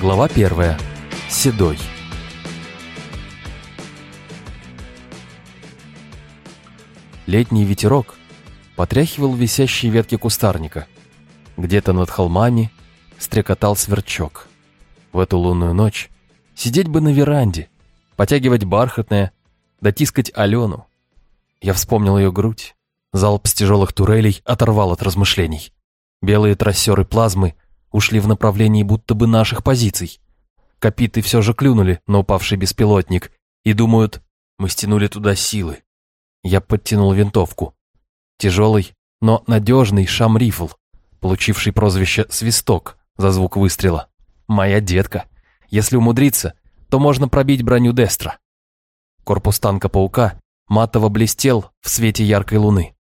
Глава первая. Седой. Летний ветерок потряхивал висящие ветки кустарника. Где-то над холмами стрекотал сверчок. В эту лунную ночь сидеть бы на веранде, потягивать бархатное, дотискать Алену. Я вспомнил ее грудь. Залп с тяжелых турелей оторвал от размышлений. Белые трассеры плазмы ушли в направлении будто бы наших позиций. Капиты все же клюнули на упавший беспилотник и думают, мы стянули туда силы. Я подтянул винтовку. Тяжелый, но надежный шам-рифл, получивший прозвище «Свисток» за звук выстрела. Моя детка. Если умудриться, то можно пробить броню Дестра. Корпус танка «Паука» матово блестел в свете яркой луны.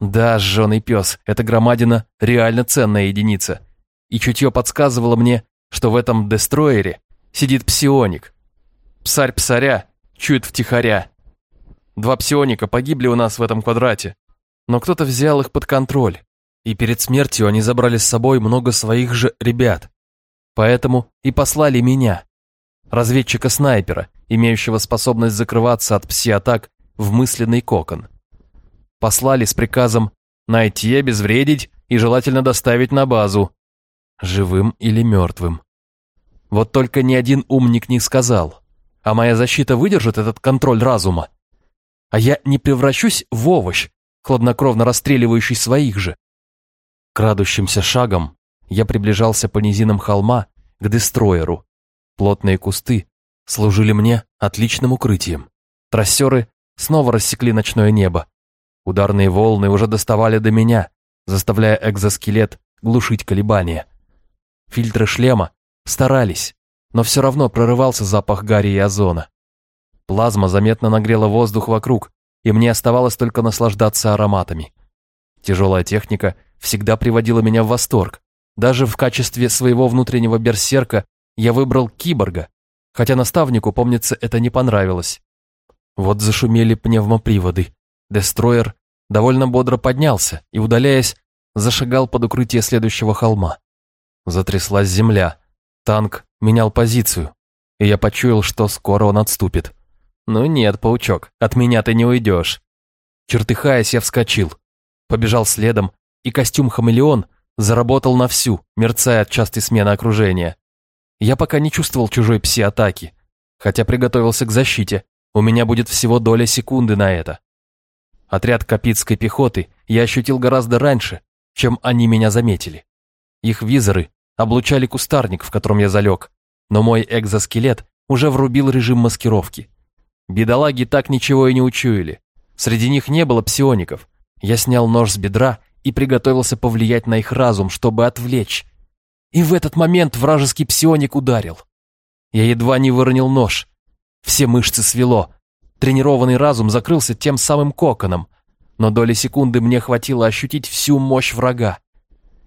Да, жженый пес, эта громадина реально ценная единица. И чутье подсказывало мне, что в этом дестроере сидит псионик. Псарь псаря чует втихаря. Два псионика погибли у нас в этом квадрате, но кто-то взял их под контроль, и перед смертью они забрали с собой много своих же ребят. Поэтому и послали меня, разведчика-снайпера, имеющего способность закрываться от пси-атак в мысленный кокон послали с приказом найти, обезвредить и желательно доставить на базу, живым или мертвым. Вот только ни один умник не сказал, а моя защита выдержит этот контроль разума. А я не превращусь в овощ, хладнокровно расстреливающий своих же. Крадущимся шагом я приближался по низинам холма к дестроеру. Плотные кусты служили мне отличным укрытием. Трассеры снова рассекли ночное небо, Ударные волны уже доставали до меня, заставляя экзоскелет глушить колебания. Фильтры шлема старались, но все равно прорывался запах гари и озона. Плазма заметно нагрела воздух вокруг, и мне оставалось только наслаждаться ароматами. Тяжелая техника всегда приводила меня в восторг. Даже в качестве своего внутреннего берсерка я выбрал киборга, хотя наставнику, помнится, это не понравилось. Вот зашумели пневмоприводы. Дестроер довольно бодро поднялся и, удаляясь, зашагал под укрытие следующего холма. Затряслась земля. Танк менял позицию, и я почуял, что скоро он отступит. «Ну нет, паучок, от меня ты не уйдешь». Чертыхаясь, я вскочил. Побежал следом, и костюм-хамелеон заработал на всю, мерцая от частой смены окружения. Я пока не чувствовал чужой пси-атаки, хотя приготовился к защите. У меня будет всего доля секунды на это. Отряд капитской пехоты я ощутил гораздо раньше, чем они меня заметили. Их визоры облучали кустарник, в котором я залег, но мой экзоскелет уже врубил режим маскировки. Бедолаги так ничего и не учуяли. Среди них не было псиоников. Я снял нож с бедра и приготовился повлиять на их разум, чтобы отвлечь. И в этот момент вражеский псионик ударил. Я едва не выронил нож. Все мышцы свело, Тренированный разум закрылся тем самым коконом, но доли секунды мне хватило ощутить всю мощь врага.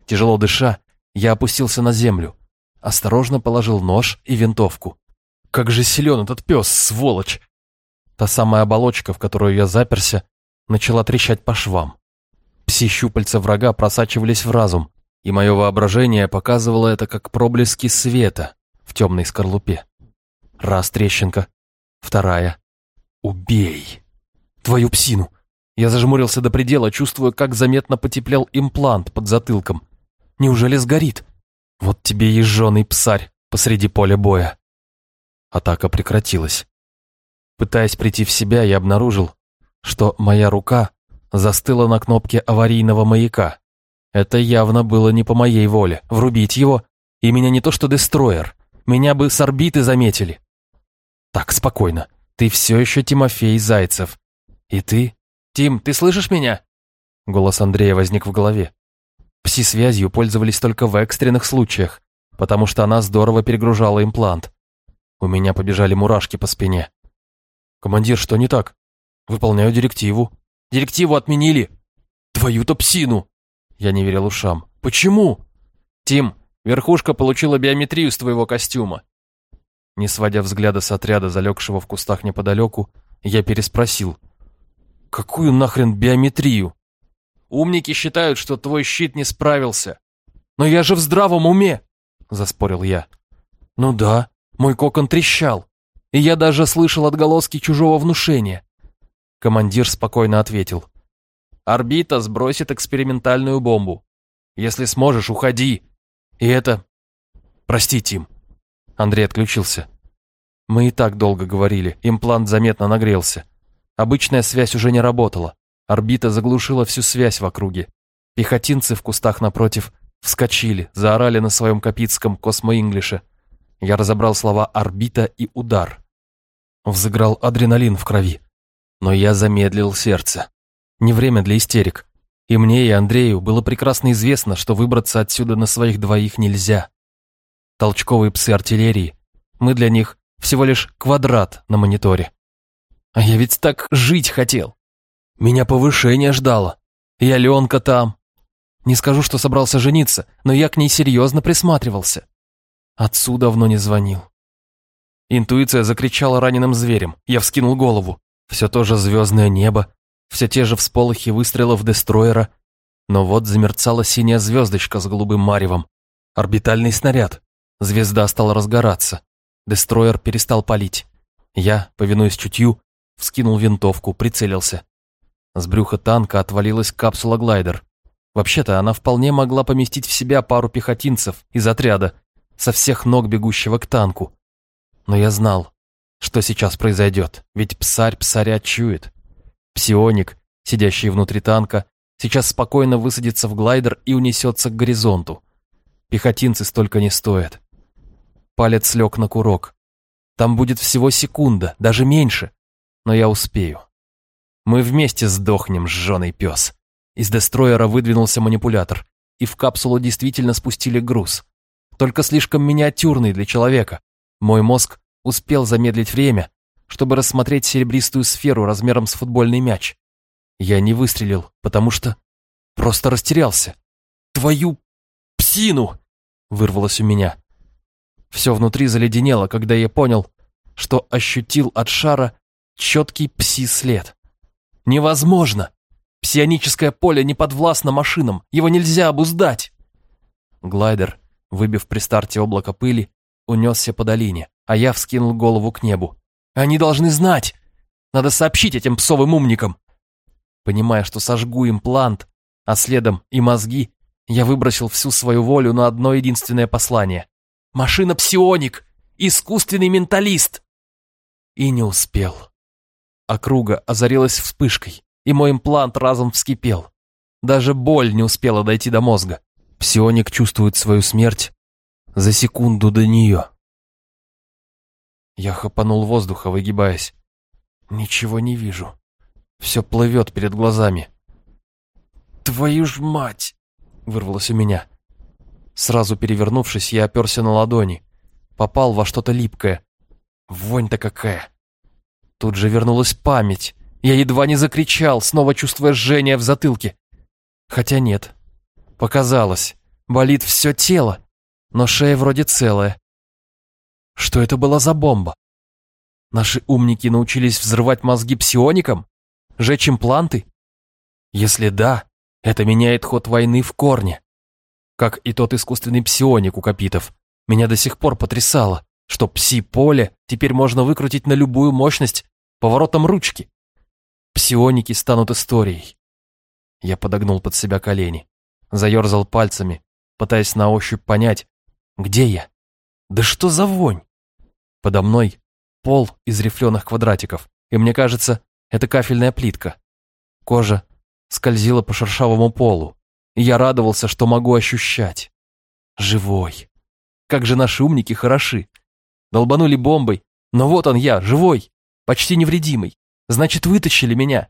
Тяжело дыша, я опустился на землю, осторожно положил нож и винтовку. Как же силен этот пес, сволочь! Та самая оболочка, в которую я заперся, начала трещать по швам. Пси-щупальца врага просачивались в разум, и мое воображение показывало это как проблески света в темной скорлупе. Раз трещинка, вторая, «Убей! Твою псину!» Я зажмурился до предела, чувствуя, как заметно потеплел имплант под затылком. Неужели сгорит? Вот тебе еженый псарь посреди поля боя. Атака прекратилась. Пытаясь прийти в себя, я обнаружил, что моя рука застыла на кнопке аварийного маяка. Это явно было не по моей воле. Врубить его, и меня не то что дестроер, меня бы с орбиты заметили. Так, спокойно. Ты все еще Тимофей Зайцев. И ты? Тим, ты слышишь меня? Голос Андрея возник в голове. Пси-связью пользовались только в экстренных случаях, потому что она здорово перегружала имплант. У меня побежали мурашки по спине. «Командир, что не так?» «Выполняю директиву». «Директиву отменили!» «Твою-то псину!» Я не верил ушам. «Почему?» «Тим, верхушка получила биометрию с твоего костюма. Не сводя взгляда с отряда, залегшего в кустах неподалеку, я переспросил. «Какую нахрен биометрию?» «Умники считают, что твой щит не справился». «Но я же в здравом уме!» – заспорил я. Ну да, мой кокон трещал, и я даже слышал отголоски чужого внушения. Командир спокойно ответил. Орбита сбросит экспериментальную бомбу. Если сможешь, уходи. И это... Прости, Тим. Андрей отключился. Мы и так долго говорили, имплант заметно нагрелся. Обычная связь уже не работала. Орбита заглушила всю связь в округе. Пехотинцы в кустах напротив вскочили, заорали на своем капитском космоинглише. Я разобрал слова «орбита» и «удар». Взыграл адреналин в крови. Но я замедлил сердце. Не время для истерик. И мне, и Андрею было прекрасно известно, что выбраться отсюда на своих двоих нельзя. Толчковые псы артиллерии. Мы для них всего лишь квадрат на мониторе. А я ведь так жить хотел. Меня повышение ждало. И Аленка там. Не скажу, что собрался жениться, но я к ней серьезно присматривался. Отцу давно не звонил. Интуиция закричала раненым зверем. Я вскинул голову. Все то же звездное небо, все те же всполохи выстрелов дестроера, но вот замерцала синяя звездочка с голубым маревом. Орбитальный снаряд. Звезда стала разгораться. Дестроер перестал палить. Я, повинуясь чутью, вскинул винтовку, прицелился. С брюха танка отвалилась капсула-глайдер. Вообще-то она вполне могла поместить в себя пару пехотинцев из отряда, со всех ног бегущего к танку. Но я знал, что сейчас произойдет, ведь псарь псаря чует. Псионик, сидящий внутри танка, сейчас спокойно высадится в глайдер и унесется к горизонту. Пехотинцы столько не стоят. Палец лег на курок. Там будет всего секунда, даже меньше. Но я успею. Мы вместе сдохнем, сженый пес. Из дестроера выдвинулся манипулятор, и в капсулу действительно спустили груз. Только слишком миниатюрный для человека. Мой мозг успел замедлить время, чтобы рассмотреть серебристую сферу размером с футбольный мяч. Я не выстрелил, потому что просто растерялся. «Твою псину!» вырвалось у меня. Все внутри заледенело, когда я понял, что ощутил от шара четкий пси-след. Невозможно! Псионическое поле не подвластно машинам, его нельзя обуздать! Глайдер, выбив при старте облако пыли, унесся по долине, а я вскинул голову к небу. Они должны знать! Надо сообщить этим псовым умникам! Понимая, что сожгу имплант, а следом и мозги, я выбросил всю свою волю на одно единственное послание. «Машина-псионик! Искусственный менталист!» И не успел. Округа озарилась вспышкой, и мой имплант разом вскипел. Даже боль не успела дойти до мозга. Псионик чувствует свою смерть за секунду до нее. Я хапанул воздуха, выгибаясь. Ничего не вижу. Все плывет перед глазами. «Твою ж мать!» — вырвалось у меня. Сразу перевернувшись, я оперся на ладони. Попал во что-то липкое. Вонь-то какая! Тут же вернулась память. Я едва не закричал, снова чувствуя жжение в затылке. Хотя нет. Показалось. Болит все тело, но шея вроде целая. Что это была за бомба? Наши умники научились взрывать мозги псионикам? Жечь импланты? Если да, это меняет ход войны в корне. Как и тот искусственный псионик у капитов. Меня до сих пор потрясало, что пси-поле теперь можно выкрутить на любую мощность поворотом ручки. Псионики станут историей. Я подогнул под себя колени, заерзал пальцами, пытаясь на ощупь понять, где я. Да что за вонь? Подо мной пол из рифленых квадратиков, и мне кажется, это кафельная плитка. Кожа скользила по шершавому полу, и я радовался, что могу ощущать. Живой. Как же наши умники хороши. Долбанули бомбой, но вот он я, живой, почти невредимый. Значит, вытащили меня.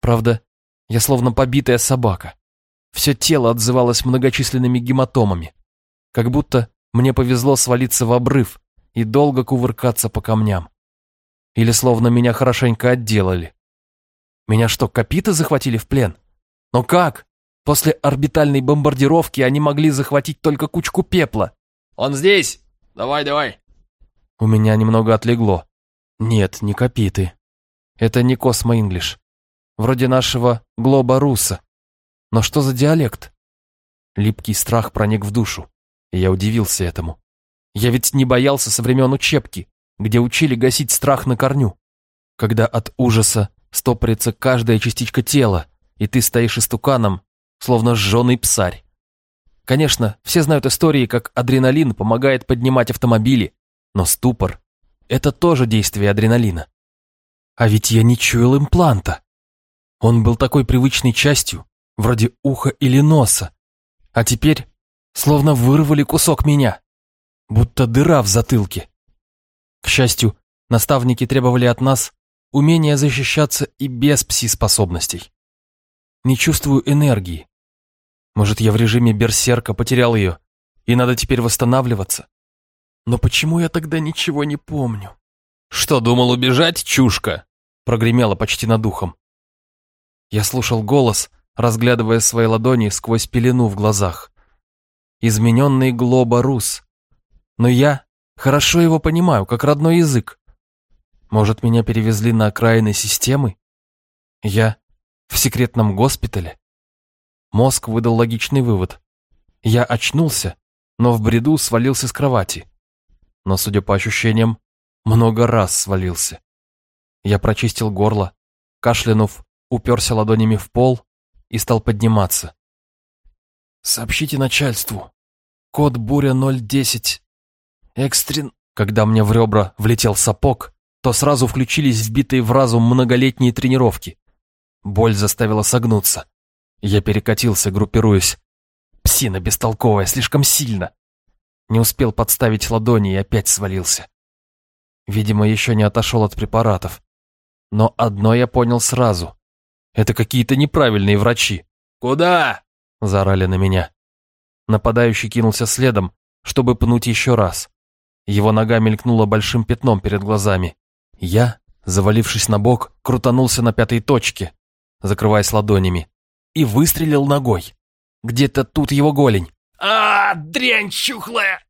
Правда, я словно побитая собака. Все тело отзывалось многочисленными гематомами. Как будто мне повезло свалиться в обрыв и долго кувыркаться по камням. Или словно меня хорошенько отделали. Меня что, капиты захватили в плен? Но как? После орбитальной бомбардировки они могли захватить только кучку пепла. «Он здесь! Давай, давай!» У меня немного отлегло. Нет, не капиты. Это не космо-инглиш. Вроде нашего глоба-руса. Но что за диалект? Липкий страх проник в душу, я удивился этому. Я ведь не боялся со времен учебки, где учили гасить страх на корню. Когда от ужаса стопорится каждая частичка тела, и ты стоишь истуканом, словно сжженный псарь. Конечно, все знают истории, как адреналин помогает поднимать автомобили, но ступор – это тоже действие адреналина. А ведь я не чуял импланта. Он был такой привычной частью, вроде уха или носа. А теперь словно вырвали кусок меня, будто дыра в затылке. К счастью, наставники требовали от нас умения защищаться и без пси-способностей. Не чувствую энергии. Может, я в режиме берсерка потерял ее, и надо теперь восстанавливаться? Но почему я тогда ничего не помню? «Что, думал убежать, чушка?» прогремело почти над ухом. Я слушал голос, разглядывая свои ладони сквозь пелену в глазах. Измененный глоба рус. Но я хорошо его понимаю, как родной язык. Может, меня перевезли на окраины системы? Я в секретном госпитале? Мозг выдал логичный вывод. Я очнулся, но в бреду свалился с кровати. Но, судя по ощущениям, много раз свалился. Я прочистил горло, кашлянув, уперся ладонями в пол и стал подниматься. «Сообщите начальству. Код буря 010. Экстрен...» Когда мне в ребра влетел сапог, то сразу включились вбитые в разум многолетние тренировки. Боль заставила согнуться. Я перекатился, группируясь. Псина бестолковая, слишком сильно. Не успел подставить ладони и опять свалился. Видимо, еще не отошел от препаратов. Но одно я понял сразу. Это какие-то неправильные врачи. «Куда?» – заорали на меня. Нападающий кинулся следом, чтобы пнуть еще раз. Его нога мелькнула большим пятном перед глазами. Я, завалившись на бок, крутанулся на пятой точке, закрываясь ладонями, и выстрелил ногой. Где-то тут его голень. А, дрянь чухлая!»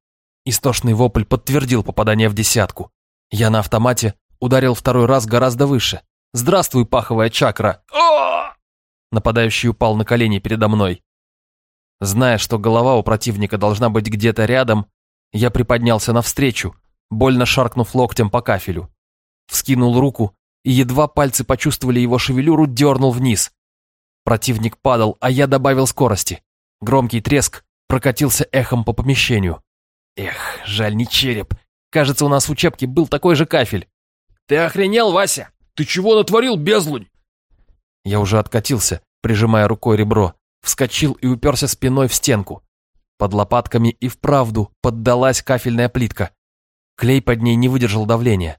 Истошный вопль подтвердил попадание в десятку. Я на автомате Ударил второй раз гораздо выше. «Здравствуй, паховая чакра!» О! Нападающий упал на колени передо мной. Зная, что голова у противника должна быть где-то рядом, я приподнялся навстречу, больно шаркнув локтем по кафелю. Вскинул руку, и едва пальцы почувствовали его шевелюру, дернул вниз. Противник падал, а я добавил скорости. Громкий треск прокатился эхом по помещению. Эх, жаль не череп. Кажется, у нас в учебке был такой же кафель. «Ты охренел, Вася? Ты чего натворил, безлунь?» Я уже откатился, прижимая рукой ребро, вскочил и уперся спиной в стенку. Под лопатками и вправду поддалась кафельная плитка. Клей под ней не выдержал давления.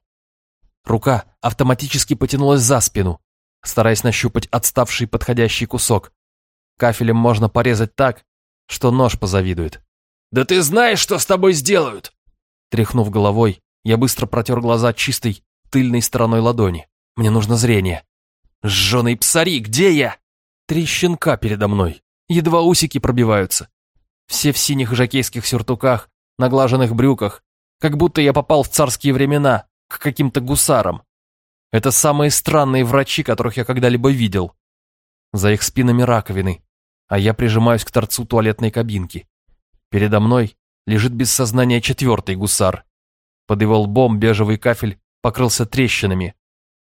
Рука автоматически потянулась за спину, стараясь нащупать отставший подходящий кусок. Кафелем можно порезать так, что нож позавидует. «Да ты знаешь, что с тобой сделают!» Тряхнув головой, я быстро протер глаза чистой, тыльной стороной ладони. Мне нужно зрение. Жженый псари, где я? Три щенка передо мной. Едва усики пробиваются. Все в синих жакейских сюртуках, наглаженных брюках, как будто я попал в царские времена, к каким-то гусарам. Это самые странные врачи, которых я когда-либо видел. За их спинами раковины, а я прижимаюсь к торцу туалетной кабинки. Передо мной лежит без сознания четвертый гусар. Под его лбом бежевый кафель покрылся трещинами,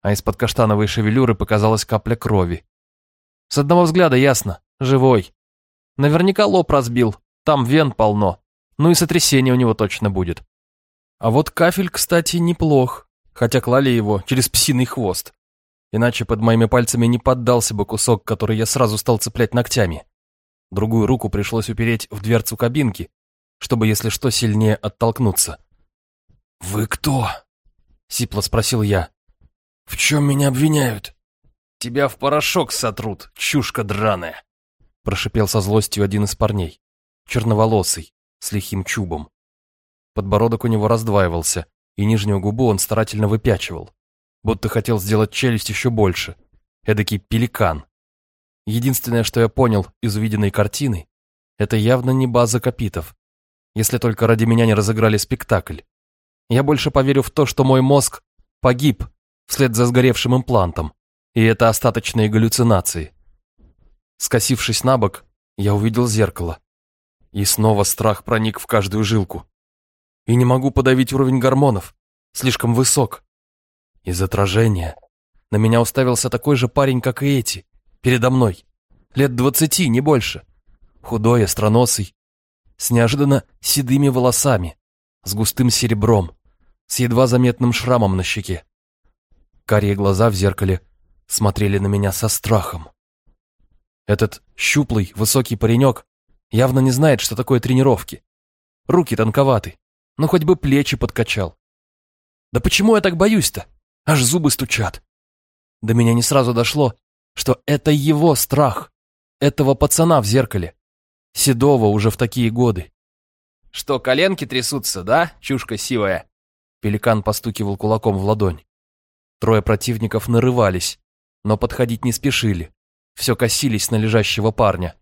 а из-под каштановой шевелюры показалась капля крови. С одного взгляда ясно, живой. Наверняка лоб разбил, там вен полно, ну и сотрясение у него точно будет. А вот кафель, кстати, неплох, хотя клали его через псиный хвост. Иначе под моими пальцами не поддался бы кусок, который я сразу стал цеплять ногтями. Другую руку пришлось упереть в дверцу кабинки, чтобы, если что, сильнее оттолкнуться. «Вы кто?» — сипло спросил я. «В чем меня обвиняют?» «Тебя в порошок сотрут, чушка драная!» Прошипел со злостью один из парней. Черноволосый, с лихим чубом. Подбородок у него раздваивался, и нижнюю губу он старательно выпячивал, будто хотел сделать челюсть еще больше. Эдакий пеликан. Единственное, что я понял из увиденной картины, это явно не база капитов, если только ради меня не разыграли спектакль. Я больше поверю в то, что мой мозг погиб вслед за сгоревшим имплантом, и это остаточные галлюцинации. Скосившись на бок, я увидел зеркало. И снова страх проник в каждую жилку. И не могу подавить уровень гормонов. Слишком высок. Из отражения на меня уставился такой же парень, как и эти, передо мной. Лет двадцати, не больше. Худой, остроносый, с неожиданно седыми волосами, с густым серебром, с едва заметным шрамом на щеке. Карие глаза в зеркале смотрели на меня со страхом. Этот щуплый, высокий паренек явно не знает, что такое тренировки. Руки тонковаты, но хоть бы плечи подкачал. Да почему я так боюсь-то? Аж зубы стучат. До меня не сразу дошло, что это его страх, этого пацана в зеркале, седого уже в такие годы. Что, коленки трясутся, да, чушка сивая? Пеликан постукивал кулаком в ладонь. Трое противников нарывались, но подходить не спешили. Все косились на лежащего парня.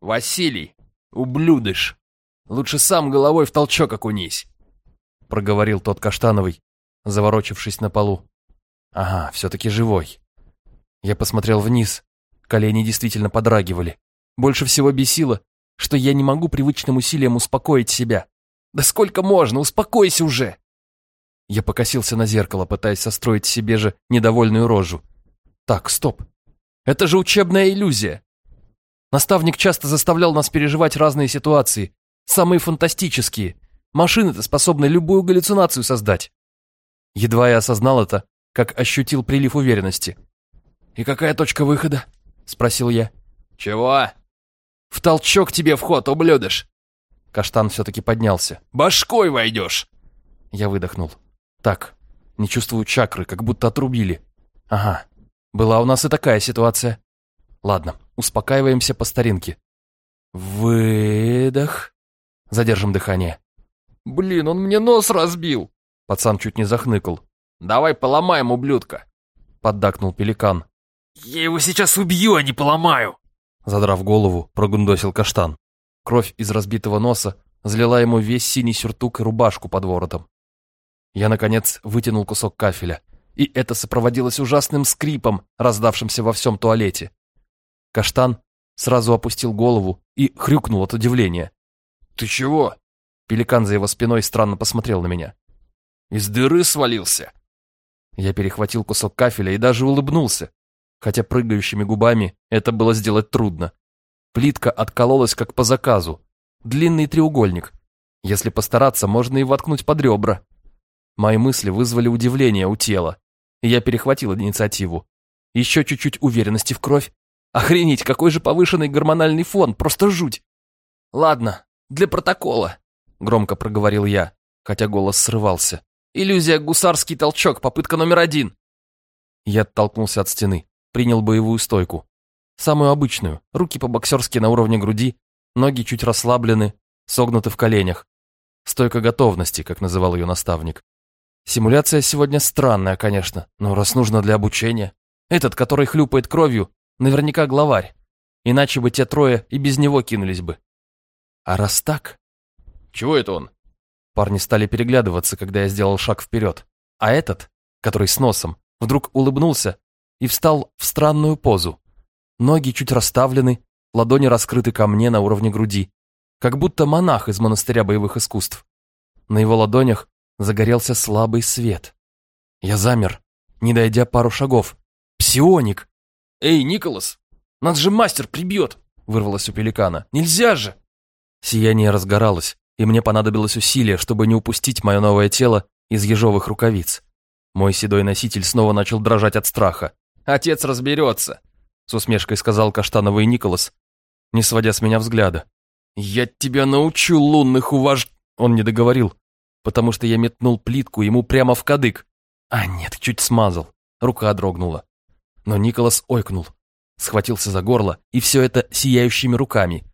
«Василий, ублюдыш, лучше сам головой в толчок окунись», проговорил тот Каштановый, заворочившись на полу. «Ага, все-таки живой». Я посмотрел вниз, колени действительно подрагивали. Больше всего бесило, что я не могу привычным усилием успокоить себя. «Да сколько можно? Успокойся уже!» Я покосился на зеркало, пытаясь состроить себе же недовольную рожу. «Так, стоп. Это же учебная иллюзия. Наставник часто заставлял нас переживать разные ситуации, самые фантастические. Машины-то способны любую галлюцинацию создать. Едва я осознал это, как ощутил прилив уверенности. «И какая точка выхода?» — спросил я. «Чего?» «В толчок тебе вход, ублюдыш!» Каштан все-таки поднялся. «Башкой войдешь!» Я выдохнул. «Так, не чувствую чакры, как будто отрубили. Ага, была у нас и такая ситуация. Ладно, успокаиваемся по старинке. Выдох. Задержим дыхание. Блин, он мне нос разбил. Пацан чуть не захныкал. Давай поломаем ублюдка. Поддакнул пеликан. Я его сейчас убью, а не поломаю. Задрав голову, прогундосил каштан. Кровь из разбитого носа залила ему весь синий сюртук и рубашку под воротом. Я, наконец, вытянул кусок кафеля и это сопроводилось ужасным скрипом, раздавшимся во всем туалете. Каштан сразу опустил голову и хрюкнул от удивления. «Ты чего?» Пеликан за его спиной странно посмотрел на меня. «Из дыры свалился?» Я перехватил кусок кафеля и даже улыбнулся, хотя прыгающими губами это было сделать трудно. Плитка откололась как по заказу. Длинный треугольник. Если постараться, можно и воткнуть под ребра. Мои мысли вызвали удивление у тела я перехватил инициативу. Еще чуть-чуть уверенности в кровь. Охренеть, какой же повышенный гормональный фон, просто жуть. Ладно, для протокола, громко проговорил я, хотя голос срывался. Иллюзия гусарский толчок, попытка номер один. Я оттолкнулся от стены, принял боевую стойку. Самую обычную, руки по-боксерски на уровне груди, ноги чуть расслаблены, согнуты в коленях. Стойка готовности, как называл ее наставник. Симуляция сегодня странная, конечно, но раз нужно для обучения. Этот, который хлюпает кровью, наверняка главарь. Иначе бы те трое и без него кинулись бы. А раз так... Чего это он? Парни стали переглядываться, когда я сделал шаг вперед. А этот, который с носом, вдруг улыбнулся и встал в странную позу. Ноги чуть расставлены, ладони раскрыты ко мне на уровне груди, как будто монах из монастыря боевых искусств. На его ладонях загорелся слабый свет. Я замер, не дойдя пару шагов. «Псионик!» «Эй, Николас, нас же мастер прибьет!» вырвалось у пеликана. «Нельзя же!» Сияние разгоралось, и мне понадобилось усилие, чтобы не упустить мое новое тело из ежовых рукавиц. Мой седой носитель снова начал дрожать от страха. «Отец разберется», — с усмешкой сказал Каштановый Николас, не сводя с меня взгляда. «Я тебя научу лунных уваж...» Он не договорил, потому что я метнул плитку ему прямо в кадык. А нет, чуть смазал. Рука дрогнула. Но Николас ойкнул, схватился за горло, и все это сияющими руками.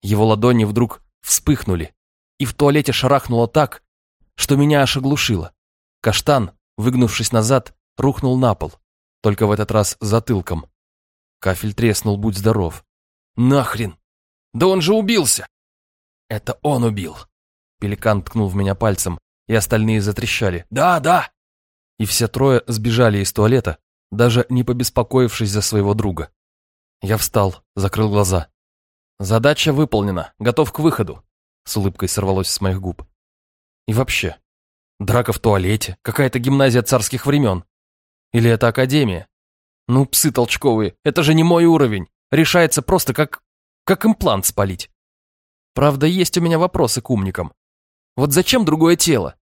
Его ладони вдруг вспыхнули, и в туалете шарахнуло так, что меня аж оглушило. Каштан, выгнувшись назад, рухнул на пол, только в этот раз затылком. Кафель треснул, будь здоров. «Нахрен! Да он же убился!» «Это он убил!» Пеликан ткнул в меня пальцем, и остальные затрещали. «Да, да!» И все трое сбежали из туалета, даже не побеспокоившись за своего друга. Я встал, закрыл глаза. «Задача выполнена, готов к выходу», — с улыбкой сорвалось с моих губ. И вообще, драка в туалете, какая-то гимназия царских времен. Или это академия? Ну, псы толчковые, это же не мой уровень. Решается просто как... как имплант спалить. Правда, есть у меня вопросы к умникам. Вот зачем другое тело?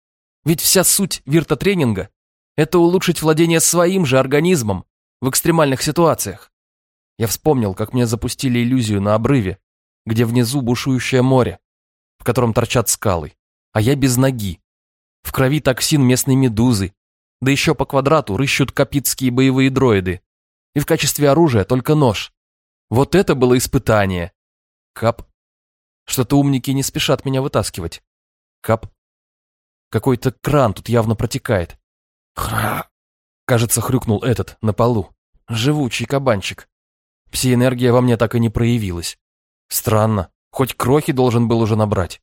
Ведь вся суть виртотренинга – это улучшить владение своим же организмом в экстремальных ситуациях. Я вспомнил, как мне запустили иллюзию на обрыве, где внизу бушующее море, в котором торчат скалы, а я без ноги. В крови токсин местной медузы, да еще по квадрату рыщут капитские боевые дроиды. И в качестве оружия только нож. Вот это было испытание. Кап. Что-то умники не спешат меня вытаскивать. Кап. Какой-то кран тут явно протекает. Хра. Кажется, хрюкнул этот на полу. Живучий кабанчик. Псиэнергия во мне так и не проявилась. Странно, хоть крохи должен был уже набрать.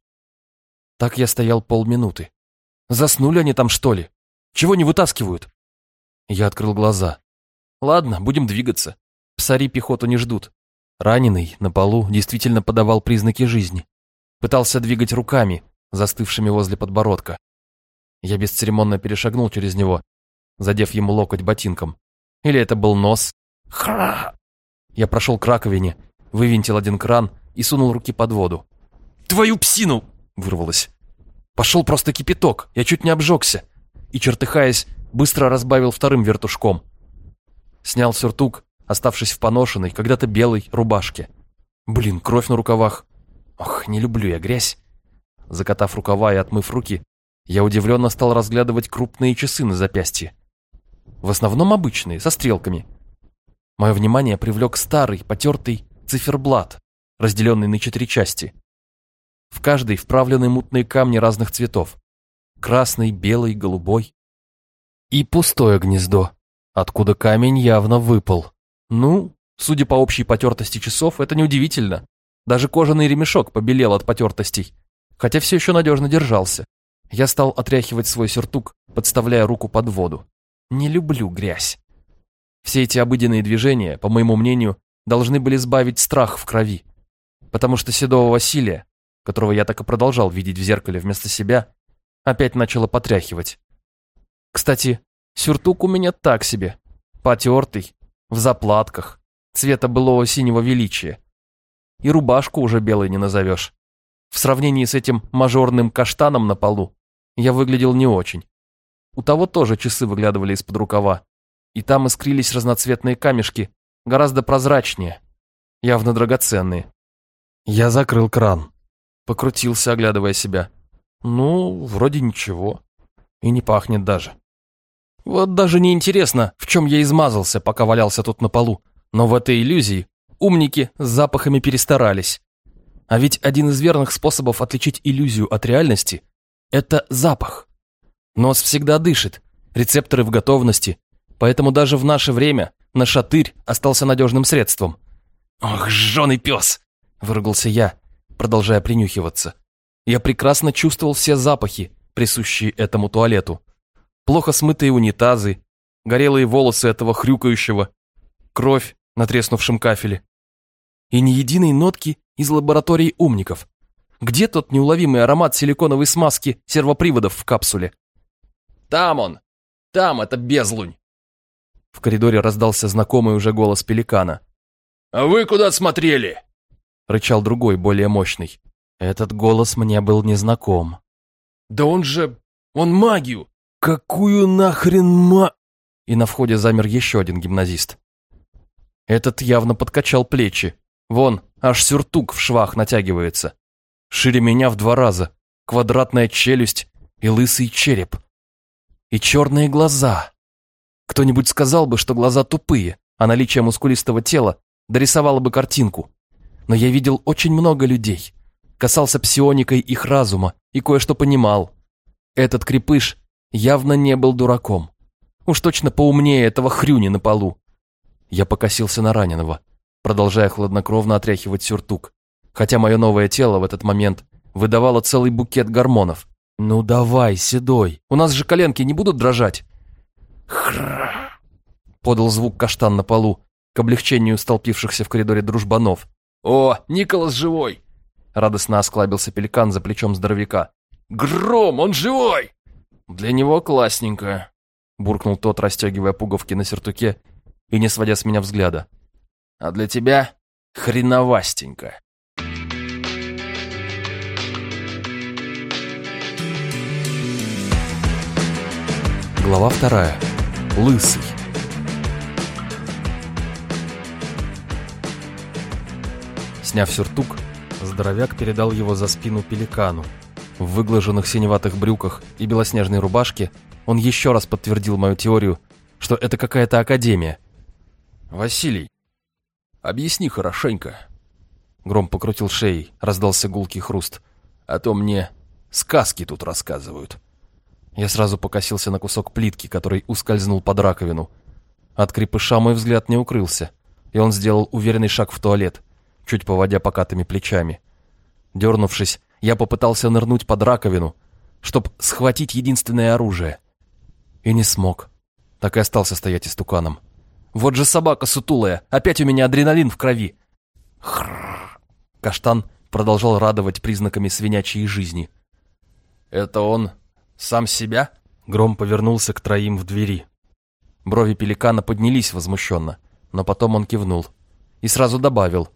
Так я стоял полминуты. Заснули они там, что ли? Чего не вытаскивают? Я открыл глаза. Ладно, будем двигаться. Псари пехоту не ждут. Раненый на полу действительно подавал признаки жизни. Пытался двигать руками, застывшими возле подбородка. Я бесцеремонно перешагнул через него, задев ему локоть ботинком. Или это был нос? Хра! Я прошел к раковине, вывинтил один кран и сунул руки под воду. «Твою псину!» — вырвалось. Пошел просто кипяток, я чуть не обжегся. И, чертыхаясь, быстро разбавил вторым вертушком. Снял сюртук, оставшись в поношенной, когда-то белой рубашке. Блин, кровь на рукавах. Ох, не люблю я грязь. Закатав рукава и отмыв руки, я удивленно стал разглядывать крупные часы на запястье. В основном обычные, со стрелками. Мое внимание привлек старый, потертый циферблат, разделенный на четыре части. В каждой вправлены мутные камни разных цветов. Красный, белый, голубой. И пустое гнездо, откуда камень явно выпал. Ну, судя по общей потертости часов, это неудивительно. Даже кожаный ремешок побелел от потертостей, хотя все еще надежно держался. Я стал отряхивать свой сюртук, подставляя руку под воду. Не люблю грязь. Все эти обыденные движения, по моему мнению, должны были сбавить страх в крови. Потому что седого Василия, которого я так и продолжал видеть в зеркале вместо себя, опять начало потряхивать. Кстати, сюртук у меня так себе, потертый, в заплатках, цвета былого синего величия. И рубашку уже белой не назовешь. В сравнении с этим мажорным каштаном на полу я выглядел не очень. У того тоже часы выглядывали из-под рукава, и там искрились разноцветные камешки, гораздо прозрачнее, явно драгоценные. Я закрыл кран, покрутился, оглядывая себя. Ну, вроде ничего. И не пахнет даже. Вот даже не интересно, в чем я измазался, пока валялся тут на полу. Но в этой иллюзии умники с запахами перестарались. А ведь один из верных способов отличить иллюзию от реальности – это запах. Нос всегда дышит, рецепторы в готовности, поэтому даже в наше время нашатырь остался надежным средством. «Ох, жженый пес!» – выругался я, продолжая принюхиваться. Я прекрасно чувствовал все запахи, присущие этому туалету плохо смытые унитазы, горелые волосы этого хрюкающего, кровь на треснувшем кафеле. И ни единой нотки из лабораторий умников. Где тот неуловимый аромат силиконовой смазки сервоприводов в капсуле? «Там он! Там это безлунь!» В коридоре раздался знакомый уже голос пеликана. «А вы куда смотрели?» Рычал другой, более мощный. Этот голос мне был незнаком. «Да он же... он магию! «Какую нахрен ма...» И на входе замер еще один гимназист. Этот явно подкачал плечи. Вон, аж сюртук в швах натягивается. Шире меня в два раза. Квадратная челюсть и лысый череп. И черные глаза. Кто-нибудь сказал бы, что глаза тупые, а наличие мускулистого тела дорисовало бы картинку. Но я видел очень много людей. Касался псионикой их разума и кое-что понимал. Этот крепыш явно не был дураком. Уж точно поумнее этого хрюни на полу. Я покосился на раненого, продолжая хладнокровно отряхивать сюртук, хотя мое новое тело в этот момент выдавало целый букет гормонов. «Ну давай, седой, у нас же коленки не будут дрожать?» «Хра!» — подал звук каштан на полу, к облегчению столпившихся в коридоре дружбанов. «О, Николас живой!» — радостно осклабился пеликан за плечом здоровяка. Гром, он живой!» «Для него классненько», — буркнул тот, расстегивая пуговки на сертуке и не сводя с меня взгляда. «А для тебя хреновастенько». Глава вторая. Лысый. Сняв сюртук, здоровяк передал его за спину пеликану. В выглаженных синеватых брюках и белоснежной рубашке он еще раз подтвердил мою теорию, что это какая-то академия. «Василий, объясни хорошенько». Гром покрутил шеей, раздался гулкий хруст. «А то мне сказки тут рассказывают». Я сразу покосился на кусок плитки, который ускользнул под раковину. От крепыша мой взгляд не укрылся, и он сделал уверенный шаг в туалет, чуть поводя покатыми плечами. Дернувшись, я попытался нырнуть под раковину, чтобы схватить единственное оружие. И не смог. Так и остался стоять истуканом. Вот же собака сутулая, опять у меня адреналин в крови. Хрррр. Каштан продолжал радовать признаками свинячьей жизни. «Это он «Сам себя?» Гром повернулся к троим в двери. Брови пеликана поднялись возмущенно, но потом он кивнул. И сразу добавил.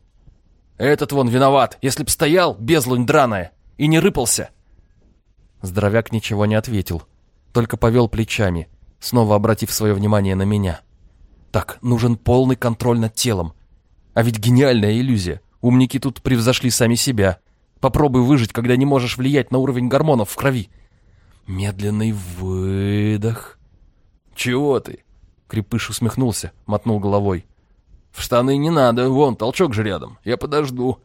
«Этот вон виноват, если б стоял, безлунь драная, и не рыпался!» Здоровяк ничего не ответил, только повел плечами, снова обратив свое внимание на меня. «Так, нужен полный контроль над телом. А ведь гениальная иллюзия. Умники тут превзошли сами себя. Попробуй выжить, когда не можешь влиять на уровень гормонов в крови. Медленный выдох. «Чего ты?» Крепыш усмехнулся, мотнул головой. «В штаны не надо, вон, толчок же рядом, я подожду».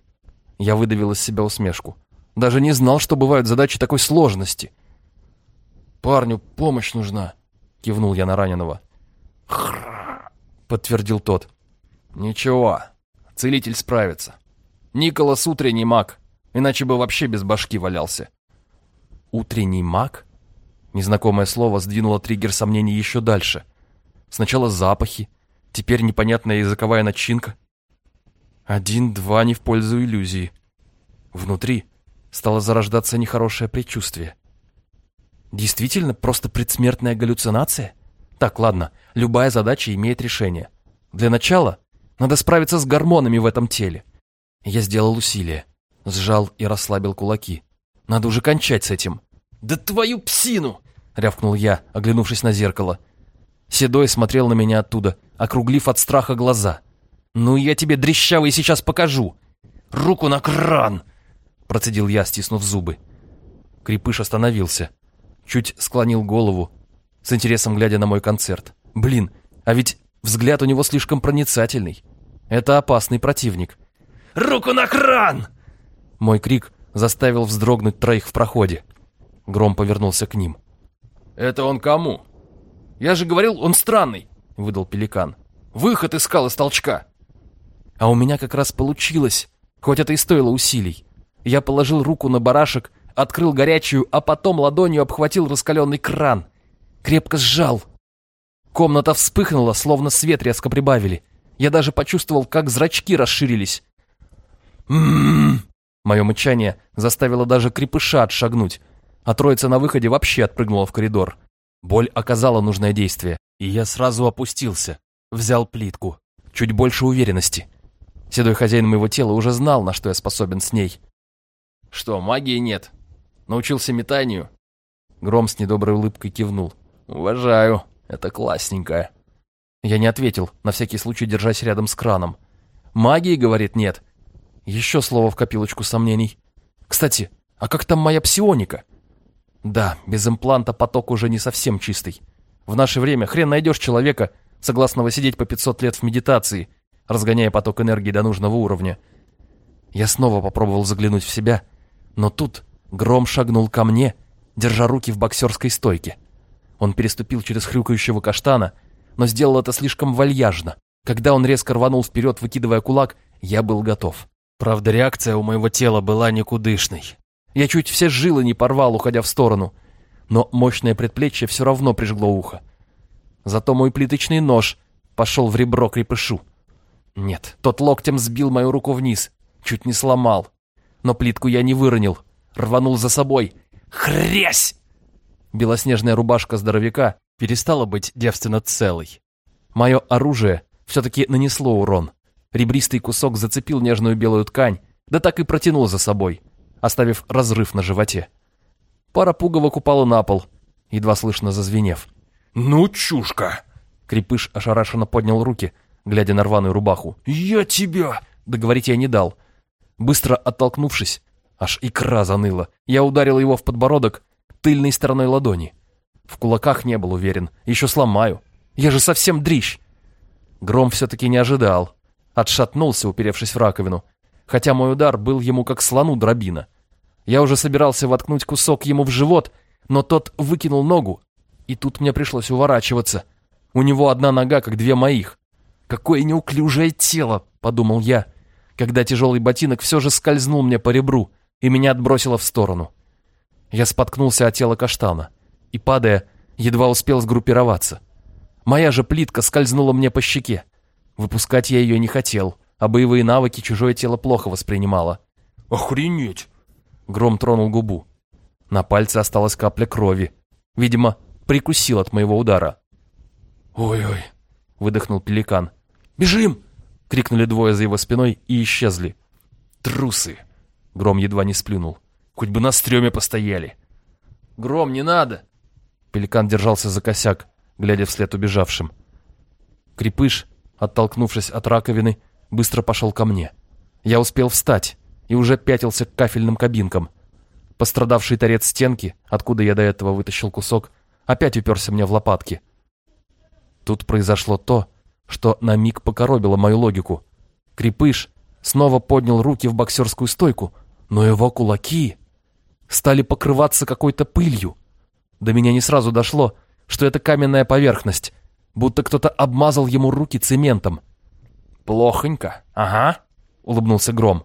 Я выдавил из себя усмешку. Даже не знал, что бывают задачи такой сложности. «Парню помощь нужна», — кивнул я на раненого. «Хрррр», — подтвердил тот. «Ничего, целитель справится. Николас утренний маг, иначе бы вообще без башки валялся». «Утренний маг?» Незнакомое слово сдвинуло триггер сомнений еще дальше. Сначала запахи, теперь непонятная языковая начинка. Один-два не в пользу иллюзии. Внутри стало зарождаться нехорошее предчувствие. Действительно, просто предсмертная галлюцинация? Так, ладно, любая задача имеет решение. Для начала надо справиться с гормонами в этом теле. Я сделал усилие, сжал и расслабил кулаки. Надо уже кончать с этим. «Да твою псину!» — рявкнул я, оглянувшись на зеркало. Седой смотрел на меня оттуда, округлив от страха глаза. «Ну, я тебе, дрещавый, сейчас покажу! Руку на кран!» — процедил я, стиснув зубы. Крепыш остановился, чуть склонил голову, с интересом глядя на мой концерт. «Блин, а ведь взгляд у него слишком проницательный. Это опасный противник». «Руку на кран!» Мой крик заставил вздрогнуть троих в проходе. Гром повернулся к ним. «Это он кому?» «Я же говорил, он странный», — выдал пеликан. «Выход искал из толчка». А у меня как раз получилось, хоть это и стоило усилий. Я положил руку на барашек, открыл горячую, а потом ладонью обхватил раскаленный кран. Крепко сжал. Комната вспыхнула, словно свет резко прибавили. Я даже почувствовал, как зрачки расширились. «М-м-м!» Мое мычание заставило даже крепыша отшагнуть, а троица на выходе вообще отпрыгнула в коридор. Боль оказала нужное действие, и я сразу опустился, взял плитку. Чуть больше уверенности. Седой хозяин моего тела уже знал, на что я способен с ней. «Что, магии нет? Научился метанию?» Гром с недоброй улыбкой кивнул. «Уважаю, это классненько». Я не ответил, на всякий случай держась рядом с краном. «Магии, — говорит, — нет». Еще слово в копилочку сомнений. «Кстати, а как там моя псионика?» Да, без импланта поток уже не совсем чистый. В наше время хрен найдешь человека, согласного сидеть по 500 лет в медитации, разгоняя поток энергии до нужного уровня. Я снова попробовал заглянуть в себя, но тут Гром шагнул ко мне, держа руки в боксерской стойке. Он переступил через хрюкающего каштана, но сделал это слишком вальяжно. Когда он резко рванул вперед, выкидывая кулак, я был готов. Правда, реакция у моего тела была никудышной. Я чуть все жилы не порвал, уходя в сторону. Но мощное предплечье все равно прижгло ухо. Зато мой плиточный нож пошел в ребро крепышу. Нет, тот локтем сбил мою руку вниз, чуть не сломал. Но плитку я не выронил, рванул за собой. Хрясь! Белоснежная рубашка здоровяка перестала быть девственно целой. Мое оружие все-таки нанесло урон. Ребристый кусок зацепил нежную белую ткань, да так и протянул за собой, оставив разрыв на животе. Пара пуговок упала на пол, едва слышно зазвенев. «Ну, чушка!» Крепыш ошарашенно поднял руки, глядя на рваную рубаху. «Я тебя!» Договорить я не дал. Быстро оттолкнувшись, аж икра заныла, я ударил его в подбородок тыльной стороной ладони. В кулаках не был уверен, еще сломаю. Я же совсем дрищ. Гром все-таки не ожидал. Отшатнулся, уперевшись в раковину. Хотя мой удар был ему как слону дробина. Я уже собирался воткнуть кусок ему в живот, но тот выкинул ногу, и тут мне пришлось уворачиваться. У него одна нога, как две моих. «Какое неуклюжее тело!» — подумал я, когда тяжелый ботинок все же скользнул мне по ребру и меня отбросило в сторону. Я споткнулся от тела каштана и, падая, едва успел сгруппироваться. Моя же плитка скользнула мне по щеке. Выпускать я ее не хотел, а боевые навыки чужое тело плохо воспринимало. «Охренеть!» Гром тронул губу. На пальце осталась капля крови. Видимо, прикусил от моего удара. «Ой-ой!» — выдохнул пеликан. «Бежим!» — крикнули двое за его спиной и исчезли. «Трусы!» — Гром едва не сплюнул. «Хоть бы на стреме постояли!» «Гром, не надо!» Пеликан держался за косяк, глядя вслед убежавшим. Крепыш, оттолкнувшись от раковины, быстро пошел ко мне. Я успел встать и уже пятился к кафельным кабинкам. Пострадавший торец стенки, откуда я до этого вытащил кусок, опять уперся мне в лопатки. Тут произошло то, что на миг покоробило мою логику. Крепыш снова поднял руки в боксерскую стойку, но его кулаки стали покрываться какой-то пылью. До меня не сразу дошло, что это каменная поверхность, будто кто-то обмазал ему руки цементом. «Плохонько, ага», — улыбнулся Гром.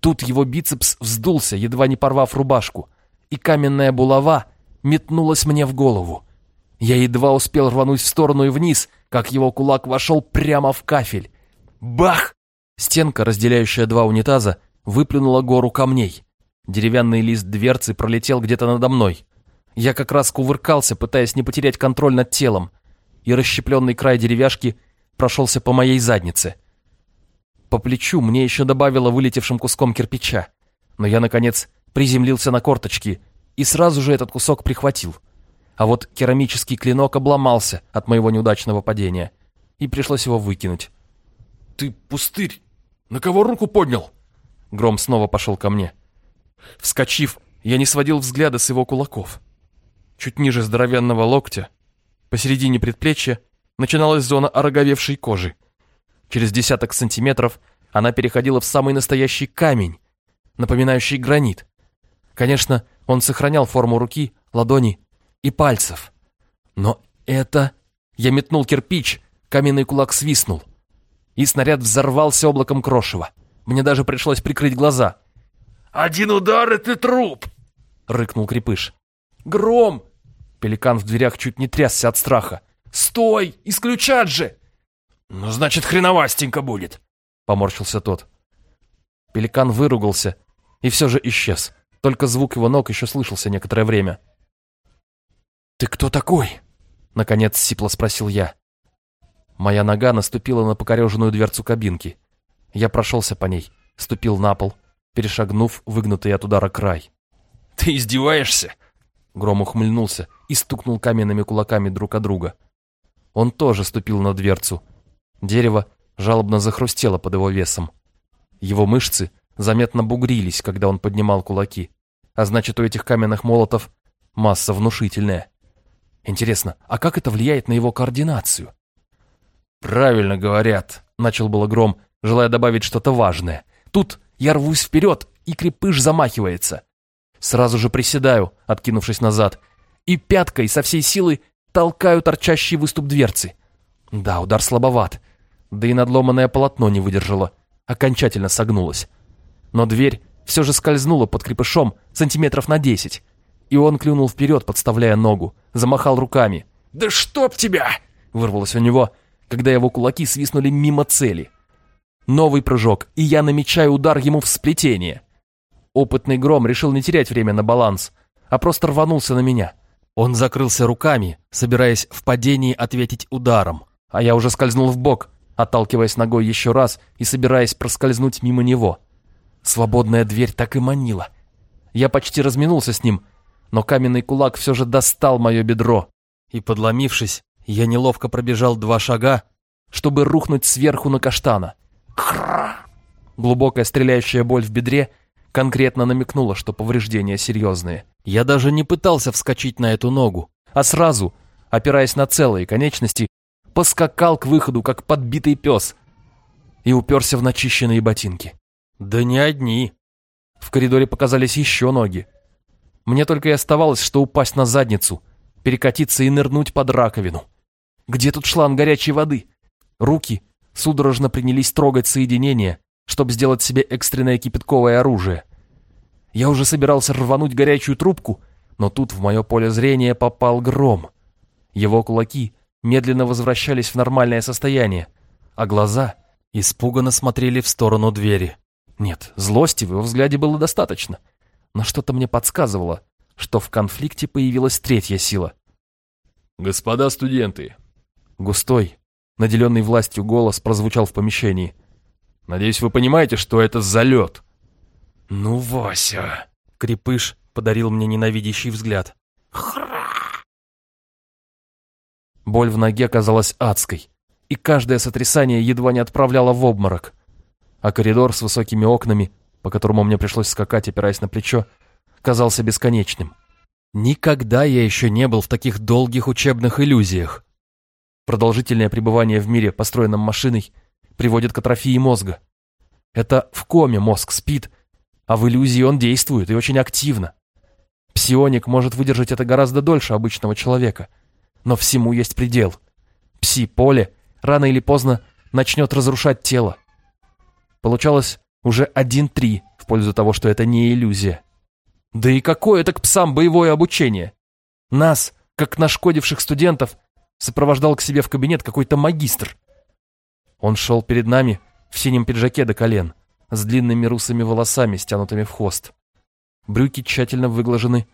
Тут его бицепс вздулся, едва не порвав рубашку, и каменная булава метнулась мне в голову. Я едва успел рвануть в сторону и вниз, как его кулак вошел прямо в кафель. Бах! Стенка, разделяющая два унитаза, выплюнула гору камней. Деревянный лист дверцы пролетел где-то надо мной. Я как раз кувыркался, пытаясь не потерять контроль над телом, и расщепленный край деревяшки прошелся по моей заднице. По плечу мне еще добавило вылетевшим куском кирпича, но я, наконец, приземлился на корточки и сразу же этот кусок прихватил. А вот керамический клинок обломался от моего неудачного падения, и пришлось его выкинуть. «Ты пустырь! На кого руку поднял?» Гром снова пошел ко мне. Вскочив, я не сводил взгляда с его кулаков. Чуть ниже здоровенного локтя, посередине предплечья, начиналась зона ороговевшей кожи. Через десяток сантиметров она переходила в самый настоящий камень, напоминающий гранит. Конечно, он сохранял форму руки, ладони и пальцев. Но это... Я метнул кирпич, каменный кулак свистнул. И снаряд взорвался облаком крошева. Мне даже пришлось прикрыть глаза. «Один удар, и ты труп!» — рыкнул крепыш. «Гром!» Пеликан в дверях чуть не трясся от страха. «Стой! Исключат же!» «Ну, значит, хреновастенько будет!» — поморщился тот. Пеликан выругался и все же исчез. Только звук его ног еще слышался некоторое время. «Ты кто такой?» — наконец сипло спросил я. Моя нога наступила на покореженную дверцу кабинки. Я прошелся по ней, ступил на пол, перешагнув выгнутый от удара край. «Ты издеваешься?» Гром ухмыльнулся и стукнул каменными кулаками друг от друга. Он тоже ступил на дверцу. Дерево жалобно захрустело под его весом. Его мышцы заметно бугрились, когда он поднимал кулаки. А значит, у этих каменных молотов масса внушительная. Интересно, а как это влияет на его координацию? «Правильно говорят», — начал было Гром, желая добавить что-то важное. Тут я рвусь вперед, и крепыш замахивается. Сразу же приседаю, откинувшись назад, и пяткой со всей силы толкаю торчащий выступ дверцы. Да, удар слабоват, да и надломанное полотно не выдержало, окончательно согнулось. Но дверь все же скользнула под крепышом сантиметров на десять, и он клюнул вперед, подставляя ногу, замахал руками. «Да чтоб тебя!» — вырвалось у него, когда его кулаки свистнули мимо цели. Новый прыжок, и я намечаю удар ему в сплетение. Опытный гром решил не терять время на баланс. а просто рванулся на меня. Он закрылся руками, собираясь в падении ответить ударом, а я уже скользнул в бок, отталкиваясь ногой еще раз и собираясь проскользнуть мимо него. Свободная дверь так и манила. Я почти разминулся с ним, но каменный кулак все же достал мое бедро, и, подломившись, я неловко пробежал два шага, чтобы рухнуть сверху на каштана. Глубокая стреляющая боль в бедре конкретно намекнула, что повреждения серьезные. Я даже не пытался вскочить на эту ногу, а сразу, опираясь на целые конечности, поскакал к выходу, как подбитый пес, и уперся в начищенные ботинки. Да не одни. В коридоре показались еще ноги. Мне только и оставалось, что упасть на задницу, перекатиться и нырнуть под раковину. Где тут шланг горячей воды? Руки судорожно принялись трогать соединение, чтобы сделать себе экстренное кипятковое оружие. Я уже собирался рвануть горячую трубку, но тут в мое поле зрения попал гром. Его кулаки медленно возвращались в нормальное состояние, а глаза испуганно смотрели в сторону двери. Нет, злости в его взгляде было достаточно, но что-то мне подсказывало, что в конфликте появилась третья сила. «Господа студенты!» Густой, наделенный властью голос прозвучал в помещении. «Надеюсь, вы понимаете, что это залет?» «Ну, Вася!» Крепыш подарил мне ненавидящий взгляд. Боль в ноге казалась адской, и каждое сотрясание едва не отправляло в обморок. А коридор с высокими окнами, по которому мне пришлось скакать, опираясь на плечо, казался бесконечным. Никогда я еще не был в таких долгих учебных иллюзиях. Продолжительное пребывание в мире, построенном машиной, приводит к атрофии мозга. Это в коме мозг спит, а в иллюзии он действует и очень активно. Псионик может выдержать это гораздо дольше обычного человека. Но всему есть предел. Пси-поле рано или поздно начнет разрушать тело. Получалось уже 1-3 в пользу того, что это не иллюзия. Да и какое это к псам боевое обучение? Нас, как нашкодивших студентов, сопровождал к себе в кабинет какой-то магистр. Он шел перед нами в синем пиджаке до колен с длинными русыми волосами, стянутыми в хвост. Брюки тщательно выглажены,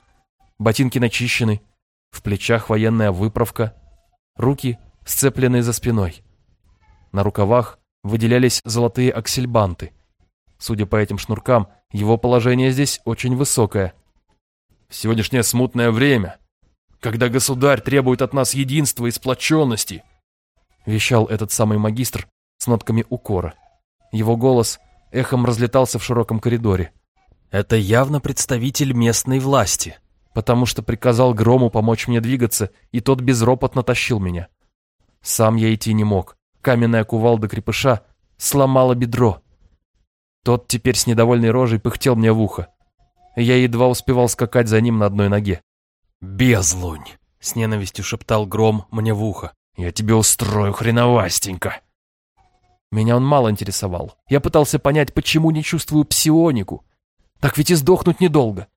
ботинки начищены, в плечах военная выправка, руки сцеплены за спиной. На рукавах выделялись золотые аксельбанты. Судя по этим шнуркам, его положение здесь очень высокое. В сегодняшнее смутное время, когда государь требует от нас единства и сплоченности, вещал этот самый магистр с нотками укора. Его голос эхом разлетался в широком коридоре. Это явно представитель местной власти, потому что приказал Грому помочь мне двигаться, и тот безропотно тащил меня. Сам я идти не мог. Каменная кувалда крепыша сломала бедро. Тот теперь с недовольной рожей пыхтел мне в ухо. Я едва успевал скакать за ним на одной ноге. «Безлунь!» — с ненавистью шептал Гром мне в ухо. «Я тебе устрою хреновастенько!» Меня он мало интересовал. Я пытался понять, почему не чувствую псионику. Так ведь и сдохнуть недолго.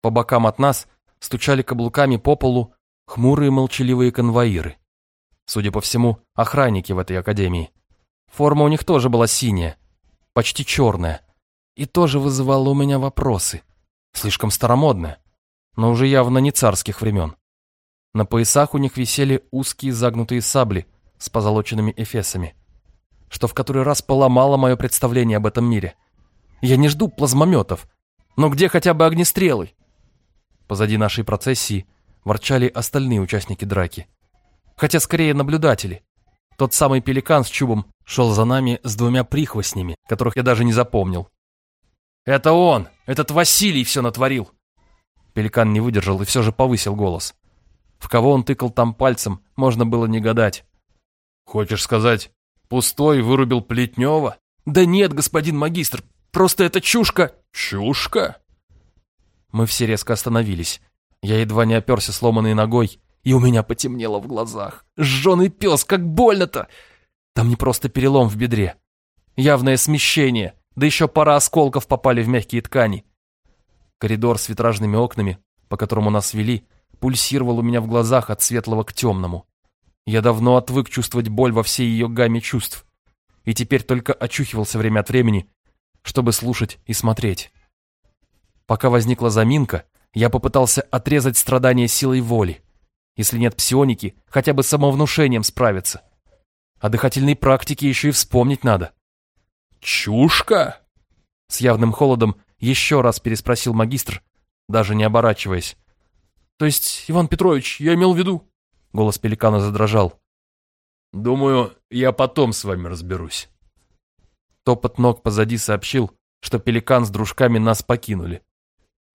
По бокам от нас стучали каблуками по полу хмурые молчаливые конвоиры. Судя по всему, охранники в этой академии. Форма у них тоже была синяя, почти черная. И тоже вызывала у меня вопросы. Слишком старомодная, но уже явно не царских времен. На поясах у них висели узкие загнутые сабли с позолоченными эфесами что в который раз поломало мое представление об этом мире. Я не жду плазмометов, но где хотя бы огнестрелы? Позади нашей процессии ворчали остальные участники драки. Хотя скорее наблюдатели. Тот самый пеликан с чубом шел за нами с двумя прихвостнями, которых я даже не запомнил. «Это он! Этот Василий все натворил!» Пеликан не выдержал и все же повысил голос. В кого он тыкал там пальцем, можно было не гадать. «Хочешь сказать, Пустой вырубил Плетнева? Да нет, господин магистр, просто это чушка. Чушка? Мы все резко остановились. Я едва не оперся сломанной ногой, и у меня потемнело в глазах. Жженый пес, как больно-то! Там не просто перелом в бедре. Явное смещение, да еще пара осколков попали в мягкие ткани. Коридор с витражными окнами, по которому нас вели, пульсировал у меня в глазах от светлого к темному. Я давно отвык чувствовать боль во всей ее гамме чувств. И теперь только очухивался время от времени, чтобы слушать и смотреть. Пока возникла заминка, Я попытался отрезать страдания силой воли. Если нет псионики, хотя бы самовнушением справиться. О дыхательной практике еще и вспомнить надо. «Чушка?» С явным холодом еще раз переспросил магистр, даже не оборачиваясь. «То есть, Иван Петрович, я имел в виду...» Голос пеликана задрожал. «Думаю, я потом с вами разберусь». Топот ног позади сообщил, что пеликан с дружками нас покинули.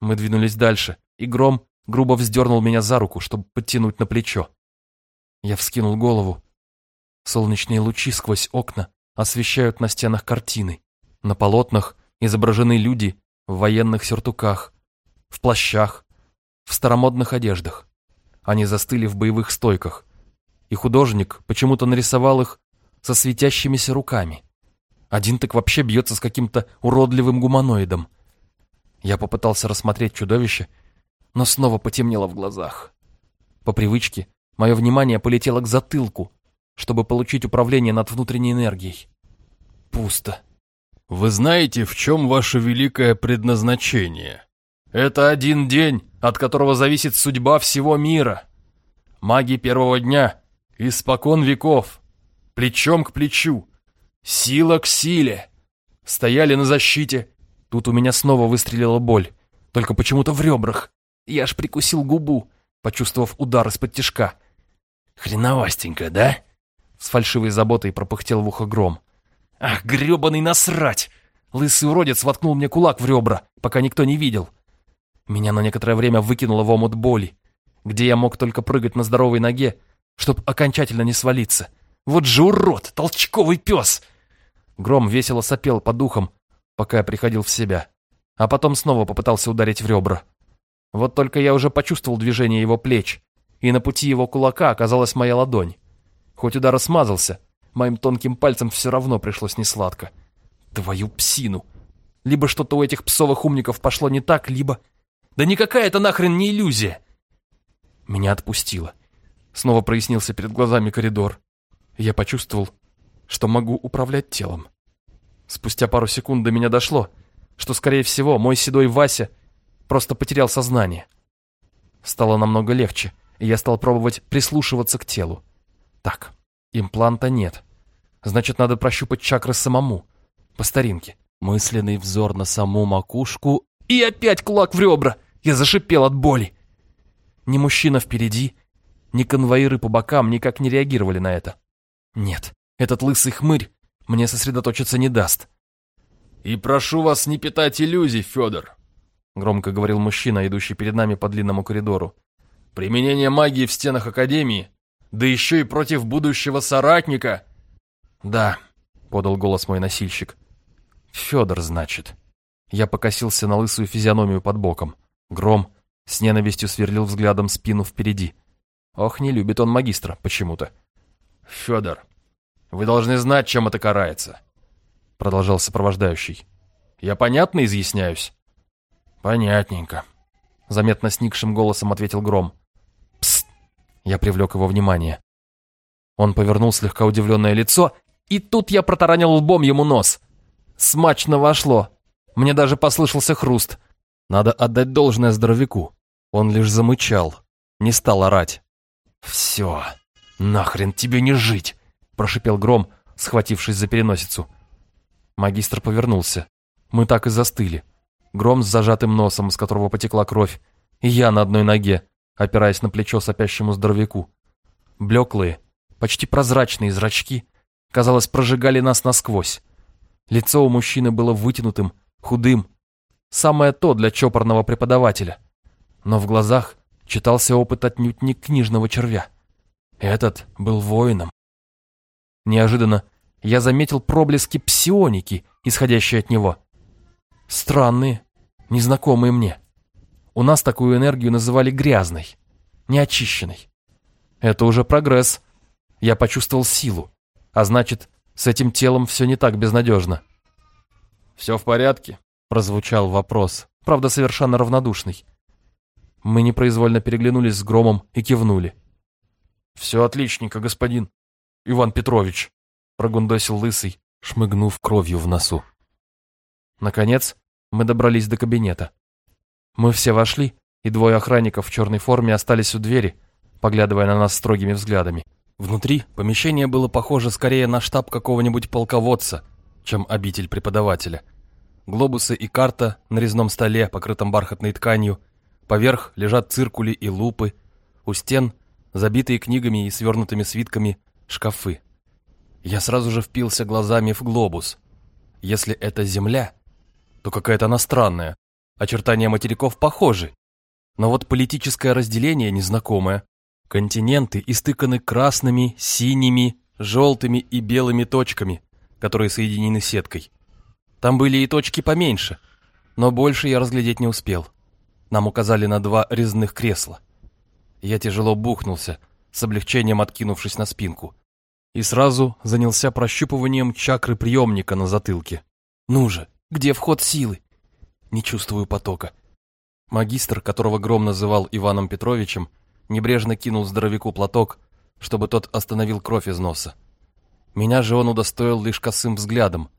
Мы двинулись дальше, и гром грубо вздернул меня за руку, чтобы подтянуть на плечо. Я вскинул голову. Солнечные лучи сквозь окна освещают на стенах картины. На полотнах изображены люди в военных сюртуках, в плащах, в старомодных одеждах. Они застыли в боевых стойках, и художник почему-то нарисовал их со светящимися руками. Один так вообще бьется с каким-то уродливым гуманоидом. Я попытался рассмотреть чудовище, но снова потемнело в глазах. По привычке мое внимание полетело к затылку, чтобы получить управление над внутренней энергией. Пусто. «Вы знаете, в чем ваше великое предназначение? Это один день, от которого зависит судьба всего мира. Маги первого дня, испокон веков, плечом к плечу, сила к силе, стояли на защите. Тут у меня снова выстрелила боль, только почему-то в ребрах. Я аж прикусил губу, почувствовав удар из-под тишка. «Хреновастенько, да?» С фальшивой заботой пропыхтел в ухо гром. «Ах, гребаный насрать!» Лысый уродец воткнул мне кулак в ребра, пока никто не видел. Меня на некоторое время выкинуло в омут боли, где я мог только прыгать на здоровой ноге, чтоб окончательно не свалиться. Вот же урод, толчковый пес! Гром весело сопел по духам, пока я приходил в себя, а потом снова попытался ударить в ребра. Вот только я уже почувствовал движение его плеч, и на пути его кулака оказалась моя ладонь. Хоть удар смазался, моим тонким пальцем все равно пришлось несладко. Твою псину! Либо что-то у этих псовых умников пошло не так, либо... Да никакая это нахрен не иллюзия! Меня отпустило. Снова прояснился перед глазами коридор. Я почувствовал, что могу управлять телом. Спустя пару секунд до меня дошло, что, скорее всего, мой седой Вася просто потерял сознание. Стало намного легче, и я стал пробовать прислушиваться к телу. Так, импланта нет. Значит, надо прощупать чакры самому. По старинке. Мысленный взор на саму макушку. И опять кулак в ребра. Я зашипел от боли. Ни мужчина впереди, ни конвоиры по бокам никак не реагировали на это. Нет, этот лысый хмырь мне сосредоточиться не даст. «И прошу вас не питать иллюзий, Федор», — громко говорил мужчина, идущий перед нами по длинному коридору. «Применение магии в стенах Академии да еще и против будущего соратника!» «Да», — подал голос мой носильщик. «Федор, значит». Я покосился на лысую физиономию под боком. Гром с ненавистью сверлил взглядом спину впереди. Ох, не любит он магистра почему-то. «Федор, вы должны знать, чем это карается», — продолжал сопровождающий. «Я понятно изъясняюсь?» «Понятненько», — заметно сникшим голосом ответил Гром. Я привлек его внимание. Он повернул слегка удивленное лицо, и тут я протаранил лбом ему нос. Смачно вошло. Мне даже послышался хруст. Надо отдать должное здоровяку. Он лишь замычал, не стал орать. «Все, нахрен тебе не жить!» – прошипел Гром, схватившись за переносицу. Магистр повернулся. Мы так и застыли. Гром с зажатым носом, из которого потекла кровь, и я на одной ноге, опираясь на плечо сопящему здоровяку. Блеклые, почти прозрачные зрачки, казалось, прожигали нас насквозь. Лицо у мужчины было вытянутым, худым. Самое то для чопорного преподавателя. Но в глазах читался опыт отнюдь не книжного червя. Этот был воином. Неожиданно я заметил проблески псионики, исходящие от него. Странные, незнакомые мне. У нас такую энергию называли грязной, неочищенной. Это уже прогресс. Я почувствовал силу. А значит, с этим телом все не так безнадежно. «Все в порядке?» – прозвучал вопрос, правда, совершенно равнодушный. Мы непроизвольно переглянулись с Громом и кивнули. «Все отличненько, господин Иван Петрович», – прогундосил Лысый, шмыгнув кровью в носу. Наконец, мы добрались до кабинета. Мы все вошли, и двое охранников в черной форме остались у двери, поглядывая на нас строгими взглядами. Внутри помещение было похоже скорее на штаб какого-нибудь полководца, чем обитель преподавателя. Глобусы и карта на резном столе, покрытом бархатной тканью, поверх лежат циркули и лупы, у стен, забитые книгами и свернутыми свитками, шкафы. Я сразу же впился глазами в глобус. Если это Земля, то какая-то она странная. Очертания материков похожи. Но вот политическое разделение незнакомое. Континенты истыканы красными, синими, желтыми и белыми точками, которые соединены сеткой. Там были и точки поменьше, но больше я разглядеть не успел. Нам указали на два резных кресла. Я тяжело бухнулся, с облегчением откинувшись на спинку. И сразу занялся прощупыванием чакры приемника на затылке. Ну же, где вход силы? Не чувствую потока. Магистр, которого Гром называл Иваном Петровичем, небрежно кинул здоровяку платок, чтобы тот остановил кровь из носа. Меня же он удостоил лишь косым взглядом,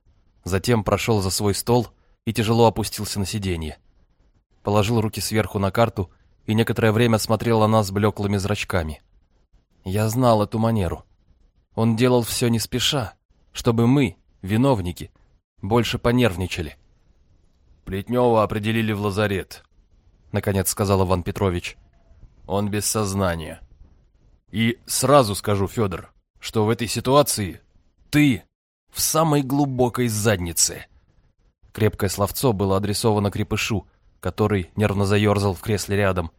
затем прошел за свой стол и тяжело опустился на сиденье. Положил руки сверху на карту и некоторое время смотрел на нас блеклыми зрачками. Я знал эту манеру. Он делал все не спеша, чтобы мы, виновники, больше понервничали. «Плетнева определили в лазарет», — наконец сказал Иван Петрович. «Он без сознания. И сразу скажу, Федор, что в этой ситуации ты в самой глубокой заднице». Крепкое словцо было адресовано крепышу, который нервно заерзал в кресле рядом.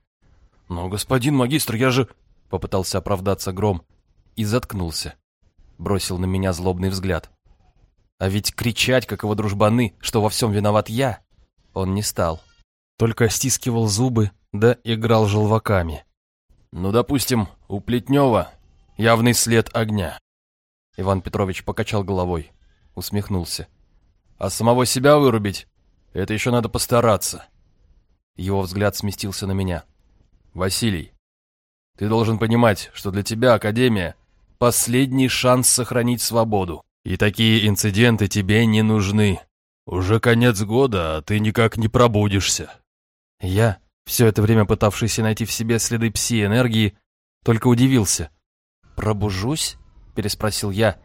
«Но, господин магистр, я же...» — попытался оправдаться Гром и заткнулся. Бросил на меня злобный взгляд. А ведь кричать, как его дружбаны, что во всем виноват я, он не стал. Только стискивал зубы, да играл желваками. «Ну, допустим, у Плетнева явный след огня». Иван Петрович покачал головой, усмехнулся. «А самого себя вырубить? Это еще надо постараться». Его взгляд сместился на меня. «Василий, ты должен понимать, что для тебя Академия — последний шанс сохранить свободу. И такие инциденты тебе не нужны. Уже конец года, а ты никак не пробудишься». Я, все это время пытавшийся найти в себе следы пси-энергии, только удивился. «Пробужусь?» — переспросил я,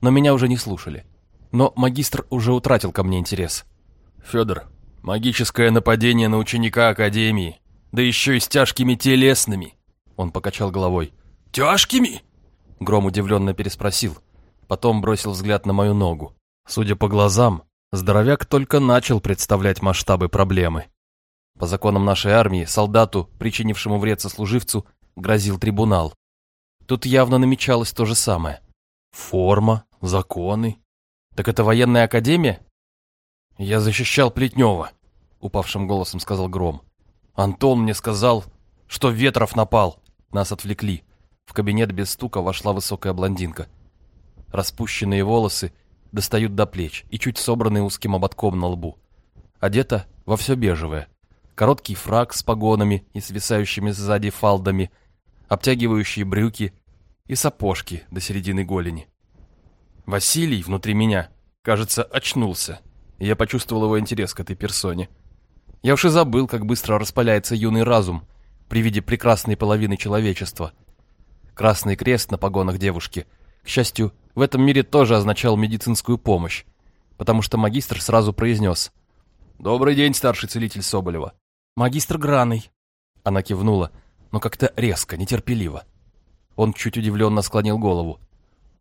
но меня уже не слушали. Но магистр уже утратил ко мне интерес. «Федор, Магическое нападение на ученика Академии, да еще и с тяжкими телесными. Он покачал головой. «Тяжкими?» Гром удивленно переспросил. Потом бросил взгляд на мою ногу. Судя по глазам, здоровяк только начал представлять масштабы проблемы. По законам нашей армии, солдату, причинившему вред сослуживцу, грозил трибунал. Тут явно намечалось то же самое. Форма, законы. Так это военная академия? Я защищал Плетнева упавшим голосом сказал Гром. Антон мне сказал, что Ветров напал. Нас отвлекли. В кабинет без стука вошла высокая блондинка. Распущенные волосы достают до плеч и чуть собранные узким ободком на лбу. Одета во все бежевое. Короткий фраг с погонами и свисающими сзади фалдами, обтягивающие брюки и сапожки до середины голени. Василий внутри меня, кажется, очнулся, и я почувствовал его интерес к этой персоне. Я уж и забыл, как быстро распаляется юный разум при виде прекрасной половины человечества. Красный крест на погонах девушки, к счастью, в этом мире тоже означал медицинскую помощь, потому что магистр сразу произнес «Добрый день, старший целитель Соболева». «Магистр Граный». Она кивнула, но как-то резко, нетерпеливо. Он чуть удивленно склонил голову.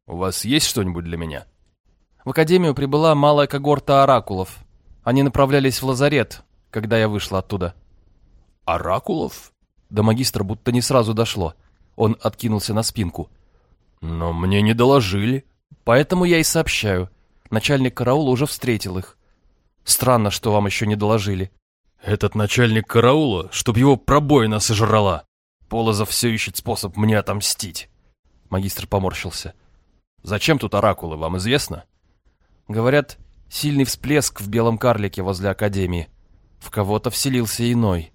«У вас есть что-нибудь для меня?» В академию прибыла малая когорта оракулов. Они направлялись в лазарет, когда я вышла оттуда. «Оракулов?» До магистра будто не сразу дошло. Он откинулся на спинку. «Но мне не доложили». «Поэтому я и сообщаю. Начальник караула уже встретил их. Странно, что вам еще не доложили». «Этот начальник караула, чтоб его пробоина сожрала. Полозов все ищет способ мне отомстить». Магистр поморщился. «Зачем тут оракулы, вам известно?» «Говорят, сильный всплеск в белом карлике возле Академии. В кого-то вселился иной.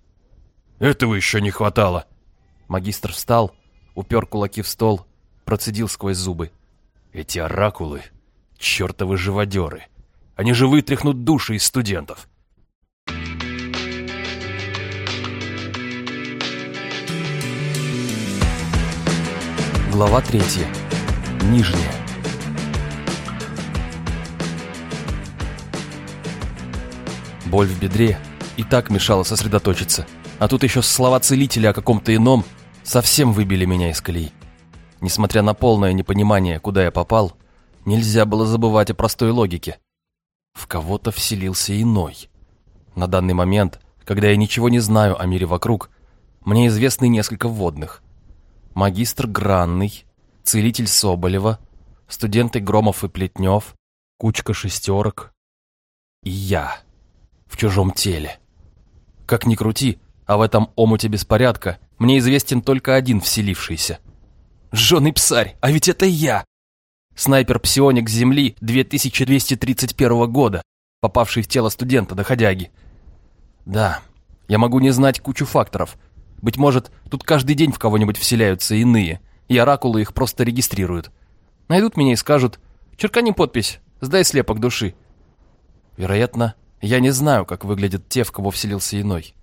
«Этого еще не хватало!» Магистр встал, упер кулаки в стол, процедил сквозь зубы. «Эти оракулы, чертовы живодеры! Они же вытряхнут души из студентов!» Глава третья. Нижняя. Боль в бедре и так мешала сосредоточиться, а тут еще слова целителя о каком-то ином совсем выбили меня из колеи. Несмотря на полное непонимание, куда я попал, нельзя было забывать о простой логике. В кого-то вселился иной. На данный момент, когда я ничего не знаю о мире вокруг, мне известны несколько вводных. Магистр Гранный, целитель Соболева, студенты Громов и Плетнев, кучка шестерок и я в чужом теле. Как ни крути, а в этом омуте беспорядка мне известен только один вселившийся. Жженый псарь, а ведь это я! Снайпер-псионик Земли 2231 года, попавший в тело студента-доходяги. Да, я могу не знать кучу факторов. Быть может, тут каждый день в кого-нибудь вселяются иные, и оракулы их просто регистрируют. Найдут меня и скажут «Черкани подпись, сдай слепок души». Вероятно, я не знаю, как выглядят те, в кого вселился иной.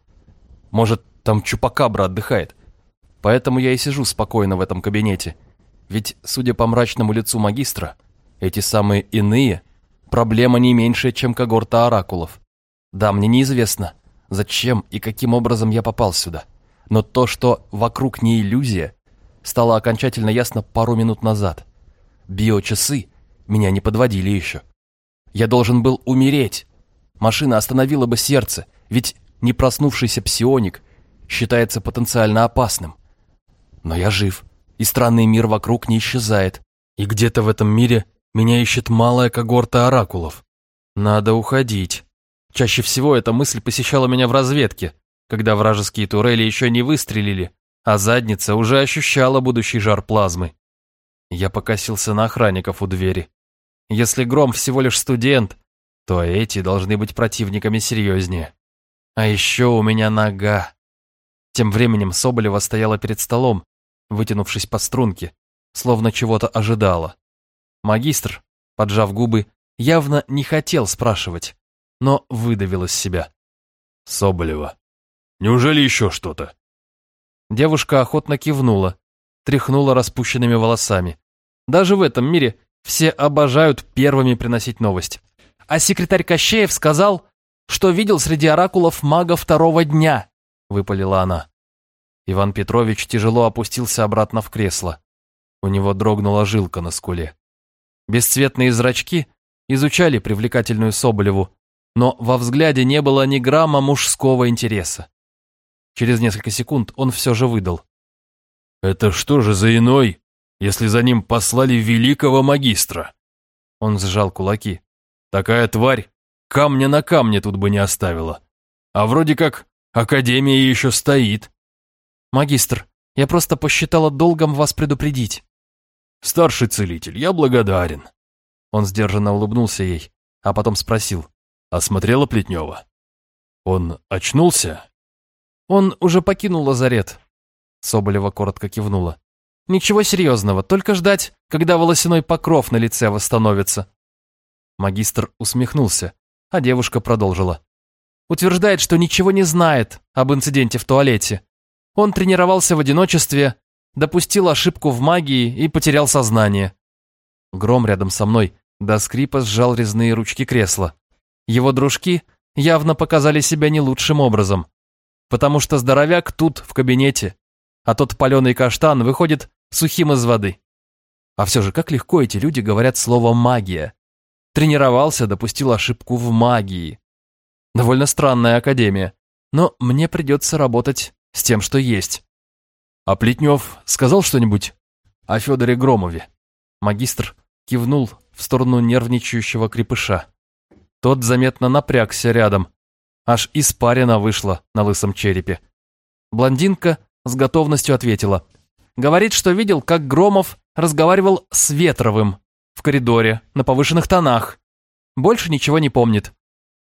Может, там Чупакабра отдыхает. Поэтому я и сижу спокойно в этом кабинете. Ведь, судя по мрачному лицу магистра, эти самые иные – проблема не меньшая, чем когорта оракулов. Да, мне неизвестно, зачем и каким образом я попал сюда. Но то, что вокруг не иллюзия, стало окончательно ясно пару минут назад. Биочасы меня не подводили еще. Я должен был умереть, Машина остановила бы сердце, ведь не проснувшийся псионик считается потенциально опасным. Но я жив, и странный мир вокруг не исчезает. И где-то в этом мире меня ищет малая когорта оракулов. Надо уходить. Чаще всего эта мысль посещала меня в разведке, когда вражеские турели еще не выстрелили, а задница уже ощущала будущий жар плазмы. Я покосился на охранников у двери. Если Гром всего лишь студент, то эти должны быть противниками серьезнее. А еще у меня нога. Тем временем Соболева стояла перед столом, вытянувшись по струнке, словно чего-то ожидала. Магистр, поджав губы, явно не хотел спрашивать, но выдавил из себя. «Соболева, неужели еще что-то?» Девушка охотно кивнула, тряхнула распущенными волосами. Даже в этом мире все обожают первыми приносить новость а секретарь Кощеев сказал, что видел среди оракулов мага второго дня», — выпалила она. Иван Петрович тяжело опустился обратно в кресло. У него дрогнула жилка на скуле. Бесцветные зрачки изучали привлекательную Соболеву, но во взгляде не было ни грамма мужского интереса. Через несколько секунд он все же выдал. «Это что же за иной, если за ним послали великого магистра?» Он сжал кулаки. Такая тварь камня на камне тут бы не оставила. А вроде как Академия еще стоит. Магистр, я просто посчитала долгом вас предупредить. Старший целитель, я благодарен. Он сдержанно улыбнулся ей, а потом спросил. Осмотрела Плетнева? Он очнулся? Он уже покинул лазарет. Соболева коротко кивнула. Ничего серьезного, только ждать, когда волосяной покров на лице восстановится. Магистр усмехнулся, а девушка продолжила. Утверждает, что ничего не знает об инциденте в туалете. Он тренировался в одиночестве, допустил ошибку в магии и потерял сознание. Гром рядом со мной до скрипа сжал резные ручки кресла. Его дружки явно показали себя не лучшим образом, потому что здоровяк тут, в кабинете, а тот паленый каштан выходит сухим из воды. А все же, как легко эти люди говорят слово «магия». Тренировался, допустил ошибку в магии. Довольно странная академия, но мне придется работать с тем, что есть. А Плетнев сказал что-нибудь о Федоре Громове? Магистр кивнул в сторону нервничающего крепыша. Тот заметно напрягся рядом. Аж испарина вышла на лысом черепе. Блондинка с готовностью ответила. Говорит, что видел, как Громов разговаривал с Ветровым в коридоре, на повышенных тонах. Больше ничего не помнит.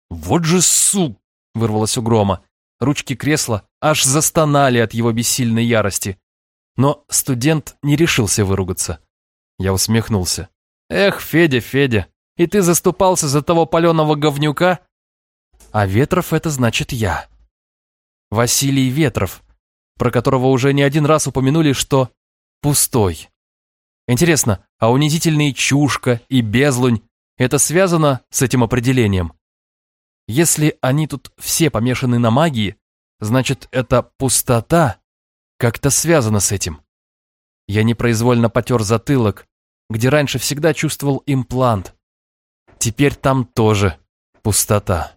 «Вот же су!» — вырвалось у грома. Ручки кресла аж застонали от его бессильной ярости. Но студент не решился выругаться. Я усмехнулся. «Эх, Федя, Федя, и ты заступался за того паленого говнюка?» «А Ветров — это значит я». Василий Ветров, про которого уже не один раз упомянули, что пустой. Интересно, а унизительные чушка и безлунь – это связано с этим определением? Если они тут все помешаны на магии, значит, эта пустота как-то связана с этим. Я непроизвольно потер затылок, где раньше всегда чувствовал имплант. Теперь там тоже пустота.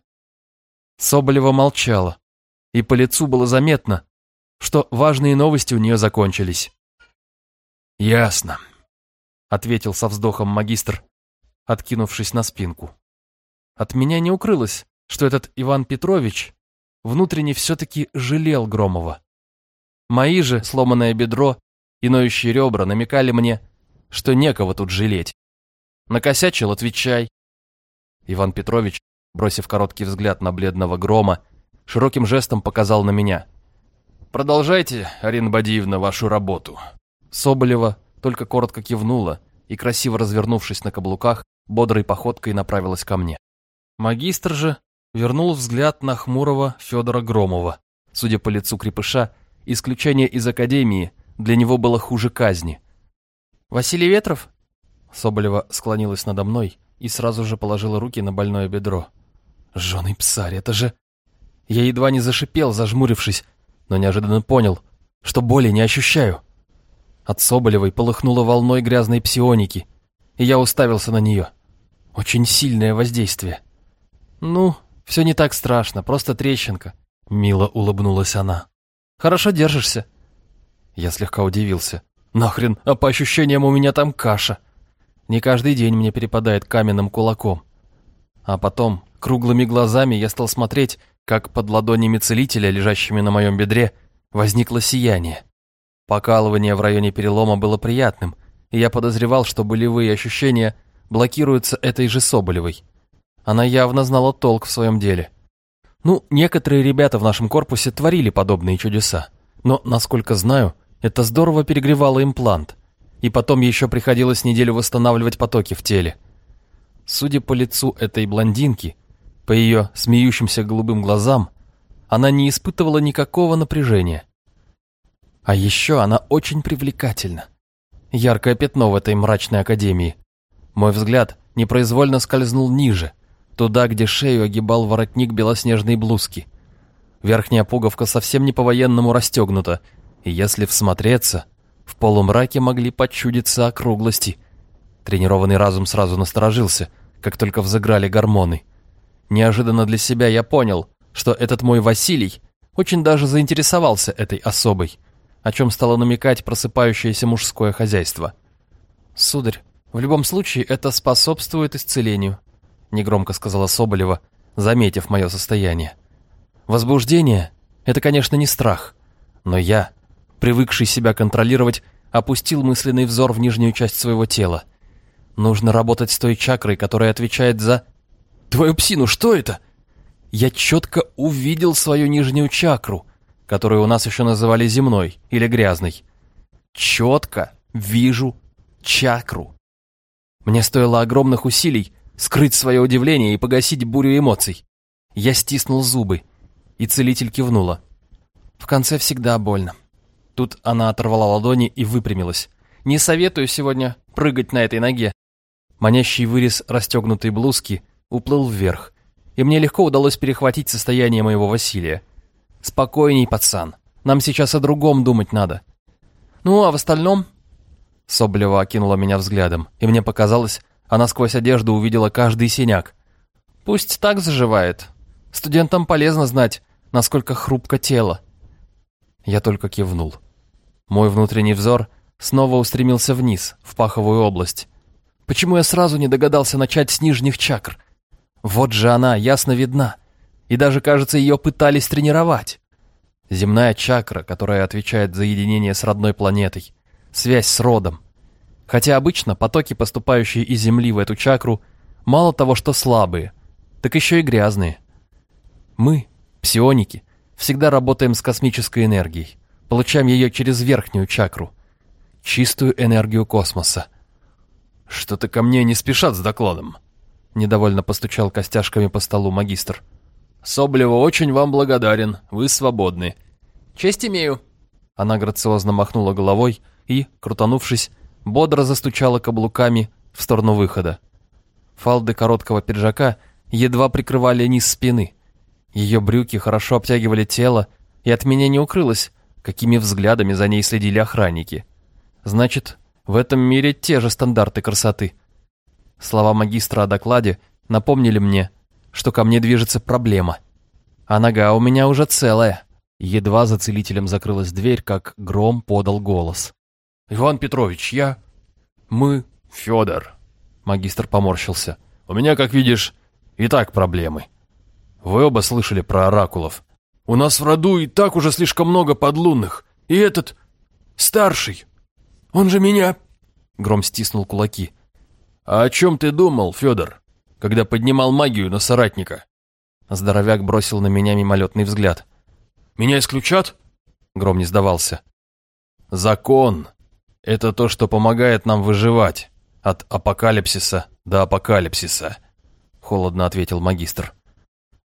Соболева молчала, и по лицу было заметно, что важные новости у нее закончились. «Ясно», — ответил со вздохом магистр, откинувшись на спинку. От меня не укрылось, что этот Иван Петрович внутренне все-таки жалел Громова. Мои же сломанное бедро и ноющие ребра намекали мне, что некого тут жалеть. Накосячил, отвечай. Иван Петрович, бросив короткий взгляд на бледного Грома, широким жестом показал на меня. «Продолжайте, Арина Бадиевна, вашу работу». Соболева только коротко кивнула и, красиво развернувшись на каблуках, бодрой походкой направилась ко мне. Магистр же вернул взгляд на хмурого Федора Громова. Судя по лицу крепыша, исключение из академии для него было хуже казни. «Василий Ветров?» Соболева склонилась надо мной и сразу же положила руки на больное бедро. «Жженый псарь, это же...» Я едва не зашипел, зажмурившись, но неожиданно понял, что боли не ощущаю. От Соболевой полыхнуло волной грязной псионики, и я уставился на нее. Очень сильное воздействие. «Ну, все не так страшно, просто трещинка», — мило улыбнулась она. «Хорошо держишься». Я слегка удивился. «Нахрен, а по ощущениям у меня там каша. Не каждый день мне перепадает каменным кулаком». А потом, круглыми глазами, я стал смотреть, как под ладонями целителя, лежащими на моем бедре, возникло сияние. Покалывание в районе перелома было приятным, и я подозревал, что болевые ощущения блокируются этой же Соболевой. Она явно знала толк в своем деле. Ну, некоторые ребята в нашем корпусе творили подобные чудеса, но, насколько знаю, это здорово перегревало имплант, и потом еще приходилось неделю восстанавливать потоки в теле. Судя по лицу этой блондинки, по ее смеющимся голубым глазам, она не испытывала никакого напряжения. А еще она очень привлекательна. Яркое пятно в этой мрачной академии. Мой взгляд непроизвольно скользнул ниже, туда, где шею огибал воротник белоснежной блузки. Верхняя пуговка совсем не по-военному расстегнута, и если всмотреться, в полумраке могли подчудиться округлости. Тренированный разум сразу насторожился, как только взыграли гормоны. Неожиданно для себя я понял, что этот мой Василий очень даже заинтересовался этой особой – о чем стало намекать просыпающееся мужское хозяйство. «Сударь, в любом случае это способствует исцелению», негромко сказала Соболева, заметив мое состояние. «Возбуждение — это, конечно, не страх, но я, привыкший себя контролировать, опустил мысленный взор в нижнюю часть своего тела. Нужно работать с той чакрой, которая отвечает за... Твою псину, что это? Я четко увидел свою нижнюю чакру, которую у нас еще называли земной или грязной. Четко вижу чакру. Мне стоило огромных усилий скрыть свое удивление и погасить бурю эмоций. Я стиснул зубы, и целитель кивнула. В конце всегда больно. Тут она оторвала ладони и выпрямилась. Не советую сегодня прыгать на этой ноге. Манящий вырез расстегнутой блузки уплыл вверх, и мне легко удалось перехватить состояние моего Василия. «Спокойней, пацан. Нам сейчас о другом думать надо». «Ну, а в остальном...» Соблева окинула меня взглядом, и мне показалось, она сквозь одежду увидела каждый синяк. «Пусть так заживает. Студентам полезно знать, насколько хрупко тело». Я только кивнул. Мой внутренний взор снова устремился вниз, в паховую область. Почему я сразу не догадался начать с нижних чакр? Вот же она, ясно видна и даже, кажется, ее пытались тренировать. Земная чакра, которая отвечает за единение с родной планетой, связь с родом. Хотя обычно потоки, поступающие из Земли в эту чакру, мало того, что слабые, так еще и грязные. Мы, псионики, всегда работаем с космической энергией, получаем ее через верхнюю чакру, чистую энергию космоса. «Что-то ко мне не спешат с докладом», — недовольно постучал костяшками по столу магистр. Соблева очень вам благодарен, вы свободны». «Честь имею». Она грациозно махнула головой и, крутанувшись, бодро застучала каблуками в сторону выхода. Фалды короткого пиджака едва прикрывали низ спины. Ее брюки хорошо обтягивали тело, и от меня не укрылось, какими взглядами за ней следили охранники. Значит, в этом мире те же стандарты красоты. Слова магистра о докладе напомнили мне, что ко мне движется проблема. А нога у меня уже целая. Едва за целителем закрылась дверь, как гром подал голос. «Иван Петрович, я...» «Мы...» «Федор...» Магистр поморщился. «У меня, как видишь, и так проблемы. Вы оба слышали про оракулов. У нас в роду и так уже слишком много подлунных. И этот... старший. Он же меня...» Гром стиснул кулаки. «А о чем ты думал, Федор, когда поднимал магию на соратника?» Здоровяк бросил на меня мимолетный взгляд. «Меня исключат?» Гром не сдавался. «Закон — это то, что помогает нам выживать от апокалипсиса до апокалипсиса», — холодно ответил магистр.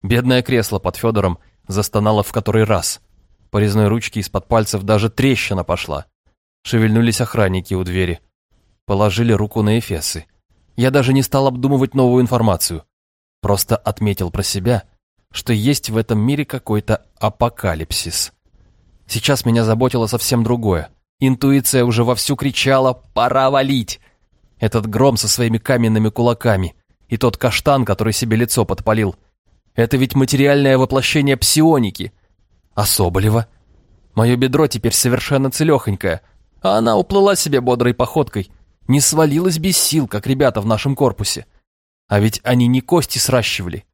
Бедное кресло под Федором застонало в который раз. По резной ручке из-под пальцев даже трещина пошла. Шевельнулись охранники у двери. Положили руку на эфесы. Я даже не стал обдумывать новую информацию. Просто отметил про себя, что есть в этом мире какой-то апокалипсис. Сейчас меня заботило совсем другое. Интуиция уже вовсю кричала «Пора валить!» Этот гром со своими каменными кулаками и тот каштан, который себе лицо подпалил. Это ведь материальное воплощение псионики. А Соболева? Мое бедро теперь совершенно целехонькое, а она уплыла себе бодрой походкой, не свалилась без сил, как ребята в нашем корпусе. А ведь они не кости сращивали.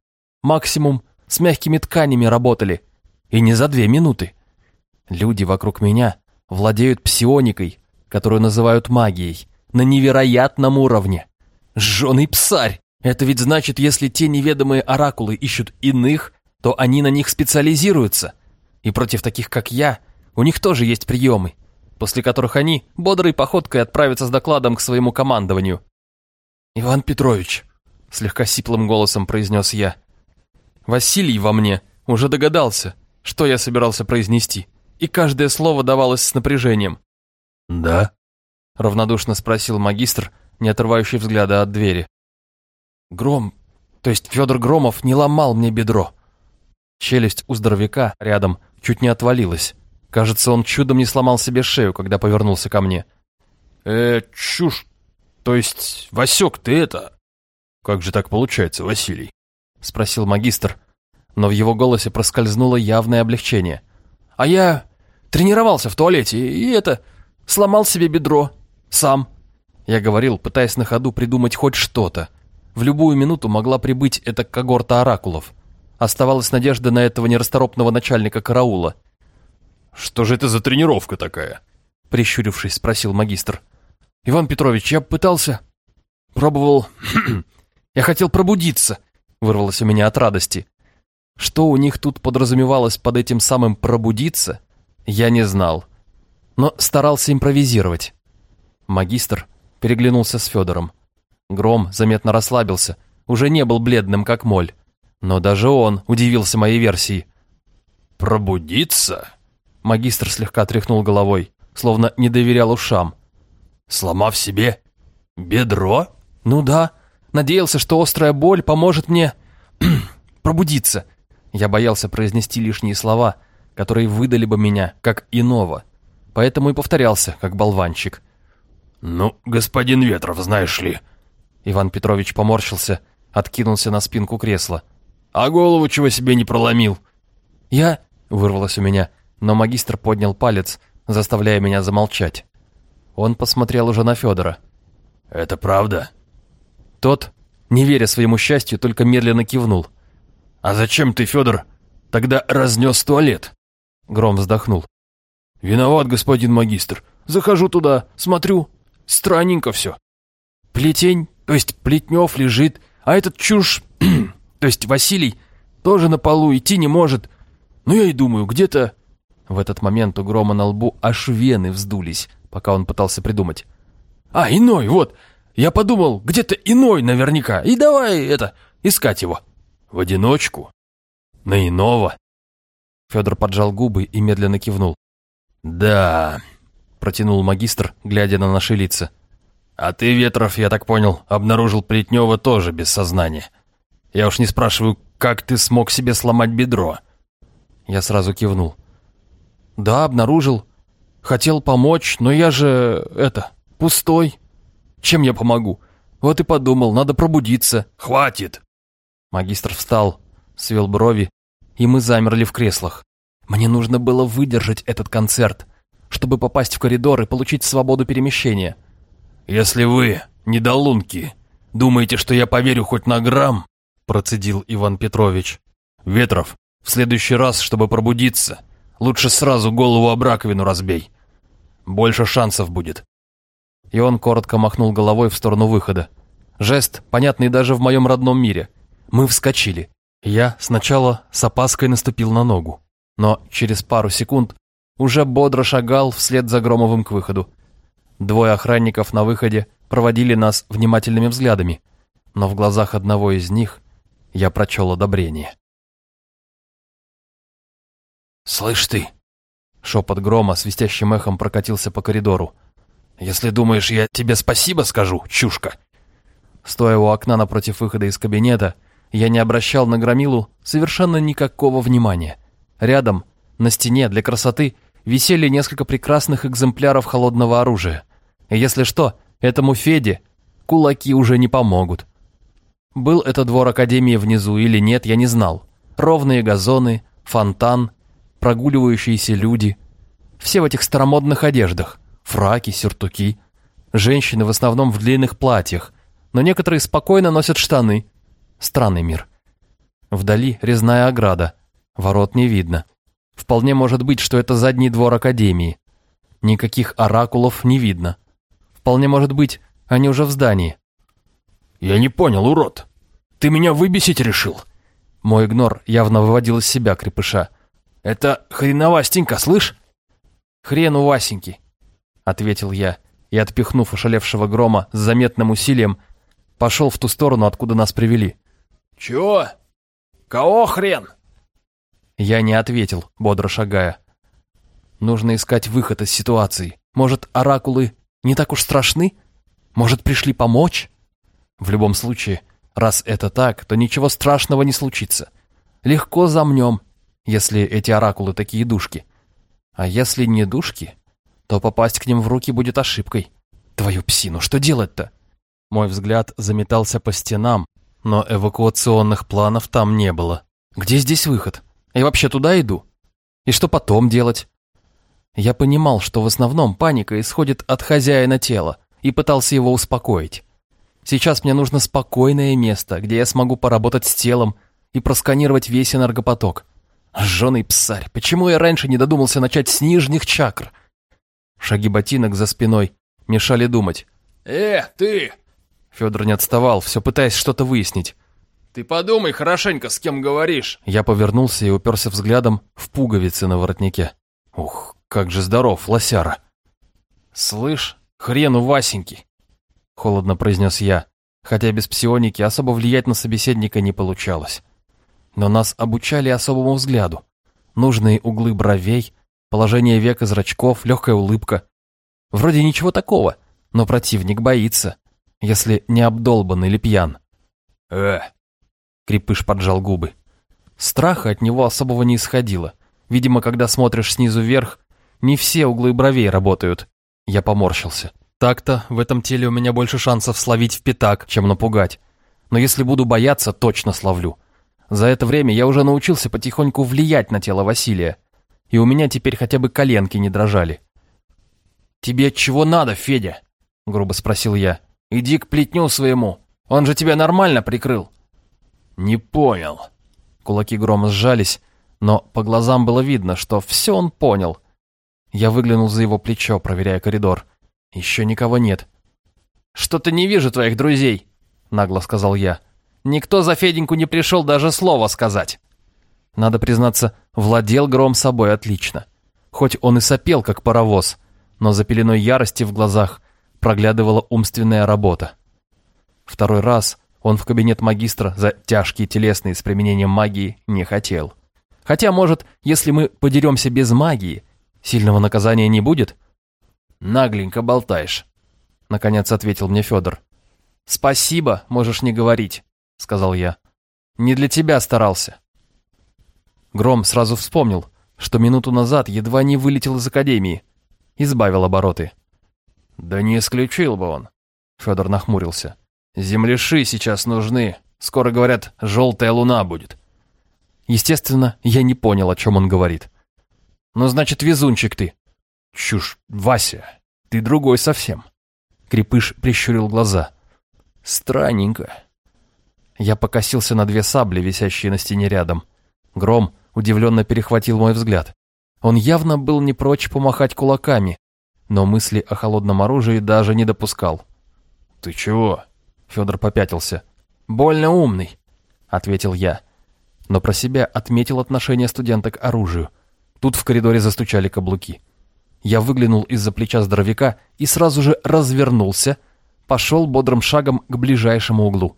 Максимум с мягкими тканями работали. И не за две минуты. Люди вокруг меня владеют псионикой, которую называют магией, на невероятном уровне. Жженый псарь! Это ведь значит, если те неведомые оракулы ищут иных, то они на них специализируются. И против таких, как я, у них тоже есть приемы, после которых они бодрой походкой отправятся с докладом к своему командованию. «Иван Петрович», — слегка сиплым голосом произнес я, — «Василий во мне уже догадался, что я собирался произнести, и каждое слово давалось с напряжением». «Да?» — равнодушно спросил магистр, не отрывающий взгляда от двери. Гром, то есть Федор Громов, не ломал мне бедро. Челюсть у здоровяка рядом чуть не отвалилась. Кажется, он чудом не сломал себе шею, когда повернулся ко мне. «Э, чушь. То есть, Васек, ты это...» «Как же так получается, Василий?» Спросил магистр, но в его голосе проскользнуло явное облегчение. «А я тренировался в туалете, и это... сломал себе бедро. Сам». Я говорил, пытаясь на ходу придумать хоть что-то. В любую минуту могла прибыть эта когорта оракулов. Оставалась надежда на этого нерасторопного начальника караула. «Что же это за тренировка такая?» Прищурившись, спросил магистр. «Иван Петрович, я пытался... Пробовал... я хотел пробудиться», вырвалось у меня от радости. Что у них тут подразумевалось под этим самым «пробудиться», я не знал. Но старался импровизировать. Магистр переглянулся с Федором. Гром заметно расслабился, уже не был бледным, как моль. Но даже он удивился моей версии. «Пробудиться?» Магистр слегка тряхнул головой, словно не доверял ушам. «Сломав себе бедро?» «Ну да, надеялся, что острая боль поможет мне пробудиться». Я боялся произнести лишние слова, которые выдали бы меня, как иного. Поэтому и повторялся, как болванчик. «Ну, господин Ветров, знаешь ли...» Иван Петрович поморщился, откинулся на спинку кресла. «А голову чего себе не проломил?» «Я...» — вырвалось у меня, но магистр поднял палец, заставляя меня замолчать. Он посмотрел уже на Федора. «Это правда?» Тот, не веря своему счастью, только медленно кивнул. «А зачем ты, Федор, тогда разнес туалет?» Гром вздохнул. «Виноват, господин магистр. Захожу туда, смотрю. Странненько все. Плетень то есть Плетнев лежит, а этот чушь, то есть Василий, тоже на полу идти не может. Ну я и думаю, где-то... В этот момент у Грома на лбу аж вены вздулись, пока он пытался придумать. «А, иной, вот! Я подумал, где-то иной наверняка, и давай, это, искать его». «В одиночку? На иного?» Федор поджал губы и медленно кивнул. «Да», — протянул магистр, глядя на наши лица. А ты, Ветров, я так понял, обнаружил Плетнева тоже без сознания. Я уж не спрашиваю, как ты смог себе сломать бедро?» Я сразу кивнул. «Да, обнаружил. Хотел помочь, но я же... это... пустой. Чем я помогу? Вот и подумал, надо пробудиться». «Хватит!» Магистр встал, свел брови, и мы замерли в креслах. Мне нужно было выдержать этот концерт, чтобы попасть в коридор и получить свободу перемещения. «Если вы, недолунки, думаете, что я поверю хоть на грамм, процедил Иван Петрович. «Ветров, в следующий раз, чтобы пробудиться, лучше сразу голову об раковину разбей. Больше шансов будет». И он коротко махнул головой в сторону выхода. Жест, понятный даже в моем родном мире. Мы вскочили. Я сначала с опаской наступил на ногу, но через пару секунд уже бодро шагал вслед за Громовым к выходу. Двое охранников на выходе проводили нас внимательными взглядами, но в глазах одного из них я прочел одобрение. «Слышь ты!» Шепот грома свистящим эхом прокатился по коридору. «Если думаешь, я тебе спасибо скажу, чушка!» Стоя у окна напротив выхода из кабинета, я не обращал на громилу совершенно никакого внимания. Рядом, на стене для красоты, висели несколько прекрасных экземпляров холодного оружия. И если что, этому Феде кулаки уже не помогут. Был это двор Академии внизу или нет, я не знал. Ровные газоны, фонтан, прогуливающиеся люди. Все в этих старомодных одеждах. Фраки, сюртуки. Женщины в основном в длинных платьях, но некоторые спокойно носят штаны. Странный мир. Вдали резная ограда. Ворот не видно. Вполне может быть, что это задний двор Академии. Никаких оракулов не видно. Вполне может быть, они уже в здании. «Я не понял, урод. Ты меня выбесить решил?» Мой игнор явно выводил из себя крепыша. «Это хреновастенько, слышь?» «Хрен у Васеньки», — ответил я, и, отпихнув ошалевшего грома с заметным усилием, пошел в ту сторону, откуда нас привели. «Чего? Кого хрен?» Я не ответил, бодро шагая. Нужно искать выход из ситуации. Может, оракулы не так уж страшны? Может, пришли помочь? В любом случае, раз это так, то ничего страшного не случится. Легко замнем, если эти оракулы такие душки. А если не душки, то попасть к ним в руки будет ошибкой. Твою псину, что делать-то? Мой взгляд заметался по стенам, но эвакуационных планов там не было. Где здесь выход? Я вообще туда иду? И что потом делать? Я понимал, что в основном паника исходит от хозяина тела, и пытался его успокоить. Сейчас мне нужно спокойное место, где я смогу поработать с телом и просканировать весь энергопоток. Жженый псарь, почему я раньше не додумался начать с нижних чакр? Шаги ботинок за спиной мешали думать. «Э, ты!» Федор не отставал, все пытаясь что-то выяснить. «Ты подумай хорошенько, с кем говоришь!» Я повернулся и уперся взглядом в пуговицы на воротнике. Ух, как же здоров, лосяра! «Слышь, хрен у Васеньки!» холодно произнес я, хотя без псионики особо влиять на собеседника не получалось. Но нас обучали особому взгляду. Нужные углы бровей, положение век и зрачков, легкая улыбка. Вроде ничего такого, но противник боится, если не обдолбан или пьян. «Э!» Крепыш поджал губы. Страха от него особого не исходило. Видимо, когда смотришь снизу вверх, не все углы бровей работают. Я поморщился. Так-то в этом теле у меня больше шансов словить в пятак, чем напугать. Но если буду бояться, точно словлю. За это время я уже научился потихоньку влиять на тело Василия. И у меня теперь хотя бы коленки не дрожали. «Тебе чего надо, Федя?» — грубо спросил я. «Иди к плетню своему. Он же тебя нормально прикрыл». «Не понял». Кулаки грома сжались, но по глазам было видно, что все он понял. Я выглянул за его плечо, проверяя коридор. «Еще никого нет». «Что-то не вижу твоих друзей», — нагло сказал я. «Никто за Феденьку не пришел даже слова сказать». Надо признаться, владел Гром собой отлично. Хоть он и сопел, как паровоз, но за пеленой ярости в глазах проглядывала умственная работа. Второй раз он в кабинет магистра за тяжкие телесные с применением магии не хотел. Хотя, может, если мы подеремся без магии, сильного наказания не будет? Нагленько болтаешь. наконец ответил мне Федор. «Спасибо, можешь не говорить», — сказал я. «Не для тебя старался». Гром сразу вспомнил, что минуту назад едва не вылетел из академии. Избавил обороты. «Да не исключил бы он», — Федор нахмурился. «Земляши сейчас нужны. Скоро, говорят, желтая луна будет». Естественно, я не понял, о чем он говорит. «Ну, значит, везунчик ты». «Чушь, Вася, ты другой совсем». Крепыш прищурил глаза. «Странненько». Я покосился на две сабли, висящие на стене рядом. Гром удивленно перехватил мой взгляд. Он явно был не прочь помахать кулаками, но мысли о холодном оружии даже не допускал. «Ты чего?» Федор попятился. «Больно умный», — ответил я. Но про себя отметил отношение студента к оружию. Тут в коридоре застучали каблуки. Я выглянул из-за плеча здоровяка и сразу же развернулся, пошел бодрым шагом к ближайшему углу.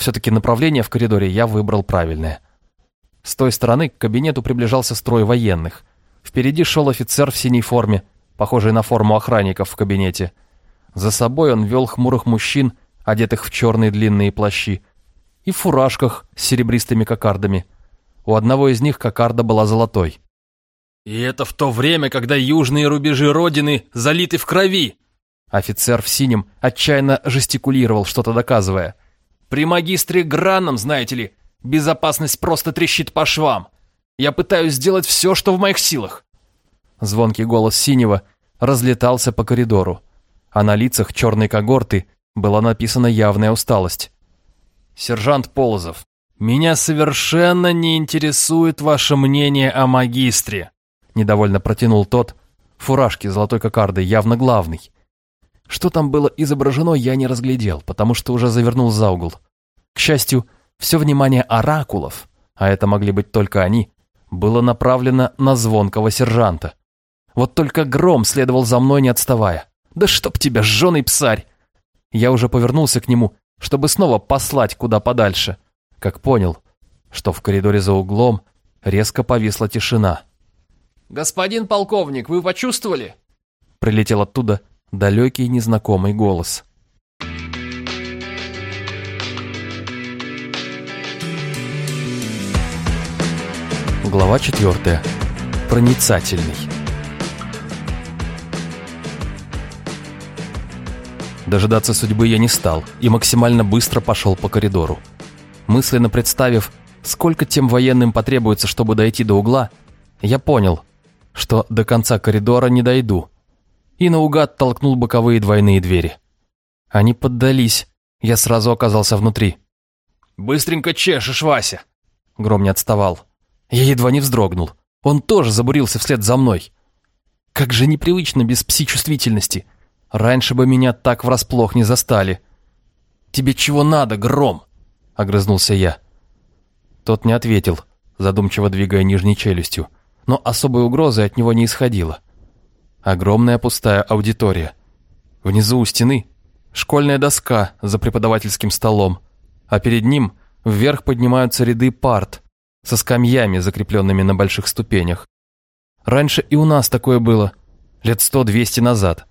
Все-таки направление в коридоре я выбрал правильное. С той стороны к кабинету приближался строй военных. Впереди шел офицер в синей форме, похожий на форму охранников в кабинете. За собой он вел хмурых мужчин, одетых в черные длинные плащи, и в фуражках с серебристыми кокардами. У одного из них кокарда была золотой. «И это в то время, когда южные рубежи Родины залиты в крови!» Офицер в синем отчаянно жестикулировал, что-то доказывая. «При магистре Гранном, знаете ли, безопасность просто трещит по швам. Я пытаюсь сделать все, что в моих силах». Звонкий голос синего разлетался по коридору, а на лицах черной когорты была написана явная усталость. «Сержант Полозов, меня совершенно не интересует ваше мнение о магистре», недовольно протянул тот, фуражки золотой кокарды, явно главный. Что там было изображено, я не разглядел, потому что уже завернул за угол. К счастью, все внимание оракулов, а это могли быть только они, было направлено на звонкого сержанта. Вот только гром следовал за мной, не отставая. «Да чтоб тебя, жженый псарь!» Я уже повернулся к нему, чтобы снова послать куда подальше, как понял, что в коридоре за углом резко повисла тишина. «Господин полковник, вы почувствовали?» Прилетел оттуда далекий незнакомый голос. Глава четвертая. Проницательный. Дожидаться судьбы я не стал и максимально быстро пошел по коридору. Мысленно представив, сколько тем военным потребуется, чтобы дойти до угла, я понял, что до конца коридора не дойду, и наугад толкнул боковые двойные двери. Они поддались, я сразу оказался внутри. «Быстренько чешешь, Вася!» Гром не отставал. Я едва не вздрогнул. Он тоже забурился вслед за мной. Как же непривычно без пси-чувствительности. Раньше бы меня так врасплох не застали. «Тебе чего надо, Гром?» — огрызнулся я. Тот не ответил, задумчиво двигая нижней челюстью но особой угрозы от него не исходило. Огромная пустая аудитория. Внизу у стены школьная доска за преподавательским столом, а перед ним вверх поднимаются ряды парт со скамьями, закрепленными на больших ступенях. Раньше и у нас такое было, лет сто-двести назад.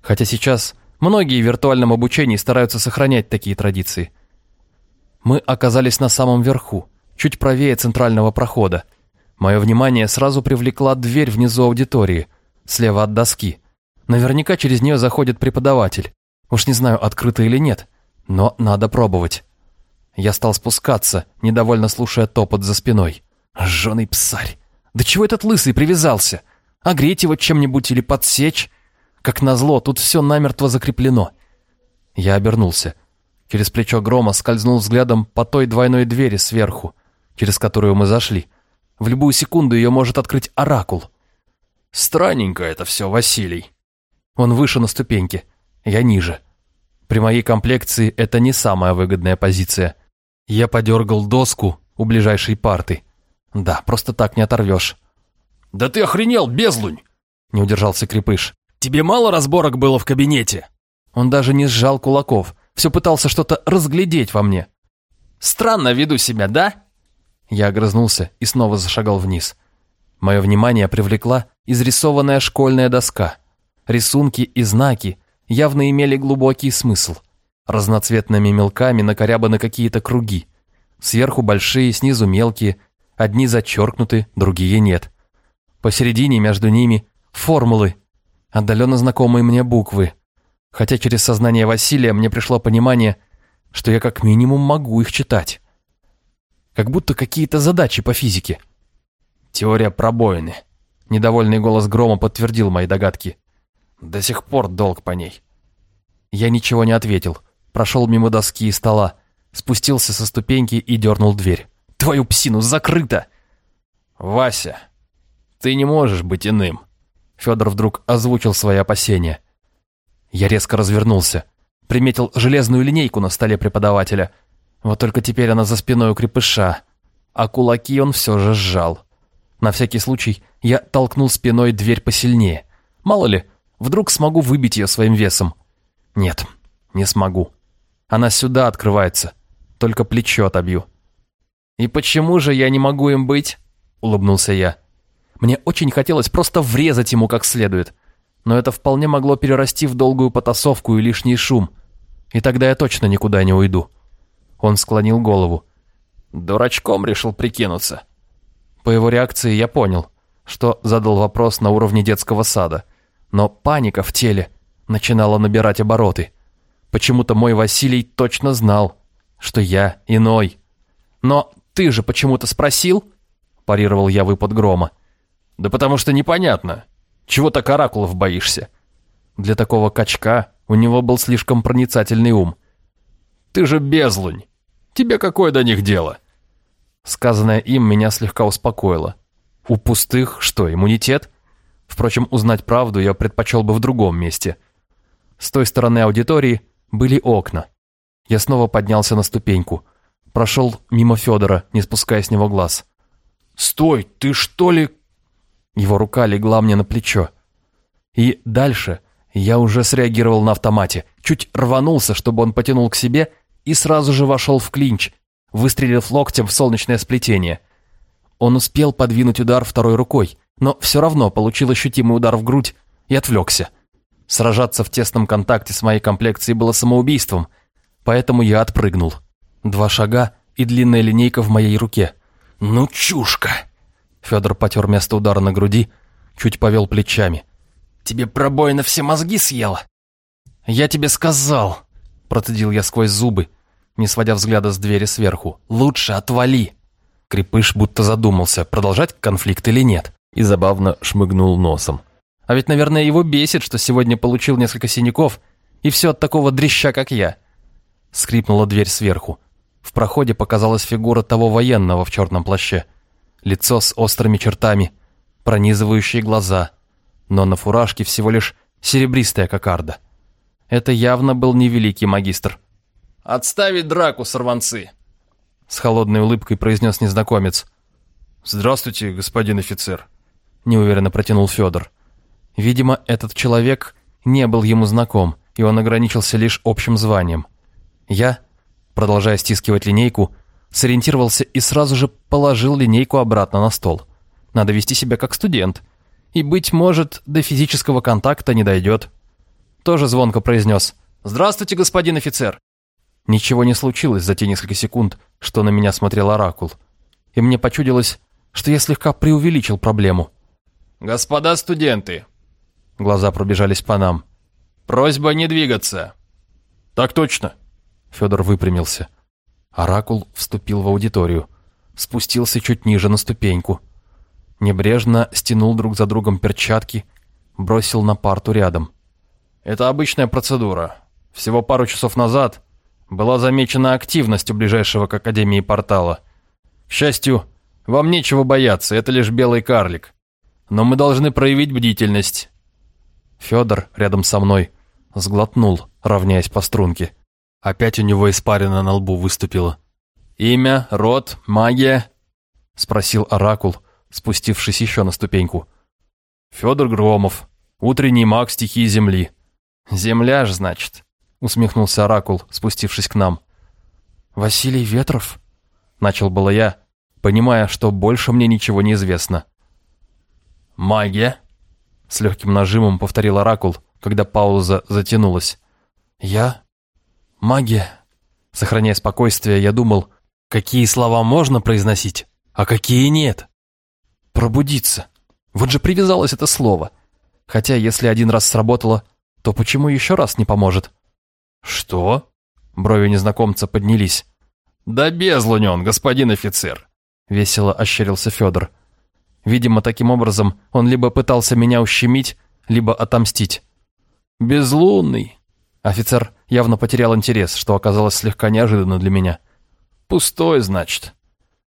Хотя сейчас многие в виртуальном обучении стараются сохранять такие традиции. Мы оказались на самом верху, чуть правее центрального прохода – Мое внимание сразу привлекла дверь внизу аудитории, слева от доски. Наверняка через нее заходит преподаватель. Уж не знаю, открыто или нет, но надо пробовать. Я стал спускаться, недовольно слушая топот за спиной. Жженый псарь! Да чего этот лысый привязался? Огреть его чем-нибудь или подсечь? Как назло, тут все намертво закреплено. Я обернулся. Через плечо грома скользнул взглядом по той двойной двери сверху, через которую мы зашли. В любую секунду ее может открыть оракул. Странненько это все, Василий. Он выше на ступеньке, я ниже. При моей комплекции это не самая выгодная позиция. Я подергал доску у ближайшей парты. Да, просто так не оторвешь. «Да ты охренел, безлунь!» Не удержался Крепыш. «Тебе мало разборок было в кабинете?» Он даже не сжал кулаков, все пытался что-то разглядеть во мне. «Странно веду себя, да?» Я огрызнулся и снова зашагал вниз. Мое внимание привлекла изрисованная школьная доска. Рисунки и знаки явно имели глубокий смысл. Разноцветными мелками накорябаны какие-то круги. Сверху большие, снизу мелкие, одни зачеркнуты, другие нет. Посередине между ними формулы, отдаленно знакомые мне буквы. Хотя через сознание Василия мне пришло понимание, что я как минимум могу их читать. Как будто какие-то задачи по физике. Теория пробоины. Недовольный голос грома подтвердил мои догадки. До сих пор долг по ней. Я ничего не ответил. Прошел мимо доски и стола, спустился со ступеньки и дернул дверь. «Твою псину, закрыто!» «Вася, ты не можешь быть иным!» Федор вдруг озвучил свои опасения. Я резко развернулся, приметил железную линейку на столе преподавателя. Вот только теперь она за спиной у крепыша, а кулаки он все же сжал. На всякий случай я толкнул спиной дверь посильнее. Мало ли, вдруг смогу выбить ее своим весом. Нет, не смогу. Она сюда открывается. Только плечо отобью. «И почему же я не могу им быть?» — улыбнулся я. Мне очень хотелось просто врезать ему как следует. Но это вполне могло перерасти в долгую потасовку и лишний шум. И тогда я точно никуда не уйду. Он склонил голову. Дурачком решил прикинуться. По его реакции я понял, что задал вопрос на уровне детского сада. Но паника в теле начинала набирать обороты. Почему-то мой Василий точно знал, что я иной. «Но ты же почему-то спросил?» парировал я выпад грома. «Да потому что непонятно. Чего так оракулов боишься?» Для такого качка у него был слишком проницательный ум. «Ты же безлунь. Тебе какое до них дело?» Сказанное им меня слегка успокоило. У пустых что, иммунитет? Впрочем, узнать правду я предпочел бы в другом месте. С той стороны аудитории были окна. Я снова поднялся на ступеньку. Прошел мимо Федора, не спуская с него глаз. «Стой, ты что ли...» Его рука легла мне на плечо. И дальше я уже среагировал на автомате. Чуть рванулся, чтобы он потянул к себе, и сразу же вошел в клинч, выстрелив локтем в солнечное сплетение. Он успел подвинуть удар второй рукой, но все равно получил ощутимый удар в грудь и отвлекся. Сражаться в тесном контакте с моей комплекцией было самоубийством, поэтому я отпрыгнул. Два шага и длинная линейка в моей руке. «Ну, чушка!» Федор потер место удара на груди, чуть повел плечами. «Тебе пробоина все мозги съела?» «Я тебе сказал!» Процедил я сквозь зубы, не сводя взгляда с двери сверху. «Лучше отвали!» Крепыш будто задумался, продолжать конфликт или нет, и забавно шмыгнул носом. А ведь, наверное, его бесит, что сегодня получил несколько синяков, и все от такого дрища, как я. Скрипнула дверь сверху. В проходе показалась фигура того военного в черном плаще. Лицо с острыми чертами, пронизывающие глаза, но на фуражке всего лишь серебристая кокарда. Это явно был невеликий магистр. «Отставить драку, сорванцы!» С холодной улыбкой произнес незнакомец. «Здравствуйте, господин офицер», — неуверенно протянул Федор. Видимо, этот человек не был ему знаком, и он ограничился лишь общим званием. Я, продолжая стискивать линейку, сориентировался и сразу же положил линейку обратно на стол. Надо вести себя как студент. И, быть может, до физического контакта не дойдет. Тоже звонко произнес «Здравствуйте, господин офицер!» Ничего не случилось за те несколько секунд, что на меня смотрел Оракул. И мне почудилось, что я слегка преувеличил проблему. «Господа студенты!» Глаза пробежались по нам. «Просьба не двигаться!» «Так точно!» Федор выпрямился. Оракул вступил в аудиторию. Спустился чуть ниже на ступеньку. Небрежно стянул друг за другом перчатки, бросил на парту рядом. «Это обычная процедура. Всего пару часов назад была замечена активность у ближайшего к Академии портала. К счастью, вам нечего бояться, это лишь белый карлик. Но мы должны проявить бдительность. Федор рядом со мной сглотнул, равняясь по струнке. Опять у него испарина на лбу выступила. «Имя, род, магия?» — спросил Оракул, спустившись еще на ступеньку. «Федор Громов, утренний маг стихии Земли». «Земляж, значит?» Усмехнулся Оракул, спустившись к нам. «Василий Ветров?» — начал было я, понимая, что больше мне ничего не известно. «Магия?» С легким нажимом повторил Оракул, когда пауза затянулась. «Я? Магия?» Сохраняя спокойствие, я думал, какие слова можно произносить, а какие нет. «Пробудиться». Вот же привязалось это слово. Хотя, если один раз сработало, то почему еще раз не поможет? «Что?» Брови незнакомца поднялись. «Да безлунен, господин офицер!» Весело ощерился Федор. Видимо, таким образом он либо пытался меня ущемить, либо отомстить. «Безлунный!» Офицер явно потерял интерес, что оказалось слегка неожиданно для меня. «Пустой, значит».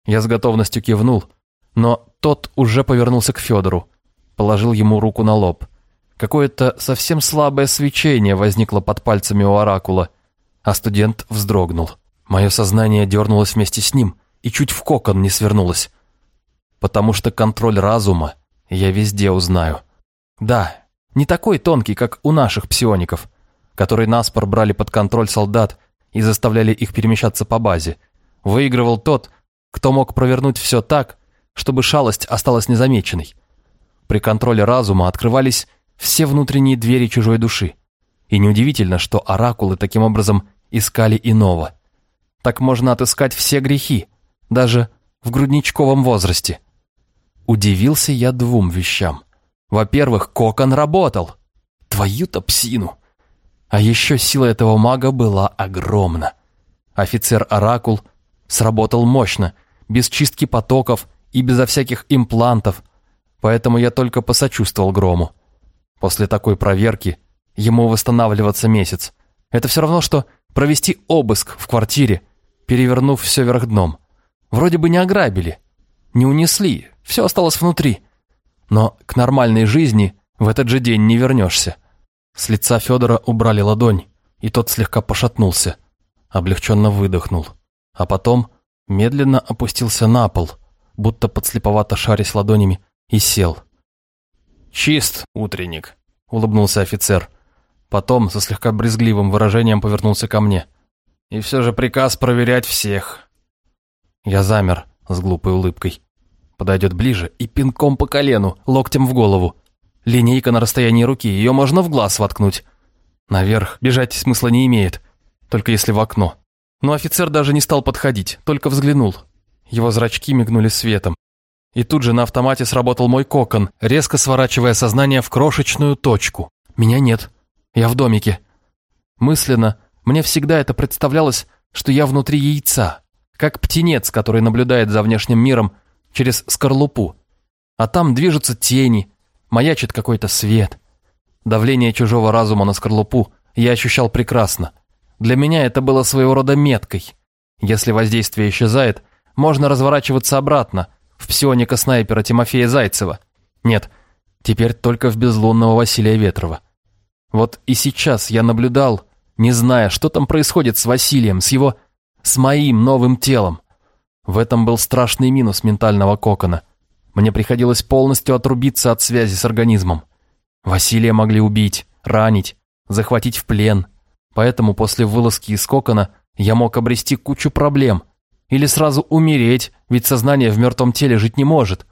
Я с готовностью кивнул, но тот уже повернулся к Федору, положил ему руку на лоб. Какое-то совсем слабое свечение возникло под пальцами у оракула, а студент вздрогнул. Мое сознание дернулось вместе с ним и чуть в кокон не свернулось. Потому что контроль разума я везде узнаю. Да, не такой тонкий, как у наших псиоников, которые наспор брали под контроль солдат и заставляли их перемещаться по базе. Выигрывал тот, кто мог провернуть все так, чтобы шалость осталась незамеченной. При контроле разума открывались все внутренние двери чужой души. И неудивительно, что оракулы таким образом искали иного. Так можно отыскать все грехи, даже в грудничковом возрасте. Удивился я двум вещам. Во-первых, кокон работал. Твою-то псину. А еще сила этого мага была огромна. Офицер-оракул сработал мощно, без чистки потоков и безо всяких имплантов, поэтому я только посочувствовал Грому. После такой проверки ему восстанавливаться месяц. Это все равно, что провести обыск в квартире, перевернув все вверх дном. Вроде бы не ограбили, не унесли, все осталось внутри. Но к нормальной жизни в этот же день не вернешься. С лица Федора убрали ладонь, и тот слегка пошатнулся. Облегченно выдохнул. А потом медленно опустился на пол, будто подслеповато шарясь ладонями, и сел. «Чист, утренник», — улыбнулся офицер. Потом со слегка брезгливым выражением повернулся ко мне. «И все же приказ проверять всех». Я замер с глупой улыбкой. Подойдет ближе и пинком по колену, локтем в голову. Линейка на расстоянии руки, ее можно в глаз воткнуть. Наверх бежать смысла не имеет, только если в окно. Но офицер даже не стал подходить, только взглянул. Его зрачки мигнули светом. И тут же на автомате сработал мой кокон, резко сворачивая сознание в крошечную точку. Меня нет. Я в домике. Мысленно мне всегда это представлялось, что я внутри яйца, как птенец, который наблюдает за внешним миром через скорлупу. А там движутся тени, маячит какой-то свет. Давление чужого разума на скорлупу я ощущал прекрасно. Для меня это было своего рода меткой. Если воздействие исчезает, можно разворачиваться обратно – в псионика-снайпера Тимофея Зайцева. Нет, теперь только в безлунного Василия Ветрова. Вот и сейчас я наблюдал, не зная, что там происходит с Василием, с его... с моим новым телом. В этом был страшный минус ментального кокона. Мне приходилось полностью отрубиться от связи с организмом. Василия могли убить, ранить, захватить в плен. Поэтому после вылазки из кокона я мог обрести кучу проблем, или сразу умереть, ведь сознание в мертвом теле жить не может.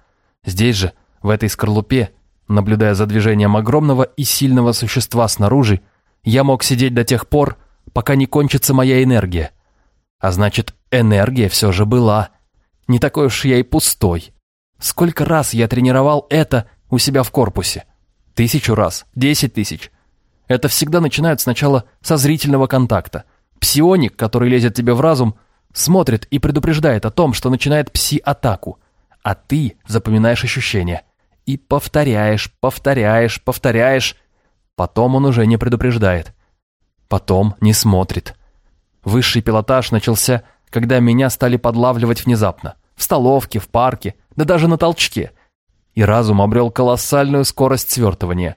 Здесь же, в этой скорлупе, наблюдая за движением огромного и сильного существа снаружи, я мог сидеть до тех пор, пока не кончится моя энергия. А значит, энергия все же была. Не такой уж я и пустой. Сколько раз я тренировал это у себя в корпусе? Тысячу раз, десять тысяч. Это всегда начинают сначала со зрительного контакта. Псионик, который лезет тебе в разум – Смотрит и предупреждает о том, что начинает пси-атаку. А ты запоминаешь ощущения. И повторяешь, повторяешь, повторяешь. Потом он уже не предупреждает. Потом не смотрит. Высший пилотаж начался, когда меня стали подлавливать внезапно. В столовке, в парке, да даже на толчке. И разум обрел колоссальную скорость свертывания.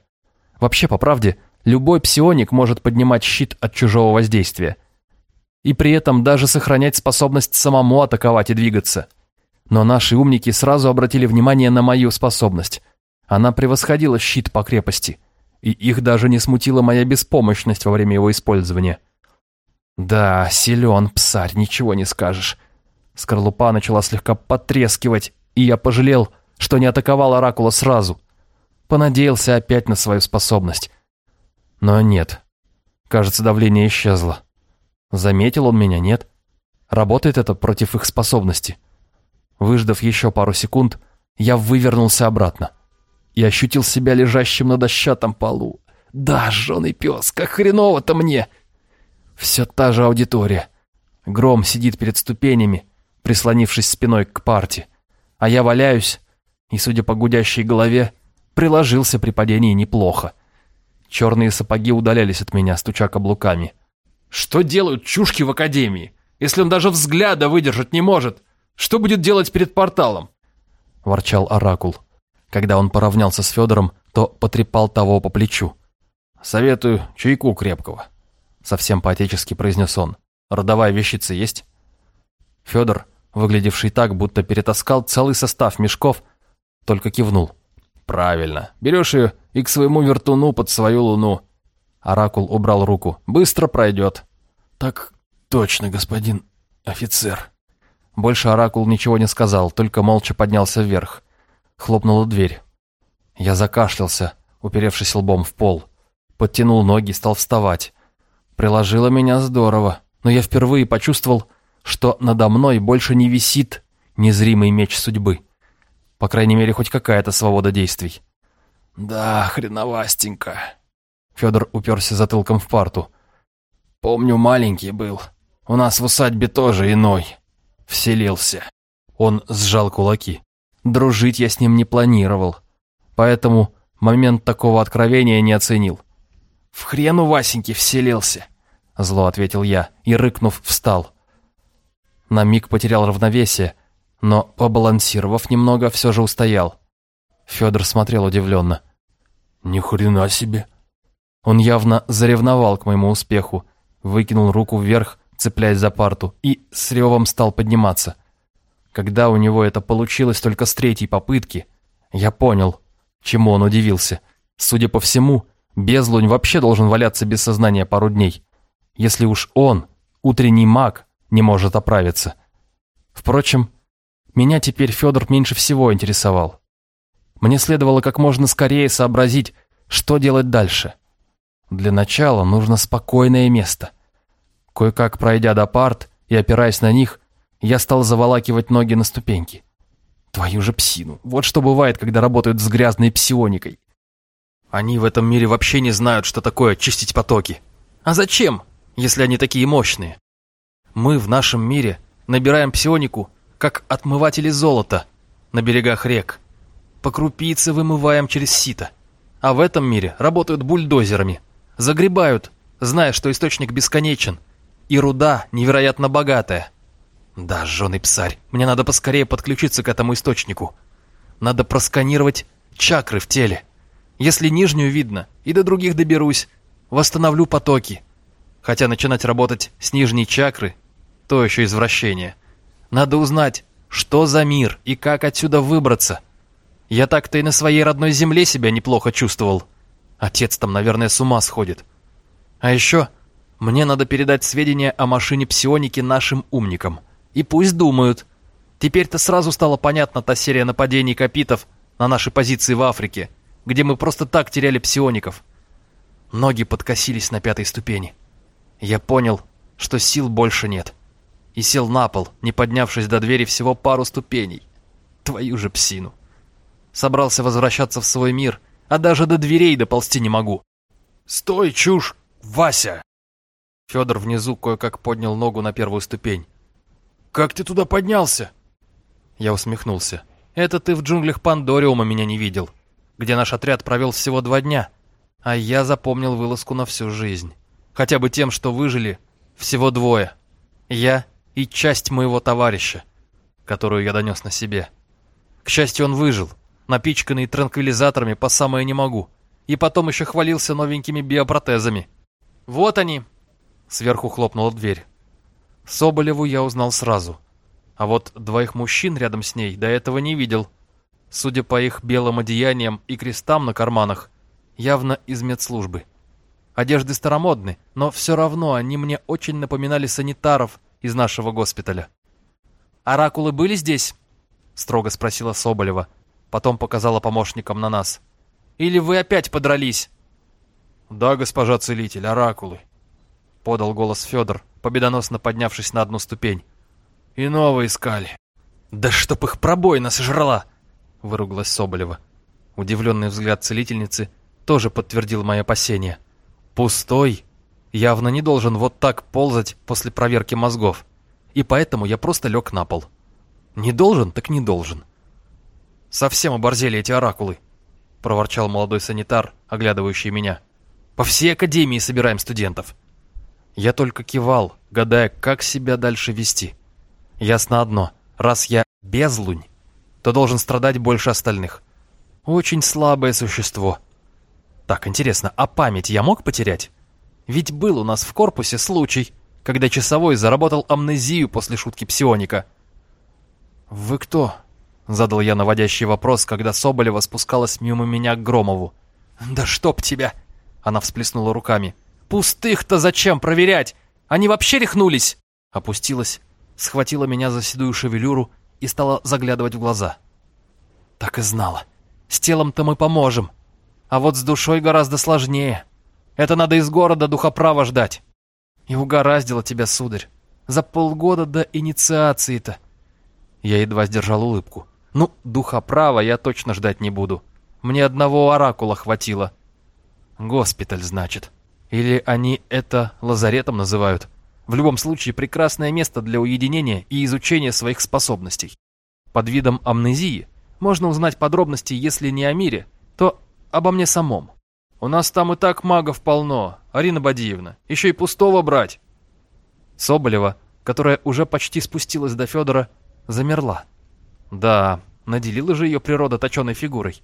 Вообще, по правде, любой псионик может поднимать щит от чужого воздействия и при этом даже сохранять способность самому атаковать и двигаться. Но наши умники сразу обратили внимание на мою способность. Она превосходила щит по крепости, и их даже не смутила моя беспомощность во время его использования. Да, силен псарь, ничего не скажешь. Скорлупа начала слегка потрескивать, и я пожалел, что не атаковал Оракула сразу. Понадеялся опять на свою способность. Но нет. Кажется, давление исчезло. Заметил он меня, нет? Работает это против их способности. Выждав еще пару секунд, я вывернулся обратно и ощутил себя лежащим на дощатом полу. Да, жженый пес, как хреново-то мне! Все та же аудитория. Гром сидит перед ступенями, прислонившись спиной к парте, а я валяюсь и, судя по гудящей голове, приложился при падении неплохо. Черные сапоги удалялись от меня, стуча каблуками. Что делают чушки в академии, если он даже взгляда выдержать не может? Что будет делать перед порталом? Ворчал Оракул. Когда он поравнялся с Федором, то потрепал того по плечу. «Советую чайку крепкого», — совсем по-отечески произнес он. «Родовая вещица есть?» Федор, выглядевший так, будто перетаскал целый состав мешков, только кивнул. «Правильно. Берешь ее и к своему вертуну под свою луну». Оракул убрал руку. «Быстро пройдет». «Так точно, господин офицер». Больше Оракул ничего не сказал, только молча поднялся вверх. Хлопнула дверь. Я закашлялся, уперевшись лбом в пол. Подтянул ноги, стал вставать. Приложило меня здорово, но я впервые почувствовал, что надо мной больше не висит незримый меч судьбы. По крайней мере, хоть какая-то свобода действий. «Да, хреновастенько». Федор уперся затылком в парту. «Помню, маленький был. У нас в усадьбе тоже иной. Вселился». Он сжал кулаки. Дружить я с ним не планировал. Поэтому момент такого откровения не оценил. «В хрен у Васеньки вселился», — зло ответил я и, рыкнув, встал. На миг потерял равновесие, но, побалансировав немного, все же устоял. Федор смотрел удивленно. «Ни хрена себе!» Он явно заревновал к моему успеху, выкинул руку вверх, цепляясь за парту, и с ревом стал подниматься. Когда у него это получилось только с третьей попытки, я понял, чему он удивился. Судя по всему, Безлунь вообще должен валяться без сознания пару дней. Если уж он, утренний маг, не может оправиться. Впрочем, меня теперь Федор меньше всего интересовал. Мне следовало как можно скорее сообразить, что делать дальше. Для начала нужно спокойное место. Кое-как пройдя до парт и опираясь на них, я стал заволакивать ноги на ступеньки. Твою же псину. Вот что бывает, когда работают с грязной псионикой. Они в этом мире вообще не знают, что такое чистить потоки. А зачем, если они такие мощные? Мы в нашем мире набираем псионику как отмыватели золота на берегах рек. По крупице вымываем через сито. А в этом мире работают бульдозерами. Загребают, зная, что источник бесконечен. И руда невероятно богатая. Да, жженый псарь, мне надо поскорее подключиться к этому источнику. Надо просканировать чакры в теле. Если нижнюю видно, и до других доберусь, восстановлю потоки. Хотя начинать работать с нижней чакры – то еще извращение. Надо узнать, что за мир и как отсюда выбраться. Я так-то и на своей родной земле себя неплохо чувствовал. Отец там, наверное, с ума сходит. А еще мне надо передать сведения о машине псионики нашим умникам. И пусть думают. Теперь-то сразу стало понятна та серия нападений капитов на наши позиции в Африке, где мы просто так теряли псиоников. Ноги подкосились на пятой ступени. Я понял, что сил больше нет и сел на пол, не поднявшись до двери всего пару ступеней. Твою же псину. Собрался возвращаться в свой мир, а даже до дверей доползти не могу. «Стой, чушь! Вася!» Федор внизу кое-как поднял ногу на первую ступень. «Как ты туда поднялся?» Я усмехнулся. «Это ты в джунглях Пандориума меня не видел, где наш отряд провел всего два дня, а я запомнил вылазку на всю жизнь. Хотя бы тем, что выжили всего двое. Я и часть моего товарища, которую я донес на себе. К счастью, он выжил, напичканный транквилизаторами по самое не могу, и потом еще хвалился новенькими биопротезами. «Вот они!» Сверху хлопнула дверь. Соболеву я узнал сразу, а вот двоих мужчин рядом с ней до этого не видел. Судя по их белым одеяниям и крестам на карманах, явно из медслужбы. Одежды старомодны, но все равно они мне очень напоминали санитаров из нашего госпиталя. «Оракулы были здесь?» — строго спросила Соболева. Потом показала помощникам на нас. Или вы опять подрались?» «Да, госпожа целитель, оракулы», — подал голос Федор, победоносно поднявшись на одну ступень. «Иного искали». «Да чтоб их пробоина сожрала!» — выругалась Соболева. Удивленный взгляд целительницы тоже подтвердил мои опасения. «Пустой явно не должен вот так ползать после проверки мозгов, и поэтому я просто лег на пол. Не должен, так не должен». «Совсем оборзели эти оракулы», — проворчал молодой санитар, оглядывающий меня. «По всей академии собираем студентов». Я только кивал, гадая, как себя дальше вести. Ясно одно, раз я безлунь, то должен страдать больше остальных. Очень слабое существо. Так, интересно, а память я мог потерять? Ведь был у нас в корпусе случай, когда часовой заработал амнезию после шутки псионика. «Вы кто?» — задал я наводящий вопрос, когда Соболева спускалась мимо меня к Громову. «Да чтоб тебя!» — она всплеснула руками. «Пустых-то зачем проверять? Они вообще рехнулись!» Опустилась, схватила меня за седую шевелюру и стала заглядывать в глаза. «Так и знала. С телом-то мы поможем. А вот с душой гораздо сложнее. Это надо из города духоправа ждать. И угораздило тебя, сударь. За полгода до инициации-то». Я едва сдержал улыбку. «Ну, духоправа я точно ждать не буду. Мне одного оракула хватило». «Госпиталь, значит. Или они это лазаретом называют?» В любом случае, прекрасное место для уединения и изучения своих способностей. Под видом амнезии можно узнать подробности, если не о мире, то обо мне самом. У нас там и так магов полно, Арина Бадиевна, еще и пустого брать. Соболева, которая уже почти спустилась до Федора, замерла. Да, наделила же ее природа точеной фигурой.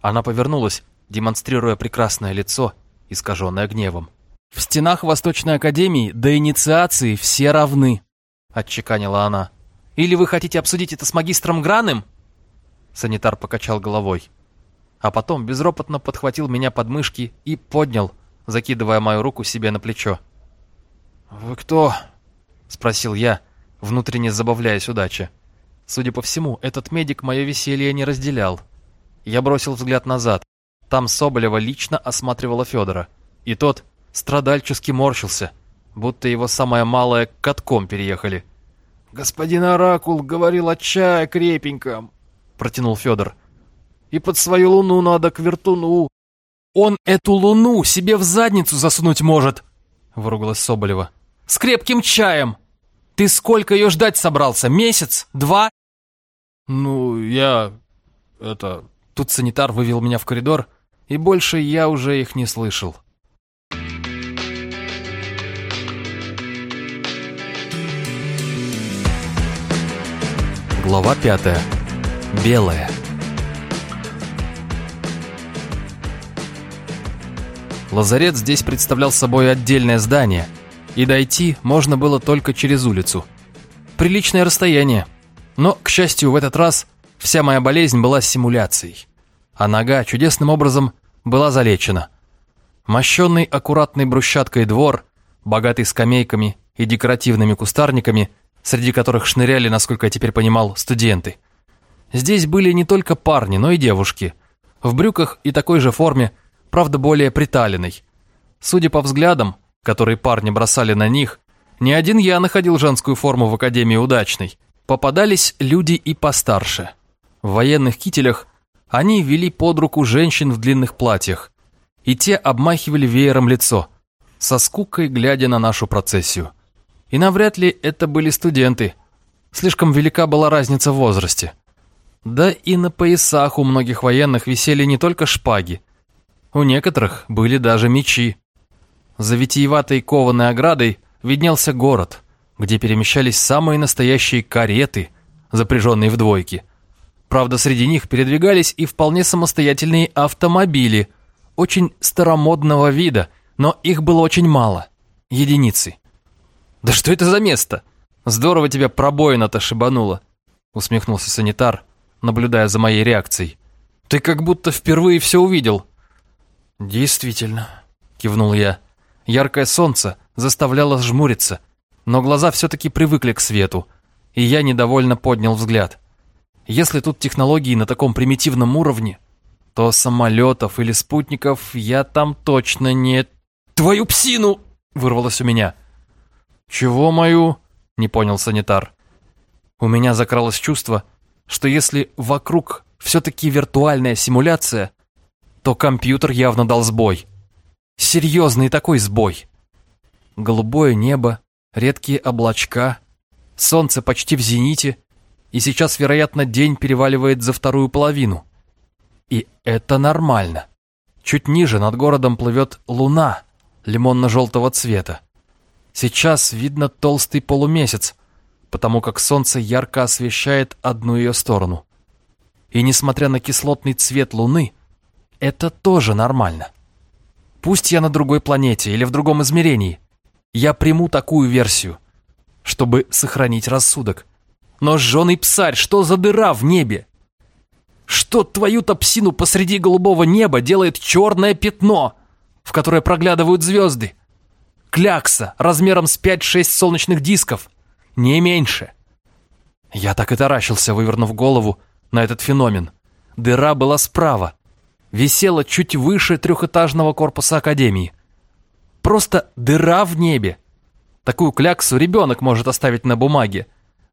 Она повернулась, демонстрируя прекрасное лицо, искаженное гневом. «В стенах Восточной Академии до инициации все равны», — отчеканила она. «Или вы хотите обсудить это с магистром Граным?» Санитар покачал головой. А потом безропотно подхватил меня под мышки и поднял, закидывая мою руку себе на плечо. «Вы кто?» — спросил я, внутренне забавляясь удаче. Судя по всему, этот медик мое веселье не разделял. Я бросил взгляд назад. Там Соболева лично осматривала Федора. И тот, страдальчески морщился, будто его самое малое катком переехали. «Господин Оракул говорил о чае крепеньком», — протянул Федор. «И под свою луну надо к вертуну». «Он эту луну себе в задницу засунуть может», — выругалась Соболева. «С крепким чаем! Ты сколько ее ждать собрался? Месяц? Два?» «Ну, я... это...» Тут санитар вывел меня в коридор, и больше я уже их не слышал. Глава пятая. Белая. Лазарет здесь представлял собой отдельное здание, и дойти можно было только через улицу. Приличное расстояние, но, к счастью, в этот раз вся моя болезнь была симуляцией, а нога чудесным образом была залечена. Мощенный аккуратной брусчаткой двор, богатый скамейками и декоративными кустарниками – среди которых шныряли, насколько я теперь понимал, студенты. Здесь были не только парни, но и девушки. В брюках и такой же форме, правда более приталенной. Судя по взглядам, которые парни бросали на них, не один я находил женскую форму в Академии удачной. Попадались люди и постарше. В военных кителях они вели под руку женщин в длинных платьях, и те обмахивали веером лицо, со скукой глядя на нашу процессию. И навряд ли это были студенты. Слишком велика была разница в возрасте. Да и на поясах у многих военных висели не только шпаги. У некоторых были даже мечи. За витиеватой кованой оградой виднелся город, где перемещались самые настоящие кареты, запряженные в двойки. Правда, среди них передвигались и вполне самостоятельные автомобили, очень старомодного вида, но их было очень мало, единицы. «Да что это за место? Здорово тебя пробоина-то шибануло!» Усмехнулся санитар, наблюдая за моей реакцией. «Ты как будто впервые все увидел». «Действительно», — кивнул я. Яркое солнце заставляло жмуриться, но глаза все-таки привыкли к свету, и я недовольно поднял взгляд. Если тут технологии на таком примитивном уровне, то самолетов или спутников я там точно не... Твою псину! Вырвалось у меня. Чего мою? Не понял санитар. У меня закралось чувство, что если вокруг все-таки виртуальная симуляция, то компьютер явно дал сбой. Серьезный такой сбой. Голубое небо, редкие облачка, солнце почти в зените, и сейчас, вероятно, день переваливает за вторую половину. И это нормально. Чуть ниже над городом плывет луна лимонно-желтого цвета. Сейчас видно толстый полумесяц, потому как солнце ярко освещает одну ее сторону. И несмотря на кислотный цвет луны, это тоже нормально. Пусть я на другой планете или в другом измерении, я приму такую версию, чтобы сохранить рассудок. Но жженый псарь, что за дыра в небе? Что твою-то псину посреди голубого неба делает черное пятно, в которое проглядывают звезды? Клякса размером с 5-6 солнечных дисков, не меньше. Я так и таращился, вывернув голову на этот феномен. Дыра была справа, висела чуть выше трехэтажного корпуса Академии. Просто дыра в небе. Такую кляксу ребенок может оставить на бумаге,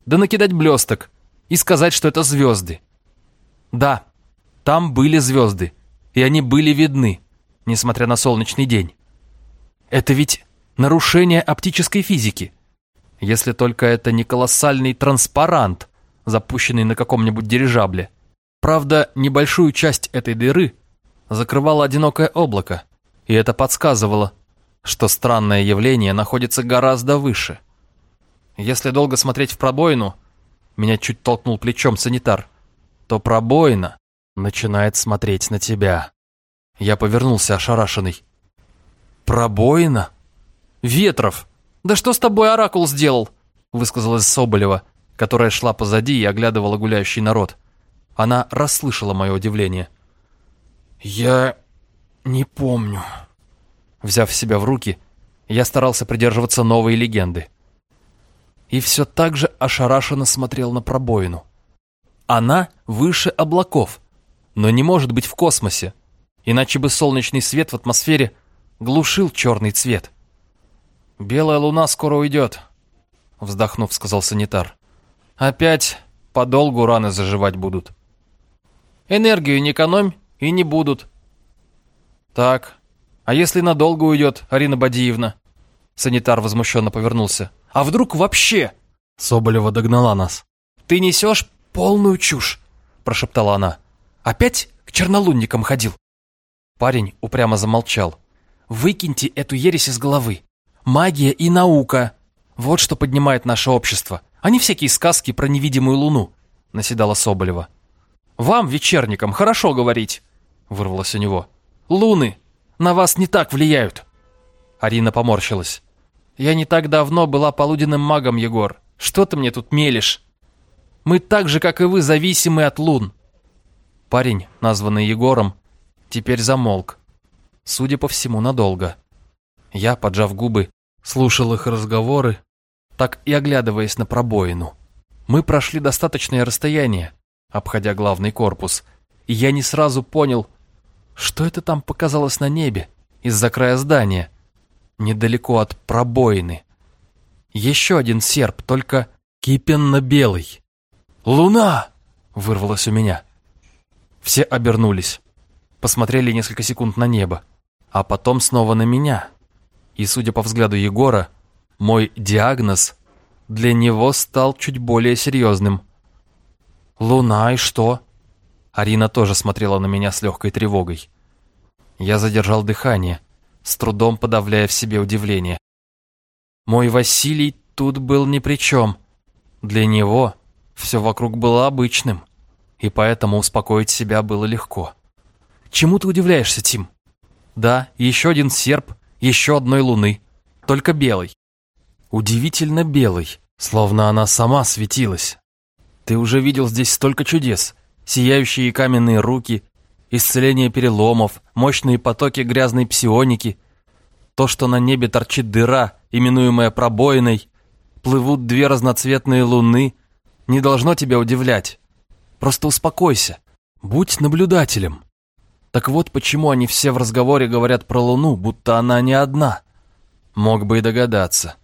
да накидать блесток и сказать, что это звезды. Да, там были звезды, и они были видны, несмотря на солнечный день. Это ведь нарушение оптической физики. Если только это не колоссальный транспарант, запущенный на каком-нибудь дирижабле. Правда, небольшую часть этой дыры закрывало одинокое облако, и это подсказывало, что странное явление находится гораздо выше. Если долго смотреть в пробоину, меня чуть толкнул плечом санитар, то пробоина начинает смотреть на тебя. Я повернулся ошарашенный. Пробоина? Ветров! Да что с тобой оракул сделал? Высказалась Соболева, которая шла позади и оглядывала гуляющий народ. Она расслышала мое удивление. «Я не помню». Взяв себя в руки, я старался придерживаться новой легенды и все так же ошарашенно смотрел на пробоину. Она выше облаков, но не может быть в космосе, иначе бы солнечный свет в атмосфере глушил черный цвет. «Белая луна скоро уйдет», — вздохнув, сказал санитар. «Опять подолгу раны заживать будут». «Энергию не экономь и не будут». «Так, а если надолго уйдет, Арина Бадиевна?» Санитар возмущенно повернулся. А вдруг вообще?» Соболева догнала нас. «Ты несешь полную чушь», прошептала она. «Опять к чернолунникам ходил?» Парень упрямо замолчал. «Выкиньте эту ересь из головы. Магия и наука. Вот что поднимает наше общество, а не всякие сказки про невидимую луну», наседала Соболева. «Вам, вечерникам, хорошо говорить», вырвалось у него. «Луны на вас не так влияют». Арина поморщилась. Я не так давно была полуденным магом, Егор. Что ты мне тут мелешь? Мы так же, как и вы, зависимы от лун. Парень, названный Егором, теперь замолк. Судя по всему, надолго. Я, поджав губы, слушал их разговоры, так и оглядываясь на пробоину. Мы прошли достаточное расстояние, обходя главный корпус, и я не сразу понял, что это там показалось на небе из-за края здания недалеко от пробоины. Еще один серп, только кипенно-белый. «Луна!» — вырвалось у меня. Все обернулись, посмотрели несколько секунд на небо, а потом снова на меня. И, судя по взгляду Егора, мой диагноз для него стал чуть более серьезным. «Луна и что?» Арина тоже смотрела на меня с легкой тревогой. Я задержал дыхание, с трудом подавляя в себе удивление. Мой Василий тут был ни при чем. Для него все вокруг было обычным, и поэтому успокоить себя было легко. Чему ты удивляешься, Тим? Да, еще один серп, еще одной луны, только белый. Удивительно белый, словно она сама светилась. Ты уже видел здесь столько чудес. Сияющие каменные руки, исцеление переломов, мощные потоки грязной псионики, то, что на небе торчит дыра, именуемая пробоиной, плывут две разноцветные луны, не должно тебя удивлять. Просто успокойся, будь наблюдателем. Так вот почему они все в разговоре говорят про Луну, будто она не одна. Мог бы и догадаться.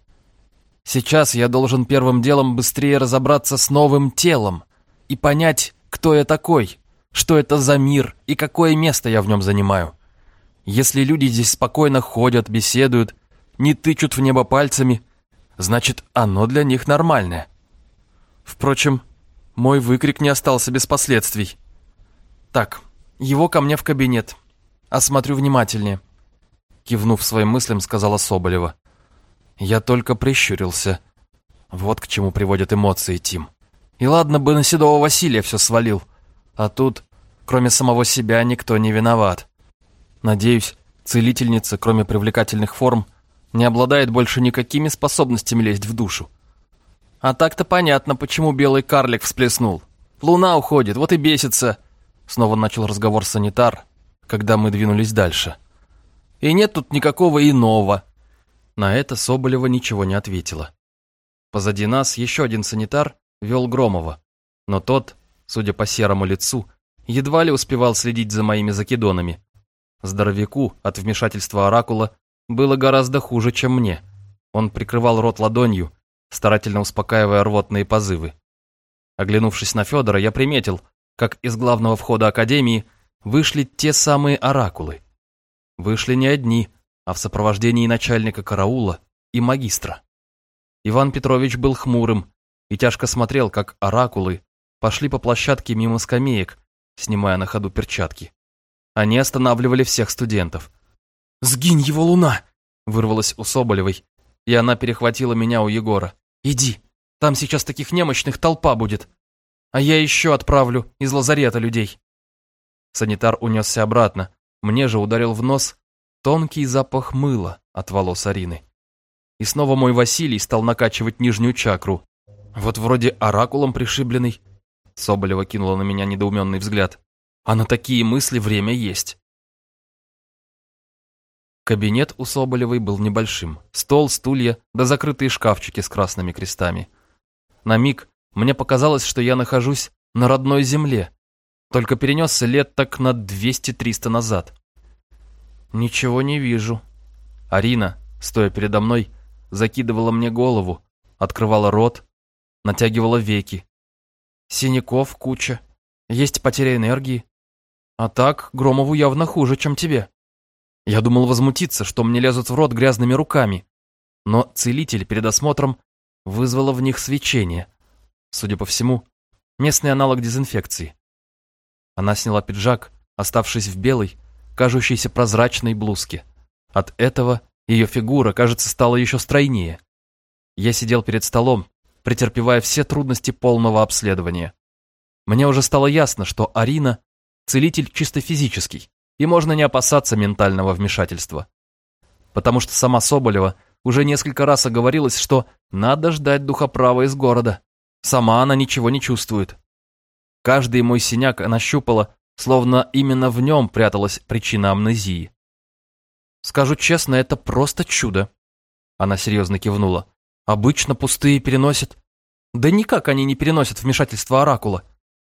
Сейчас я должен первым делом быстрее разобраться с новым телом и понять, кто я такой, что это за мир и какое место я в нем занимаю. Если люди здесь спокойно ходят, беседуют, не тычут в небо пальцами, значит, оно для них нормальное. Впрочем, мой выкрик не остался без последствий. Так, его ко мне в кабинет. Осмотрю внимательнее. Кивнув своим мыслям, сказала Соболева. Я только прищурился. Вот к чему приводят эмоции, Тим. И ладно бы на седого Василия все свалил. А тут, кроме самого себя, никто не виноват. Надеюсь, целительница, кроме привлекательных форм, не обладает больше никакими способностями лезть в душу. А так-то понятно, почему белый карлик всплеснул. Луна уходит, вот и бесится. Снова начал разговор санитар, когда мы двинулись дальше. И нет тут никакого иного. На это Соболева ничего не ответила. Позади нас еще один санитар вел Громова, но тот, судя по серому лицу, едва ли успевал следить за моими закидонами. Здоровяку от вмешательства оракула было гораздо хуже, чем мне. Он прикрывал рот ладонью, старательно успокаивая рвотные позывы. Оглянувшись на Федора, я приметил, как из главного входа Академии вышли те самые оракулы. Вышли не одни, а в сопровождении начальника караула и магистра. Иван Петрович был хмурым и тяжко смотрел, как оракулы пошли по площадке мимо скамеек, снимая на ходу перчатки. Они останавливали всех студентов. «Сгинь его луна!» вырвалась у Соболевой, и она перехватила меня у Егора. «Иди, там сейчас таких немощных толпа будет, а я еще отправлю из лазарета людей». Санитар унесся обратно, мне же ударил в нос тонкий запах мыла от волос Арины. И снова мой Василий стал накачивать нижнюю чакру. Вот вроде оракулом пришибленный. Соболева кинула на меня недоуменный взгляд. А на такие мысли время есть. Кабинет у Соболевой был небольшим. Стол, стулья, да закрытые шкафчики с красными крестами. На миг мне показалось, что я нахожусь на родной земле, только перенесся лет так на 200-300 назад. «Ничего не вижу». Арина, стоя передо мной, закидывала мне голову, открывала рот, натягивала веки. Синяков куча, есть потеря энергии. А так, Громову явно хуже, чем тебе. Я думал возмутиться, что мне лезут в рот грязными руками, но целитель перед осмотром вызвала в них свечение. Судя по всему, местный аналог дезинфекции. Она сняла пиджак, оставшись в белой, кажущейся прозрачной блузке. От этого ее фигура, кажется, стала еще стройнее. Я сидел перед столом, претерпевая все трудности полного обследования. Мне уже стало ясно, что Арина – целитель чисто физический, и можно не опасаться ментального вмешательства. Потому что сама Соболева уже несколько раз оговорилась, что надо ждать духоправа из города. Сама она ничего не чувствует. Каждый мой синяк она щупала, словно именно в нем пряталась причина амнезии. «Скажу честно, это просто чудо», — она серьезно кивнула. «Обычно пустые переносят». «Да никак они не переносят вмешательство оракула.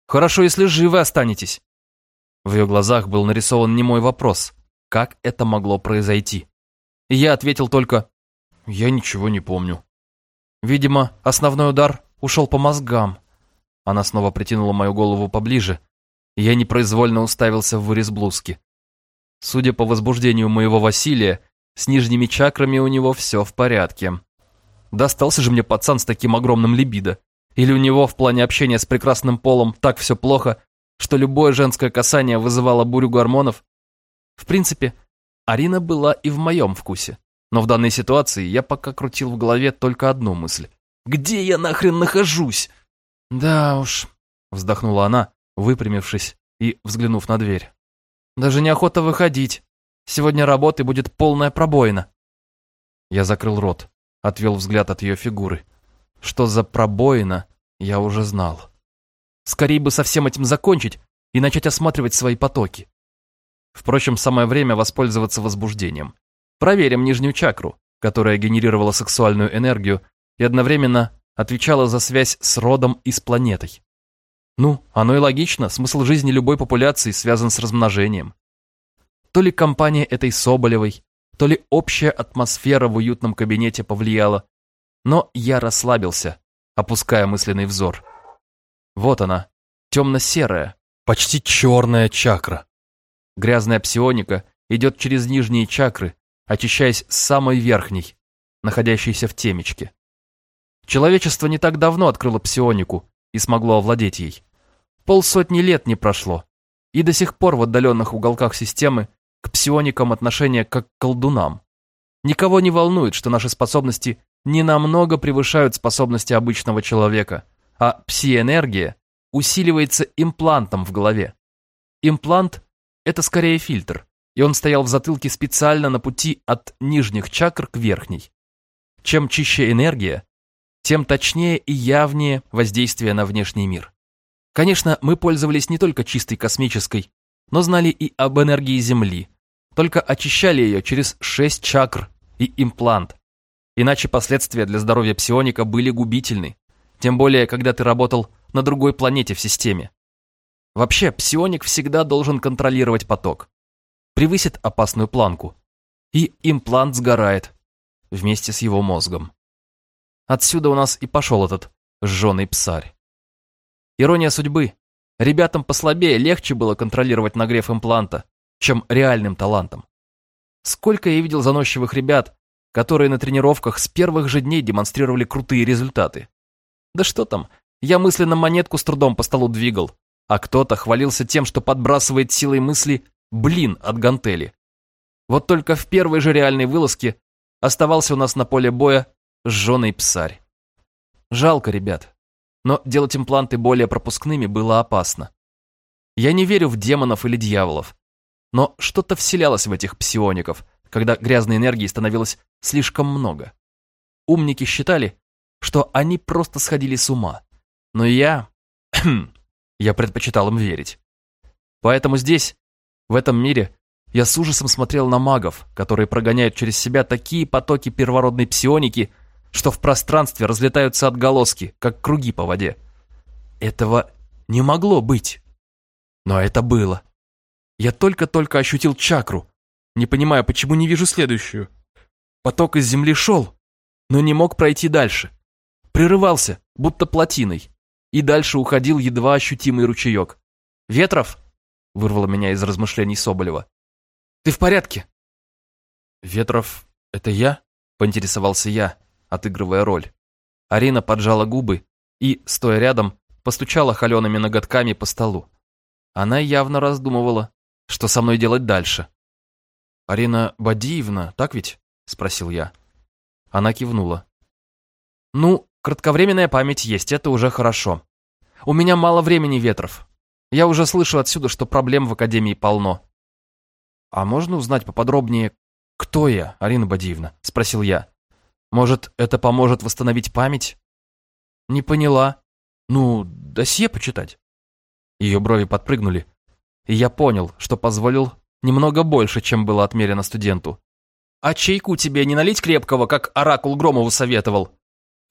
Хорошо, если живы останетесь». В ее глазах был нарисован немой вопрос, как это могло произойти. Я ответил только «Я ничего не помню». Видимо, основной удар ушел по мозгам. Она снова притянула мою голову поближе, я непроизвольно уставился в вырез блузки. Судя по возбуждению моего Василия, с нижними чакрами у него все в порядке. Достался же мне пацан с таким огромным либидо. Или у него в плане общения с прекрасным полом так все плохо, что любое женское касание вызывало бурю гормонов. В принципе, Арина была и в моем вкусе. Но в данной ситуации я пока крутил в голове только одну мысль. «Где я нахрен нахожусь?» «Да уж», — вздохнула она, выпрямившись и взглянув на дверь. «Даже неохота выходить. Сегодня работы будет полная пробоина». Я закрыл рот, отвел взгляд от ее фигуры. Что за пробоина, я уже знал. Скорее бы со всем этим закончить и начать осматривать свои потоки. Впрочем, самое время воспользоваться возбуждением. Проверим нижнюю чакру, которая генерировала сексуальную энергию и одновременно отвечала за связь с родом и с планетой. Ну, оно и логично, смысл жизни любой популяции связан с размножением. То ли компания этой Соболевой, то ли общая атмосфера в уютном кабинете повлияла. Но я расслабился, опуская мысленный взор. Вот она, темно-серая, почти черная чакра. Грязная псионика идет через нижние чакры, очищаясь с самой верхней, находящейся в темечке. Человечество не так давно открыло псионику и смогло овладеть ей. Полсотни лет не прошло, и до сих пор в отдаленных уголках системы к псионикам отношение как к колдунам. Никого не волнует, что наши способности не намного превышают способности обычного человека, а псиэнергия усиливается имплантом в голове. Имплант – это скорее фильтр, и он стоял в затылке специально на пути от нижних чакр к верхней. Чем чище энергия, тем точнее и явнее воздействие на внешний мир. Конечно, мы пользовались не только чистой космической, но знали и об энергии Земли, только очищали ее через шесть чакр и имплант. Иначе последствия для здоровья псионика были губительны, тем более, когда ты работал на другой планете в системе. Вообще, псионик всегда должен контролировать поток. Превысит опасную планку, и имплант сгорает вместе с его мозгом. Отсюда у нас и пошел этот жженый псарь. Ирония судьбы. Ребятам послабее легче было контролировать нагрев импланта, чем реальным талантом. Сколько я видел заносчивых ребят, которые на тренировках с первых же дней демонстрировали крутые результаты. Да что там, я мысленно монетку с трудом по столу двигал, а кто-то хвалился тем, что подбрасывает силой мысли блин от гантели. Вот только в первой же реальной вылазке оставался у нас на поле боя жженый псарь. Жалко, ребят. Но делать импланты более пропускными было опасно. Я не верю в демонов или дьяволов. Но что-то вселялось в этих псиоников, когда грязной энергии становилось слишком много. Умники считали, что они просто сходили с ума. Но я... я предпочитал им верить. Поэтому здесь, в этом мире, я с ужасом смотрел на магов, которые прогоняют через себя такие потоки первородной псионики, что в пространстве разлетаются отголоски, как круги по воде. Этого не могло быть. Но это было. Я только-только ощутил чакру, не понимая, почему не вижу следующую. Поток из земли шел, но не мог пройти дальше. Прерывался, будто плотиной, и дальше уходил едва ощутимый ручеек. «Ветров?» — вырвало меня из размышлений Соболева. «Ты в порядке?» «Ветров, это я?» — поинтересовался я, отыгрывая роль. Арина поджала губы и, стоя рядом, постучала холеными ноготками по столу. Она явно раздумывала, что со мной делать дальше. «Арина Бадиевна, так ведь?» — спросил я. Она кивнула. «Ну, кратковременная память есть, это уже хорошо. У меня мало времени ветров. Я уже слышу отсюда, что проблем в Академии полно». «А можно узнать поподробнее, кто я, Арина Бадиевна?» — спросил я. Может, это поможет восстановить память? Не поняла. Ну, досье почитать. Ее брови подпрыгнули, и я понял, что позволил немного больше, чем было отмерено студенту. А чайку тебе не налить крепкого, как Оракул Громову советовал?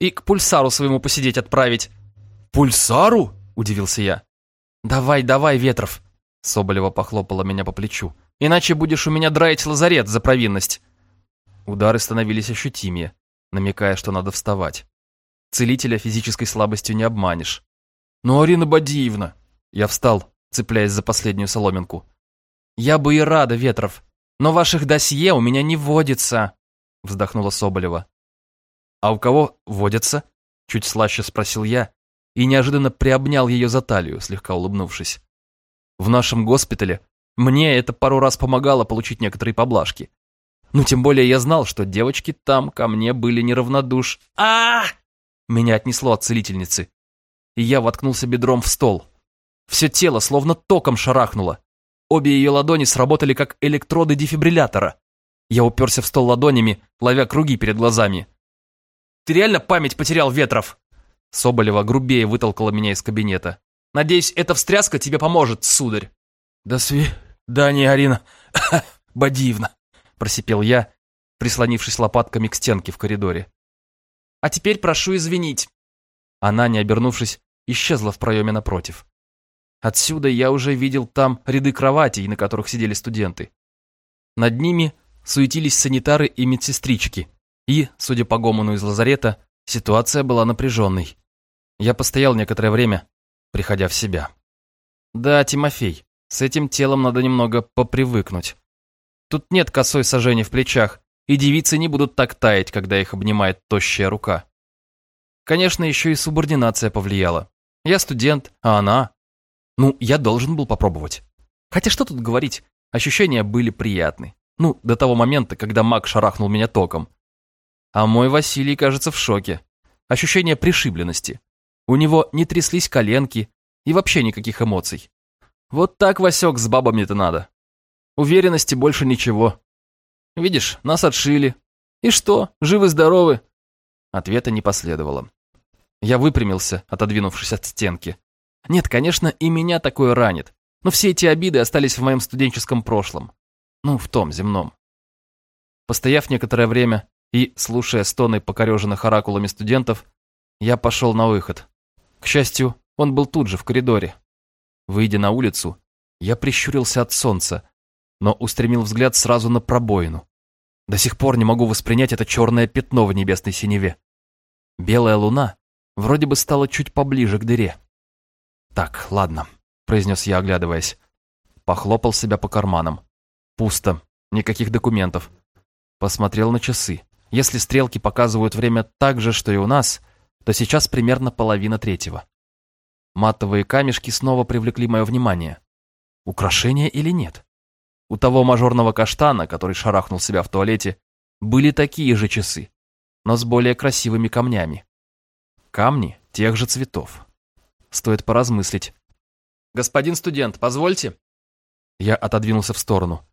И к пульсару своему посидеть отправить. Пульсару? Удивился я. Давай, давай, Ветров. Соболева похлопала меня по плечу. Иначе будешь у меня драить лазарет за провинность. Удары становились ощутимее намекая, что надо вставать. Целителя физической слабостью не обманешь. «Ну, Арина Бадиевна!» Я встал, цепляясь за последнюю соломинку. «Я бы и рада, Ветров, но ваших досье у меня не водится!» Вздохнула Соболева. «А у кого водятся?» Чуть слаще спросил я и неожиданно приобнял ее за талию, слегка улыбнувшись. «В нашем госпитале мне это пару раз помогало получить некоторые поблажки. Ну, тем более я знал, что девочки там ко мне были неравнодуш. а, Меня отнесло от целительницы. И я воткнулся бедром в стол. Все тело словно током шарахнуло. Обе ее ладони сработали как электроды дефибриллятора. Я уперся в стол ладонями, ловя круги перед глазами. «Ты реально память потерял, Ветров?» Соболева грубее вытолкала меня из кабинета. «Надеюсь, эта встряска тебе поможет, сударь». «До свидания, Арина Бадиевна», просипел я, прислонившись лопатками к стенке в коридоре. «А теперь прошу извинить». Она, не обернувшись, исчезла в проеме напротив. Отсюда я уже видел там ряды кроватей, на которых сидели студенты. Над ними суетились санитары и медсестрички, и, судя по гомону из лазарета, ситуация была напряженной. Я постоял некоторое время, приходя в себя. Да, Тимофей, с этим телом надо немного попривыкнуть. Тут нет косой сожжения в плечах, и девицы не будут так таять, когда их обнимает тощая рука. Конечно, еще и субординация повлияла. Я студент, а она... Ну, я должен был попробовать. Хотя что тут говорить, ощущения были приятны. Ну, до того момента, когда маг шарахнул меня током. А мой Василий, кажется, в шоке. Ощущение пришибленности. У него не тряслись коленки и вообще никаких эмоций. Вот так, Васек, с бабами-то надо. Уверенности больше ничего. Видишь, нас отшили. И что, живы-здоровы? Ответа не последовало. Я выпрямился, отодвинувшись от стенки. Нет, конечно, и меня такое ранит. Но все эти обиды остались в моем студенческом прошлом. Ну, в том земном. Постояв некоторое время и, слушая стоны покореженных оракулами студентов, я пошел на выход. К счастью, он был тут же, в коридоре. Выйдя на улицу, я прищурился от солнца, но устремил взгляд сразу на пробоину. До сих пор не могу воспринять это черное пятно в небесной синеве. Белая луна вроде бы стала чуть поближе к дыре. «Так, ладно», — произнес я, оглядываясь. Похлопал себя по карманам. Пусто, никаких документов. Посмотрел на часы. Если стрелки показывают время так же, что и у нас, то сейчас примерно половина третьего. Матовые камешки снова привлекли мое внимание. Украшение или нет? У того мажорного каштана, который шарахнул себя в туалете, были такие же часы, но с более красивыми камнями. Камни тех же цветов. Стоит поразмыслить. «Господин студент, позвольте?» Я отодвинулся в сторону.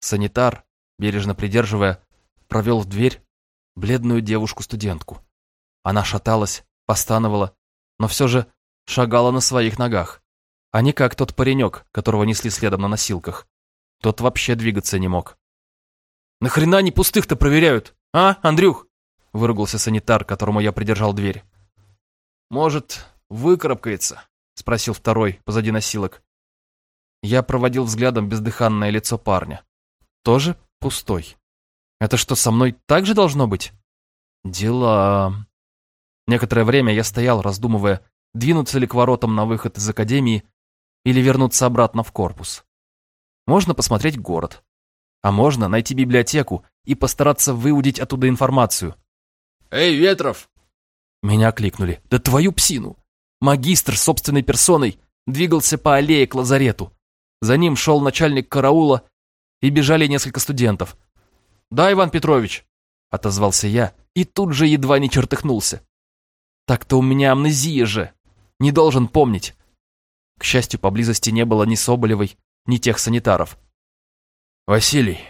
Санитар, бережно придерживая, провел в дверь бледную девушку-студентку. Она шаталась, постановала, но все же шагала на своих ногах, а не как тот паренек, которого несли следом на носилках. Тот вообще двигаться не мог. «Нахрена они пустых-то проверяют, а, Андрюх?» выругался санитар, которому я придержал дверь. «Может, выкарабкается?» спросил второй, позади носилок. Я проводил взглядом бездыханное лицо парня тоже пустой. Это что, со мной так же должно быть? Дела... Некоторое время я стоял, раздумывая, двинуться ли к воротам на выход из академии или вернуться обратно в корпус. Можно посмотреть город. А можно найти библиотеку и постараться выудить оттуда информацию. «Эй, Ветров!» Меня кликнули. «Да твою псину!» Магистр собственной персоной двигался по аллее к лазарету. За ним шел начальник караула и бежали несколько студентов. «Да, Иван Петрович», — отозвался я, и тут же едва не чертыхнулся. «Так-то у меня амнезия же, не должен помнить». К счастью, поблизости не было ни Соболевой, ни тех санитаров. «Василий,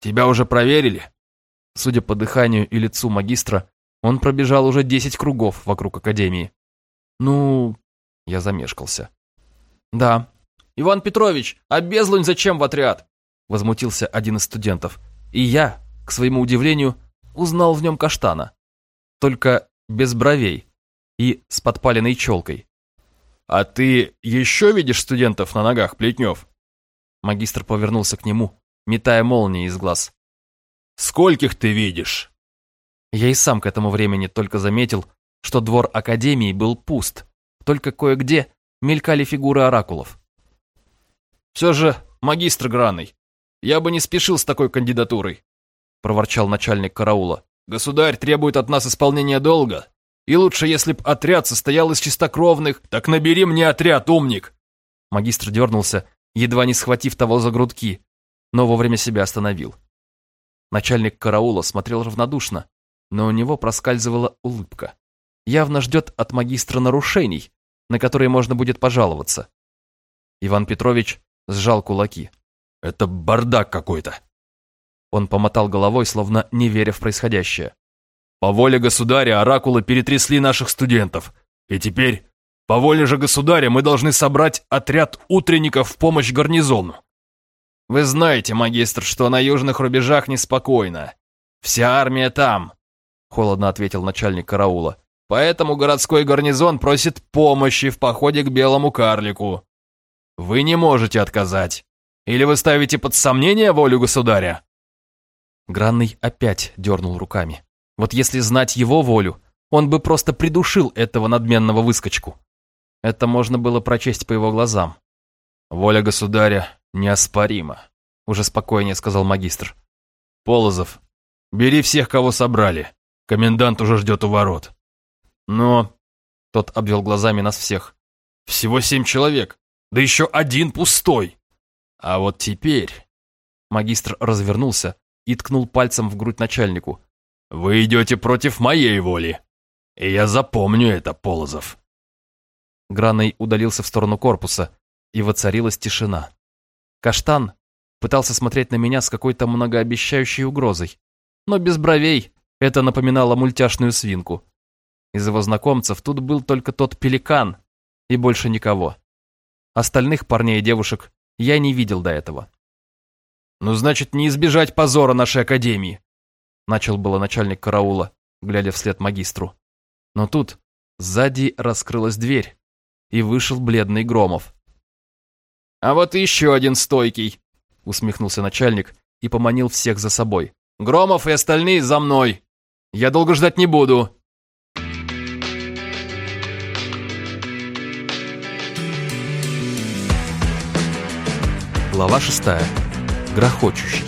тебя уже проверили?» Судя по дыханию и лицу магистра, он пробежал уже десять кругов вокруг академии. «Ну...» — я замешкался. «Да». «Иван Петрович, а Безлунь зачем в отряд?» возмутился один из студентов. И я, к своему удивлению, узнал в нем каштана. Только без бровей и с подпаленной челкой. «А ты еще видишь студентов на ногах, Плетнев?» Магистр повернулся к нему, метая молнии из глаз. «Скольких ты видишь?» Я и сам к этому времени только заметил, что двор Академии был пуст, только кое-где мелькали фигуры оракулов. «Все же магистр Граный, я бы не спешил с такой кандидатурой», — проворчал начальник караула. «Государь требует от нас исполнения долга. И лучше, если б отряд состоял из чистокровных, так набери мне отряд, умник!» Магистр дернулся, едва не схватив того за грудки, но вовремя себя остановил. Начальник караула смотрел равнодушно, но у него проскальзывала улыбка. Явно ждет от магистра нарушений, на которые можно будет пожаловаться. Иван Петрович сжал кулаки. Это бардак какой-то. Он помотал головой, словно не веря в происходящее. По воле государя оракулы перетрясли наших студентов. И теперь, по воле же государя, мы должны собрать отряд утренников в помощь гарнизону. Вы знаете, магистр, что на южных рубежах неспокойно. Вся армия там, холодно ответил начальник караула. Поэтому городской гарнизон просит помощи в походе к белому карлику. Вы не можете отказать. Или вы ставите под сомнение волю государя?» Гранный опять дернул руками. Вот если знать его волю, он бы просто придушил этого надменного выскочку. Это можно было прочесть по его глазам. «Воля государя неоспорима», — уже спокойнее сказал магистр. «Полозов, бери всех, кого собрали. Комендант уже ждет у ворот». «Но...» — тот обвел глазами нас всех. «Всего семь человек, да еще один пустой. А вот теперь...» Магистр развернулся и ткнул пальцем в грудь начальнику. «Вы идете против моей воли, и я запомню это, Полозов». Граной удалился в сторону корпуса, и воцарилась тишина. Каштан пытался смотреть на меня с какой-то многообещающей угрозой, но без бровей это напоминало мультяшную свинку. Из его знакомцев тут был только тот пеликан и больше никого. Остальных парней и девушек я не видел до этого. «Ну, значит, не избежать позора нашей академии», начал было начальник караула, глядя вслед магистру. Но тут сзади раскрылась дверь, и вышел бледный Громов. «А вот еще один стойкий», усмехнулся начальник и поманил всех за собой. «Громов и остальные за мной! Я долго ждать не буду!» Глава шестая грохочущий.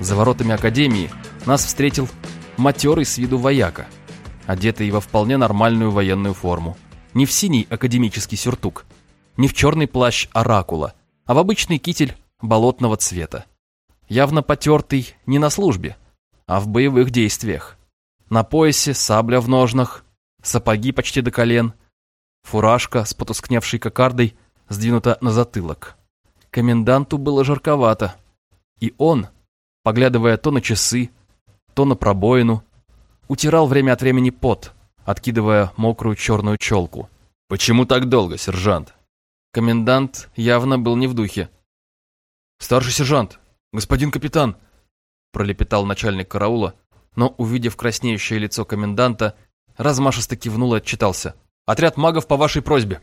За воротами академии нас встретил матерый с виду вояка, одетый во вполне нормальную военную форму. Не в синий академический сюртук, не в черный плащ оракула, а в обычный китель болотного цвета. Явно потертый не на службе, а в боевых действиях. На поясе сабля в ножнах, сапоги почти до колен – Фуражка с потускневшей кокардой сдвинута на затылок. Коменданту было жарковато. И он, поглядывая то на часы, то на пробоину, утирал время от времени пот, откидывая мокрую черную челку. «Почему так долго, сержант?» Комендант явно был не в духе. «Старший сержант, господин капитан!» пролепетал начальник караула, но, увидев краснеющее лицо коменданта, размашисто кивнул и отчитался. Отряд магов по вашей просьбе».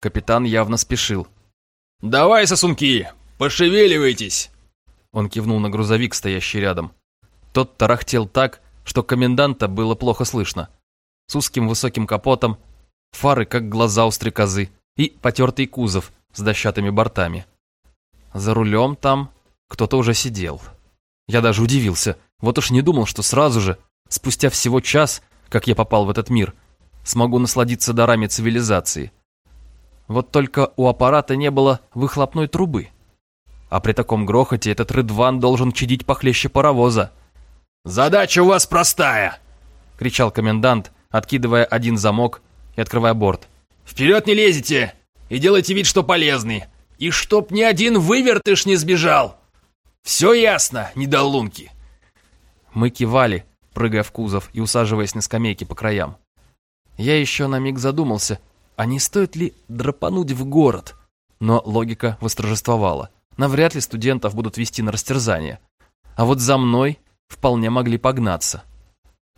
Капитан явно спешил. «Давай, сосунки, пошевеливайтесь!» Он кивнул на грузовик, стоящий рядом. Тот тарахтел так, что коменданта было плохо слышно. С узким высоким капотом, фары, как глаза у стрекозы, и потертый кузов с дощатыми бортами. За рулем там кто-то уже сидел. Я даже удивился. Вот уж не думал, что сразу же, спустя всего час, как я попал в этот мир, смогу насладиться дарами цивилизации. Вот только у аппарата не было выхлопной трубы. А при таком грохоте этот рыдван должен чадить похлеще паровоза. «Задача у вас простая!» — кричал комендант, откидывая один замок и открывая борт. «Вперед не лезете и делайте вид, что полезный. И чтоб ни один вывертыш не сбежал! Все ясно, недолунки!» Мы кивали, прыгая в кузов и усаживаясь на скамейки по краям. Я еще на миг задумался, а не стоит ли драпануть в город? Но логика восторжествовала. Навряд ли студентов будут вести на растерзание. А вот за мной вполне могли погнаться.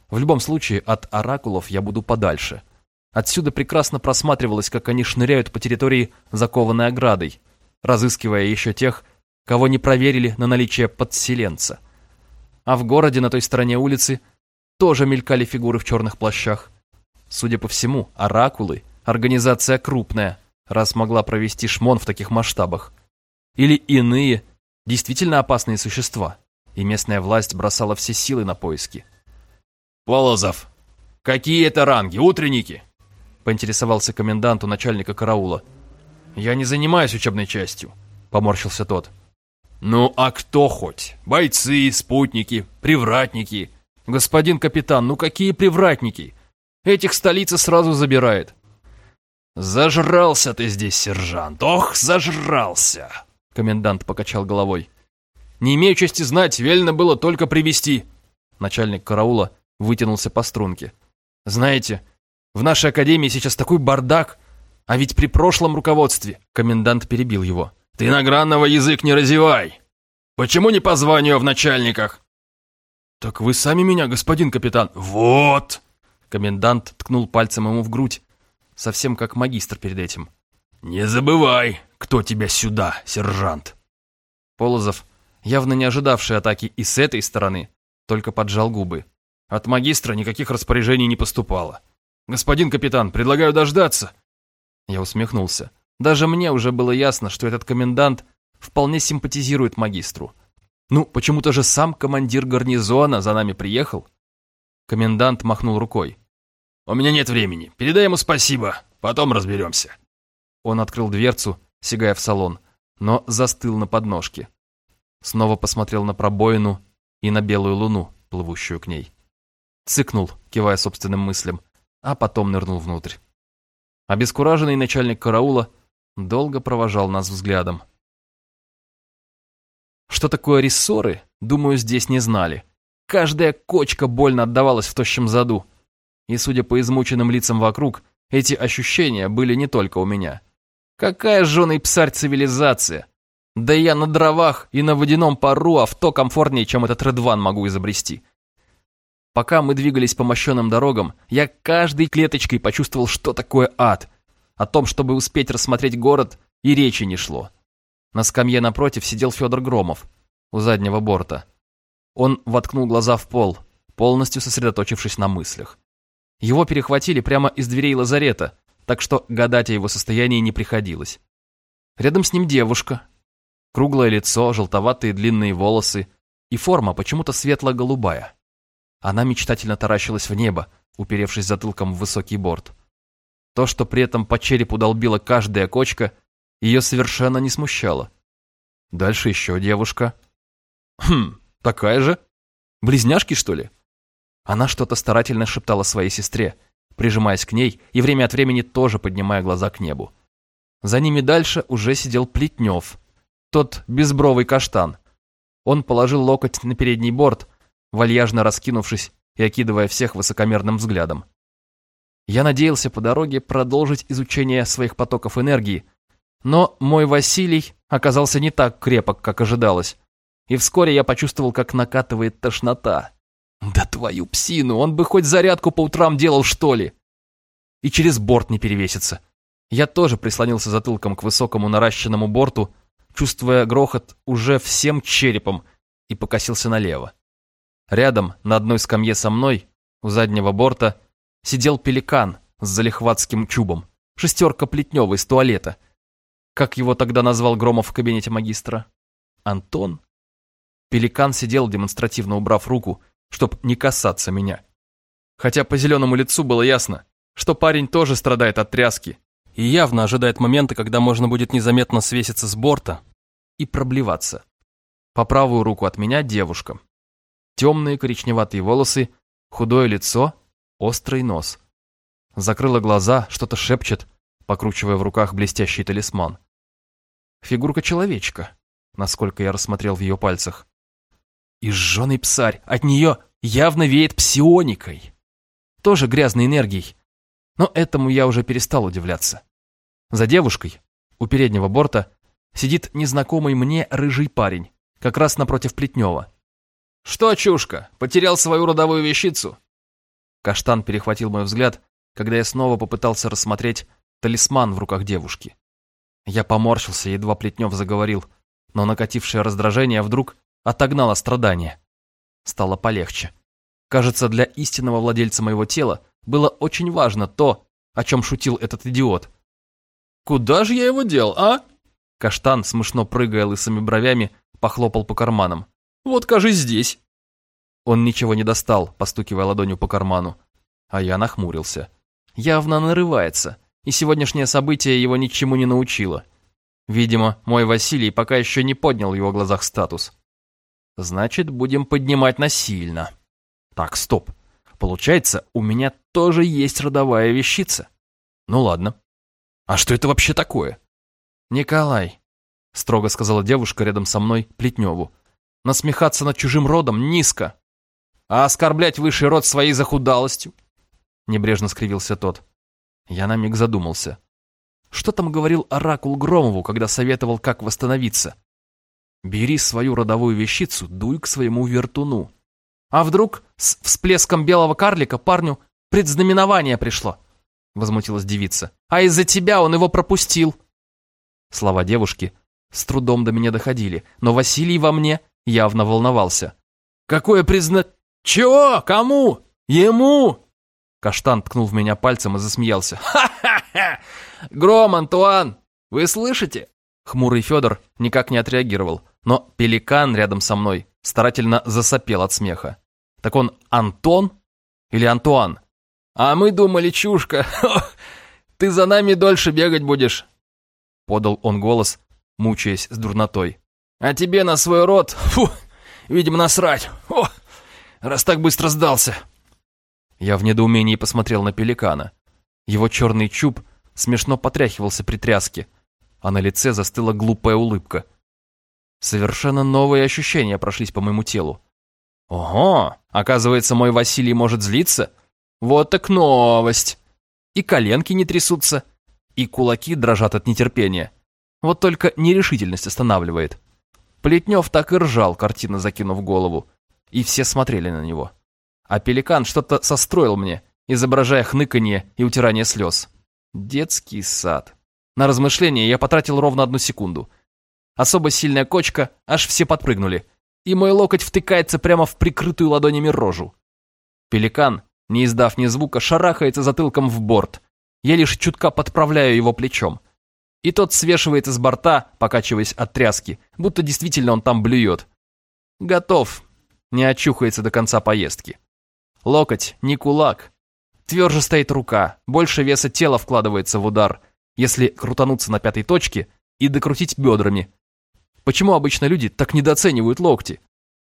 В любом случае, от оракулов я буду подальше. Отсюда прекрасно просматривалось, как они шныряют по территории, закованной оградой, разыскивая еще тех, кого не проверили на наличие подселенца. А в городе на той стороне улицы тоже мелькали фигуры в черных плащах. Судя по всему, оракулы – организация крупная, раз могла провести шмон в таких масштабах. Или иные, действительно опасные существа, и местная власть бросала все силы на поиски. «Полозов, какие это ранги, утренники?» – поинтересовался комендант у начальника караула. «Я не занимаюсь учебной частью», – поморщился тот. «Ну, а кто хоть? Бойцы, спутники, привратники?» «Господин капитан, ну какие привратники? Этих столица сразу забирает. «Зажрался ты здесь, сержант! Ох, зажрался!» Комендант покачал головой. «Не имею чести знать, велено было только привести Начальник караула вытянулся по струнке. «Знаете, в нашей академии сейчас такой бардак, а ведь при прошлом руководстве...» Комендант перебил его. «Ты на гранного язык не разевай! Почему не по званию в начальниках?» «Так вы сами меня, господин капитан...» «Вот!» Комендант ткнул пальцем ему в грудь. совсем как магистр перед этим. «Не забывай, кто тебя сюда, сержант!» Полозов, явно не ожидавший атаки и с этой стороны, только поджал губы. От магистра никаких распоряжений не поступало. «Господин капитан, предлагаю дождаться!» Я усмехнулся. Даже мне уже было ясно, что этот комендант вполне симпатизирует магистру. Ну, почему-то же сам командир гарнизона за нами приехал. Комендант махнул рукой. «У меня нет времени. Передай ему спасибо. Потом разберемся». Он открыл дверцу, сигая в салон, но застыл на подножке. Снова посмотрел на пробоину и на белую луну, плывущую к ней. Цыкнул, кивая собственным мыслям, а потом нырнул внутрь. Обескураженный начальник караула долго провожал нас взглядом. Что такое рессоры, думаю, здесь не знали. Каждая кочка больно отдавалась в тощем заду. И, судя по измученным лицам вокруг, эти ощущения были не только у меня. Какая жженый псарь цивилизация! Да я на дровах и на водяном пару авто комфортнее, чем этот Редван могу изобрести. Пока мы двигались по мощенным дорогам, я каждой клеточкой почувствовал, что такое ад. О том, чтобы успеть рассмотреть город, и речи не шло. На скамье напротив сидел Федор Громов, у заднего борта. Он воткнул глаза в пол, полностью сосредоточившись на мыслях. Его перехватили прямо из дверей лазарета, так что гадать о его состоянии не приходилось. Рядом с ним девушка. Круглое лицо, желтоватые длинные волосы и форма почему-то светло-голубая. Она мечтательно таращилась в небо, уперевшись затылком в высокий борт. То, что при этом по черепу долбила каждая кочка, ее совершенно не смущало. Дальше еще девушка. Хм, такая же? Близняшки, что ли? Она что-то старательно шептала своей сестре, прижимаясь к ней и время от времени тоже поднимая глаза к небу. За ними дальше уже сидел Плетнев, тот безбровый каштан. Он положил локоть на передний борт, вальяжно раскинувшись и окидывая всех высокомерным взглядом. Я надеялся по дороге продолжить изучение своих потоков энергии, но мой Василий оказался не так крепок, как ожидалось, и вскоре я почувствовал, как накатывает тошнота. Да твою псину, он бы хоть зарядку по утрам делал, что ли. И через борт не перевесится. Я тоже прислонился затылком к высокому наращенному борту, чувствуя грохот уже всем черепом, и покосился налево. Рядом, на одной скамье со мной, у заднего борта, сидел пеликан с залихватским чубом, шестерка Плетнева из туалета. Как его тогда назвал Громов в кабинете магистра? Антон? Пеликан сидел, демонстративно убрав руку, чтоб не касаться меня. Хотя по зеленому лицу было ясно, что парень тоже страдает от тряски и явно ожидает момента, когда можно будет незаметно свеситься с борта и проблеваться. По правую руку от меня девушка. Темные коричневатые волосы, худое лицо, острый нос. Закрыла глаза, что-то шепчет, покручивая в руках блестящий талисман. Фигурка человечка, насколько я рассмотрел в ее пальцах. И жженый псарь. От нее явно веет псионикой. Тоже грязной энергией. Но этому я уже перестал удивляться. За девушкой, у переднего борта, сидит незнакомый мне рыжий парень, как раз напротив Плетнева. «Что, чушка, потерял свою родовую вещицу?» Каштан перехватил мой взгляд, когда я снова попытался рассмотреть талисман в руках девушки. Я поморщился, едва Плетнев заговорил, но накатившее раздражение вдруг отогнало страдания. Стало полегче. Кажется, для истинного владельца моего тела было очень важно то, о чем шутил этот идиот. «Куда же я его дел, а?» Каштан, смешно прыгая лысыми бровями, похлопал по карманам. «Вот, кажись, здесь». Он ничего не достал, постукивая ладонью по карману. А я нахмурился. Явно нарывается, и сегодняшнее событие его ничему не научило. Видимо, мой Василий пока еще не поднял в его глазах статус. Значит, будем поднимать насильно. Так, стоп. Получается, у меня тоже есть родовая вещица. Ну ладно. А что это вообще такое? Николай, строго сказала девушка рядом со мной Плетневу. Насмехаться над чужим родом низко. А оскорблять высший род своей захудалостью? Небрежно скривился тот. Я на миг задумался. Что там говорил Оракул Громову, когда советовал, как восстановиться? Бери свою родовую вещицу, дуй к своему вертуну. А вдруг с всплеском белого карлика парню предзнаменование пришло? возмутилась девица. «А из-за тебя он его пропустил!» Слова девушки с трудом до меня доходили, но Василий во мне явно волновался. «Какое призна... Чего? Кому? Ему?» Каштан ткнул в меня пальцем и засмеялся. «Ха-ха-ха! Гром, Антуан! Вы слышите?» Хмурый Федор никак не отреагировал, но пеликан рядом со мной старательно засопел от смеха. Так он Антон или Антуан? «А мы думали, чушка, ты за нами дольше бегать будешь!» Подал он голос, мучаясь с дурнотой. «А тебе на свой рот, фу, видимо, насрать, О, раз так быстро сдался!» Я в недоумении посмотрел на пеликана. Его черный чуб смешно потряхивался при тряске, а на лице застыла глупая улыбка. Совершенно новые ощущения прошлись по моему телу. Ого, оказывается, мой Василий может злиться? Вот так новость. И коленки не трясутся, и кулаки дрожат от нетерпения. Вот только нерешительность останавливает. Плетнев так и ржал, картина закинув голову, и все смотрели на него. А пеликан что-то состроил мне, изображая хныканье и утирание слез. Детский сад. На размышление я потратил ровно одну секунду. Особо сильная кочка, аж все подпрыгнули, и мой локоть втыкается прямо в прикрытую ладонями рожу. Пеликан не издав ни звука, шарахается затылком в борт. Я лишь чутка подправляю его плечом. И тот свешивается с борта, покачиваясь от тряски, будто действительно он там блюет. Готов. Не очухается до конца поездки. Локоть, не кулак. Тверже стоит рука, больше веса тела вкладывается в удар, если крутануться на пятой точке и докрутить бедрами. Почему обычно люди так недооценивают локти?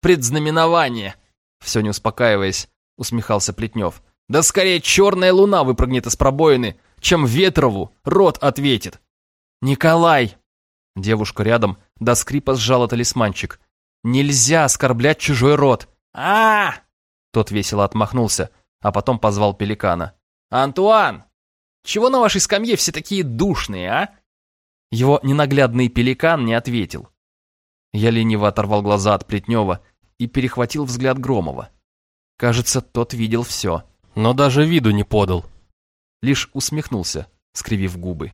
Предзнаменование. Все не успокаиваясь, усмехался Плетнев. «Да скорее черная луна выпрыгнет из пробоины, чем Ветрову рот ответит!» «Николай!» Девушка рядом до скрипа сжала талисманчик. «Нельзя оскорблять чужой род!» а, Тот весело отмахнулся, а потом позвал пеликана. «Антуан! Чего на вашей скамье все такие душные, а?» Его ненаглядный пеликан не ответил. Я лениво оторвал глаза от Плетнева и перехватил взгляд Громова. Кажется, тот видел все, но даже виду не подал. Лишь усмехнулся, скривив губы.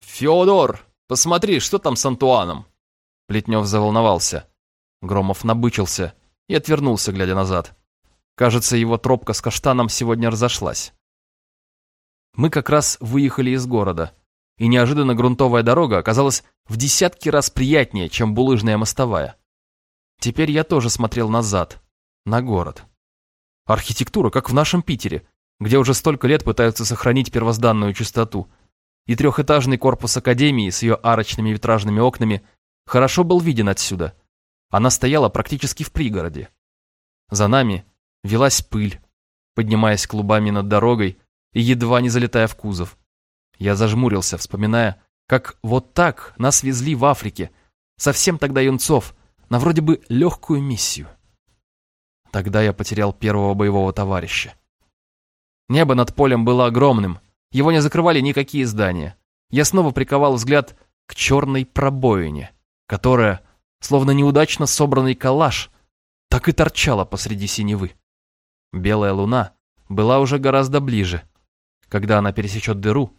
«Феодор, посмотри, что там с Антуаном?» Плетнев заволновался. Громов набычился и отвернулся, глядя назад. Кажется, его тропка с каштаном сегодня разошлась. Мы как раз выехали из города, и неожиданно грунтовая дорога оказалась в десятки раз приятнее, чем булыжная мостовая. Теперь я тоже смотрел назад, на город. Архитектура, как в нашем Питере, где уже столько лет пытаются сохранить первозданную чистоту. И трехэтажный корпус Академии с ее арочными витражными окнами хорошо был виден отсюда. Она стояла практически в пригороде. За нами велась пыль, поднимаясь клубами над дорогой и едва не залетая в кузов. Я зажмурился, вспоминая, как вот так нас везли в Африке, совсем тогда юнцов, на вроде бы легкую миссию. Тогда я потерял первого боевого товарища. Небо над полем было огромным, его не закрывали никакие здания. Я снова приковал взгляд к черной пробоине, которая, словно неудачно собранный коллаж, так и торчала посреди синевы. Белая луна была уже гораздо ближе. Когда она пересечет дыру,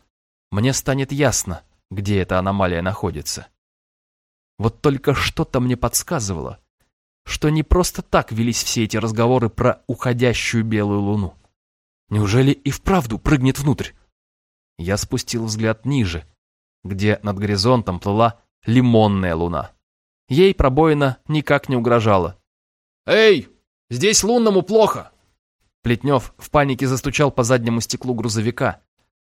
мне станет ясно, где эта аномалия находится. Вот только что-то мне подсказывало, что не просто так велись все эти разговоры про уходящую белую луну. Неужели и вправду прыгнет внутрь? Я спустил взгляд ниже, где над горизонтом плыла лимонная луна. Ей пробоина никак не угрожала. «Эй, здесь лунному плохо!» Плетнев в панике застучал по заднему стеклу грузовика,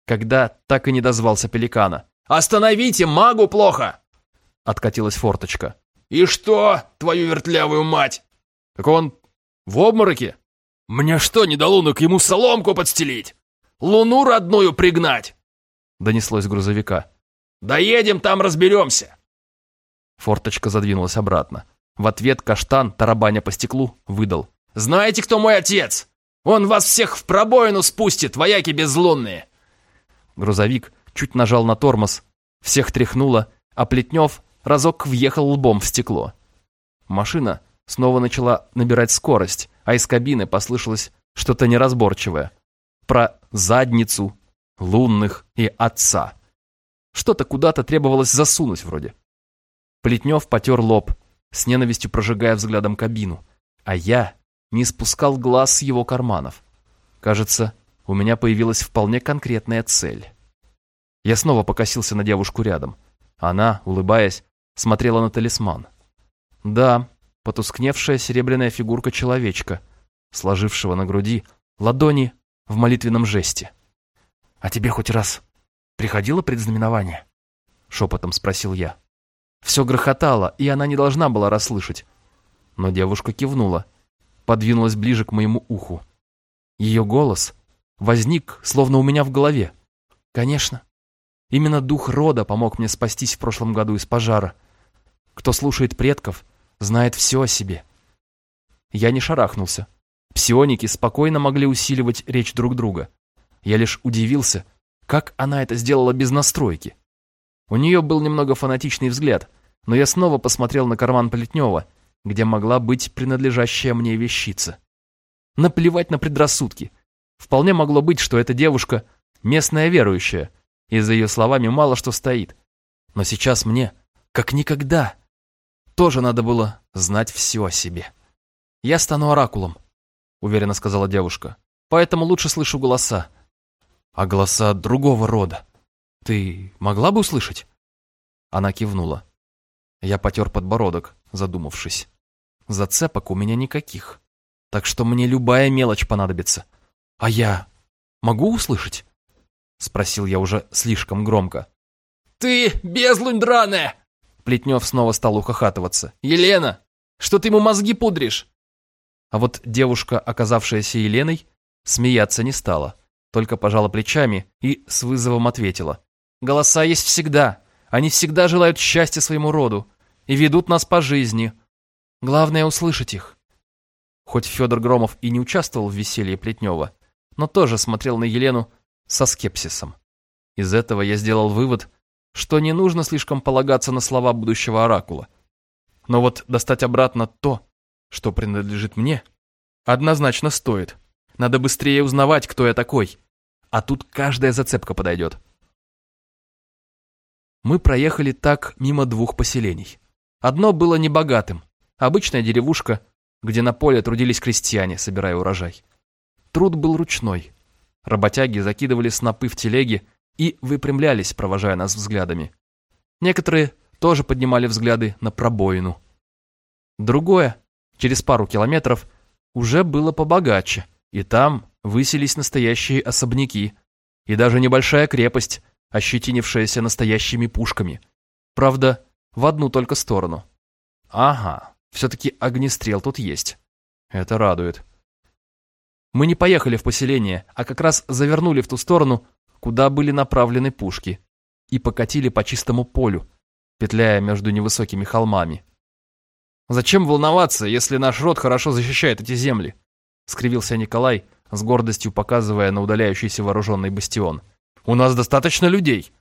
когда так и не дозвался пеликана. «Остановите, магу плохо!» Откатилась форточка. «И что, твою вертлявую мать?» «Так он в обмороке?» «Мне что, не до лунок ему соломку подстелить? Луну родную пригнать?» Донеслось грузовика. «Доедем, там разберемся!» Форточка задвинулась обратно. В ответ каштан, тарабаня по стеклу, выдал. «Знаете, кто мой отец? Он вас всех в пробоину спустит, вояки безлунные!» Грузовик чуть нажал на тормоз, всех тряхнуло, а Плетнев разок въехал лбом в стекло. Машина снова начала набирать скорость, а из кабины послышалось что-то неразборчивое. Про задницу лунных и отца. Что-то куда-то требовалось засунуть вроде. Плетнев потер лоб, с ненавистью прожигая взглядом кабину, а я не спускал глаз с его карманов. Кажется, у меня появилась вполне конкретная цель. Я снова покосился на девушку рядом. Она, улыбаясь, смотрела на талисман. Да, потускневшая серебряная фигурка человечка, сложившего на груди ладони в молитвенном жесте. «А тебе хоть раз приходило предзнаменование?» Шепотом спросил я. Все грохотало, и она не должна была расслышать. Но девушка кивнула, подвинулась ближе к моему уху. Ее голос возник, словно у меня в голове. «Конечно. Именно дух рода помог мне спастись в прошлом году из пожара. Кто слушает предков, знает все о себе». Я не шарахнулся. Псионики спокойно могли усиливать речь друг друга. Я лишь удивился, как она это сделала без настройки. У нее был немного фанатичный взгляд, но я снова посмотрел на карман Плетнева, где могла быть принадлежащая мне вещица. Наплевать на предрассудки. Вполне могло быть, что эта девушка местная верующая, и за ее словами мало что стоит. Но сейчас мне, как никогда, тоже надо было знать все о себе. Я стану оракулом, уверенно сказала девушка. Поэтому лучше слышу голоса. А голоса другого рода. Ты могла бы услышать? Она кивнула. Я потер подбородок, задумавшись. Зацепок у меня никаких. Так что мне любая мелочь понадобится. А я могу услышать? Спросил я уже слишком громко. «Ты безлунь драная!» Плетнев снова стал ухахатываться. «Елена, что ты ему мозги пудришь? А вот девушка, оказавшаяся Еленой, смеяться не стала, только пожала плечами и с вызовом ответила. «Голоса есть всегда. Они всегда желают счастья своему роду и ведут нас по жизни. Главное услышать их». Хоть Федор Громов и не участвовал в веселье Плетнева, но тоже смотрел на Елену со скепсисом. Из этого я сделал вывод, что не нужно слишком полагаться на слова будущего оракула. Но вот достать обратно то, что принадлежит мне, однозначно стоит. Надо быстрее узнавать, кто я такой. А тут каждая зацепка подойдет. Мы проехали так мимо двух поселений. Одно было небогатым. Обычная деревушка, где на поле трудились крестьяне, собирая урожай. Труд был ручной. Работяги закидывали снопы в телеги и выпрямлялись, провожая нас взглядами. Некоторые тоже поднимали взгляды на пробоину. Другое Через пару километров уже было побогаче, и там высились настоящие особняки, и даже небольшая крепость, ощетинившаяся настоящими пушками. Правда, в одну только сторону. Ага, все-таки огнестрел тут есть. Это радует. Мы не поехали в поселение, а как раз завернули в ту сторону, куда были направлены пушки, и покатили по чистому полю, петляя между невысокими холмами. Зачем волноваться, если наш род хорошо защищает эти земли? Скривился Николай, с гордостью показывая на удаляющийся вооруженный бастион. У нас достаточно людей.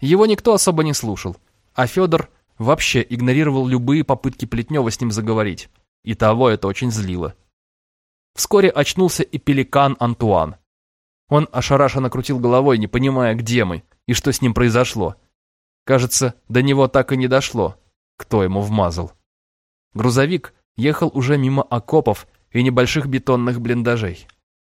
Его никто особо не слушал, а Федор вообще игнорировал любые попытки Плетнева с ним заговорить. И того это очень злило. Вскоре очнулся и пеликан Антуан. Он ошарашенно крутил головой, не понимая, где мы и что с ним произошло. Кажется, до него так и не дошло, кто ему вмазал. Грузовик ехал уже мимо окопов и небольших бетонных блиндажей.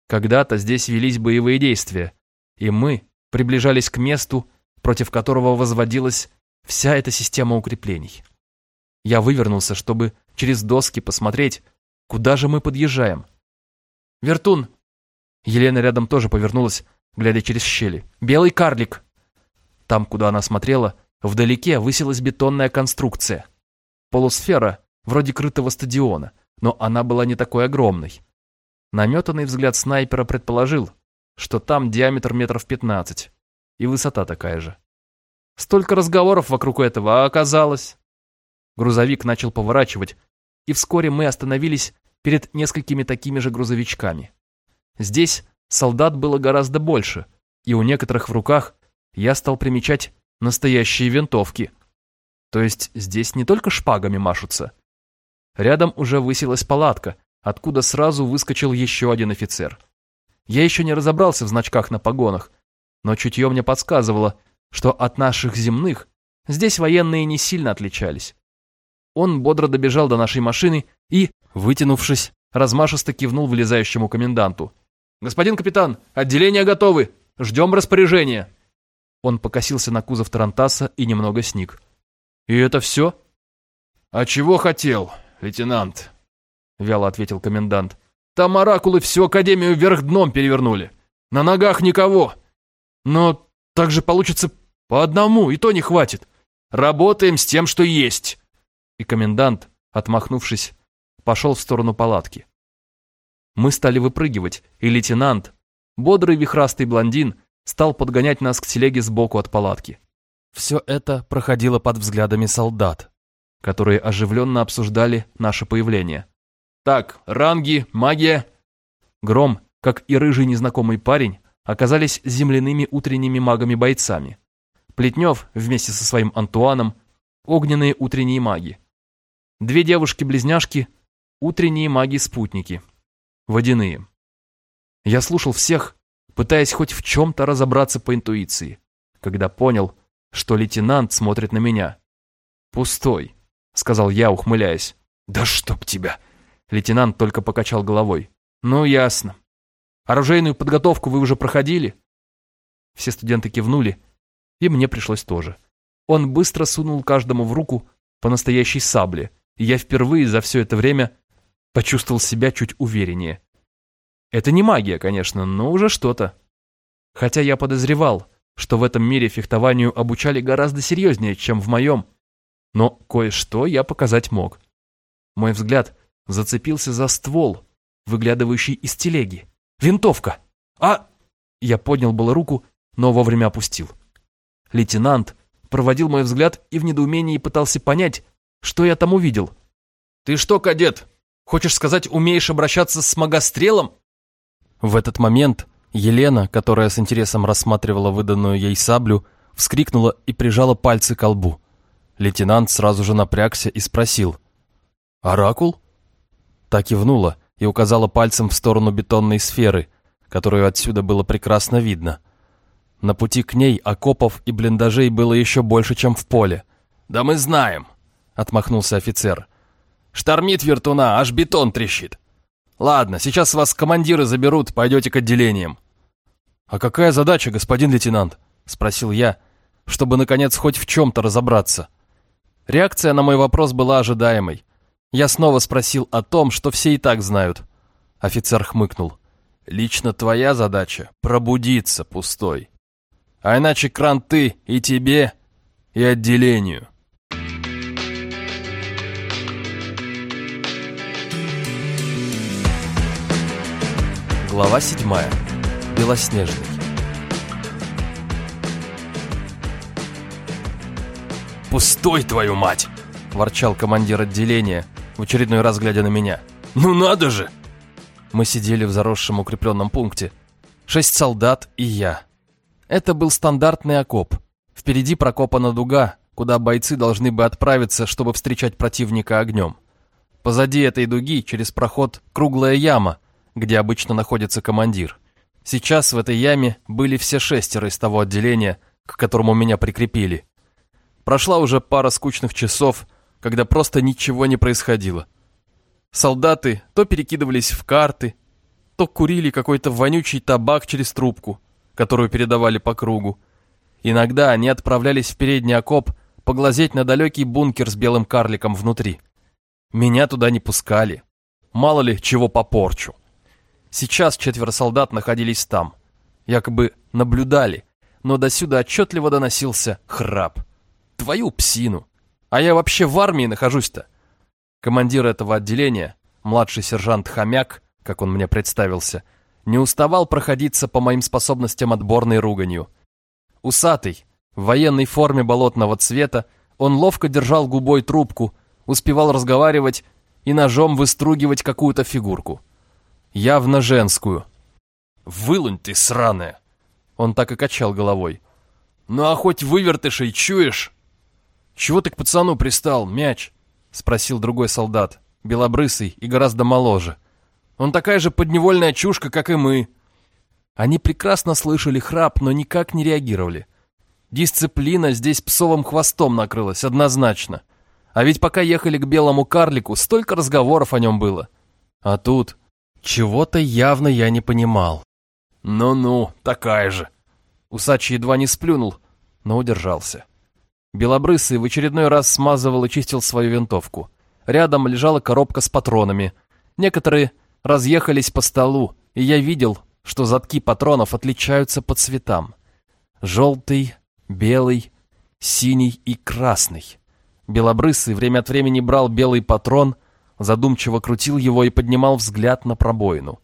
Когда-то здесь велись боевые действия, и мы приближались к месту, против которого возводилась вся эта система укреплений. Я вывернулся, чтобы через доски посмотреть, куда же мы подъезжаем. «Вертун!» Елена рядом тоже повернулась, глядя через щели. «Белый карлик!» Там, куда она смотрела, вдалеке высилась бетонная конструкция. Полусфера вроде крытого стадиона, но она была не такой огромной. Наметанный взгляд снайпера предположил, что там диаметр метров пятнадцать, и высота такая же. Столько разговоров вокруг этого, а оказалось... Грузовик начал поворачивать, и вскоре мы остановились перед несколькими такими же грузовичками. Здесь солдат было гораздо больше, и у некоторых в руках я стал примечать настоящие винтовки. То есть здесь не только шпагами машутся, Рядом уже высилась палатка, откуда сразу выскочил еще один офицер. Я еще не разобрался в значках на погонах, Но чутье мне подсказывало, что от наших земных здесь военные не сильно отличались. Он бодро добежал до нашей машины и, вытянувшись, размашисто кивнул вылезающему коменданту. «Господин капитан, отделения готовы! Ждем распоряжения!» Он покосился на кузов Тарантаса и немного сник. «И это все?» «А чего хотел, лейтенант?» — вяло ответил комендант. «Там оракулы всю Академию вверх дном перевернули. На ногах никого. Но так же получится по одному, и то не хватит. Работаем с тем, что есть». И комендант, отмахнувшись, пошел в сторону палатки. Мы стали выпрыгивать, и лейтенант, бодрый вихрастый блондин, стал подгонять нас к телеге сбоку от палатки. Все это проходило под взглядами солдат, которые оживленно обсуждали наше появление. «Так, ранги, магия!» Гром, как и рыжий незнакомый парень, оказались земляными утренними магами-бойцами. Плетнев вместе со своим Антуаном – огненные утренние маги. Две девушки-близняшки – утренние маги-спутники. Водяные. Я слушал всех, пытаясь хоть в чем-то разобраться по интуиции, когда понял, что лейтенант смотрит на меня. «Пустой», — сказал я, ухмыляясь. «Да чтоб тебя!» Лейтенант только покачал головой. «Ну, ясно. Оружейную подготовку вы уже проходили?» Все студенты кивнули, и мне пришлось тоже. Он быстро сунул каждому в руку по настоящей сабле, и я впервые за все это время почувствовал себя чуть увереннее. Это не магия, конечно, но уже что-то. Хотя я подозревал, что в этом мире фехтованию обучали гораздо серьезнее, чем в моем. Но кое-что я показать мог. Мой взгляд зацепился за ствол, выглядывающий из телеги. Винтовка! А... Я поднял было руку, но вовремя опустил. Лейтенант проводил мой взгляд и в недоумении пытался понять, что я там увидел. «Ты что, кадет, хочешь сказать, умеешь обращаться с магострелом?» В этот момент Елена, которая с интересом рассматривала выданную ей саблю, вскрикнула и прижала пальцы к лбу. Лейтенант сразу же напрягся и спросил. «Оракул?» Та кивнула и указала пальцем в сторону бетонной сферы, которую отсюда было прекрасно видно. На пути к ней окопов и блиндажей было еще больше, чем в поле. «Да мы знаем», — отмахнулся офицер. «Штормит вертуна, аж бетон трещит. Ладно, сейчас вас командиры заберут, пойдете к отделениям. «А какая задача, господин лейтенант?» — спросил я, чтобы, наконец, хоть в чем-то разобраться. Реакция на мой вопрос была ожидаемой. Я снова спросил о том, что все и так знают. Офицер хмыкнул. «Лично твоя задача — пробудиться, пустой. А иначе кранты и тебе, и отделению». Глава седьмая. Белоснежный. «Пустой, твою мать!» – ворчал командир отделения, в очередной раз глядя на меня. «Ну надо же!» Мы сидели в заросшем укрепленном пункте. Шесть солдат и я. Это был стандартный окоп. Впереди прокопана дуга, куда бойцы должны бы отправиться, чтобы встречать противника огнем. Позади этой дуги, через проход, круглая яма, где обычно находится командир. Сейчас в этой яме были все шестеро из того отделения, к которому меня прикрепили. Прошла уже пара скучных часов, когда просто ничего не происходило. Солдаты то перекидывались в карты, то курили какой-то вонючий табак через трубку, которую передавали по кругу. Иногда они отправлялись в передний окоп поглазеть на далекий бункер с белым карликом внутри. Меня туда не пускали. Мало ли, чего попорчу. Сейчас четверо солдат находились там. Якобы наблюдали, но досюда отчетливо доносился храп. Твою псину! А я вообще в армии нахожусь-то. Командир этого отделения, младший сержант Хомяк, как он мне представился, не уставал проходиться по моим способностям отборной руганью. Усатый, в военной форме болотного цвета, он ловко держал губой трубку, успевал разговаривать и ножом выстругивать какую-то фигурку явно женскую. «Вылунь ты, сраная!» Он так и качал головой. «Ну а хоть вывертышей чуешь?» «Чего ты к пацану пристал, мяч?» Спросил другой солдат, белобрысый и гораздо моложе. «Он такая же подневольная чушка, как и мы». Они прекрасно слышали храп, но никак не реагировали. Дисциплина здесь псовым хвостом накрылась, однозначно. А ведь пока ехали к белому карлику, столько разговоров о нем было. А тут чего-то явно я не понимал. «Ну-ну, такая же». Усач едва не сплюнул, но удержался. Белобрысый в очередной раз смазывал и чистил свою винтовку. Рядом лежала коробка с патронами. Некоторые разъехались по столу, и я видел, что задки патронов отличаются по цветам. Желтый, белый, синий и красный. Белобрысый время от времени брал белый патрон, задумчиво крутил его и поднимал взгляд на пробоину.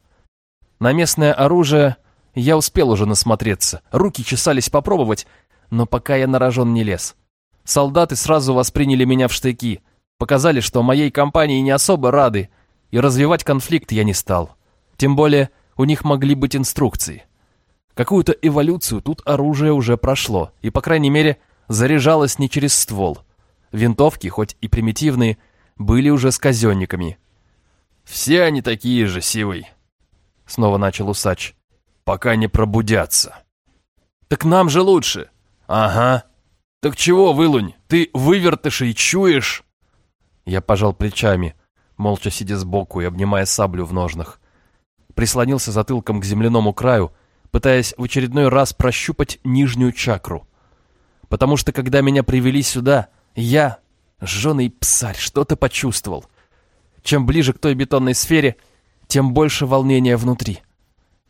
На местное оружие я успел уже насмотреться, руки чесались попробовать, но пока я на рожон не лез. Солдаты сразу восприняли меня в штыки, показали, что моей компании не особо рады, и развивать конфликт я не стал. Тем более у них могли быть инструкции. Какую-то эволюцию тут оружие уже прошло, и, по крайней мере, заряжалось не через ствол. Винтовки, хоть и примитивные, были уже с казенниками. «Все они такие же, Сивый», — снова начал усач, — «пока не пробудятся». «Так нам же лучше!» «Ага. Так чего, вылунь, ты вывертышей чуешь?» Я пожал плечами, молча сидя сбоку и обнимая саблю в ножнах. Прислонился затылком к земляному краю, пытаясь в очередной раз прощупать нижнюю чакру. Потому что, когда меня привели сюда, я, жженый псарь, что-то почувствовал. Чем ближе к той бетонной сфере, тем больше волнения внутри.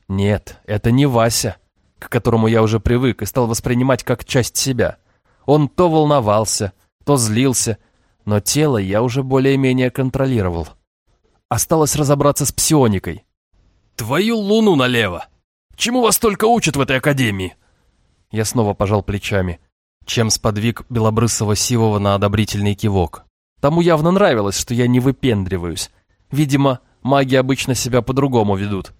Нет, это не Вася, к которому я уже привык и стал воспринимать как часть себя. Он то волновался, то злился, но тело я уже более-менее контролировал. Осталось разобраться с псионикой. «Твою луну налево!» Чему вас только учат в этой академии?» Я снова пожал плечами, чем сподвиг Белобрысого Сивого на одобрительный кивок. Тому явно нравилось, что я не выпендриваюсь. Видимо, маги обычно себя по-другому ведут.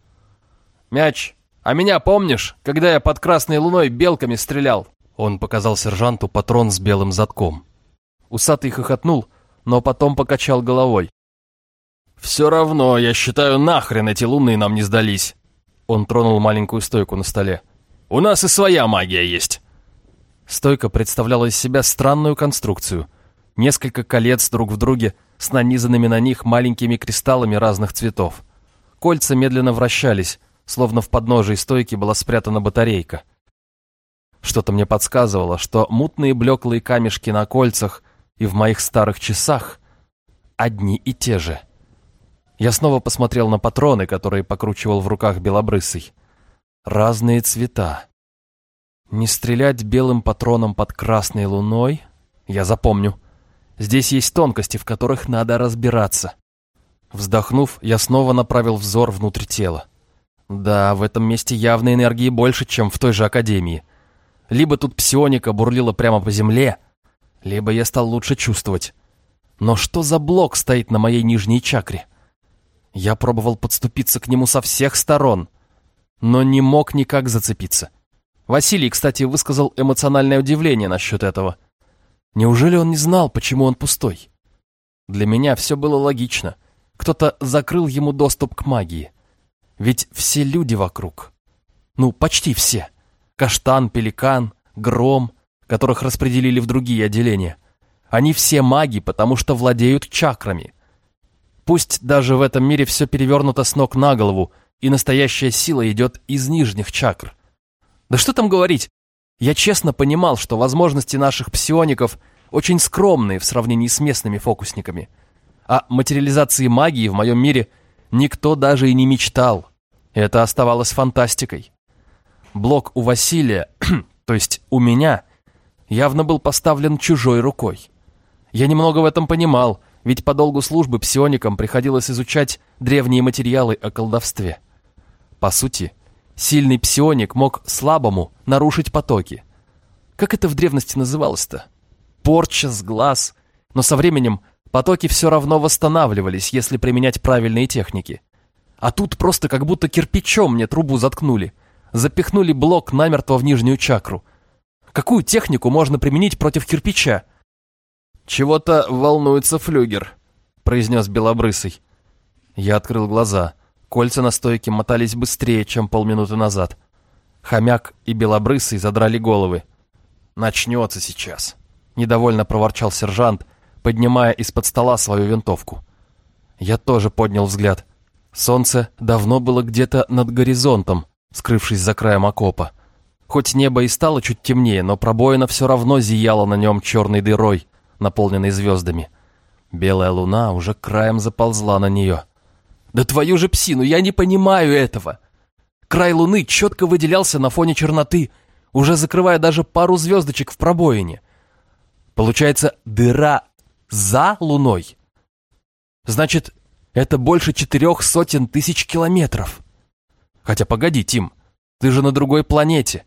«Мяч, а меня помнишь, когда я под Красной Луной белками стрелял?» Он показал сержанту патрон с белым затком. Усатый хохотнул, но потом покачал головой. «Все равно, я считаю, нахрен эти луны нам не сдались. Он тронул маленькую стойку на столе. «У нас и своя магия есть!» Стойка представляла из себя странную конструкцию. Несколько колец друг в друге с нанизанными на них маленькими кристаллами разных цветов. Кольца медленно вращались, словно в подножии стойки была спрятана батарейка. Что-то мне подсказывало, что мутные блеклые камешки на кольцах и в моих старых часах одни и те же. Я снова посмотрел на патроны, которые покручивал в руках белобрысый. Разные цвета. Не стрелять белым патроном под красной луной? Я запомню. Здесь есть тонкости, в которых надо разбираться. Вздохнув, я снова направил взор внутрь тела. Да, в этом месте явно энергии больше, чем в той же академии. Либо тут псионика бурлила прямо по земле, либо я стал лучше чувствовать. Но что за блок стоит на моей нижней чакре? Я пробовал подступиться к нему со всех сторон, но не мог никак зацепиться. Василий, кстати, высказал эмоциональное удивление насчет этого. Неужели он не знал, почему он пустой? Для меня все было логично. Кто-то закрыл ему доступ к магии. Ведь все люди вокруг. Ну, почти все. Каштан, Пеликан, Гром, которых распределили в другие отделения. Они все маги, потому что владеют чакрами. Пусть даже в этом мире все перевернуто с ног на голову, и настоящая сила идет из нижних чакр. Да что там говорить? Я честно понимал, что возможности наших псиоников очень скромные в сравнении с местными фокусниками. О материализации магии в моем мире никто даже и не мечтал. Это оставалось фантастикой. Блок у Василия, то есть у меня, явно был поставлен чужой рукой. Я немного в этом понимал, ведь по долгу службы псионикам приходилось изучать древние материалы о колдовстве. По сути, сильный псионик мог слабому нарушить потоки. Как это в древности называлось-то? Порча с глаз. Но со временем потоки все равно восстанавливались, если применять правильные техники. А тут просто как будто кирпичом мне трубу заткнули. Запихнули блок намертво в нижнюю чакру. Какую технику можно применить против кирпича? «Чего-то волнуется флюгер», — произнес Белобрысый. Я открыл глаза. Кольца на стойке мотались быстрее, чем полминуты назад. Хомяк и Белобрысый задрали головы. «Начнется сейчас», — недовольно проворчал сержант, поднимая из-под стола свою винтовку. Я тоже поднял взгляд. Солнце давно было где-то над горизонтом, скрывшись за краем окопа. Хоть небо и стало чуть темнее, но пробоина все равно зияла на нем черной дырой, наполненной звездами. Белая луна уже краем заползла на нее. «Да твою же псину, я не понимаю этого!» Край луны четко выделялся на фоне черноты, уже закрывая даже пару звездочек в пробоине. Получается, дыра за луной. Значит, это больше четырех сотен тысяч километров. Хотя погоди, Тим, ты же на другой планете,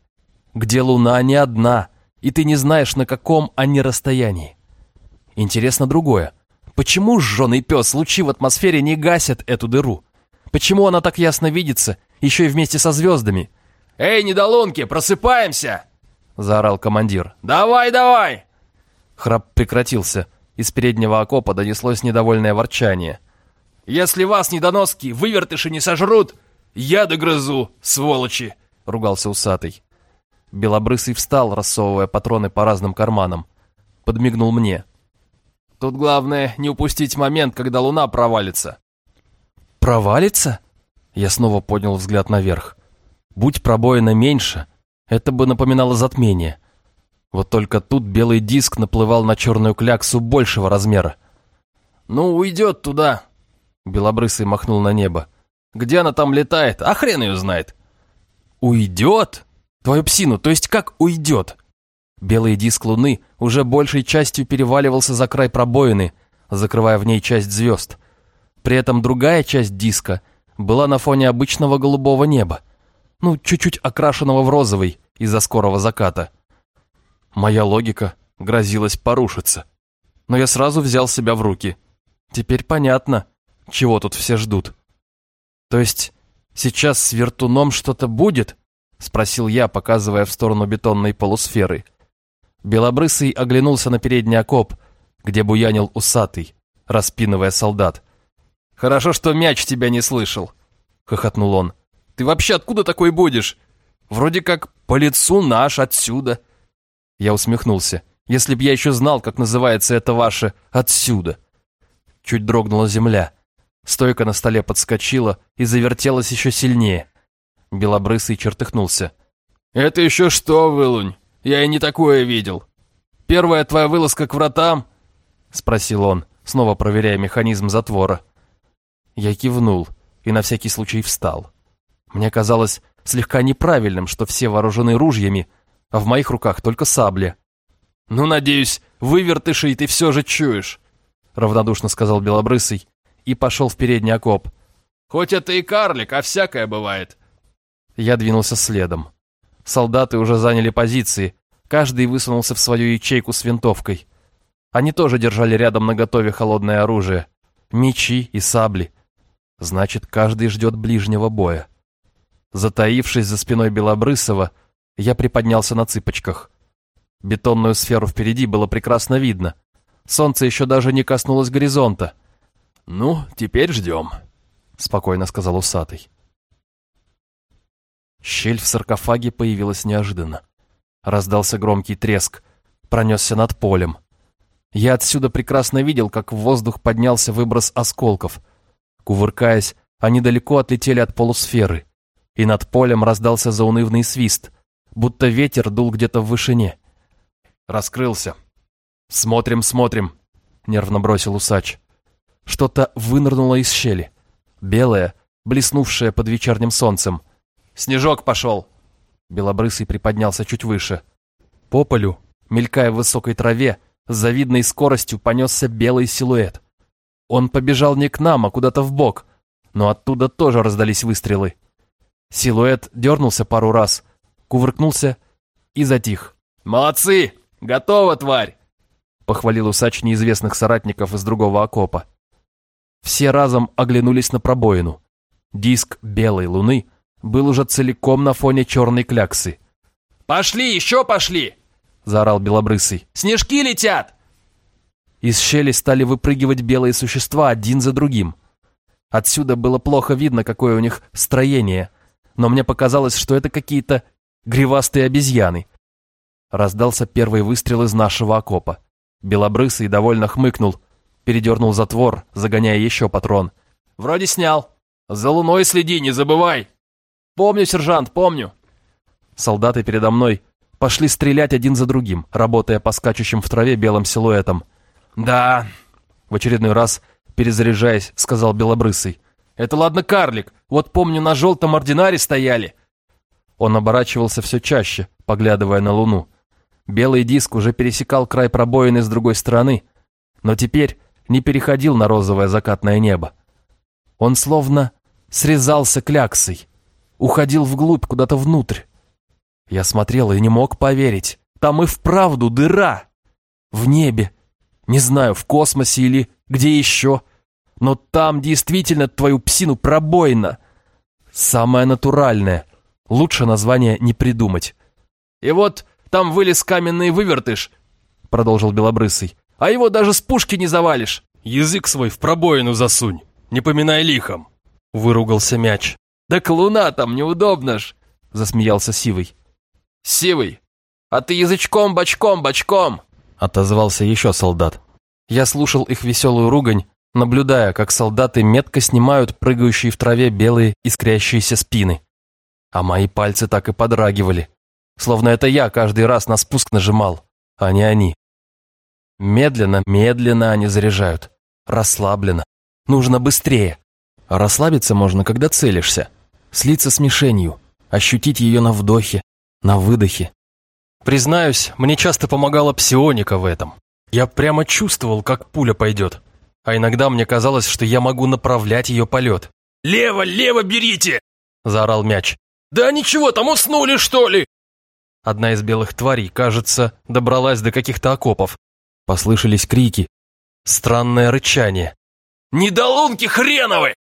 где луна не одна, и ты не знаешь, на каком они расстоянии. Интересно другое. Почему жженый пес лучи в атмосфере не гасят эту дыру? Почему она так ясно видится, еще и вместе со звездами? «Эй, недолунки, просыпаемся!» — заорал командир. «Давай, давай!» Храп прекратился. Из переднего окопа донеслось недовольное ворчание. «Если вас, недоноски, вывертыши не сожрут, я догрызу, сволочи!» — ругался усатый. Белобрысый встал, рассовывая патроны по разным карманам. Подмигнул мне. Тут главное не упустить момент, когда луна провалится. Провалится? Я снова поднял взгляд наверх. Будь пробоина меньше, это бы напоминало затмение. Вот только тут белый диск наплывал на черную кляксу большего размера. «Ну, уйдет туда!» Белобрысый махнул на небо. «Где она там летает? А хрен ее знает!» «Уйдет? Твою псину, то есть как уйдет?» Белый диск Луны уже большей частью переваливался за край пробоины, закрывая в ней часть звезд. При этом другая часть диска была на фоне обычного голубого неба, ну, чуть-чуть окрашенного в розовый из-за скорого заката. Моя логика грозилась порушиться. Но я сразу взял себя в руки. Теперь понятно, чего тут все ждут. То есть сейчас с вертуном что-то будет? Спросил я, показывая в сторону бетонной полусферы. Белобрысый оглянулся на передний окоп, где буянил усатый, распинывая солдат. «Хорошо, что мяч тебя не слышал», — хохотнул он. «Ты вообще откуда такой будешь? Вроде как по лицу наш отсюда». Я усмехнулся. «Если б я еще знал, как называется это ваше «отсюда». Чуть дрогнула земля. Стойка на столе подскочила и завертелась еще сильнее. Белобрысый чертыхнулся. «Это еще что, вылунь? Я и не такое видел. Первая твоя вылазка к вратам?» Спросил он, снова проверяя механизм затвора. Я кивнул и на всякий случай встал. Мне казалось слегка неправильным, что все вооружены ружьями, а в моих руках только сабли. «Ну, надеюсь, вывертышей ты все же чуешь», равнодушно сказал Белобрысый и пошел в передний окоп. «Хоть это и карлик, а всякое бывает». Я двинулся следом. Солдаты уже заняли позиции, каждый высунулся в свою ячейку с винтовкой. Они тоже держали рядом наготове холодное оружие, мечи и сабли. Значит, каждый ждет ближнего боя. Затаившись за спиной Белобрысова, я приподнялся на цыпочках. Бетонную сферу впереди было прекрасно видно. Солнце еще даже не коснулось горизонта. «Ну, теперь ждем», — спокойно сказал усатый. Щель в саркофаге появилась неожиданно. Раздался громкий треск, пронесся над полем. Я отсюда прекрасно видел, как в воздух поднялся выброс осколков. Кувыркаясь, они далеко отлетели от полусферы, и над полем раздался заунывный свист, будто ветер дул где-то в вышине. Раскрылся. «Смотрим, смотрим», — нервно бросил усач. Что-то вынырнуло из щели. Белое, блеснувшее под вечерним солнцем — Снежок пошел!» Белобрысый приподнялся чуть выше. По полю, мелькая в высокой траве, с завидной скоростью понесся белый силуэт. Он побежал не к нам, а куда-то в бок, но оттуда тоже раздались выстрелы. Силуэт дернулся пару раз, кувыркнулся и затих. «Молодцы! Готово, тварь!» похвалил усач неизвестных соратников из другого окопа. Все разом оглянулись на пробоину. Диск белой луны был уже целиком на фоне черной кляксы. «Пошли, еще пошли!» – заорал Белобрысый. «Снежки летят!» Из щели стали выпрыгивать белые существа один за другим. Отсюда было плохо видно, какое у них строение, но мне показалось, что это какие-то гривастые обезьяны. Раздался первый выстрел из нашего окопа. Белобрысый довольно хмыкнул, передернул затвор, загоняя еще патрон. «Вроде снял. За луной следи, не забывай!» «Помню, сержант, помню!» Солдаты передо мной пошли стрелять один за другим, работая по скачущим в траве белым силуэтам. «Да...» В очередной раз, перезаряжаясь, сказал Белобрысый. «Это ладно, карлик. Вот помню, на желтом ординаре стояли». Он оборачивался все чаще, поглядывая на луну. Белый диск уже пересекал край пробоины с другой стороны, но теперь не переходил на розовое закатное небо. Он словно срезался кляксой, уходил вглубь, куда-то внутрь. Я смотрел и не мог поверить. Там и вправду дыра. В небе. Не знаю, в космосе или где еще. Но там действительно твою псину пробоина. Самое натуральное. Лучше название не придумать. И вот там вылез каменный вывертыш, продолжил Белобрысый. А его даже с пушки не завалишь. Язык свой в пробоину засунь, не поминай лихом. Выругался мяч. «Так луна там неудобно ж!» Засмеялся Сивый. «Сивый, а ты язычком бочком бочком!» Отозвался еще солдат. Я слушал их веселую ругань, наблюдая, как солдаты метко снимают прыгающие в траве белые искрящиеся спины. А мои пальцы так и подрагивали. Словно это я каждый раз на спуск нажимал, а не они. Медленно, медленно они заряжают. Расслабленно. Нужно быстрее. А расслабиться можно, когда целишься. Слиться с мишенью. Ощутить ее на вдохе, на выдохе. Признаюсь, мне часто помогала псионика в этом. Я прямо чувствовал, как пуля пойдет. А иногда мне казалось, что я могу направлять ее полет. «Лево, лево берите!» – заорал мяч. «Да ничего, там уснули, что ли?» Одна из белых тварей, кажется, добралась до каких-то окопов. Послышались крики. Странное рычание. «Недолунки хреновы!» –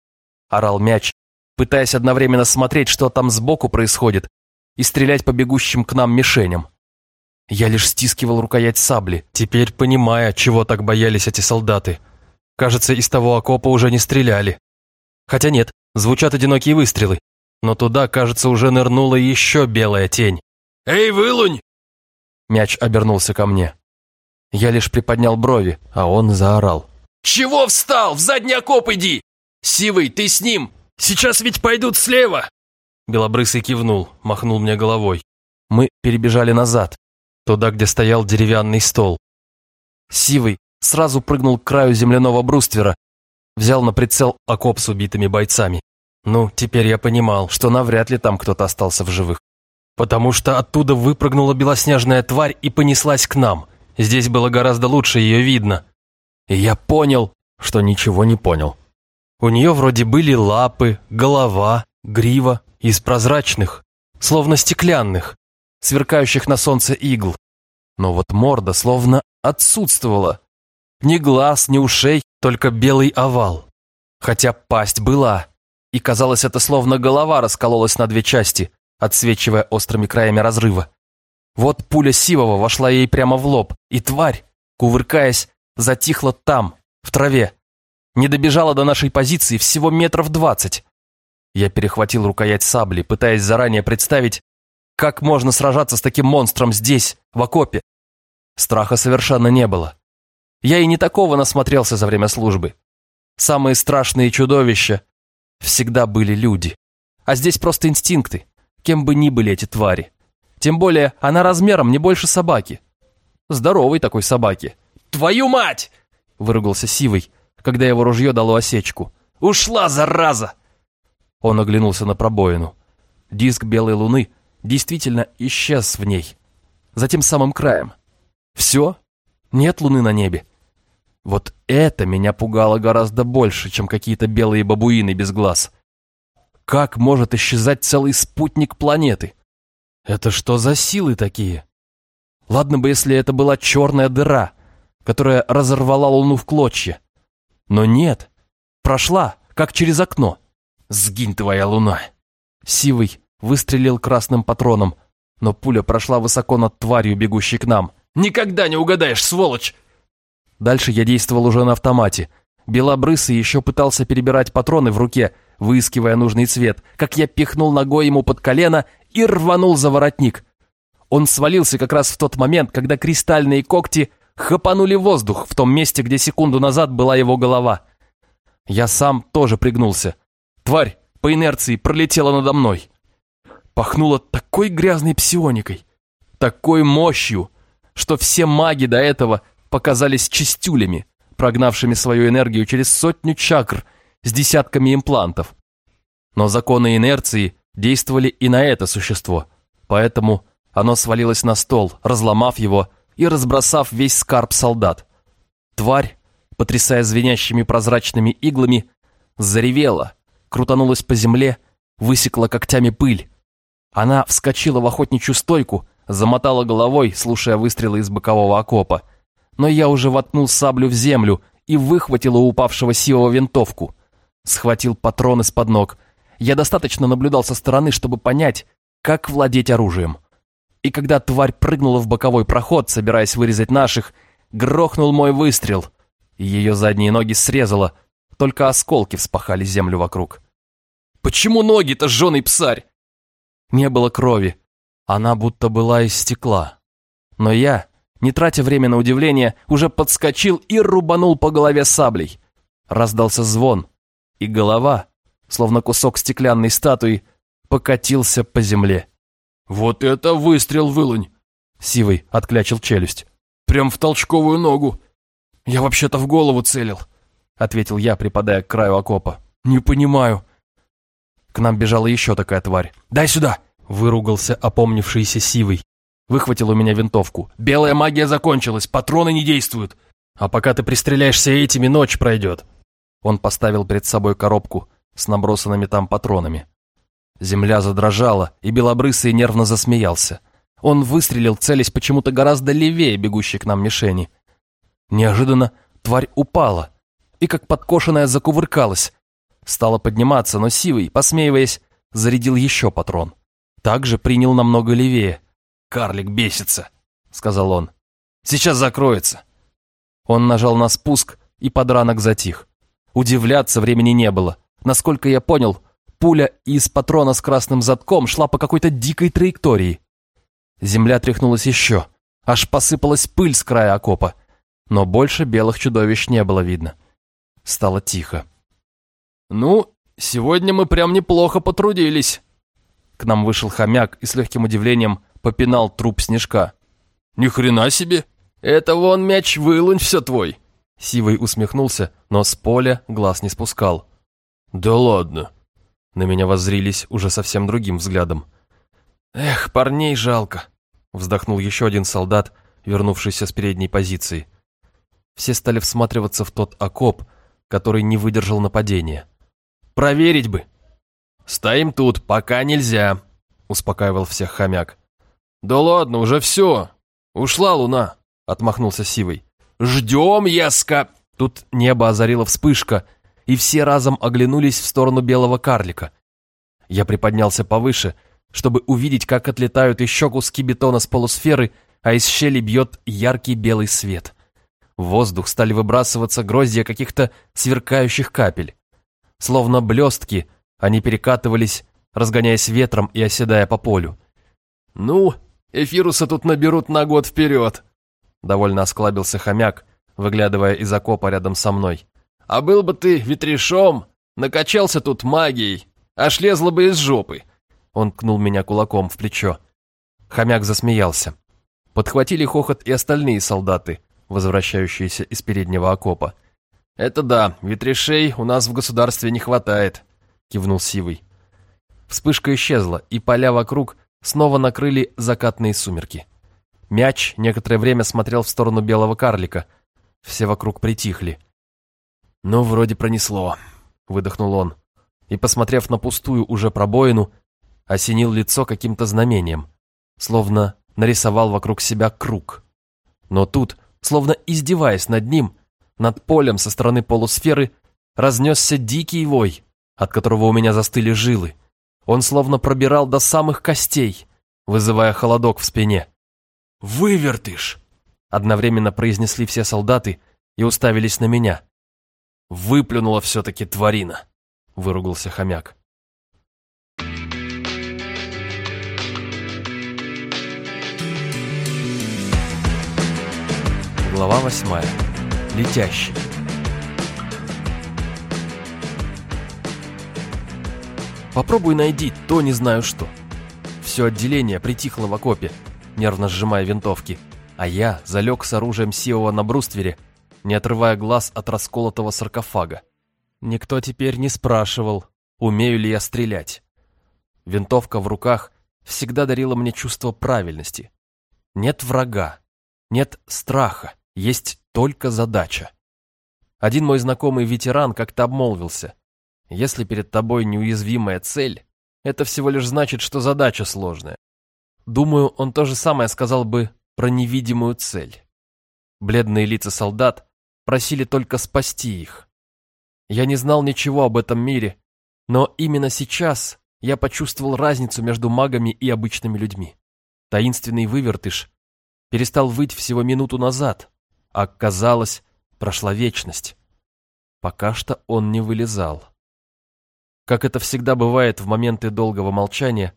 орал мяч, пытаясь одновременно смотреть, что там сбоку происходит, и стрелять по бегущим к нам мишеням. Я лишь стискивал рукоять сабли, теперь понимая, чего так боялись эти солдаты. Кажется, из того окопа уже не стреляли. Хотя нет, звучат одинокие выстрелы, но туда, кажется, уже нырнула еще белая тень. «Эй, вылунь!» Мяч обернулся ко мне. Я лишь приподнял брови, а он заорал. «Чего встал? В задний окоп иди! Сивый, ты с ним! Сейчас ведь пойдут слева!» Белобрысый кивнул, махнул мне головой. Мы перебежали назад, туда, где стоял деревянный стол. Сивый сразу прыгнул к краю земляного бруствера, взял на прицел окоп с убитыми бойцами. Ну, теперь я понимал, что навряд ли там кто-то остался в живых потому что оттуда выпрыгнула белоснежная тварь и понеслась к нам. Здесь было гораздо лучше ее видно. И я понял, что ничего не понял. У нее вроде были лапы, голова, грива из прозрачных, словно стеклянных, сверкающих на солнце игл. Но вот морда словно отсутствовала. Ни глаз, ни ушей, только белый овал. Хотя пасть была, и казалось, это словно голова раскололась на две части, отсвечивая острыми краями разрыва. Вот пуля Сивова вошла ей прямо в лоб, и тварь, кувыркаясь, затихла там, в траве. Не добежала до нашей позиции всего метров двадцать. Я перехватил рукоять сабли, пытаясь заранее представить, как можно сражаться с таким монстром здесь, в окопе. Страха совершенно не было. Я и не такого насмотрелся за время службы. Самые страшные чудовища всегда были люди. А здесь просто инстинкты, кем бы ни были эти твари. Тем более, она размером не больше собаки. Здоровой такой собаки. «Твою мать!» – выругался Сивый, когда его ружье дало осечку. «Ушла, зараза!» Он оглянулся на пробоину. Диск белой луны действительно исчез в ней. За тем самым краем. Все? Нет луны на небе. Вот это меня пугало гораздо больше, чем какие-то белые бабуины без глаз. Как может исчезать целый спутник планеты? Это что за силы такие? Ладно бы, если это была черная дыра, которая разорвала Луну в клочья. Но нет, прошла, как через окно. Сгинь твоя Луна. Сивый выстрелил красным патроном, но пуля прошла высоко над тварью, бегущей к нам. «Никогда не угадаешь, сволочь!» Дальше я действовал уже на автомате. Белобрысый еще пытался перебирать патроны в руке, выискивая нужный цвет, как я пихнул ногой ему под колено и рванул за воротник. Он свалился как раз в тот момент, когда кристальные когти хапанули воздух в том месте, где секунду назад была его голова. Я сам тоже пригнулся. Тварь по инерции пролетела надо мной. Пахнуло такой грязной псионикой, такой мощью, что все маги до этого показались чистюлями, прогнавшими свою энергию через сотню чакр с десятками имплантов. Но законы инерции действовали и на это существо, поэтому оно свалилось на стол, разломав его и разбросав весь скарб солдат. Тварь, потрясая звенящими прозрачными иглами, заревела, крутанулась по земле, высекла когтями пыль. Она вскочила в охотничью стойку, замотала головой, слушая выстрелы из бокового окопа. Но я уже воткнул саблю в землю и выхватил у упавшего Сиова винтовку. Схватил патрон из-под ног. Я достаточно наблюдал со стороны, чтобы понять, как владеть оружием. И когда тварь прыгнула в боковой проход, собираясь вырезать наших, грохнул мой выстрел, ее задние ноги срезало, только осколки вспахали землю вокруг. «Почему ноги-то, жженый псарь?» Не было крови, она будто была из стекла. Но я, не тратя время на удивление, уже подскочил и рубанул по голове саблей. Раздался звон, и голова, словно кусок стеклянной статуи, покатился по земле. «Вот это выстрел, вылунь!» Сивый отклячил челюсть. «Прям в толчковую ногу!» «Я вообще-то в голову целил», — ответил я, припадая к краю окопа. «Не понимаю». К нам бежала еще такая тварь. «Дай сюда!» — выругался опомнившийся Сивый. Выхватил у меня винтовку. «Белая магия закончилась, патроны не действуют. А пока ты пристреляешься этими, ночь пройдет». Он поставил перед собой коробку с набросанными там патронами. Земля задрожала, и Белобрысый нервно засмеялся. Он выстрелил, целясь почему-то гораздо левее бегущей к нам мишени. Неожиданно тварь упала и, как подкошенная, закувыркалась. Стала подниматься, но Сивый, посмеиваясь, зарядил еще патрон. Также принял намного левее. «Карлик бесится», — сказал он. «Сейчас закроется». Он нажал на спуск, и подранок затих. Удивляться времени не было. Насколько я понял, пуля из патрона с красным задком шла по какой-то дикой траектории. Земля тряхнулась еще. Аж посыпалась пыль с края окопа но больше белых чудовищ не было видно. Стало тихо. «Ну, сегодня мы прям неплохо потрудились». К нам вышел хомяк и с легким удивлением попинал труп снежка. «Ни хрена себе! Это вон мяч вылунь все твой!» Сивый усмехнулся, но с поля глаз не спускал. «Да ладно!» На меня воззрились уже совсем другим взглядом. «Эх, парней жалко!» Вздохнул еще один солдат, вернувшийся с передней позиции. Все стали всматриваться в тот окоп, который не выдержал нападения. «Проверить бы!» «Стоим тут, пока нельзя», — успокаивал всех хомяк. «Да ладно, уже все. Ушла луна», — отмахнулся Сивый. «Ждем, яска!» Тут небо озарила вспышка, и все разом оглянулись в сторону белого карлика. Я приподнялся повыше, чтобы увидеть, как отлетают еще куски бетона с полусферы, а из щели бьет яркий белый свет. В воздух стали выбрасываться гроздья каких-то сверкающих капель. Словно блестки, они перекатывались, разгоняясь ветром и оседая по полю. «Ну, эфируса тут наберут на год вперед!» Довольно осклабился хомяк, выглядывая из окопа рядом со мной. «А был бы ты ветрешом, накачался тут магией, аж лезла бы из жопы!» Он ткнул меня кулаком в плечо. Хомяк засмеялся. Подхватили хохот и остальные солдаты, возвращающиеся из переднего окопа. «Это да, ветрешей у нас в государстве не хватает», — кивнул Сивый. Вспышка исчезла, и поля вокруг снова накрыли закатные сумерки. Мяч некоторое время смотрел в сторону белого карлика. Все вокруг притихли. «Ну, вроде пронесло», — выдохнул он. И, посмотрев на пустую уже пробоину, осенил лицо каким-то знамением, словно нарисовал вокруг себя круг. Но тут словно издеваясь над ним, над полем со стороны полусферы, разнесся дикий вой, от которого у меня застыли жилы. Он словно пробирал до самых костей, вызывая холодок в спине. «Вывертыш!» Одновременно произнесли все солдаты и уставились на меня. Выплюнула все-таки тварина, выругался хомяк. Глава восьмая. Летящий. Попробуй найди то не знаю что. Все отделение притихло в окопе, нервно сжимая винтовки, а я залег с оружием Сиова на бруствере не отрывая глаз от расколотого саркофага. Никто теперь не спрашивал, умею ли я стрелять. Винтовка в руках всегда дарила мне чувство правильности. Нет врага, нет страха, есть только задача. Один мой знакомый ветеран как-то обмолвился. Если перед тобой неуязвимая цель, это всего лишь значит, что задача сложная. Думаю, он то же самое сказал бы про невидимую цель. Бледные лица солдат просили только спасти их. Я не знал ничего об этом мире, но именно сейчас я почувствовал разницу между магами и обычными людьми. Таинственный вывертыш перестал выть всего минуту назад, а, казалось, прошла вечность. Пока что он не вылезал. Как это всегда бывает в моменты долгого молчания,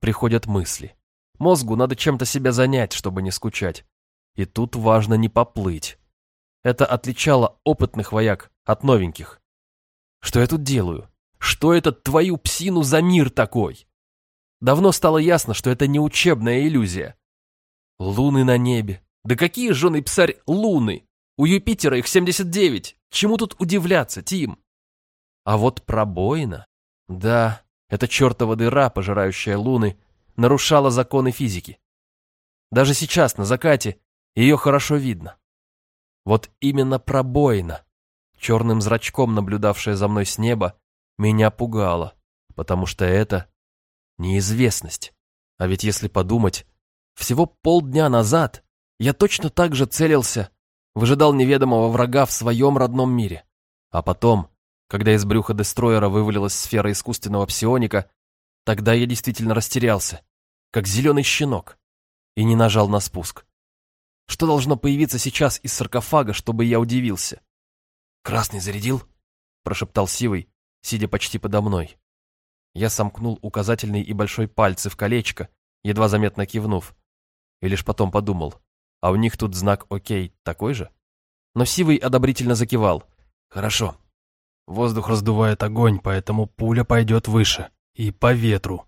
приходят мысли. Мозгу надо чем-то себя занять, чтобы не скучать. И тут важно не поплыть. Это отличало опытных вояк от новеньких. Что я тут делаю? Что это твою псину за мир такой? Давно стало ясно, что это не учебная иллюзия. Луны на небе. Да какие жены псарь луны? У Юпитера их 79. Чему тут удивляться, Тим? А вот пробоина... Да, эта чертова дыра, пожирающая луны, нарушала законы физики. Даже сейчас, на закате, ее хорошо видно. Вот именно пробоина, черным зрачком наблюдавшая за мной с неба, меня пугала, потому что это неизвестность. А ведь если подумать, всего полдня назад я точно так же целился, выжидал неведомого врага в своем родном мире. А потом, когда из брюха дестроера вывалилась сфера искусственного псионика, тогда я действительно растерялся, как зеленый щенок, и не нажал на спуск. Что должно появиться сейчас из саркофага, чтобы я удивился? «Красный зарядил?» – прошептал Сивый, сидя почти подо мной. Я сомкнул указательный и большой пальцы в колечко, едва заметно кивнув, и лишь потом подумал, а у них тут знак «Окей» такой же? Но Сивый одобрительно закивал. «Хорошо. Воздух раздувает огонь, поэтому пуля пойдет выше. И по ветру».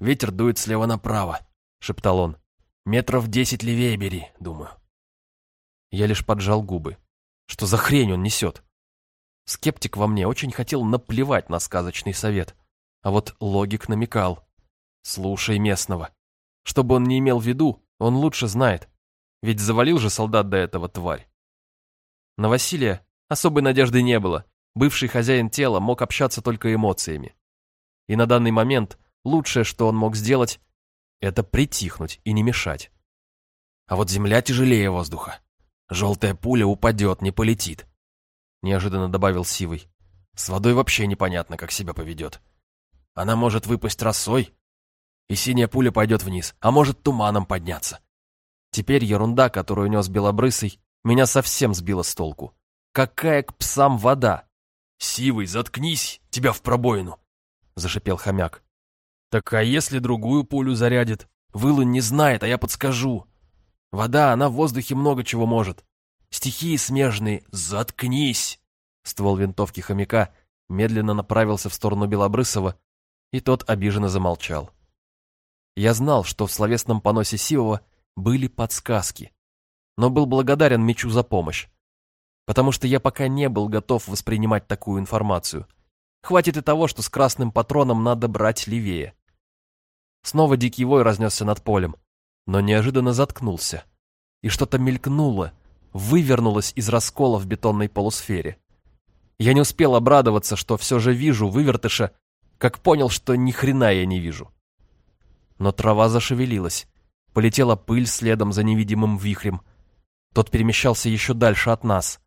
«Ветер дует слева направо», — шептал он. «Метров десять левее бери, думаю». Я лишь поджал губы. Что за хрень он несет? Скептик во мне очень хотел наплевать на сказочный совет. А вот логик намекал. Слушай местного. Что бы он не имел в виду, он лучше знает. Ведь завалил же солдат до этого тварь. На Василия особой надежды не было. Бывший хозяин тела мог общаться только эмоциями. И на данный момент лучшее, что он мог сделать, это притихнуть и не мешать. А вот земля тяжелее воздуха. Желтая пуля упадет, не полетит. Неожиданно добавил Сивый. С водой вообще непонятно, как себя поведет. Она может выпасть росой, и синяя пуля пойдет вниз, а может туманом подняться. Теперь ерунда, которую нес Белобрысый, меня совсем сбила с толку. Какая к псам вода? «Сивый, заткнись, тебя в пробоину!» — зашипел хомяк. «Так а если другую пулю зарядит? Вылунь не знает, а я подскажу. Вода, она в воздухе много чего может. Стихии смежные, заткнись!» Ствол винтовки хомяка медленно направился в сторону Белобрысова, и тот обиженно замолчал. Я знал, что в словесном поносе Сивова были подсказки, но был благодарен мечу за помощь, потому что я пока не был готов воспринимать такую информацию. Хватит и того, что с красным патроном надо брать левее. Снова дикий вой разнесся над полем, но неожиданно заткнулся, и что-то мелькнуло, вывернулось из раскола в бетонной полусфере. Я не успел обрадоваться, что все же вижу вывертыша, как понял, что ни хрена я не вижу но трава зашевелилась. Полетела пыль следом за невидимым вихрем. Тот перемещался еще дальше от нас.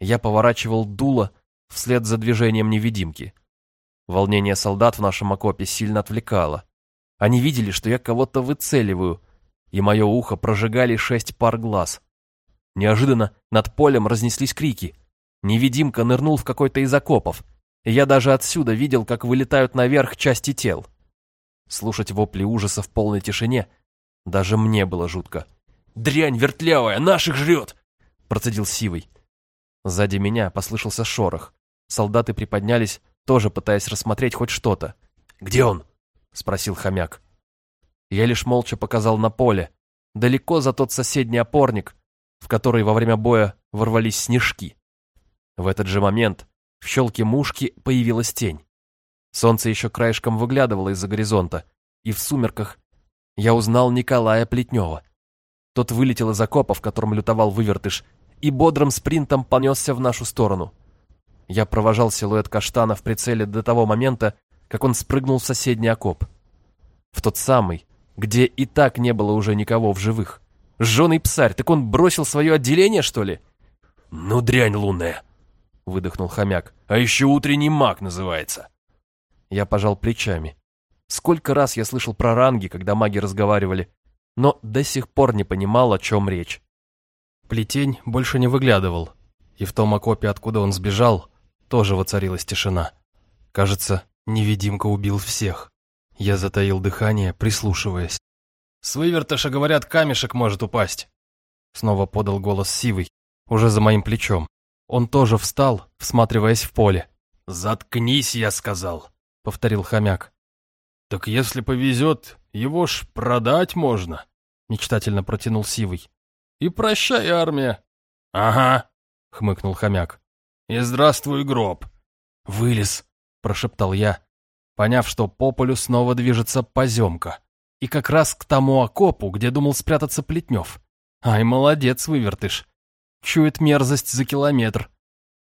Я поворачивал дуло вслед за движением невидимки. Волнение солдат в нашем окопе сильно отвлекало. Они видели, что я кого-то выцеливаю, и мое ухо прожигали шесть пар глаз. Неожиданно над полем разнеслись крики. Невидимка нырнул в какой-то из окопов, и я даже отсюда видел, как вылетают наверх части тел. Слушать вопли ужаса в полной тишине даже мне было жутко. «Дрянь вертлявая, наших жрет!» процедил Сивый. Сзади меня послышался шорох. Солдаты приподнялись, тоже пытаясь рассмотреть хоть что-то. «Где он?» — спросил хомяк. Я лишь молча показал на поле, далеко за тот соседний опорник, в который во время боя ворвались снежки. В этот же момент в щелке мушки появилась тень. Солнце еще краешком выглядывало из-за горизонта, и в сумерках я узнал Николая Плетнева. Тот вылетел из окопа, в котором лютовал вывертыш, и бодрым спринтом понесся в нашу сторону. Я провожал силуэт каштана в прицеле до того момента, как он спрыгнул в соседний окоп. В тот самый, где и так не было уже никого в живых. Жженый псарь, так он бросил свое отделение, что ли? «Ну, дрянь лунная!» — выдохнул хомяк. «А еще утренний маг называется!» Я пожал плечами. Сколько раз я слышал про ранги, когда маги разговаривали, но до сих пор не понимал, о чем речь. Плетень больше не выглядывал, и в том окопе, откуда он сбежал, тоже воцарилась тишина. Кажется, невидимка убил всех. Я затаил дыхание, прислушиваясь. «С вывертыша, говорят, камешек может упасть», — снова подал голос Сивый, уже за моим плечом. Он тоже встал, всматриваясь в поле. «Заткнись, я сказал», — повторил хомяк. «Так если повезет, его ж продать можно», — мечтательно протянул Сивый. «И прощай, армия». «Ага», — хмыкнул хомяк. «И здравствуй, гроб». «Вылез», — прошептал я, поняв, что по полю снова движется поземка. И как раз к тому окопу, где думал спрятаться Плетнев. Ай, молодец, вывертыш. Чует мерзость за километр.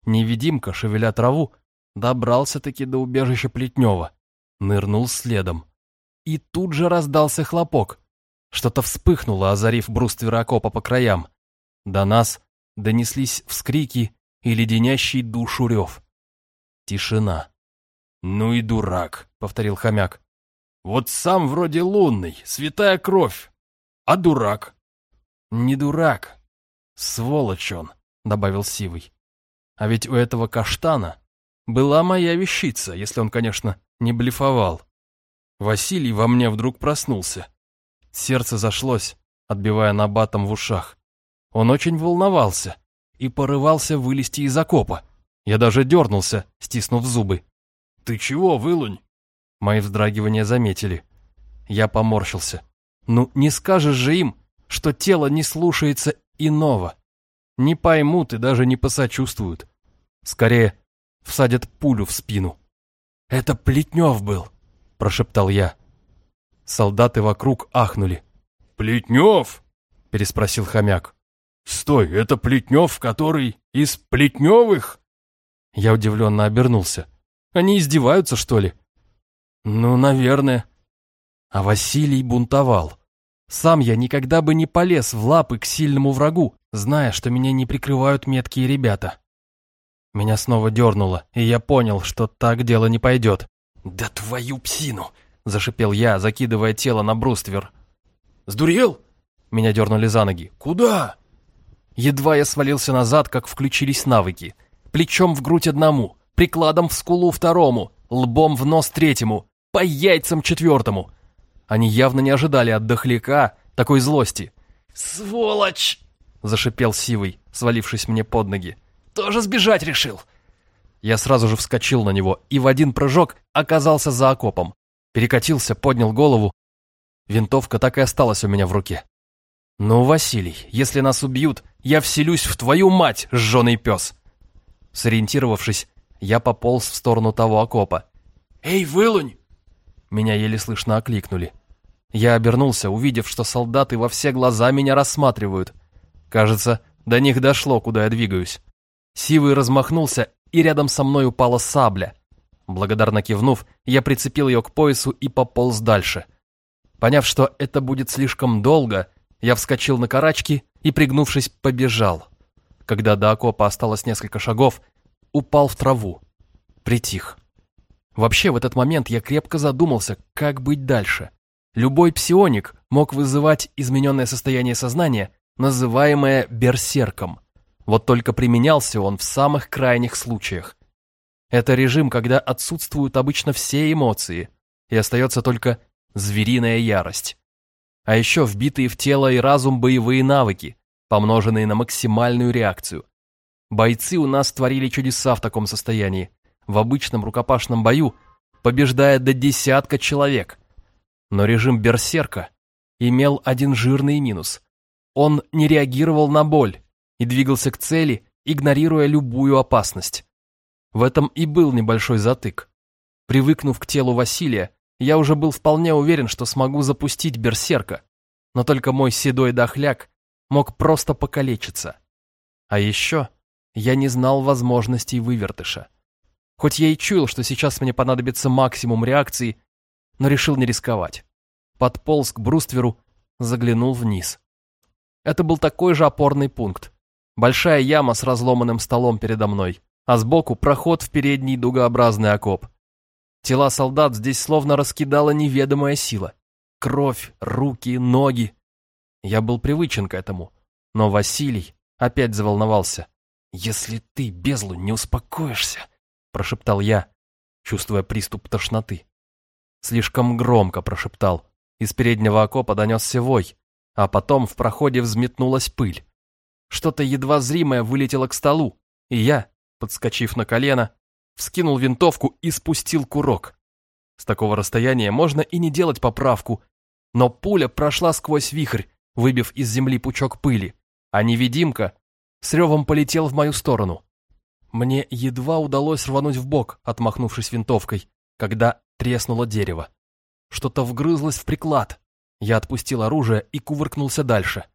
Невидимка, шевеля траву, добрался-таки до убежища Плетнева нырнул следом. И тут же раздался хлопок. Что-то вспыхнуло, озарив бруствер окопа по краям. До нас донеслись вскрики и леденящий душу рев. Тишина. «Ну и дурак», — повторил хомяк. «Вот сам вроде лунный, святая кровь, а дурак». «Не дурак, сволочь он», — добавил Сивый. «А ведь у этого каштана была моя вещица, если он, конечно, не блефовал. Василий во мне вдруг проснулся. Сердце зашлось, отбивая набатом в ушах. Он очень волновался и порывался вылезти из окопа. Я даже дернулся, стиснув зубы. «Ты чего, вылунь?» Мои вздрагивания заметили. Я поморщился. «Ну, не скажешь же им, что тело не слушается иного. Не поймут и даже не посочувствуют. Скорее, всадят пулю в спину». «Это Плетнев был», — прошептал я. Солдаты вокруг ахнули. «Плетнев?» — переспросил хомяк. «Стой, это Плетнев, который из Плетневых?» Я удивленно обернулся. «Они издеваются, что ли?» «Ну, наверное». А Василий бунтовал. Сам я никогда бы не полез в лапы к сильному врагу, зная, что меня не прикрывают меткие ребята. Меня снова дернуло, и я понял, что так дело не пойдет. «Да твою псину!» – зашипел я, закидывая тело на бруствер. «Сдурел?» Меня дернули за ноги. «Куда?» Едва я свалился назад, как включились навыки. Плечом в грудь одному, прикладом в скулу второму, лбом в нос третьему, по яйцам четвертому. Они явно не ожидали от дохляка такой злости. «Сволочь!» – зашипел Сивый, свалившись мне под ноги. Тоже сбежать решил?» Я сразу же вскочил на него и в один прыжок оказался за окопом. Перекатился, поднял голову. Винтовка так и осталась у меня в руке. «Ну, Василий, если нас убьют, я вселюсь в твою мать, жженый пес!» Сориентировавшись, я пополз в сторону того окопа. «Эй, вылунь!» Меня еле слышно окликнули. Я обернулся, увидев, что солдаты во все глаза меня рассматривают. Кажется, до них дошло, куда я двигаюсь. Сивый размахнулся, и рядом со мной упала сабля. Благодарно кивнув, я прицепил ее к поясу и пополз дальше. Поняв, что это будет слишком долго, я вскочил на карачки и, пригнувшись, побежал. Когда до окопа осталось несколько шагов, упал в траву. Притих. Вообще, в этот момент я крепко задумался, как быть дальше. Любой псионик мог вызывать измененное состояние сознания, называемое берсерком – вот только применялся он в самых крайних случаях. Это режим, когда отсутствуют обычно все эмоции, и остается только звериная ярость. А еще вбитые в тело и разум боевые навыки, помноженные на максимальную реакцию. Бойцы у нас творили чудеса в таком состоянии. В обычном рукопашном бою побеждая до десятка человек. Но режим берсерка имел один жирный минус. Он не реагировал на боль и двигался к цели, игнорируя любую опасность. В этом и был небольшой затык. Привыкнув к телу Василия, я уже был вполне уверен, что смогу запустить берсерка, но только мой седой дохляк мог просто покалечиться. А еще я не знал возможностей вывертыша. Хоть я и чуял, что сейчас мне понадобится максимум реакции, но решил не рисковать. Подполз к брустверу, заглянул вниз. Это был такой же опорный пункт. Большая яма с разломанным столом передо мной, а сбоку проход в передний дугообразный окоп. Тела солдат здесь словно раскидала неведомая сила. Кровь, руки, ноги. Я был привычен к этому, но Василий опять заволновался. «Если ты, безлу, не успокоишься», — прошептал я, чувствуя приступ тошноты. Слишком громко прошептал. Из переднего окопа донесся вой, а потом в проходе взметнулась пыль. Что-то едва зримое вылетело к столу, и я, подскочив на колено, вскинул винтовку и спустил курок. С такого расстояния можно и не делать поправку, но пуля прошла сквозь вихрь, выбив из земли пучок пыли, а невидимка с ревом полетел в мою сторону. Мне едва удалось рвануть в бок, отмахнувшись винтовкой, когда треснуло дерево. Что-то вгрызлось в приклад. Я отпустил оружие и кувыркнулся дальше.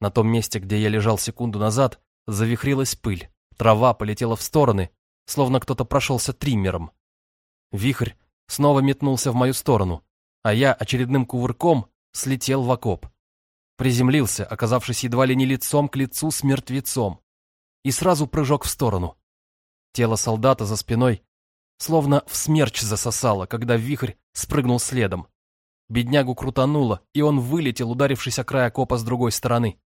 На том месте, где я лежал секунду назад, завихрилась пыль. Трава полетела в стороны, словно кто-то прошелся триммером. Вихрь снова метнулся в мою сторону, а я очередным кувырком слетел в окоп. Приземлился, оказавшись едва ли не лицом к лицу с мертвецом. И сразу прыжок в сторону. Тело солдата за спиной словно в смерч засосало, когда вихрь спрыгнул следом. Беднягу крутануло, и он вылетел, ударившись о край окопа с другой стороны.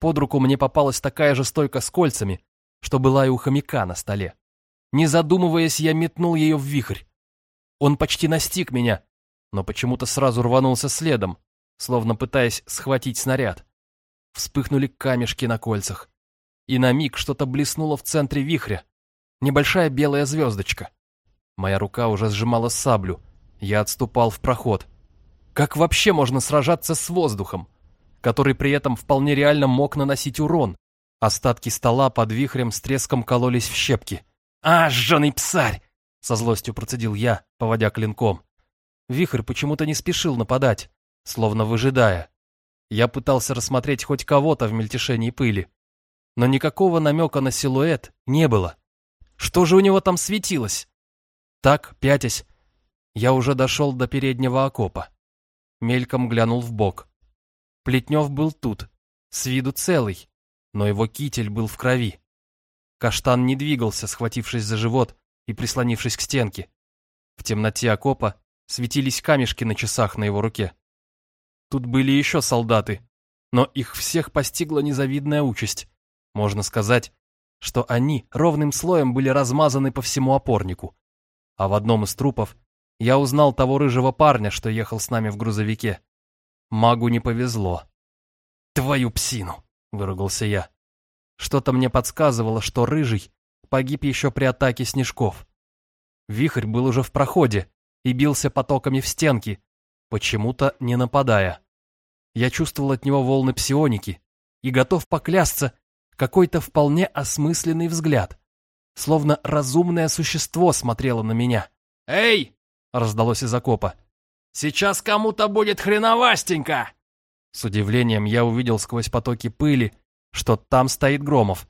Под руку мне попалась такая же стойка с кольцами, что была и у хомяка на столе. Не задумываясь, я метнул ее в вихрь. Он почти настиг меня, но почему-то сразу рванулся следом, словно пытаясь схватить снаряд. Вспыхнули камешки на кольцах. И на миг что-то блеснуло в центре вихря. Небольшая белая звездочка. Моя рука уже сжимала саблю. Я отступал в проход. Как вообще можно сражаться с воздухом, который при этом вполне реально мог наносить урон? Остатки стола под вихрем с треском кололись в щепки. «А, жженый псарь!» — со злостью процедил я, поводя клинком. Вихрь почему-то не спешил нападать, словно выжидая. Я пытался рассмотреть хоть кого-то в мельтешении пыли, но никакого намека на силуэт не было. Что же у него там светилось? Так, пятясь, я уже дошел до переднего окопа. Мельком глянул в бок. Плетнев был тут, с виду целый, но его китель был в крови. Каштан не двигался, схватившись за живот и прислонившись к стенке. В темноте окопа светились камешки на часах на его руке. Тут были еще солдаты, но их всех постигла незавидная участь. Можно сказать, что они ровным слоем были размазаны по всему опорнику. А в одном из трупов я узнал того рыжего парня, что ехал с нами в грузовике. Магу не повезло. «Твою псину!» — выругался я. Что-то мне подсказывало, что Рыжий погиб еще при атаке снежков. Вихрь был уже в проходе и бился потоками в стенки, почему-то не нападая. Я чувствовал от него волны псионики и готов поклясться какой-то вполне осмысленный взгляд, словно разумное существо смотрело на меня. «Эй!» — раздалось из окопа. «Сейчас кому-то будет хреновастенько!» С удивлением я увидел сквозь потоки пыли, что там стоит Громов.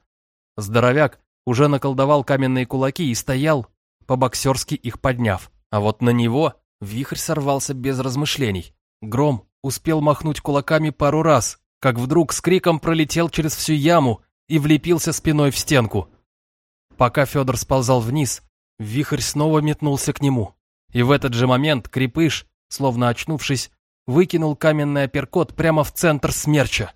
Здоровяк уже наколдовал каменные кулаки и стоял, по-боксерски их подняв. А вот на него вихрь сорвался без размышлений. Гром успел махнуть кулаками пару раз, как вдруг с криком пролетел через всю яму и влепился спиной в стенку. Пока Федор сползал вниз, вихрь снова метнулся к нему. И в этот же момент крепыш, словно очнувшись, выкинул каменный апперкот прямо в центр смерча.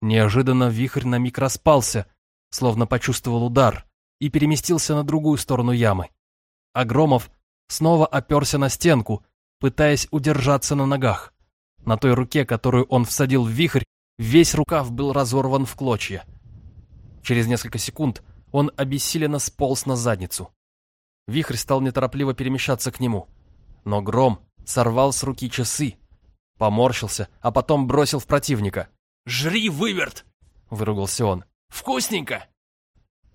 Неожиданно вихрь на миг распался, словно почувствовал удар, и переместился на другую сторону ямы. Агромов снова оперся на стенку, пытаясь удержаться на ногах. На той руке, которую он всадил в вихрь, Весь рукав был разорван в клочья. Через несколько секунд он обессиленно сполз на задницу. Вихрь стал неторопливо перемещаться к нему. Но гром сорвал с руки часы, поморщился, а потом бросил в противника. «Жри, выверт!» — выругался он. «Вкусненько!»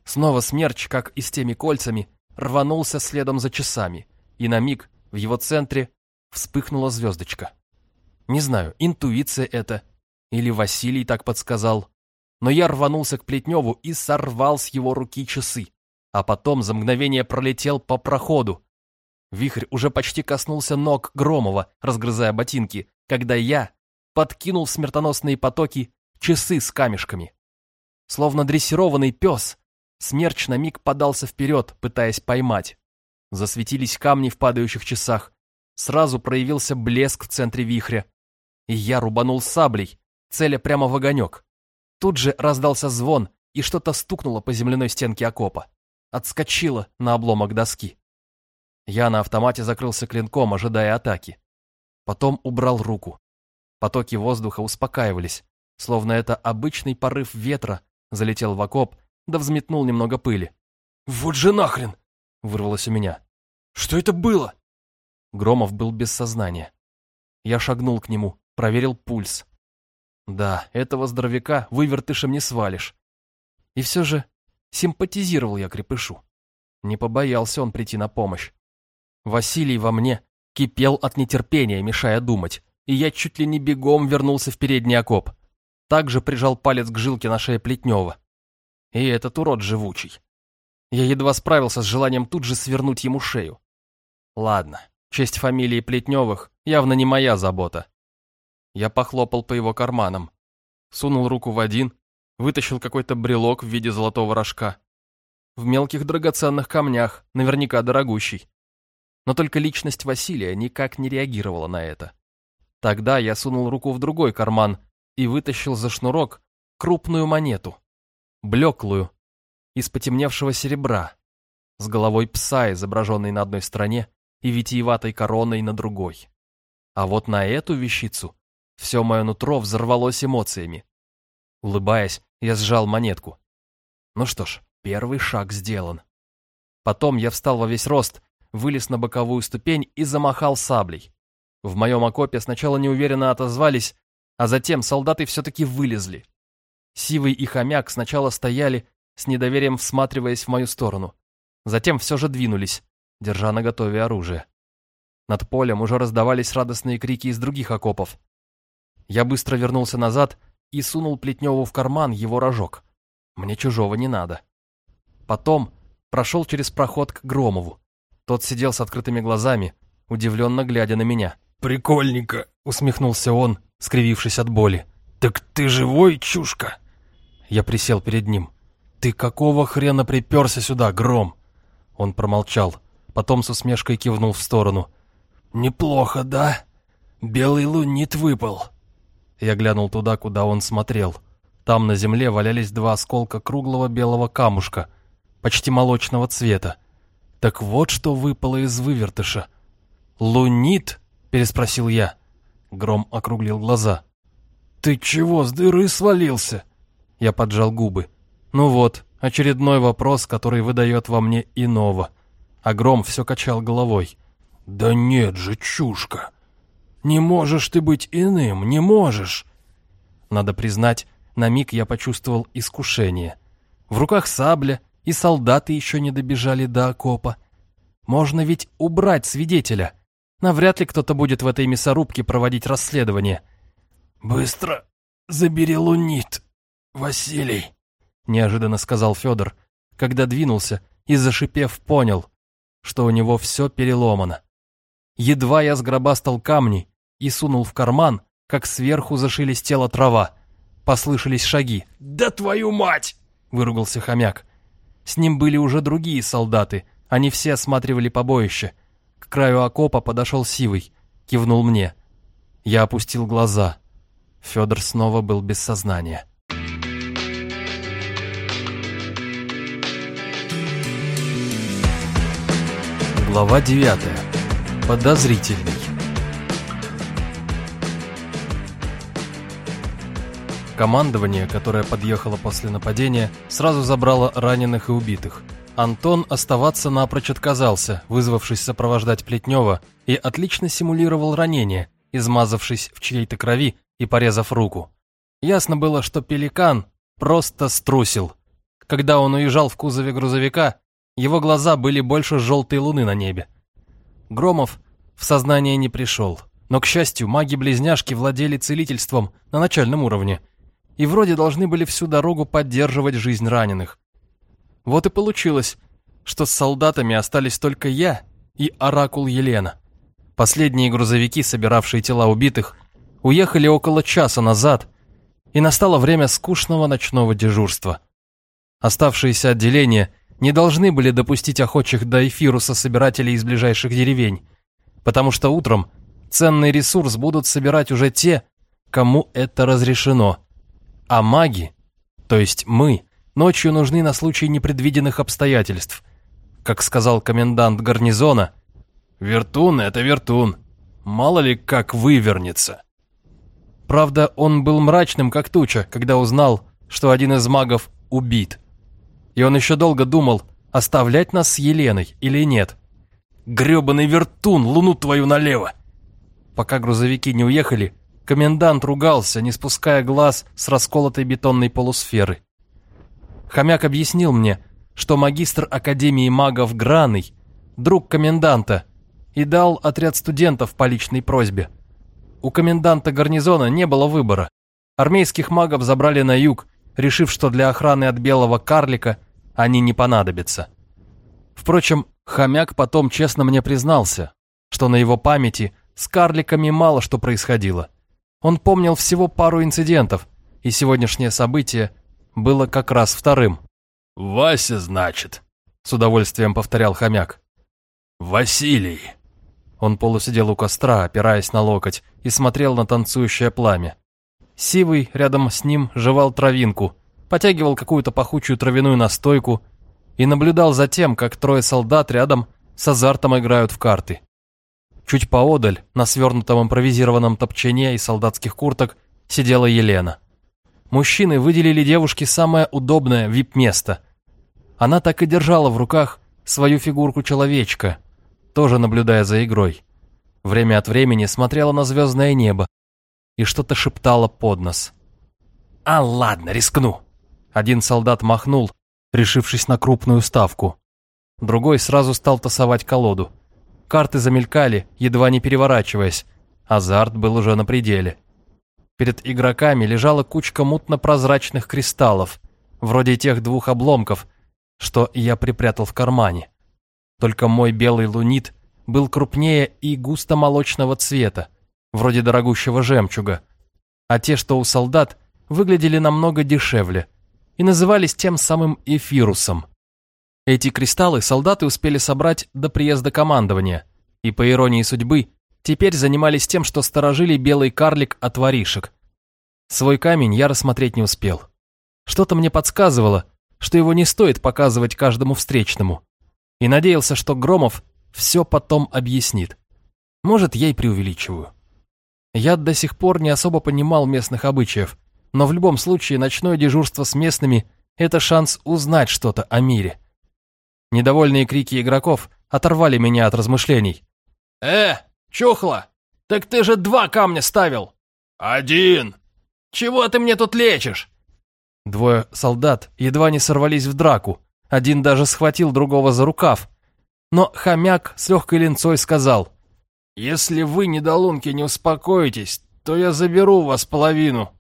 Снова смерч, как и с теми кольцами, рванулся следом за часами, и на миг в его центре вспыхнула звездочка. Не знаю, интуиция это, или Василий так подсказал, но я рванулся к Плетневу и сорвал с его руки часы, а потом за мгновение пролетел по проходу. Вихрь уже почти коснулся ног Громова, разгрызая ботинки, когда я подкинул в смертоносные потоки часы с камешками. Словно дрессированный пес, смерч на миг подался вперед, пытаясь поймать. Засветились камни в падающих часах, сразу проявился блеск в центре вихря, и я рубанул саблей, целя прямо в огонек. Тут же раздался звон, и что-то стукнуло по земляной стенке окопа. Отскочило на обломок доски. Я на автомате закрылся клинком, ожидая атаки. Потом убрал руку. Потоки воздуха успокаивались, словно это обычный порыв ветра залетел в окоп, да взметнул немного пыли. «Вот же нахрен!» — вырвалось у меня. «Что это было?» Громов был без сознания. Я шагнул к нему, проверил пульс. Да, этого здоровяка вывертышем не свалишь. И все же симпатизировал я крепышу. Не побоялся он прийти на помощь. Василий во мне кипел от нетерпения, мешая думать, и я чуть ли не бегом вернулся в передний окоп. Также прижал палец к жилке на шее Плетнева. И этот урод живучий. Я едва справился с желанием тут же свернуть ему шею. Ладно, честь фамилии Плетневых явно не моя забота. Я похлопал по его карманам. Сунул руку в один, вытащил какой-то брелок в виде золотого рожка. В мелких драгоценных камнях, наверняка дорогущий. Но только личность Василия никак не реагировала на это. Тогда я сунул руку в другой карман и вытащил за шнурок крупную монету. Блеклую, из потемневшего серебра, с головой пса, изображенной на одной стороне, и витиеватой короной на другой. А вот на эту вещицу все мое нутро взорвалось эмоциями. Улыбаясь, я сжал монетку. Ну что ж, первый шаг сделан. Потом я встал во весь рост, вылез на боковую ступень и замахал саблей. В моем окопе сначала неуверенно отозвались, а затем солдаты все-таки вылезли. Сивый и хомяк сначала стояли, с недоверием всматриваясь в мою сторону. Затем все же двинулись, держа наготове оружие. Над полем уже раздавались радостные крики из других окопов. Я быстро вернулся назад и сунул Плетневу в карман его рожок. Мне чужого не надо. Потом прошел через проход к Громову. Тот сидел с открытыми глазами, удивленно глядя на меня. «Прикольненько», — усмехнулся он, скривившись от боли. «Так ты живой, чушка?» Я присел перед ним. «Ты какого хрена приперся сюда, Гром?» Он промолчал, потом с усмешкой кивнул в сторону. «Неплохо, да? Белый лунит выпал. Я глянул туда, куда он смотрел. Там на земле валялись два осколка круглого белого камушка, почти молочного цвета. Так вот что выпало из вывертыша. «Лунит?» — переспросил я. Гром округлил глаза. «Ты чего, с дыры свалился?» Я поджал губы. «Ну вот, очередной вопрос, который выдает во мне иного». А Гром все качал головой. «Да нет же, чушка! Не можешь ты быть иным, не можешь!» Надо признать, на миг я почувствовал искушение. В руках сабля, и солдаты еще не добежали до окопа. Можно ведь убрать свидетеля. Навряд ли кто-то будет в этой мясорубке проводить расследование. «Быстро забери лунит, Василий», — неожиданно сказал Федор, когда двинулся и, зашипев, понял, что у него все переломано. Едва я сгробастал камни и сунул в карман, как сверху зашелестела трава. Послышались шаги. «Да твою мать!» — выругался хомяк. С ним были уже другие солдаты, они все осматривали побоище. К краю окопа подошел Сивый, кивнул мне. Я опустил глаза. Федор снова был без сознания. Глава девятая. Подозрительный. Командование, которое подъехало после нападения, сразу забрало раненых и убитых. Антон оставаться напрочь отказался, вызвавшись сопровождать Плетнева, и отлично симулировал ранение, измазавшись в чьей-то крови и порезав руку. Ясно было, что пеликан просто струсил. Когда он уезжал в кузове грузовика, его глаза были больше желтой луны на небе. Громов в сознание не пришел, но, к счастью, маги-близняшки владели целительством на начальном уровне и вроде должны были всю дорогу поддерживать жизнь раненых. Вот и получилось, что с солдатами остались только я и оракул Елена. Последние грузовики, собиравшие тела убитых, уехали около часа назад, и настало время скучного ночного дежурства. Оставшиеся отделения не должны были допустить охочих до эфируса собирателей из ближайших деревень, потому что утром ценный ресурс будут собирать уже те, кому это разрешено. А маги, то есть мы, ночью нужны на случай непредвиденных обстоятельств. Как сказал комендант гарнизона, «Вертун — это вертун, мало ли как вывернется». Правда, он был мрачным, как туча, когда узнал, что один из магов убит. И он еще долго думал, оставлять нас с Еленой или нет. «Гребаный вертун, луну твою налево!» Пока грузовики не уехали, комендант ругался, не спуская глаз с расколотой бетонной полусферы. Хомяк объяснил мне, что магистр Академии магов Граный, друг коменданта, и дал отряд студентов по личной просьбе. У коменданта гарнизона не было выбора. Армейских магов забрали на юг, решив, что для охраны от белого карлика они не понадобятся. Впрочем, хомяк потом честно мне признался, что на его памяти с карликами мало что происходило. Он помнил всего пару инцидентов, и сегодняшнее событие было как раз вторым. «Вася, значит», — с удовольствием повторял хомяк. «Василий». Он полусидел у костра, опираясь на локоть, и смотрел на танцующее пламя. Сивый рядом с ним жевал травинку, потягивал какую-то пахучую травяную настойку и наблюдал за тем, как трое солдат рядом с азартом играют в карты. Чуть поодаль, на свернутом импровизированном топчине из солдатских курток, сидела Елена. Мужчины выделили девушке самое удобное вип-место. Она так и держала в руках свою фигурку-человечка, тоже наблюдая за игрой. Время от времени смотрела на звездное небо и что-то шептала под нос. «А ладно, рискну!» Один солдат махнул, решившись на крупную ставку. Другой сразу стал тасовать колоду. Карты замелькали, едва не переворачиваясь. Азарт был уже на пределе. Перед игроками лежала кучка мутно-прозрачных кристаллов, вроде тех двух обломков, что я припрятал в кармане. Только мой белый лунит был крупнее и густо-молочного цвета, вроде дорогущего жемчуга, а те, что у солдат, выглядели намного дешевле и назывались тем самым эфирусом. Эти кристаллы солдаты успели собрать до приезда командования, и, по иронии судьбы, теперь занимались тем, что сторожили белый карлик от воришек. Свой камень я рассмотреть не успел. Что-то мне подсказывало, что его не стоит показывать каждому встречному. И надеялся, что Громов все потом объяснит. Может, я и преувеличиваю. Я до сих пор не особо понимал местных обычаев, но в любом случае ночное дежурство с местными – это шанс узнать что-то о мире. Недовольные крики игроков оторвали меня от размышлений. «Э, Чухла, так ты же два камня ставил!» «Один!» «Чего ты мне тут лечишь?» Двое солдат едва не сорвались в драку. Один даже схватил другого за рукав. Но хомяк с легкой линцой сказал, «Если вы, недолунки, не успокоитесь, то я заберу у вас половину,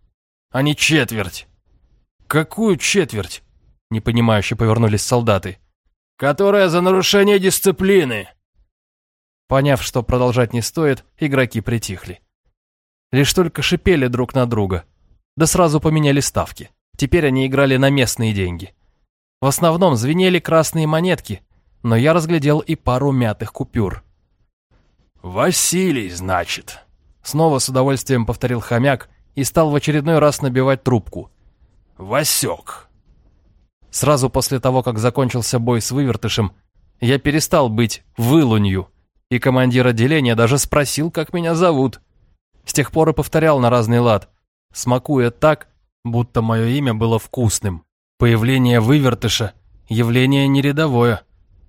а не четверть». «Какую четверть?» Непонимающе повернулись солдаты. «Которая за нарушение дисциплины», Поняв, что продолжать не стоит, игроки притихли. Лишь только шипели друг на друга. Да сразу поменяли ставки. Теперь они играли на местные деньги. В основном звенели красные монетки, но я разглядел и пару мятых купюр. «Василий, значит?» Снова с удовольствием повторил хомяк и стал в очередной раз набивать трубку. «Васек!» Сразу после того, как закончился бой с вывертышем, я перестал быть вылунью и командир отделения даже спросил, как меня зовут. С тех пор и повторял на разный лад, смакуя так, будто мое имя было вкусным. Появление вывертыша – явление нерядовое.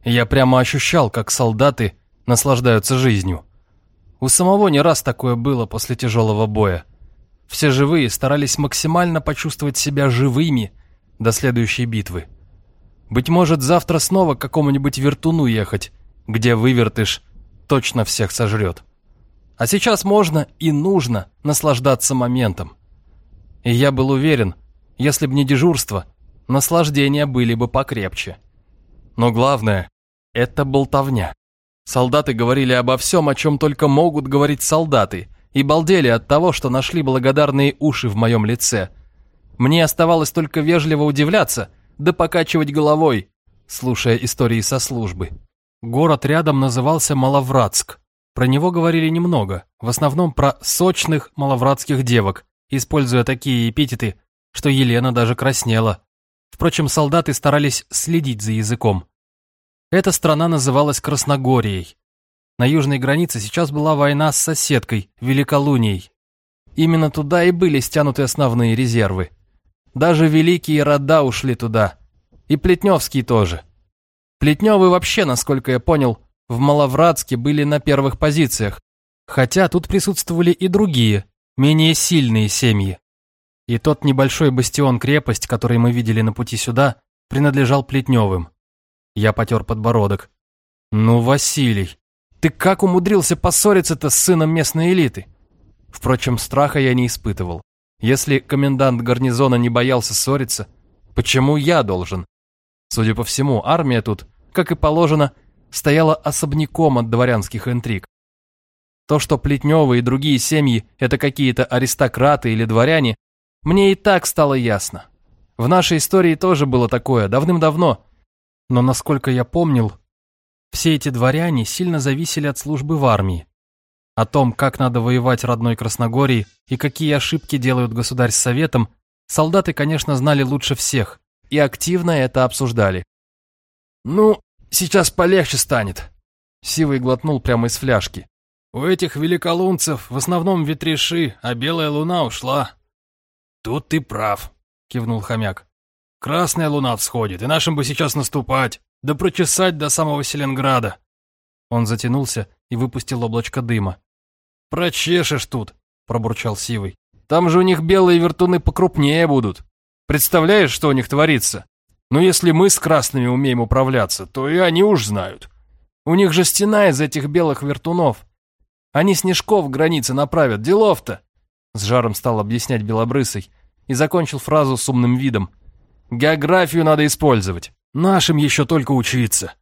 Я прямо ощущал, как солдаты наслаждаются жизнью. У самого не раз такое было после тяжелого боя. Все живые старались максимально почувствовать себя живыми до следующей битвы. Быть может, завтра снова к какому-нибудь вертуну ехать, где вывертыш точно всех сожрет. А сейчас можно и нужно наслаждаться моментом. И я был уверен, если б не дежурство, наслаждения были бы покрепче. Но главное — это болтовня. Солдаты говорили обо всем, о чем только могут говорить солдаты, и балдели от того, что нашли благодарные уши в моем лице. Мне оставалось только вежливо удивляться, да покачивать головой, слушая истории со службы. Город рядом назывался Маловратск. Про него говорили немного, в основном про сочных маловратских девок, используя такие эпитеты, что Елена даже краснела. Впрочем, солдаты старались следить за языком. Эта страна называлась Красногорией. На южной границе сейчас была война с соседкой, Великолунией. Именно туда и были стянуты основные резервы. Даже великие рода ушли туда. И Плетневские тоже. Плетневы вообще, насколько я понял, в Маловратске были на первых позициях, хотя тут присутствовали и другие, менее сильные семьи. И тот небольшой бастион-крепость, который мы видели на пути сюда, принадлежал Плетневым. Я потер подбородок. «Ну, Василий, ты как умудрился поссориться-то с сыном местной элиты?» Впрочем, страха я не испытывал. Если комендант гарнизона не боялся ссориться, почему я должен? Судя по всему, армия тут, как и положено, стояла особняком от дворянских интриг. То, что Плетневы и другие семьи – это какие-то аристократы или дворяне, мне и так стало ясно. В нашей истории тоже было такое, давным-давно. Но, насколько я помнил, все эти дворяне сильно зависели от службы в армии. О том, как надо воевать родной Красногории и какие ошибки делают государь с советом, солдаты, конечно, знали лучше всех и активно это обсуждали. «Ну, сейчас полегче станет», — Сивый глотнул прямо из фляжки. «У этих великолунцев в основном ветреши, а белая луна ушла». «Тут ты прав», — кивнул хомяк. «Красная луна всходит, и нашим бы сейчас наступать, да прочесать до самого Селенграда». Он затянулся и выпустил облачко дыма. «Прочешешь тут», — пробурчал Сивый. «Там же у них белые вертуны покрупнее будут. Представляешь, что у них творится? Но если мы с красными умеем управляться, то и они уж знают. У них же стена из этих белых вертунов. Они снежков границы направят, делов-то!» С жаром стал объяснять Белобрысый и закончил фразу с умным видом. «Географию надо использовать. Нашим еще только учиться».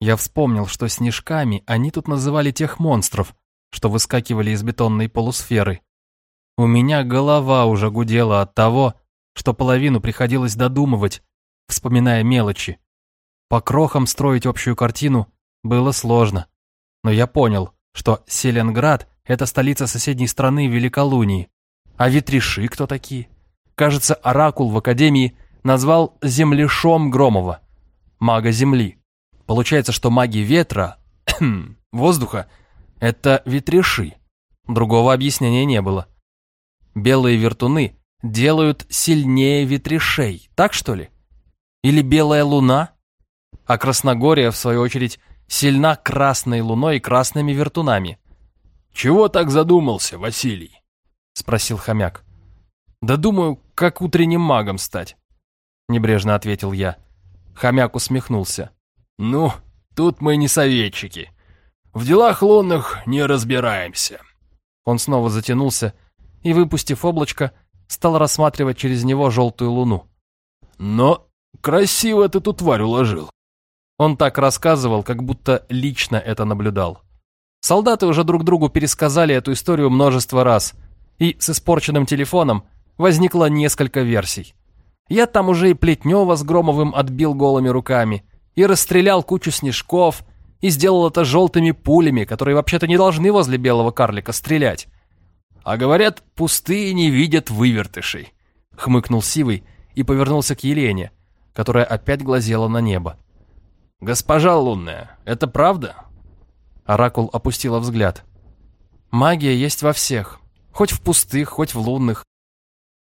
Я вспомнил, что снежками они тут называли тех монстров, что выскакивали из бетонной полусферы. У меня голова уже гудела от того, что половину приходилось додумывать, вспоминая мелочи. По крохам строить общую картину было сложно. Но я понял, что Селенград – это столица соседней страны Великолунии. А ветриши кто такие? Кажется, Оракул в Академии назвал землешом Громова, мага Земли. Получается, что маги ветра, воздуха, это ветряши. Другого объяснения не было. Белые вертуны делают сильнее ветряшей, так что ли? Или белая луна? А Красногория, в свою очередь, сильна красной луной и красными вертунами. «Чего так задумался, Василий?» — спросил хомяк. «Да думаю, как утренним магом стать», — небрежно ответил я. Хомяк усмехнулся. «Ну, тут мы не советчики. В делах лунных не разбираемся». Он снова затянулся и, выпустив облачко, стал рассматривать через него желтую луну. «Но красиво ты тут тварь уложил». Он так рассказывал, как будто лично это наблюдал. Солдаты уже друг другу пересказали эту историю множество раз, и с испорченным телефоном возникло несколько версий. Я там уже и Плетнева с Громовым отбил голыми руками, и расстрелял кучу снежков, и сделал это желтыми пулями, которые вообще-то не должны возле белого карлика стрелять. А говорят, пустые не видят вывертышей. Хмыкнул Сивый и повернулся к Елене, которая опять глазела на небо. «Госпожа лунная, это правда?» Оракул опустила взгляд. «Магия есть во всех, хоть в пустых, хоть в лунных.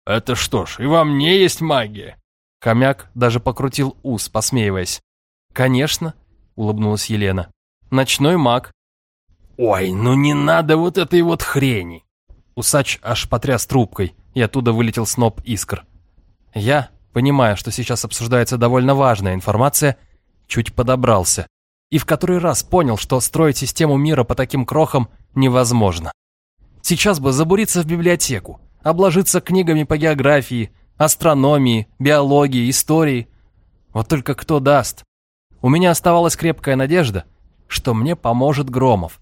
Это что ж, и во мне есть магия. Хомяк даже покрутил ус, посмеиваясь. «Конечно», — улыбнулась Елена. «Ночной маг». «Ой, ну не надо вот этой вот хрени!» Усач аж потряс трубкой, и оттуда вылетел сноп искр. Я, понимая, что сейчас обсуждается довольно важная информация, чуть подобрался и в который раз понял, что строить систему мира по таким крохам невозможно. Сейчас бы забуриться в библиотеку, обложиться книгами по географии, астрономии, биологии, истории. Вот только кто даст? У меня оставалась крепкая надежда, что мне поможет Громов.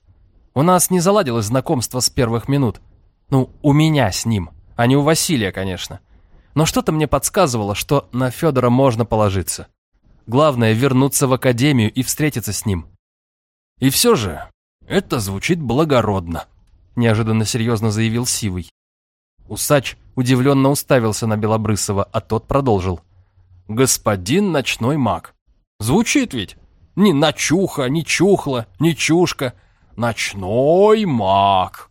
У нас не заладилось знакомство с первых минут. Ну, у меня с ним, а не у Василия, конечно. Но что-то мне подсказывало, что на Федора можно положиться. Главное вернуться в академию и встретиться с ним. И все же, это звучит благородно, неожиданно серьезно заявил Сивый. Усач удивленно уставился на Белобрысова, а тот продолжил. «Господин ночной маг. Звучит ведь? Ни ночуха, ни чухла, ни чушка. Ночной маг».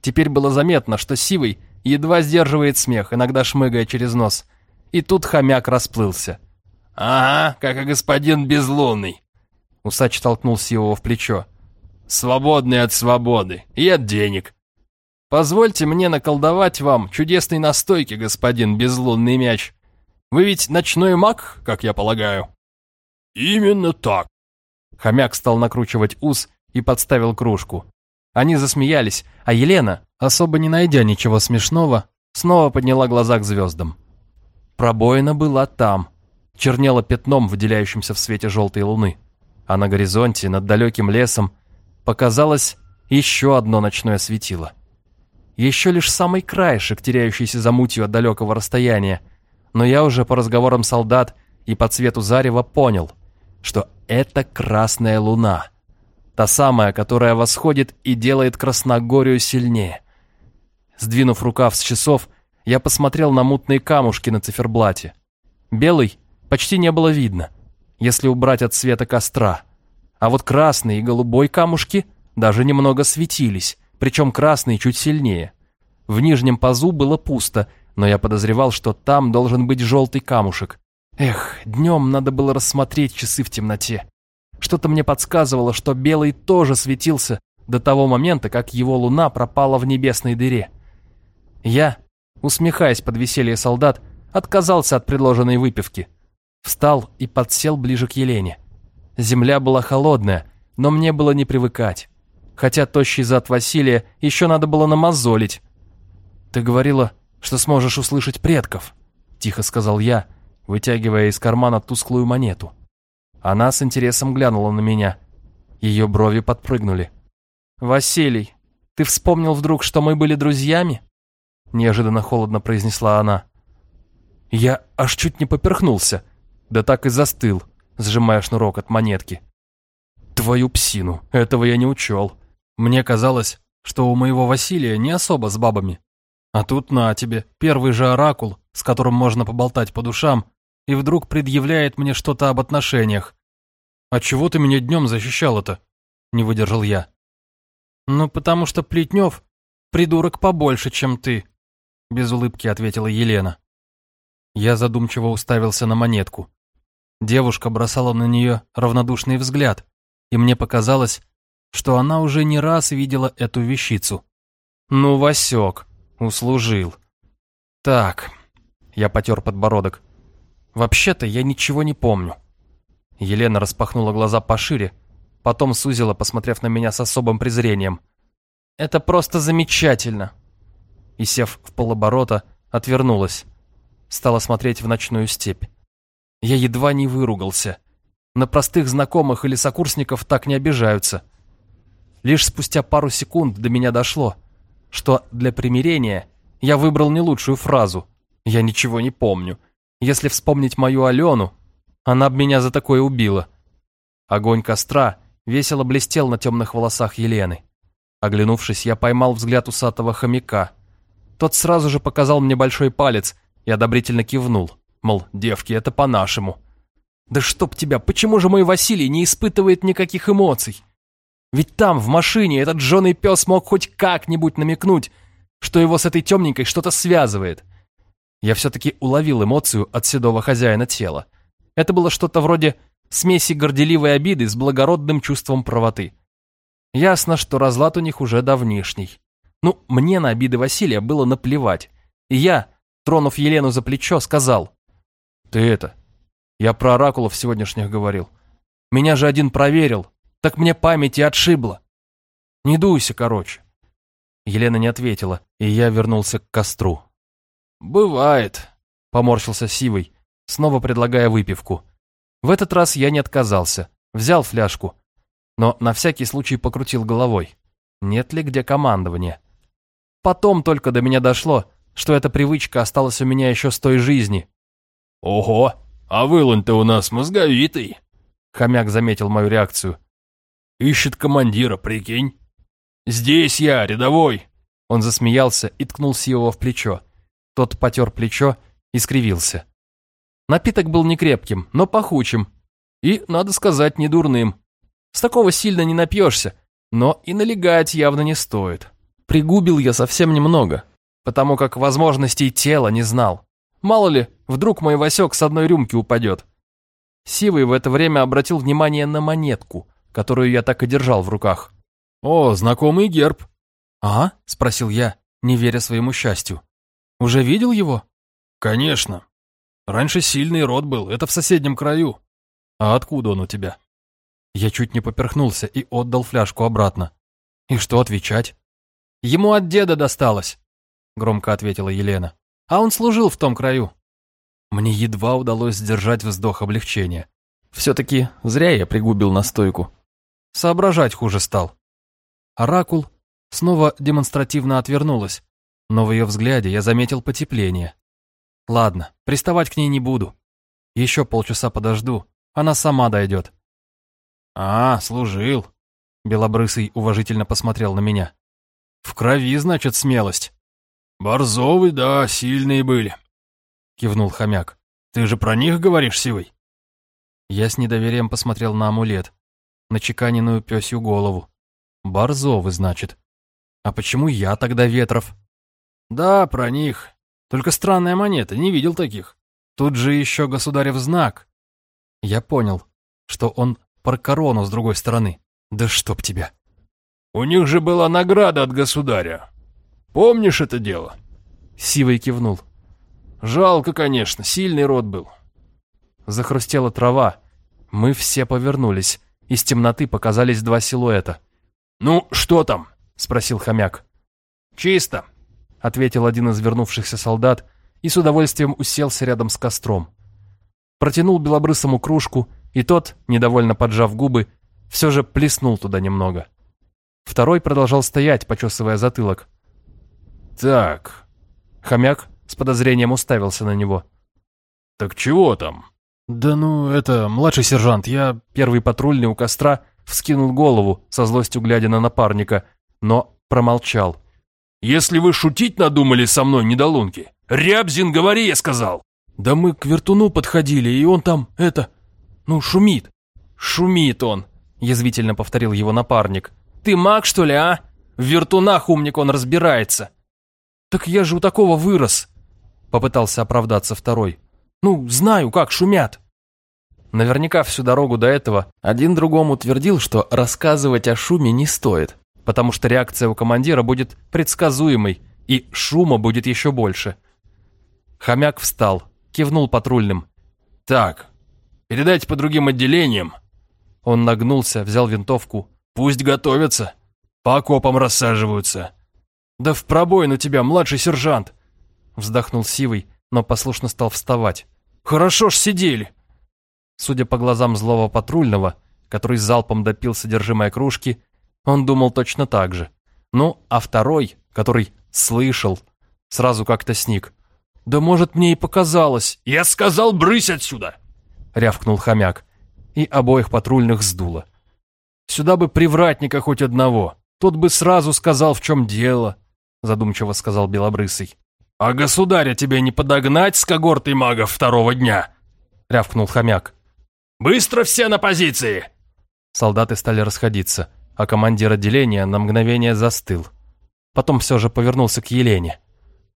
Теперь было заметно, что Сивый едва сдерживает смех, иногда шмыгая через нос. И тут хомяк расплылся. «Ага, как и господин Безлунный!» Усач толкнул Сивого в плечо. «Свободный от свободы и от денег. Позвольте мне наколдовать вам чудесной настойки, господин Безлунный мяч. Вы ведь ночной маг, как я полагаю?» «Именно так!» Хомяк стал накручивать ус и подставил кружку. Они засмеялись, а Елена, особо не найдя ничего смешного, снова подняла глаза к звездам. Пробоина была там, чернела пятном, выделяющимся в свете желтой луны. А на горизонте, над далеким лесом, показалось еще одно ночное светило. Еще лишь самый краешек, теряющийся за мутью от далекого расстояния, но я уже по разговорам солдат и по цвету зарева понял, что это красная луна. Та самая, которая восходит и делает Красногорию сильнее. Сдвинув рукав с часов, я посмотрел на мутные камушки на циферблате. Белый почти не было видно, если убрать от света костра. А вот красный и голубой камушки даже немного светились, причем красный чуть сильнее. В нижнем пазу было пусто, но я подозревал, что там должен быть желтый камушек. Эх, днем надо было рассмотреть часы в темноте. Что-то мне подсказывало, что белый тоже светился до того момента, как его луна пропала в небесной дыре. Я, усмехаясь под веселье солдат, отказался от предложенной выпивки – Встал и подсел ближе к Елене. Земля была холодная, но мне было не привыкать. Хотя тощий зад Василия еще надо было намазолить. «Ты говорила, что сможешь услышать предков», — тихо сказал я, вытягивая из кармана тусклую монету. Она с интересом глянула на меня. Ее брови подпрыгнули. «Василий, ты вспомнил вдруг, что мы были друзьями?» Неожиданно холодно произнесла она. Я аж чуть не поперхнулся да так и застыл, сжимая шнурок от монетки. Твою псину, этого я не учел. Мне казалось, что у моего Василия не особо с бабами. А тут на тебе, первый же оракул, с которым можно поболтать по душам, и вдруг предъявляет мне что-то об отношениях. «А чего ты меня днем защищал-то?» — не выдержал я. «Ну, потому что Плетнев — придурок побольше, чем ты», — без улыбки ответила Елена. Я задумчиво уставился на монетку. Девушка бросала на нее равнодушный взгляд, и мне показалось, что она уже не раз видела эту вещицу. Ну, Васек, услужил. Так, я потер подбородок. Вообще-то я ничего не помню. Елена распахнула глаза пошире, потом сузила, посмотрев на меня с особым презрением. «Это просто замечательно!» И, сев в полоборота, отвернулась. Стала смотреть в ночную степь. Я едва не выругался. На простых знакомых или сокурсников так не обижаются. Лишь спустя пару секунд до меня дошло, что для примирения я выбрал не лучшую фразу. Я ничего не помню. Если вспомнить мою Алену, она б меня за такое убила. Огонь костра весело блестел на темных волосах Елены. Оглянувшись, я поймал взгляд усатого хомяка. Тот сразу же показал мне большой палец и одобрительно кивнул. Мол, девки, это по-нашему. Да чтоб тебя, почему же мой Василий не испытывает никаких эмоций? Ведь там, в машине, этот жженый пес мог хоть как-нибудь намекнуть, что его с этой темненькой что-то связывает. Я все-таки уловил эмоцию от седого хозяина тела. Это было что-то вроде смеси горделивой обиды с благородным чувством правоты. Ясно, что разлад у них уже давнишний. Ну, мне на обиды Василия было наплевать. И я, тронув Елену за плечо, сказал. «Ты это, я про оракулов сегодняшних говорил. Меня же один проверил, так мне памяти отшибло. Не дуйся, короче». Елена не ответила, и я вернулся к костру. «Бывает», — поморщился Сивый, снова предлагая выпивку. В этот раз я не отказался, взял фляжку, но на всякий случай покрутил головой. Нет ли где командования? Потом только до меня дошло, что эта привычка осталась у меня еще с той жизни. «Ого, а вылунь-то у нас мозговитый!» Хомяк заметил мою реакцию. «Ищет командира, прикинь?» «Здесь я, рядовой!» Он засмеялся и ткнул Сивова в плечо. Тот потер плечо и скривился. Напиток был не крепким, но пахучим. И, надо сказать, не дурным. С такого сильно не напьешься, но и налегать явно не стоит. Пригубил я совсем немного, потому как возможностей тела не знал. Мало ли, вдруг мой Васек с одной рюмки упадет. Сивый в это время обратил внимание на монетку, которую я так и держал в руках. «О, знакомый герб». «А?» – спросил я, не веря своему счастью. «Уже видел его?» «Конечно. Раньше сильный род был, это в соседнем краю. А откуда он у тебя?» Я чуть не поперхнулся и отдал фляжку обратно. «И что отвечать?» «Ему от деда досталось», — громко ответила Елена. «А он служил в том краю». Мне едва удалось сдержать вздох облегчения. Все-таки зря я пригубил настойку. Соображать хуже стал. Оракул снова демонстративно отвернулась, но в ее взгляде я заметил потепление. Ладно, приставать к ней не буду. Еще полчаса подожду, она сама дойдет. «А, служил», — Белобрысый уважительно посмотрел на меня. «В крови, значит, смелость». «Борзовы, да, сильные были», — кивнул хомяк. «Ты же про них говоришь, Сивый?» Я с недоверием посмотрел на амулет, на чеканенную пёсью голову. «Борзовы, значит. А почему я тогда Ветров?» «Да, про них. Только странная монета, не видел таких. Тут же еще государев знак». Я понял, что он про корону с другой стороны. Да чтоб тебя. У них же была награда от государя. Помнишь это дело? Сивый кивнул. Жалко, конечно, сильный род был. Захрустела трава. Мы все повернулись. Из темноты показались два силуэта. «Ну, что там?» — спросил хомяк. «Чисто», — ответил один из вернувшихся солдат и с удовольствием уселся рядом с костром. Протянул белобрысому кружку — и тот, недовольно поджав губы, все же плеснул туда немного. Второй продолжал стоять, почесывая затылок. «Так...» Хомяк с подозрением уставился на него. «Так чего там?» «Да ну, это, младший сержант, я первый патрульный у костра вскинул голову, со злостью глядя на напарника, но промолчал. «Если вы шутить надумали со мной, недолунки, Рябзин, говори, я сказал!» «Да мы к вертуну подходили, и он там, это, ну, шумит. Шумит он, язвительно повторил его напарник. Ты маг, что ли, а? В вертунах умник он разбирается. Так я же у такого вырос, попытался оправдаться второй. Ну, знаю, как шумят. Наверняка всю дорогу до этого один другому твердил, что рассказывать о шуме не стоит, потому что реакция у командира будет предсказуемой, и шума будет еще больше. Хомяк встал, кивнул патрульным. «Так, Передайте по другим отделениям». Он нагнулся, взял винтовку. «Пусть готовятся. По окопам рассаживаются». «Да в пробой на тебя, младший сержант!» Вздохнул Сивый, но послушно стал вставать. «Хорошо ж сидели!» Судя по глазам злого патрульного, который залпом допил содержимое кружки, он думал точно так же. Ну, а второй, который слышал, сразу как-то сник. «Да может, мне и показалось!» «Я сказал, брысь отсюда!» — рявкнул хомяк, и обоих патрульных сдуло. «Сюда бы привратника хоть одного, тот бы сразу сказал, в чем дело», — задумчиво сказал Белобрысый. «А государя тебе не подогнать с когортой магов второго дня?» — рявкнул хомяк. «Быстро все на позиции!» Солдаты стали расходиться, а командир отделения на мгновение застыл. Потом все же повернулся к Елене.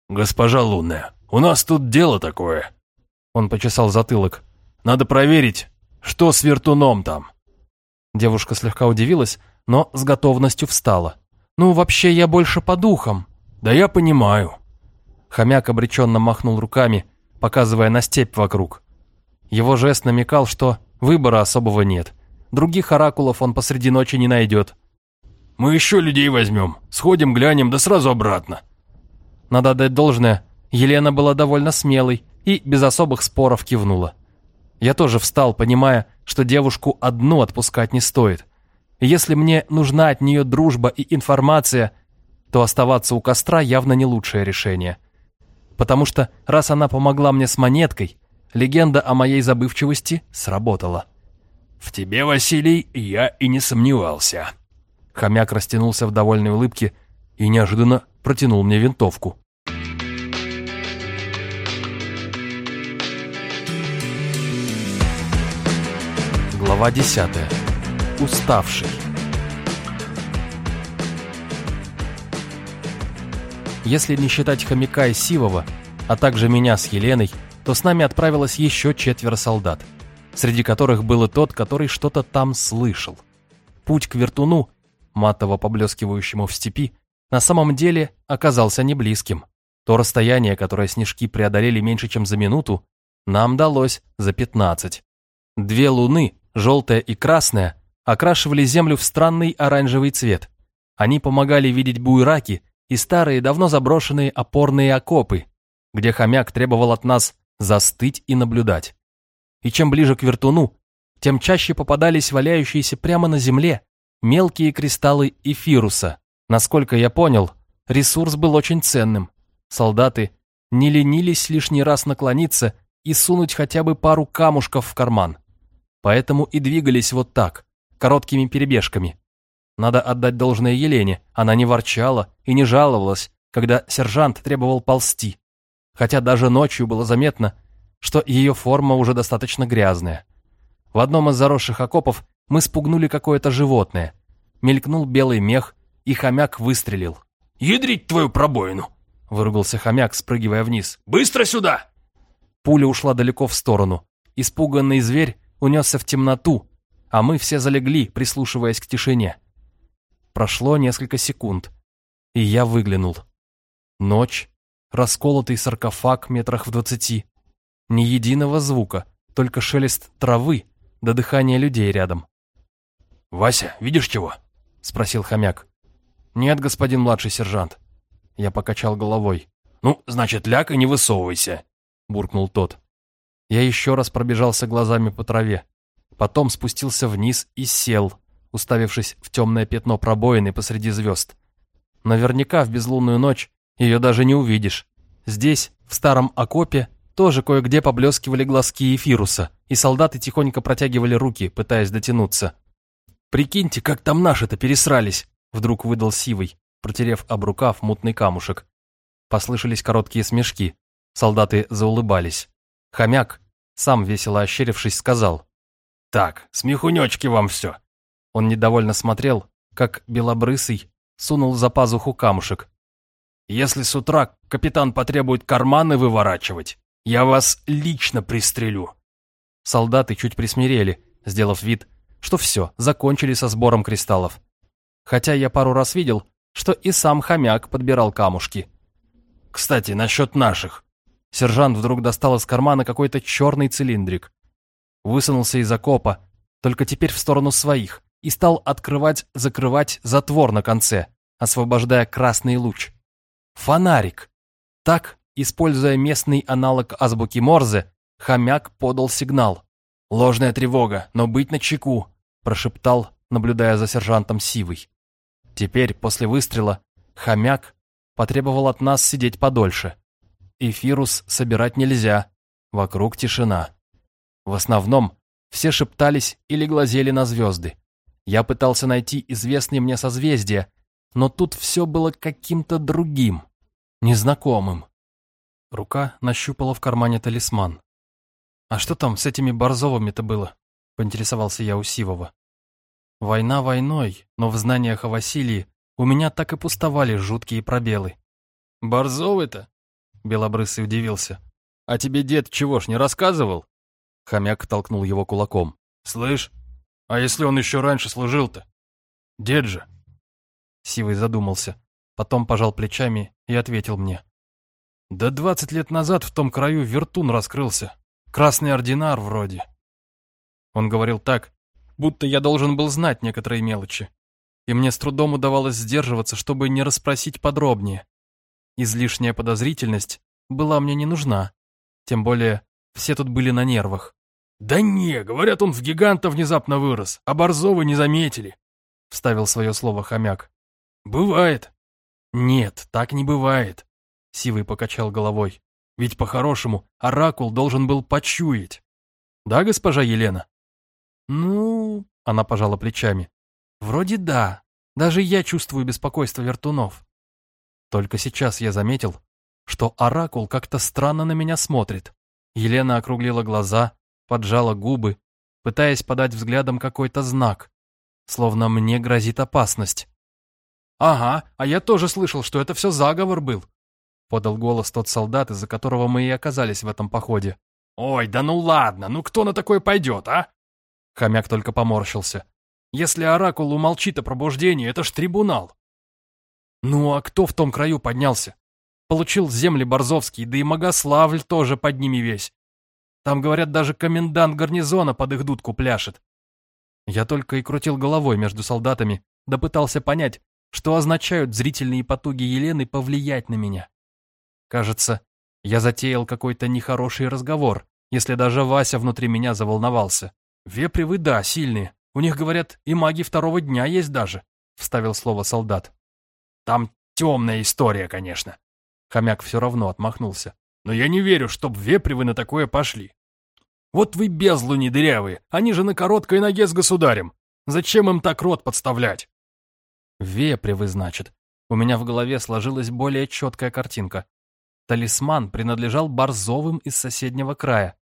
«Госпожа Лунная, «У нас тут дело такое». Он почесал затылок. «Надо проверить, что с вертуном там». Девушка слегка удивилась, но с готовностью встала. «Ну, вообще, я больше по духам». «Да я понимаю». Хомяк обреченно махнул руками, показывая на степь вокруг. Его жест намекал, что выбора особого нет. Других оракулов он посреди ночи не найдет. «Мы еще людей возьмем. Сходим, глянем, да сразу обратно». Надо отдать должное, Елена была довольно смелой и без особых споров кивнула. Я тоже встал, понимая, что девушку одну отпускать не стоит. Если мне нужна от нее дружба и информация, то оставаться у костра явно не лучшее решение. Потому что, раз она помогла мне с монеткой, легенда о моей забывчивости сработала. «В тебе, Василий, я и не сомневался». Хомяк растянулся в довольной улыбке и неожиданно протянул мне винтовку. Глава 10. Уставший. Если не считать хомяка и Сивова, а также меня с Еленой, то с нами отправилось еще четверо солдат, среди которых был и тот, который что-то там слышал. Путь к вертуну, матово поблескивающему в степи, на самом деле оказался не близким. То расстояние, которое снежки преодолели меньше, чем за минуту, нам далось за 15. Две луны, желтая и красная, окрашивали землю в странный оранжевый цвет. Они помогали видеть буйраки и старые, давно заброшенные опорные окопы, где хомяк требовал от нас застыть и наблюдать. И чем ближе к вертуну, тем чаще попадались валяющиеся прямо на земле мелкие кристаллы эфируса. Насколько я понял, ресурс был очень ценным. Солдаты не ленились лишний раз наклониться и сунуть хотя бы пару камушков в карман. Поэтому и двигались вот так, короткими перебежками. Надо отдать должное Елене, она не ворчала и не жаловалась, когда сержант требовал ползти. Хотя даже ночью было заметно, что ее форма уже достаточно грязная. В одном из заросших окопов мы спугнули какое-то животное. Мелькнул белый мех, и хомяк выстрелил. «Ядрить твою пробоину!» — выругался хомяк, спрыгивая вниз. «Быстро сюда!» Пуля ушла далеко в сторону. Испуганный зверь унесся в темноту, а мы все залегли, прислушиваясь к тишине. Прошло несколько секунд, и я выглянул. Ночь, расколотый саркофаг метрах в двадцати. Ни единого звука, только шелест травы до дыхания людей рядом. «Вася, видишь чего?» — спросил хомяк. «Нет, господин младший сержант». Я покачал головой. «Ну, значит, ляг и не высовывайся», — буркнул тот. Я еще раз пробежался глазами по траве. Потом спустился вниз и сел, уставившись в темное пятно пробоины посреди звезд. Наверняка в безлунную ночь ее даже не увидишь. Здесь, в старом окопе, тоже кое-где поблескивали глазки эфируса, и солдаты тихонько протягивали руки, пытаясь дотянуться. «Прикиньте, как там наши-то пересрались!» Вдруг выдал Сивый, протерев об рукав мутный камушек. Послышались короткие смешки. Солдаты заулыбались. Хомяк, сам весело ощерившись, сказал. «Так, смехунечки вам все». Он недовольно смотрел, как белобрысый сунул за пазуху камушек. «Если с утра капитан потребует карманы выворачивать, я вас лично пристрелю». Солдаты чуть присмирели, сделав вид, что все, закончили со сбором кристаллов. Хотя я пару раз видел, что и сам хомяк подбирал камушки. «Кстати, насчет наших. Сержант вдруг достал из кармана какой-то черный цилиндрик. Высунулся из окопа, только теперь в сторону своих, и стал открывать-закрывать затвор на конце, освобождая красный луч. Фонарик. Так, используя местный аналог азбуки Морзе, хомяк подал сигнал. «Ложная тревога, но быть начеку», прошептал, наблюдая за сержантом Сивой. Теперь, после выстрела, хомяк потребовал от нас сидеть подольше. Эфирус собирать нельзя. Вокруг тишина. В основном все шептались или глазели на звезды. Я пытался найти известные мне созвездия, но тут все было каким-то другим, незнакомым. Рука нащупала в кармане талисман. «А что там с этими Борзовыми-то было?» — поинтересовался я у Сивова. Война войной, но в знаниях о Василии у меня так и пустовали жуткие пробелы. «Борзовы-то?» Белобрысый удивился. «А тебе дед чего ж не рассказывал?» Хомяк толкнул его кулаком. «Слышь, а если он еще раньше служил-то? Дед же!» Сивый задумался, потом пожал плечами и ответил мне. «Да двадцать лет назад в том краю вертун раскрылся. Красный ординар вроде». Он говорил так, будто я должен был знать некоторые мелочи. И мне с трудом удавалось сдерживаться, чтобы не расспросить подробнее. Излишняя подозрительность была мне не нужна. Тем более, все тут были на нервах. «Да не, говорят, он в гиганта внезапно вырос, а Борзовы не заметили», — вставил свое слово хомяк. «Бывает». «Нет, так не бывает», — Сивый покачал головой. «Ведь по-хорошему Оракул должен был почуять. Да, госпожа Елена?» «Ну...» — она пожала плечами. «Вроде да. Даже я чувствую беспокойство вертунов». Только сейчас я заметил, что Оракул как-то странно на меня смотрит. Елена округлила глаза, поджала губы, пытаясь подать взглядом какой-то знак, словно мне грозит опасность. «Ага, а я тоже слышал, что это все заговор был», — подал голос тот солдат, из-за которого мы и оказались в этом походе. «Ой, да ну ладно, ну кто на такое пойдет, а?» Хомяк только поморщился. «Если Оракул умолчит о пробуждении, это ж трибунал». «Ну а кто в том краю поднялся? Получил земли Борзовский, да и Магославль тоже под ними весь. Там, говорят, даже комендант гарнизона под их дудку пляшет. Я только и крутил головой между солдатами, да пытался понять, что означают зрительные потуги Елены повлиять на меня. Кажется, я затеял какой-то нехороший разговор, если даже Вася внутри меня заволновался. «Вепривы, да, сильные. У них, говорят, и маги второго дня есть даже», — вставил слово солдат. «Там темная история, конечно». Хомяк все равно отмахнулся. Но я не верю, чтоб вепривы на такое пошли. Вот вы безлуни дырявые, они же на короткой ноге с государем. Зачем им так рот подставлять? Вепривы, значит. У меня в голове сложилась более четкая картинка. Талисман принадлежал Борзовым из соседнего края,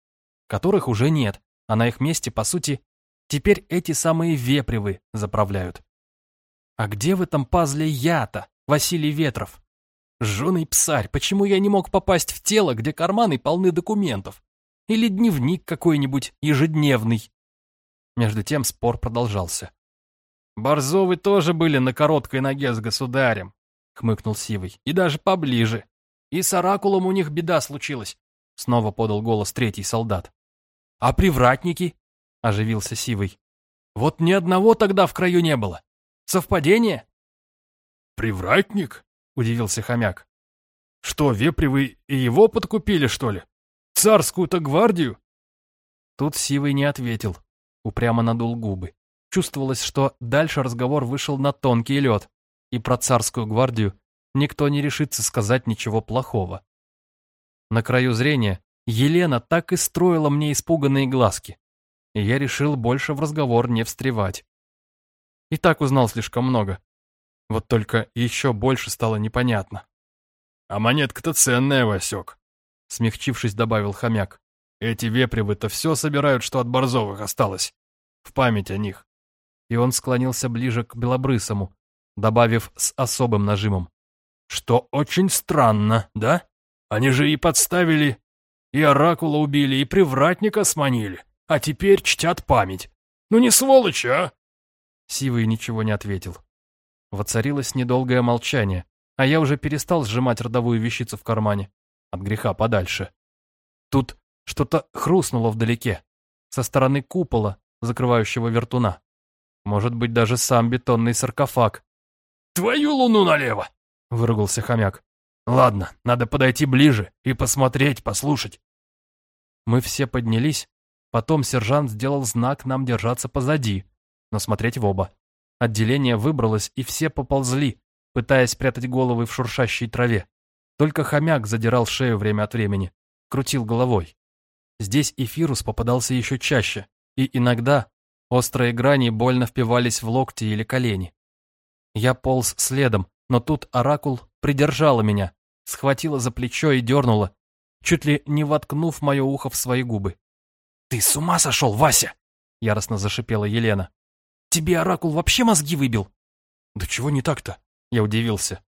которых уже нет, а на их месте, по сути, теперь эти самые вепривы заправляют. А где в этом пазле я-то, Василий Ветров? Жженый псарь, почему я не мог попасть в тело, где карманы полны документов? Или дневник какой-нибудь ежедневный? Между тем спор продолжался. «Борзовы тоже были на короткой ноге с государем», — хмыкнул Сивый, — «и даже поближе. И с Оракулом у них беда случилась», — снова подал голос третий солдат. «А привратники?» — оживился Сивый. «Вот ни одного тогда в краю не было. Совпадение?» «Привратник?» Удивился хомяк. «Что, вепривы и его подкупили, что ли? Царскую-то гвардию?» Тут Сивый не ответил, упрямо надул губы. Чувствовалось, что дальше разговор вышел на тонкий лед, и про царскую гвардию никто не решится сказать ничего плохого. На краю зрения Елена так и строила мне испуганные глазки, и я решил больше в разговор не встревать. И так узнал слишком много. Вот только еще больше стало непонятно. «А монетка-то ценная, Васек», — смягчившись, добавил хомяк. «Эти вепривы-то все собирают, что от борзовых осталось. В память о них». И он склонился ближе к белобрысому, добавив с особым нажимом. «Что очень странно, да? Они же и подставили, и оракула убили, и привратника сманили, а теперь чтят память. Ну не сволочь, а?» Сивый ничего не ответил. Воцарилось недолгое молчание, а я уже перестал сжимать родовую вещицу в кармане. От греха подальше. Тут что-то хрустнуло вдалеке, со стороны купола, закрывающего вертуна. Может быть, даже сам бетонный саркофаг. «Твою луну налево!» — выругался хомяк. «Ладно, надо подойти ближе и посмотреть, послушать». Мы все поднялись, потом сержант сделал знак нам держаться позади, но смотреть в оба. Отделение выбралось, и все поползли, пытаясь спрятать головы в шуршащей траве. Только хомяк задирал шею время от времени, крутил головой. Здесь эфирус попадался еще чаще, и иногда острые грани больно впивались в локти или колени. Я полз следом, но тут оракул придержала меня, схватила за плечо и дернула, чуть ли не воткнув мое ухо в свои губы. «Ты с ума сошел, Вася!» — яростно зашипела Елена. Тебе Оракул вообще мозги выбил?» «Да чего не так-то?» Я удивился.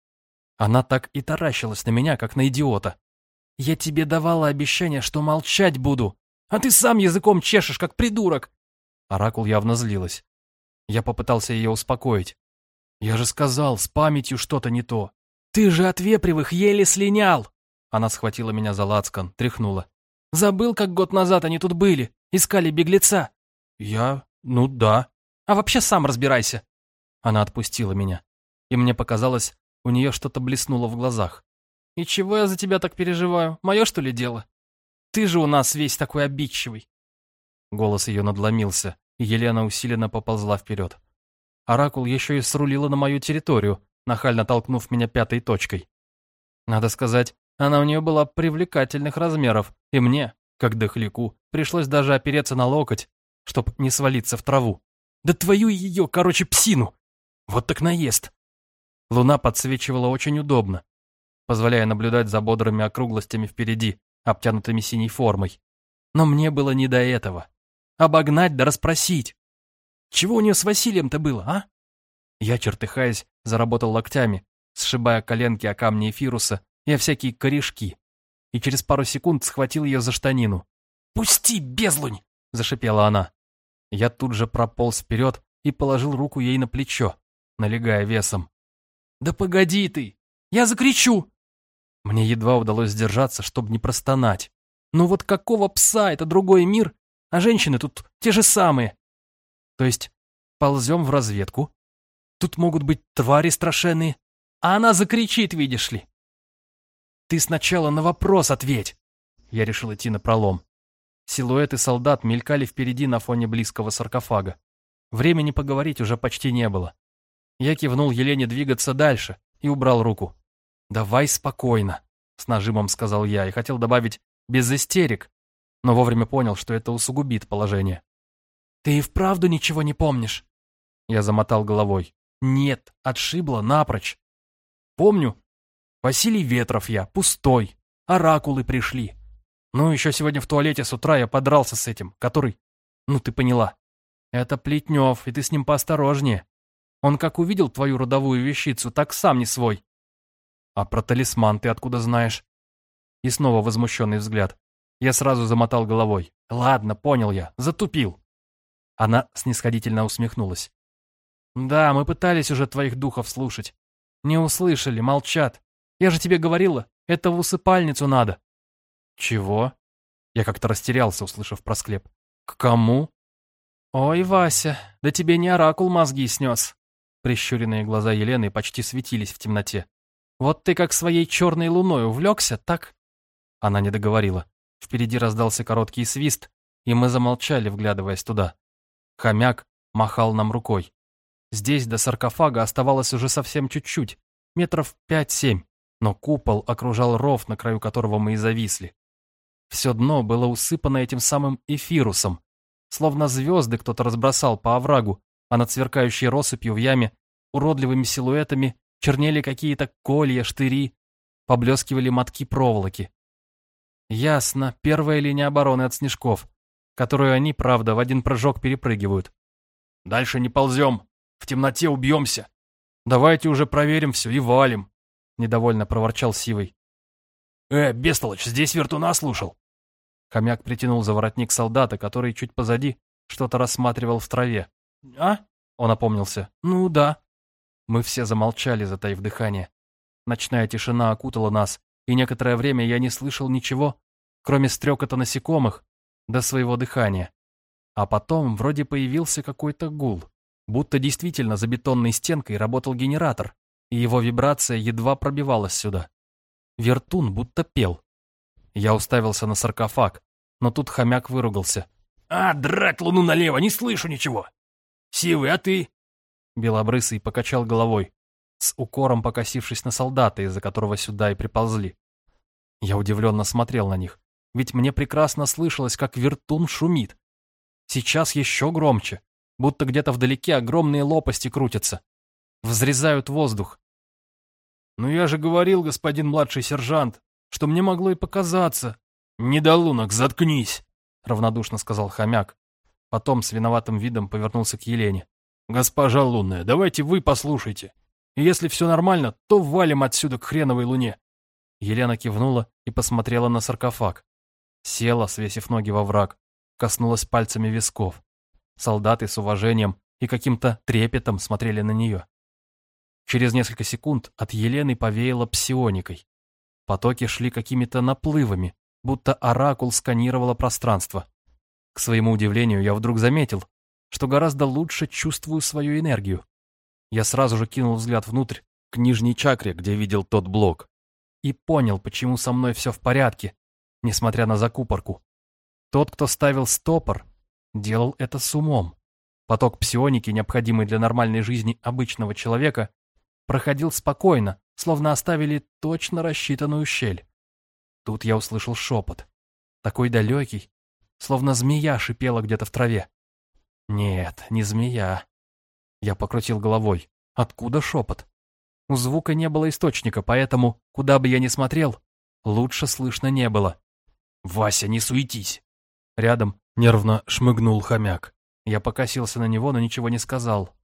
Она так и таращилась на меня, как на идиота. Я тебе давала обещание, что молчать буду, а ты сам языком чешешь, как придурок. Оракул явно злилась. Я попытался ее успокоить. Я же сказал, с памятью что-то не то. Ты же от вепривых еле слинял. Она схватила меня за лацкан, тряхнула. Забыл, как год назад они тут были, искали беглеца. Я? Ну да. А вообще сам разбирайся. Она отпустила меня. И мне показалось, у нее что-то блеснуло в глазах. «И чего я за тебя так переживаю? Мое, что ли, дело? Ты же у нас весь такой обидчивый». Голос ее надломился, и Елена усиленно поползла вперед. Оракул еще и срулила на мою территорию, нахально толкнув меня пятой точкой. Надо сказать, она у нее была привлекательных размеров, и мне, как дохляку, пришлось даже опереться на локоть, чтоб не свалиться в траву. Да твою ее, короче, псину! Вот так наезд! Луна подсвечивала очень удобно, позволяя наблюдать за бодрыми округлостями впереди, обтянутыми синей формой. Но мне было не до этого. Обогнать да расспросить. Чего у нее с Василием-то было, а? Я, чертыхаясь, заработал локтями, сшибая коленки о камни эфируса и о всякие корешки, и через пару секунд схватил ее за штанину. «Пусти, безлунь!» – зашипела она. Я тут же прополз вперед и положил руку ей на плечо, налегая весом. «Да погоди ты! Я закричу!» Мне едва удалось сдержаться, чтобы не простонать. «Ну вот какого пса? Это другой мир, а женщины тут те же самые!» То есть ползем в разведку. Тут могут быть твари страшенные, а она закричит, видишь ли. Ты сначала на вопрос ответь. Я решил идти на пролом. Силуэты солдат мелькали впереди на фоне близкого саркофага. Времени поговорить уже почти не было. Я кивнул Елене двигаться дальше и убрал руку. «Давай спокойно», — с нажимом сказал я и хотел добавить «без истерик», но вовремя понял, что это усугубит положение. «Ты и вправду ничего не помнишь?» Я замотал головой. «Нет, отшибло напрочь. Помню. Василий Ветров я, пустой. Оракулы пришли. Ну, еще сегодня в туалете с утра я подрался с этим, который... Ну, ты поняла. Это Плетнев, и ты с ним поосторожнее. Он как увидел твою родовую вещицу, так сам не свой. А про талисман ты откуда знаешь? И снова возмущенный взгляд. Я сразу замотал головой. Ладно, понял я, затупил. Она снисходительно усмехнулась. Да, мы пытались уже твоих духов слушать. Не услышали, молчат. Я же тебе говорила, это в усыпальницу надо. Чего? Я как-то растерялся, услышав про склеп. К кому? Ой, Вася, да тебе не оракул мозги снес. Прищуренные глаза Елены почти светились в темноте. «Вот ты как своей черной луной увлекся, так?» Она не договорила. Впереди раздался короткий свист, и мы замолчали, вглядываясь туда. Хомяк махал нам рукой. Здесь до саркофага оставалось уже совсем чуть-чуть, метров пять-семь, но купол окружал ров, на краю которого мы и зависли. Все дно было усыпано этим самым эфирусом, словно звезды кто-то разбросал по оврагу, а над сверкающей россыпью в яме уродливыми силуэтами чернели какие-то колья, штыри, поблескивали мотки проволоки. Ясно, первая линия обороны от снежков, которую они, правда, в один прыжок перепрыгивают. Дальше не ползем, в темноте убьемся. Давайте уже проверим все и валим, недовольно проворчал Сивый. Э, бестолочь, здесь вертуна слушал. Хомяк притянул за воротник солдата, который чуть позади что-то рассматривал в траве. «А?» — он опомнился. «Ну да». Мы все замолчали, затаив дыхание. Ночная тишина окутала нас, и некоторое время я не слышал ничего, кроме стрекота насекомых до своего дыхания. А потом вроде появился какой-то гул, будто действительно за бетонной стенкой работал генератор, и его вибрация едва пробивалась сюда. Вертун будто пел. Я уставился на саркофаг, но тут хомяк выругался. «А, драть луну налево, не слышу ничего!» «Сивый, а ты?» Белобрысый покачал головой, с укором покосившись на солдата, из-за которого сюда и приползли. Я удивленно смотрел на них, ведь мне прекрасно слышалось, как вертун шумит. Сейчас еще громче, будто где-то вдалеке огромные лопасти крутятся. Взрезают воздух. «Ну я же говорил, господин младший сержант, что мне могло и показаться». «Недолунок, заткнись!» — равнодушно сказал хомяк, Потом с виноватым видом повернулся к Елене. «Госпожа лунная, давайте вы послушайте. И если все нормально, то валим отсюда к хреновой луне. Елена кивнула и посмотрела на саркофаг. Села, свесив ноги во враг, коснулась пальцами висков. Солдаты с уважением и каким-то трепетом смотрели на нее. Через несколько секунд от Елены повеяло псионикой. Потоки шли какими-то наплывами, будто оракул сканировало пространство. К своему удивлению, я вдруг заметил, что гораздо лучше чувствую свою энергию. Я сразу же кинул взгляд внутрь, к нижней чакре, где видел тот блок, и понял, почему со мной все в порядке, несмотря на закупорку. Тот, кто ставил стопор, делал это с умом. Поток псионики, необходимый для нормальной жизни обычного человека, проходил спокойно, словно оставили точно рассчитанную щель. Тут я услышал шепот. Такой далекий, словно змея шипела где-то в траве. Нет, не змея. Я покрутил головой. Откуда шепот? У звука не было источника, поэтому, куда бы я ни смотрел, лучше слышно не было. «Вася, не суетись!» Рядом нервно шмыгнул хомяк. Я покосился на него, но ничего не сказал.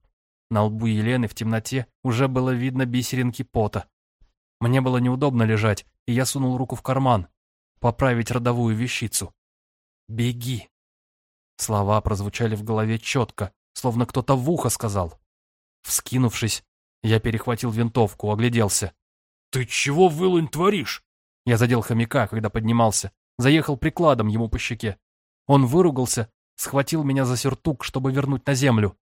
На лбу Елены в темноте уже было видно бисеринки пота. Мне было неудобно лежать, и я сунул руку в карман, поправить родовую вещицу. «Беги!» Слова прозвучали в голове четко, словно кто-то в ухо сказал. Вскинувшись, я перехватил винтовку, огляделся. «Ты чего, вылунь, творишь?» Я задел хомяка, когда поднимался, заехал прикладом ему по щеке. Он выругался, схватил меня за сюртук, чтобы вернуть на землю.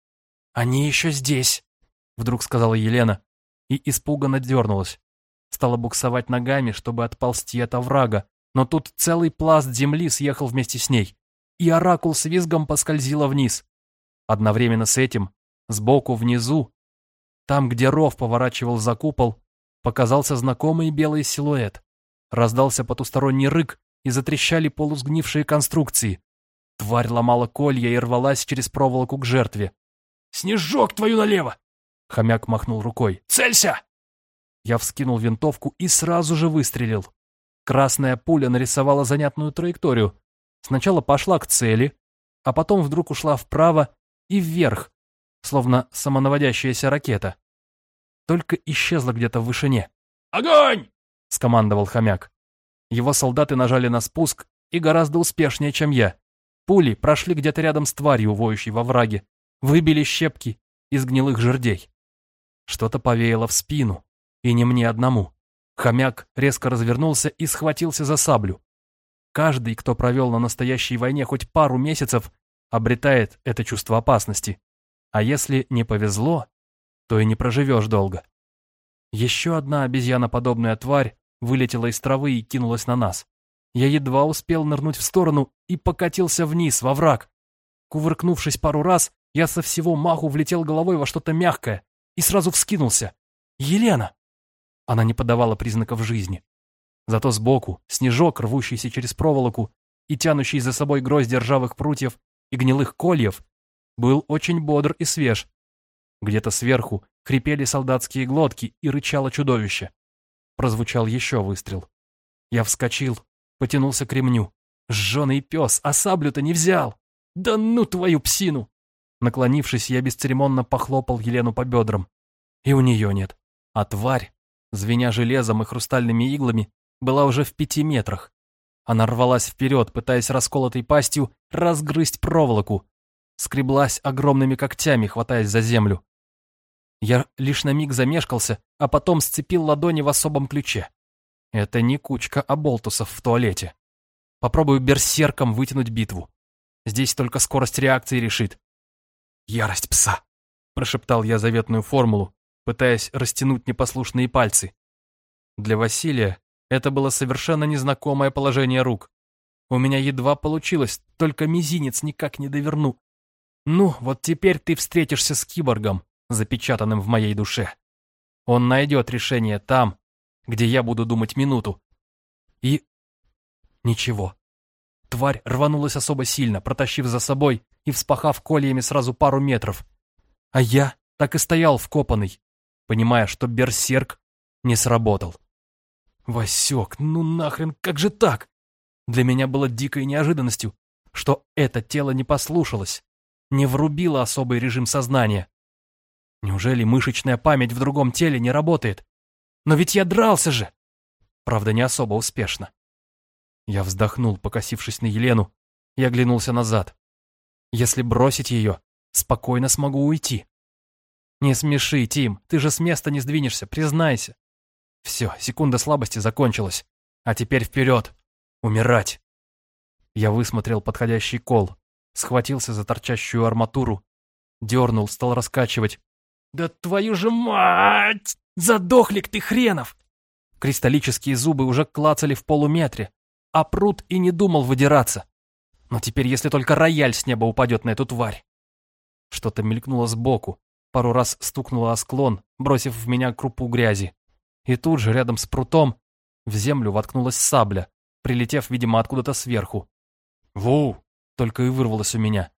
«Они еще здесь», — вдруг сказала Елена, и испуганно дернулась. Стала буксовать ногами, чтобы отползти от оврага, но тут целый пласт земли съехал вместе с ней, и оракул с визгом поскользила вниз. Одновременно с этим, сбоку внизу, там, где ров поворачивал за купол, показался знакомый белый силуэт. Раздался потусторонний рык, и затрещали полусгнившие конструкции. Тварь ломала колья и рвалась через проволоку к жертве. «Снежок твою налево!» Хомяк махнул рукой. «Целься!» Я вскинул винтовку и сразу же выстрелил. Красная пуля нарисовала занятную траекторию. Сначала пошла к цели, а потом вдруг ушла вправо и вверх, словно самонаводящаяся ракета. Только исчезла где-то в вышине. «Огонь!» — скомандовал хомяк. Его солдаты нажали на спуск и гораздо успешнее, чем я. Пули прошли где-то рядом с тварью, воющей во враге, выбили щепки из гнилых жердей. Что-то повеяло в спину, и не мне одному. Хомяк резко развернулся и схватился за саблю. Каждый, кто провел на настоящей войне хоть пару месяцев, обретает это чувство опасности. А если не повезло, то и не проживешь долго. Еще одна обезьяноподобная тварь вылетела из травы и кинулась на нас. Я едва успел нырнуть в сторону и покатился вниз, во враг. Кувыркнувшись пару раз, я со всего маху влетел головой во что-то мягкое и сразу вскинулся. «Елена!» Она не подавала признаков жизни. Зато сбоку снежок, рвущийся через проволоку и тянущий за собой гроздь ржавых прутьев и гнилых кольев, был очень бодр и свеж. Где-то сверху хрипели солдатские глотки и рычало чудовище. Прозвучал еще выстрел. Я вскочил, потянулся к ремню. Жженый пес, а саблю-то не взял! Да ну твою псину! Наклонившись, я бесцеремонно похлопал Елену по бедрам. И у нее нет. А тварь, звеня железом и хрустальными иглами, была уже в пяти метрах. Она рвалась вперед, пытаясь расколотой пастью разгрызть проволоку. Скреблась огромными когтями, хватаясь за землю. Я лишь на миг замешкался, а потом сцепил ладони в особом ключе. Это не кучка оболтусов в туалете. Попробую берсерком вытянуть битву. Здесь только скорость реакции решит. «Ярость пса!» – прошептал я заветную формулу, пытаясь растянуть непослушные пальцы. Для Василия это было совершенно незнакомое положение рук. У меня едва получилось, только мизинец никак не доверну. Ну, вот теперь ты встретишься с киборгом, запечатанным в моей душе. Он найдет решение там, где я буду думать минуту. И... ничего. Тварь рванулась особо сильно, протащив за собой и вспахав кольями сразу пару метров. А я так и стоял вкопанный, понимая, что берсерк не сработал. Васек, ну нахрен, как же так? Для меня было дикой неожиданностью, что это тело не послушалось, не врубило особый режим сознания. Неужели мышечная память в другом теле не работает? Но ведь я дрался же! правда не особо успешно. Я вздохнул, покосившись на Елену, и оглянулся назад. Если бросить ее, спокойно смогу уйти. Не смеши, Тим, ты же с места не сдвинешься, признайся. Все, секунда слабости закончилась. А теперь вперед. Умирать. Я высмотрел подходящий кол, схватился за торчащую арматуру, дернул, стал раскачивать. «Да твою же мать! Задохлик ты хренов!» Кристаллические зубы уже клацали в полуметре, а пруд и не думал выдираться. Но теперь, если только рояль с неба упадет на эту тварь. Что-то мелькнуло сбоку, пару раз стукнуло о склон, бросив в меня крупу грязи. И тут же, рядом с прутом, в землю воткнулась сабля, прилетев, видимо, откуда-то сверху. «Ву!» — только и вырвалось у меня.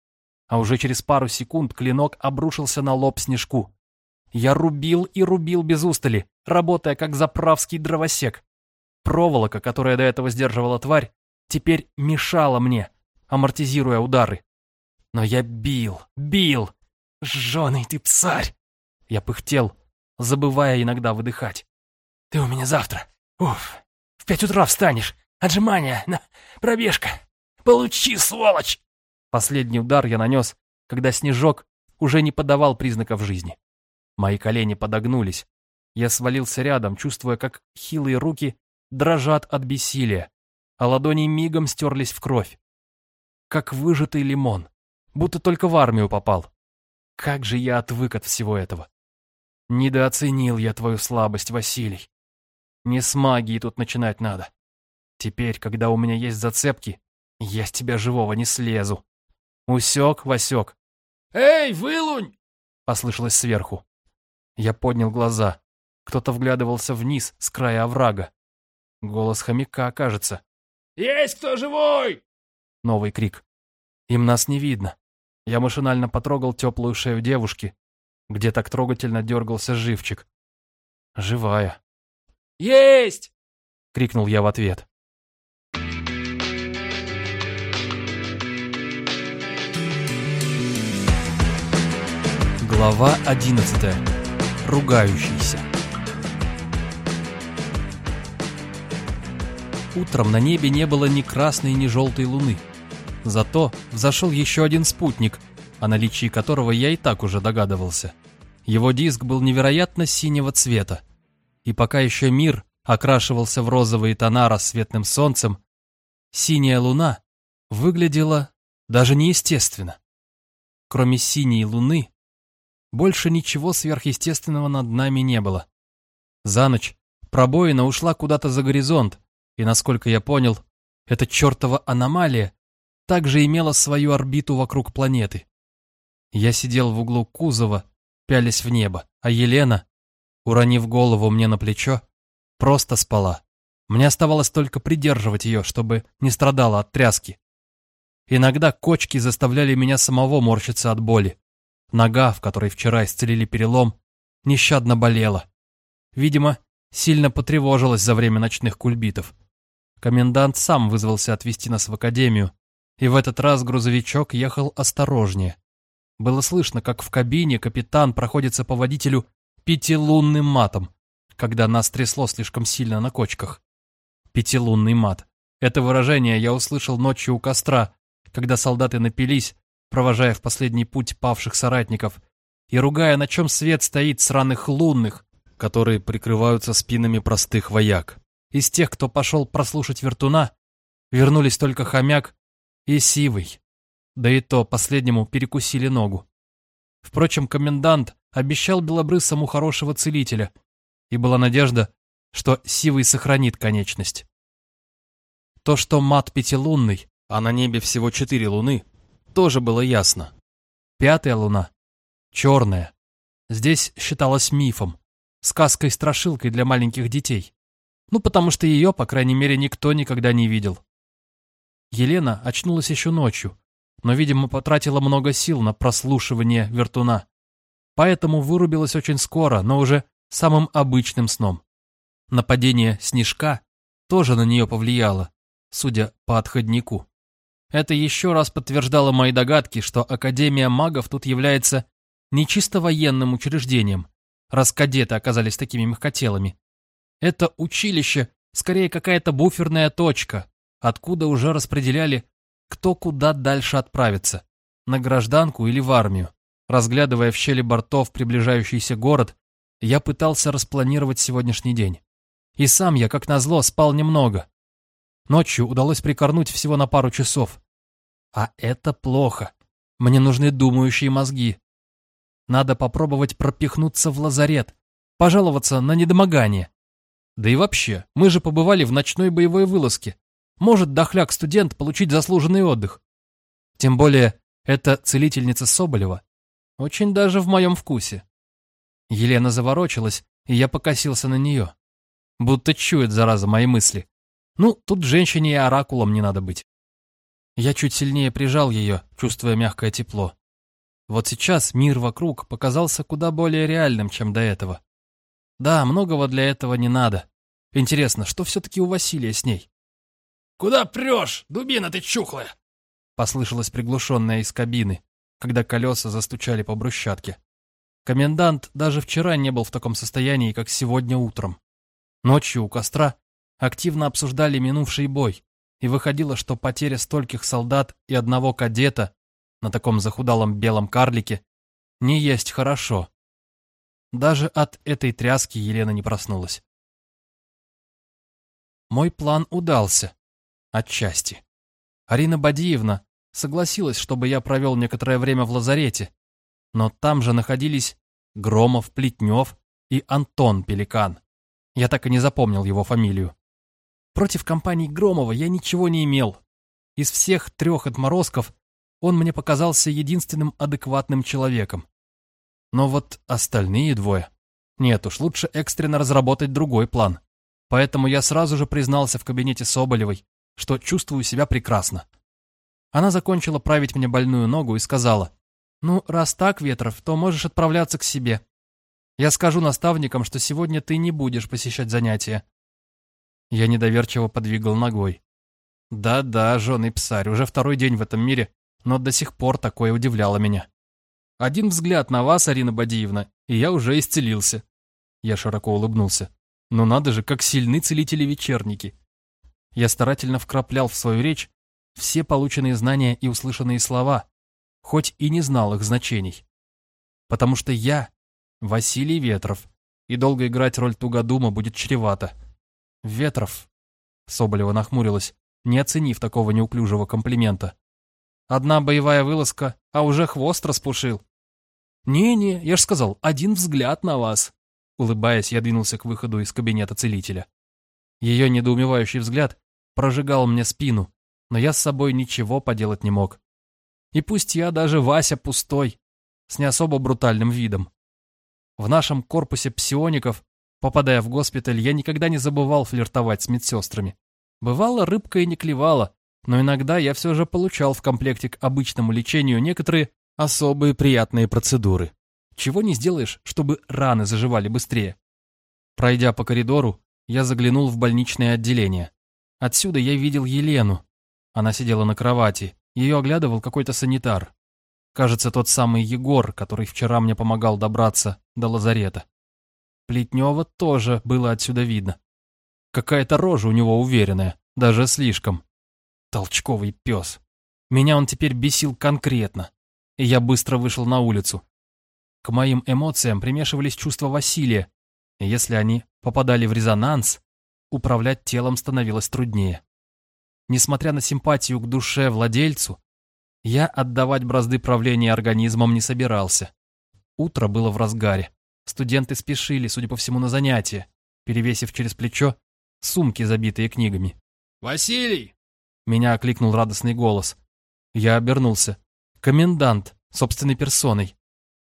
А уже через пару секунд клинок обрушился на лоб снежку. Я рубил и рубил без устали, работая как заправский дровосек. Проволока, которая до этого сдерживала тварь, теперь мешала мне, амортизируя удары. Но я бил, бил. Жженый ты псарь! Я пыхтел, забывая иногда выдыхать. Ты у меня завтра. Уф. В пять утра встанешь. Отжимания, на, пробежка. Получи, сволочь! Последний удар я нанес, когда снежок уже не подавал признаков жизни. Мои колени подогнулись. Я свалился рядом, чувствуя, как хилые руки дрожат от бессилия, а ладони мигом стерлись в кровь. Как выжатый лимон, будто только в армию попал. Как же я отвык от всего этого. Недооценил я твою слабость, Василий. Не с магией тут начинать надо. Теперь, когда у меня есть зацепки, я с тебя живого не слезу. Усек, Васек. «Эй, вылунь!» — послышалось сверху. Я поднял глаза. Кто-то вглядывался вниз, с края оврага. Голос хомяка, кажется. «Есть кто живой?» Новый крик. Им нас не видно. Я машинально потрогал теплую шею девушки, где так трогательно дергался живчик. Живая. «Есть!» — крикнул я в ответ. Глава одиннадцатая. Ругающийся. Утром на небе не было ни красной, ни желтой луны. Зато взошел еще один спутник, о наличии которого я и так уже догадывался. Его диск был невероятно синего цвета. И пока еще мир окрашивался в розовые тона рассветным солнцем, синяя луна выглядела даже неестественно. Кроме синей луны, больше ничего сверхъестественного над нами не было. За ночь пробоина ушла куда-то за горизонт, и, насколько я понял, эта чертова аномалия также имела свою орбиту вокруг планеты. Я сидел в углу кузова, пялясь в небо, а Елена, уронив голову мне на плечо, просто спала. Мне оставалось только придерживать ее, чтобы не страдала от тряски. Иногда кочки заставляли меня самого морщиться от боли. Нога, в которой вчера исцелили перелом, нещадно болела. Видимо, сильно потревожилась за время ночных кульбитов. Комендант сам вызвался отвезти нас в академию, и в этот раз грузовичок ехал осторожнее. Было слышно, как в кабине капитан проходится по водителю пятилунным матом, когда нас трясло слишком сильно на кочках. Пятилунный мат. Это выражение я услышал ночью у костра, когда солдаты напились, провожая в последний путь павших соратников, и ругая, на чем свет стоит сраных лунных, которые прикрываются спинами простых вояк. Из тех, кто пошел прослушать вертуна, вернулись только хомяк и сивый. Да и то последнему перекусили ногу. Впрочем, комендант обещал белобрысому хорошего целителя, и была надежда, что сивый сохранит конечность. То, что мат пятилунный, а на небе всего четыре луны, тоже было ясно. Пятая луна, черная, здесь считалась мифом, сказкой-страшилкой для маленьких детей. Ну, потому что ее, по крайней мере, никто никогда не видел. Елена очнулась еще ночью, но, видимо, потратила много сил на прослушивание вертуна. Поэтому вырубилась очень скоро, но уже самым обычным сном. Нападение снежка тоже на нее повлияло, судя по отходнику. Это еще раз подтверждало мои догадки, что Академия магов тут является не чисто военным учреждением, раз кадеты оказались такими мягкотелыми, это училище Скорее, какая-то буферная точка, откуда уже распределяли, кто куда дальше отправится, на гражданку или в армию. Разглядывая в щели бортов приближающийся город, я пытался распланировать сегодняшний день. И сам я, как назло, спал немного. Ночью удалось прикорнуть всего на пару часов. А это плохо. Мне нужны думающие мозги. Надо попробовать пропихнуться в лазарет, пожаловаться на недомогание. Да и вообще, мы же побывали в ночной боевой вылазке. Может дохляк-студент получить заслуженный отдых. Тем более, эта целительница Соболева очень даже в моем вкусе. Елена заворочилась, и я покосился на нее. Будто чует, зараза, мои мысли. Ну, тут женщине и оракулом не надо быть. Я чуть сильнее прижал ее, чувствуя мягкое тепло. Вот сейчас мир вокруг показался куда более реальным, чем до этого. Да, многого для этого не надо. Интересно, что все-таки у Василия с ней? «Куда прешь, дубина ты чухлая?» Послышалось приглушенное из кабины, когда колеса застучали по брусчатке. Комендант даже вчера не был в таком состоянии, как сегодня утром. Ночью у костра активно обсуждали минувший бой, и выходило, что потеря стольких солдат и одного кадета на таком захудалом белом карлике не есть хорошо. Даже от этой тряски Елена не проснулась. Мой план удался. Отчасти. Арина Бадиевна согласилась, чтобы я провел некоторое время в лазарете, но там же находились Громов, Плетнев и Антон Пеликан. Я так и не запомнил его фамилию. Против компании Громова я ничего не имел. Из всех трех отморозков он мне показался единственным адекватным человеком. Но вот остальные двое... Нет уж, лучше экстренно разработать другой план. Поэтому я сразу же признался в кабинете Соболевой, что чувствую себя прекрасно. Она закончила править мне больную ногу и сказала, «Ну, раз так, Ветров, то можешь отправляться к себе. Я скажу наставникам, что сегодня ты не будешь посещать занятия». Я недоверчиво подвигал ногой. «Да-да, жженый псарь, уже второй день в этом мире, но до сих пор такое удивляло меня». Один взгляд на вас, Арина Бадиевна, и я уже исцелился. Я широко улыбнулся. Но надо же, как сильны целители-вечерники. Я старательно вкраплял в свою речь все полученные знания и услышанные слова, хоть и не знал их значений. Потому что я Василий Ветров, и долго играть роль Тугодума будет чревато. Ветров. Соболева нахмурилась, не оценив такого неуклюжего комплимента. Одна боевая вылазка, а уже хвост распушил. «Не-не, я ж сказал, один взгляд на вас». Улыбаясь, я двинулся к выходу из кабинета целителя. Ее недоумевающий взгляд прожигал мне спину, но я с собой ничего поделать не мог. И пусть я даже Вася пустой, с не особо брутальным видом. В нашем корпусе псиоников, попадая в госпиталь, я никогда не забывал флиртовать с медсестрами. Бывало, рыбка и не клевала, но иногда я все же получал в комплекте к обычному лечению некоторые особые приятные процедуры. Чего не сделаешь, чтобы раны заживали быстрее. Пройдя по коридору, я заглянул в больничное отделение. Отсюда я видел Елену. Она сидела на кровати, ее оглядывал какой-то санитар. Кажется, тот самый Егор, который вчера мне помогал добраться до лазарета. Плетнева тоже было отсюда видно. Какая-то рожа у него уверенная, даже слишком. Толчковый пес. Меня он теперь бесил конкретно, и я быстро вышел на улицу. К моим эмоциям примешивались чувства Василия, и если они попадали в резонанс, управлять телом становилось труднее. Несмотря на симпатию к душе владельцу, я отдавать бразды правления организмом не собирался. Утро было в разгаре. Студенты спешили, судя по всему, на занятия, перевесив через плечо сумки, забитые книгами. «Василий, меня окликнул радостный голос. Я обернулся. Комендант, собственной персоной.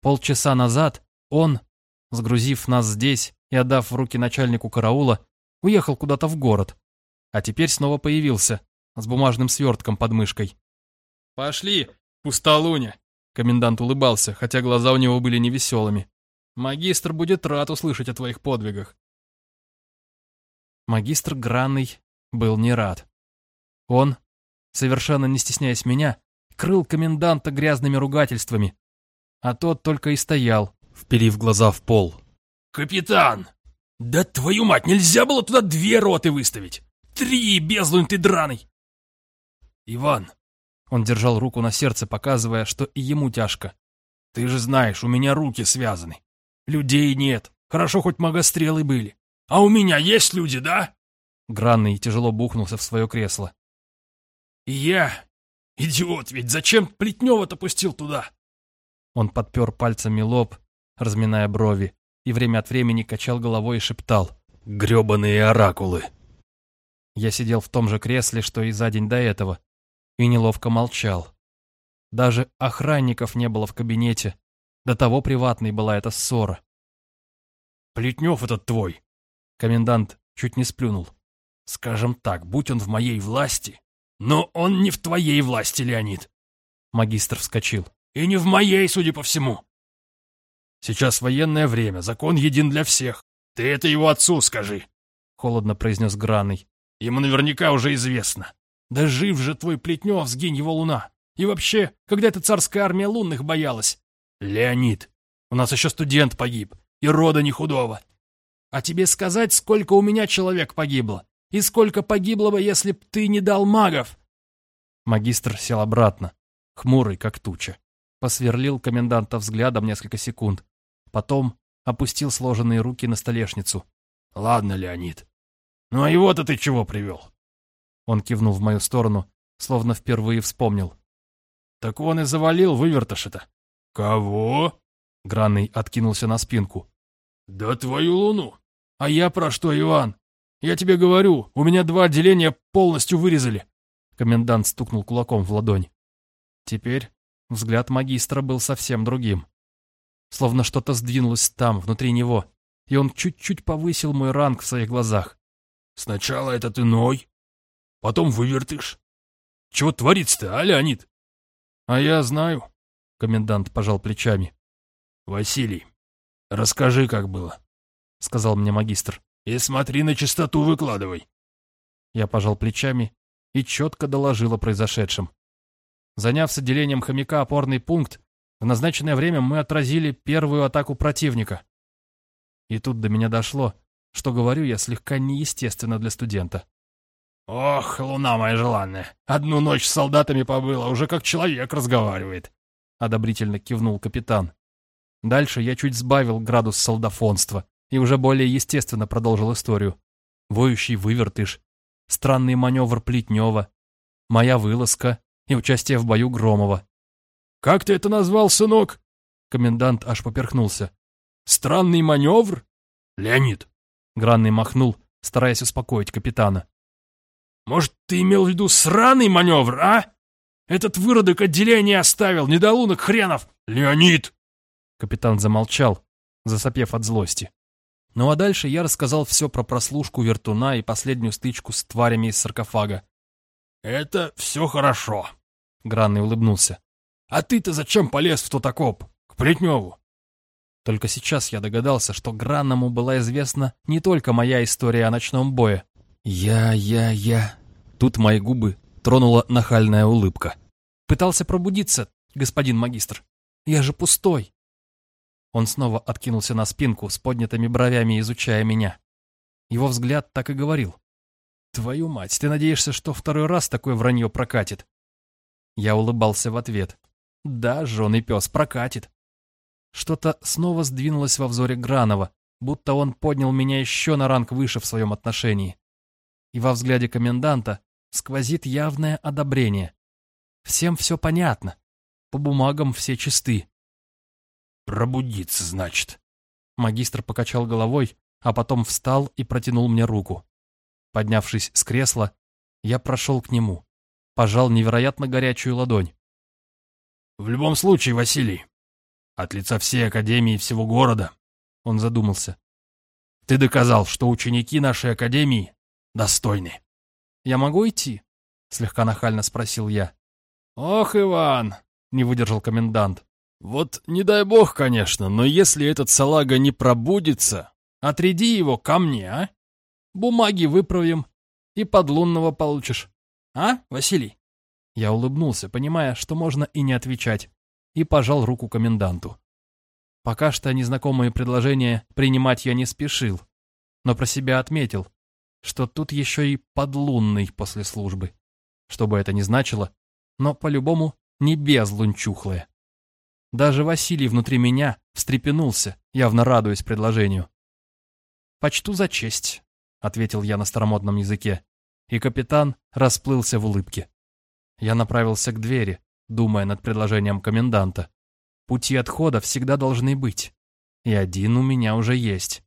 Полчаса назад он, сгрузив нас здесь и отдав в руки начальнику караула, уехал куда-то в город. А теперь снова появился, с бумажным свертком под мышкой. «Пошли, пустолуня!» Комендант улыбался, хотя глаза у него были невеселыми. «Магистр будет рад услышать о твоих подвигах». Магистр Гранный был не рад. Он, совершенно не стесняясь меня, крыл коменданта грязными ругательствами, а тот только и стоял, вперив глаза в пол. «Капитан!» Да твою мать, нельзя было туда две роты выставить! Три, безлунь ты драный! Иван, он держал руку на сердце, показывая, что и ему тяжко. Ты же знаешь, у меня руки связаны. Людей нет. Хорошо, хоть магострелы были. А у меня есть люди, да? Гранный тяжело бухнулся в свое кресло. И я... Идиот ведь, зачем Плетнева-то пустил туда? Он подпер пальцами лоб, разминая брови, и время от времени качал головой и шептал «Гребаные оракулы!». Я сидел в том же кресле, что и за день до этого, и неловко молчал. Даже охранников не было в кабинете, до того приватной была эта ссора. «Плетнев этот твой!» Комендант чуть не сплюнул. «Скажем так, будь он в моей власти...» «Но он не в твоей власти, Леонид!» Магистр вскочил. «И не в моей, судя по всему!» «Сейчас военное время, закон един для всех. Ты это его отцу скажи!» Холодно произнес Граный. «Ему наверняка уже известно. Да жив же твой Плетнев, сгинь его луна! И вообще, когда эта царская армия лунных боялась? Леонид, у нас еще студент погиб, и рода не худого. А тебе сказать, сколько у меня человек погибло? И сколько погибло бы, если б ты не дал магов?» Магистр сел обратно, хмурый, как туча. Посверлил коменданта взглядом несколько секунд. Потом опустил сложенные руки на столешницу. «Ладно, Леонид. Ну а его-то ты чего привел?» Он кивнул в мою сторону, словно впервые вспомнил. «Так он и завалил вывертыша-то». «Кого?» Гранный откинулся на спинку. «Да твою луну! А я про что, Иван? Я тебе говорю, у меня два отделения полностью вырезали!» Комендант стукнул кулаком в ладонь. Теперь взгляд магистра был совсем другим. Словно что-то сдвинулось там, внутри него, и он чуть-чуть повысил мой ранг в своих глазах. «Сначала этот иной, потом вывертыш. Чего творится-то, а, Леонид?» «А я знаю», — комендант пожал плечами. «Василий, расскажи, как было», — сказал мне магистр. «И смотри, на чистоту выкладывай». Я пожал плечами и четко доложил о произошедшем. Заняв с отделением хомяка опорный пункт, в назначенное время мы отразили первую атаку противника. И тут до меня дошло, что говорю я слегка неестественно для студента. «Ох, луна моя желанная, одну ночь с солдатами побыла, уже как человек разговаривает», — одобрительно кивнул капитан. Дальше я чуть сбавил градус солдафонства и уже более естественно продолжил историю. Воющий вывертыш, странный маневр Плетнева, моя вылазка и участие в бою Громова. «Как ты это назвал, сынок?» Комендант аж поперхнулся. «Странный маневр?» «Леонид!» Гранный махнул, стараясь успокоить капитана. Может, ты имел в виду сраный маневр, а? Этот выродок отделение оставил, недоунок хренов! Леонид!» Капитан замолчал, засопев от злости. Ну а дальше я рассказал все про прослушку вертуна и последнюю стычку с тварями из саркофага. «Это все хорошо», — Гранный улыбнулся. «А ты-то зачем полез в тот окоп? К Плетневу?» Только сейчас я догадался, что Гранному была известна не только моя история о ночном бое, «Я, я, я...» Тут мои губы тронула нахальная улыбка. «Пытался пробудиться, господин магистр. Я же пустой». Он снова откинулся на спинку с поднятыми бровями, изучая меня. Его взгляд так и говорил. «Твою мать, ты надеешься, что второй раз такое вранье прокатит?» Я улыбался в ответ. «Да, жженый пес, прокатит». Что-то снова сдвинулось во взоре Гранова, будто он поднял меня еще на ранг выше в своем отношении и во взгляде коменданта сквозит явное одобрение. Всем все понятно. По бумагам все чисты. «Пробудиться, значит». Магистр покачал головой, а потом встал и протянул мне руку. Поднявшись с кресла, я прошел к нему, пожал невероятно горячую ладонь. «В любом случае, Василий, от лица всей Академии всего города», — он задумался, — «ты доказал, что ученики нашей Академии достойны. «Я могу идти?» — слегка нахально спросил я. «Ох, Иван!» — не выдержал комендант. «Вот не дай бог, конечно, но если этот салага не пробудится, отряди его ко мне, а? Бумаги выправим и подлунного получишь. А, Василий?» Я улыбнулся, понимая, что можно и не отвечать, и пожал руку коменданту. Пока что незнакомые предложения принимать я не спешил, но про себя отметил, что тут еще и подлунный после службы. Что бы это ни значило, но по-любому не без лунчухлые. Даже Василий внутри меня встрепенулся, явно радуясь предложению. «Почту за честь», — ответил я на старомодном языке, и капитан расплылся в улыбке. Я направился к двери, думая над предложением коменданта. Пути отхода всегда должны быть, и один у меня уже есть.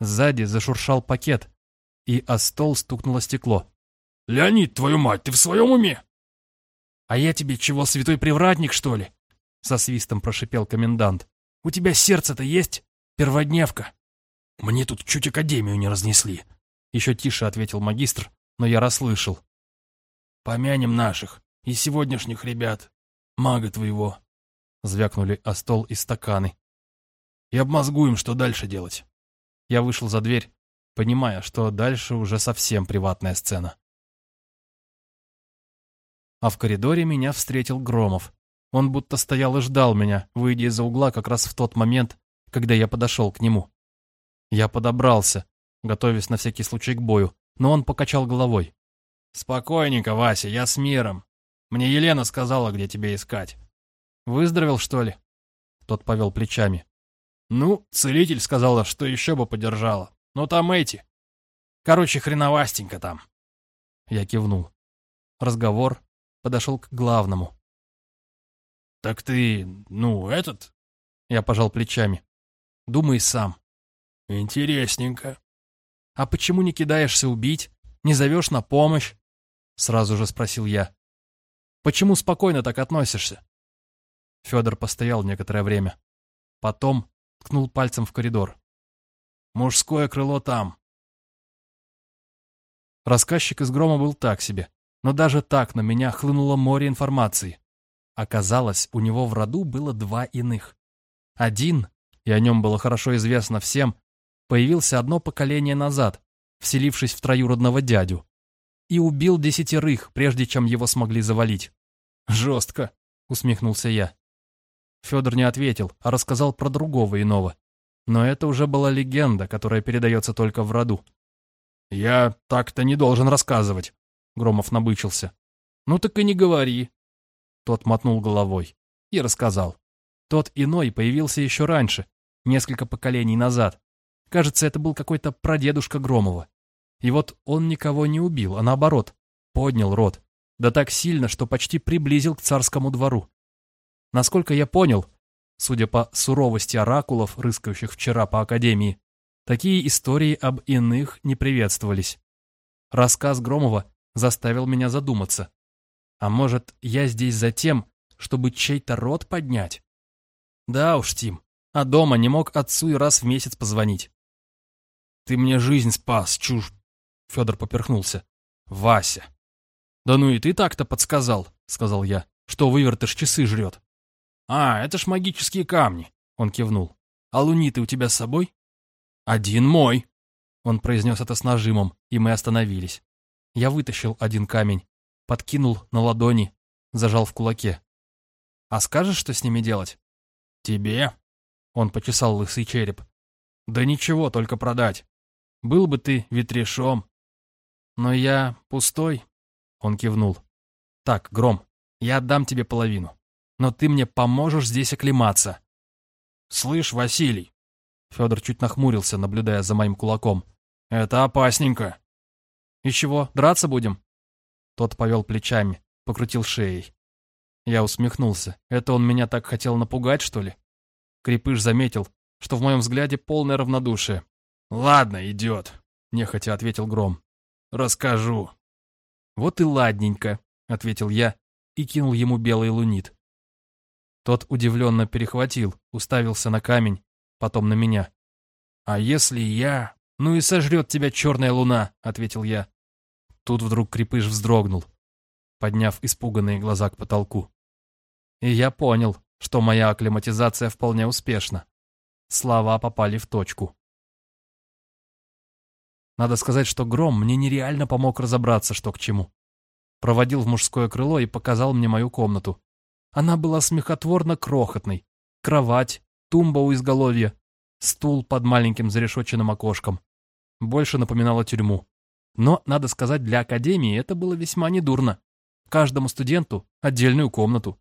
Сзади зашуршал пакет, и о стол стукнуло стекло. «Леонид, твою мать, ты в своем уме?» «А я тебе чего, святой привратник, что ли?» Со свистом прошипел комендант. «У тебя сердце-то есть? Перводневка!» «Мне тут чуть академию не разнесли», — еще тише ответил магистр, но я расслышал. «Помянем наших и сегодняшних ребят, мага твоего», — звякнули о стол и стаканы. «И обмозгуем, что дальше делать». Я вышел за дверь, понимая, что дальше уже совсем приватная сцена. А в коридоре меня встретил Громов. Он будто стоял и ждал меня, выйдя из-за угла как раз в тот момент, когда я подошел к нему. Я подобрался, готовясь на всякий случай к бою, но он покачал головой. «Спокойненько, Вася, я с миром. Мне Елена сказала, где тебя искать». «Выздоровел, что ли?» Тот повел плечами. «Ну, целитель сказала, что еще бы подержала. Но там эти. Короче, хреновастенько там». Я кивнул. Разговор подошел к главному. «Так ты, ну, этот...» Я пожал плечами. «Думай сам. «Интересненько». «А почему не кидаешься убить? Не зовешь на помощь?» Сразу же спросил я. «Почему спокойно так относишься?» Федор постоял некоторое время. Потом ткнул пальцем в коридор. «Мужское крыло там». Рассказчик из грома был так себе, но даже так на меня хлынуло море информации. Оказалось, у него в роду было два иных. Один, и о нем было хорошо известно всем, появился одно поколение назад, вселившись в троюродного дядю, и убил десятерых, прежде чем его смогли завалить. «Жестко», — усмехнулся я. Федор не ответил, а рассказал про другого иного. Но это уже была легенда, которая передается только в роду. «Я так-то не должен рассказывать», — Громов набычился. «Ну так и не говори». Тот мотнул головой и рассказал. Тот иной появился еще раньше, несколько поколений назад, Кажется, это был какой-то прадедушка Громова. И вот он никого не убил, а наоборот, поднял род. Да так сильно, что почти приблизил к царскому двору. Насколько я понял, судя по суровости оракулов, рыскающих вчера по академии, такие истории об иных не приветствовались. Рассказ Громова заставил меня задуматься. А может, я здесь за тем, чтобы чей-то род поднять? Да уж, Тим, а дома не мог отцу и раз в месяц позвонить. Ты мне жизнь спас, чушь. Федор поперхнулся. Вася. Да ну и ты так-то подсказал, сказал я, что вывертыш часы жрет. А, это ж магические камни. Он кивнул. А луниты у тебя с собой? Один мой. Он произнес это с нажимом, и мы остановились. Я вытащил один камень, подкинул на ладони, зажал в кулаке. «А скажешь, что с ними делать?» «Тебе?» Он почесал лысый череп. «Да ничего, только продать. Был бы ты ветрешом. Но я пустой, он кивнул. Так, Гром, я отдам тебе половину. Но ты мне поможешь здесь оклематься. Слышь, Василий. Федор чуть нахмурился, наблюдая за моим кулаком. Это опасненько. И чего, драться будем? Тот повел плечами, покрутил шеей. Я усмехнулся. Это он меня так хотел напугать, что ли? Крепыш заметил, что в моем взгляде полное равнодушие. «Ладно, идет», — нехотя ответил Гром. «Расскажу». «Вот и ладненько», — ответил я и кинул ему белый лунит. Тот удивленно перехватил, уставился на камень, потом на меня. «А если я...» «Ну и сожрет тебя черная луна», — ответил я. Тут вдруг крепыш вздрогнул, подняв испуганные глаза к потолку. И я понял, что моя акклиматизация вполне успешна. Слова попали в точку. Надо сказать, что Гром мне нереально помог разобраться, что к чему. Проводил в мужское крыло и показал мне мою комнату. Она была смехотворно крохотной. Кровать, тумба у изголовья, стул под маленьким зарешоченным окошком. больше напоминало тюрьму. Но, надо сказать, для академии это было весьма недурно. Каждому студенту отдельную комнату.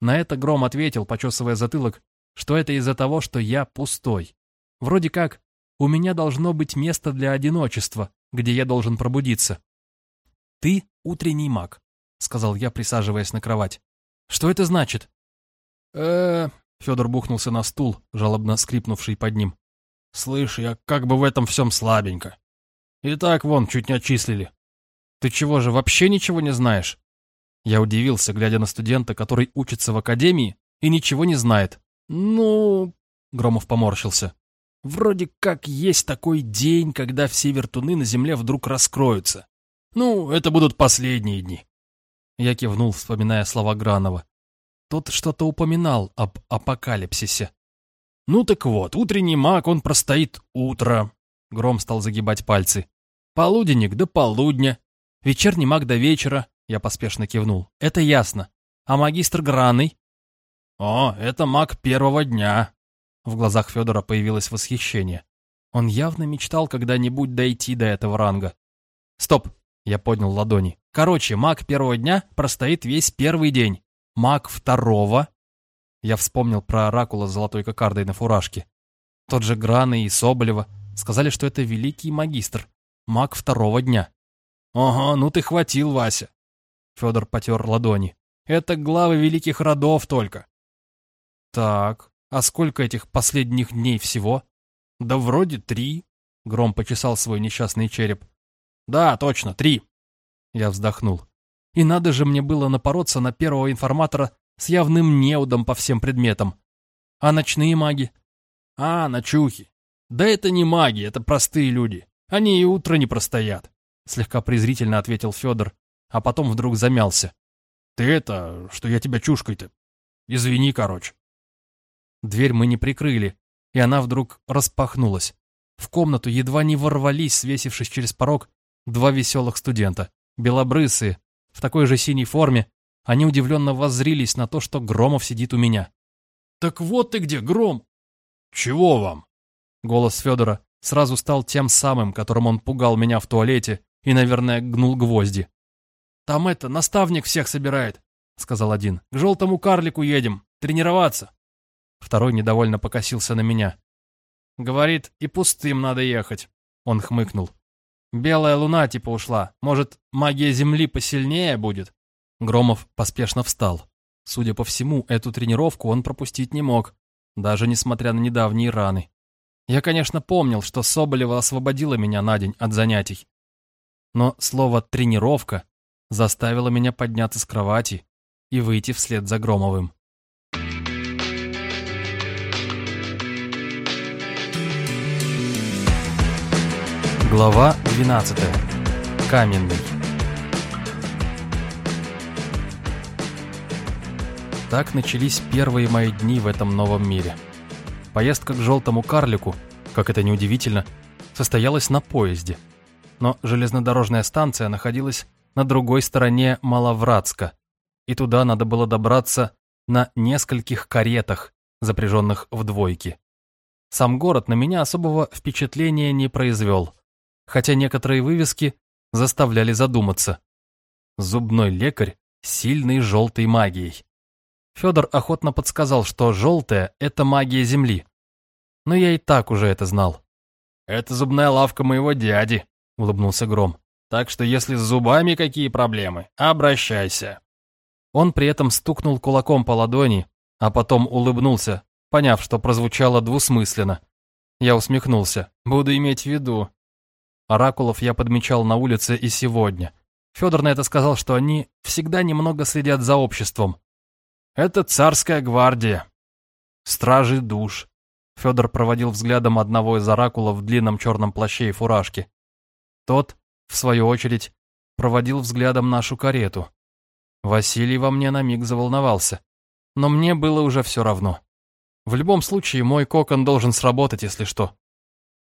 На это Гром ответил, почесывая затылок, что это из-за того, что я пустой. Вроде как, у меня должно быть место для одиночества, где я должен пробудиться. «Ты утренний маг», — сказал я, присаживаясь на кровать. «Что это значит?» э Федор бухнулся на стул, жалобно скрипнувший под ним. «Слышь, я как бы в этом всем слабенько. И так вон, чуть не отчислили». «Ты чего же, вообще ничего не знаешь?» Я удивился, глядя на студента, который учится в академии и ничего не знает. «Ну...» — Громов поморщился. «Вроде как есть такой день, когда все вертуны на земле вдруг раскроются. Ну, это будут последние дни». Я кивнул, вспоминая слова Гранова. Тот что-то упоминал об апокалипсисе. «Ну так вот, утренний маг, он простоит утро». Гром стал загибать пальцы. «Полуденник до полудня. Вечерний маг до вечера». Я поспешно кивнул. «Это ясно. А магистр Граный?» «О, это маг первого дня». В глазах Федора появилось восхищение. Он явно мечтал когда-нибудь дойти до этого ранга. «Стоп!» Я поднял ладони. «Короче, маг первого дня простоит весь первый день маг второго. Я вспомнил про оракула с золотой кокардой на фуражке. Тот же Граны и Соболева сказали, что это великий магистр, маг второго дня. «Ага, ну ты хватил, Вася!» Федор потер ладони. «Это главы великих родов только». «Так, а сколько этих последних дней всего?» «Да вроде три», — Гром почесал свой несчастный череп. «Да, точно, три». Я вздохнул. И надо же мне было напороться на первого информатора с явным неудом по всем предметам. А ночные маги? А, ночухи. Да это не маги, это простые люди. Они и утро не простоят. Слегка презрительно ответил Федор, а потом вдруг замялся. Ты это, что я тебя чушкой-то? Извини, короче. Дверь мы не прикрыли, и она вдруг распахнулась. В комнату едва не ворвались, свесившись через порог, два веселых студента, белобрысые, в такой же синей форме, они удивленно воззрились на то, что Громов сидит у меня. «Так вот ты где, Гром!» «Чего вам?» Голос Федора сразу стал тем самым, которым он пугал меня в туалете и, наверное, гнул гвозди. «Там это, наставник всех собирает», — сказал один. «К желтому карлику едем, тренироваться». Второй недовольно покосился на меня. «Говорит, и пустым надо ехать», — он хмыкнул. Белая луна типа ушла. Может, магия Земли посильнее будет?» Громов поспешно встал. Судя по всему, эту тренировку он пропустить не мог, даже несмотря на недавние раны. Я, конечно, помнил, что Соболева освободила меня на день от занятий. Но слово «тренировка» заставило меня подняться с кровати и выйти вслед за Громовым. Глава 12. Каменный. Так начались первые мои дни в этом новом мире. Поездка к желтому карлику, как это неудивительно, состоялась на поезде. Но железнодорожная станция находилась на другой стороне Маловратска, и туда надо было добраться на нескольких каретах, запряженных в двойки. Сам город на меня особого впечатления не произвел – хотя некоторые вывески заставляли задуматься. Зубной лекарь с сильной желтой магией. Федор охотно подсказал, что желтая – это магия Земли. Но я и так уже это знал. «Это зубная лавка моего дяди», – улыбнулся Гром. «Так что если с зубами какие проблемы, обращайся». Он при этом стукнул кулаком по ладони, а потом улыбнулся, поняв, что прозвучало двусмысленно. Я усмехнулся. «Буду иметь в виду. Оракулов я подмечал на улице и сегодня. Федор на это сказал, что они всегда немного следят за обществом. Это царская гвардия. Стражи душ. Федор проводил взглядом одного из оракулов в длинном черном плаще и фуражке. Тот, в свою очередь, проводил взглядом нашу карету. Василий во мне на миг заволновался. Но мне было уже все равно. В любом случае, мой кокон должен сработать, если что.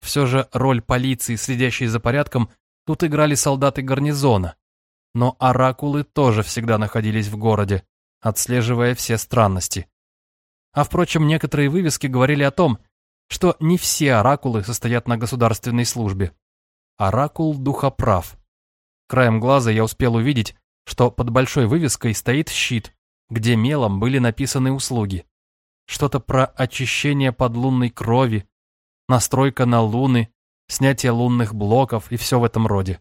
Все же роль полиции, следящей за порядком, тут играли солдаты гарнизона. Но оракулы тоже всегда находились в городе, отслеживая все странности. А впрочем, некоторые вывески говорили о том, что не все оракулы состоят на государственной службе. Оракул Духоправ. Краем глаза я успел увидеть, что под большой вывеской стоит щит, где мелом были написаны услуги. Что-то про очищение подлунной крови, настройка на луны, снятие лунных блоков и все в этом роде.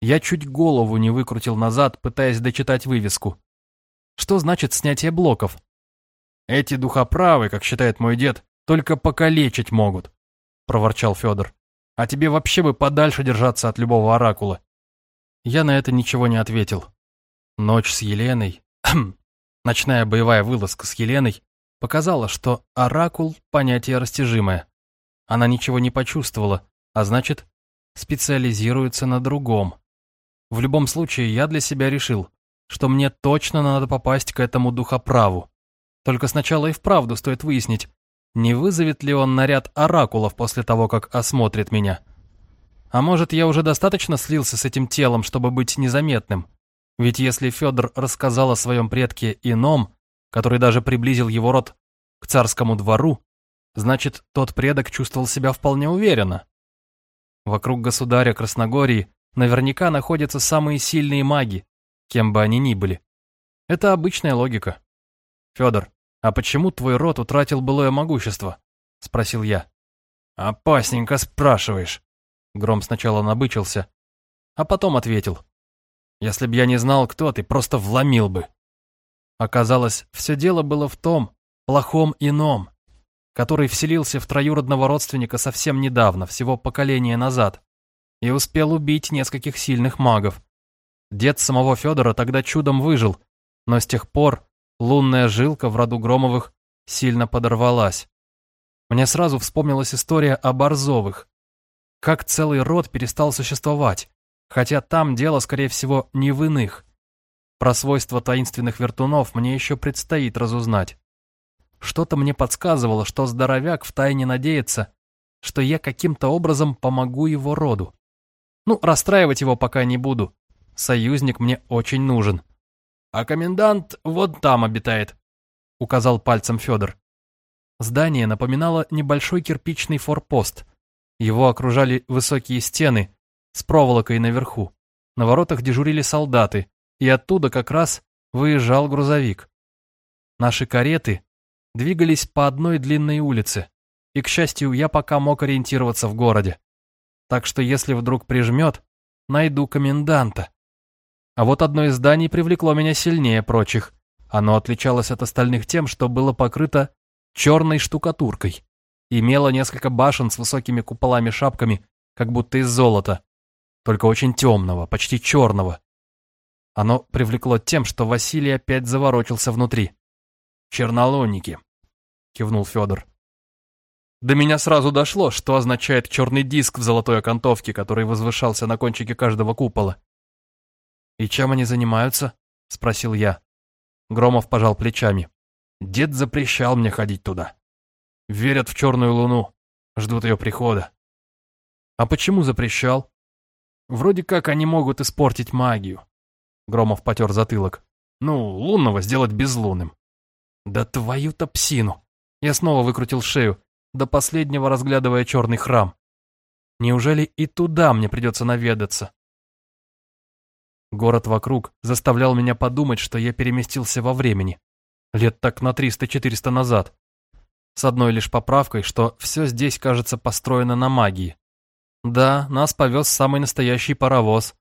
Я чуть голову не выкрутил назад, пытаясь дочитать вывеску. Что значит снятие блоков? Эти духоправы, как считает мой дед, только покалечить могут, проворчал Федор. А тебе вообще бы подальше держаться от любого оракула. Я на это ничего не ответил. Ночь с Еленой, ночная боевая вылазка с Еленой показала, что оракул – понятие растяжимое. Она ничего не почувствовала, а значит, специализируется на другом. В любом случае, я для себя решил, что мне точно надо попасть к этому духоправу. Только сначала и вправду стоит выяснить, не вызовет ли он наряд оракулов после того, как осмотрит меня. А может, я уже достаточно слился с этим телом, чтобы быть незаметным? Ведь если Федор рассказал о своем предке ином, который даже приблизил его род к царскому двору, значит, тот предок чувствовал себя вполне уверенно. Вокруг государя Красногории наверняка находятся самые сильные маги, кем бы они ни были. Это обычная логика. Федор, а почему твой род утратил былое могущество? Спросил я. Опасненько спрашиваешь. Гром сначала набычился, а потом ответил. Если б я не знал, кто ты, просто вломил бы. Оказалось, все дело было в том, плохом ином, который вселился в троюродного родственника совсем недавно, всего поколение назад, и успел убить нескольких сильных магов. Дед самого Федора тогда чудом выжил, но с тех пор лунная жилка в роду Громовых сильно подорвалась. Мне сразу вспомнилась история о Борзовых. Как целый род перестал существовать, хотя там дело, скорее всего, не в иных. Про свойства таинственных вертунов мне еще предстоит разузнать. Что-то мне подсказывало, что здоровяк втайне надеется, что я каким-то образом помогу его роду. Ну, расстраивать его пока не буду. Союзник мне очень нужен. А комендант вот там обитает, указал пальцем Федор. Здание напоминало небольшой кирпичный форпост. Его окружали высокие стены с проволокой наверху. На воротах дежурили солдаты, и оттуда как раз выезжал грузовик. Наши кареты двигались по одной длинной улице, и, к счастью, я пока мог ориентироваться в городе. Так что если вдруг прижмет, найду коменданта. А вот одно из зданий привлекло меня сильнее прочих. Оно отличалось от остальных тем, что было покрыто черной штукатуркой. Имело несколько башен с высокими куполами-шапками, как будто из золота, только очень темного, почти черного. Оно привлекло тем, что Василий опять заворочился внутри. «Чернолунники», кивнул Федор. До меня сразу дошло, что означает черный диск в золотой окантовке, который возвышался на кончике каждого купола. «И чем они занимаются?» — спросил я. Громов пожал плечами. «Дед запрещал мне ходить туда. Верят в черную луну, ждут ее прихода». «А почему запрещал?» «Вроде как они могут испортить магию». Громов потер затылок. «Ну, лунного сделать безлунным». «Да твою-то псину!» Я снова выкрутил шею, до последнего разглядывая черный храм. Неужели и туда мне придется наведаться? Город вокруг заставлял меня подумать, что я переместился во времени. Лет так на 300-400 назад. С одной лишь поправкой, что все здесь, кажется, построено на магии. Да, нас повез самый настоящий паровоз.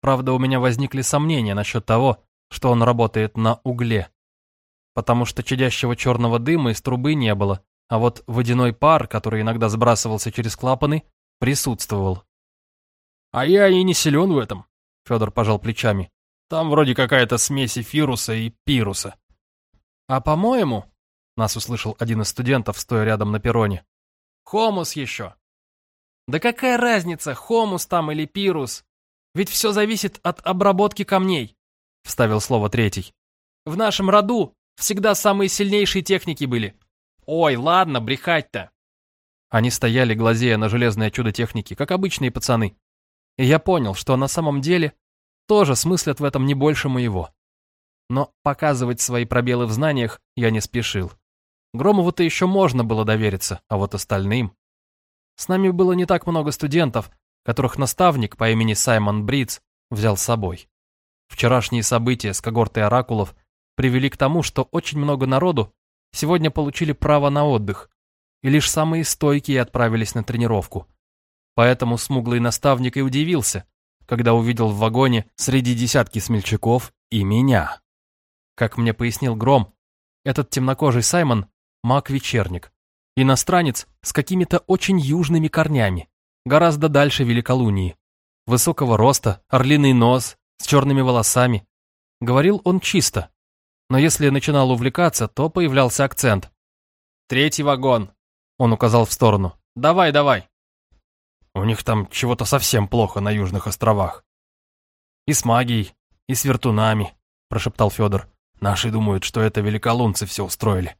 Правда, у меня возникли сомнения насчет того, что он работает на угле потому что чадящего черного дыма из трубы не было, а вот водяной пар, который иногда сбрасывался через клапаны, присутствовал. «А я и не силен в этом», — Федор пожал плечами. «Там вроде какая-то смесь эфируса и пируса». «А по-моему», — нас услышал один из студентов, стоя рядом на перроне, «хомус еще». «Да какая разница, хомус там или пирус? Ведь все зависит от обработки камней», — вставил слово третий. «В нашем роду Всегда самые сильнейшие техники были. Ой, ладно, брехать-то. Они стояли, глазея на железное чудо техники, как обычные пацаны. И я понял, что на самом деле тоже смыслят в этом не больше моего. Но показывать свои пробелы в знаниях я не спешил. Громову-то еще можно было довериться, а вот остальным... С нами было не так много студентов, которых наставник по имени Саймон Бридс взял с собой. Вчерашние события с когортой оракулов привели к тому, что очень много народу сегодня получили право на отдых, и лишь самые стойкие отправились на тренировку. Поэтому смуглый наставник и удивился, когда увидел в вагоне среди десятки смельчаков и меня. Как мне пояснил Гром, этот темнокожий Саймон – маг-вечерник, иностранец с какими-то очень южными корнями, гораздо дальше Великолунии. Высокого роста, орлиный нос, с черными волосами. Говорил он чисто, но если начинал увлекаться, то появлялся акцент. «Третий вагон», – он указал в сторону. «Давай, давай». У них там чего-то совсем плохо на Южных островах. И с магией, и с вертунами, прошептал Федор. Наши думают, что это великолунцы все устроили.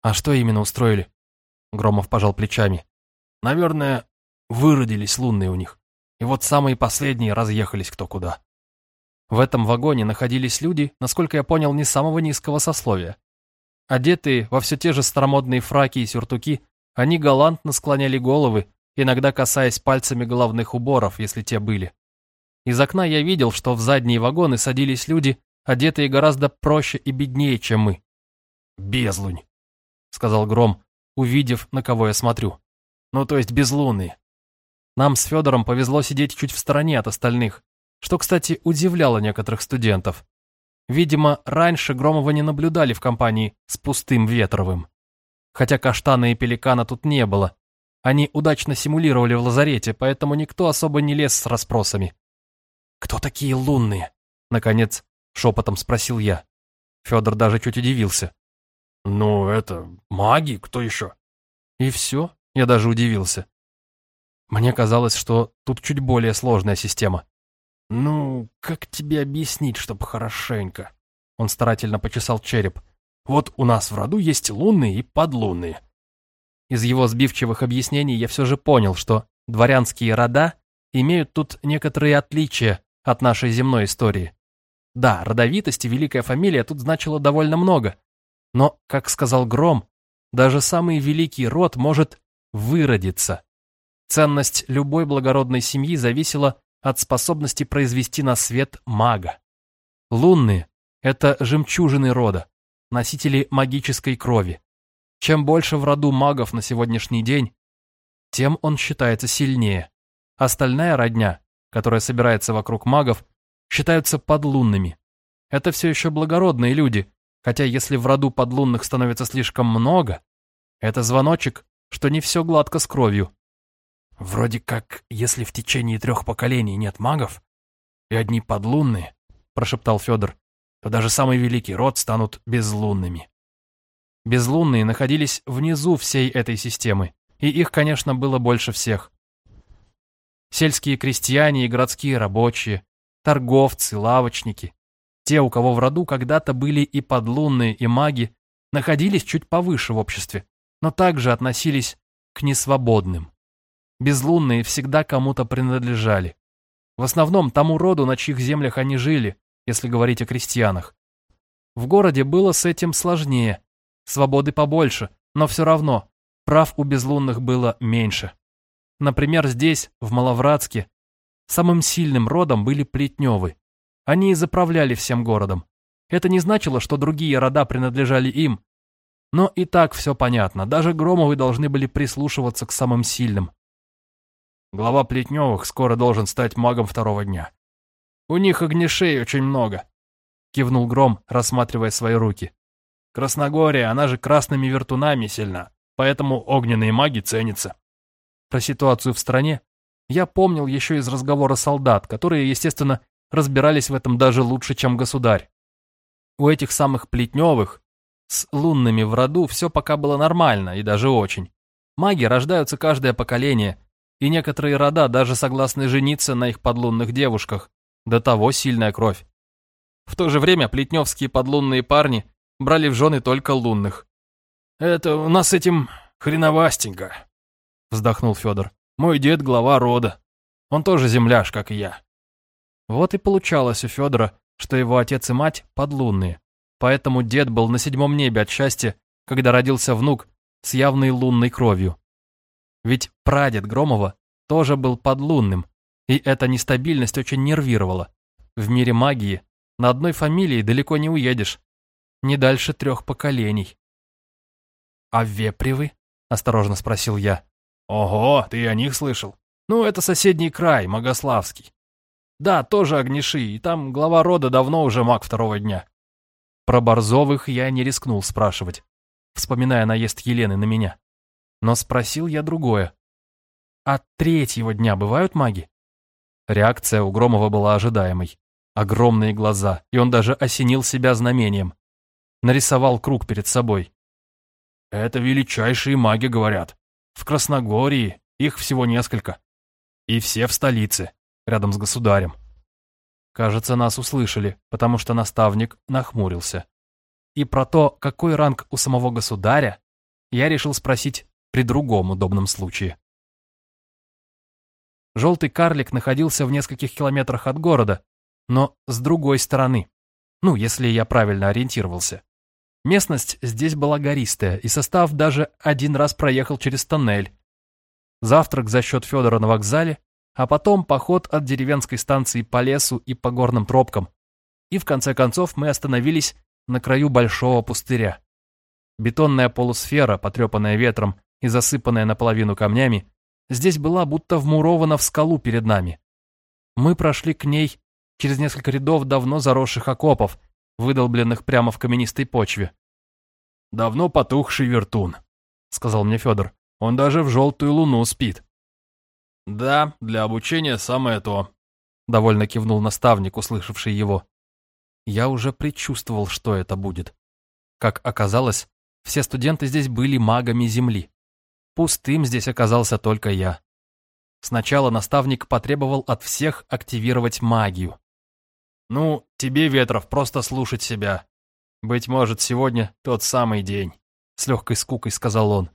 А что именно устроили? Громов пожал плечами. Наверное, выродились лунные у них. И вот самые последние разъехались кто куда. В этом вагоне находились люди, насколько я понял, не самого низкого сословия. Одетые во все те же старомодные фраки и сюртуки, они галантно склоняли головы иногда касаясь пальцами головных уборов, если те были. Из окна я видел, что в задние вагоны садились люди, одетые гораздо проще и беднее, чем мы. «Безлунь», — сказал Гром, увидев, на кого я смотрю. «Ну, то есть безлунные». Нам с Федором повезло сидеть чуть в стороне от остальных, что, кстати, удивляло некоторых студентов. Видимо, раньше Громова не наблюдали в компании с пустым Ветровым. Хотя каштана и пеликана тут не было, они удачно симулировали в лазарете, поэтому никто особо не лез с расспросами. «Кто такие лунные?» Наконец, шепотом спросил я. Федор даже чуть удивился. «Ну, это маги, кто еще?» И все, я даже удивился. Мне казалось, что тут чуть более сложная система. «Ну, как тебе объяснить, чтоб хорошенько?» Он старательно почесал череп. «Вот у нас в роду есть лунные и подлунные. Из его сбивчивых объяснений я все же понял, что дворянские рода имеют тут некоторые отличия от нашей земной истории. Да, родовитость и великая фамилия тут значило довольно много, но, как сказал Гром, даже самый великий род может выродиться. Ценность любой благородной семьи зависела от способности произвести на свет мага. Лунные – это жемчужины рода, носители магической крови. Чем больше в роду магов на сегодняшний день, тем он считается сильнее. Остальная родня, которая собирается вокруг магов, считаются подлунными. Это все еще благородные люди, хотя если в роду подлунных становится слишком много, это звоночек, что не все гладко с кровью. Вроде как, если в течение трех поколений нет магов, и одни подлунные, прошептал Федор, то даже самый великий род станут безлунными. Безлунные находились внизу всей этой системы, и их, конечно, было больше всех. Сельские крестьяне и городские рабочие, торговцы, лавочники, те, у кого в роду когда-то были и подлунные, и маги, находились чуть повыше в обществе, но также относились к несвободным. Безлунные всегда кому-то принадлежали. В основном тому роду, на чьих землях они жили, если говорить о крестьянах. В городе было с этим сложнее, Свободы побольше, но все равно прав у безлунных было меньше. Например, здесь, в Маловратске, самым сильным родом были Плетневы. Они и заправляли всем городом. Это не значило, что другие рода принадлежали им. Но и так все понятно, даже Громовы должны были прислушиваться к самым сильным. Глава Плетневых скоро должен стать магом второго дня. У них огнешей очень много, кивнул Гром, рассматривая свои руки. Красногория, она же красными вертунами сильна, поэтому огненные маги ценятся. Про ситуацию в стране я помнил еще из разговора солдат, которые, естественно, разбирались в этом даже лучше, чем государь. У этих самых плетневых, с лунными в роду, все пока было нормально и даже очень. Маги рождаются каждое поколение, и некоторые рода даже согласны жениться на их подлунных девушках. До того сильная кровь. В то же время плетневские подлунные парни брали в жены только лунных. «Это у нас этим хреновастенько», — вздохнул Федор. «Мой дед глава рода. Он тоже земляш, как и я». Вот и получалось у Федора, что его отец и мать подлунные. Поэтому дед был на седьмом небе от счастья, когда родился внук с явной лунной кровью. Ведь прадед Громова тоже был подлунным, и эта нестабильность очень нервировала. В мире магии на одной фамилии далеко не уедешь. Не дальше трех поколений. «А вепривы?» — осторожно спросил я. «Ого, ты о них слышал?» «Ну, это соседний край, Магославский. Да, тоже огниши, и там глава рода давно уже маг второго дня». Про Борзовых я не рискнул спрашивать, вспоминая наезд Елены на меня. Но спросил я другое. «А третьего дня бывают маги?» Реакция у Громова была ожидаемой. Огромные глаза, и он даже осенил себя знамением. Нарисовал круг перед собой. «Это величайшие маги, говорят. В Красногории их всего несколько. И все в столице, рядом с государем». Кажется, нас услышали, потому что наставник нахмурился. И про то, какой ранг у самого государя, я решил спросить при другом удобном случае. Желтый карлик находился в нескольких километрах от города, но с другой стороны. Ну, если я правильно ориентировался. Местность здесь была гористая, и состав даже один раз проехал через тоннель. Завтрак за счет Федора на вокзале, а потом поход от деревенской станции по лесу и по горным тропкам. И в конце концов мы остановились на краю большого пустыря. Бетонная полусфера, потрепанная ветром и засыпанная наполовину камнями, здесь была будто вмурована в скалу перед нами. Мы прошли к ней через несколько рядов давно заросших окопов, выдолбленных прямо в каменистой почве. «Давно потухший вертун», — сказал мне Федор. «Он даже в желтую луну спит». «Да, для обучения самое то», — довольно кивнул наставник, услышавший его. Я уже предчувствовал, что это будет. Как оказалось, все студенты здесь были магами Земли. Пустым здесь оказался только я. Сначала наставник потребовал от всех активировать магию. «Ну, тебе, Ветров, просто слушать себя. Быть может, сегодня тот самый день», — с легкой скукой сказал он.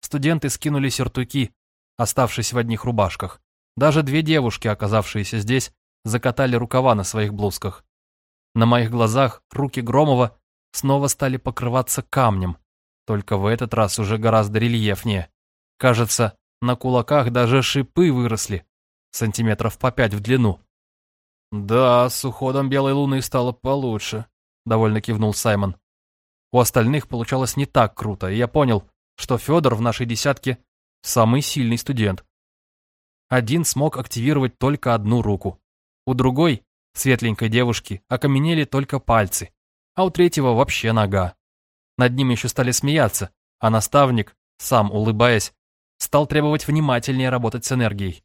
Студенты скинули сюртуки, оставшись в одних рубашках. Даже две девушки, оказавшиеся здесь, закатали рукава на своих блузках. На моих глазах руки Громова снова стали покрываться камнем, только в этот раз уже гораздо рельефнее. Кажется, на кулаках даже шипы выросли, сантиметров по пять в длину. «Да, с уходом белой луны стало получше», — довольно кивнул Саймон. У остальных получалось не так круто, и я понял, что Федор в нашей десятке самый сильный студент. Один смог активировать только одну руку. У другой, светленькой девушки, окаменели только пальцы, а у третьего вообще нога. Над ним еще стали смеяться, а наставник, сам улыбаясь, стал требовать внимательнее работать с энергией.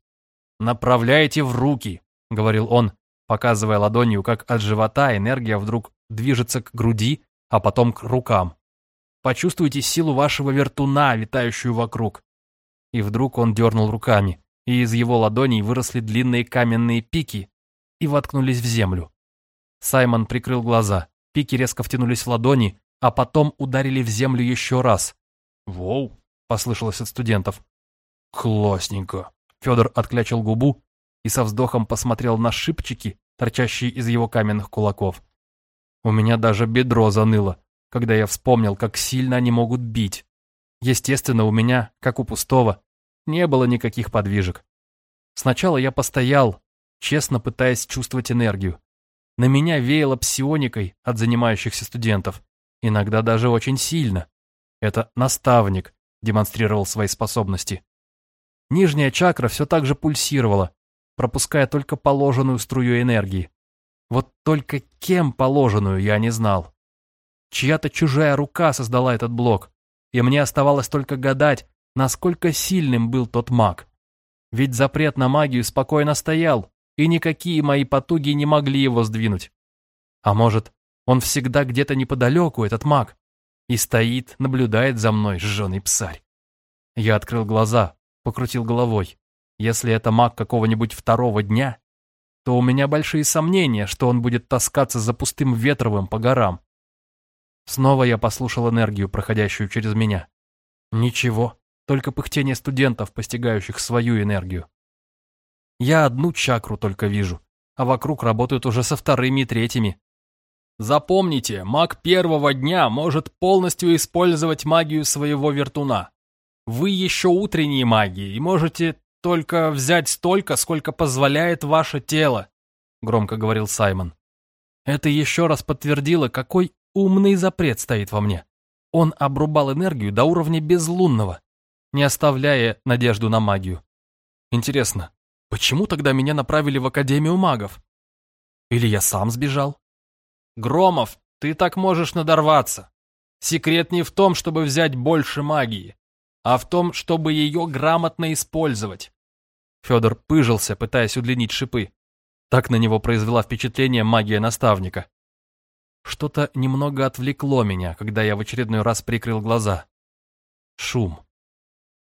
«Направляйте в руки», — говорил он, показывая ладонью, как от живота энергия вдруг движется к груди, а потом к рукам. «Почувствуйте силу вашего вертуна, витающую вокруг». И вдруг он дернул руками, и из его ладоней выросли длинные каменные пики и воткнулись в землю. Саймон прикрыл глаза, пики резко втянулись в ладони, а потом ударили в землю еще раз. «Воу!» — послышалось от студентов. «Классненько!» Федор отклячил губу и со вздохом посмотрел на шипчики, торчащие из его каменных кулаков. У меня даже бедро заныло, когда я вспомнил, как сильно они могут бить. Естественно, у меня, как у пустого, не было никаких подвижек. Сначала я постоял, честно пытаясь чувствовать энергию. На меня веяло псионикой от занимающихся студентов иногда даже очень сильно. Это наставник демонстрировал свои способности. Нижняя чакра все так же пульсировала, пропуская только положенную струю энергии. Вот только кем положенную я не знал. Чья-то чужая рука создала этот блок, и мне оставалось только гадать, насколько сильным был тот маг. Ведь запрет на магию спокойно стоял, и никакие мои потуги не могли его сдвинуть. А может, он всегда где-то неподалеку, этот маг, и стоит, наблюдает за мной, жженый псарь. Я открыл глаза, покрутил головой. Если это маг какого-нибудь второго дня, то у меня большие сомнения, что он будет таскаться за пустым ветровым по горам. Снова я послушал энергию, проходящую через меня. Ничего, только пыхтение студентов, постигающих свою энергию. Я одну чакру только вижу, а вокруг работают уже со вторыми и третьими. Запомните, маг первого дня может полностью использовать магию своего вертуна. Вы еще утренние маги и можете только взять столько, сколько позволяет ваше тело», — громко говорил Саймон. Это еще раз подтвердило, какой умный запрет стоит во мне. Он обрубал энергию до уровня безлунного, не оставляя надежду на магию. Интересно, почему тогда меня направили в Академию магов? Или я сам сбежал? Громов, ты так можешь надорваться. Секрет не в том, чтобы взять больше магии, а в том, чтобы ее грамотно использовать. Федор пыжился, пытаясь удлинить шипы. Так на него произвела впечатление магия наставника. Что-то немного отвлекло меня, когда я в очередной раз прикрыл глаза. Шум.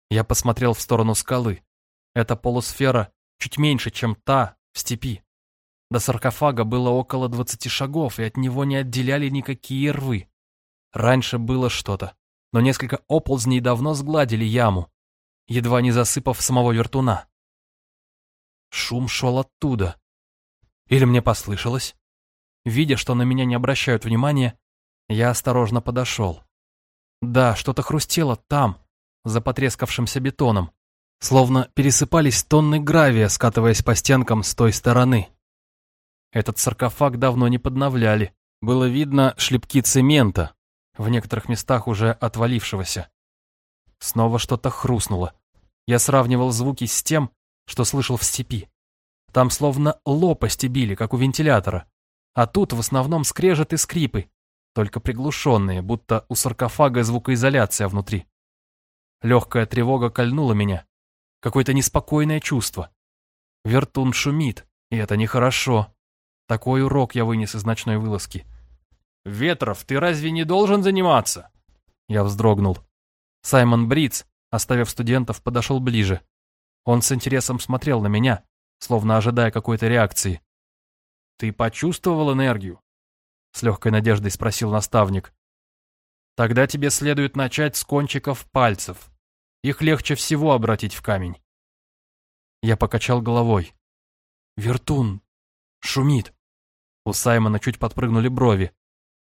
Я посмотрел в сторону скалы. Эта полусфера чуть меньше, чем та в степи. До саркофага было около двадцати шагов, и от него не отделяли никакие рвы. Раньше было что-то, но несколько оползней давно сгладили яму, едва не засыпав самого вертуна. Шум шел оттуда. Или мне послышалось? Видя, что на меня не обращают внимания, я осторожно подошел. Да, что-то хрустело там, за потрескавшимся бетоном, словно пересыпались тонны гравия, скатываясь по стенкам с той стороны. Этот саркофаг давно не подновляли. Было видно шлепки цемента, в некоторых местах уже отвалившегося. Снова что-то хрустнуло. Я сравнивал звуки с тем, что слышал в степи. Там словно лопасти били, как у вентилятора. А тут в основном скрежет и скрипы, только приглушенные, будто у саркофага звукоизоляция внутри. Легкая тревога кольнула меня. Какое-то неспокойное чувство. Вертун шумит, и это нехорошо. Такой урок я вынес из ночной вылазки. «Ветров, ты разве не должен заниматься?» Я вздрогнул. Саймон Бриц, оставив студентов, подошел ближе. Он с интересом смотрел на меня, словно ожидая какой-то реакции. «Ты почувствовал энергию?» С легкой надеждой спросил наставник. «Тогда тебе следует начать с кончиков пальцев. Их легче всего обратить в камень». Я покачал головой. «Вертун! Шумит!» У Саймона чуть подпрыгнули брови,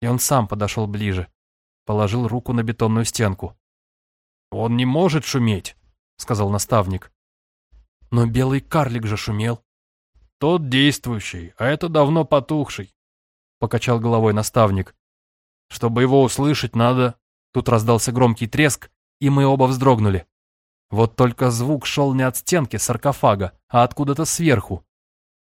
и он сам подошел ближе, положил руку на бетонную стенку. «Он не может шуметь», — сказал наставник. «Но белый карлик же шумел». «Тот действующий, а это давно потухший», — покачал головой наставник. «Чтобы его услышать, надо...» Тут раздался громкий треск, и мы оба вздрогнули. Вот только звук шел не от стенки саркофага, а откуда-то сверху.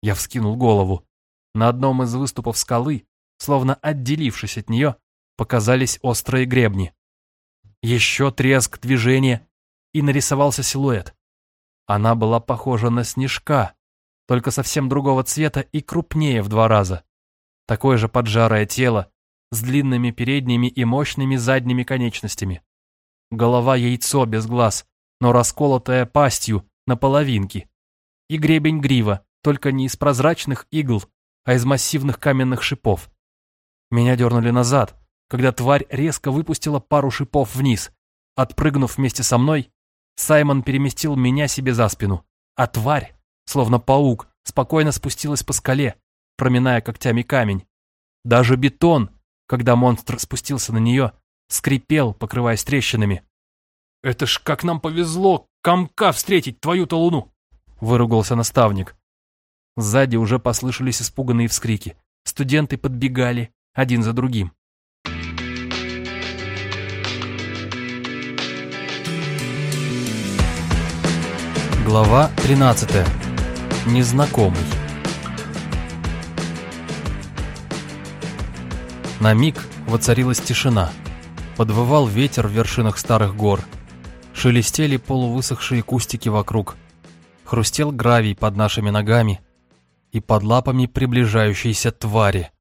Я вскинул голову. На одном из выступов скалы, словно отделившись от нее, показались острые гребни. Еще треск движения, и нарисовался силуэт. Она была похожа на снежка, только совсем другого цвета и крупнее в два раза. Такое же поджарое тело, с длинными передними и мощными задними конечностями. Голова яйцо без глаз, но расколотая пастью на половинки. И гребень грива, только не из прозрачных игл, а из массивных каменных шипов. Меня дернули назад, когда тварь резко выпустила пару шипов вниз. Отпрыгнув вместе со мной, Саймон переместил меня себе за спину, а тварь, словно паук, спокойно спустилась по скале, проминая когтями камень. Даже бетон, когда монстр спустился на нее, скрипел, покрываясь трещинами. «Это ж как нам повезло комка встретить твою-то луну!» выругался наставник. Сзади уже послышались испуганные вскрики. Студенты подбегали один за другим. Глава 13. Незнакомый. На миг воцарилась тишина. Подвывал ветер в вершинах старых гор. Шелестели полувысохшие кустики вокруг. Хрустел гравий под нашими ногами и под лапами приближающейся твари.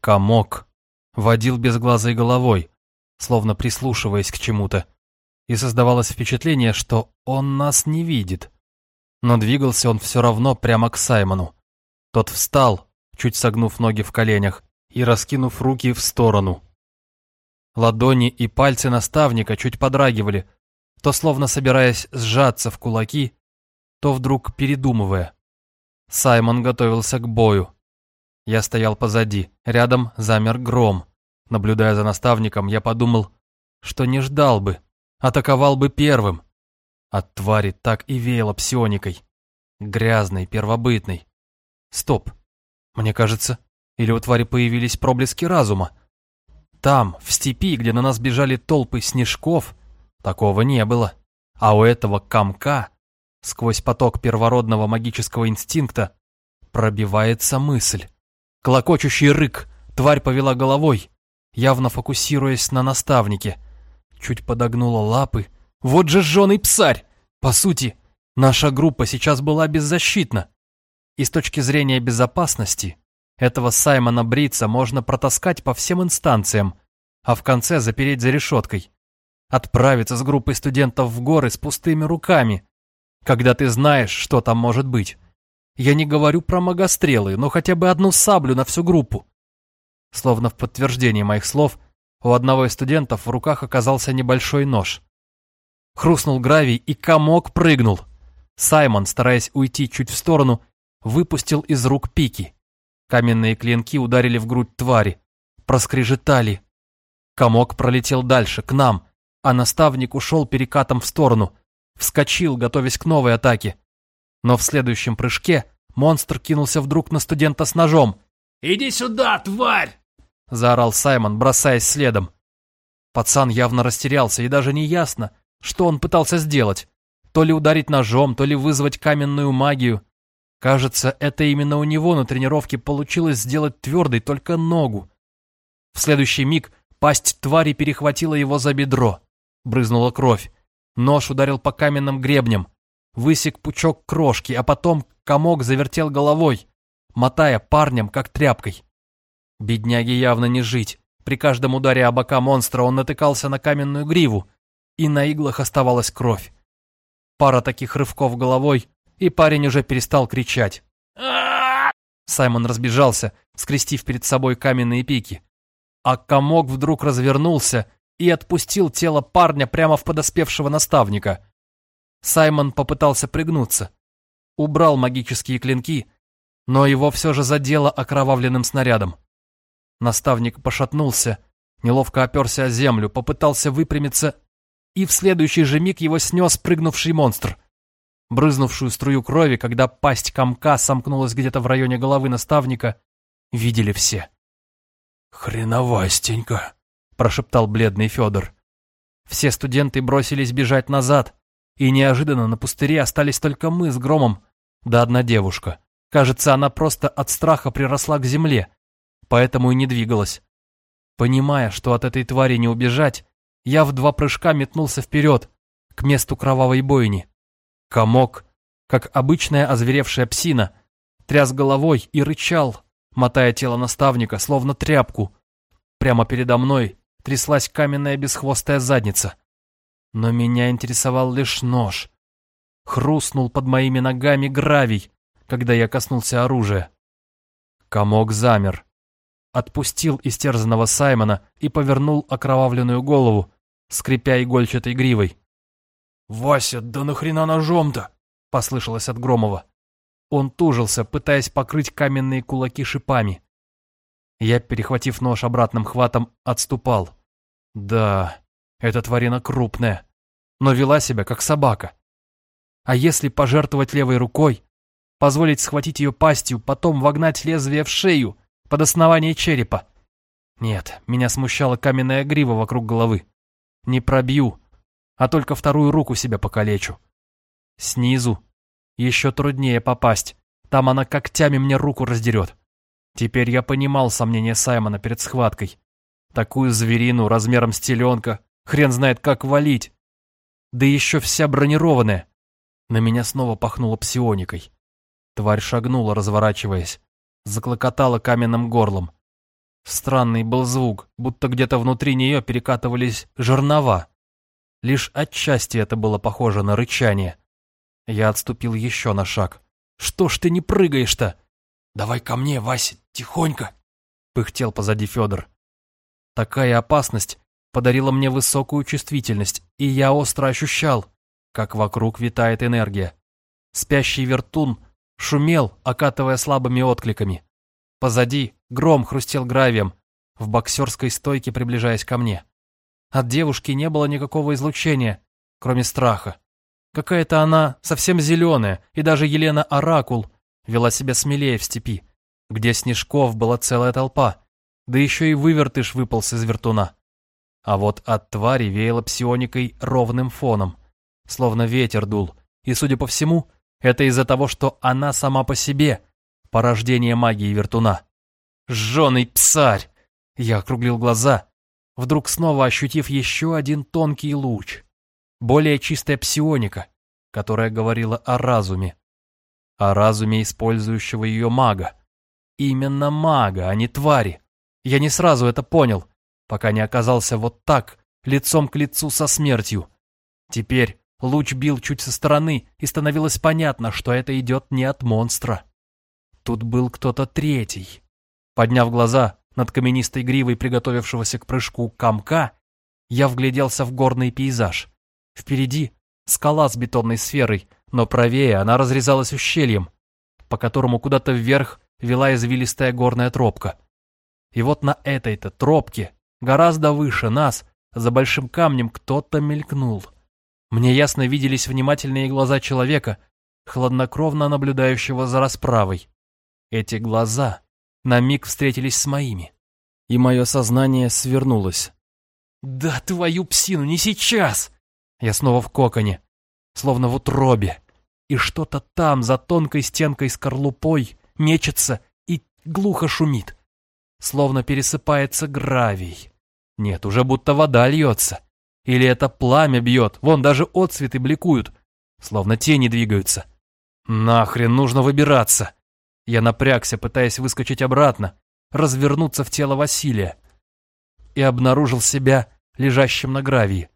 Комок водил безглазой головой, словно прислушиваясь к чему-то, и создавалось впечатление, что он нас не видит. Но двигался он все равно прямо к Саймону. Тот встал, чуть согнув ноги в коленях и раскинув руки в сторону. Ладони и пальцы наставника чуть подрагивали, то словно собираясь сжаться в кулаки, то вдруг передумывая. Саймон готовился к бою. Я стоял позади, рядом замер гром. Наблюдая за наставником, я подумал, что не ждал бы, атаковал бы первым. От твари так и веяло псионикой. Грязной, первобытной. Стоп. Мне кажется, или у твари появились проблески разума. Там, в степи, где на нас бежали толпы снежков, такого не было. А у этого комка, сквозь поток первородного магического инстинкта, пробивается мысль. Клокочущий рык, тварь повела головой, явно фокусируясь на наставнике. Чуть подогнула лапы. Вот же жженый псарь! По сути, наша группа сейчас была беззащитна. И с точки зрения безопасности, этого Саймона Брица можно протаскать по всем инстанциям, а в конце запереть за решеткой. Отправиться с группой студентов в горы с пустыми руками, когда ты знаешь, что там может быть. Я не говорю про магострелы, но хотя бы одну саблю на всю группу. Словно в подтверждение моих слов, у одного из студентов в руках оказался небольшой нож. Хрустнул гравий, и комок прыгнул. Саймон, стараясь уйти чуть в сторону, выпустил из рук пики. Каменные клинки ударили в грудь твари, проскрежетали. Комок пролетел дальше, к нам, а наставник ушел перекатом в сторону, вскочил, готовясь к новой атаке. Но в следующем прыжке монстр кинулся вдруг на студента с ножом. «Иди сюда, тварь!» — заорал Саймон, бросаясь следом. Пацан явно растерялся, и даже не ясно, что он пытался сделать. То ли ударить ножом, то ли вызвать каменную магию. Кажется, это именно у него на тренировке получилось сделать твердой только ногу. В следующий миг пасть твари перехватила его за бедро. Брызнула кровь. Нож ударил по каменным гребням. Высек пучок крошки, а потом комок завертел головой, мотая парнем, как тряпкой. Бедняге явно не жить. При каждом ударе о бока монстра он натыкался на каменную гриву, и на иглах оставалась кровь. Пара таких рывков головой, и парень уже перестал кричать. Саймон разбежался, скрестив перед собой каменные пики. А комок вдруг развернулся и отпустил тело парня прямо в подоспевшего наставника. Саймон попытался пригнуться. Убрал магические клинки, но его все же задело окровавленным снарядом. Наставник пошатнулся, неловко оперся о землю, попытался выпрямиться, и в следующий же миг его снес прыгнувший монстр. Брызнувшую струю крови, когда пасть комка сомкнулась где-то в районе головы наставника, видели все. «Хреновастенько», — прошептал бледный Федор. Все студенты бросились бежать назад, и неожиданно на пустыре остались только мы с Громом, да одна девушка. Кажется, она просто от страха приросла к земле, поэтому и не двигалась. Понимая, что от этой твари не убежать, я в два прыжка метнулся вперед, к месту кровавой бойни. Комок, как обычная озверевшая псина, тряс головой и рычал, мотая тело наставника, словно тряпку. Прямо передо мной тряслась каменная бесхвостая задница. Но меня интересовал лишь нож. Хрустнул под моими ногами гравий, когда я коснулся оружия. Комок замер, отпустил истерзанного Саймона и повернул окровавленную голову, скрипя игольчатой гривой. «Вася, да нахрена ножом-то?» — послышалось от Громова. Он тужился, пытаясь покрыть каменные кулаки шипами. Я, перехватив нож обратным хватом, отступал. Да, эта тварина крупная, но вела себя как собака. А если пожертвовать левой рукой, позволить схватить ее пастью, потом вогнать лезвие в шею, под основание черепа. Нет, меня смущала каменная грива вокруг головы. Не пробью, а только вторую руку себя покалечу. Снизу еще труднее попасть, там она когтями мне руку раздерет. Теперь я понимал сомнения Саймона перед схваткой. Такую зверину размером с теленка, хрен знает как валить. Да еще вся бронированная. На меня снова пахнуло псионикой. Тварь шагнула, разворачиваясь заклокотала каменным горлом. Странный был звук, будто где-то внутри нее перекатывались жернова. Лишь отчасти это было похоже на рычание. Я отступил еще на шаг. «Что ж ты не прыгаешь-то?» «Давай ко мне, Вася, тихонько!» — пыхтел позади Федор. Такая опасность подарила мне высокую чувствительность, и я остро ощущал, как вокруг витает энергия. Спящий вертун шумел, окатывая слабыми откликами. Позади гром хрустел гравием, в боксерской стойке приближаясь ко мне. От девушки не было никакого излучения, кроме страха. Какая-то она совсем зеленая, и даже Елена Оракул вела себя смелее в степи, где снежков была целая толпа, да еще и вывертыш выполз из вертуна. А вот от твари веяло псионикой ровным фоном, словно ветер дул, и, судя по всему, это из-за того, что она сама по себе — порождение магии вертуна. «Жженый псарь!» Я округлил глаза, вдруг снова ощутив еще один тонкий луч. Более чистая псионика, которая говорила о разуме. О разуме использующего ее мага. Именно мага, а не твари. Я не сразу это понял, пока не оказался вот так, лицом к лицу со смертью. Теперь луч бил чуть со стороны, и становилось понятно, что это идет не от монстра. Тут был кто-то третий. Подняв глаза над каменистой гривой приготовившегося к прыжку комка, я вгляделся в горный пейзаж. Впереди скала с бетонной сферой, но правее она разрезалась ущельем, по которому куда-то вверх вела извилистая горная тропка. И вот на этой-то тропке, гораздо выше нас, за большим камнем кто-то мелькнул. Мне ясно виделись внимательные глаза человека, хладнокровно наблюдающего за расправой. Эти глаза на миг встретились с моими, и мое сознание свернулось. «Да твою псину, не сейчас!» Я снова в коконе, словно в утробе, и что-то там, за тонкой стенкой скорлупой, мечется и глухо шумит словно пересыпается гравий. Нет, уже будто вода льется. Или это пламя бьет, вон даже отцветы бликуют, словно тени двигаются. Нахрен нужно выбираться. Я напрягся, пытаясь выскочить обратно, развернуться в тело Василия. И обнаружил себя лежащим на гравии.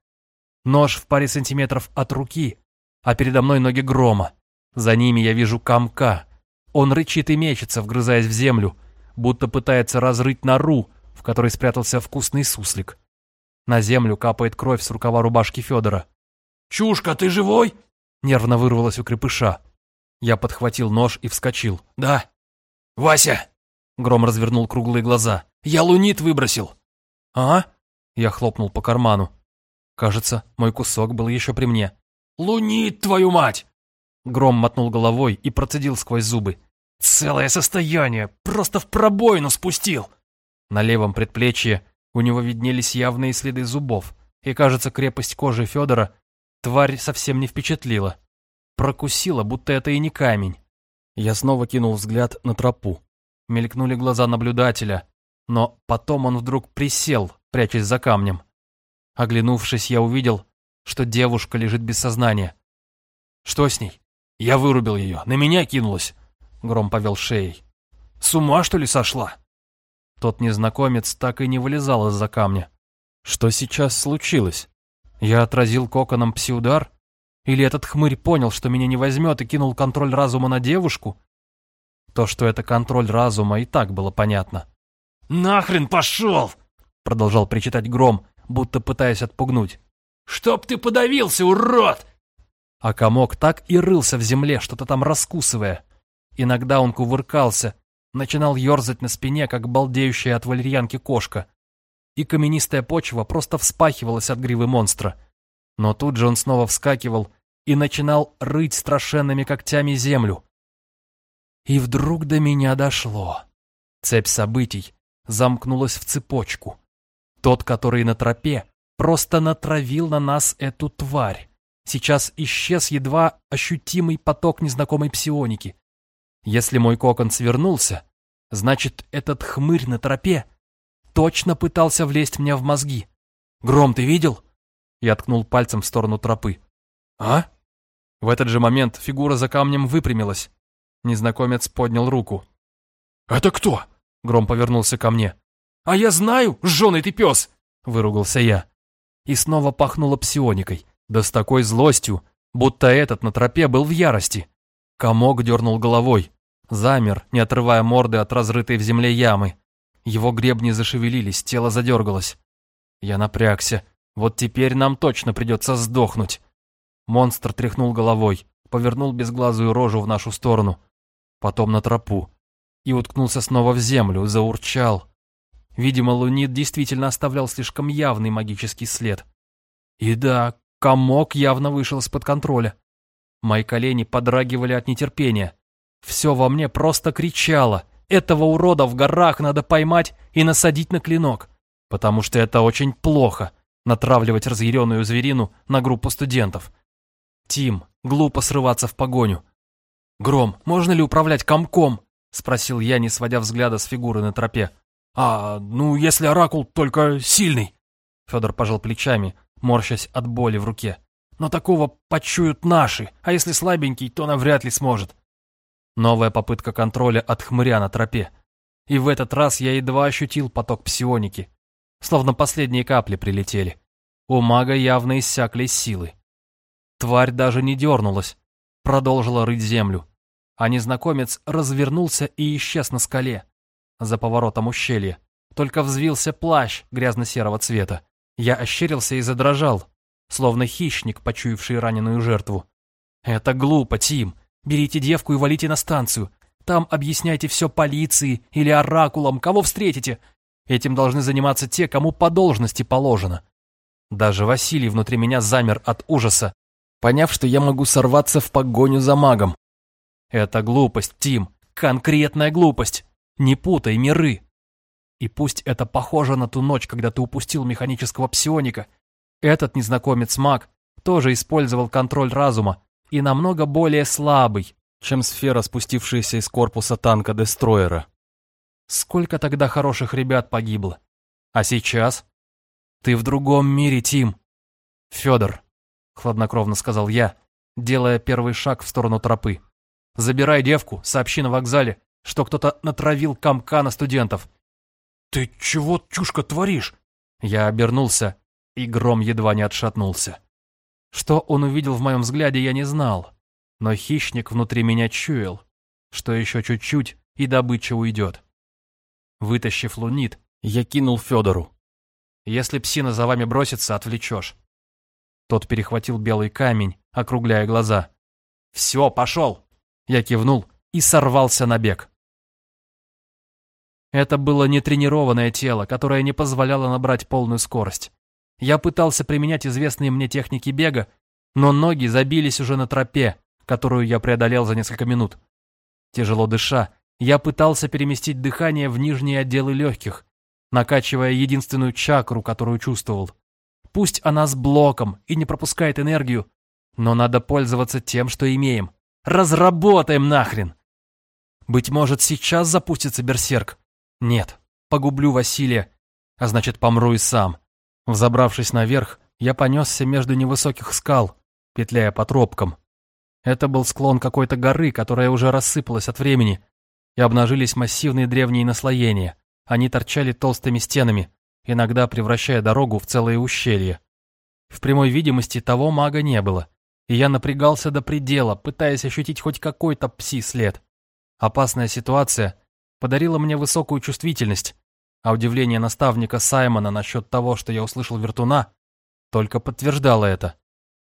Нож в паре сантиметров от руки, а передо мной ноги грома. За ними я вижу комка. Он рычит и мечется, вгрызаясь в землю, будто пытается разрыть нору, в которой спрятался вкусный суслик. На землю капает кровь с рукава рубашки Федора. «Чушка, ты живой?» Нервно вырвалось у крепыша. Я подхватил нож и вскочил. «Да». «Вася!» Гром развернул круглые глаза. «Я лунит выбросил». «А?» Я хлопнул по карману. Кажется, мой кусок был еще при мне. «Лунит, твою мать!» Гром мотнул головой и процедил сквозь зубы. Целое состояние, просто в пробоину спустил. На левом предплечье у него виднелись явные следы зубов, и, кажется, крепость кожи Федора тварь совсем не впечатлила. Прокусила, будто это и не камень. Я снова кинул взгляд на тропу. Мелькнули глаза наблюдателя, но потом он вдруг присел, прячась за камнем. Оглянувшись, я увидел, что девушка лежит без сознания. Что с ней? Я вырубил ее, на меня кинулась. Гром повел шеей. «С ума, что ли, сошла?» Тот незнакомец так и не вылезал из-за камня. Что сейчас случилось? Я отразил коконом псиудар? Или этот хмырь понял, что меня не возьмет и кинул контроль разума на девушку? То, что это контроль разума, и так было понятно. «Нахрен пошел!» Продолжал причитать Гром, будто пытаясь отпугнуть. «Чтоб ты подавился, урод!» А комок так и рылся в земле, что-то там раскусывая. Иногда он кувыркался, начинал ерзать на спине, как балдеющая от валерьянки кошка. И каменистая почва просто вспахивалась от гривы монстра. Но тут же он снова вскакивал и начинал рыть страшенными когтями землю. И вдруг до меня дошло. Цепь событий замкнулась в цепочку. Тот, который на тропе, просто натравил на нас эту тварь. Сейчас исчез едва ощутимый поток незнакомой псионики. Если мой кокон свернулся, значит, этот хмырь на тропе точно пытался влезть мне в мозги. «Гром, ты видел?» Я ткнул пальцем в сторону тропы. «А?» В этот же момент фигура за камнем выпрямилась. Незнакомец поднял руку. «Это кто?» Гром повернулся ко мне. «А я знаю, жженый ты пес!» Выругался я. И снова пахнуло псионикой. Да с такой злостью, будто этот на тропе был в ярости. Комок дернул головой. Замер, не отрывая морды от разрытой в земле ямы. Его гребни зашевелились, тело задергалось. Я напрягся. Вот теперь нам точно придется сдохнуть. Монстр тряхнул головой, повернул безглазую рожу в нашу сторону. Потом на тропу. И уткнулся снова в землю, заурчал. Видимо, Лунит действительно оставлял слишком явный магический след. И да, комок явно вышел из-под контроля. Мои колени подрагивали от нетерпения. Все во мне просто кричало. Этого урода в горах надо поймать и насадить на клинок. Потому что это очень плохо — натравливать разъяренную зверину на группу студентов. Тим, глупо срываться в погоню. «Гром, можно ли управлять комком?» — спросил я, не сводя взгляда с фигуры на тропе. «А, ну, если оракул только сильный!» Федор пожал плечами, морщась от боли в руке. «Но такого почуют наши, а если слабенький, то навряд ли сможет». Новая попытка контроля от хмыря на тропе. И в этот раз я едва ощутил поток псионики. Словно последние капли прилетели. У мага явно иссякли силы. Тварь даже не дернулась, продолжила рыть землю. А незнакомец развернулся и исчез на скале, за поворотом ущелья. Только взвился плащ грязно-серого цвета. Я ощерился и задрожал, словно хищник, почуявший раненую жертву. «Это глупо, Тим. Берите девку и валите на станцию. Там объясняйте все полиции или оракулам, кого встретите. Этим должны заниматься те, кому по должности положено». Даже Василий внутри меня замер от ужаса, поняв, что я могу сорваться в погоню за магом. «Это глупость, Тим, конкретная глупость. Не путай миры. И пусть это похоже на ту ночь, когда ты упустил механического псионика, этот незнакомец-маг тоже использовал контроль разума и намного более слабый, чем сфера, спустившаяся из корпуса танка-дестроера. Сколько тогда хороших ребят погибло? А сейчас? Ты в другом мире, Тим. Федор, хладнокровно сказал я, делая первый шаг в сторону тропы. Забирай девку, сообщи на вокзале, что кто-то натравил комка на студентов. «Ты чего, чушка, творишь?» Я обернулся, и гром едва не отшатнулся. Что он увидел в моем взгляде, я не знал, но хищник внутри меня чуял, что еще чуть-чуть, и добыча уйдет. Вытащив лунит, я кинул Федору. «Если псина за вами бросится, отвлечешь». Тот перехватил белый камень, округляя глаза. «Все, пошел!» Я кивнул и сорвался на бег. Это было нетренированное тело, которое не позволяло набрать полную скорость. Я пытался применять известные мне техники бега, но ноги забились уже на тропе, которую я преодолел за несколько минут. Тяжело дыша, я пытался переместить дыхание в нижние отделы легких, накачивая единственную чакру, которую чувствовал. Пусть она с блоком и не пропускает энергию, но надо пользоваться тем, что имеем. Разработаем нахрен! Быть может, сейчас запустится берсерк, нет, погублю Василия, а значит, помру и сам. Взобравшись наверх, я понесся между невысоких скал, петляя по тропкам. Это был склон какой-то горы, которая уже рассыпалась от времени, и обнажились массивные древние наслоения. Они торчали толстыми стенами, иногда превращая дорогу в целое ущелье. В прямой видимости того мага не было, и я напрягался до предела, пытаясь ощутить хоть какой-то пси-след. Опасная ситуация, подарила мне высокую чувствительность, а удивление наставника Саймона насчет того, что я услышал вертуна, только подтверждало это.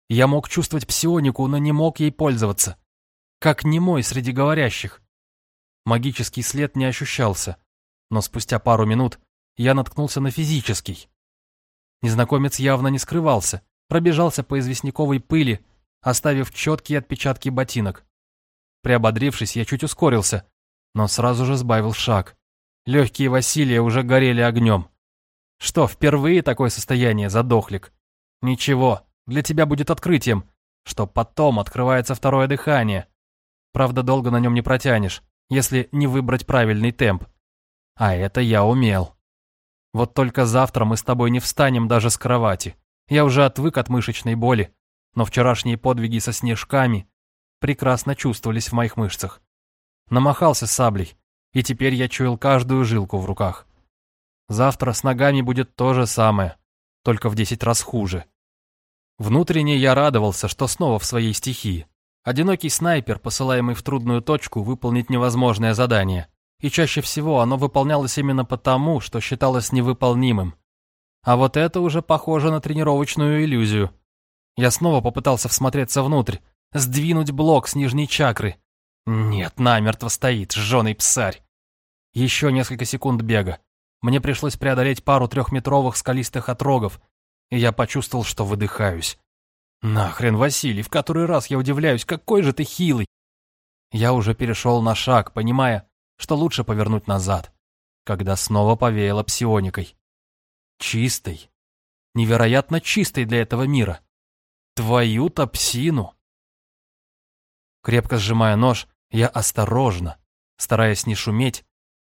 Я мог чувствовать псионику, но не мог ей пользоваться. Как немой среди говорящих. Магический след не ощущался, но спустя пару минут я наткнулся на физический. Незнакомец явно не скрывался, пробежался по известняковой пыли, оставив четкие отпечатки ботинок. Приободрившись, я чуть ускорился, но сразу же сбавил шаг. Легкие Василия уже горели огнем. Что, впервые такое состояние, задохлик? Ничего, для тебя будет открытием, что потом открывается второе дыхание. Правда, долго на нем не протянешь, если не выбрать правильный темп. А это я умел. Вот только завтра мы с тобой не встанем даже с кровати. Я уже отвык от мышечной боли, но вчерашние подвиги со снежками прекрасно чувствовались в моих мышцах. Намахался саблей, и теперь я чуял каждую жилку в руках. Завтра с ногами будет то же самое, только в десять раз хуже. Внутренне я радовался, что снова в своей стихии. Одинокий снайпер, посылаемый в трудную точку, выполнить невозможное задание. И чаще всего оно выполнялось именно потому, что считалось невыполнимым. А вот это уже похоже на тренировочную иллюзию. Я снова попытался всмотреться внутрь, сдвинуть блок с нижней чакры, нет, намертво стоит, жженый псарь. Еще несколько секунд бега. Мне пришлось преодолеть пару трехметровых скалистых отрогов, и я почувствовал, что выдыхаюсь. Нахрен, Василий, в который раз я удивляюсь, какой же ты хилый. Я уже перешел на шаг, понимая, что лучше повернуть назад, когда снова повеяло псионикой. Чистой, невероятно чистой для этого мира. Твою-то псину! Крепко сжимая нож, я осторожно, стараясь не шуметь,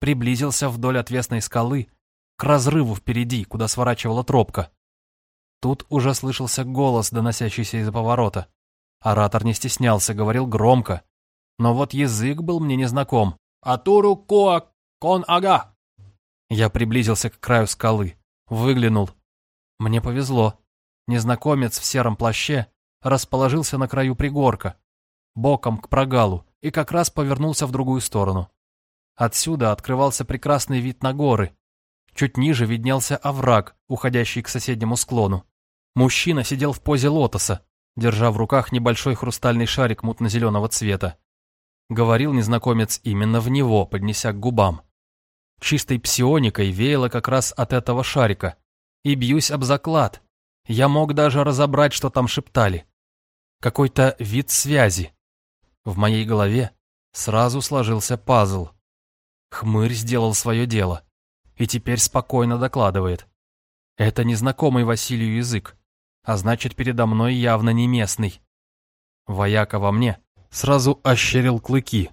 приблизился вдоль отвесной скалы к разрыву впереди, куда сворачивала тропка. Тут уже слышался голос, доносящийся из-за поворота. Оратор не стеснялся, говорил громко. Но вот язык был мне незнаком. «Атуру коа кон ага!» Я приблизился к краю скалы, выглянул. Мне повезло. Незнакомец в сером плаще расположился на краю пригорка, боком к прогалу, и как раз повернулся в другую сторону. Отсюда открывался прекрасный вид на горы. Чуть ниже виднелся овраг, уходящий к соседнему склону. Мужчина сидел в позе лотоса, держа в руках небольшой хрустальный шарик мутно-зеленого цвета. Говорил незнакомец именно в него, поднеся к губам. Чистой псионикой веяло как раз от этого шарика. И бьюсь об заклад. Я мог даже разобрать, что там шептали. Какой-то вид связи. В моей голове сразу сложился пазл. Хмырь сделал свое дело. И теперь спокойно докладывает. Это незнакомый Василию язык а значит, передо мной явно не местный. Вояка во мне сразу ощерил клыки.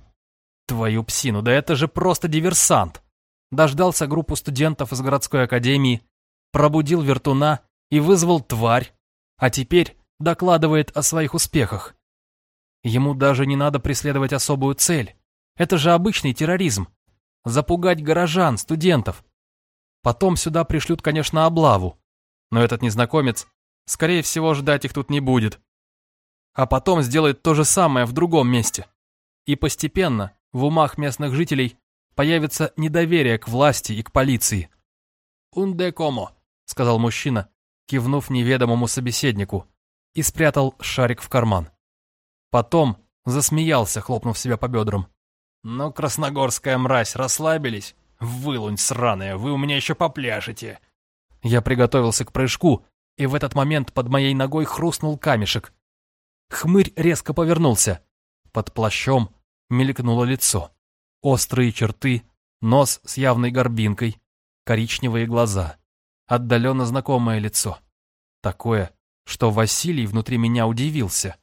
Твою псину, да это же просто диверсант! Дождался группу студентов из городской академии, пробудил вертуна и вызвал тварь, а теперь докладывает о своих успехах. Ему даже не надо преследовать особую цель. Это же обычный терроризм. Запугать горожан, студентов. Потом сюда пришлют, конечно, облаву. Но этот незнакомец Скорее всего, ждать их тут не будет. А потом сделает то же самое в другом месте. И постепенно в умах местных жителей появится недоверие к власти и к полиции. «Унде комо», — сказал мужчина, кивнув неведомому собеседнику, и спрятал шарик в карман. Потом засмеялся, хлопнув себя по бедрам. «Ну, красногорская мразь, расслабились? Вылунь сраная, вы у меня еще попляшете!» Я приготовился к прыжку, и в этот момент под моей ногой хрустнул камешек. Хмырь резко повернулся. Под плащом мелькнуло лицо. Острые черты, нос с явной горбинкой, коричневые глаза. Отдаленно знакомое лицо. Такое, что Василий внутри меня удивился.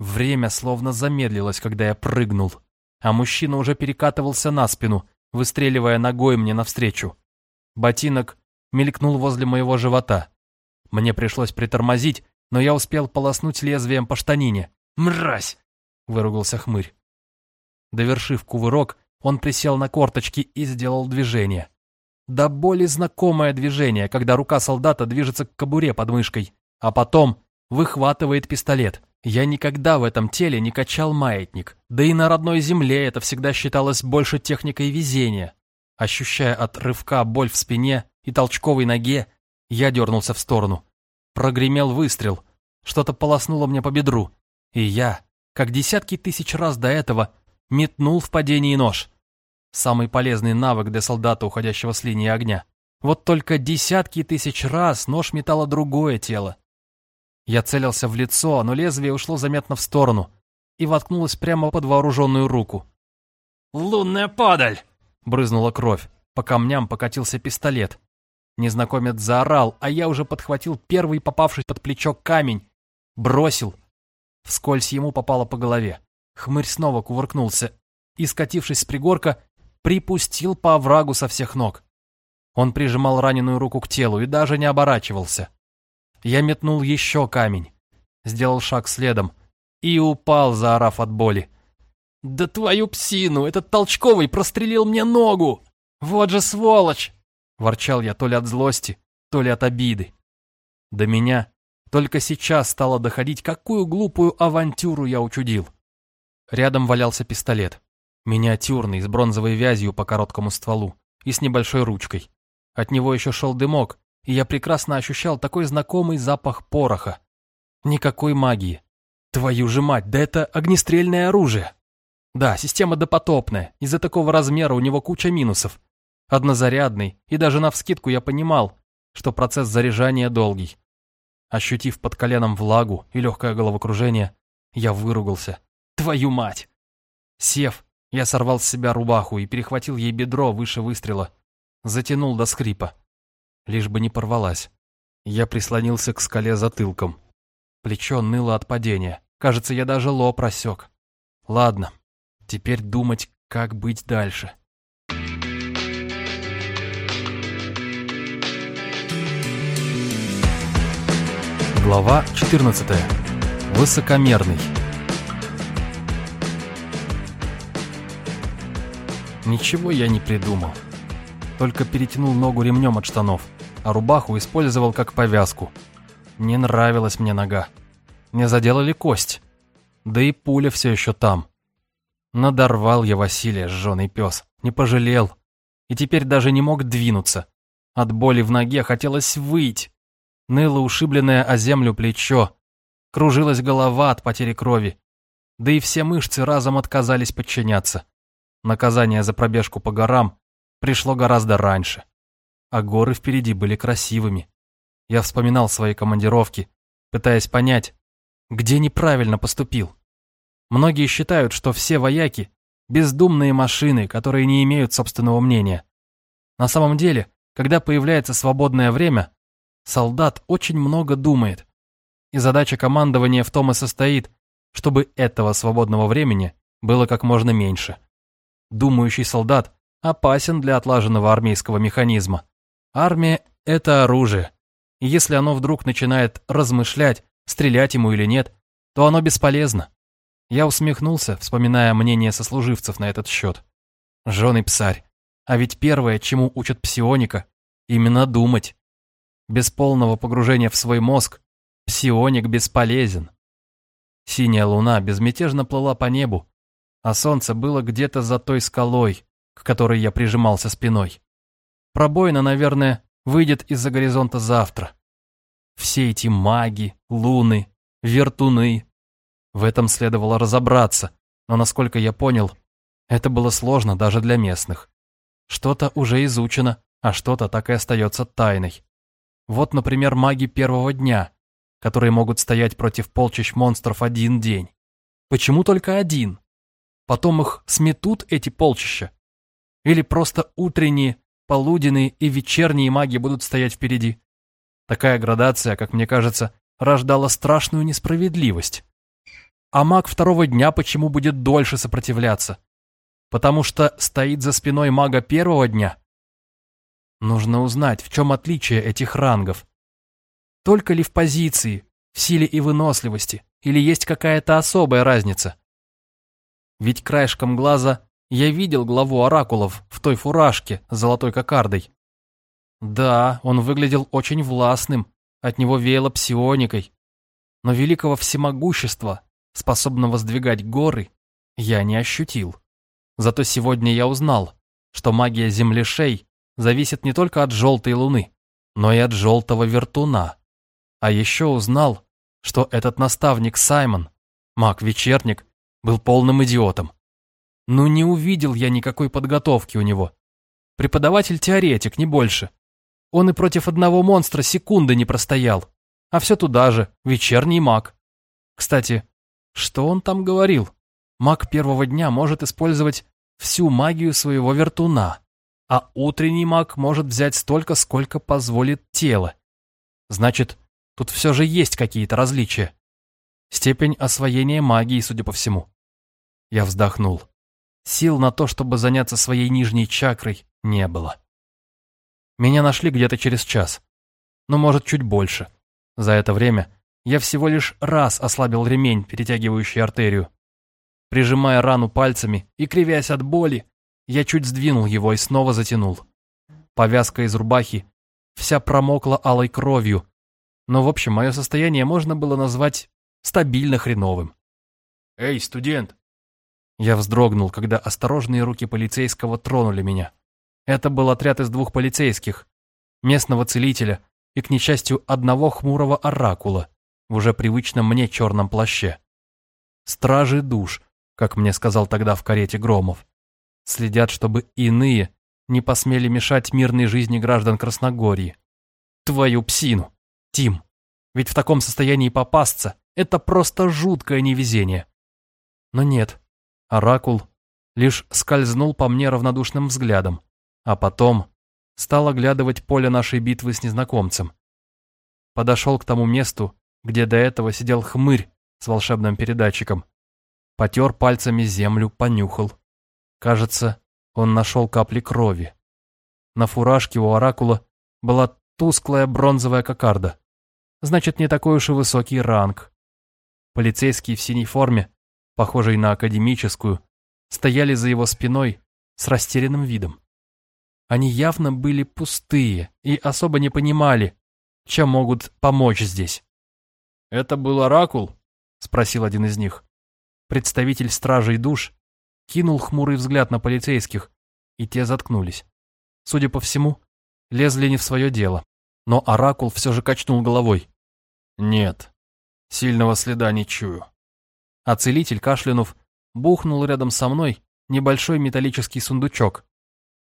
Время словно замедлилось, когда я прыгнул, а мужчина уже перекатывался на спину, выстреливая ногой мне навстречу. Ботинок мелькнул возле моего живота. Мне пришлось притормозить, но я успел полоснуть лезвием по штанине. «Мразь!» — выругался хмырь. Довершив кувырок, он присел на корточки и сделал движение. Да более знакомое движение, когда рука солдата движется к кобуре под мышкой, а потом выхватывает пистолет. Я никогда в этом теле не качал маятник, да и на родной земле это всегда считалось больше техникой везения. Ощущая от рывка боль в спине и толчковой ноге, я дернулся в сторону. Прогремел выстрел. Что-то полоснуло мне по бедру. И я, как десятки тысяч раз до этого, метнул в падении нож. Самый полезный навык для солдата, уходящего с линии огня. Вот только десятки тысяч раз нож метало другое тело. Я целился в лицо, но лезвие ушло заметно в сторону и воткнулось прямо под вооруженную руку. «Лунная падаль!» — брызнула кровь. По камням покатился пистолет. Незнакомец заорал, а я уже подхватил первый попавший под плечо камень. Бросил. Вскользь ему попало по голове. Хмырь снова кувыркнулся и, скатившись с пригорка, припустил по оврагу со всех ног. Он прижимал раненую руку к телу и даже не оборачивался. Я метнул еще камень, сделал шаг следом и упал, заорав от боли. «Да твою псину! Этот толчковый прострелил мне ногу! Вот же сволочь!» Ворчал я то ли от злости, то ли от обиды. До меня только сейчас стало доходить, какую глупую авантюру я учудил. Рядом валялся пистолет. Миниатюрный, с бронзовой вязью по короткому стволу и с небольшой ручкой. От него еще шел дымок, и я прекрасно ощущал такой знакомый запах пороха. Никакой магии. Твою же мать, да это огнестрельное оружие. Да, система допотопная, из-за такого размера у него куча минусов однозарядный, и даже навскидку я понимал, что процесс заряжания долгий. Ощутив под коленом влагу и легкое головокружение, я выругался. Твою мать! Сев, я сорвал с себя рубаху и перехватил ей бедро выше выстрела. Затянул до скрипа. Лишь бы не порвалась. Я прислонился к скале затылком. Плечо ныло от падения. Кажется, я даже лоб просек. Ладно, теперь думать, как быть дальше. Глава 14. Высокомерный. Ничего я не придумал. Только перетянул ногу ремнем от штанов, а рубаху использовал как повязку. Не нравилась мне нога. Не заделали кость. Да и пуля все еще там. Надорвал я Василия, сженый пес. Не пожалел. И теперь даже не мог двинуться. От боли в ноге хотелось выть. Ныло ушибленное о землю плечо. Кружилась голова от потери крови. Да и все мышцы разом отказались подчиняться. Наказание за пробежку по горам пришло гораздо раньше. А горы впереди были красивыми. Я вспоминал свои командировки, пытаясь понять, где неправильно поступил. Многие считают, что все вояки – бездумные машины, которые не имеют собственного мнения. На самом деле, когда появляется свободное время, солдат очень много думает. И задача командования в том и состоит, чтобы этого свободного времени было как можно меньше. Думающий солдат опасен для отлаженного армейского механизма. Армия – это оружие. Если оно вдруг начинает размышлять, стрелять ему или нет, то оно бесполезно. Я усмехнулся, вспоминая мнение сослуживцев на этот счет. Жженый псарь. А ведь первое, чему учат псионика, именно думать. Без полного погружения в свой мозг псионик бесполезен. Синяя луна безмятежно плыла по небу, а солнце было где-то за той скалой, к которой я прижимался спиной. Пробоина, наверное, выйдет из-за горизонта завтра. Все эти маги, луны, вертуны. В этом следовало разобраться, но, насколько я понял, это было сложно даже для местных. Что-то уже изучено, а что-то так и остается тайной. Вот, например, маги первого дня, которые могут стоять против полчищ монстров один день. Почему только один? Потом их сметут эти полчища? Или просто утренние, полуденные и вечерние маги будут стоять впереди? Такая градация, как мне кажется, рождала страшную несправедливость. А маг второго дня почему будет дольше сопротивляться? Потому что стоит за спиной мага первого дня? Нужно узнать, в чем отличие этих рангов. Только ли в позиции, в силе и выносливости, или есть какая-то особая разница? Ведь краешком глаза я видел главу оракулов в той фуражке с золотой кокардой. Да, он выглядел очень властным, от него веяло псионикой. Но великого всемогущества, способного сдвигать горы, я не ощутил. Зато сегодня я узнал, что магия землешей зависит не только от желтой луны, но и от желтого вертуна. А еще узнал, что этот наставник Саймон, маг-вечерник, был полным идиотом. Ну не увидел я никакой подготовки у него. Преподаватель-теоретик, не больше. Он и против одного монстра секунды не простоял. А все туда же, вечерний маг. Кстати, что он там говорил? Маг первого дня может использовать всю магию своего вертуна, а утренний маг может взять столько, сколько позволит тело. Значит, тут все же есть какие-то различия. Степень освоения магии, судя по всему. Я вздохнул. Сил на то, чтобы заняться своей нижней чакрой, не было. Меня нашли где-то через час. Ну, может, чуть больше. За это время я всего лишь раз ослабил ремень, перетягивающий артерию. Прижимая рану пальцами и кривясь от боли, я чуть сдвинул его и снова затянул. Повязка из рубахи вся промокла алой кровью, но в общем мое состояние можно было назвать стабильно хреновым. «Эй, студент!» Я вздрогнул, когда осторожные руки полицейского тронули меня. Это был отряд из двух полицейских, местного целителя и, к несчастью, одного хмурого оракула в уже привычном мне черном плаще. Стражи душ, как мне сказал тогда в карете Громов. Следят, чтобы иные не посмели мешать мирной жизни граждан Красногорья. Твою псину, Тим. Ведь в таком состоянии попасться — это просто жуткое невезение. Но нет, оракул лишь скользнул по мне равнодушным взглядом, а потом стал оглядывать поле нашей битвы с незнакомцем. Подошел к тому месту, где до этого сидел хмырь с волшебным передатчиком. Потер пальцами землю, понюхал. Кажется, он нашел капли крови. На фуражке у оракула была тусклая бронзовая кокарда. Значит, не такой уж и высокий ранг. Полицейские в синей форме, похожей на академическую, стояли за его спиной с растерянным видом. Они явно были пустые и особо не понимали, чем могут помочь здесь. «Это был оракул?» — спросил один из них. Представитель стражей душ кинул хмурый взгляд на полицейских, и те заткнулись. Судя по всему, лезли не в свое дело. Но Оракул все же качнул головой. «Нет, сильного следа не чую». А целитель, кашлянув, бухнул рядом со мной небольшой металлический сундучок.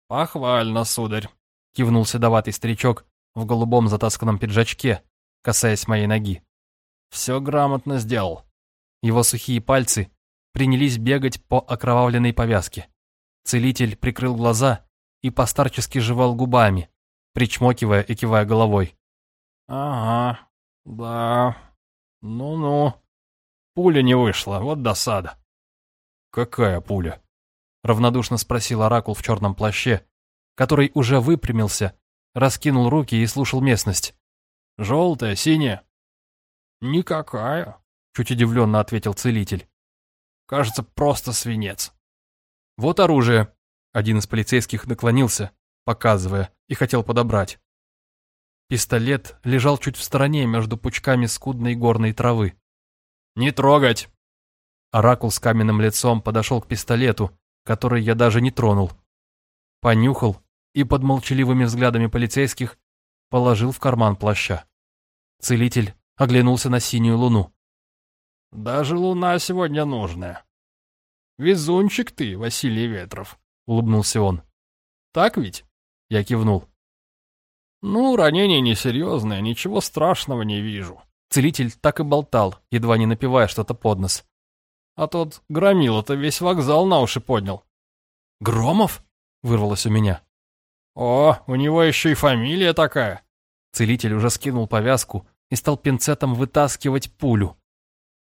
«Похвально, сударь», — кивнул седоватый старичок в голубом затасканном пиджачке, касаясь моей ноги. «Все грамотно сделал». Его сухие пальцы принялись бегать по окровавленной повязке. Целитель прикрыл глаза и постарчески жевал губами, причмокивая и кивая головой. «Ага, да, ну-ну. Пуля не вышла, вот досада». «Какая пуля?» — равнодушно спросил оракул в черном плаще, который уже выпрямился, раскинул руки и слушал местность. «Желтая, синяя?» «Никакая», — чуть удивленно ответил целитель. «Кажется, просто свинец». «Вот оружие», — один из полицейских наклонился, показывая, и хотел подобрать. Пистолет лежал чуть в стороне между пучками скудной горной травы. «Не трогать!» Оракул с каменным лицом подошел к пистолету, который я даже не тронул. Понюхал и под молчаливыми взглядами полицейских положил в карман плаща. Целитель оглянулся на синюю луну. «Даже луна сегодня нужная. Везунчик ты, Василий Ветров», — улыбнулся он. «Так ведь?» — я кивнул. «Ну, ранение несерьезное, ничего страшного не вижу». Целитель так и болтал, едва не напивая что-то под нос. А тот громила-то весь вокзал на уши поднял. «Громов?» — вырвалось у меня. «О, у него еще и фамилия такая». Целитель уже скинул повязку и стал пинцетом вытаскивать пулю.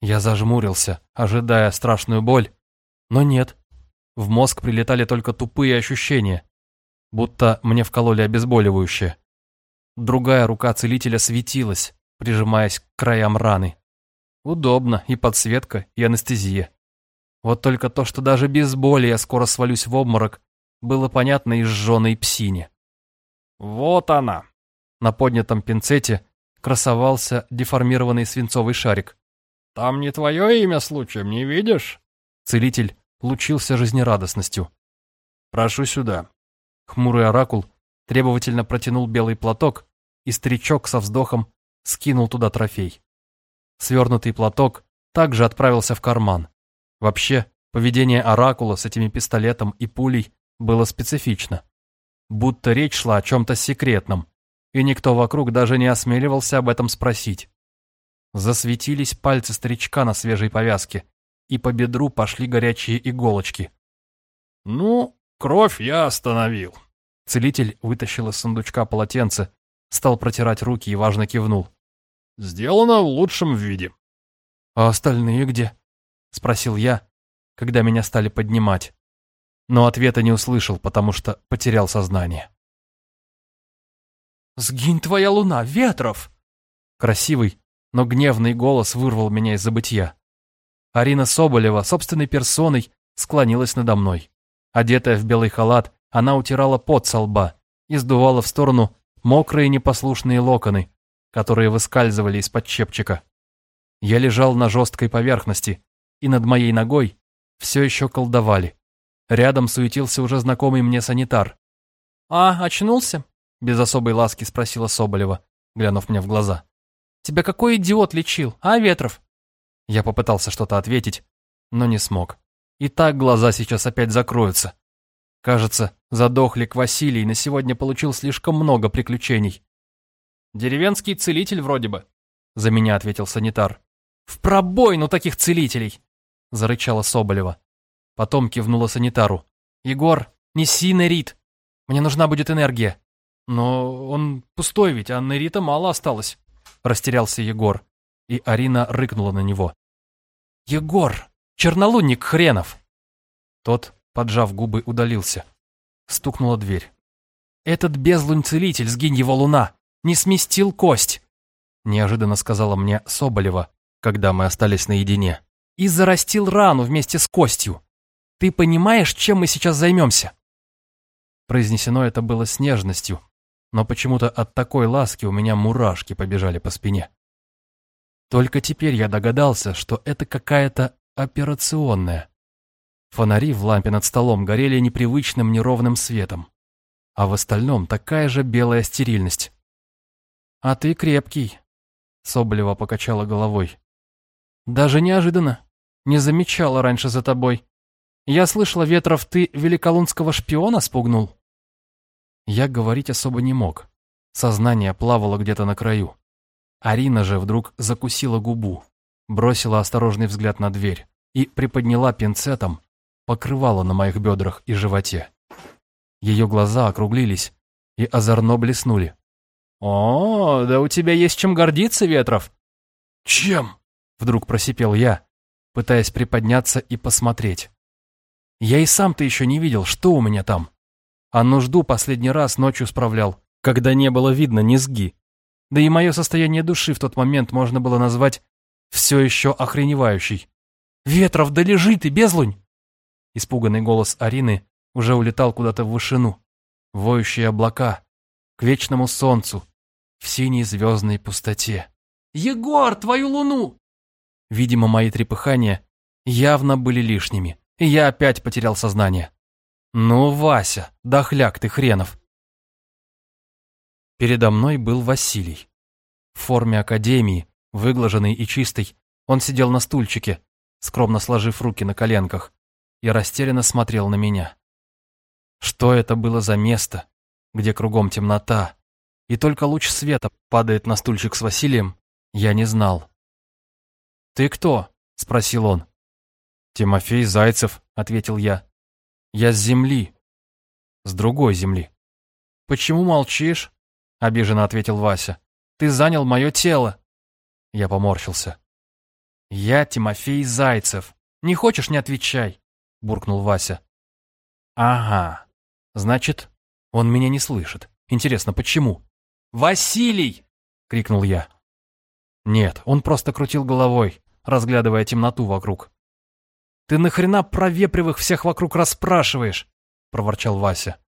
Я зажмурился, ожидая страшную боль. Но нет. В мозг прилетали только тупые ощущения, будто мне вкололи обезболивающее. Другая рука целителя светилась, прижимаясь к краям раны. Удобно, и подсветка, и анестезия. Вот только то, что даже без боли я скоро свалюсь в обморок, было понятно из жженой псине. Вот она. На поднятом пинцете красовался деформированный свинцовый шарик. Там не твое имя случаем, не видишь? Целитель лучился жизнерадостностью. Прошу сюда. Хмурый оракул требовательно протянул белый платок, и старичок со вздохом скинул туда трофей. Свернутый платок также отправился в карман. Вообще, поведение Оракула с этими пистолетом и пулей было специфично. Будто речь шла о чем-то секретном, и никто вокруг даже не осмеливался об этом спросить. Засветились пальцы старичка на свежей повязке, и по бедру пошли горячие иголочки. «Ну, кровь я остановил». Целитель вытащил из сундучка полотенце, стал протирать руки и важно кивнул. Сделано в лучшем виде. А остальные где? Спросил я, когда меня стали поднимать. Но ответа не услышал, потому что потерял сознание. «Сгинь твоя луна, Ветров!» Красивый, но гневный голос вырвал меня из забытья. Арина Соболева собственной персоной склонилась надо мной. Одетая в белый халат, она утирала пот со лба и сдувала в сторону мокрые непослушные локоны, которые выскальзывали из-под чепчика. Я лежал на жесткой поверхности, и над моей ногой все еще колдовали. Рядом суетился уже знакомый мне санитар. «А, очнулся?» — без особой ласки спросила Соболева, глянув мне в глаза. «Тебя какой идиот лечил, а, Ветров?» Я попытался что-то ответить, но не смог. И так глаза сейчас опять закроются. Кажется, задохлик Василий на сегодня получил слишком много приключений. Деревенский целитель вроде бы. за меня ответил санитар. «В пробойну таких целителей!» — зарычала Соболева. Потом кивнула санитару. «Егор, неси нерит. Мне нужна будет энергия». «Но он пустой ведь, а нерита мало осталось», — растерялся Егор. И Арина рыкнула на него. «Егор, чернолунник хренов!» Тот, поджав губы, удалился. Стукнула дверь. «Этот безлунь-целитель, сгинь его луна, не сместил кость!» Неожиданно сказала мне Соболева, когда мы остались наедине. «И зарастил рану вместе с костью. Ты понимаешь, чем мы сейчас займемся?» Произнесено это было с нежностью, но почему-то от такой ласки у меня мурашки побежали по спине. Только теперь я догадался, что это какая-то операционная. Фонари в лампе над столом горели непривычным неровным светом, а в остальном такая же белая стерильность. «А ты крепкий», — Соболева покачала головой. «Даже неожиданно. Не замечала раньше за тобой. Я слышала, Ветров, ты великолунского шпиона спугнул?» Я говорить особо не мог. Сознание плавало где-то на краю. Арина же вдруг закусила губу, бросила осторожный взгляд на дверь и приподняла пинцетом покрывало на моих бедрах и животе. Ее глаза округлились и озорно блеснули. «О, да у тебя есть чем гордиться, Ветров!» «Чем?» — вдруг просипел я, пытаясь приподняться и посмотреть. Я и сам-то еще не видел, что у меня там. А нужду последний раз ночью справлял, когда не было видно низги. Да и мое состояние души в тот момент можно было назвать все еще охреневающей. «Ветров, да лежи ты, безлунь!» Испуганный голос Арины уже улетал куда-то в вышину, воющие облака, к вечному солнцу, в синей звездной пустоте. «Егор, твою луну!» Видимо, мои трепыхания явно были лишними, и я опять потерял сознание. «Ну, Вася, дохляк ты хренов!» Передо мной был Василий. В форме академии, выглаженный и чистый, он сидел на стульчике, скромно сложив руки на коленках, и растерянно смотрел на меня. Что это было за место, где кругом темнота, и только луч света падает на стульчик с Василием, я не знал. «Ты кто?» — спросил он. «Тимофей Зайцев», — ответил я. «Я с земли. С другой земли». «Почему молчишь?» — обиженно ответил Вася. «Ты занял мое тело». Я поморщился. «Я Тимофей Зайцев. Не хочешь — не отвечай», — буркнул Вася. «Ага. Значит, он меня не слышит. Интересно, почему?» «Василий!» — крикнул я. Нет, он просто крутил головой, разглядывая темноту вокруг. «Ты нахрена про вепривых всех вокруг расспрашиваешь?» — проворчал Вася.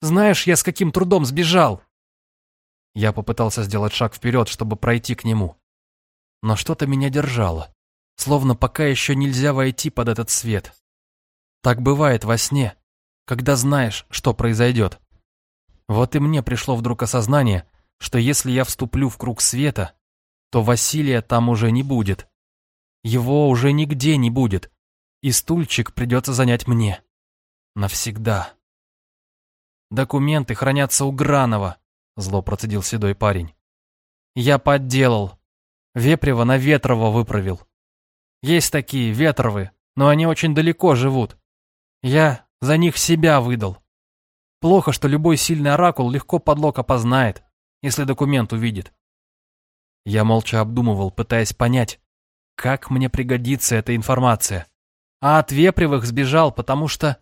«Знаешь, я с каким трудом сбежал!» Я попытался сделать шаг вперед, чтобы пройти к нему. Но что-то меня держало, словно пока еще нельзя войти под этот свет. Так бывает во сне, когда знаешь, что произойдет. Вот и мне пришло вдруг осознание, что если я вступлю в круг света, то Василия там уже не будет. Его уже нигде не будет, и стульчик придется занять мне. Навсегда. Документы хранятся у Гранова, Зло процедил седой парень. Я подделал. Вепрева на Ветрово выправил. Есть такие, Ветровы, но они очень далеко живут. Я за них себя выдал. Плохо, что любой сильный оракул легко подлог опознает, если документ увидит. Я молча обдумывал, пытаясь понять, как мне пригодится эта информация. А от Вепревых сбежал, потому что...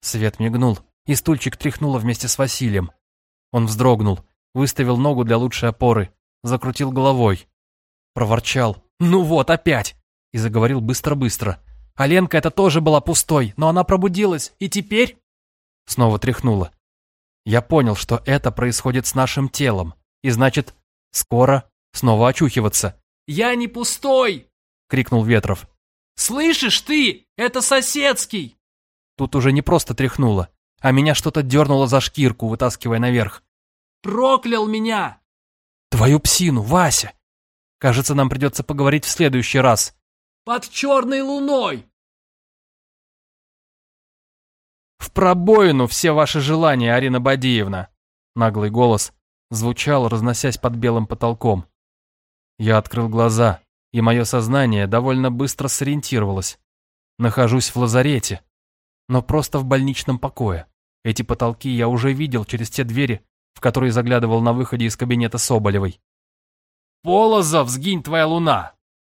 Свет мигнул, и стульчик тряхнуло вместе с Василием. Он вздрогнул, выставил ногу для лучшей опоры, закрутил головой. Проворчал. «Ну вот, опять!» И заговорил быстро-быстро. «А Ленка это тоже была пустой, но она пробудилась, и теперь...» Снова тряхнула. Я понял, что это происходит с нашим телом, и значит, скоро снова очухиваться. «Я не пустой!» — крикнул Ветров. «Слышишь ты? Это соседский!» Тут уже не просто тряхнуло, а меня что-то дернуло за шкирку, вытаскивая наверх. «Проклял меня!» «Твою псину, Вася!» «Кажется, нам придется поговорить в следующий раз». «Под черной луной!» «В пробоину все ваши желания, Арина Бадиевна!» Наглый голос звучал, разносясь под белым потолком. Я открыл глаза, и мое сознание довольно быстро сориентировалось. Нахожусь в лазарете, но просто в больничном покое. Эти потолки я уже видел через те двери, в которые заглядывал на выходе из кабинета Соболевой. «Полозов, сгинь твоя луна!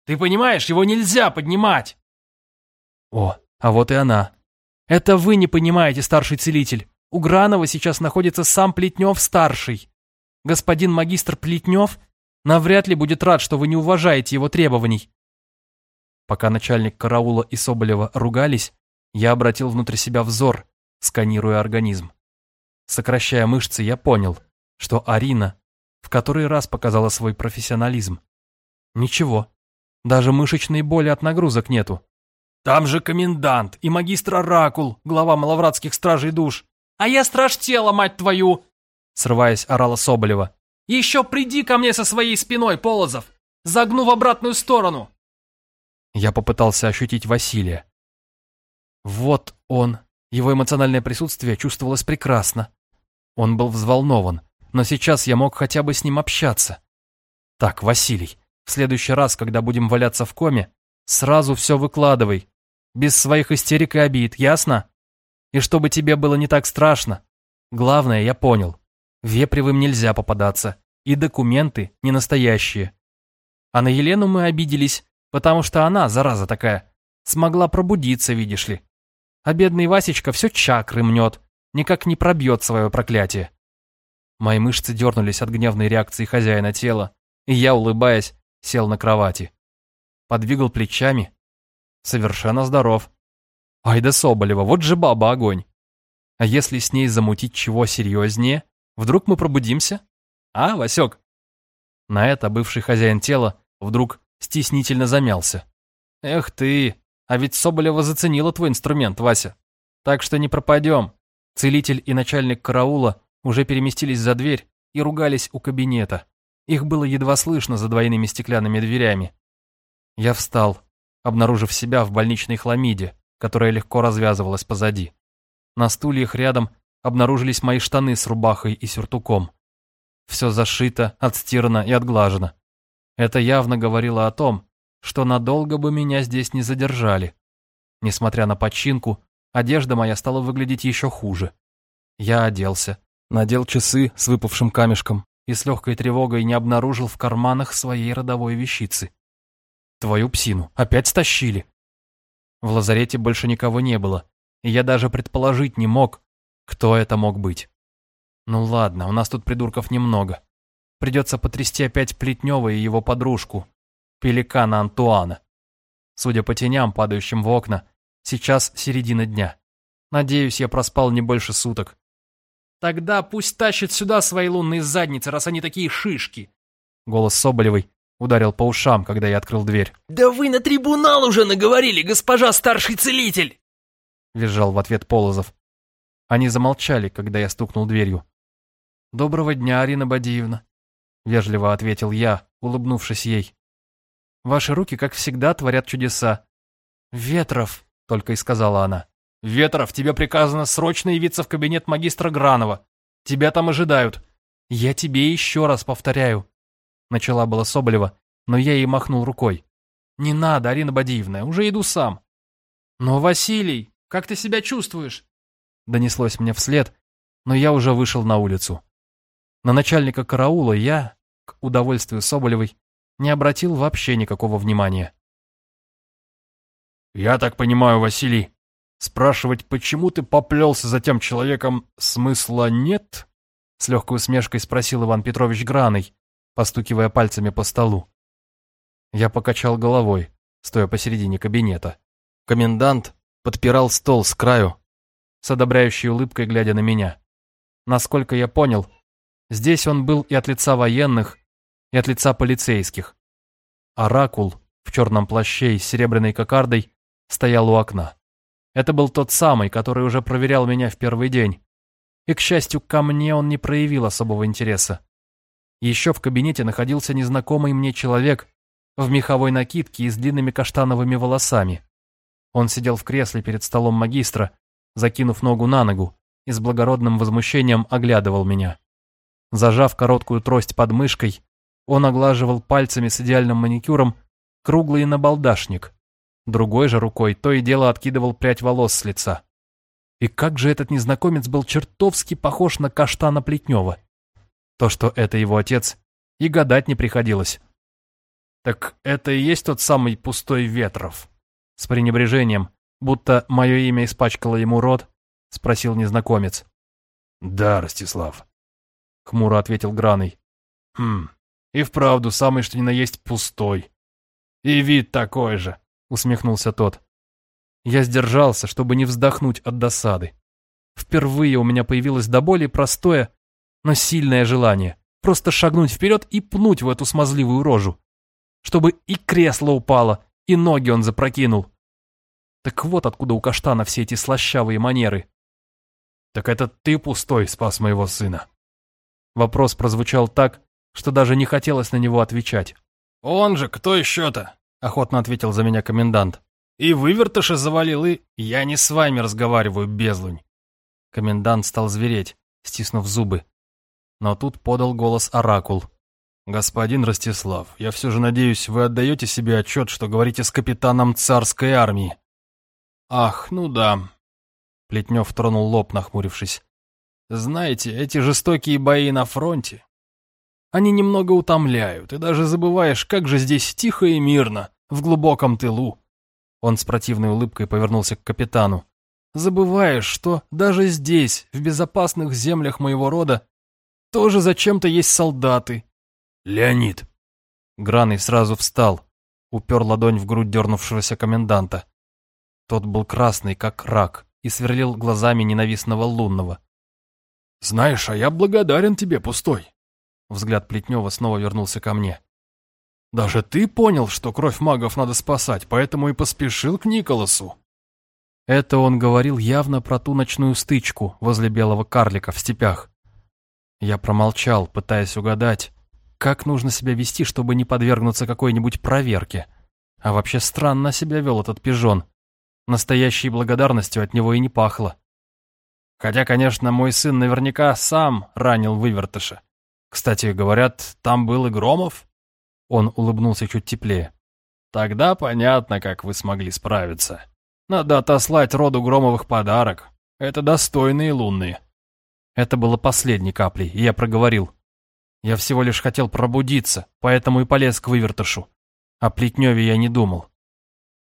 Ты понимаешь, его нельзя поднимать!» О, а вот и она. Это вы не понимаете, старший целитель. У Гранова сейчас находится сам Плетнев-старший. Господин магистр Плетнев навряд ли будет рад, что вы не уважаете его требований. Пока начальник караула и Соболева ругались, я обратил внутрь себя взор, сканируя организм. Сокращая мышцы, я понял, что Арина в который раз показала свой профессионализм. Ничего, даже мышечной боли от нагрузок нету. Там же комендант и магистр Оракул, глава маловратских стражей душ. А я страж тела, мать твою! Срываясь, орала Соболева. Еще приди ко мне со своей спиной, Полозов! Загну в обратную сторону! Я попытался ощутить Василия. Вот он. Его эмоциональное присутствие чувствовалось прекрасно. Он был взволнован, но сейчас я мог хотя бы с ним общаться. Так, Василий, в следующий раз, когда будем валяться в коме, сразу все выкладывай, без своих истерик и обид, ясно? И чтобы тебе было не так страшно. Главное, я понял, вепривым нельзя попадаться, и документы не настоящие. А на Елену мы обиделись, потому что она, зараза такая, смогла пробудиться, видишь ли. А бедный Васечка все чакры мнет, никак не пробьет свое проклятие. Мои мышцы дернулись от гневной реакции хозяина тела, и я, улыбаясь, сел на кровати. Подвигал плечами. Совершенно здоров. Ай да Соболева, вот же баба огонь. А если с ней замутить чего серьезнее, вдруг мы пробудимся? А, Васек? На это бывший хозяин тела вдруг стеснительно замялся. Эх ты, а ведь Соболева заценила твой инструмент, Вася. Так что не пропадем. Целитель и начальник караула уже переместились за дверь и ругались у кабинета. Их было едва слышно за двойными стеклянными дверями. Я встал, обнаружив себя в больничной хламиде, которая легко развязывалась позади. На стульях рядом обнаружились мои штаны с рубахой и сюртуком. Все зашито, отстирано и отглажено. Это явно говорило о том, что надолго бы меня здесь не задержали. Несмотря на починку, одежда моя стала выглядеть еще хуже. Я оделся, надел часы с выпавшим камешком и с легкой тревогой не обнаружил в карманах своей родовой вещицы. Твою псину, опять стащили. В лазарете больше никого не было, и я даже предположить не мог, кто это мог быть. Ну ладно, у нас тут придурков немного. Придется потрясти опять Плетнева и его подружку, пеликана Антуана. Судя по теням, падающим в окна, сейчас середина дня. Надеюсь, я проспал не больше суток. Тогда пусть тащит сюда свои лунные задницы, раз они такие шишки. Голос Соболевой ударил по ушам, когда я открыл дверь. «Да вы на трибунал уже наговорили, госпожа старший целитель!» Визжал в ответ Полозов. Они замолчали, когда я стукнул дверью. «Доброго дня, Арина Бадиевна», — вежливо ответил я, улыбнувшись ей. «Ваши руки, как всегда, творят чудеса». «Ветров», — только и сказала она. «Ветров, тебе приказано срочно явиться в кабинет магистра Гранова. Тебя там ожидают. Я тебе еще раз повторяю». Начала была Соболева, но я ей махнул рукой. «Не надо, Арина Бадиевна, уже иду сам». «Но, Василий, как ты себя чувствуешь?» Донеслось мне вслед, но я уже вышел на улицу. На начальника караула я, к удовольствию Соболевой, не обратил вообще никакого внимания. «Я так понимаю, Василий, Спрашивать, почему ты поплелся за тем человеком, смысла нет? С легкой усмешкой спросил Иван Петрович Граной, постукивая пальцами по столу. Я покачал головой, стоя посередине кабинета. Комендант подпирал стол с краю, с одобряющей улыбкой глядя на меня. Насколько я понял, здесь он был и от лица военных, и от лица полицейских. Оракул в черном плаще и с серебряной кокардой стоял у окна. Это был тот самый, который уже проверял меня в первый день. И, к счастью, ко мне он не проявил особого интереса. Еще в кабинете находился незнакомый мне человек в меховой накидке и с длинными каштановыми волосами. Он сидел в кресле перед столом магистра, закинув ногу на ногу, и с благородным возмущением оглядывал меня. Зажав короткую трость под мышкой, Он оглаживал пальцами с идеальным маникюром круглый набалдашник. Другой же рукой то и дело откидывал прядь волос с лица. И как же этот незнакомец был чертовски похож на каштана Плетнева. То, что это его отец, и гадать не приходилось. «Так это и есть тот самый пустой Ветров?» С пренебрежением, будто мое имя испачкало ему рот, спросил незнакомец. «Да, Ростислав», — хмуро ответил Граный. «Хм, и вправду самый что ни на есть пустой. И вид такой же», — усмехнулся тот. Я сдержался, чтобы не вздохнуть от досады. Впервые у меня появилось до боли простое, но сильное желание просто шагнуть вперед и пнуть в эту смазливую рожу. Чтобы и кресло упало, и ноги он запрокинул. Так вот откуда у каштана все эти слащавые манеры. «Так это ты пустой спас моего сына?» Вопрос прозвучал так, что даже не хотелось на него отвечать. «Он же, кто еще-то?» — охотно ответил за меня комендант. И вывертыша завалил, и я не с вами разговариваю, безлунь. Комендант стал звереть, стиснув зубы. Но тут подал голос Оракул. «Господин Ростислав, я все же надеюсь, вы отдаете себе отчет, что говорите с капитаном царской армии?» «Ах, ну да». Плетнев тронул лоб, нахмурившись. «Знаете, эти жестокие бои на фронте, они немного утомляют, и даже забываешь, как же здесь тихо и мирно, в глубоком тылу. Он с противной улыбкой повернулся к капитану. «Забываешь, что даже здесь, в безопасных землях моего рода, тоже зачем-то есть солдаты». «Леонид!» Граный сразу встал, упер ладонь в грудь дернувшегося коменданта. Тот был красный, как рак, и сверлил глазами ненавистного лунного. «Знаешь, а я благодарен тебе, пустой!» Взгляд Плетнева снова вернулся ко мне. Даже ты понял, что кровь магов надо спасать, поэтому и поспешил к Николасу. Это он говорил явно про ту ночную стычку возле белого карлика в степях. Я промолчал, пытаясь угадать, как нужно себя вести, чтобы не подвергнуться какой-нибудь проверке. А вообще странно себя вел этот пижон. Настоящей благодарностью от него и не пахло. Хотя, конечно, мой сын наверняка сам ранил вывертыша. Кстати, говорят, там был и Громов. Он улыбнулся чуть теплее. «Тогда понятно, как вы смогли справиться. Надо отослать роду Громовых подарок. Это достойные лунные». Это было последней каплей, и я проговорил. Я всего лишь хотел пробудиться, поэтому и полез к вывертышу. О Плетневе я не думал.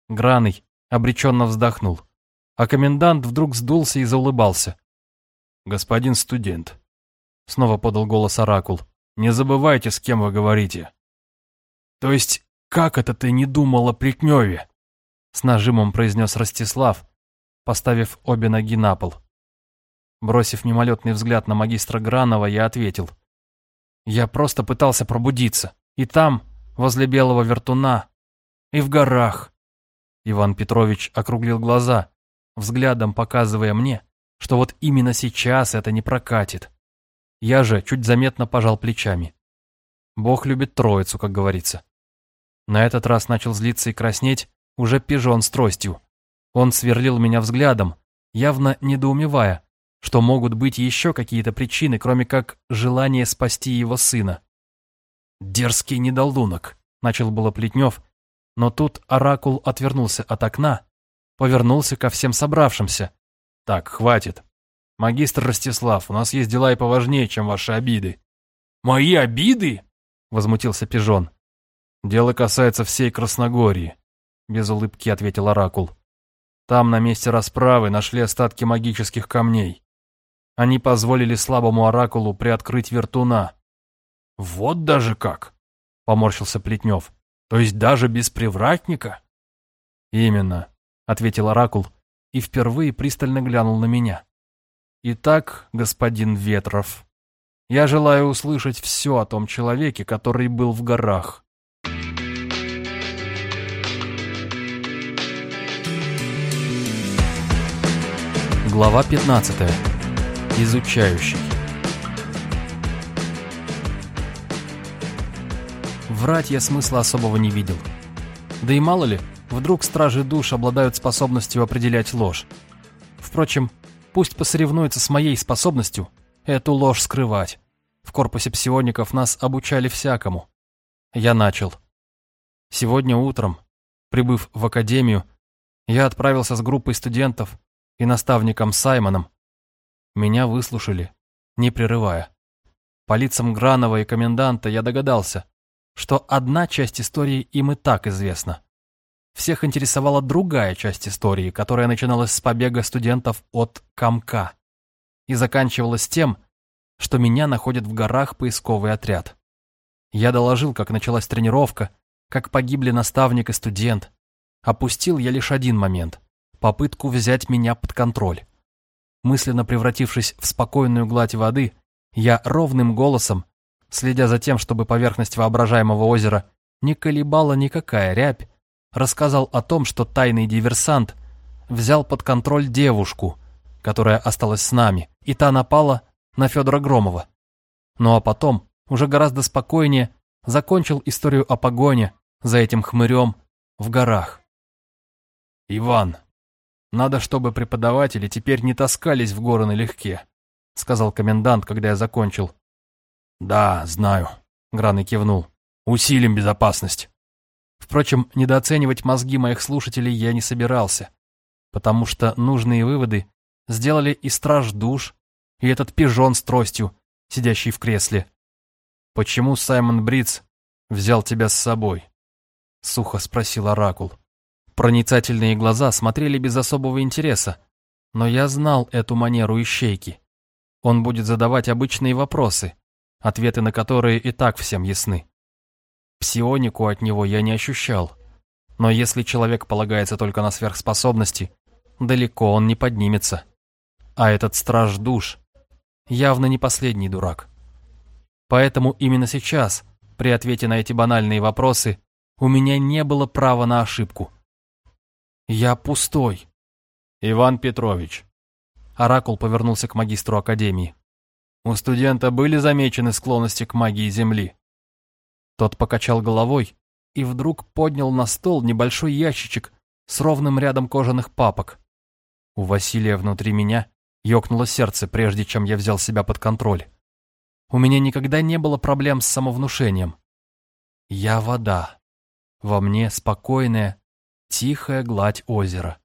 Граный обреченно вздохнул, а комендант вдруг сдулся и заулыбался. «Господин студент», — снова подал голос Оракул, — «не забывайте, с кем вы говорите. «То есть, как это ты не думал о Плетневе?» С нажимом произнес Ростислав, поставив обе ноги на пол. Бросив мимолетный взгляд на магистра Гранова, я ответил. «Я просто пытался пробудиться. И там, возле белого вертуна, и в горах». Иван Петрович округлил глаза, взглядом показывая мне, что вот именно сейчас это не прокатит. Я же чуть заметно пожал плечами. Бог любит троицу, как говорится. На этот раз начал злиться и краснеть уже пижон с тростью. Он сверлил меня взглядом, явно недоумевая, что могут быть еще какие-то причины, кроме как желание спасти его сына. «Дерзкий недолунок», — начал было Плетнев, но тут Оракул отвернулся от окна, повернулся ко всем собравшимся. «Так, хватит. Магистр Ростислав, у нас есть дела и поважнее, чем ваши обиды». «Мои обиды?» — возмутился Пижон. «Дело касается всей Красногории», — без улыбки ответил Оракул. «Там на месте расправы нашли остатки магических камней. Они позволили слабому Оракулу приоткрыть вертуна». «Вот даже как!» — поморщился Плетнев. «То есть даже без привратника?» «Именно», — ответил Оракул и впервые пристально глянул на меня. «Итак, господин Ветров, я желаю услышать все о том человеке, который был в горах. Глава 15. Изучающий. Врать я смысла особого не видел. Да и мало ли, вдруг стражи душ обладают способностью определять ложь. Впрочем, пусть посоревнуются с моей способностью эту ложь скрывать. В корпусе псиоников нас обучали всякому. Я начал. Сегодня утром, прибыв в академию, я отправился с группой студентов и наставником Саймоном. Меня выслушали, не прерывая. По лицам Гранова и коменданта я догадался, что одна часть истории им и так известна. Всех интересовала другая часть истории, которая начиналась с побега студентов от Камка и заканчивалась тем, что меня находит в горах поисковый отряд. Я доложил, как началась тренировка, как погибли наставник и студент. Опустил я лишь один момент — попытку взять меня под контроль. Мысленно превратившись в спокойную гладь воды, я ровным голосом, следя за тем, чтобы поверхность воображаемого озера не колебала никакая рябь, рассказал о том, что тайный диверсант взял под контроль девушку, которая осталась с нами, и та напала на Федора Громова. Ну а потом, уже гораздо спокойнее, закончил историю о погоне за этим хмырем в горах. «Иван, надо, чтобы преподаватели теперь не таскались в горы налегке», сказал комендант, когда я закончил. «Да, знаю», — Граны кивнул. «Усилим безопасность». Впрочем, недооценивать мозги моих слушателей я не собирался, потому что нужные выводы сделали и страж душ, и этот пижон с тростью, сидящий в кресле. «Почему Саймон Бриц взял тебя с собой?» — сухо спросил Оракул. Проницательные глаза смотрели без особого интереса, но я знал эту манеру ищейки. Он будет задавать обычные вопросы, ответы на которые и так всем ясны. Псионику от него я не ощущал, но если человек полагается только на сверхспособности, далеко он не поднимется. А этот страж душ явно не последний дурак. Поэтому именно сейчас, при ответе на эти банальные вопросы, у меня не было права на ошибку. Я пустой. Иван Петрович. Оракул повернулся к магистру академии. У студента были замечены склонности к магии Земли. Тот покачал головой и вдруг поднял на стол небольшой ящичек с ровным рядом кожаных папок. У Василия внутри меня ёкнуло сердце, прежде чем я взял себя под контроль. У меня никогда не было проблем с самовнушением. Я вода. Во мне спокойная, тихая гладь озера.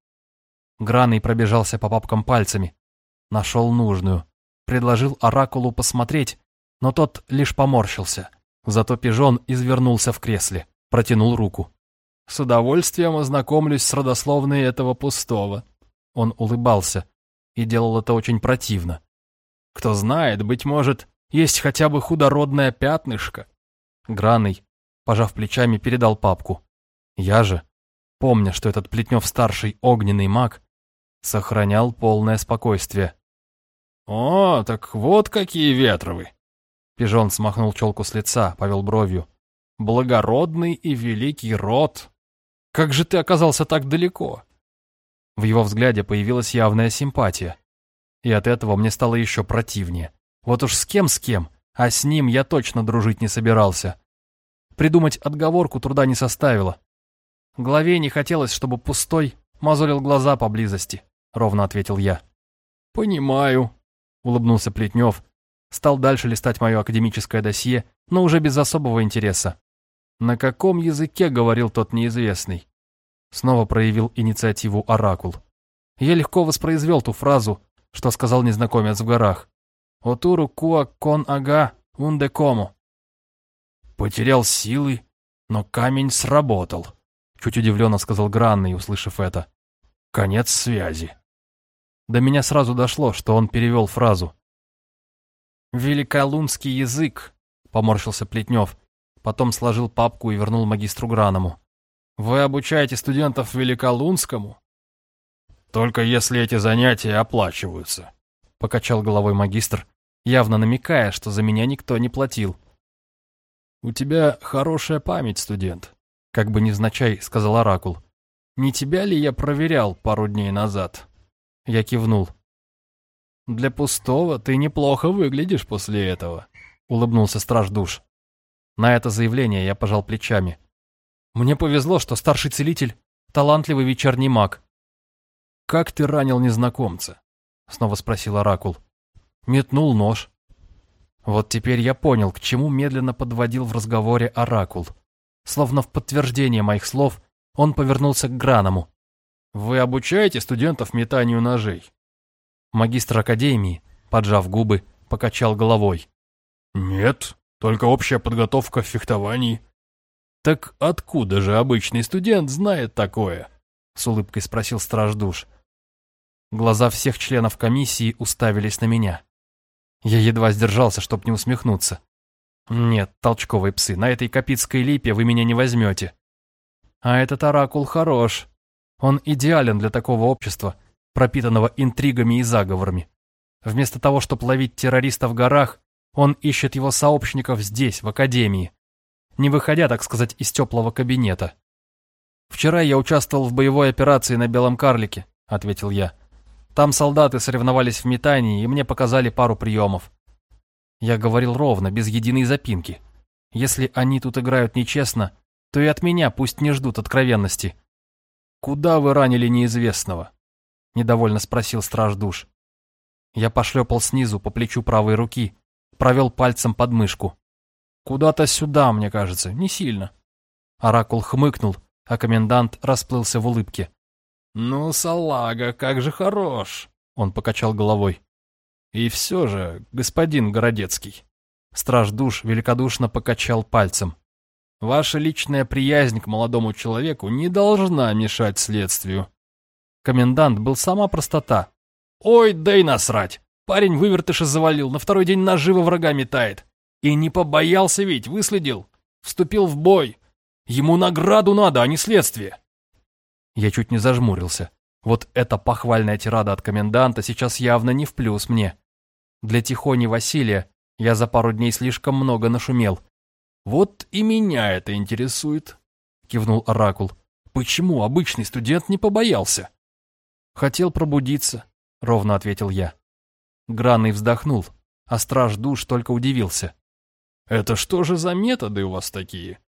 Граный пробежался по папкам пальцами. Нашел нужную. Предложил Оракулу посмотреть, но тот лишь поморщился. Зато пижон извернулся в кресле, протянул руку. «С удовольствием ознакомлюсь с родословной этого пустого». Он улыбался и делал это очень противно. «Кто знает, быть может, есть хотя бы худородное пятнышко». Граный, пожав плечами, передал папку. Я же, помня, что этот Плетнев-старший огненный маг, сохранял полное спокойствие. «О, так вот какие ветровы!» Пижон смахнул челку с лица, повел бровью. «Благородный и великий род! Как же ты оказался так далеко?» В его взгляде появилась явная симпатия. И от этого мне стало еще противнее. Вот уж с кем с кем, а с ним я точно дружить не собирался. Придумать отговорку труда не составило. Главе не хотелось, чтобы пустой мозолил глаза поблизости, ровно ответил я. «Понимаю», — улыбнулся Плетнев, Стал дальше листать мое академическое досье, но уже без особого интереса. На каком языке говорил тот неизвестный? Снова проявил инициативу Оракул. Я легко воспроизвел ту фразу, что сказал незнакомец в горах. «Отуру куа кон ага унде кому». «Потерял силы, но камень сработал», — чуть удивленно сказал Гранный, услышав это. «Конец связи». До меня сразу дошло, что он перевел фразу. «Великолунский язык», — поморщился Плетнев. Потом сложил папку и вернул магистру Граному. «Вы обучаете студентов Великолунскому?» «Только если эти занятия оплачиваются», — покачал головой магистр, явно намекая, что за меня никто не платил. «У тебя хорошая память, студент», — как бы невзначай сказал Оракул. «Не тебя ли я проверял пару дней назад?» Я кивнул. «Для пустого ты неплохо выглядишь после этого», — улыбнулся страж душ. На это заявление я пожал плечами. «Мне повезло, что старший целитель — талантливый вечерний маг». «Как ты ранил незнакомца?» — снова спросил Оракул. «Метнул нож». Вот теперь я понял, к чему медленно подводил в разговоре Оракул — Словно в подтверждение моих слов, он повернулся к Граному. «Вы обучаете студентов метанию ножей?» Магистр академии, поджав губы, покачал головой. «Нет, только общая подготовка в фехтовании». «Так откуда же обычный студент знает такое?» С улыбкой спросил страж душ. Глаза всех членов комиссии уставились на меня. Я едва сдержался, чтоб не усмехнуться. Нет, толчковые псы, на этой капитской липе вы меня не возьмете. А этот оракул хорош. Он идеален для такого общества, пропитанного интригами и заговорами. Вместо того, чтобы ловить террориста в горах, он ищет его сообщников здесь, в академии, не выходя, так сказать, из теплого кабинета. «Вчера я участвовал в боевой операции на Белом Карлике», — ответил я. Там солдаты соревновались в метании, и мне показали пару приемов. Я говорил ровно, без единой запинки. Если они тут играют нечестно, то и от меня пусть не ждут откровенности. «Куда вы ранили неизвестного?» — недовольно спросил страж душ. Я пошлепал снизу по плечу правой руки, провел пальцем под мышку. «Куда-то сюда, мне кажется, не сильно». Оракул хмыкнул, а комендант расплылся в улыбке. «Ну, салага, как же хорош!» Он покачал головой. «И все же, господин Городецкий...» Страж душ великодушно покачал пальцем. «Ваша личная приязнь к молодому человеку не должна мешать следствию». Комендант был сама простота. «Ой, да и насрать! Парень вывертыши завалил, на второй день наживо врага метает. И не побоялся ведь, выследил. Вступил в бой. Ему награду надо, а не следствие. Я чуть не зажмурился. Вот эта похвальная тирада от коменданта сейчас явно не в плюс мне. Для Тихони Василия я за пару дней слишком много нашумел. «Вот и меня это интересует», — кивнул Оракул. «Почему обычный студент не побоялся?» «Хотел пробудиться», — ровно ответил я. Гранный вздохнул, а страж душ только удивился. «Это что же за методы у вас такие?»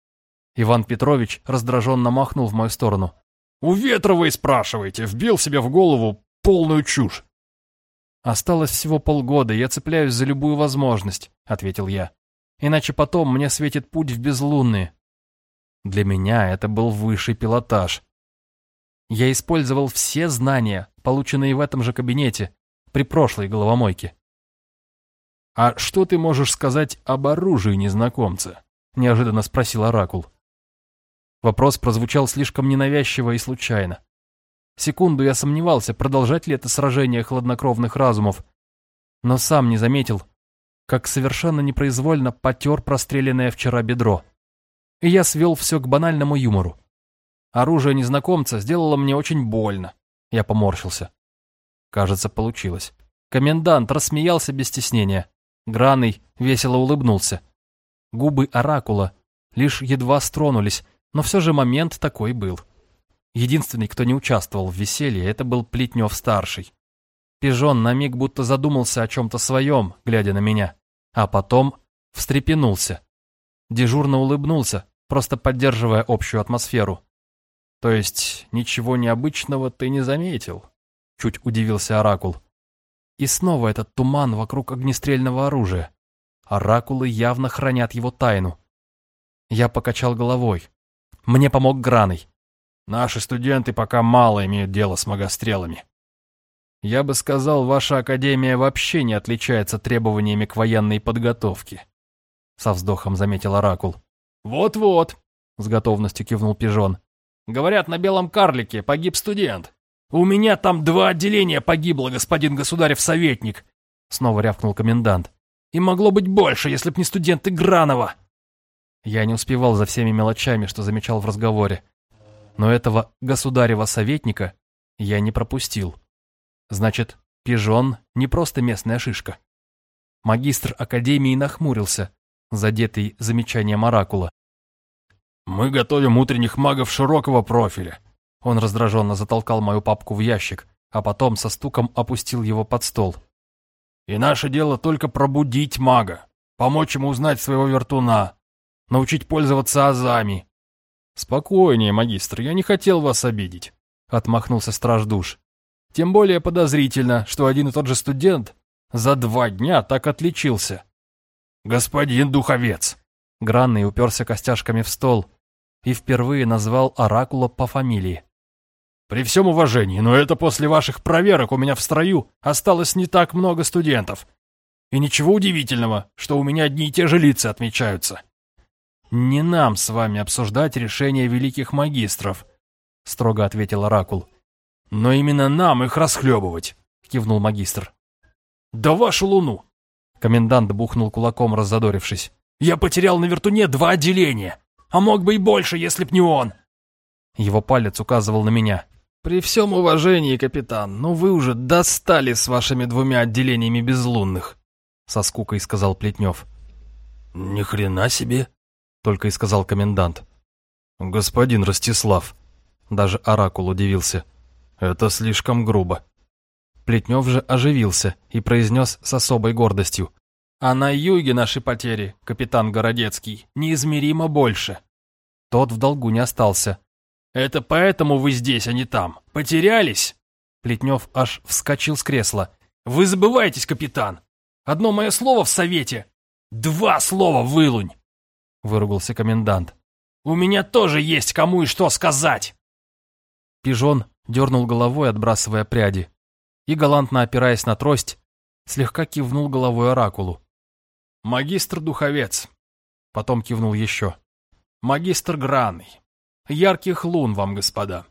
Иван Петрович раздраженно махнул в мою сторону. У Ветровой спрашивайте, вбил себе в голову полную чушь. «Осталось всего полгода, я цепляюсь за любую возможность», — ответил я. «Иначе потом мне светит путь в безлунные». Для меня это был высший пилотаж. Я использовал все знания, полученные в этом же кабинете, при прошлой головомойке. «А что ты можешь сказать об оружии незнакомца?» — неожиданно спросил Оракул. Вопрос прозвучал слишком ненавязчиво и случайно. Секунду я сомневался, продолжать ли это сражение хладнокровных разумов, но сам не заметил, как совершенно непроизвольно потер простреленное вчера бедро. И я свел все к банальному юмору. Оружие незнакомца сделало мне очень больно. Я поморщился. Кажется, получилось. Комендант рассмеялся без стеснения. Граный весело улыбнулся. Губы оракула лишь едва стронулись, но все же момент такой был. Единственный, кто не участвовал в веселье, это был Плетнев-старший. Пижон на миг будто задумался о чем-то своем, глядя на меня, а потом встрепенулся. Дежурно улыбнулся, просто поддерживая общую атмосферу. «То есть ничего необычного ты не заметил?» Чуть удивился Оракул. И снова этот туман вокруг огнестрельного оружия. Оракулы явно хранят его тайну. Я покачал головой. Мне помог Граный. Наши студенты пока мало имеют дело с магострелами. Я бы сказал, ваша академия вообще не отличается требованиями к военной подготовке. Со вздохом заметил Оракул. Вот-вот, с готовностью кивнул Пижон. Говорят, на белом карлике погиб студент. У меня там два отделения погибло, господин государев советник. Снова рявкнул комендант. И могло быть больше, если б не студенты Гранова. Я не успевал за всеми мелочами, что замечал в разговоре. Но этого государева советника я не пропустил. Значит, пижон не просто местная шишка. Магистр академии нахмурился, задетый замечанием оракула. «Мы готовим утренних магов широкого профиля». Он раздраженно затолкал мою папку в ящик, а потом со стуком опустил его под стол. «И наше дело только пробудить мага, помочь ему узнать своего вертуна, научить пользоваться азами». «Спокойнее, магистр, я не хотел вас обидеть», — отмахнулся страж душ. «Тем более подозрительно, что один и тот же студент за два дня так отличился». «Господин духовец!» Гранный уперся костяшками в стол, и впервые назвал Оракула по фамилии. «При всем уважении, но это после ваших проверок у меня в строю осталось не так много студентов. И ничего удивительного, что у меня одни и те же лица отмечаются». «Не нам с вами обсуждать решения великих магистров», — строго ответил Оракул. «Но именно нам их расхлебывать», — кивнул магистр. «Да вашу луну!» Комендант бухнул кулаком, раззадорившись. «Я потерял на вертуне два отделения, а мог бы и больше, если б не он!» Его палец указывал на меня. «При всем уважении, капитан, но вы уже достали с вашими двумя отделениями безлунных», со скукой сказал Плетнев. «Ни хрена себе!» только и сказал комендант. «Господин Ростислав», даже Оракул удивился, «это слишком грубо». Плетнев же оживился и произнес с особой гордостью. «А на юге наши потери, капитан Городецкий, неизмеримо больше». Тот в долгу не остался. «Это поэтому вы здесь, а не там? Потерялись?» Плетнев аж вскочил с кресла. «Вы забываетесь, капитан! Одно мое слово в совете! Два слова вылунь!» Выругался комендант. «У меня тоже есть кому и что сказать!» Пижон дернул головой, отбрасывая пряди и, галантно опираясь на трость, слегка кивнул головой оракулу. «Магистр-духовец!» Потом кивнул еще. «Магистр Граный! Ярких лун вам, господа!»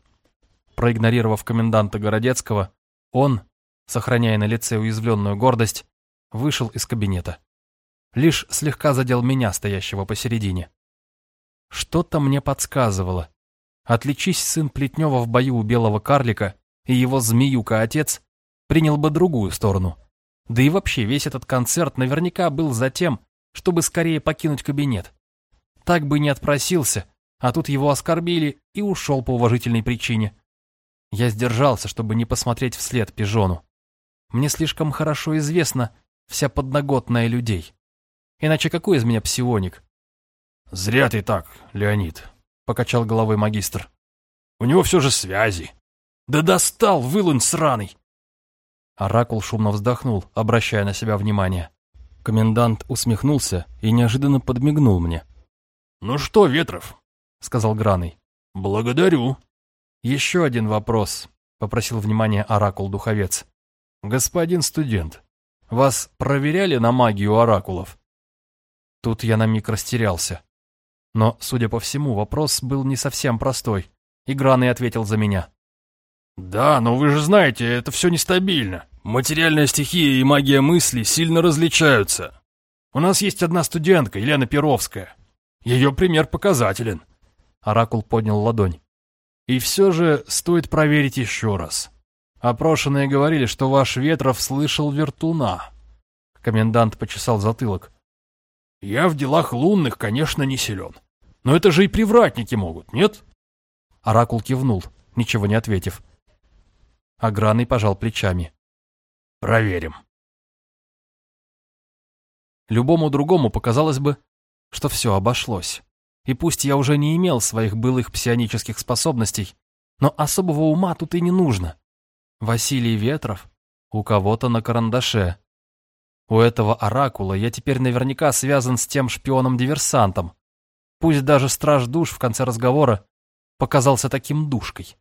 Проигнорировав коменданта Городецкого, он, сохраняя на лице уязвленную гордость, вышел из кабинета. Лишь слегка задел меня, стоящего посередине. Что-то мне подсказывало. Отличись сын Плетнева в бою у белого карлика, и его змеюка-отец принял бы другую сторону. Да и вообще весь этот концерт наверняка был за тем, чтобы скорее покинуть кабинет. Так бы не отпросился, а тут его оскорбили и ушел по уважительной причине. Я сдержался, чтобы не посмотреть вслед пижону. Мне слишком хорошо известна вся подноготная людей. Иначе какой из меня псионик? «Зря ты так, Леонид», — покачал головой магистр. «У него все же связи. Да достал, вылунь сраный!» Оракул шумно вздохнул, обращая на себя внимание. Комендант усмехнулся и неожиданно подмигнул мне. «Ну что, Ветров?» — сказал Граный. «Благодарю». «Еще один вопрос», — попросил внимания Оракул-духовец. «Господин студент, вас проверяли на магию оракулов?» Тут я на миг растерялся. Но, судя по всему, вопрос был не совсем простой, и Граный ответил за меня. «Да, но вы же знаете, это все нестабильно. Материальная стихия и магия мысли сильно различаются. У нас есть одна студентка, Елена Перовская. Ее пример показателен». Оракул поднял ладонь. «И все же стоит проверить еще раз. Опрошенные говорили, что ваш Ветров слышал вертуна». Комендант почесал затылок. «Я в делах лунных, конечно, не силен. Но это же и привратники могут, нет?» Оракул кивнул, ничего не ответив. Аграный пожал плечами. «Проверим». Любому другому показалось бы, что все обошлось. И пусть я уже не имел своих былых псионических способностей, но особого ума тут и не нужно. Василий Ветров у кого-то на карандаше. У этого оракула я теперь наверняка связан с тем шпионом-диверсантом. Пусть даже страж душ в конце разговора показался таким душкой.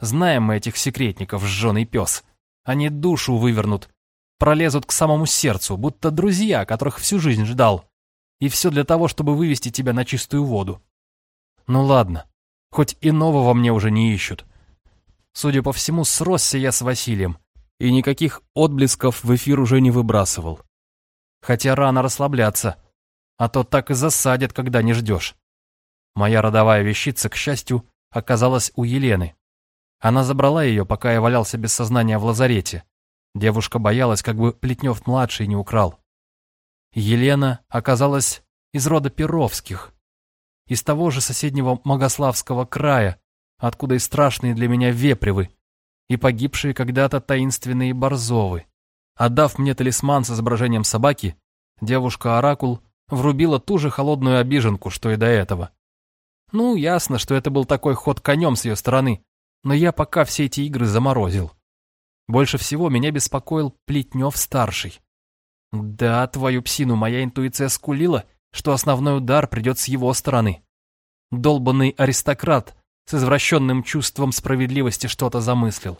Знаем мы этих секретников, жженый пес. Они душу вывернут, пролезут к самому сердцу, будто друзья, которых всю жизнь ждал. И все для того, чтобы вывести тебя на чистую воду. Ну ладно, хоть иного во мне уже не ищут. Судя по всему, сросся я с Василием, и никаких отблесков в эфир уже не выбрасывал. Хотя рано расслабляться, а то так и засадят, когда не ждешь. Моя родовая вещица, к счастью, оказалась у Елены. Она забрала ее, пока я валялся без сознания в лазарете. Девушка боялась, как бы Плетнев-младший не украл. Елена оказалась из рода Перовских, из того же соседнего Могославского края, откуда и страшные для меня вепревы, и погибшие когда-то таинственные борзовы. Отдав мне талисман с изображением собаки, девушка-оракул врубила ту же холодную обиженку, что и до этого. Ну, ясно, что это был такой ход конем с ее стороны, но я пока все эти игры заморозил. Больше всего меня беспокоил Плетнев-старший. Да, твою псину, моя интуиция скулила, что основной удар придет с его стороны. долбанный аристократ с извращенным чувством справедливости что-то замыслил.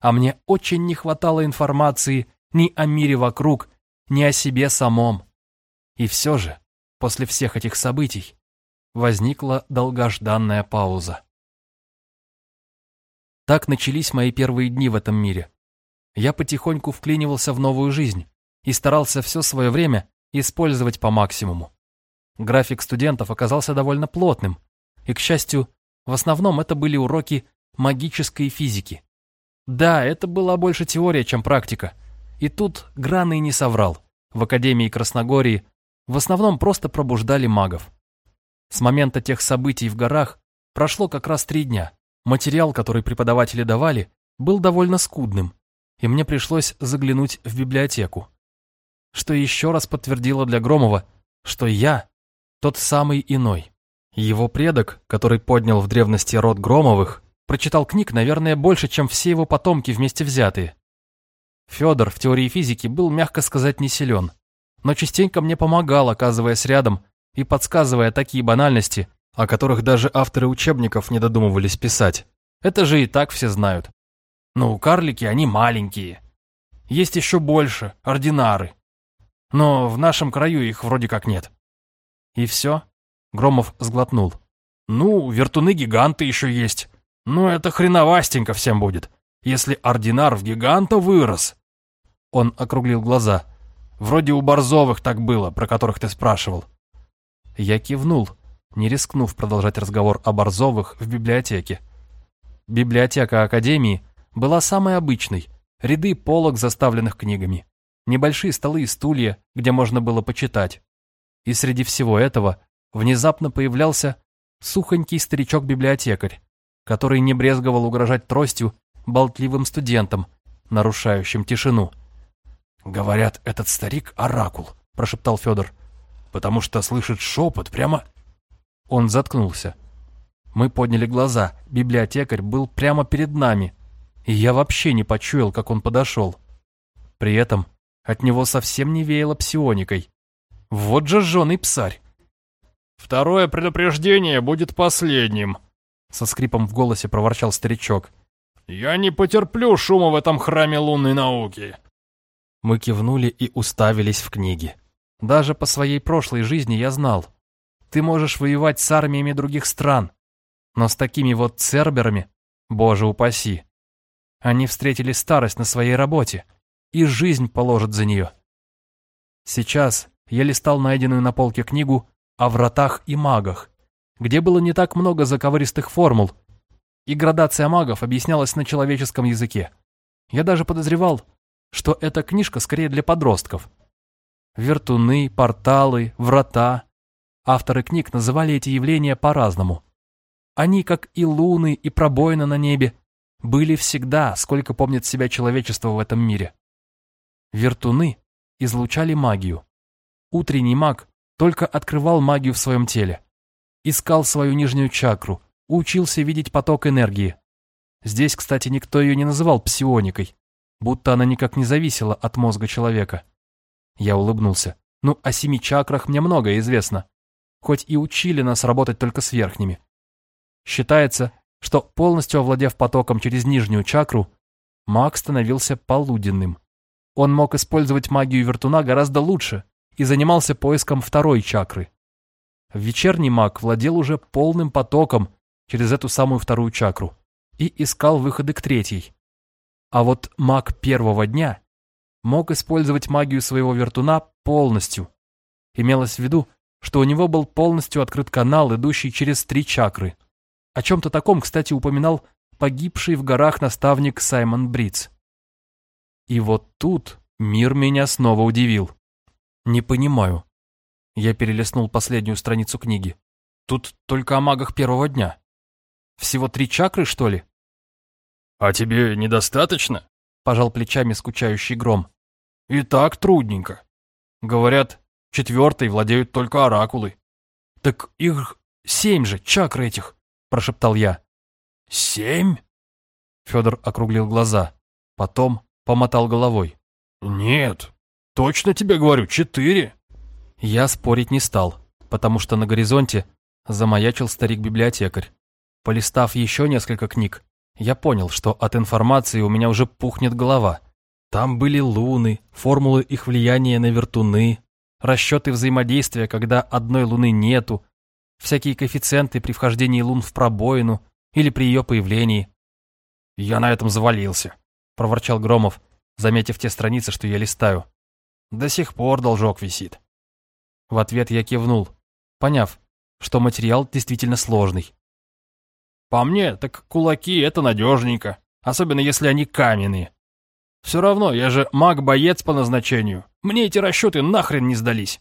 А мне очень не хватало информации ни о мире вокруг, ни о себе самом. И все же, после всех этих событий, возникла долгожданная пауза. Так начались мои первые дни в этом мире. Я потихоньку вклинивался в новую жизнь и старался все свое время использовать по максимуму. График студентов оказался довольно плотным, и, к счастью, в основном это были уроки магической физики. Да, это была больше теория, чем практика. И тут Граны не соврал. В Академии Красногории в основном просто пробуждали магов. С момента тех событий в горах прошло как раз три дня. Материал, который преподаватели давали, был довольно скудным, и мне пришлось заглянуть в библиотеку. Что еще раз подтвердило для Громова, что я тот самый иной. Его предок, который поднял в древности род Громовых, прочитал книг, наверное, больше, чем все его потомки вместе взятые. Федор в теории физики был, мягко сказать, не силен, но частенько мне помогал, оказываясь рядом и подсказывая такие банальности, о которых даже авторы учебников не додумывались писать. Это же и так все знают. Ну, карлики, они маленькие. Есть еще больше, ординары. Но в нашем краю их вроде как нет. И все? Громов сглотнул. Ну, вертуны-гиганты еще есть. Но это хреновастенько всем будет, если ординар в гиганта вырос. Он округлил глаза. Вроде у Борзовых так было, про которых ты спрашивал. Я кивнул, не рискнув продолжать разговор о Борзовых в библиотеке. Библиотека Академии была самой обычной, ряды полок, заставленных книгами, небольшие столы и стулья, где можно было почитать. И среди всего этого внезапно появлялся сухонький старичок-библиотекарь, который не брезговал угрожать тростью болтливым студентам, нарушающим тишину. «Говорят, этот старик — оракул», — прошептал Федор, «потому что слышит шепот прямо...» Он заткнулся. Мы подняли глаза, библиотекарь был прямо перед нами, и я вообще не почуял, как он подошел. При этом от него совсем не веяло псионикой. Вот же жженый псарь. «Второе предупреждение будет последним», — со скрипом в голосе проворчал старичок. «Я не потерплю шума в этом храме лунной науки». Мы кивнули и уставились в книги. Даже по своей прошлой жизни я знал. Ты можешь воевать с армиями других стран, но с такими вот церберами, боже упаси. Они встретили старость на своей работе, и жизнь положат за нее. Сейчас я листал найденную на полке книгу о вратах и магах, где было не так много заковыристых формул, и градация магов объяснялась на человеческом языке. Я даже подозревал, что эта книжка скорее для подростков. Вертуны, порталы, врата. Авторы книг называли эти явления по-разному. Они, как и луны, и пробоины на небе, были всегда, сколько помнит себя человечество в этом мире. Вертуны излучали магию. Утренний маг только открывал магию в своем теле. Искал свою нижнюю чакру, учился видеть поток энергии. Здесь, кстати, никто ее не называл псионикой, будто она никак не зависела от мозга человека. Я улыбнулся. Ну, о семи чакрах мне многое известно. Хоть и учили нас работать только с верхними. Считается, что полностью овладев потоком через нижнюю чакру, маг становился полуденным. Он мог использовать магию вертуна гораздо лучше и занимался поиском второй чакры. Вечерний маг владел уже полным потоком через эту самую вторую чакру и искал выходы к третьей. А вот маг первого дня мог использовать магию своего вертуна полностью. Имелось в виду, что у него был полностью открыт канал, идущий через три чакры. О чем-то таком, кстати, упоминал погибший в горах наставник Саймон Бриц. И вот тут мир меня снова удивил. Не понимаю. Я перелистнул последнюю страницу книги. Тут только о магах первого дня. Всего три чакры, что ли? А тебе недостаточно? Пожал плечами скучающий гром. И так трудненько. Говорят, четвертой владеют только оракулы. Так их семь же чакр этих. — прошептал я. «Семь?» Федор округлил глаза, потом помотал головой. «Нет, точно тебе говорю, четыре». Я спорить не стал, потому что на горизонте замаячил старик-библиотекарь. Полистав еще несколько книг, я понял, что от информации у меня уже пухнет голова. Там были луны, формулы их влияния на вертуны, расчеты взаимодействия, когда одной луны нету, всякие коэффициенты при вхождении лун в пробоину или при ее появлении. «Я на этом завалился», — проворчал Громов, заметив те страницы, что я листаю. «До сих пор должок висит». В ответ я кивнул, поняв, что материал действительно сложный. «По мне, так кулаки — это надежненько, особенно если они каменные. Все равно, я же маг-боец по назначению. Мне эти расчеты нахрен не сдались».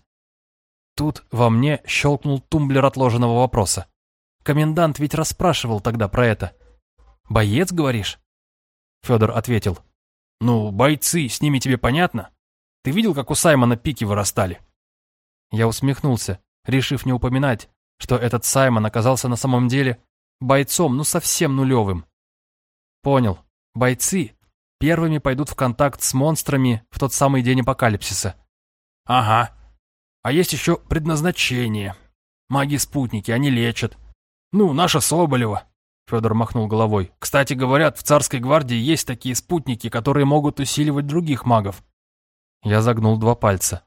Тут во мне щелкнул тумблер отложенного вопроса. Комендант ведь расспрашивал тогда про это. «Боец, говоришь?» Федор ответил. «Ну, бойцы, с ними тебе понятно? Ты видел, как у Саймона пики вырастали?» Я усмехнулся, решив не упоминать, что этот Саймон оказался на самом деле бойцом, ну совсем нулевым. Понял, бойцы первыми пойдут в контакт с монстрами в тот самый день апокалипсиса. Ага. А есть еще предназначение. Маги-спутники, они лечат. Ну, наша Соболева. Федор махнул головой. Кстати, говорят, в царской гвардии есть такие спутники, которые могут усиливать других магов. Я загнул два пальца.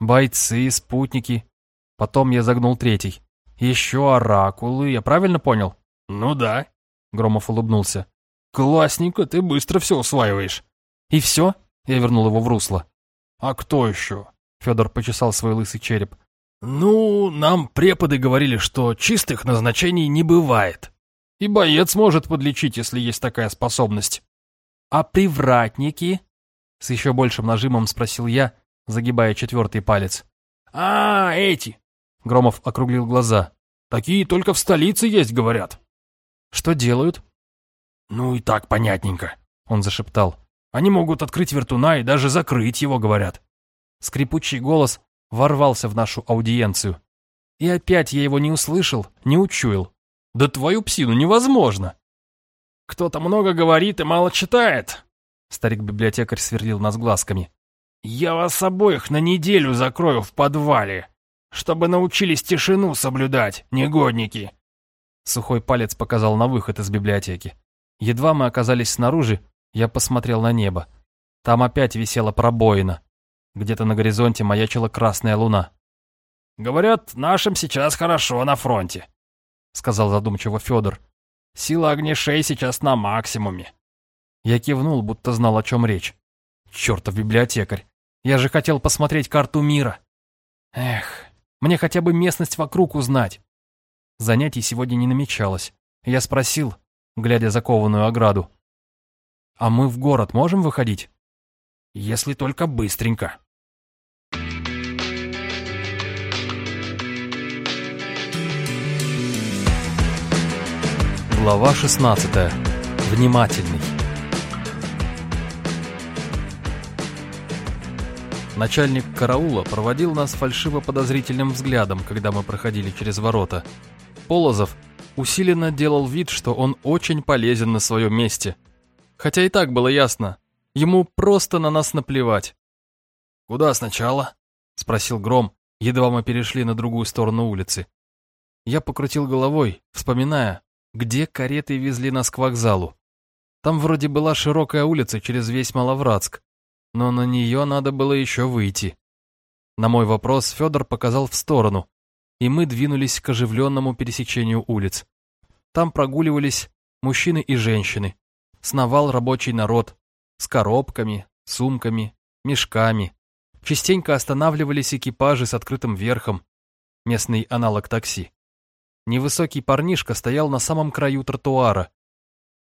Бойцы, спутники. Потом я загнул третий. Еще оракулы, я правильно понял? Ну да. Громов улыбнулся. Классненько, ты быстро все усваиваешь. И все? Я вернул его в русло. А кто еще? Федор почесал свой лысый череп. Ну, нам преподы говорили, что чистых назначений не бывает. И боец может подлечить, если есть такая способность. А привратники? С еще большим нажимом спросил я, загибая четвертый палец. А, эти. Громов округлил глаза. Такие только в столице есть, говорят. Что делают? Ну и так понятненько, он зашептал. Они могут открыть вертуна и даже закрыть его, говорят. Скрипучий голос ворвался в нашу аудиенцию. И опять я его не услышал, не учуял. Да твою псину невозможно. Кто-то много говорит и мало читает. Старик-библиотекарь сверлил нас глазками. Я вас обоих на неделю закрою в подвале, чтобы научились тишину соблюдать, негодники. Сухой палец показал на выход из библиотеки. Едва мы оказались снаружи, я посмотрел на небо. Там опять висела пробоина. Где-то на горизонте маячила красная луна. «Говорят, нашим сейчас хорошо на фронте», — сказал задумчиво Федор. «Сила огнешей сейчас на максимуме». Я кивнул, будто знал, о чем речь. Чертов библиотекарь. Я же хотел посмотреть карту мира. Эх, мне хотя бы местность вокруг узнать. Занятий сегодня не намечалось. Я спросил, глядя за кованую ограду. «А мы в город можем выходить?» «Если только быстренько». Глава 16. Внимательный. Начальник караула проводил нас фальшиво-подозрительным взглядом, когда мы проходили через ворота. Полозов усиленно делал вид, что он очень полезен на своем месте. Хотя и так было ясно, ему просто на нас наплевать. «Куда сначала?» — спросил Гром, едва мы перешли на другую сторону улицы. Я покрутил головой, вспоминая, где кареты везли нас к вокзалу. Там вроде была широкая улица через весь Маловратск, но на нее надо было еще выйти. На мой вопрос Федор показал в сторону, и мы двинулись к оживленному пересечению улиц. Там прогуливались мужчины и женщины, сновал рабочий народ с коробками, сумками, мешками. Частенько останавливались экипажи с открытым верхом, местный аналог такси. Невысокий парнишка стоял на самом краю тротуара,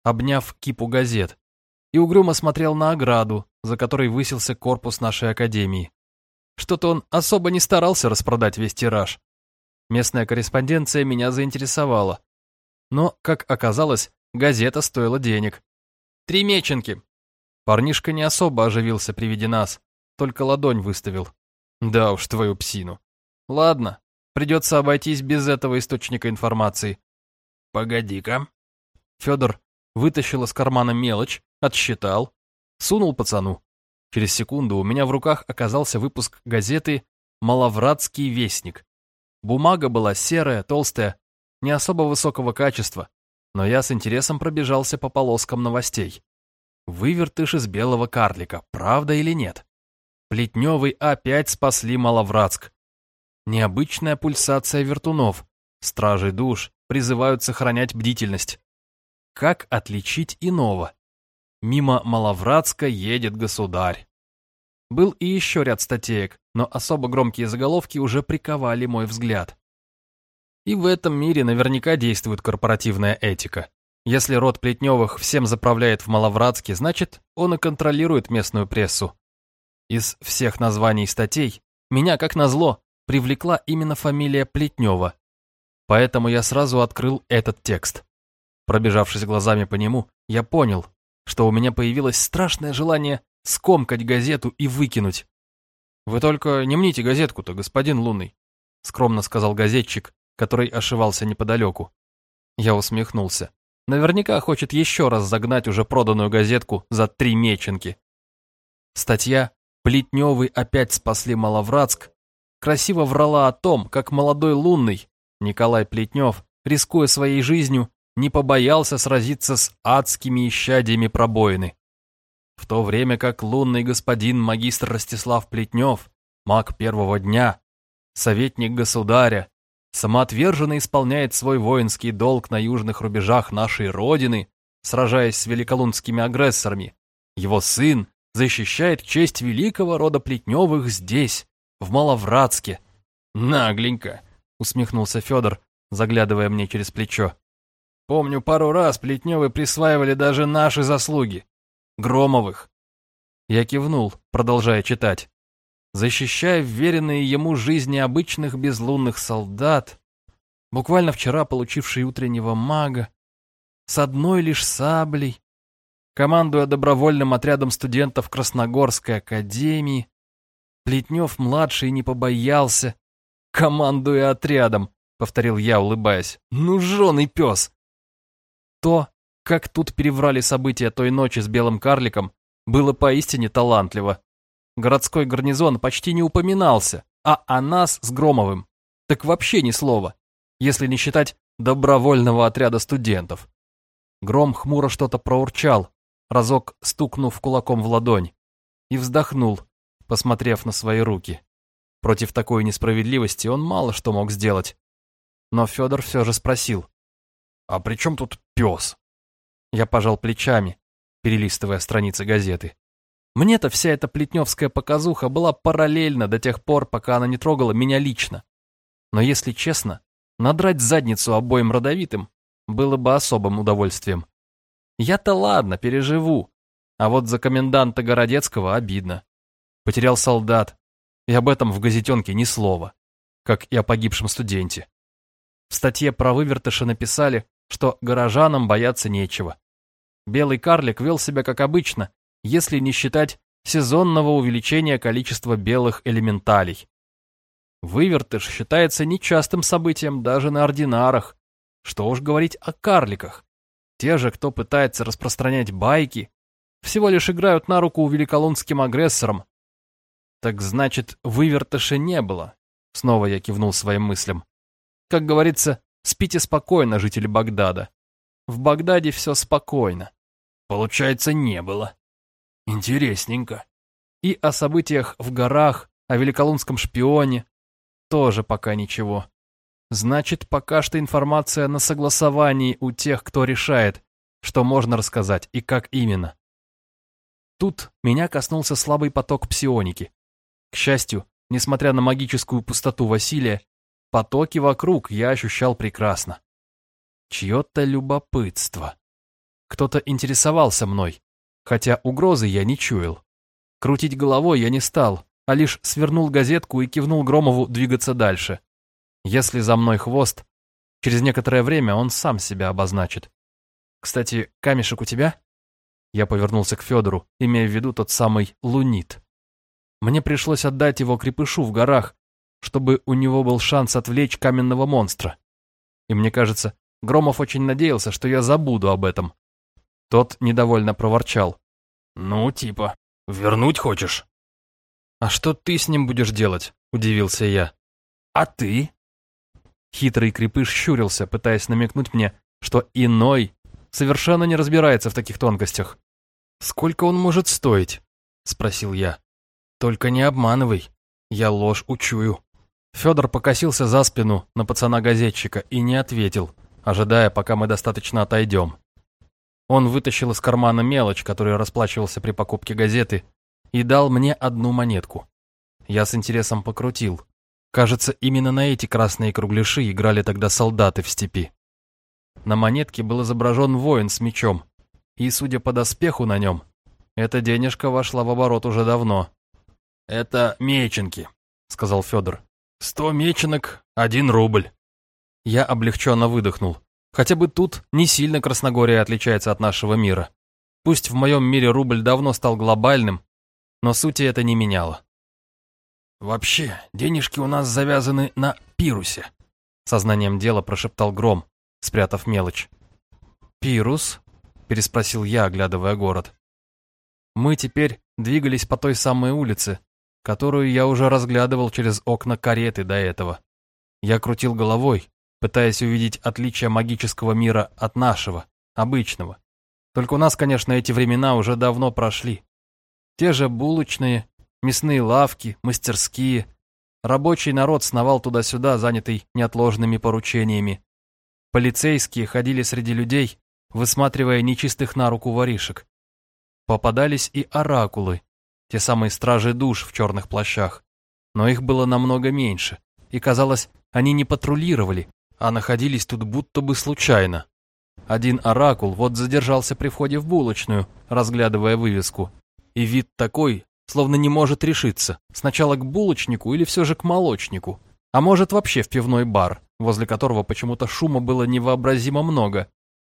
обняв кипу газет, и угрюмо смотрел на ограду, за которой высился корпус нашей академии. Что-то он особо не старался распродать весь тираж. Местная корреспонденция меня заинтересовала. Но, как оказалось, газета стоила денег. «Три меченки!» Парнишка не особо оживился при виде нас, только ладонь выставил. Да уж, твою псину. Ладно, Придется обойтись без этого источника информации. Погоди-ка. Федор вытащил из кармана мелочь, отсчитал, сунул пацану. Через секунду у меня в руках оказался выпуск газеты «Маловратский вестник». Бумага была серая, толстая, не особо высокого качества, но я с интересом пробежался по полоскам новостей. Вывертыш из белого карлика, правда или нет? Плетневый опять спасли Маловратск. Необычная пульсация вертунов. Стражи душ призывают сохранять бдительность. Как отличить иного? Мимо Маловратска едет государь. Был и еще ряд статеек, но особо громкие заголовки уже приковали мой взгляд. И в этом мире наверняка действует корпоративная этика. Если род Плетневых всем заправляет в Маловратске, значит, он и контролирует местную прессу. Из всех названий статей меня, как назло, привлекла именно фамилия Плетнева. Поэтому я сразу открыл этот текст. Пробежавшись глазами по нему, я понял, что у меня появилось страшное желание скомкать газету и выкинуть. «Вы только не мните газетку-то, господин Лунный», — скромно сказал газетчик, который ошивался неподалеку. Я усмехнулся. Наверняка хочет еще раз загнать уже проданную газетку за три меченки. Статья «Плетневый опять спасли Маловратск» красиво врала о том, как молодой лунный Николай Плетнев, рискуя своей жизнью, не побоялся сразиться с адскими исчадиями пробоины. В то время как лунный господин магистр Ростислав Плетнев, маг первого дня, советник государя, самоотверженно исполняет свой воинский долг на южных рубежах нашей Родины, сражаясь с великолунскими агрессорами, его сын защищает честь великого рода Плетневых здесь, в Маловратске. Нагленько, усмехнулся Федор, заглядывая мне через плечо. Помню, пару раз Плетневы присваивали даже наши заслуги. Громовых. Я кивнул, продолжая читать. Защищая вверенные ему жизни обычных безлунных солдат, буквально вчера получивший утреннего мага, с одной лишь саблей, командуя добровольным отрядом студентов Красногорской академии, Плетнев-младший не побоялся, командуя отрядом, повторил я, улыбаясь. Ну, жженый пес! То, как тут переврали события той ночи с белым карликом, было поистине талантливо. Городской гарнизон почти не упоминался, а о нас с Громовым так вообще ни слова, если не считать добровольного отряда студентов. Гром хмуро что-то проурчал, разок стукнув кулаком в ладонь, и вздохнул, посмотрев на свои руки. Против такой несправедливости он мало что мог сделать. Но Федор все же спросил. «А при чем тут пес?» Я пожал плечами, перелистывая страницы газеты. Мне-то вся эта плетневская показуха была параллельна до тех пор, пока она не трогала меня лично. Но если честно, надрать задницу обоим родовитым было бы особым удовольствием. Я-то ладно, переживу, а вот за коменданта Городецкого обидно. Потерял солдат, и об этом в газетенке ни слова, как и о погибшем студенте. В статье про вывертыша написали, что горожанам бояться нечего. Белый карлик вел себя как обычно, если не считать сезонного увеличения количества белых элементалей. Вывертыш считается нечастым событием даже на ординарах. Что уж говорить о карликах. Те же, кто пытается распространять байки, всего лишь играют на руку великолунским агрессорам. Так значит, вывертыша не было. Снова я кивнул своим мыслям. Как говорится, спите спокойно, жители Багдада. В Багдаде все спокойно. Получается, не было. Интересненько. И о событиях в горах, о великолунском шпионе тоже пока ничего. Значит, пока что информация на согласовании у тех, кто решает, что можно рассказать и как именно. Тут меня коснулся слабый поток псионики. К счастью, несмотря на магическую пустоту Василия, потоки вокруг я ощущал прекрасно. Чье-то любопытство. Кто-то интересовался мной, хотя угрозы я не чуял. Крутить головой я не стал, а лишь свернул газетку и кивнул Громову двигаться дальше. Если за мной хвост, через некоторое время он сам себя обозначит. Кстати, камешек у тебя? Я повернулся к Федору, имея в виду тот самый лунит. Мне пришлось отдать его крепышу в горах, чтобы у него был шанс отвлечь каменного монстра. И мне кажется, Громов очень надеялся, что я забуду об этом. Тот недовольно проворчал. «Ну, типа, вернуть хочешь?» «А что ты с ним будешь делать?» – удивился я. «А ты?» Хитрый крепыш щурился, пытаясь намекнуть мне, что иной совершенно не разбирается в таких тонкостях. «Сколько он может стоить?» — спросил я. «Только не обманывай, я ложь учую». Федор покосился за спину на пацана-газетчика и не ответил, ожидая, пока мы достаточно отойдем. Он вытащил из кармана мелочь, которой расплачивался при покупке газеты, и дал мне одну монетку. Я с интересом покрутил. Кажется, именно на эти красные кругляши играли тогда солдаты в степи. На монетке был изображен воин с мечом, и, судя по доспеху на нем, эта денежка вошла в оборот уже давно. «Это меченки», — сказал Федор. «Сто меченок, один рубль». Я облегченно выдохнул. Хотя бы тут не сильно Красногория отличается от нашего мира. Пусть в моем мире рубль давно стал глобальным, но сути это не меняло. «Вообще, денежки у нас завязаны на пирусе», — сознанием дела прошептал Гром, спрятав мелочь. «Пирус?» — переспросил я, оглядывая город. Мы теперь двигались по той самой улице, которую я уже разглядывал через окна кареты до этого. Я крутил головой, пытаясь увидеть отличие магического мира от нашего, обычного. Только у нас, конечно, эти времена уже давно прошли. Те же булочные, мясные лавки, мастерские. Рабочий народ сновал туда-сюда, занятый неотложными поручениями. Полицейские ходили среди людей, высматривая нечистых на руку воришек. Попадались и оракулы, те самые стражи душ в черных плащах. Но их было намного меньше, и казалось, они не патрулировали, а находились тут будто бы случайно. Один оракул вот задержался при входе в булочную, разглядывая вывеску. И вид такой, словно не может решиться, сначала к булочнику или все же к молочнику, а может вообще в пивной бар, возле которого почему-то шума было невообразимо много.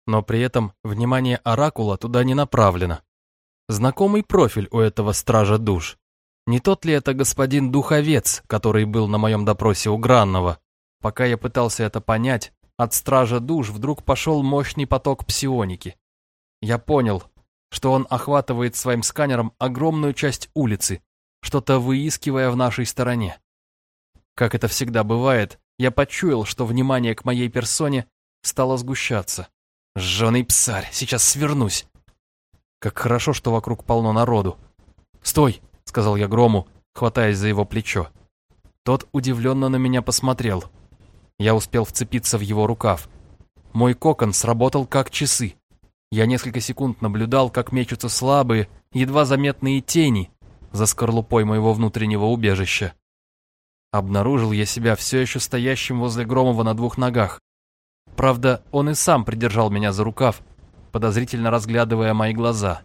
Но при этом внимание оракула туда не направлено. Знакомый профиль у этого стража душ. Не тот ли это господин Духовец, который был на моем допросе у Гранного? Пока я пытался это понять, от стража душ вдруг пошел мощный поток псионики. Я понял, что он охватывает своим сканером огромную часть улицы, что-то выискивая в нашей стороне. Как это всегда бывает, я почуял, что внимание к моей персоне стало сгущаться. «Жженый псарь, сейчас свернусь!» Как хорошо, что вокруг полно народу. «Стой!» — сказал я Грому, хватаясь за его плечо. Тот удивленно на меня посмотрел. Я успел вцепиться в его рукав. Мой кокон сработал как часы. Я несколько секунд наблюдал, как мечутся слабые, едва заметные тени за скорлупой моего внутреннего убежища. Обнаружил я себя все еще стоящим возле Громова на двух ногах. Правда, он и сам придержал меня за рукав, подозрительно разглядывая мои глаза.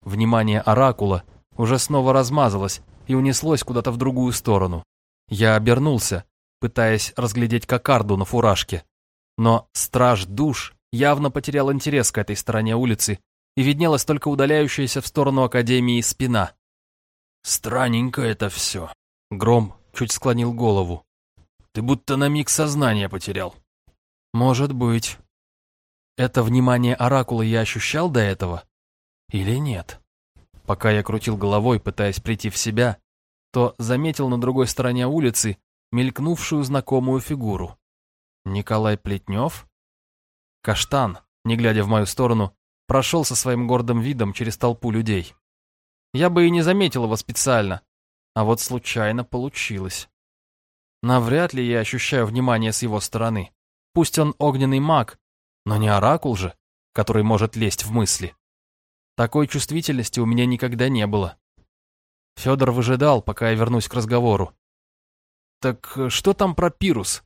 Внимание оракула уже снова размазалось и унеслось куда-то в другую сторону. Я обернулся, пытаясь разглядеть кокарду на фуражке. Но страж душ явно потерял интерес к этой стороне улицы, и виднелась только удаляющаяся в сторону Академии спина. «Странненько это все», — Гром чуть склонил голову. «Ты будто на миг сознание потерял». «Может быть», это внимание Оракула я ощущал до этого? Или нет? Пока я крутил головой, пытаясь прийти в себя, то заметил на другой стороне улицы мелькнувшую знакомую фигуру. Николай Плетнев? Каштан, не глядя в мою сторону, прошел со своим гордым видом через толпу людей. Я бы и не заметил его специально, а вот случайно получилось. Навряд ли я ощущаю внимание с его стороны. Пусть он огненный маг, но не оракул же, который может лезть в мысли. Такой чувствительности у меня никогда не было. Федор выжидал, пока я вернусь к разговору. «Так что там про пирус?»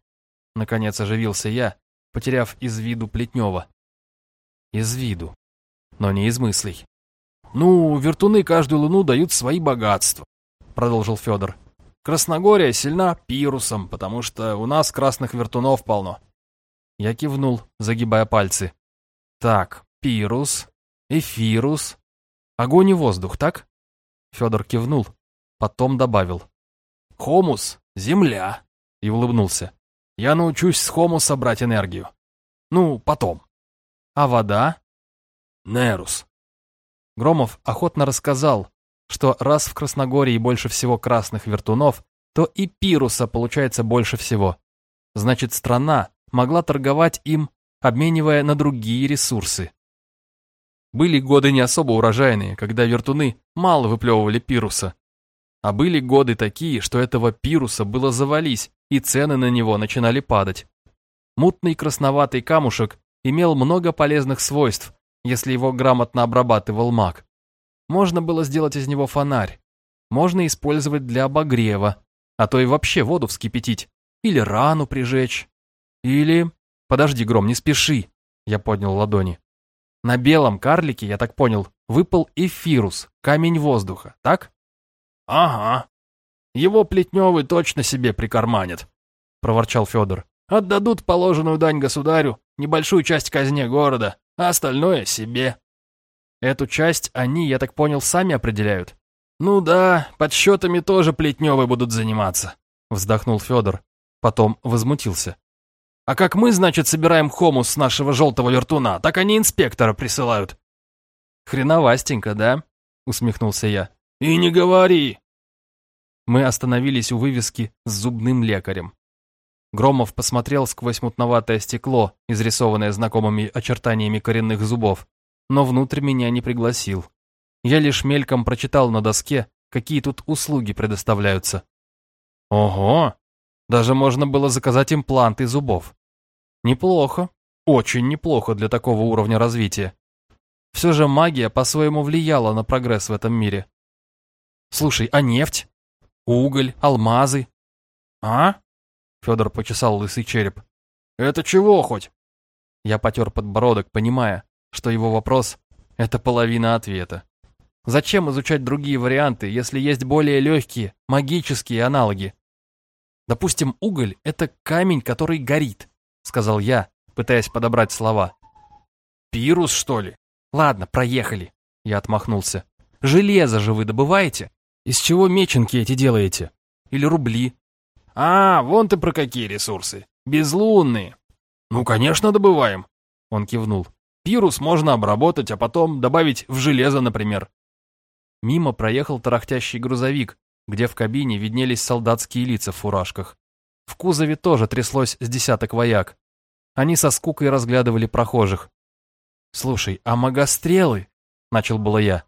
Наконец оживился я, потеряв из виду Плетнева. Из виду, но не из мыслей. «Ну, вертуны каждую луну дают свои богатства», — продолжил Федор. «Красногория сильна пирусом, потому что у нас красных вертунов полно. Я кивнул, загибая пальцы. Так, пирус, эфирус, огонь и воздух, так? Федор кивнул, потом добавил. Хомус, земля. И улыбнулся. Я научусь с хомуса брать энергию. Ну, потом. А вода? Нерус. Громов охотно рассказал, что раз в Красногории больше всего красных вертунов, то и пируса получается больше всего. Значит, страна могла торговать им, обменивая на другие ресурсы. Были годы не особо урожайные, когда вертуны мало выплевывали пируса. А были годы такие, что этого пируса было завались, и цены на него начинали падать. Мутный красноватый камушек имел много полезных свойств, если его грамотно обрабатывал маг. Можно было сделать из него фонарь, можно использовать для обогрева, а то и вообще воду вскипятить, или рану прижечь, или... Подожди, Гром, не спеши, я поднял ладони. На белом карлике, я так понял, выпал эфирус, камень воздуха, так? Ага. Его Плетневый точно себе прикарманит, проворчал Федор. Отдадут положенную дань государю, небольшую часть казне города, а остальное себе. Эту часть они, я так понял, сами определяют. Ну да, подсчетами тоже Плетневы будут заниматься, вздохнул Федор. Потом возмутился. А как мы, значит, собираем хомус с нашего желтого вертуна, так они инспектора присылают. Хреновастенько, да? Усмехнулся я. И не говори. Мы остановились у вывески с зубным лекарем. Громов посмотрел сквозь мутноватое стекло, изрисованное знакомыми очертаниями коренных зубов, но внутрь меня не пригласил. Я лишь мельком прочитал на доске, какие тут услуги предоставляются. Ого! Даже можно было заказать импланты зубов. Неплохо, очень неплохо для такого уровня развития. Все же магия по-своему влияла на прогресс в этом мире. Слушай, а нефть? Уголь, алмазы? А? Федор почесал лысый череп. Это чего хоть? Я потер подбородок, понимая, что его вопрос — это половина ответа. Зачем изучать другие варианты, если есть более легкие, магические аналоги? Допустим, уголь — это камень, который горит, сказал я, пытаясь подобрать слова. Пирус, что ли? Ладно, проехали. Я отмахнулся. Железо же вы добываете? Из чего меченки эти делаете? Или рубли? А, вон ты про какие ресурсы. Безлунные. Ну, конечно, добываем. Он кивнул. Пирус можно обработать, а потом добавить в железо, например. Мимо проехал тарахтящий грузовик, где в кабине виднелись солдатские лица в фуражках. В кузове тоже тряслось с десяток вояк. Они со скукой разглядывали прохожих. «Слушай, а магострелы?» — начал было я.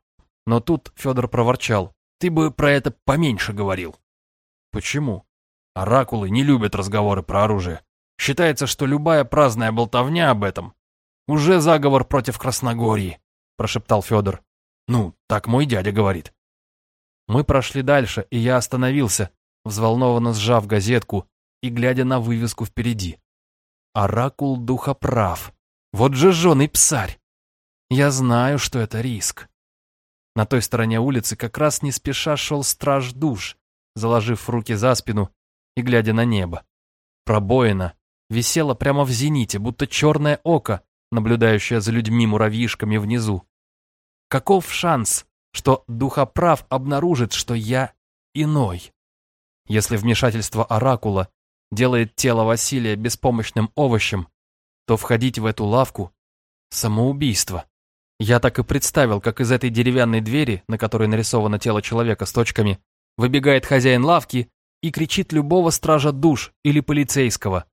Но тут Федор проворчал. «Ты бы про это поменьше говорил». «Почему?» «Оракулы не любят разговоры про оружие. Считается, что любая праздная болтовня об этом уже заговор против Красногории», — прошептал Федор. «Ну, так мой дядя говорит». Мы прошли дальше, и я остановился, взволнованно сжав газетку и глядя на вывеску впереди. Оракул духа прав. Вот же жженый псарь. Я знаю, что это риск. На той стороне улицы как раз не спеша шел страж душ, заложив руки за спину и глядя на небо. Пробоина висела прямо в зените, будто черное око, наблюдающее за людьми-муравьишками внизу. Каков шанс, что духоправ обнаружит, что я иной? Если вмешательство оракула делает тело Василия беспомощным овощем, то входить в эту лавку – самоубийство. Я так и представил, как из этой деревянной двери, на которой нарисовано тело человека с точками, выбегает хозяин лавки и кричит любого стража душ или полицейского.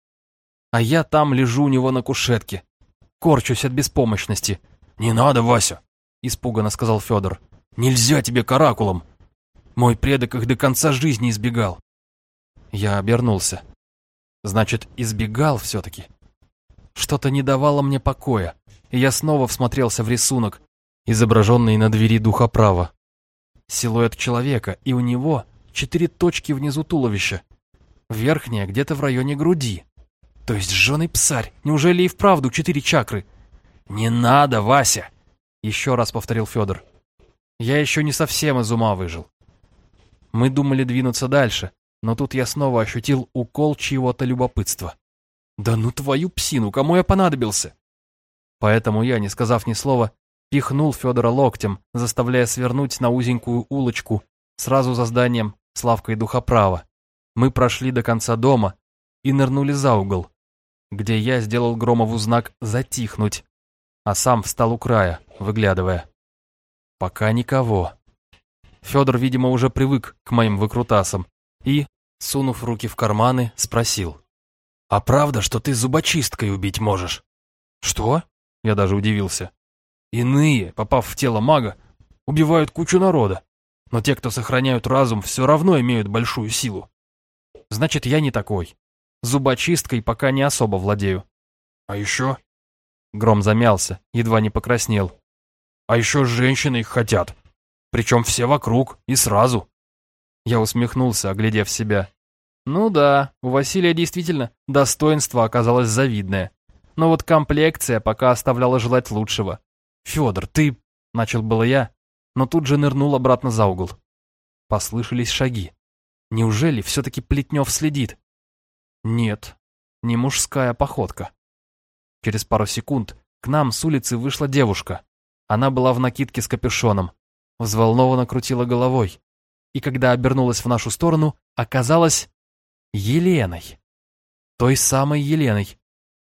А я там лежу у него на кушетке, корчусь от беспомощности. «Не надо, Вася!» – испуганно сказал Федор. Нельзя тебе каракулом. Мой предок их до конца жизни избегал. Я обернулся. Значит, избегал все-таки. Что-то не давало мне покоя, и я снова всмотрелся в рисунок, изображенный на двери духоправа. Силуэт человека, и у него четыре точки внизу туловища. Верхняя где-то в районе груди. То есть жженый псарь. Неужели и вправду четыре чакры? «Не надо, Вася!» Еще раз повторил Федор. Я еще не совсем из ума выжил. Мы думали двинуться дальше, но тут я снова ощутил укол чьего-то любопытства. Да ну твою псину, кому я понадобился? Поэтому я, не сказав ни слова, пихнул Федора локтем, заставляя свернуть на узенькую улочку, сразу за зданием с лавкой духоправа. Мы прошли до конца дома и нырнули за угол, где я сделал Громову знак «затихнуть», а сам встал у края, выглядывая. Пока никого. Федор, видимо, уже привык к моим выкрутасам и, сунув руки в карманы, спросил. «А правда, что ты зубочисткой убить можешь?» «Что?» Я даже удивился. «Иные, попав в тело мага, убивают кучу народа, но те, кто сохраняют разум, все равно имеют большую силу. Значит, я не такой. Зубочисткой пока не особо владею». «А еще?» Гром замялся, едва не покраснел. «А еще женщины их хотят. Причем все вокруг и сразу». Я усмехнулся, оглядев себя. Ну да, у Василия действительно достоинство оказалось завидное. Но вот комплекция пока оставляла желать лучшего. «Федор, ты...» — начал было я, но тут же нырнул обратно за угол. Послышались шаги. Неужели все-таки Плетнев следит? Нет, не мужская походка. Через пару секунд к нам с улицы вышла девушка. Она была в накидке с капюшоном, взволнованно крутила головой. И когда обернулась в нашу сторону, оказалась Еленой. Той самой Еленой.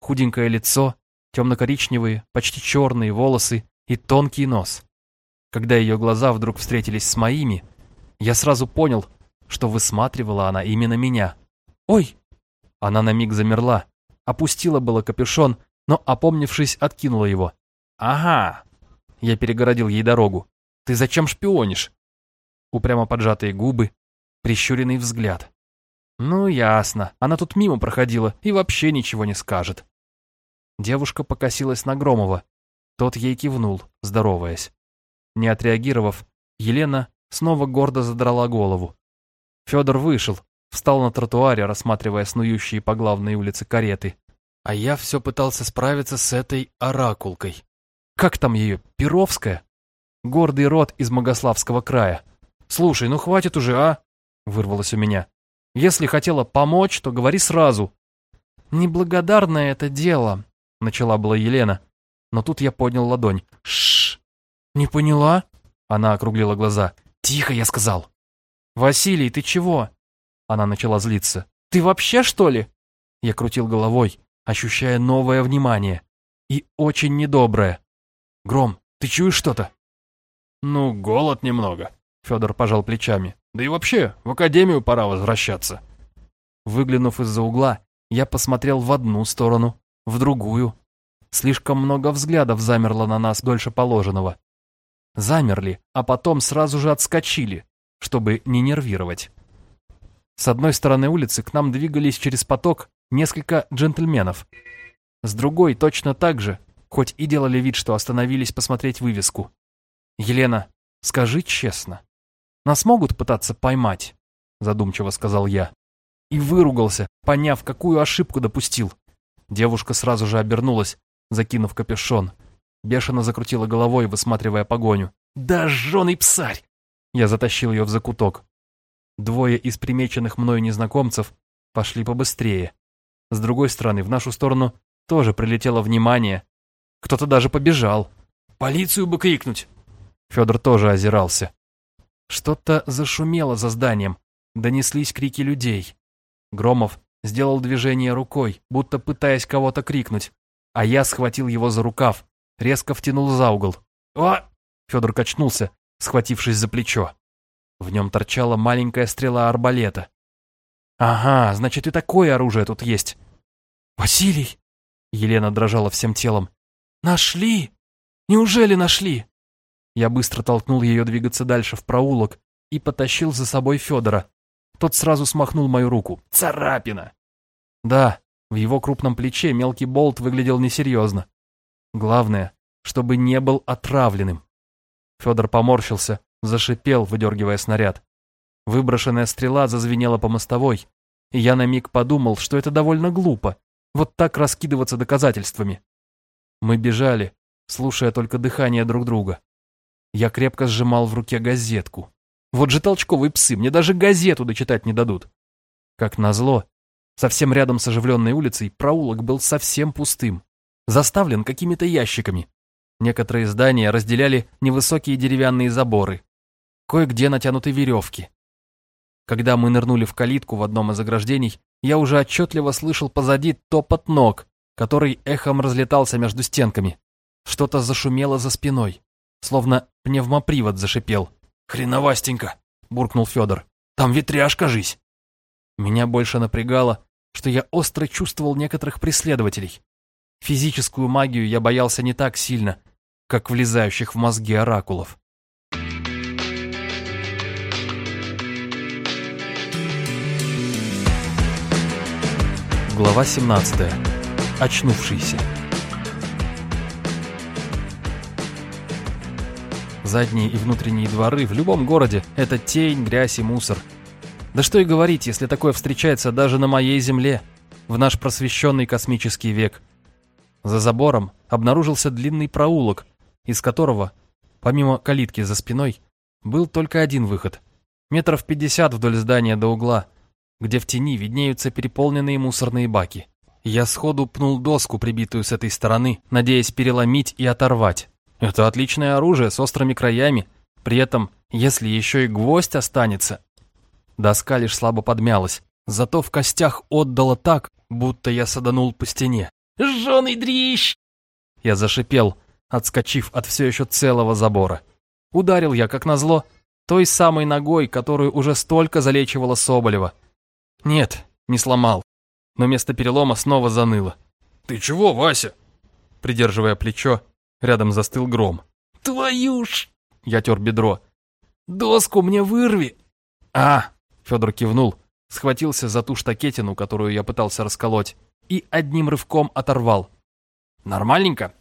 Худенькое лицо, темно-коричневые, почти черные волосы и тонкий нос. Когда ее глаза вдруг встретились с моими, я сразу понял, что высматривала она именно меня. «Ой!» Она на миг замерла, опустила было капюшон, но, опомнившись, откинула его. «Ага!» Я перегородил ей дорогу. «Ты зачем шпионишь?» Упрямо поджатые губы, прищуренный взгляд. «Ну, ясно. Она тут мимо проходила и вообще ничего не скажет». Девушка покосилась на Громова. Тот ей кивнул, здороваясь. Не отреагировав, Елена снова гордо задрала голову. Федор вышел, встал на тротуаре, рассматривая снующие по главной улице кареты. А я все пытался справиться с этой оракулкой. Как там ее, Перовская? Гордый род из Могославского края. «Слушай, ну хватит уже, а?» Вырвалось у меня. Если хотела помочь, то говори сразу. Неблагодарное это дело, начала была Елена, но тут я поднял ладонь. Шш. Не поняла? Она округлила глаза. Тихо, я сказал. Василий, ты чего? Она начала злиться. Ты вообще что ли? Я крутил головой, ощущая новое внимание. И очень недоброе. Гром, ты чуешь что-то? Ну, голод немного. Федор пожал плечами. Да и вообще, в академию пора возвращаться. Выглянув из-за угла, я посмотрел в одну сторону, в другую. Слишком много взглядов замерло на нас дольше положенного. Замерли, а потом сразу же отскочили, чтобы не нервировать. С одной стороны улицы к нам двигались через поток несколько джентльменов. С другой точно так же, хоть и делали вид, что остановились посмотреть вывеску. «Елена, скажи честно, нас могут пытаться поймать», — задумчиво сказал я. И выругался, поняв, какую ошибку допустил. Девушка сразу же обернулась, закинув капюшон. Бешено закрутила головой, высматривая погоню. «Да, жженый псарь!» Я затащил ее в закуток. Двое из примеченных мною незнакомцев пошли побыстрее. С другой стороны, в нашу сторону тоже прилетело внимание. Кто-то даже побежал. «Полицию бы крикнуть!» Федор тоже озирался. Что-то зашумело за зданием, донеслись крики людей. Громов сделал движение рукой, будто пытаясь кого-то крикнуть, а я схватил его за рукав, резко втянул за угол. «О!» Федор качнулся, схватившись за плечо. В нем торчала маленькая стрела арбалета. «Ага, значит и такое оружие тут есть». «Василий!» Елена дрожала всем телом. «Нашли! Неужели нашли?» Я быстро толкнул ее двигаться дальше в проулок и потащил за собой Федора. Тот сразу смахнул мою руку. Царапина! Да, в его крупном плече мелкий болт выглядел несерьезно. Главное, чтобы не был отравленным. Федор поморщился, зашипел, выдергивая снаряд. Выброшенная стрела зазвенела по мостовой, и я на миг подумал, что это довольно глупо, вот так раскидываться доказательствами. Мы бежали, слушая только дыхание друг друга. Я крепко сжимал в руке газетку. Вот же толчковые псы, мне даже газету дочитать не дадут. Как назло, совсем рядом с оживленной улицей проулок был совсем пустым, заставлен какими-то ящиками. Некоторые здания разделяли невысокие деревянные заборы. Кое-где натянуты веревки. Когда мы нырнули в калитку в одном из ограждений, я уже отчетливо слышал позади топот ног, который эхом разлетался между стенками. Что-то зашумело за спиной словно пневмопривод зашипел. «Хреновастенько!» — буркнул Федор. «Там ветряж, кажись!» Меня больше напрягало, что я остро чувствовал некоторых преследователей. Физическую магию я боялся не так сильно, как влезающих в мозги оракулов. Глава 17. Очнувшийся. Задние и внутренние дворы в любом городе – это тень, грязь и мусор. Да что и говорить, если такое встречается даже на моей земле, в наш просвещенный космический век. За забором обнаружился длинный проулок, из которого, помимо калитки за спиной, был только один выход. Метров пятьдесят вдоль здания до угла, где в тени виднеются переполненные мусорные баки. Я сходу пнул доску, прибитую с этой стороны, надеясь переломить и оторвать. Это отличное оружие с острыми краями, при этом, если еще и гвоздь останется... Доска лишь слабо подмялась, зато в костях отдала так, будто я саданул по стене. «Жженый дрищ!» Я зашипел, отскочив от все еще целого забора. Ударил я, как назло, той самой ногой, которую уже столько залечивала Соболева. Нет, не сломал, но место перелома снова заныло. «Ты чего, Вася?» Придерживая плечо, рядом застыл гром. «Твою ж!» Я тер бедро. «Доску мне вырви!» «А!» Федор кивнул, схватился за ту штакетину, которую я пытался расколоть, и одним рывком оторвал. «Нормальненько?»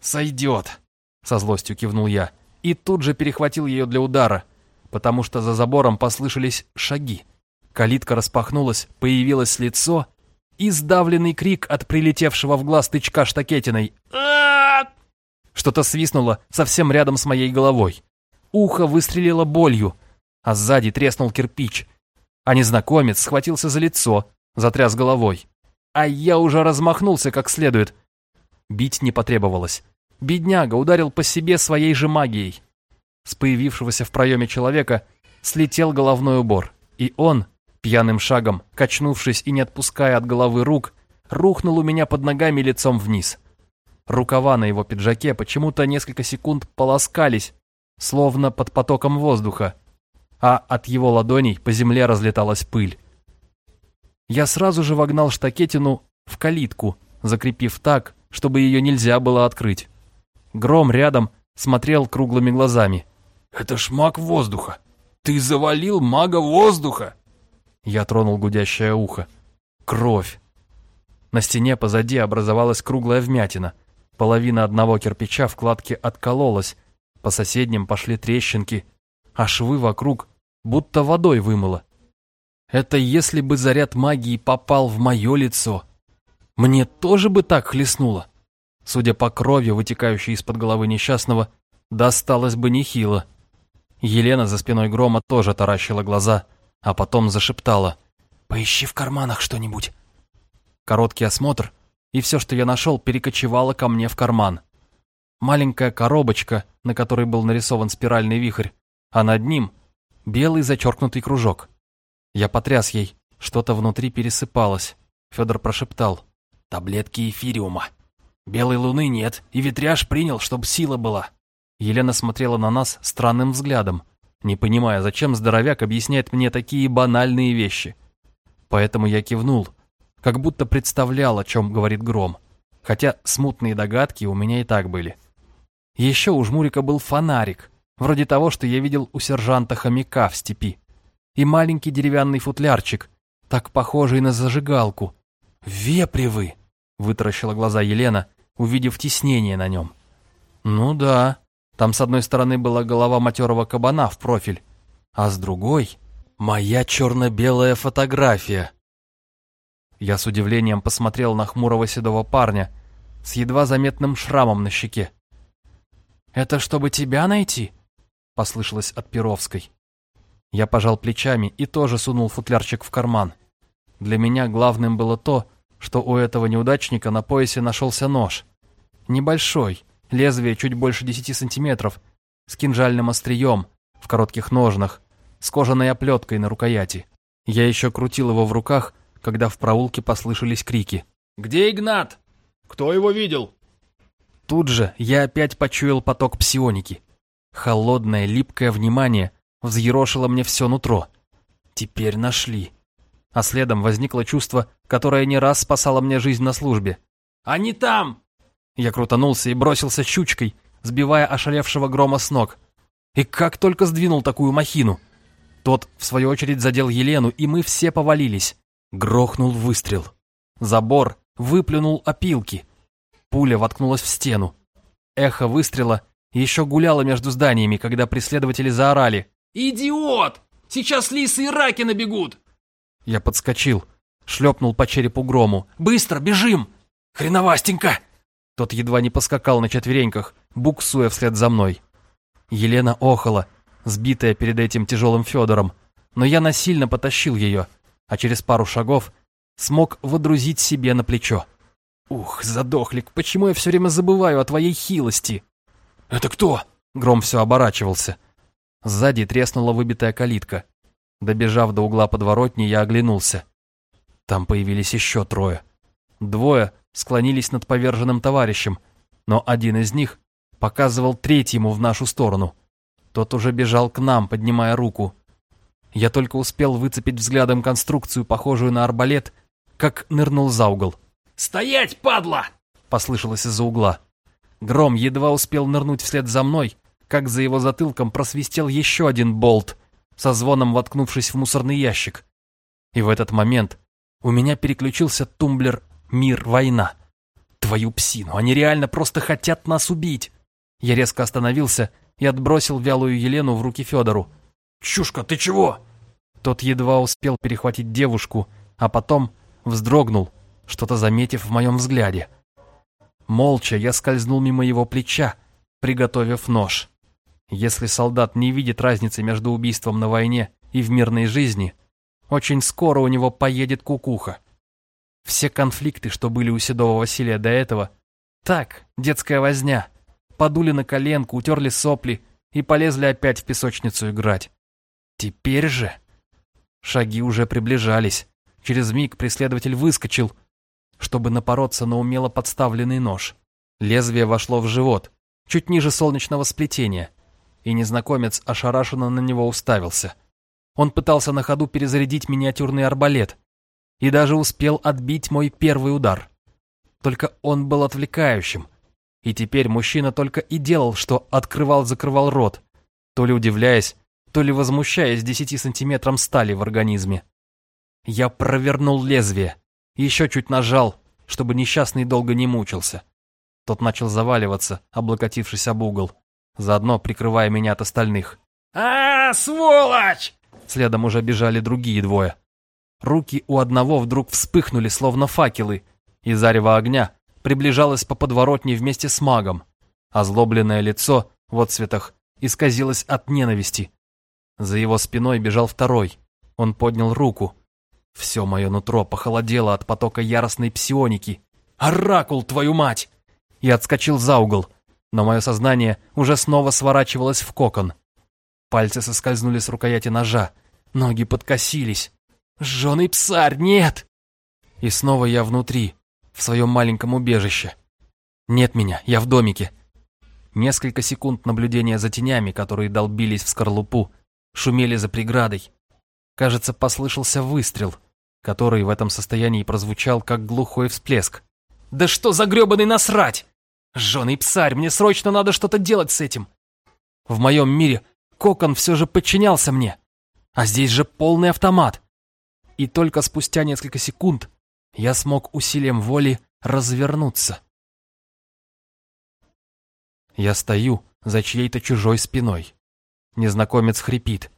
«Сойдет!» Со злостью кивнул я и тут же перехватил ее для удара, потому что за забором послышались шаги. Калитка распахнулась, появилось лицо и сдавленный крик от прилетевшего в глаз тычка штакетиной. Что-то свистнуло совсем рядом с моей головой. Ухо выстрелило болью, а сзади треснул кирпич. А незнакомец схватился за лицо, затряс головой. А я уже размахнулся как следует. Бить не потребовалось. Бедняга ударил по себе своей же магией. С появившегося в проеме человека слетел головной убор, и он, пьяным шагом, качнувшись и не отпуская от головы рук, рухнул у меня под ногами лицом вниз. Рукава на его пиджаке почему-то несколько секунд полоскались, словно под потоком воздуха, а от его ладоней по земле разлеталась пыль. Я сразу же вогнал штакетину в калитку, закрепив так, чтобы ее нельзя было открыть. Гром рядом смотрел круглыми глазами. «Это ж маг воздуха! Ты завалил мага воздуха!» Я тронул гудящее ухо. Кровь. На стене позади образовалась круглая вмятина. Половина одного кирпича в кладке откололась, по соседним пошли трещинки, а швы вокруг будто водой вымыло. Это если бы заряд магии попал в мое лицо. Мне тоже бы так хлестнуло. Судя по крови, вытекающей из-под головы несчастного, досталось бы нехило. Елена за спиной грома тоже таращила глаза, а потом зашептала. «Поищи в карманах что-нибудь». Короткий осмотр, и все, что я нашел, перекочевало ко мне в карман. Маленькая коробочка, на которой был нарисован спиральный вихрь, а над ним белый зачеркнутый кружок. Я потряс ей, что-то внутри пересыпалось. Федор прошептал. «Таблетки эфириума». Белой луны нет, и ветряж принял, чтобы сила была. Елена смотрела на нас странным взглядом, не понимая, зачем здоровяк объясняет мне такие банальные вещи. Поэтому я кивнул, как будто представлял, о чем говорит Гром, хотя смутные догадки у меня и так были. Еще у Жмурика был фонарик, вроде того, что я видел у сержанта хомяка в степи, и маленький деревянный футлярчик, так похожий на зажигалку. «Вепривы!» Вытаращила глаза Елена, увидев тиснение на нем. Ну да, там с одной стороны была голова матерого кабана в профиль, а с другой — моя черно-белая фотография. Я с удивлением посмотрел на хмурого седого парня с едва заметным шрамом на щеке. «Это чтобы тебя найти?» — послышалось от Перовской. Я пожал плечами и тоже сунул футлярчик в карман. Для меня главным было то, что у этого неудачника на поясе нашелся нож. Небольшой, лезвие чуть больше 10 сантиметров, с кинжальным острием, в коротких ножнах, с кожаной оплеткой на рукояти. Я еще крутил его в руках, когда в проулке послышались крики. «Где Игнат? Кто его видел?» Тут же я опять почуял поток псионики. Холодное, липкое внимание взъерошило мне все нутро. Теперь нашли. а следом возникло чувство, которое не раз спасало мне жизнь на службе. «Они там!» Я крутанулся и бросился щучкой, сбивая ошалевшего грома с ног. И как только сдвинул такую махину. Тот, в свою очередь, задел Елену, и мы все повалились. Грохнул выстрел. Забор выплюнул опилки. Пуля воткнулась в стену. Эхо выстрела еще гуляло между зданиями, когда преследователи заорали. «Идиот! Сейчас лисы и раки набегут!» Я подскочил, шлепнул по черепу грому. «Быстро, бежим!» «Хреновастенько!» Тот едва не поскакал на четвереньках, буксуя вслед за мной. Елена охала, сбитая перед этим тяжелым Федором, но я насильно потащил ее, а через пару шагов смог водрузить себе на плечо. «Ух, задохлик, почему я все время забываю о твоей хилости?» «Это кто?» Гром все оборачивался. Сзади треснула выбитая калитка. Добежав до угла подворотни, я оглянулся. Там появились еще трое. Двое склонились над поверженным товарищем, но один из них показывал третьему в нашу сторону. Тот уже бежал к нам, поднимая руку. Я только успел выцепить взглядом конструкцию, похожую на арбалет, как нырнул за угол. «Стоять, падла!» — послышалось из-за угла. Гром едва успел нырнуть вслед за мной, как за его затылком просвистел еще один болт, со звоном воткнувшись в мусорный ящик. И в этот момент у меня переключился тумблер «Мир, война». Твою псину, они реально просто хотят нас убить. Я резко остановился и отбросил вялую Елену в руки Федору. «Чушка, ты чего?» Тот едва успел перехватить девушку, а потом вздрогнул, что-то заметив в моем взгляде. Молча я скользнул мимо его плеча, приготовив нож. Если солдат не видит разницы между убийством на войне и в мирной жизни, очень скоро у него поедет кукуха. Все конфликты, что были у седого Василия до этого, так, детская возня — подули на коленку, утерли сопли и полезли опять в песочницу играть. Теперь же... Шаги уже приближались. Через миг преследователь выскочил, чтобы напороться на умело подставленный нож. Лезвие вошло в живот, чуть ниже солнечного сплетения, и незнакомец ошарашенно на него уставился. Он пытался на ходу перезарядить миниатюрный арбалет и даже успел отбить мой первый удар. Только он был отвлекающим, и теперь мужчина только и делал, что открывал-закрывал рот, то ли удивляясь, то ли возмущаясь десяти сантиметрам стали в организме. Я провернул лезвие, еще чуть нажал, чтобы несчастный долго не мучился. Тот начал заваливаться, облокотившись об угол, заодно прикрывая меня от остальных. а, -а сволочь!» Следом уже бежали другие двое. Руки у одного вдруг вспыхнули, словно факелы, и зарево огня приближалась по подворотне вместе с магом. Озлобленное лицо в отцветах исказилось от ненависти. За его спиной бежал второй. Он поднял руку. Все мое нутро похолодело от потока яростной псионики. «Оракул, твою мать!» Я отскочил за угол, но мое сознание уже снова сворачивалось в кокон. Пальцы соскользнули с рукояти ножа, ноги подкосились. «Жженый псарь, нет!» И снова я внутри, в своем маленьком убежище. Нет меня, я в домике. Несколько секунд наблюдения за тенями, которые долбились в скорлупу, шумели за преградой. Кажется, послышался выстрел, который в этом состоянии прозвучал, как глухой всплеск. «Да что за гребаный насрать! Жженый псарь, мне срочно надо что-то делать с этим!» В моем мире кокон все же подчинялся мне, а здесь же полный автомат. И только спустя несколько секунд я смог усилием воли развернуться. Я стою за чьей-то чужой спиной. Незнакомец хрипит.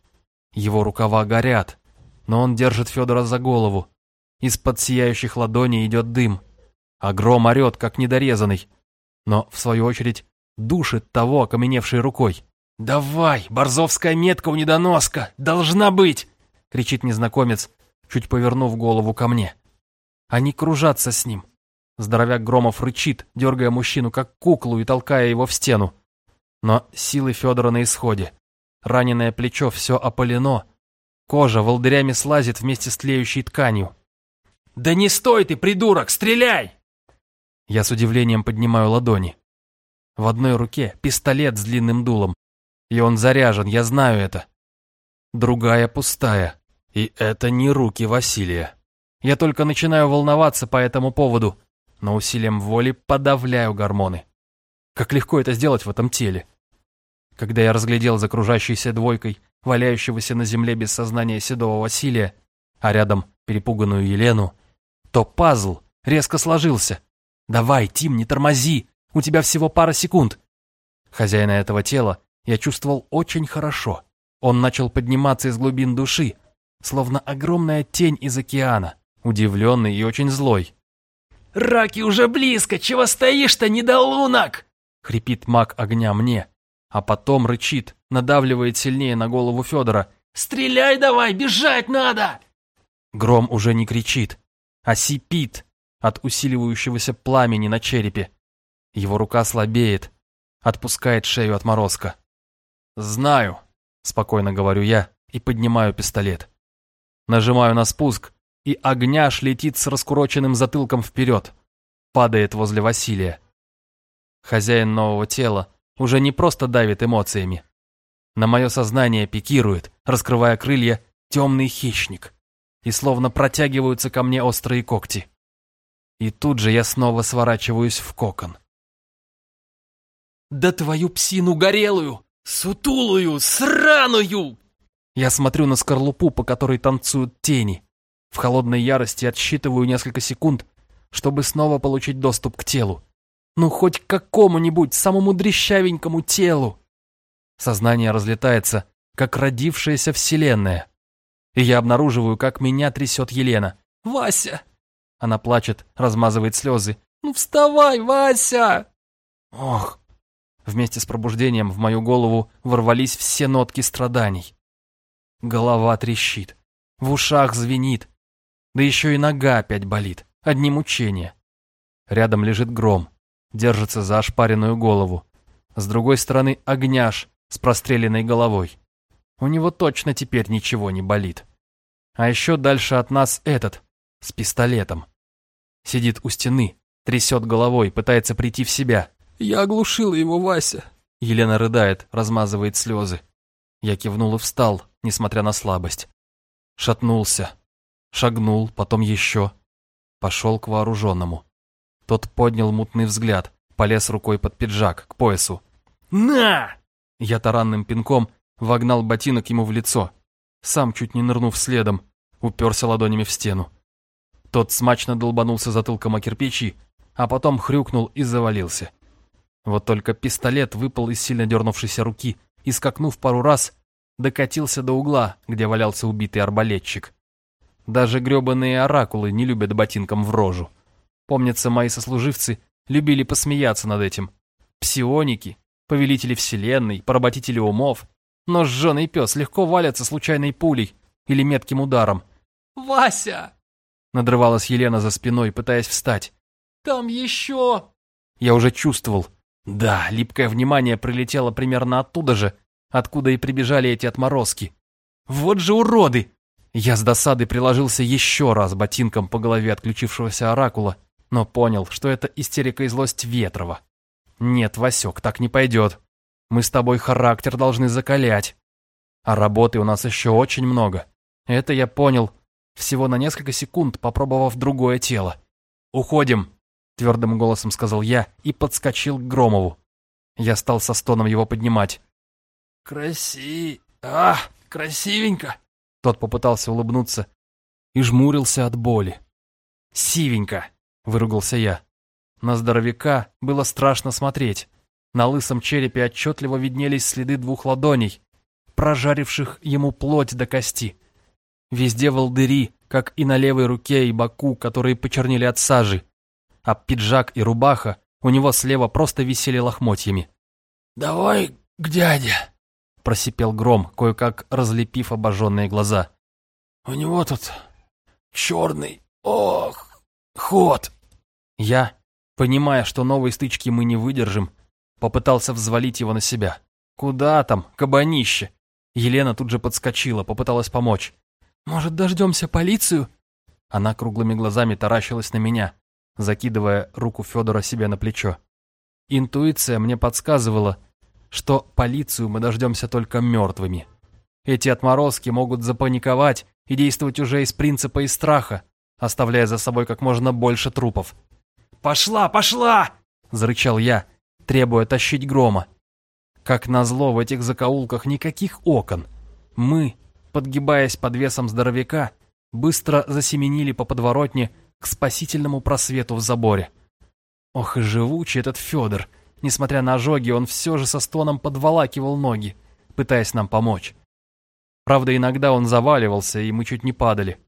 Его рукава горят, но он держит Федора за голову. Из-под сияющих ладоней идет дым. А орет, как недорезанный. Но, в свою очередь, душит того, окаменевшей рукой. «Давай, борзовская метка у недоноска! Должна быть!» — кричит незнакомец, чуть повернув голову ко мне. Они кружатся с ним. Здоровяк Громов рычит, дергая мужчину как куклу и толкая его в стену. Но силы Федора на исходе. Раненое плечо все опалено. Кожа волдырями слазит вместе с тлеющей тканью. «Да не стой ты, придурок! Стреляй!» Я с удивлением поднимаю ладони. В одной руке пистолет с длинным дулом. И он заряжен, я знаю это. Другая пустая. И это не руки Василия. Я только начинаю волноваться по этому поводу, но усилием воли подавляю гормоны. Как легко это сделать в этом теле. Когда я разглядел за кружащейся двойкой валяющегося на земле без сознания седого Василия, а рядом перепуганную Елену, то пазл резко сложился. «Давай, Тим, не тормози! У тебя всего пара секунд!» Хозяина этого тела я чувствовал очень хорошо. Он начал подниматься из глубин души, словно огромная тень из океана, удивленный и очень злой. «Раки уже близко! Чего стоишь-то, недолунок?» Хрипит маг огня мне, а потом рычит, надавливает сильнее на голову Федора. «Стреляй давай, бежать надо!» Гром уже не кричит, а сипит от усиливающегося пламени на черепе. Его рука слабеет, отпускает шею от морозка. «Знаю», — спокойно говорю я и поднимаю пистолет. Нажимаю на спуск, и огняш летит с раскуроченным затылком вперед, падает возле Василия. Хозяин нового тела уже не просто давит эмоциями. На мое сознание пикирует, раскрывая крылья, темный хищник. И словно протягиваются ко мне острые когти. И тут же я снова сворачиваюсь в кокон. «Да твою псину горелую! Сутулую, сраную!» Я смотрю на скорлупу, по которой танцуют тени. В холодной ярости отсчитываю несколько секунд, чтобы снова получить доступ к телу. Ну, хоть к какому-нибудь самому дрещавенькому телу. Сознание разлетается, как родившаяся вселенная. И я обнаруживаю, как меня трясет Елена. «Вася!» Она плачет, размазывает слезы. «Ну вставай, Вася!» Ох! Вместе с пробуждением в мою голову ворвались все нотки страданий. Голова трещит, в ушах звенит, да еще и нога опять болит, одни мучения. Рядом лежит гром, держится за ошпаренную голову. С другой стороны огняш с простреленной головой. У него точно теперь ничего не болит. А еще дальше от нас этот, с пистолетом. Сидит у стены, трясет головой, пытается прийти в себя. «Я оглушила его, Вася!» Елена рыдает, размазывает слезы. Я кивнул и встал, несмотря на слабость. Шатнулся. Шагнул, потом еще. Пошел к вооруженному. Тот поднял мутный взгляд, полез рукой под пиджак, к поясу. «На!» Я таранным пинком вогнал ботинок ему в лицо. Сам, чуть не нырнув следом, уперся ладонями в стену. Тот смачно долбанулся затылком о кирпичи, а потом хрюкнул и завалился. Вот только пистолет выпал из сильно дернувшейся руки и, скакнув пару раз, докатился до угла, где валялся убитый арбалетчик. Даже гребаные оракулы не любят ботинком в рожу. Помнится, мои сослуживцы любили посмеяться над этим. Псионики, повелители вселенной, поработители умов. Но сжженный пес легко валятся случайной пулей или метким ударом. «Вася!» Надрывалась Елена за спиной, пытаясь встать. «Там еще...» Я уже чувствовал. Да, липкое внимание прилетело примерно оттуда же, откуда и прибежали эти отморозки. Вот же уроды! Я с досады приложился еще раз ботинком по голове отключившегося оракула, но понял, что это истерика и злость Ветрова. Нет, Васек, так не пойдет. Мы с тобой характер должны закалять. А работы у нас еще очень много. Это я понял, всего на несколько секунд попробовав другое тело. «Уходим», — твердым голосом сказал я и подскочил к Громову. Я стал со стоном его поднимать. «Краси... А, красивенько!» Тот попытался улыбнуться и жмурился от боли. «Сивенько!» — выругался я. На здоровяка было страшно смотреть. На лысом черепе отчетливо виднелись следы двух ладоней, прожаривших ему плоть до кости. Везде волдыри, как и на левой руке и боку, которые почернели от сажи. А пиджак и рубаха у него слева просто висели лохмотьями. «Давай к дяде», — просипел гром, кое-как разлепив обожженные глаза. «У него тут черный, ох, ход!» Я, понимая, что новой стычки мы не выдержим, попытался взвалить его на себя. «Куда там, кабанище?» Елена тут же подскочила, попыталась помочь. «Может, дождемся полицию?» Она круглыми глазами таращилась на меня, закидывая руку Федора себе на плечо. Интуиция мне подсказывала, что полицию мы дождемся только мертвыми. Эти отморозки могут запаниковать и действовать уже из принципа и страха, оставляя за собой как можно больше трупов. «Пошла, пошла!» – зарычал я, требуя тащить грома. Как назло, в этих закоулках никаких окон. Мы, подгибаясь под весом здоровяка, быстро засеменили по подворотне к спасительному просвету в заборе. Ох и живучий этот Федор. Несмотря на ожоги, он все же со стоном подволакивал ноги, пытаясь нам помочь. Правда, иногда он заваливался, и мы чуть не падали.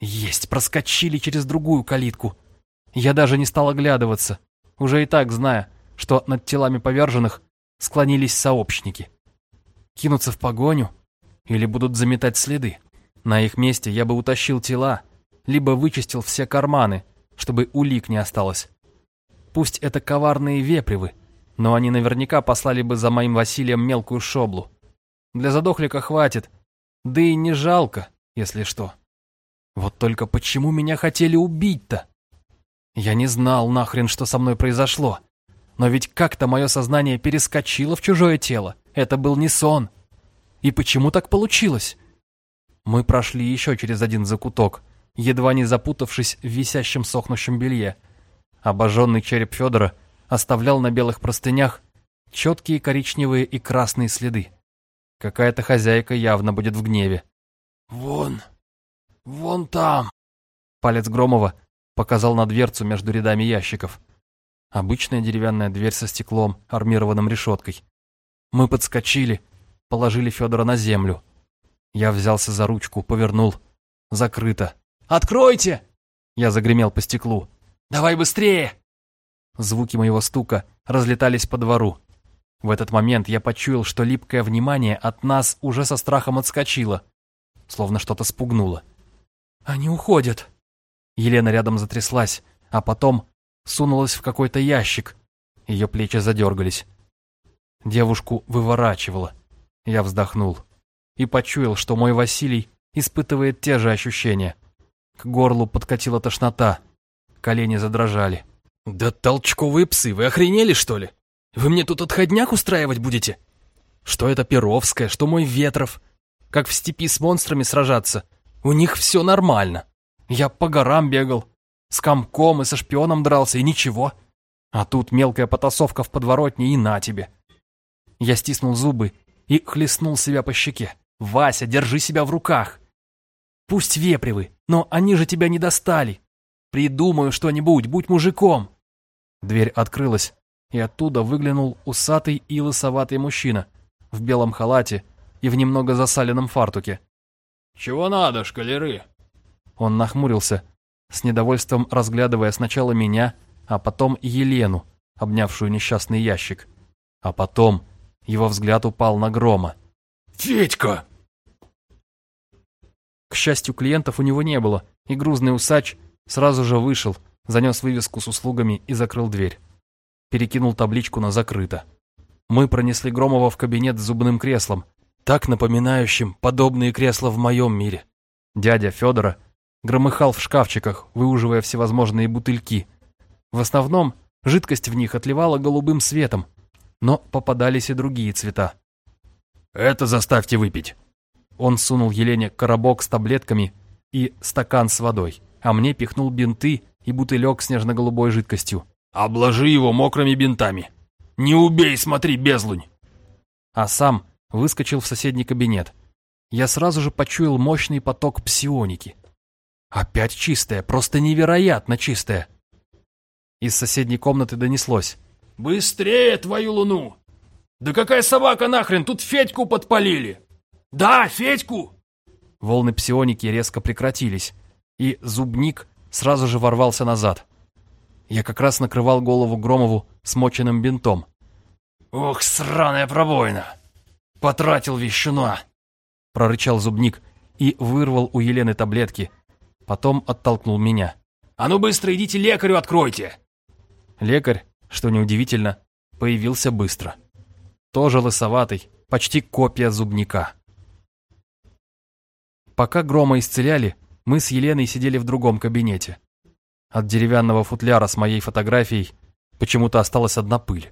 Есть, проскочили через другую калитку. Я даже не стал оглядываться, уже и так зная, что над телами поверженных склонились сообщники. Кинуться в погоню или будут заметать следы? На их месте я бы утащил тела, либо вычистил все карманы, чтобы улик не осталось. Пусть это коварные вепривы, но они наверняка послали бы за моим Василием мелкую шоблу. Для задохлика хватит, да и не жалко, если что. Вот только почему меня хотели убить-то? Я не знал нахрен, что со мной произошло. Но ведь как-то мое сознание перескочило в чужое тело. Это был не сон. И почему так получилось? Мы прошли еще через один закуток, едва не запутавшись в висящем сохнущем белье. Обожженный череп Федора оставлял на белых простынях четкие коричневые и красные следы. Какая-то хозяйка явно будет в гневе. «Вон, вон там!» Палец Громова показал на дверцу между рядами ящиков. Обычная деревянная дверь со стеклом, армированным решеткой. Мы подскочили, положили Федора на землю. Я взялся за ручку, повернул. Закрыто. «Откройте!» Я загремел по стеклу. «Давай быстрее!» Звуки моего стука разлетались по двору. В этот момент я почуял, что липкое внимание от нас уже со страхом отскочило, словно что-то спугнуло. «Они уходят!» Елена рядом затряслась, а потом сунулась в какой-то ящик. Ее плечи задергались. Девушку выворачивало. Я вздохнул и почуял, что мой Василий испытывает те же ощущения. К горлу подкатила тошнота, колени задрожали. «Да толчковые псы, вы охренели, что ли? Вы мне тут отходняк устраивать будете? Что это Перовская, что мой Ветров? Как в степи с монстрами сражаться? У них все нормально. Я по горам бегал, с комком и со шпионом дрался, и ничего. А тут мелкая потасовка в подворотне и на тебе. Я стиснул зубы и хлестнул себя по щеке. «Вася, держи себя в руках!» «Пусть вепривы, но они же тебя не достали! Придумаю что-нибудь, будь мужиком!» Дверь открылась, и оттуда выглянул усатый и лысоватый мужчина в белом халате и в немного засаленном фартуке. «Чего надо, шкалеры?» Он нахмурился, с недовольством разглядывая сначала меня, а потом Елену, обнявшую несчастный ящик. А потом его взгляд упал на Грома. «Федька!» К счастью, клиентов у него не было, и грузный усач сразу же вышел, занес вывеску с услугами и закрыл дверь. Перекинул табличку на «закрыто». Мы пронесли Громова в кабинет с зубным креслом, так напоминающим подобные кресла в моем мире. Дядя Федора громыхал в шкафчиках, выуживая всевозможные бутыльки. В основном жидкость в них отливала голубым светом, но попадались и другие цвета. «Это заставьте выпить». Он сунул Елене коробок с таблетками и стакан с водой, а мне пихнул бинты и бутылек с нежно-голубой жидкостью. «Обложи его мокрыми бинтами. Не убей, смотри, безлунь!» А сам выскочил в соседний кабинет. Я сразу же почуял мощный поток псионики. Опять чистая, просто невероятно чистая. Из соседней комнаты донеслось. «Быстрее твою луну! Да какая собака нахрен, тут Федьку подпалили! Да, Федьку!» Волны псионики резко прекратились, и зубник сразу же ворвался назад. Я как раз накрывал голову Громову смоченным бинтом. «Ох, сраная пробоина! Потратил вещуна!» Прорычал зубник и вырвал у Елены таблетки, Потом оттолкнул меня. «А ну быстро идите лекарю откройте!» Лекарь, что неудивительно, появился быстро. Тоже лысоватый, почти копия зубника. Пока Грома исцеляли, мы с Еленой сидели в другом кабинете. От деревянного футляра с моей фотографией почему-то осталась одна пыль.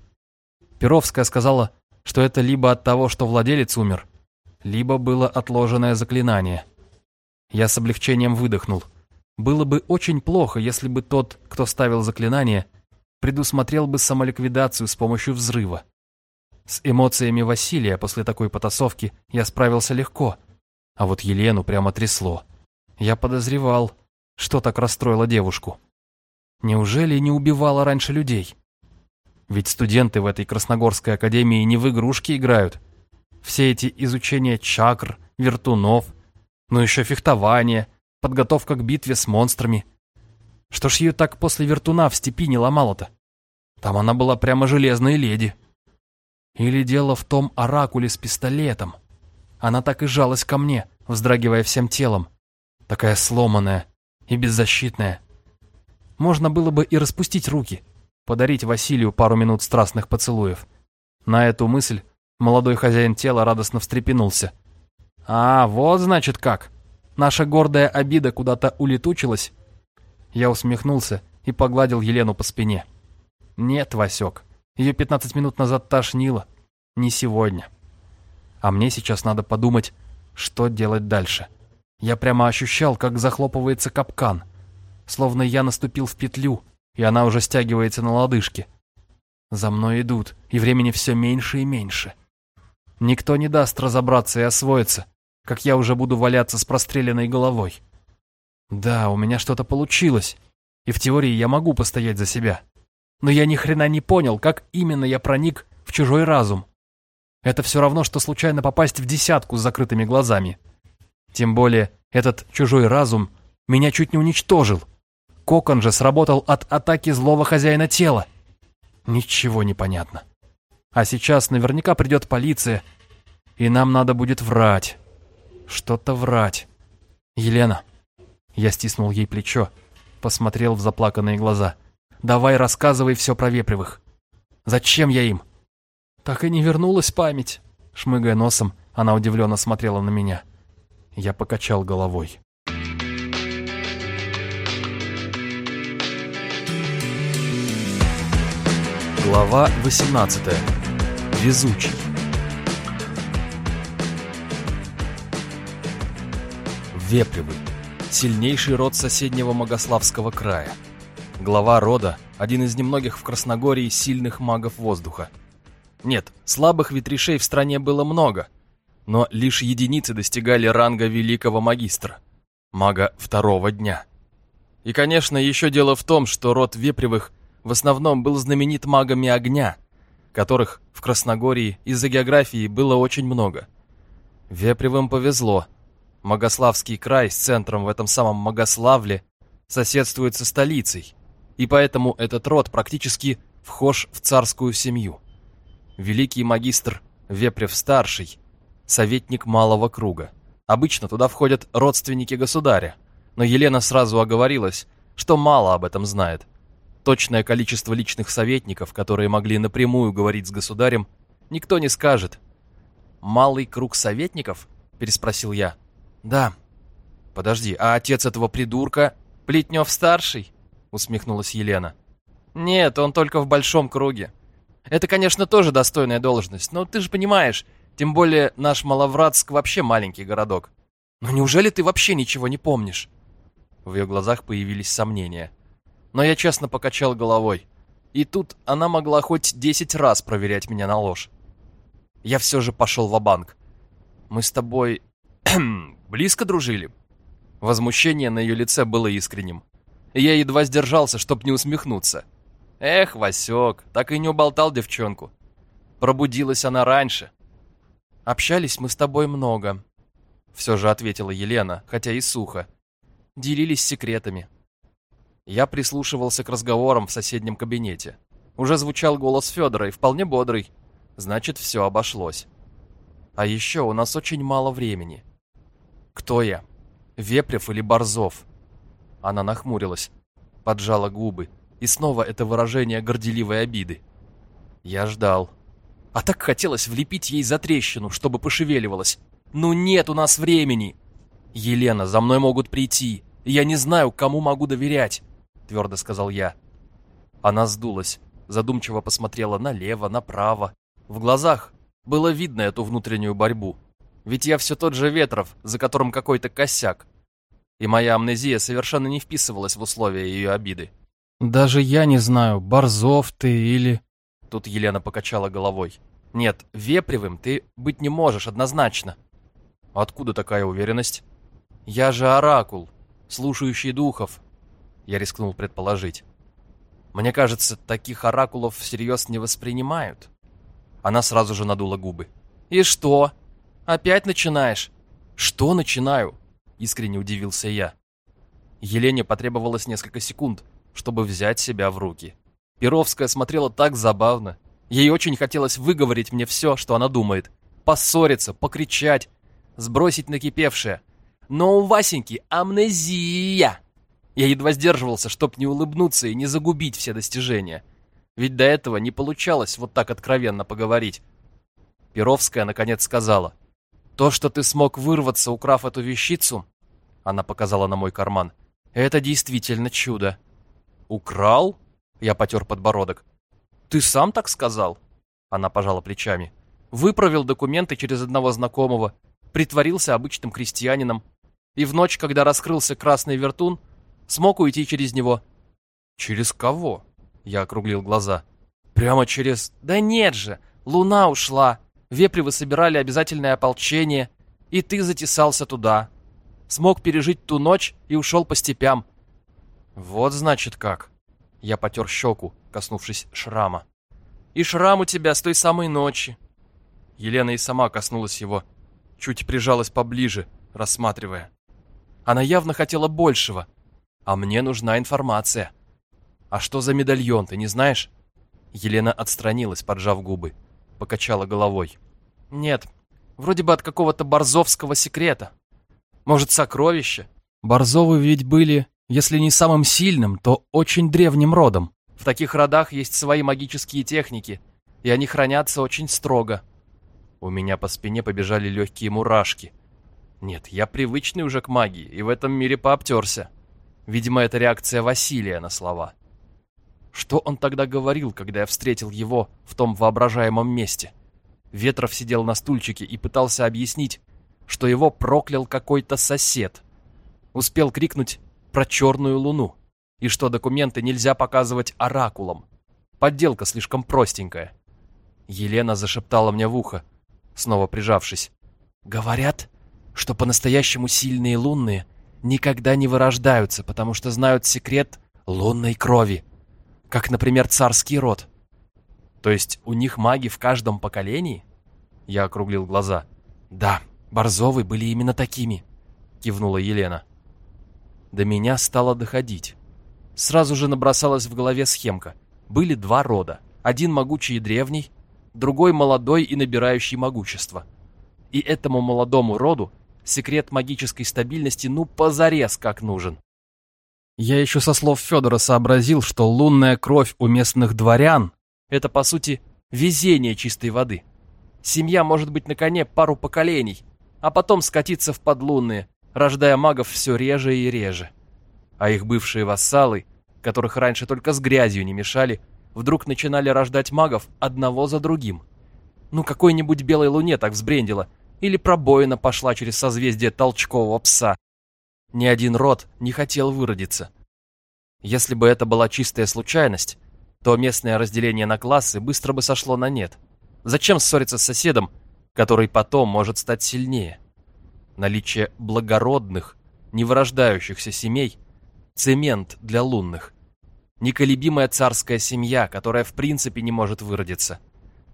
Перовская сказала, что это либо от того, что владелец умер, либо было отложенное заклинание. Я с облегчением выдохнул. Было бы очень плохо, если бы тот, кто ставил заклинание, предусмотрел бы самоликвидацию с помощью взрыва. С эмоциями Василия после такой потасовки я справился легко, а вот Елену прямо трясло. Я подозревал, что так расстроило девушку. Неужели не убивала раньше людей? Ведь студенты в этой Красногорской академии не в игрушки играют. Все эти изучения чакр, вертунов, но еще фехтование, подготовка к битве с монстрами. Что ж ее так после вертуна в степи не ломало-то? Там она была прямо железной леди. Или дело в том оракуле с пистолетом. Она так и жалась ко мне, вздрагивая всем телом. Такая сломанная и беззащитная. Можно было бы и распустить руки, подарить Василию пару минут страстных поцелуев. На эту мысль молодой хозяин тела радостно встрепенулся. «А, вот значит как. Наша гордая обида куда-то улетучилась?» Я усмехнулся и погладил Елену по спине. «Нет, Васек, ее 15 минут назад тошнило. Не сегодня. А мне сейчас надо подумать, что делать дальше. Я прямо ощущал, как захлопывается капкан. Словно я наступил в петлю, и она уже стягивается на лодыжке. За мной идут, и времени все меньше и меньше. Никто не даст разобраться и освоиться, как я уже буду валяться с простреленной головой. Да, у меня что-то получилось, и в теории я могу постоять за себя. Но я ни хрена не понял, как именно я проник в чужой разум. Это все равно, что случайно попасть в десятку с закрытыми глазами. Тем более, этот чужой разум меня чуть не уничтожил. Кокон же сработал от атаки злого хозяина тела. Ничего не понятно. А сейчас наверняка придет полиция, и нам надо будет врать. Что-то врать. Елена. Я стиснул ей плечо, посмотрел в заплаканные глаза. Давай рассказывай все про Вепревых. Зачем я им? Так и не вернулась память. Шмыгая носом, она удивленно смотрела на меня. Я покачал головой. Глава 18. Везучий. Вепревы. Сильнейший род соседнего Могославского края. Глава рода – один из немногих в Красногории сильных магов воздуха. Нет, слабых ветришей в стране было много, но лишь единицы достигали ранга великого магистра, мага второго дня. И, конечно, еще дело в том, что род Вепревых в основном был знаменит магами огня, которых в Красногории из-за географии было очень много. Вепревым повезло. Могославский край с центром в этом самом Могославле соседствует со столицей, и поэтому этот род практически вхож в царскую семью. Великий магистр Вепрев-старший, советник малого круга. Обычно туда входят родственники государя, но Елена сразу оговорилась, что мало об этом знает. Точное количество личных советников, которые могли напрямую говорить с государем, никто не скажет. «Малый круг советников?» – переспросил я. «Да». «Подожди, а отец этого придурка Плетнев-старший?» – усмехнулась Елена. «Нет, он только в большом круге. Это, конечно, тоже достойная должность, но ты же понимаешь, тем более наш Маловратск вообще маленький городок. Но неужели ты вообще ничего не помнишь?» В ее глазах появились сомнения но я честно покачал головой. И тут она могла хоть десять раз проверять меня на ложь. Я все же пошел в банк Мы с тобой... близко дружили? Возмущение на ее лице было искренним. Я едва сдержался, чтоб не усмехнуться. Эх, Васек, так и не уболтал девчонку. Пробудилась она раньше. Общались мы с тобой много. Все же ответила Елена, хотя и сухо. Делились секретами. Я прислушивался к разговорам в соседнем кабинете. Уже звучал голос Федора и вполне бодрый. Значит, все обошлось. А еще у нас очень мало времени. Кто я? Вепрев или Борзов? Она нахмурилась, поджала губы, и снова это выражение горделивой обиды. Я ждал. А так хотелось влепить ей за трещину, чтобы пошевеливалась. Ну нет у нас времени! Елена, за мной могут прийти. Я не знаю, кому могу доверять твердо сказал я. Она сдулась, задумчиво посмотрела налево, направо. В глазах было видно эту внутреннюю борьбу. Ведь я все тот же Ветров, за которым какой-то косяк. и моя амнезия совершенно не вписывалась в условия ее обиды. «Даже я не знаю, Борзов ты или...» Тут Елена покачала головой. «Нет, вепривым ты быть не можешь однозначно». «Откуда такая уверенность?» «Я же оракул, слушающий духов», — я рискнул предположить. «Мне кажется, таких оракулов всерьез не воспринимают». Она сразу же надула губы. «И что? Опять начинаешь?» «Что начинаю?» — искренне удивился я. Елене потребовалось несколько секунд, чтобы взять себя в руки. Перовская смотрела так забавно. Ей очень хотелось выговорить мне все, что она думает. Поссориться, покричать, сбросить накипевшее. Но у Васеньки амнезия. Я едва сдерживался, чтоб не улыбнуться и не загубить все достижения. Ведь до этого не получалось вот так откровенно поговорить. Перовская наконец сказала. «То, что ты смог вырваться, украв эту вещицу...» Она показала на мой карман. «Это действительно чудо». «Украл?» Я потер подбородок. «Ты сам так сказал?» Она пожала плечами. «Выправил документы через одного знакомого, притворился обычным крестьянином, и в ночь, когда раскрылся красный вертун, смог уйти через него». «Через кого?» Я округлил глаза. «Прямо через...» «Да нет же! Луна ушла! Вепривы собирали обязательное ополчение, и ты затесался туда. Смог пережить ту ночь и ушел по степям». «Вот значит как!» Я потер щеку, коснувшись шрама. «И шрам у тебя с той самой ночи!» Елена и сама коснулась его, чуть прижалась поближе, рассматривая. Она явно хотела большего, а мне нужна информация. «А что за медальон, ты не знаешь?» Елена отстранилась, поджав губы. Покачала головой. «Нет, вроде бы от какого-то борзовского секрета. Может, сокровище?» «Борзовы ведь были, если не самым сильным, то очень древним родом. В таких родах есть свои магические техники, и они хранятся очень строго». У меня по спине побежали легкие мурашки. Нет, я привычный уже к магии, и в этом мире пообтерся. Видимо, это реакция Василия на слова. Что он тогда говорил, когда я встретил его в том воображаемом месте? Ветров сидел на стульчике и пытался объяснить, что его проклял какой-то сосед. Успел крикнуть про черную луну и что документы нельзя показывать оракулам. Подделка слишком простенькая. Елена зашептала мне в ухо, снова прижавшись. «Говорят, что по-настоящему сильные лунные никогда не вырождаются, потому что знают секрет лунной крови как, например, царский род. То есть у них маги в каждом поколении? Я округлил глаза. Да, Борзовы были именно такими, кивнула Елена. До меня стало доходить. Сразу же набросалась в голове схемка. Были два рода. Один могучий и древний, другой молодой и набирающий могущество. И этому молодому роду секрет магической стабильности ну позарез как нужен. Я еще со слов Федора сообразил, что лунная кровь у местных дворян – это, по сути, везение чистой воды. Семья может быть на коне пару поколений, а потом скатиться в подлунные, рождая магов все реже и реже. А их бывшие вассалы, которых раньше только с грязью не мешали, вдруг начинали рождать магов одного за другим. Ну, какой-нибудь белой луне так взбрендило, или пробоина пошла через созвездие толчкового пса, ни один род не хотел выродиться. Если бы это была чистая случайность, то местное разделение на классы быстро бы сошло на нет. Зачем ссориться с соседом, который потом может стать сильнее? Наличие благородных, невырождающихся семей – цемент для лунных. Неколебимая царская семья, которая в принципе не может выродиться.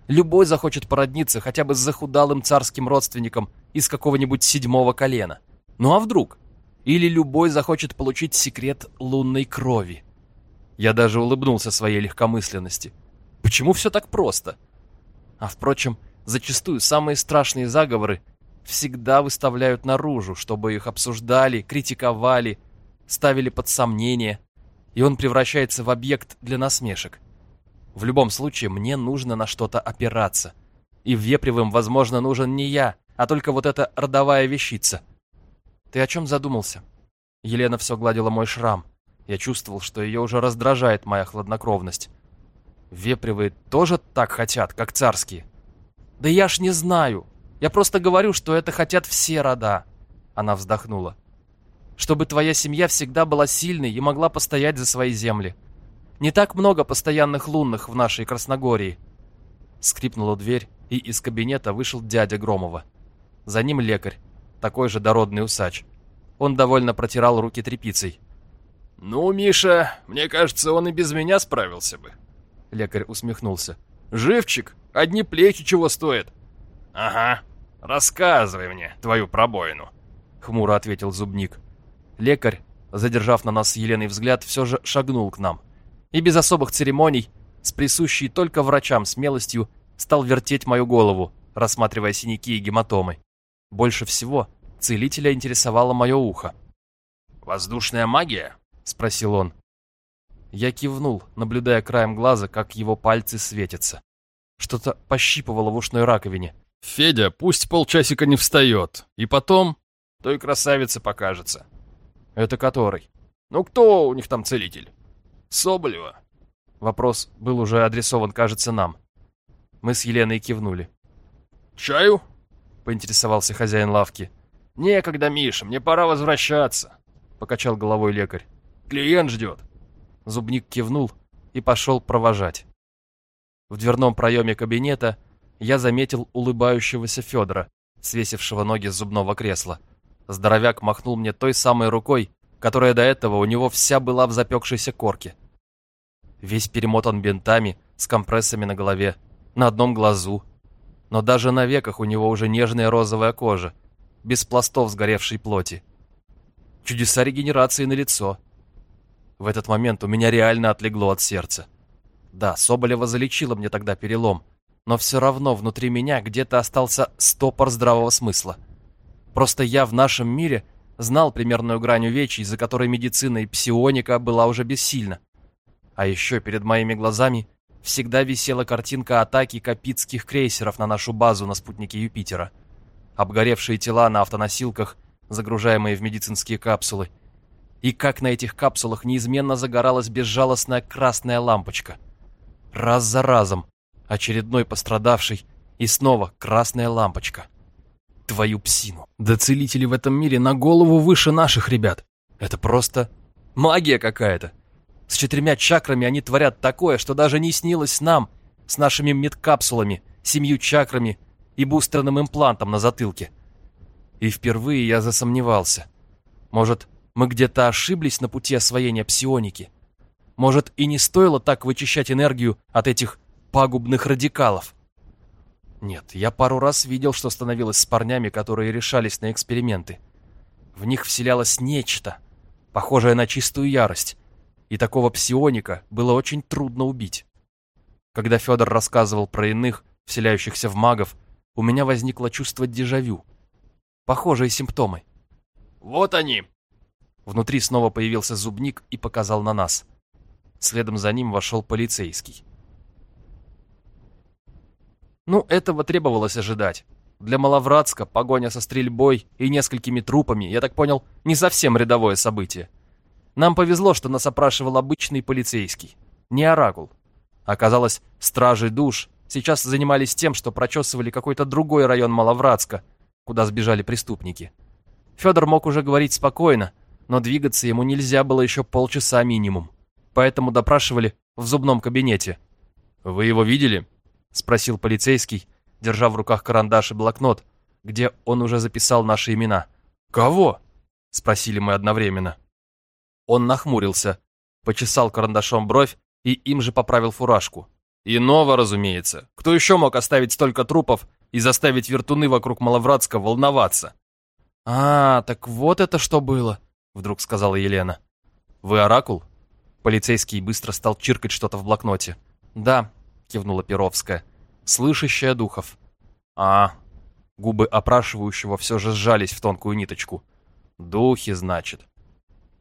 Любой захочет породниться хотя бы с захудалым царским родственником из какого-нибудь седьмого колена. Ну а вдруг? Или любой захочет получить секрет лунной крови. Я даже улыбнулся своей легкомысленности. Почему все так просто? А впрочем, зачастую самые страшные заговоры всегда выставляют наружу, чтобы их обсуждали, критиковали, ставили под сомнение, и он превращается в объект для насмешек. В любом случае, мне нужно на что-то опираться. И Вепревым, возможно, нужен не я, а только вот эта родовая вещица — «Ты о чем задумался?» Елена все гладила мой шрам. Я чувствовал, что ее уже раздражает моя хладнокровность. Вепривые тоже так хотят, как царские. «Да я ж не знаю. Я просто говорю, что это хотят все рода». Она вздохнула. чтобы твоя семья всегда была сильной и могла постоять за свои земли. Не так много постоянных лунных в нашей Красногории». Скрипнула дверь, и из кабинета вышел дядя Громова. За ним лекарь, такой же дородный усач. Он довольно протирал руки тряпицей. «Ну, Миша, мне кажется, он и без меня справился бы». Лекарь усмехнулся. «Живчик, одни плечи чего стоят». «Ага, рассказывай мне твою пробоину», — хмуро ответил зубник. Лекарь, задержав на нас с Еленой взгляд, все же шагнул к нам. И без особых церемоний, с присущей только врачам смелостью, стал вертеть мою голову, рассматривая синяки и гематомы. Больше всего целителя интересовало мое ухо. «Воздушная магия?» — спросил он. Я кивнул, наблюдая краем глаза, как его пальцы светятся. Что-то пощипывало в ушной раковине. «Федя пусть полчасика не встает, и потом...» «Той красавице покажется». «Это который?» «Ну кто у них там целитель?» «Соболева». Вопрос был уже адресован, кажется, нам. Мы с Еленой кивнули. «Чаю?» — поинтересовался хозяин лавки. «Некогда, Миша, мне пора возвращаться», — покачал головой лекарь. «Клиент ждет». Зубник кивнул и пошел провожать. В дверном проеме кабинета я заметил улыбающегося Федора, свесившего ноги с зубного кресла. Здоровяк махнул мне той самой рукой, которая до этого у него вся была в запекшейся корке. Весь перемотан бинтами, с компрессами на голове, на одном глазу. Но даже на веках у него уже нежная розовая кожа, без пластов сгоревшей плоти. Чудеса регенерации на лицо. В этот момент у меня реально отлегло от сердца. Да, Соболева залечила мне тогда перелом, но все равно внутри меня где-то остался стопор здравого смысла. Просто я в нашем мире знал примерную грань увечий, за которой медицина и псионика была уже бессильна. А еще перед моими глазами всегда висела картинка атаки капитских крейсеров на нашу базу на спутнике Юпитера. Обгоревшие тела на автоносилках, загружаемые в медицинские капсулы. И как на этих капсулах неизменно загоралась безжалостная красная лампочка. Раз за разом, очередной пострадавший, и снова красная лампочка. Твою псину. Да целители в этом мире на голову выше наших ребят. Это просто магия какая-то. С четырьмя чакрами они творят такое, что даже не снилось нам, с нашими медкапсулами, семью чакрами и бустерным имплантом на затылке. И впервые я засомневался. Может, мы где-то ошиблись на пути освоения псионики? Может, и не стоило так вычищать энергию от этих пагубных радикалов? Нет, я пару раз видел, что становилось с парнями, которые решались на эксперименты. В них вселялось нечто, похожее на чистую ярость, и такого псионика было очень трудно убить. Когда Федор рассказывал про иных, вселяющихся в магов, у меня возникло чувство дежавю. Похожие симптомы. «Вот они!» Внутри снова появился зубник и показал на нас. Следом за ним вошел полицейский. Ну, этого требовалось ожидать. Для Маловратска погоня со стрельбой и несколькими трупами, я так понял, не совсем рядовое событие. Нам повезло, что нас опрашивал обычный полицейский, не оракул. Оказалось, стражи душ сейчас занимались тем, что прочесывали какой-то другой район Маловратска, куда сбежали преступники. Федор мог уже говорить спокойно, но двигаться ему нельзя было еще полчаса минимум. Поэтому допрашивали в зубном кабинете. «Вы его видели?» — спросил полицейский, держа в руках карандаш и блокнот, где он уже записал наши имена. «Кого?» — спросили мы одновременно. Он нахмурился, почесал карандашом бровь и им же поправил фуражку. Иного, разумеется. Кто еще мог оставить столько трупов и заставить вертуны вокруг Маловратска волноваться? «А, так вот это что было», — вдруг сказала Елена. «Вы оракул?» Полицейский быстро стал чиркать что-то в блокноте. «Да», — кивнула Перовская, — «слышащая духов». «А, губы опрашивающего все же сжались в тонкую ниточку. «Духи, значит»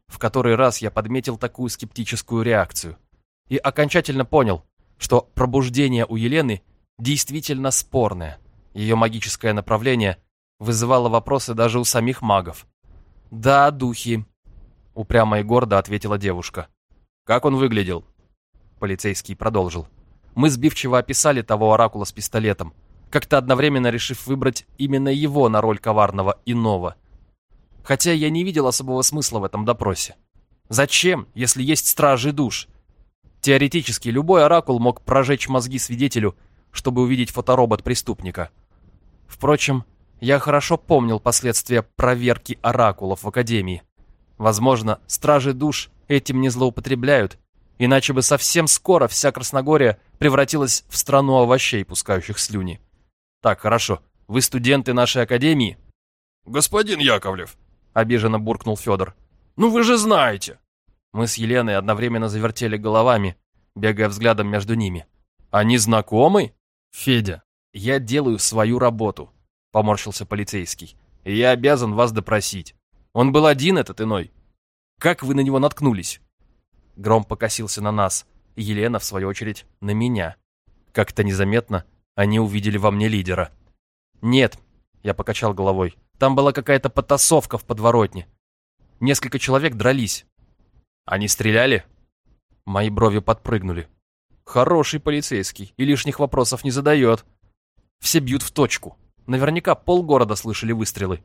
в который раз я подметил такую скептическую реакцию. И окончательно понял, что пробуждение у Елены действительно спорное. Ее магическое направление вызывало вопросы даже у самих магов. «Да, духи», — упрямо и гордо ответила девушка. «Как он выглядел?» Полицейский продолжил. «Мы сбивчиво описали того оракула с пистолетом, как-то одновременно решив выбрать именно его на роль коварного иного. Хотя я не видел особого смысла в этом допросе. Зачем, если есть стражи душ? Теоретически, любой оракул мог прожечь мозги свидетелю, чтобы увидеть фоторобот преступника. Впрочем, я хорошо помнил последствия проверки оракулов в Академии. Возможно, стражи душ этим не злоупотребляют, иначе бы совсем скоро вся Красногория превратилась в страну овощей, пускающих слюни. Так, хорошо, вы студенты нашей Академии? Господин Яковлев, обиженно буркнул Федор. Ну вы же знаете. Мы с Еленой одновременно завертели головами, бегая взглядом между ними. Они знакомы? Федя, я делаю свою работу, поморщился полицейский. И я обязан вас допросить. Он был один, этот иной. Как вы на него наткнулись? Гром покосился на нас, Елена, в свою очередь, на меня. Как-то незаметно они увидели во мне лидера. Нет, я покачал головой. Там была какая-то потасовка в подворотне. Несколько человек дрались. Они стреляли? Мои брови подпрыгнули. Хороший полицейский и лишних вопросов не задает. Все бьют в точку. Наверняка полгорода слышали выстрелы.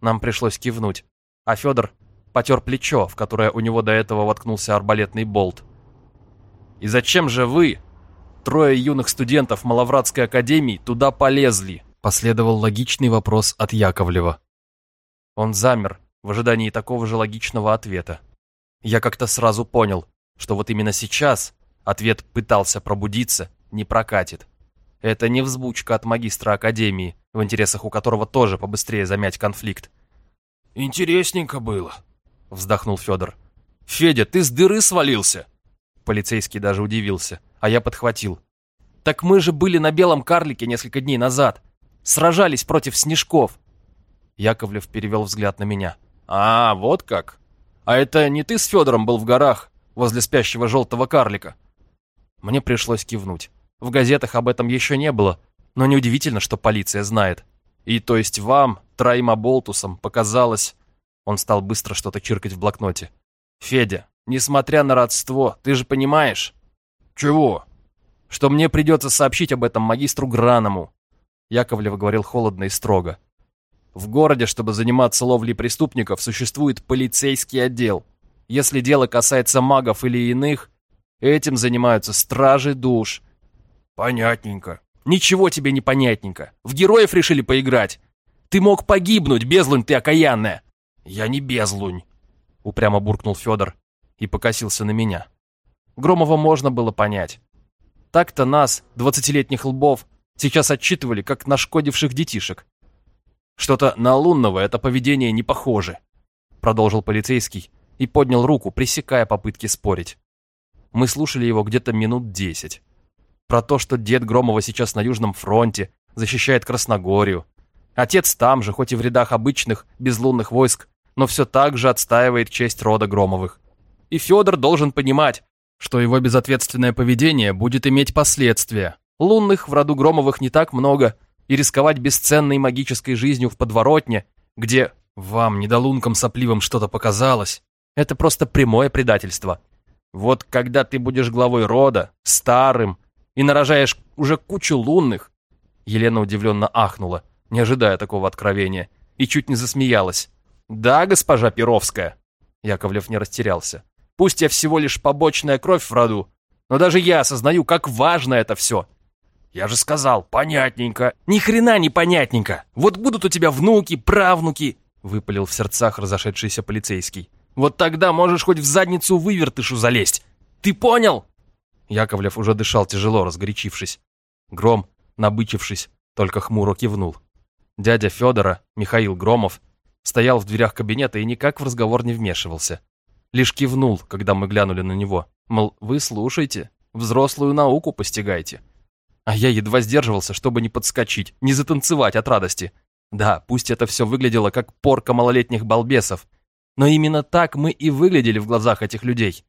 Нам пришлось кивнуть. А Федор потер плечо, в которое у него до этого воткнулся арбалетный болт. «И зачем же вы, трое юных студентов Маловратской академии, туда полезли?» Последовал логичный вопрос от Яковлева. Он замер в ожидании такого же логичного ответа. Я как-то сразу понял, что вот именно сейчас ответ пытался пробудиться, не прокатит. Это не взбучка от магистра Академии, в интересах у которого тоже побыстрее замять конфликт. «Интересненько было», — вздохнул Федор. «Федя, ты с дыры свалился?» Полицейский даже удивился, а я подхватил. «Так мы же были на белом карлике несколько дней назад. Сражались против снежков». Яковлев перевел взгляд на меня. «А, вот как? А это не ты с Федором был в горах, возле спящего желтого карлика?» Мне пришлось кивнуть. В газетах об этом еще не было, но неудивительно, что полиция знает. И то есть вам, троим оболтусам, показалось... Он стал быстро что-то чиркать в блокноте. «Федя, несмотря на родство, ты же понимаешь?» «Чего?» «Что мне придется сообщить об этом магистру Граному». Яковлев говорил холодно и строго. В городе, чтобы заниматься ловлей преступников, существует полицейский отдел. Если дело касается магов или иных, этим занимаются стражи душ. Понятненько. Ничего тебе не понятненько. В героев решили поиграть. Ты мог погибнуть, безлунь ты окаянная. Я не безлунь. Упрямо буркнул Федор и покосился на меня. Громова можно было понять. Так-то нас, двадцатилетних лбов, сейчас отчитывали, как нашкодивших детишек. Что-то на лунного это поведение не похоже, продолжил полицейский и поднял руку, пресекая попытки спорить. Мы слушали его где-то минут десять. Про то, что дед Громова сейчас на Южном фронте, защищает Красногорию. Отец там же, хоть и в рядах обычных, безлунных войск, но все так же отстаивает честь рода Громовых. И Федор должен понимать, что его безответственное поведение будет иметь последствия. Лунных в роду Громовых не так много, и рисковать бесценной магической жизнью в подворотне, где вам, недолункам сопливым, что-то показалось, это просто прямое предательство. Вот когда ты будешь главой рода, старым, и нарожаешь уже кучу лунных, Елена удивленно ахнула, не ожидая такого откровения, и чуть не засмеялась. «Да, госпожа Перовская!» Яковлев не растерялся. «Пусть я всего лишь побочная кровь в роду, но даже я осознаю, как важно это все. Я же сказал, понятненько. Ни хрена не понятненько. Вот будут у тебя внуки, правнуки, выпалил в сердцах разошедшийся полицейский. Вот тогда можешь хоть в задницу вывертышу залезть. Ты понял? Яковлев уже дышал тяжело, разгорячившись. Гром, набычившись, только хмуро кивнул. Дядя Федора, Михаил Громов, стоял в дверях кабинета и никак в разговор не вмешивался. Лишь кивнул, когда мы глянули на него. Мол, вы слушайте, взрослую науку постигайте. А я едва сдерживался, чтобы не подскочить, не затанцевать от радости. Да, пусть это все выглядело как порка малолетних балбесов, но именно так мы и выглядели в глазах этих людей.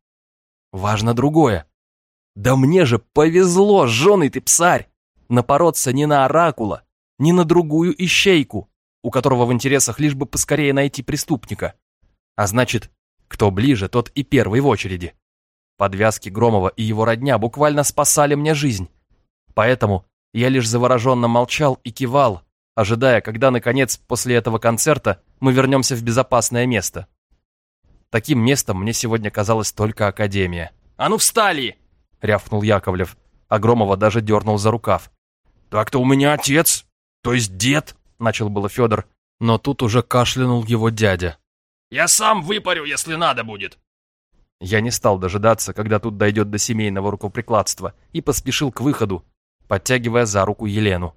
Важно другое. Да мне же повезло, жженый ты псарь, напороться не на оракула, не на другую ищейку, у которого в интересах лишь бы поскорее найти преступника. А значит, кто ближе, тот и первый в очереди. Подвязки Громова и его родня буквально спасали мне жизнь. Поэтому я лишь завороженно молчал и кивал, ожидая, когда, наконец, после этого концерта мы вернемся в безопасное место. Таким местом мне сегодня казалась только Академия. «А ну встали!» — рявкнул Яковлев, а Громова даже дернул за рукав. «Так-то у меня отец, то есть дед», — начал было Федор, но тут уже кашлянул его дядя. «Я сам выпарю, если надо будет». Я не стал дожидаться, когда тут дойдет до семейного рукоприкладства, и поспешил к выходу, подтягивая за руку Елену.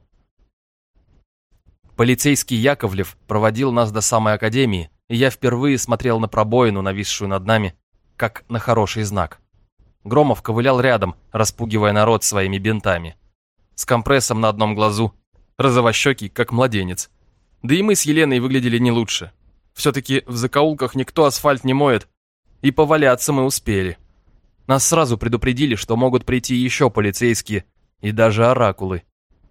Полицейский Яковлев проводил нас до самой академии, и я впервые смотрел на пробоину, нависшую над нами, как на хороший знак. Громов ковылял рядом, распугивая народ своими бинтами. С компрессом на одном глазу, розовощекий, как младенец. Да и мы с Еленой выглядели не лучше. Все-таки в закоулках никто асфальт не моет, и поваляться мы успели. Нас сразу предупредили, что могут прийти еще полицейские и даже оракулы.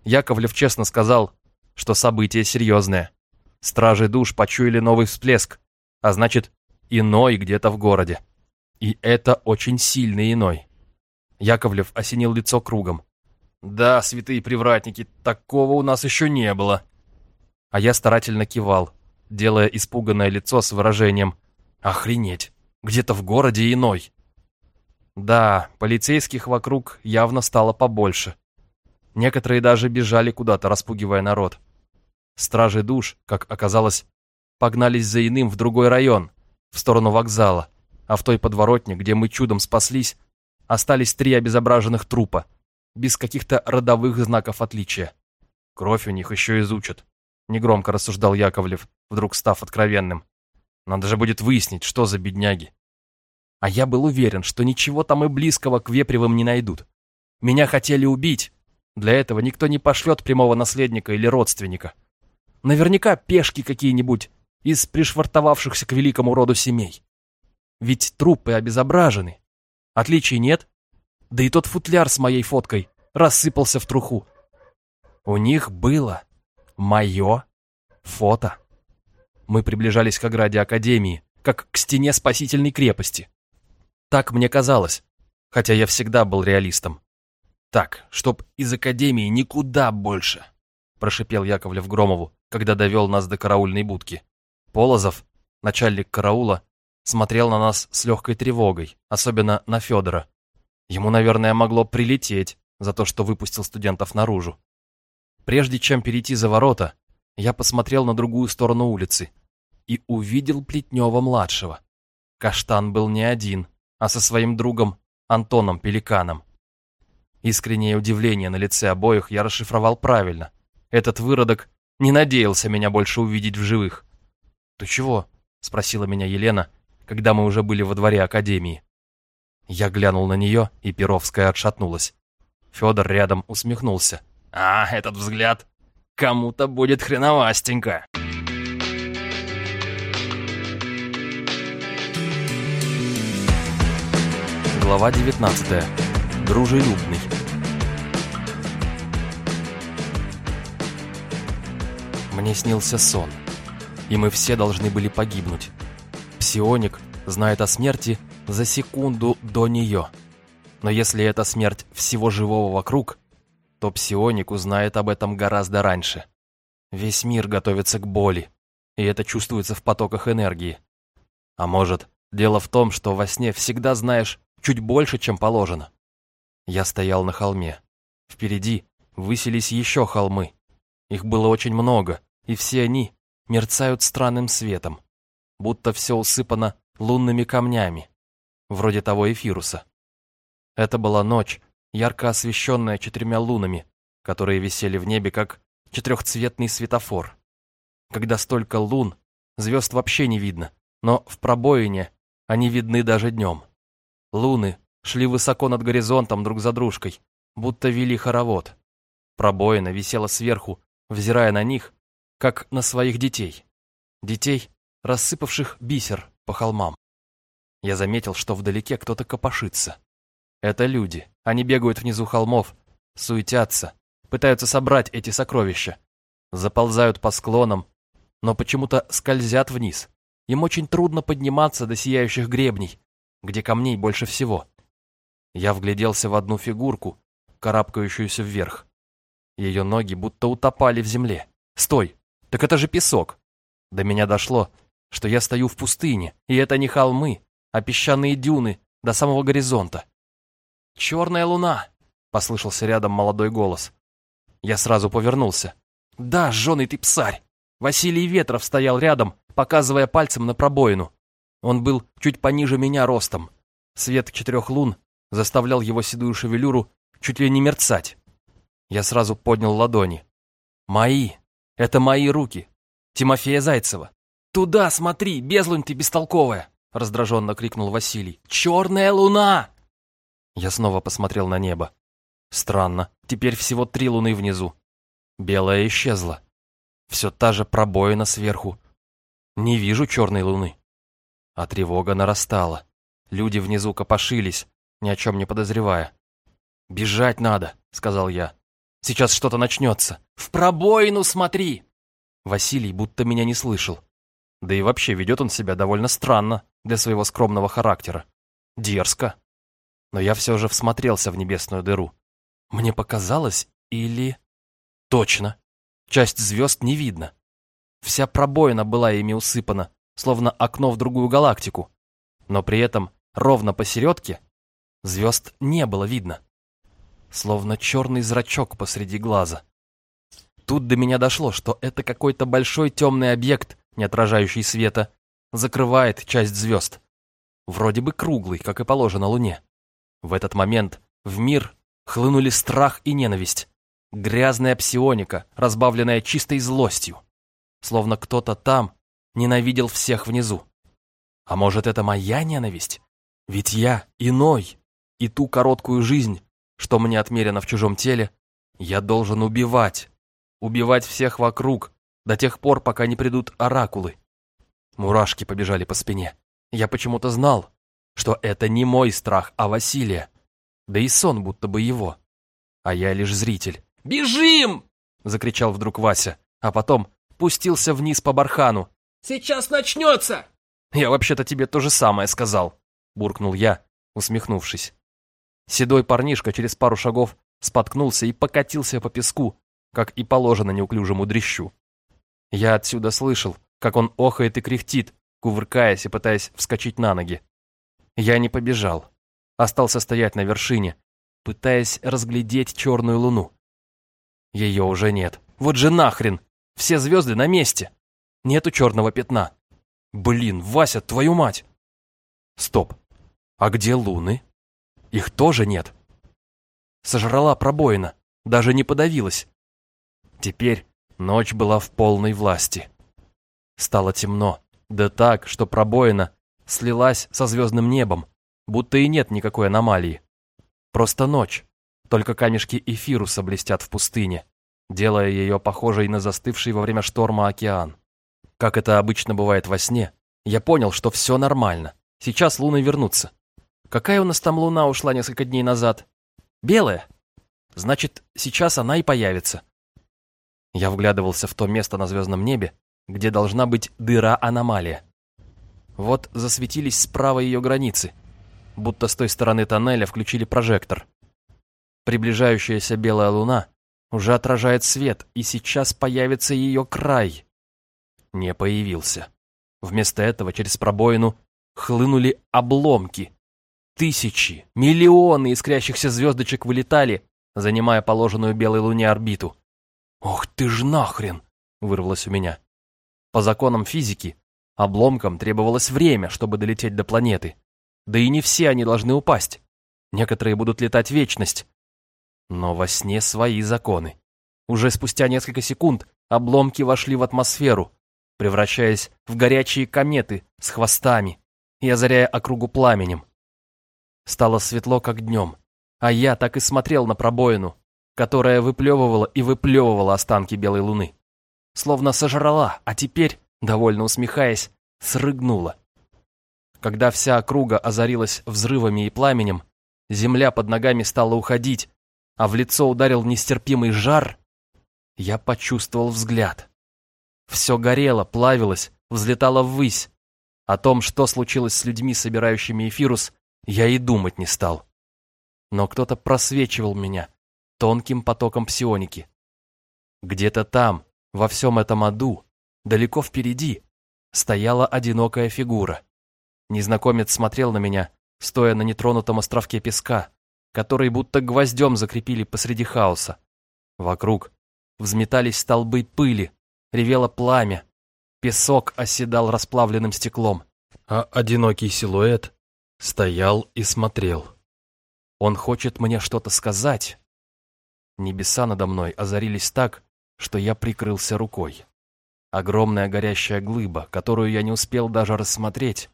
Яковлев честно сказал, что событие серьезное. Стражи душ почуяли новый всплеск, а значит, иной где-то в городе. И это очень сильный иной. Яковлев осенил лицо кругом. «Да, святые привратники, такого у нас еще не было». А я старательно кивал, делая испуганное лицо с выражением «Охренеть, где-то в городе иной». Да, полицейских вокруг явно стало побольше. Некоторые даже бежали куда-то, распугивая народ. Стражи душ, как оказалось, погнались за иным в другой район, в сторону вокзала, а в той подворотне, где мы чудом спаслись, остались три обезображенных трупа, без каких-то родовых знаков отличия. Кровь у них еще изучат. Негромко рассуждал Яковлев, вдруг став откровенным. Надо же будет выяснить, что за бедняги. А я был уверен, что ничего там и близкого к Вепревым не найдут. Меня хотели убить. Для этого никто не пошлет прямого наследника или родственника. Наверняка пешки какие-нибудь из пришвартовавшихся к великому роду семей. Ведь трупы обезображены. Отличий нет. Да и тот футляр с моей фоткой рассыпался в труху. У них было мое фото. Мы приближались к ограде Академии, как к стене спасительной крепости. Так мне казалось, хотя я всегда был реалистом. Так, чтоб из Академии никуда больше, прошипел Яковлев Громову, когда довел нас до караульной будки. Полозов, начальник караула, смотрел на нас с легкой тревогой, особенно на Федора. Ему, наверное, могло прилететь за то, что выпустил студентов наружу. Прежде чем перейти за ворота, я посмотрел на другую сторону улицы и увидел Плетнева-младшего. Каштан был не один, а со своим другом Антоном Пеликаном. Искреннее удивление на лице обоих я расшифровал правильно. Этот выродок не надеялся меня больше увидеть в живых. «Ты чего?» — спросила меня Елена, когда мы уже были во дворе Академии. Я глянул на нее, и Перовская отшатнулась. Федор рядом усмехнулся. А, этот взгляд. Кому-то будет хреновастенько. Глава 19. Дружелюбный. Мне снился сон, и мы все должны были погибнуть. Псионик знает о смерти за секунду до нее. Но если это смерть всего живого вокруг, то псионик узнает об этом гораздо раньше. Весь мир готовится к боли, и это чувствуется в потоках энергии. А может, дело в том, что во сне всегда знаешь чуть больше, чем положено. Я стоял на холме. Впереди высились еще холмы. Их было очень много, и все они мерцают странным светом, будто все усыпано лунными камнями, вроде того эфируса. Это была ночь, ярко освещенная четырьмя лунами, которые висели в небе как четырехцветный светофор. Когда столько лун, звезд вообще не видно, но в пробоине они видны даже днем. Луны шли высоко над горизонтом друг за дружкой, будто вели хоровод. Пробоина висела сверху, взирая на них, как на своих детей. Детей, рассыпавших бисер по холмам. Я заметил, что вдалеке кто-то копошится. Это люди. Они бегают внизу холмов, суетятся, пытаются собрать эти сокровища. Заползают по склонам, но почему-то скользят вниз. Им очень трудно подниматься до сияющих гребней, где камней больше всего. Я вгляделся в одну фигурку, карабкающуюся вверх. Ее ноги будто утопали в земле, Стой, так это же песок. До меня дошло, что я стою в пустыне, и это не холмы, а песчаные дюны до самого горизонта. «Черная луна!» — послышался рядом молодой голос. Я сразу повернулся. «Да, жженый ты псарь!» Василий Ветров стоял рядом, показывая пальцем на пробоину. Он был чуть пониже меня ростом. Свет четырех лун заставлял его седую шевелюру чуть ли не мерцать. Я сразу поднял ладони. «Мои! Это мои руки! Тимофея Зайцева!» «Туда смотри, безлунь ты бестолковая!» Раздраженно крикнул Василий. «Черная луна!» Я снова посмотрел на небо. Странно, теперь всего три луны внизу. Белая исчезла. Все та же пробоина сверху. Не вижу черной луны. А тревога нарастала. Люди внизу копошились, ни о чем не подозревая. «Бежать надо», — сказал я. «Сейчас что-то начнется. В пробоину смотри!» Василий будто меня не слышал. Да и вообще ведет он себя довольно странно для своего скромного характера. Дерзко. Но я все же всмотрелся в небесную дыру. Мне показалось, или... Точно. Часть звезд не видно. Вся пробоина была ими усыпана, словно окно в другую галактику. Но при этом ровно посередке звезд не было видно. Словно черный зрачок посреди глаза. Тут до меня дошло, что это какой-то большой темный объект, не отражающий света, закрывает часть звезд. Вроде бы круглый, как и положено Луне. В этот момент в мир хлынули страх и ненависть. Грязная псионика, разбавленная чистой злостью. Словно кто-то там ненавидел всех внизу. А может, это моя ненависть? Ведь я иной, и ту короткую жизнь, что мне отмерено в чужом теле, я должен убивать. Убивать всех вокруг, до тех пор, пока не придут оракулы. Мурашки побежали по спине. Я почему-то знал, что это не мой страх, а Василия. Да и сон будто бы его. А я лишь зритель. «Бежим!» — закричал вдруг Вася, а потом пустился вниз по бархану. «Сейчас начнется!» «Я вообще-то тебе то же самое сказал», — буркнул я, усмехнувшись. Седой парнишка через пару шагов споткнулся и покатился по песку, как и положено неуклюжему дрищу. Я отсюда слышал, как он охает и кряхтит, кувыркаясь и пытаясь вскочить на ноги. Я не побежал. Остался стоять на вершине, пытаясь разглядеть черную луну. Ее уже нет. Вот же нахрен! Все звезды на месте. Нету черного пятна. Блин, Вася, твою мать! Стоп. А где луны? Их тоже нет. Сожрала пробоина, даже не подавилась. Теперь ночь была в полной власти. Стало темно, да так, что пробоина слилась со звездным небом, будто и нет никакой аномалии. Просто ночь, только камешки эфируса блестят в пустыне, делая ее похожей на застывший во время шторма океан. Как это обычно бывает во сне, я понял, что все нормально. Сейчас луны вернутся. Какая у нас там луна ушла несколько дней назад? Белая. Значит, сейчас она и появится. Я вглядывался в то место на звездном небе, где должна быть дыра-аномалия. Вот засветились справа ее границы, будто с той стороны тоннеля включили прожектор. Приближающаяся белая луна уже отражает свет, и сейчас появится ее край. Не появился. Вместо этого через пробоину хлынули обломки. Тысячи, миллионы искрящихся звездочек вылетали, занимая положенную белой луне орбиту. «Ох ты ж нахрен!» — вырвалось у меня. По законам физики, обломкам требовалось время, чтобы долететь до планеты. Да и не все они должны упасть. Некоторые будут летать вечность, но во сне свои законы. Уже спустя несколько секунд обломки вошли в атмосферу, превращаясь в горячие кометы с хвостами и озаряя округу пламенем. Стало светло, как днем, а я так и смотрел на пробоину, которая выплевывала и выплевывала останки белой луны. Словно сожрала, а теперь, довольно усмехаясь, срыгнула. Когда вся округа озарилась взрывами и пламенем, земля под ногами стала уходить, а в лицо ударил нестерпимый жар, я почувствовал взгляд. Все горело, плавилось, взлетало ввысь. О том, что случилось с людьми, собирающими эфирус, я и думать не стал. Но кто-то просвечивал меня тонким потоком псионики. Где-то там, Во всем этом аду, далеко впереди, стояла одинокая фигура. Незнакомец смотрел на меня, стоя на нетронутом островке песка, который будто гвоздем закрепили посреди хаоса. Вокруг взметались столбы пыли, ревело пламя, песок оседал расплавленным стеклом, а одинокий силуэт стоял и смотрел. Он хочет мне что-то сказать. Небеса надо мной озарились так, что я прикрылся рукой. Огромная горящая глыба, которую я не успел даже рассмотреть,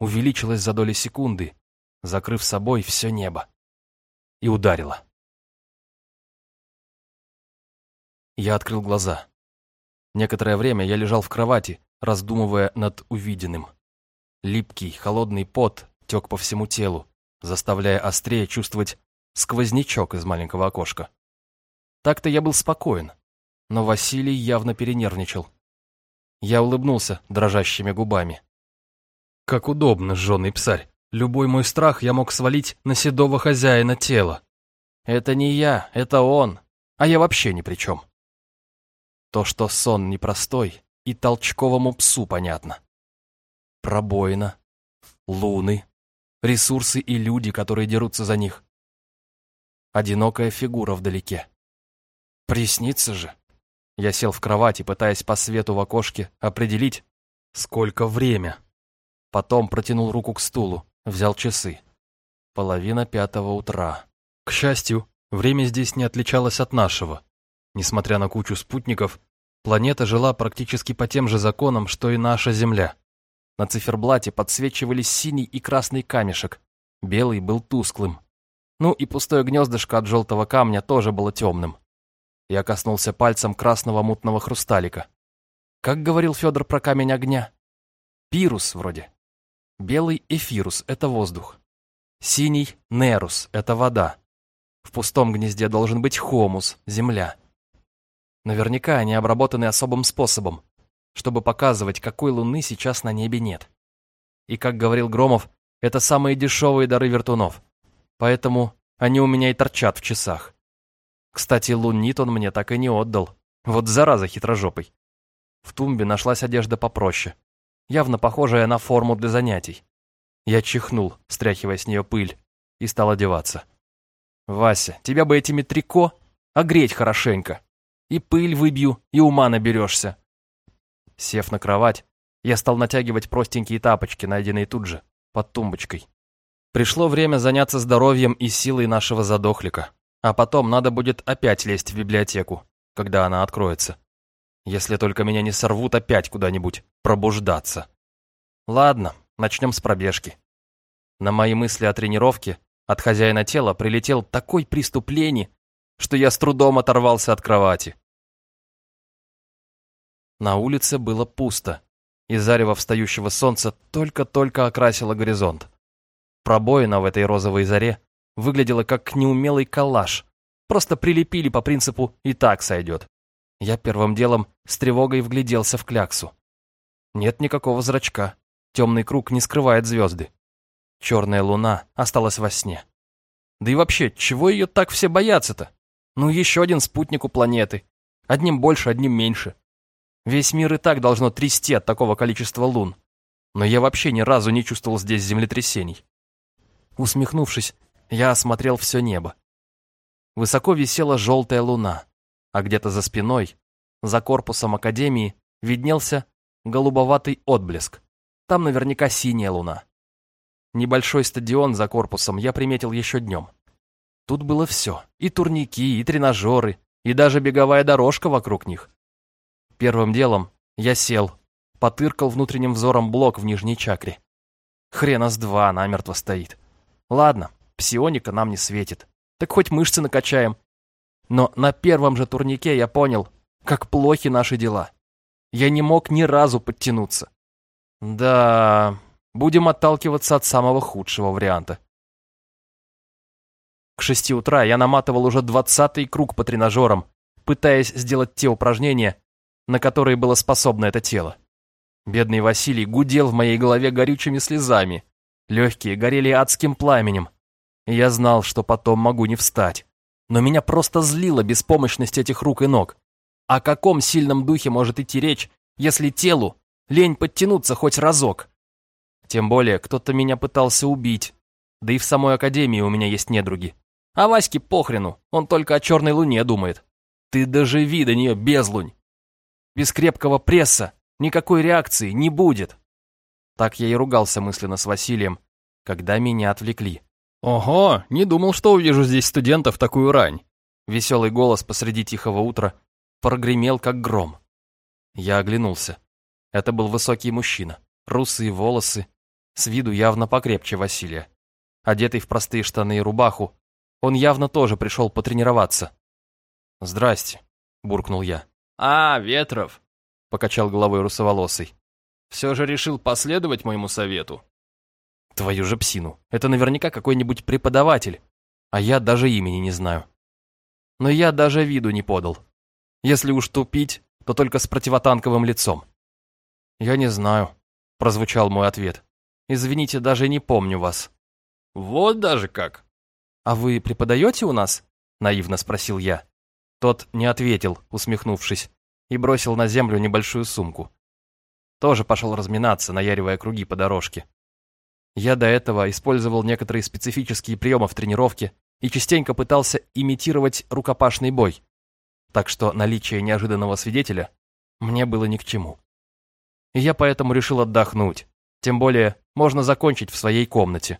увеличилась за доли секунды, закрыв собой все небо. И ударила. Я открыл глаза. Некоторое время я лежал в кровати, раздумывая над увиденным. Липкий, холодный пот тек по всему телу, заставляя острее чувствовать сквознячок из маленького окошка. Так-то я был спокоен, но Василий явно перенервничал. Я улыбнулся дрожащими губами. Как удобно, жженый псарь. Любой мой страх я мог свалить на седого хозяина тела. Это не я, это он, а я вообще ни при чем. То, что сон непростой, и толчковому псу понятно. Пробоина, луны, ресурсы и люди, которые дерутся за них. Одинокая фигура вдалеке. Приснится же. Я сел в кровати, пытаясь по свету в окошке определить, сколько время. Потом протянул руку к стулу, взял часы. Половина пятого утра. К счастью, время здесь не отличалось от нашего. Несмотря на кучу спутников, планета жила практически по тем же законам, что и наша Земля. На циферблате подсвечивались синий и красный камешек. Белый был тусклым. Ну и пустое гнездышко от желтого камня тоже было темным. Я коснулся пальцем красного мутного хрусталика. Как говорил Федор про камень огня? Пирус вроде. Белый эфирус — это воздух. Синий нерус — это вода. В пустом гнезде должен быть хомус — земля. Наверняка они обработаны особым способом, чтобы показывать, какой луны сейчас на небе нет. И, как говорил Громов, это самые дешевые дары вертунов. Поэтому они у меня и торчат в часах. Кстати, лунит он мне так и не отдал. Вот зараза хитрожопый. В тумбе нашлась одежда попроще, явно похожая на форму для занятий. Я чихнул, стряхивая с нее пыль, и стал одеваться. «Вася, тебя бы этими трико огреть хорошенько!» И пыль выбью, и ума наберешься. Сев на кровать, я стал натягивать простенькие тапочки, найденные тут же, под тумбочкой. Пришло время заняться здоровьем и силой нашего задохлика. А потом надо будет опять лезть в библиотеку, когда она откроется. Если только меня не сорвут опять куда-нибудь пробуждаться. Ладно, начнем с пробежки. На мои мысли о тренировке от хозяина тела прилетел такой приступ лени, что я с трудом оторвался от кровати. На улице было пусто, и зарево встающего солнца только-только окрасило горизонт. Пробоина в этой розовой заре выглядела как неумелый коллаж. Просто прилепили по принципу «и так сойдет». Я первым делом с тревогой вгляделся в кляксу. Нет никакого зрачка. Темный круг не скрывает звезды. Черная луна осталась во сне. Да и вообще, чего ее так все боятся-то? Ну, еще один спутник у планеты. Одним больше, одним меньше. Весь мир и так должно трясти от такого количества лун. Но я вообще ни разу не чувствовал здесь землетрясений. Усмехнувшись, я осмотрел все небо. Высоко висела желтая луна, а где-то за спиной, за корпусом Академии, виднелся голубоватый отблеск. Там наверняка синяя луна. Небольшой стадион за корпусом я приметил еще днем. Тут было все. И турники, и тренажеры, и даже беговая дорожка вокруг них. Первым делом я сел, потыркал внутренним взором блок в нижней чакре. Хрена с два намертво стоит. Ладно, псионика нам не светит. Так хоть мышцы накачаем. Но на первом же турнике я понял, как плохи наши дела. Я не мог ни разу подтянуться. Да, будем отталкиваться от самого худшего варианта. К шести утра я наматывал уже двадцатый круг по тренажерам, пытаясь сделать те упражнения, на которые было способно это тело. Бедный Василий гудел в моей голове горючими слезами. Легкие горели адским пламенем. Я знал, что потом могу не встать. Но меня просто злила беспомощность этих рук и ног. О каком сильном духе может идти речь, если телу лень подтянуться хоть разок? Тем более, кто-то меня пытался убить. Да и в самой академии у меня есть недруги. А Ваське похрену, он только о черной луне думает. Ты доживи до нее, безлунь. Без крепкого пресса никакой реакции не будет. Так я и ругался мысленно с Василием, когда меня отвлекли. «Ого, не думал, что увижу здесь студентов такую рань». Веселый голос посреди тихого утра прогремел, как гром. Я оглянулся. Это был высокий мужчина, русые волосы, с виду явно покрепче Василия. Одетый в простые штаны и рубаху, он явно тоже пришел потренироваться. «Здрасте», — буркнул я. «А, Ветров», — покачал головой русоволосый. «Все же решил последовать моему совету». Твою же псину. Это наверняка какой-нибудь преподаватель. А я даже имени не знаю. Но я даже виду не подал. Если уж тупить, то только с противотанковым лицом. «Я не знаю», — прозвучал мой ответ. «Извините, даже не помню вас». «Вот даже как!» «А вы преподаете у нас?» — наивно спросил я. Тот не ответил, усмехнувшись, и бросил на землю небольшую сумку. Тоже пошел разминаться, наяривая круги по дорожке. Я до этого использовал некоторые специфические приемы в тренировке и частенько пытался имитировать рукопашный бой, так что наличие неожиданного свидетеля мне было ни к чему. И я поэтому решил отдохнуть, тем более можно закончить в своей комнате.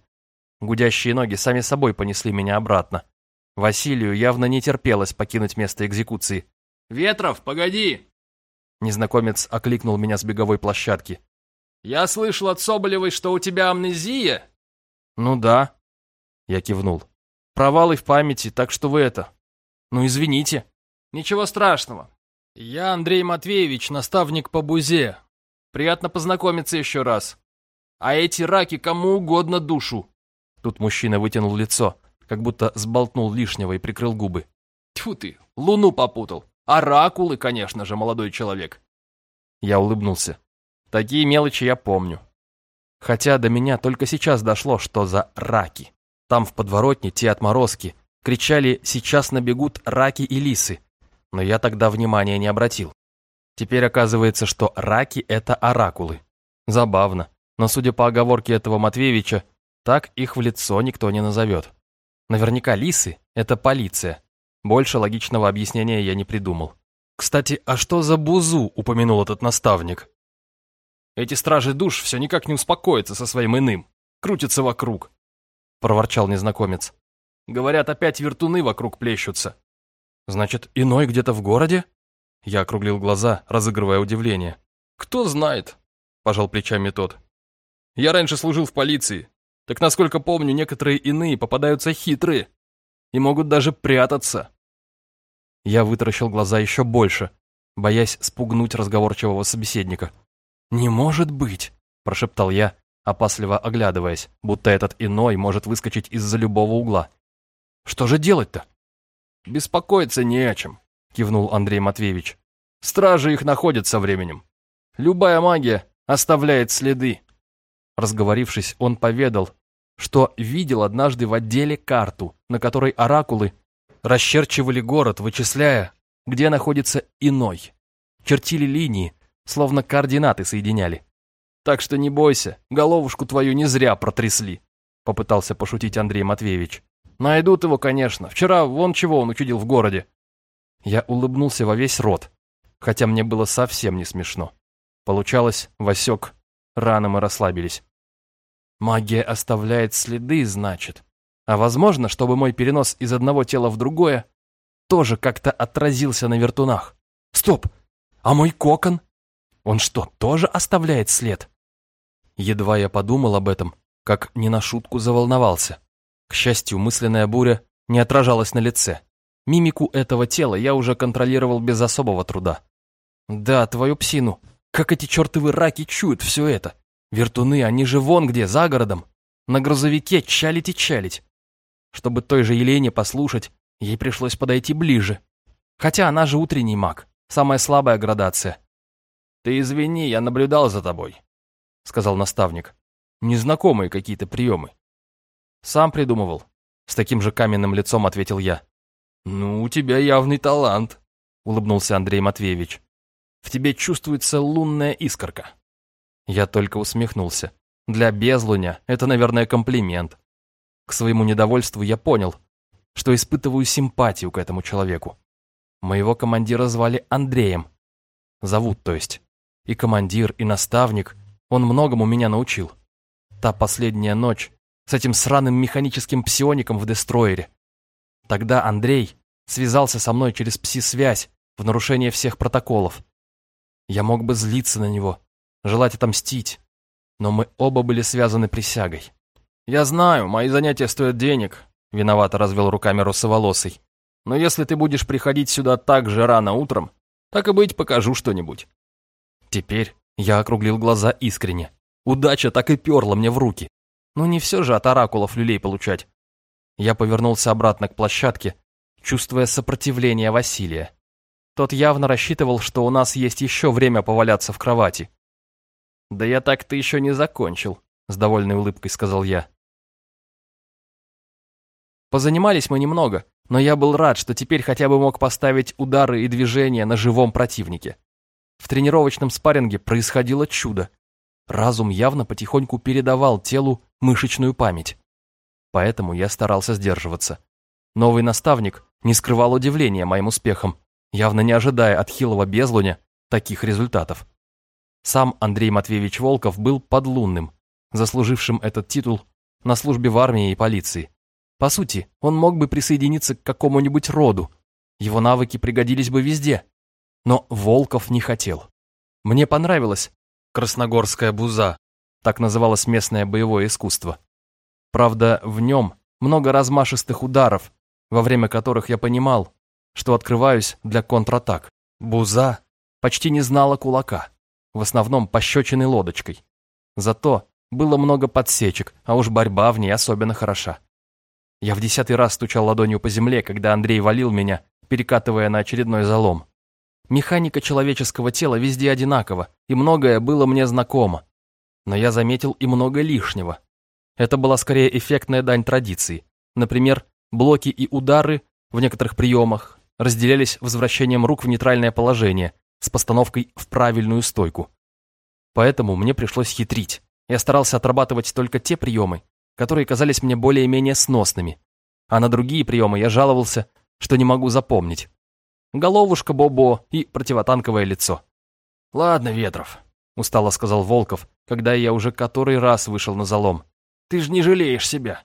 Гудящие ноги сами собой понесли меня обратно. Василию явно не терпелось покинуть место экзекуции. «Ветров, погоди!» Незнакомец окликнул меня с беговой площадки. «Я слышал от Соболевой, что у тебя амнезия?» «Ну да», — я кивнул. «Провалы в памяти, так что вы это... Ну, извините». «Ничего страшного. Я Андрей Матвеевич, наставник по бузе. Приятно познакомиться еще раз. А эти раки кому угодно душу». Тут мужчина вытянул лицо, как будто сболтнул лишнего и прикрыл губы. Тьфу ты, луну попутал. Оракулы, конечно же, молодой человек. Я улыбнулся. Такие мелочи я помню. Хотя до меня только сейчас дошло, что за раки. Там в подворотне те отморозки кричали «сейчас набегут раки и лисы», но я тогда внимания не обратил. Теперь оказывается, что раки — это оракулы. Забавно, но судя по оговорке этого Матвеевича, так их в лицо никто не назовет. Наверняка лисы — это полиция. Больше логичного объяснения я не придумал. Кстати, а что за бузу упомянул этот наставник? Эти стражи душ все никак не успокоятся со своим иным. Крутятся вокруг. Проворчал незнакомец. Говорят, опять вертуны вокруг плещутся. Значит, иной где-то в городе? Я округлил глаза, разыгрывая удивление. Кто знает, пожал плечами тот. Я раньше служил в полиции. Так насколько помню, некоторые иные попадаются хитрые. И могут даже прятаться. Я вытаращил глаза еще больше, боясь спугнуть разговорчивого собеседника. «Не может быть!» – прошептал я, опасливо оглядываясь, будто этот иной может выскочить из-за любого угла. «Что же делать-то?» «Беспокоиться не о чем», – кивнул Андрей Матвеевич. «Стражи их находят со временем. Любая магия оставляет следы». Разговорившись, он поведал, что видел однажды в отделе карту, на которой оракулы расчерчивали город, вычисляя, где находится иной. Чертили линии, словно координаты соединяли. Так что не бойся, головушку твою не зря протрясли, попытался пошутить Андрей Матвеевич. Найдут его, конечно. Вчера вон чего он учудил в городе. Я улыбнулся во весь рот, хотя мне было совсем не смешно. Получалось, Васек, рано мы расслабились. Магия оставляет следы, значит. А возможно, чтобы мой перенос из одного тела в другое тоже как-то отразился на вертунах. Стоп! А мой кокон? Он что, тоже оставляет след? Едва я подумал об этом, как не на шутку заволновался. К счастью, мысленная буря не отражалась на лице. Мимику этого тела я уже контролировал без особого труда. Да, твою псину, как эти чертовы раки чуют все это. Вертуны, они же вон где, за городом. На грузовике чалить и чалить. Чтобы той же Елене послушать, ей пришлось подойти ближе. Хотя она же утренний маг, самая слабая градация. «Ты извини, я наблюдал за тобой», — сказал наставник. «Незнакомые какие-то приемы». «Сам придумывал», — с таким же каменным лицом ответил я. «Ну, у тебя явный талант», — улыбнулся Андрей Матвеевич. «В тебе чувствуется лунная искорка». Я только усмехнулся. Для безлуня это, наверное, комплимент. К своему недовольству я понял, что испытываю симпатию к этому человеку. Моего командира звали Андреем. Зовут, то есть. И командир, и наставник, он многому меня научил. Та последняя ночь с этим сраным механическим псиоником в дестроере. Тогда Андрей связался со мной через пси-связь в нарушение всех протоколов. Я мог бы злиться на него, желать отомстить, но мы оба были связаны присягой. «Я знаю, мои занятия стоят денег», — виновато развел руками русоволосый. «Но если ты будешь приходить сюда так же рано утром, так и быть, покажу что-нибудь». Теперь я округлил глаза искренне. Удача так и перла мне в руки. Ну не все же от оракулов люлей получать. Я повернулся обратно к площадке, чувствуя сопротивление Василия. Тот явно рассчитывал, что у нас есть еще время поваляться в кровати. «Да я так-то еще не закончил», — с довольной улыбкой сказал я. Позанимались мы немного, но я был рад, что теперь хотя бы мог поставить удары и движения на живом противнике. В тренировочном спарринге происходило чудо. Разум явно потихоньку передавал телу мышечную память. Поэтому я старался сдерживаться. Новый наставник не скрывал удивления моим успехом, явно не ожидая от хилого безлуня таких результатов. Сам Андрей Матвеевич Волков был подлунным, заслужившим этот титул на службе в армии и полиции. По сути, он мог бы присоединиться к какому-нибудь роду, его навыки пригодились бы везде. Но Волков не хотел. Мне понравилось красногорская буза, так называлось местное боевое искусство. Правда, в нем много размашистых ударов, во время которых я понимал, что открываюсь для контратак. Буза почти не знала кулака, в основном пощечиной лодочкой. Зато было много подсечек, а уж борьба в ней особенно хороша. Я в десятый раз стучал ладонью по земле, когда Андрей валил меня, перекатывая на очередной залом. Механика человеческого тела везде одинакова, и многое было мне знакомо. Но я заметил и много лишнего. Это была скорее эффектная дань традиции. Например, блоки и удары в некоторых приемах разделялись возвращением рук в нейтральное положение с постановкой в правильную стойку. Поэтому мне пришлось хитрить. Я старался отрабатывать только те приемы, которые казались мне более-менее сносными. А на другие приемы я жаловался, что не могу запомнить. Головушка Бобо и противотанковое лицо. «Ладно, Ветров», — устало сказал Волков, когда я уже который раз вышел на залом. «Ты же не жалеешь себя».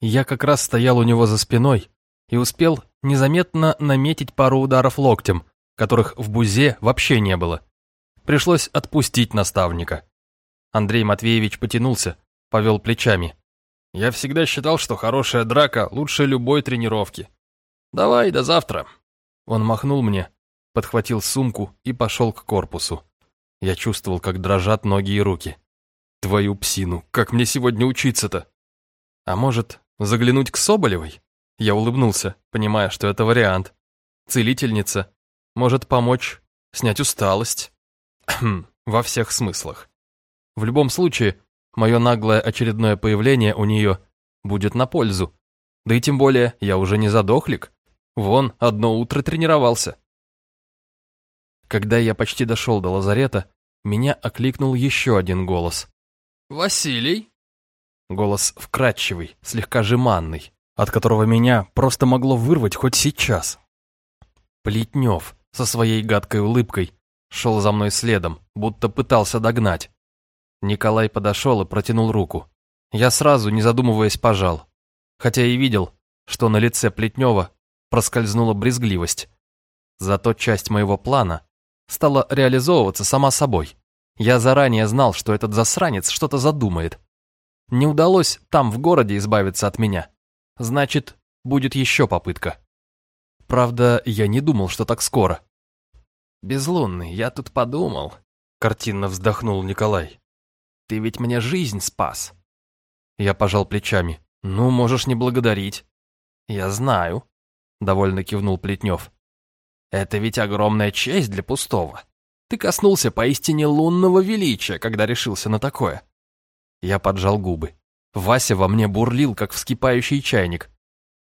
Я как раз стоял у него за спиной и успел незаметно наметить пару ударов локтем, которых в бузе вообще не было. Пришлось отпустить наставника. Андрей Матвеевич потянулся, повел плечами. «Я всегда считал, что хорошая драка лучше любой тренировки. Давай, до завтра». Он махнул мне, подхватил сумку и пошел к корпусу. Я чувствовал, как дрожат ноги и руки. Твою псину, как мне сегодня учиться-то? А может, заглянуть к Соболевой? Я улыбнулся, понимая, что это вариант. Целительница может помочь снять усталость. Во всех смыслах. В любом случае, мое наглое очередное появление у нее будет на пользу. Да и тем более, я уже не задохлик. Вон, одно утро тренировался. Когда я почти дошел до лазарета, меня окликнул еще один голос. «Василий?» Голос вкрадчивый, слегка жеманный, от которого меня просто могло вырвать хоть сейчас. Плетнев со своей гадкой улыбкой шел за мной следом, будто пытался догнать. Николай подошел и протянул руку. Я сразу, не задумываясь, пожал. Хотя и видел, что на лице Плетнева проскользнула брезгливость. Зато часть моего плана стала реализовываться сама собой. Я заранее знал, что этот засранец что-то задумает. Не удалось там, в городе, избавиться от меня. Значит, будет еще попытка. Правда, я не думал, что так скоро. «Безлунный, я тут подумал», — картинно вздохнул Николай. «Ты ведь мне жизнь спас». Я пожал плечами. «Ну, можешь не благодарить». «Я знаю», — довольно кивнул Плетнев. «Это ведь огромная честь для пустого. Ты коснулся поистине лунного величия, когда решился на такое». Я поджал губы. Вася во мне бурлил, как вскипающий чайник.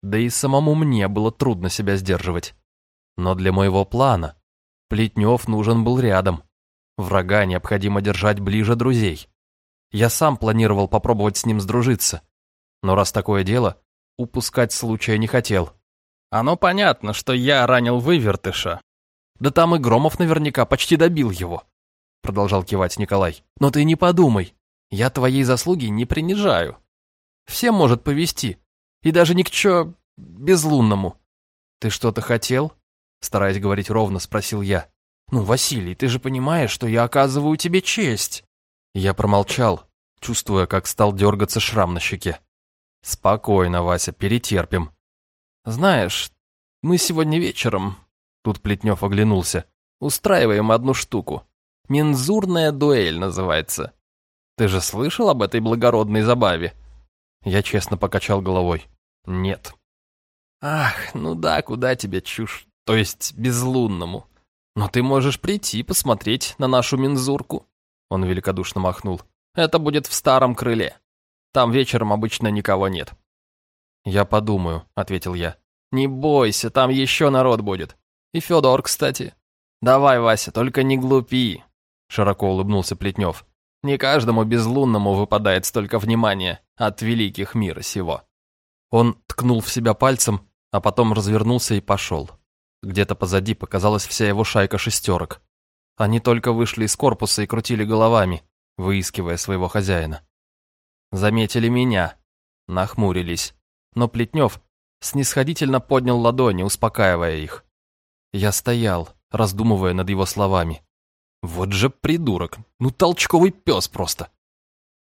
Да и самому мне было трудно себя сдерживать. Но для моего плана Плетнев нужен был рядом. Врага необходимо держать ближе друзей. Я сам планировал попробовать с ним сдружиться. Но раз такое дело, упускать случая не хотел. Оно понятно, что я ранил вывертыша. Да там и Громов наверняка почти добил его. Продолжал кивать Николай. Но ты не подумай. Я твоей заслуги не принижаю. Всем может повести. И даже ни к чё безлунному. Ты что-то хотел? Стараясь говорить ровно, спросил я. Ну, Василий, ты же понимаешь, что я оказываю тебе честь. Я промолчал, чувствуя, как стал дергаться шрам на щеке. Спокойно, Вася, перетерпим. Знаешь, мы сегодня вечером, тут Плетнев оглянулся, устраиваем одну штуку. Мензурная дуэль называется. Ты же слышал об этой благородной забаве? Я честно покачал головой. Нет. Ах, ну да, куда тебе чушь, то есть безлунному. Но ты можешь прийти посмотреть на нашу мензурку. Он великодушно махнул. Это будет в старом крыле. Там вечером обычно никого нет. Я подумаю, ответил я. Не бойся, там еще народ будет. И Федор, кстати. Давай, Вася, только не глупи. Широко улыбнулся Плетнев. Не каждому безлунному выпадает столько внимания от великих мира сего. Он ткнул в себя пальцем, а потом развернулся и пошел. Где-то позади показалась вся его шайка шестерок. Они только вышли из корпуса и крутили головами, выискивая своего хозяина. Заметили меня, нахмурились, но Плетнев снисходительно поднял ладони, успокаивая их. Я стоял, раздумывая над его словами. Вот же придурок, ну толчковый пес просто.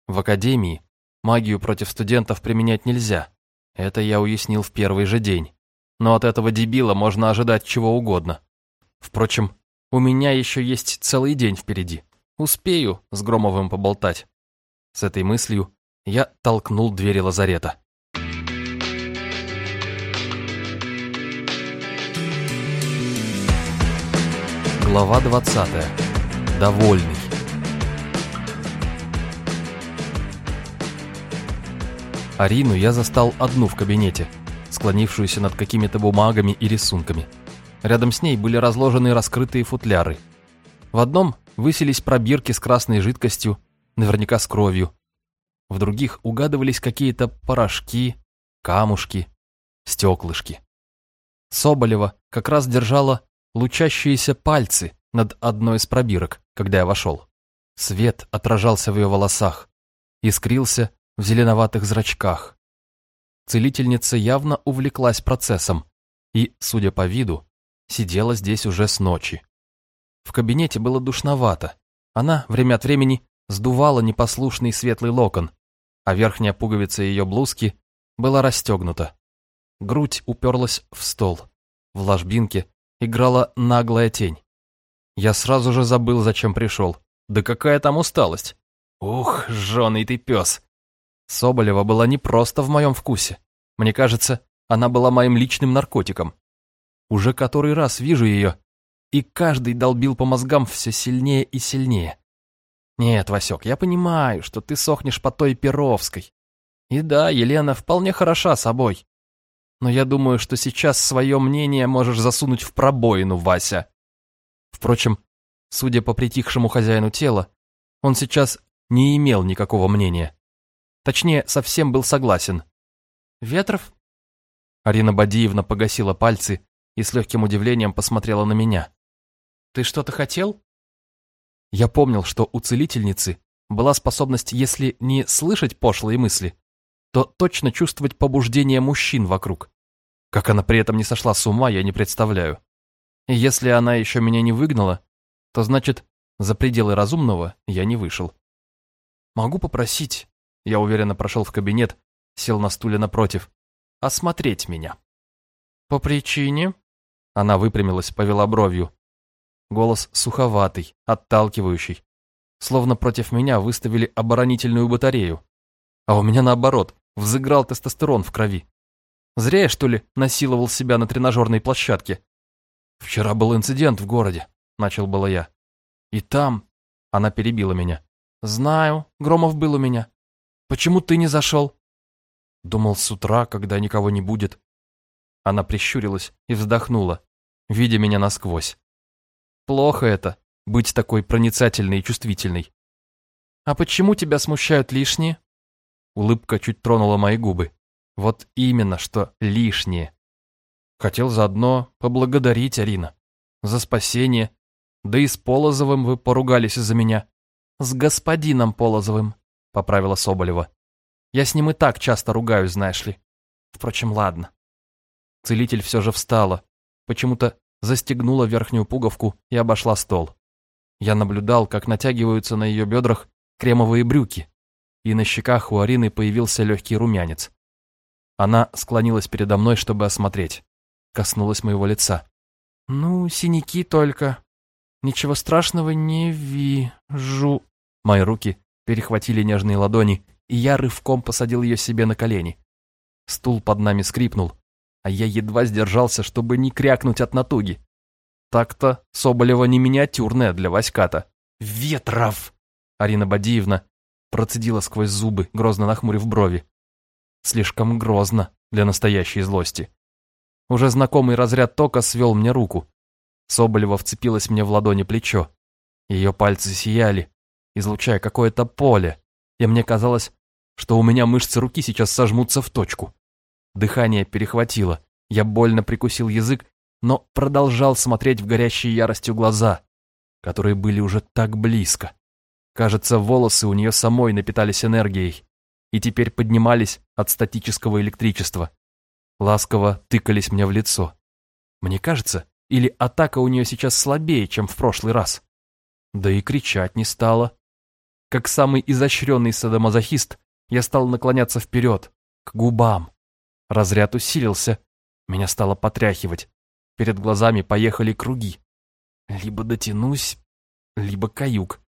В академии магию против студентов применять нельзя. Это я уяснил в первый же день. Но от этого дебила можно ожидать чего угодно. Впрочем, у меня еще есть целый день впереди. Успею с Громовым поболтать. С этой мыслью я толкнул двери лазарета. Глава 20. Довольный. Арину я застал одну в кабинете, склонившуюся над какими-то бумагами и рисунками. Рядом с ней были разложены раскрытые футляры. В одном высились пробирки с красной жидкостью, наверняка с кровью. В других угадывались какие-то порошки, камушки, стеклышки. Соболева как раз держала лучащиеся пальцы над одной из пробирок, когда я вошел. Свет отражался в ее волосах, искрился в зеленоватых зрачках. Целительница явно увлеклась процессом и, судя по виду, сидела здесь уже с ночи. В кабинете было душновато. Она время от времени сдувала непослушный светлый локон, а верхняя пуговица ее блузки была расстегнута. Грудь уперлась в стол. В ложбинке играла наглая тень. Я сразу же забыл, зачем пришел. Да какая там усталость. Ух, жженый ты пес. Соболева была не просто в моем вкусе. Мне кажется, она была моим личным наркотиком. Уже который раз вижу ее, и каждый долбил по мозгам все сильнее и сильнее. Нет, Васек, я понимаю, что ты сохнешь по той Перовской. И да, Елена вполне хороша собой. Но я думаю, что сейчас свое мнение можешь засунуть в пробоину, Вася. Впрочем, судя по притихшему хозяину тела, он сейчас не имел никакого мнения. Точнее, совсем был согласен. Ветров? Арина Бадиевна погасила пальцы и с легким удивлением посмотрела на меня. «Ты что-то хотел?» Я помнил, что у целительницы была способность, если не слышать пошлые мысли, то точно чувствовать побуждение мужчин вокруг. Как она при этом не сошла с ума, я не представляю. И если она еще меня не выгнала, то значит, за пределы разумного я не вышел. «Могу попросить?» Я уверенно прошел в кабинет, сел на стуле напротив. «Осмотреть меня». «По причине?» Она выпрямилась, повела бровью. Голос суховатый, отталкивающий. Словно против меня выставили оборонительную батарею. А у меня наоборот, взыграл тестостерон в крови. Зря я, что ли, насиловал себя на тренажерной площадке. Вчера был инцидент в городе, начал было я. И там... Она перебила меня. Знаю, Громов был у меня. Почему ты не зашел? Думал с утра, когда никого не будет. Она прищурилась и вздохнула. видя меня насквозь. Плохо это, быть такой проницательной и чувствительной. «А почему тебя смущают лишние?» Улыбка чуть тронула мои губы. Вот именно, что лишнее. Хотел заодно поблагодарить Арина. За спасение. Да и с Полозовым вы поругались из-за меня. С господином Полозовым, поправила Соболева. Я с ним и так часто ругаюсь, знаешь ли. Впрочем, ладно. Целитель все же встала. Почему-то застегнула верхнюю пуговку и обошла стол. Я наблюдал, как натягиваются на ее бедрах кремовые брюки, и на щеках у Арины появился легкий румянец. Она склонилась передо мной, чтобы осмотреть. Коснулась моего лица. «Ну, синяки только. Ничего страшного не вижу». Мои руки перехватили нежные ладони, и я рывком посадил ее себе на колени. Стул под нами скрипнул, а я едва сдержался, чтобы не крякнуть от натуги. Так-то Соболева не миниатюрная для Васьката. «Ветров!» Арина Бадиевна процедила сквозь зубы, грозно нахмурив брови. Слишком грозно для настоящей злости. Уже знакомый разряд тока свел мне руку. Соболева вцепилась мне в ладони плечо. Ее пальцы сияли, излучая какое-то поле, и мне казалось, что у меня мышцы руки сейчас сожмутся в точку. Дыхание перехватило, я больно прикусил язык, но продолжал смотреть в горящие яростью глаза, которые были уже так близко. Кажется, волосы у нее самой напитались энергией, и теперь поднимались от статического электричества. Ласково тыкались мне в лицо. Мне кажется, или атака у нее сейчас слабее, чем в прошлый раз. Да и кричать не стала. Как самый изощренный садомазохист, я стал наклоняться вперед, к губам. Разряд усилился, меня стало потряхивать. Перед глазами поехали круги. Либо дотянусь, либо каюк.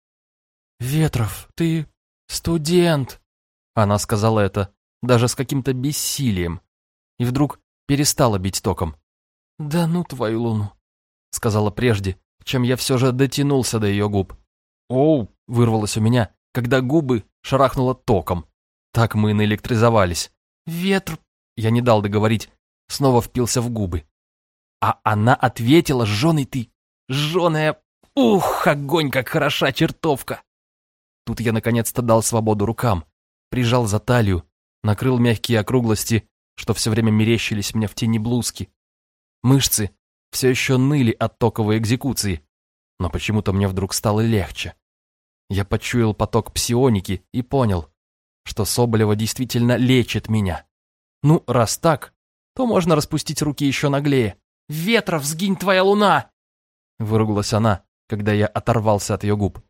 «Ветров, ты студент!» Она сказала это даже с каким-то бессилием, и вдруг перестала бить током. «Да ну твою луну», — сказала прежде, чем я все же дотянулся до ее губ. «Оу!» — вырвалось у меня, когда губы шарахнуло током. Так мы наэлектризовались. «Ветр!» — я не дал договорить, снова впился в губы. А она ответила, жженый ты, жженая... Ух, огонь, как хороша чертовка! Тут я наконец-то дал свободу рукам, прижал за талию, накрыл мягкие округлости, что все время мерещились мне в тени блузки. Мышцы все еще ныли от токовой экзекуции, но почему-то мне вдруг стало легче. Я почуял поток псионики и понял, что Соболева действительно лечит меня. Ну, раз так, то можно распустить руки еще наглее. «Ветров, сгинь твоя луна!» Выругалась она, когда я оторвался от ее губ.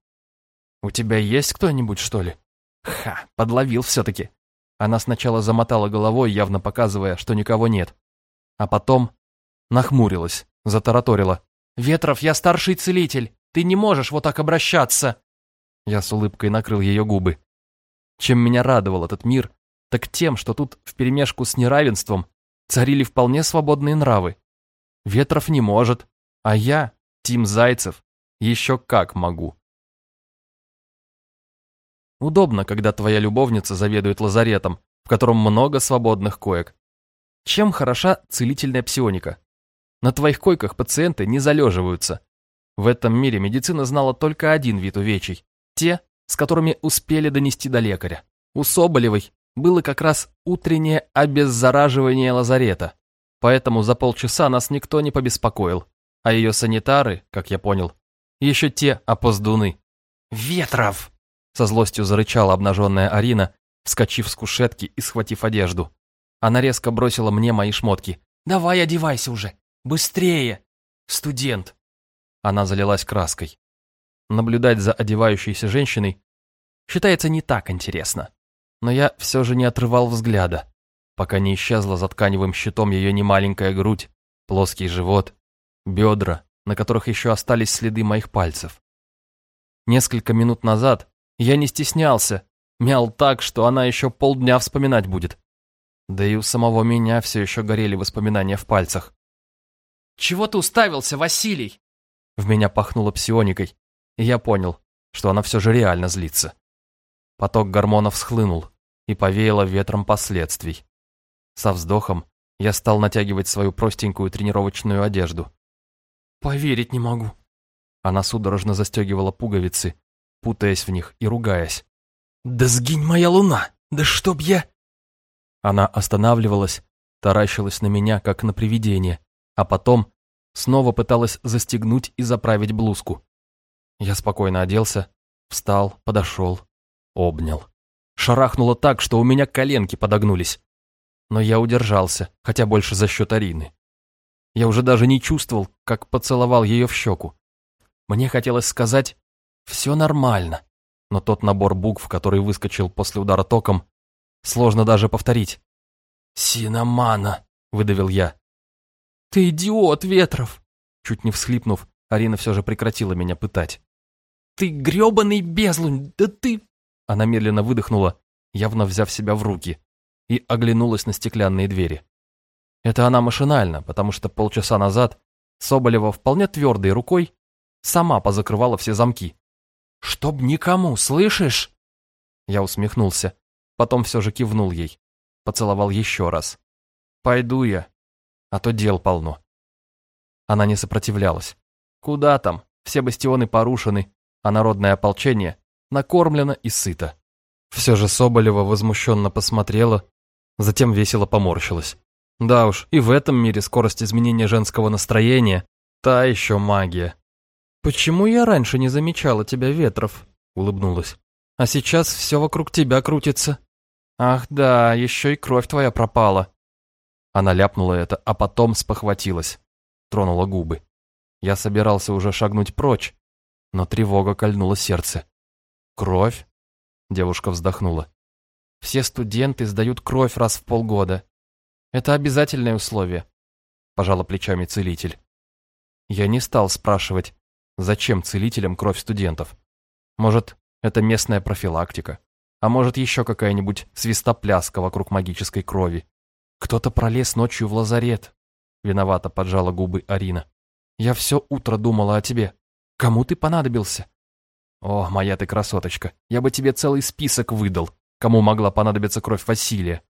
«У тебя есть кто-нибудь, что ли?» Ха, подловил все-таки. Она сначала замотала головой, явно показывая, что никого нет. А потом нахмурилась, затараторила. «Ветров, я старший целитель. Ты не можешь вот так обращаться!» Я с улыбкой накрыл ее губы. Чем меня радовал этот мир, так тем, что тут вперемешку с неравенством царили вполне свободные нравы. Ветров не может, а я, Тим Зайцев, еще как могу. Удобно, когда твоя любовница заведует лазаретом, в котором много свободных коек. Чем хороша целительная псионика? На твоих койках пациенты не залеживаются. В этом мире медицина знала только один вид увечий. Те, с которыми успели донести до лекаря. У Соболевой было как раз утреннее обеззараживание лазарета. Поэтому за полчаса нас никто не побеспокоил. А ее санитары, как я понял, еще те опоздуны. «Ветров!» Со злостью зарычала обнаженная Арина, вскочив с кушетки и схватив одежду. Она резко бросила мне мои шмотки. «Давай одевайся уже! Быстрее! Студент!» Она залилась краской. Наблюдать за одевающейся женщиной считается не так интересно. Но я все же не отрывал взгляда, пока не исчезла за тканевым щитом ее немаленькая грудь, плоский живот, бедра, на которых еще остались следы моих пальцев. Несколько минут назад я не стеснялся, мял так, что она еще полдня вспоминать будет. Да и у самого меня все еще горели воспоминания в пальцах. «Чего ты уставился, Василий?» В меня пахнуло псионикой, и я понял, что она все же реально злится. Поток гормонов схлынул и повеяло ветром последствий. Со вздохом я стал натягивать свою простенькую тренировочную одежду. Поверить не могу. Она судорожно застегивала пуговицы, путаясь в них и ругаясь. «Да сгинь моя луна! Да чтоб я...» Она останавливалась, таращилась на меня, как на привидение, а потом снова пыталась застегнуть и заправить блузку. Я спокойно оделся, встал, подошел, обнял. Шарахнуло так, что у меня коленки подогнулись. Но я удержался, хотя больше за счет Арины. Я уже даже не чувствовал, как поцеловал ее в щеку. Мне хотелось сказать «все нормально», но тот набор букв, который выскочил после удара током, сложно даже повторить. «Синомана», — выдавил я. «Ты идиот, Ветров!» Чуть не всхлипнув, Арина все же прекратила меня пытать. «Ты гребаный безлунь, да ты...» Она медленно выдохнула, явно взяв себя в руки, и оглянулась на стеклянные двери. Это она машинально, потому что полчаса назад Соболева вполне твердой рукой сама позакрывала все замки. «Чтоб никому, слышишь?» Я усмехнулся, потом все же кивнул ей, поцеловал еще раз. «Пойду я, а то дел полно». Она не сопротивлялась. Куда там, все бастионы порушены, а народное ополчение накормлено и сыто. Все же Соболева возмущенно посмотрела, затем весело поморщилась. Да уж, и в этом мире скорость изменения женского настроения – та еще магия. «Почему я раньше не замечала тебя, Ветров?» – улыбнулась. «А сейчас все вокруг тебя крутится». «Ах да, еще и кровь твоя пропала». Она ляпнула это, а потом спохватилась. Тронула губы. Я собирался уже шагнуть прочь, но тревога кольнула сердце. «Кровь?» – девушка вздохнула. «Все студенты сдают кровь раз в полгода. Это обязательное условие», – пожала плечами целитель. Я не стал спрашивать, Зачем целителям кровь студентов? Может, это местная профилактика? А может, еще какая-нибудь свистопляска вокруг магической крови? Кто-то пролез ночью в лазарет. Виновато поджала губы Арина. Я все утро думала о тебе. Кому ты понадобился? О, моя ты красоточка, я бы тебе целый список выдал, кому могла понадобиться кровь Василия.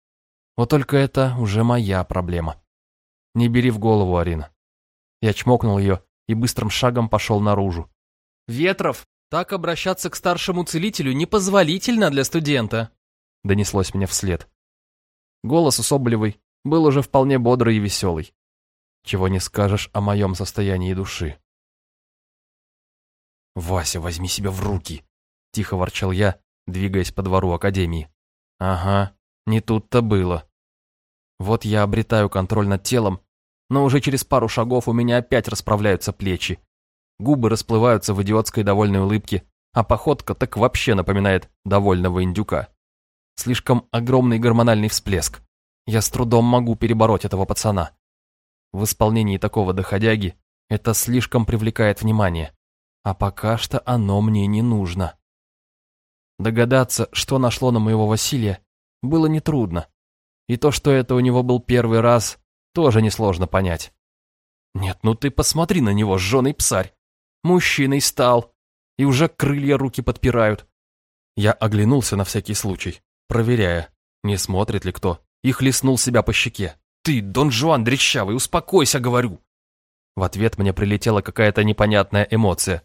Вот только это уже моя проблема. Не бери в голову, Арина. Я чмокнул ее и быстрым шагом пошел наружу. «Ветров, так обращаться к старшему целителю непозволительно для студента», донеслось мне вслед. Голос у Соболевой был уже вполне бодрый и веселый. Чего не скажешь о моем состоянии души. «Вася, возьми себя в руки!» — тихо ворчал я, двигаясь по двору Академии. «Ага, не тут-то было. Вот я обретаю контроль над телом но уже через пару шагов у меня опять расправляются плечи. Губы расплываются в идиотской довольной улыбке, а походка так вообще напоминает довольного индюка. Слишком огромный гормональный всплеск. Я с трудом могу перебороть этого пацана. В исполнении такого доходяги это слишком привлекает внимание. А пока что оно мне не нужно. Догадаться, что нашло на моего Василия, было нетрудно. И то, что это у него был первый раз, тоже несложно понять. Нет, ну ты посмотри на него, жженый псарь. Мужчиной стал, и уже крылья руки подпирают. Я оглянулся на всякий случай, проверяя, не смотрит ли кто, и хлестнул себя по щеке. «Ты, Дон Жуан дрещавый, успокойся, говорю!» В ответ мне прилетела какая-то непонятная эмоция.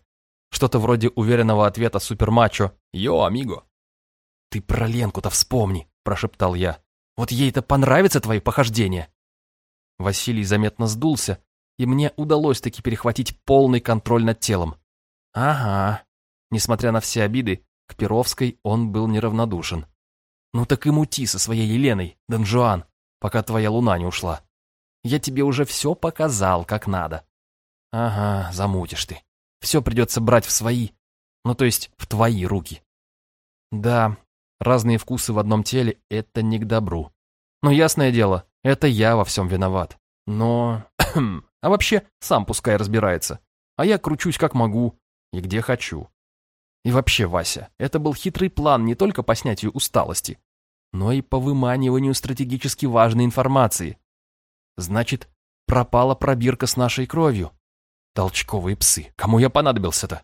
Что-то вроде уверенного ответа супермачо «Йо, амиго!» «Ты про Ленку-то вспомни!» – прошептал я. «Вот ей-то понравятся твои похождения!» Василий заметно сдулся, и мне удалось таки перехватить полный контроль над телом. Ага, несмотря на все обиды, к Перовской он был неравнодушен. Ну так и мути со своей Еленой, Дон пока твоя луна не ушла. Я тебе уже все показал, как надо. Ага, замутишь ты. Все придется брать в свои, ну то есть в твои руки. Да, разные вкусы в одном теле — это не к добру. Но ясное дело, это я во всем виноват. Но... а вообще, сам пускай разбирается. А я кручусь как могу и где хочу. И вообще, Вася, это был хитрый план не только по снятию усталости, но и по выманиванию стратегически важной информации. Значит, пропала пробирка с нашей кровью. Толчковые псы. Кому я понадобился-то?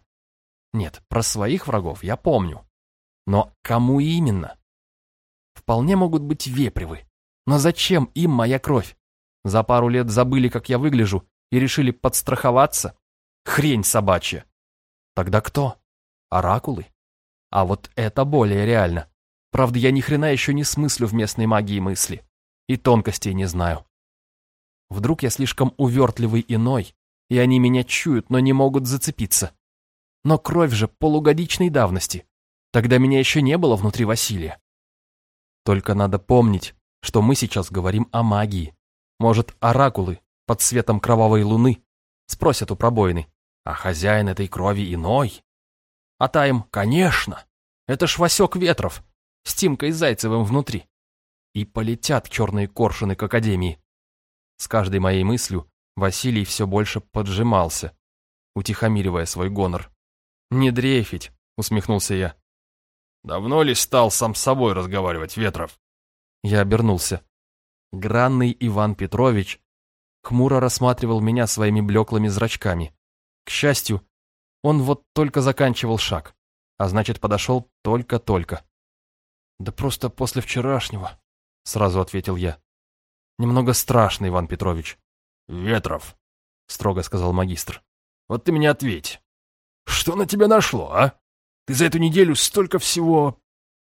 Нет, про своих врагов я помню. Но кому именно? Вполне могут быть вепривы. Но зачем им моя кровь? За пару лет забыли, как я выгляжу, и решили подстраховаться? Хрень собачья. Тогда кто? Оракулы? А вот это более реально. Правда, я ни хрена еще не смыслю в местной магии мысли. И тонкостей не знаю. Вдруг я слишком увертливый иной, и они меня чуют, но не могут зацепиться. Но кровь же полугодичной давности. Тогда меня еще не было внутри Василия. Только надо помнить, что мы сейчас говорим о магии. Может, оракулы под светом кровавой луны спросят у пробоины, а хозяин этой крови иной? А та им, конечно, это ж Васек Ветров с Тимкой Зайцевым внутри. И полетят черные коршуны к Академии. С каждой моей мыслью Василий все больше поджимался, утихомиривая свой гонор. «Не дрейфить», — усмехнулся я. «Давно ли стал сам с собой разговаривать, Ветров?» Я обернулся. Гранный Иван Петрович хмуро рассматривал меня своими блеклыми зрачками. К счастью, он вот только заканчивал шаг, а значит, подошел только-только. «Да просто после вчерашнего», — сразу ответил я. «Немного страшно, Иван Петрович». «Ветров», — строго сказал магистр. «Вот ты мне ответь. Что на тебя нашло, а? Ты за эту неделю столько всего...»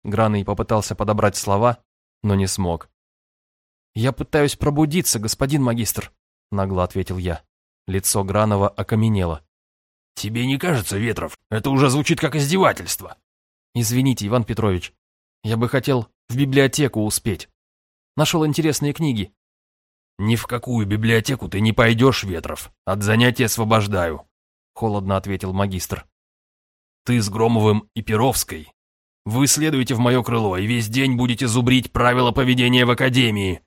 Граный попытался подобрать слова, но не смог. «Я пытаюсь пробудиться, господин магистр», — нагло ответил я. Лицо Гранова окаменело. «Тебе не кажется, Ветров? Это уже звучит как издевательство». «Извините, Иван Петрович, я бы хотел в библиотеку успеть. Нашел интересные книги». «Ни в какую библиотеку ты не пойдешь, Ветров. От занятий освобождаю», — холодно ответил магистр. «Ты с Громовым и Перовской. Вы следуете в мое крыло и весь день будете зубрить правила поведения в академии».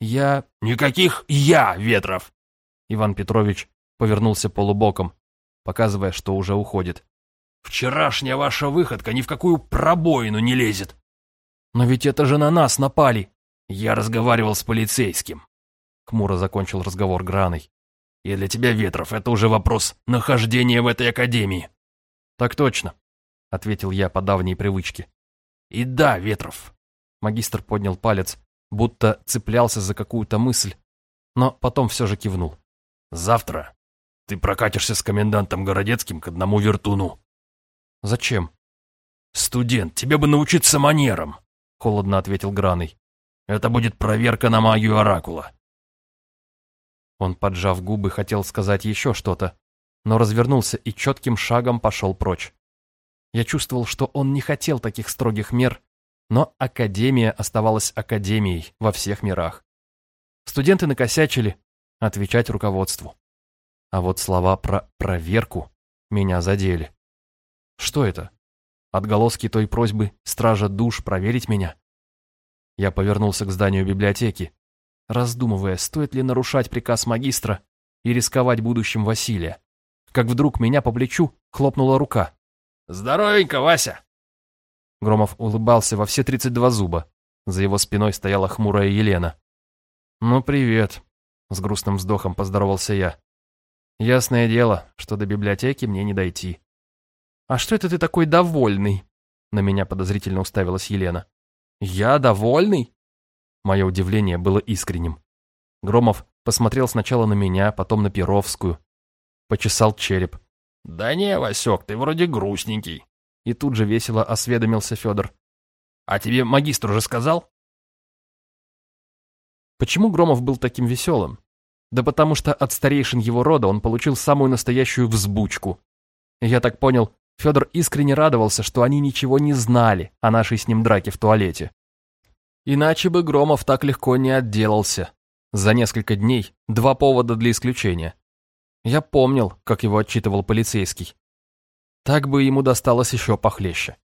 «Я...» «Никаких «я», Ветров!» Иван Петрович повернулся полубоком, показывая, что уже уходит. «Вчерашняя ваша выходка ни в какую пробоину не лезет. «Но ведь это же на нас напали!» «Я разговаривал с полицейским», — хмуро закончил разговор Граной. «И для тебя, Ветров, это уже вопрос нахождения в этой академии». «Так точно», — ответил я по давней привычке. «И да, Ветров». Магистр поднял палец, будто цеплялся за какую-то мысль, но потом все же кивнул. «Завтра ты прокатишься с комендантом Городецким к одному вертуну». «Зачем?» «Студент, тебе бы научиться манерам холодно ответил Граный. Это будет проверка на магию Оракула. Он, поджав губы, хотел сказать еще что-то, но развернулся и четким шагом пошел прочь. Я чувствовал, что он не хотел таких строгих мер, но Академия оставалась Академией во всех мирах. Студенты накосячили, отвечать руководству. А вот слова про проверку меня задели. Что это? Отголоски той просьбы стража душ проверить меня. Я повернулся к зданию библиотеки, раздумывая, стоит ли нарушать приказ магистра и рисковать будущим Василия. Как вдруг меня по плечу хлопнула рука. «Здоровенько, Вася!» Громов улыбался во все тридцать два зуба. За его спиной стояла хмурая Елена. «Ну, привет», — с грустным вздохом поздоровался я. «Ясное дело, что до библиотеки мне не дойти». «А что это ты такой довольный?» На меня подозрительно уставилась Елена. «Я довольный?» Мое удивление было искренним. Громов посмотрел сначала на меня, потом на Перовскую. Почесал череп. «Да не, Васек, ты вроде грустненький». И тут же весело осведомился Федор. «А тебе магистр уже сказал?» Почему Громов был таким веселым? Да потому что от старейшин его рода он получил самую настоящую взбучку. Я так понял, Федор искренне радовался, что они ничего не знали о нашей с ним драке в туалете. Иначе бы Громов так легко не отделался. За несколько дней два повода для исключения. Я помнил, как его отчитывал полицейский. Так бы ему досталось еще похлеще.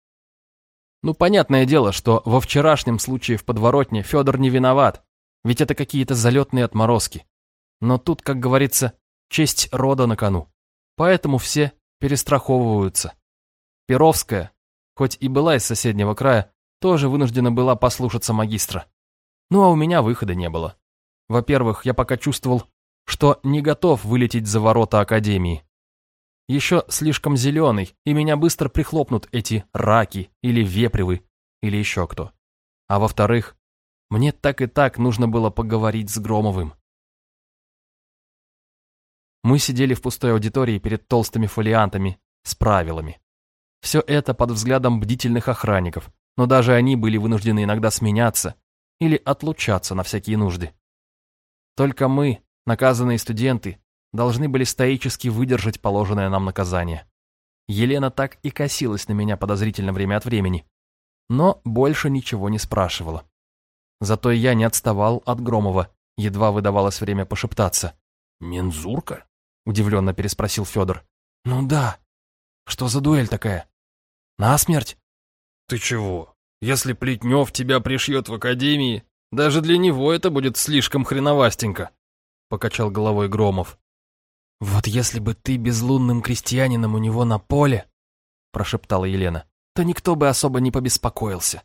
Ну, понятное дело, что во вчерашнем случае в подворотне Федор не виноват, ведь это какие-то залетные отморозки. Но тут, как говорится, честь рода на кону. Поэтому все перестраховываются. Перовская, хоть и была из соседнего края, тоже вынуждена была послушаться магистра. Ну а у меня выхода не было. Во-первых, я пока чувствовал, что не готов вылететь за ворота Академии. Еще слишком зеленый, и меня быстро прихлопнут эти раки или вепривы, или еще кто. А во-вторых, мне так и так нужно было поговорить с Громовым. Мы сидели в пустой аудитории перед толстыми фолиантами с правилами. Все это под взглядом бдительных охранников, но даже они были вынуждены иногда сменяться или отлучаться на всякие нужды. Только мы, наказанные студенты, должны были стоически выдержать положенное нам наказание. Елена так и косилась на меня подозрительно время от времени, но больше ничего не спрашивала. Зато я не отставал от Громова, едва выдавалось время пошептаться. «Мензурка?» — удивленно переспросил Федор. «Ну да. Что за дуэль такая? Насмерть?» «Ты чего? Если Плетнев тебя пришьет в академии, даже для него это будет слишком хреновастенько», — покачал головой Громов. «Вот если бы ты безлунным крестьянином у него на поле», — прошептала Елена, «то никто бы особо не побеспокоился».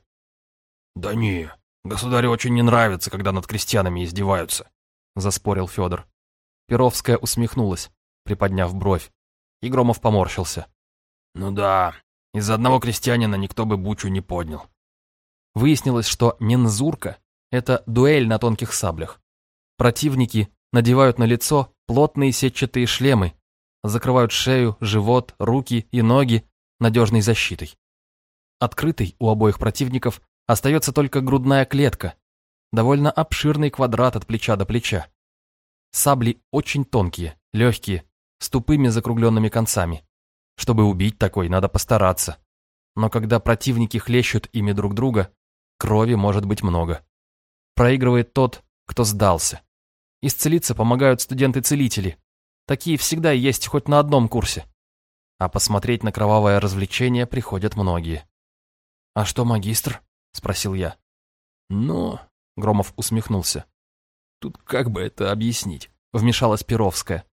«Да не, государю очень не нравится, когда над крестьянами издеваются», — заспорил Федор. Перовская усмехнулась, приподняв бровь, и Громов поморщился. «Ну да, из-за одного крестьянина никто бы бучу не поднял». Выяснилось, что мензурка — это дуэль на тонких саблях. Противники надевают на лицо плотные сетчатые шлемы, закрывают шею, живот, руки и ноги надежной защитой. Открытой у обоих противников остается только грудная клетка, довольно обширный квадрат от плеча до плеча. Сабли очень тонкие, легкие, с тупыми закругленными концами. Чтобы убить такой, надо постараться. Но когда противники хлещут ими друг друга, крови может быть много. Проигрывает тот, кто сдался. Исцелиться помогают студенты-целители. Такие всегда есть хоть на одном курсе. А посмотреть на кровавое развлечение приходят многие. «А что магистр?» — спросил я. «Ну...» — Громов усмехнулся. «Тут как бы это объяснить?» — вмешалась Перовская.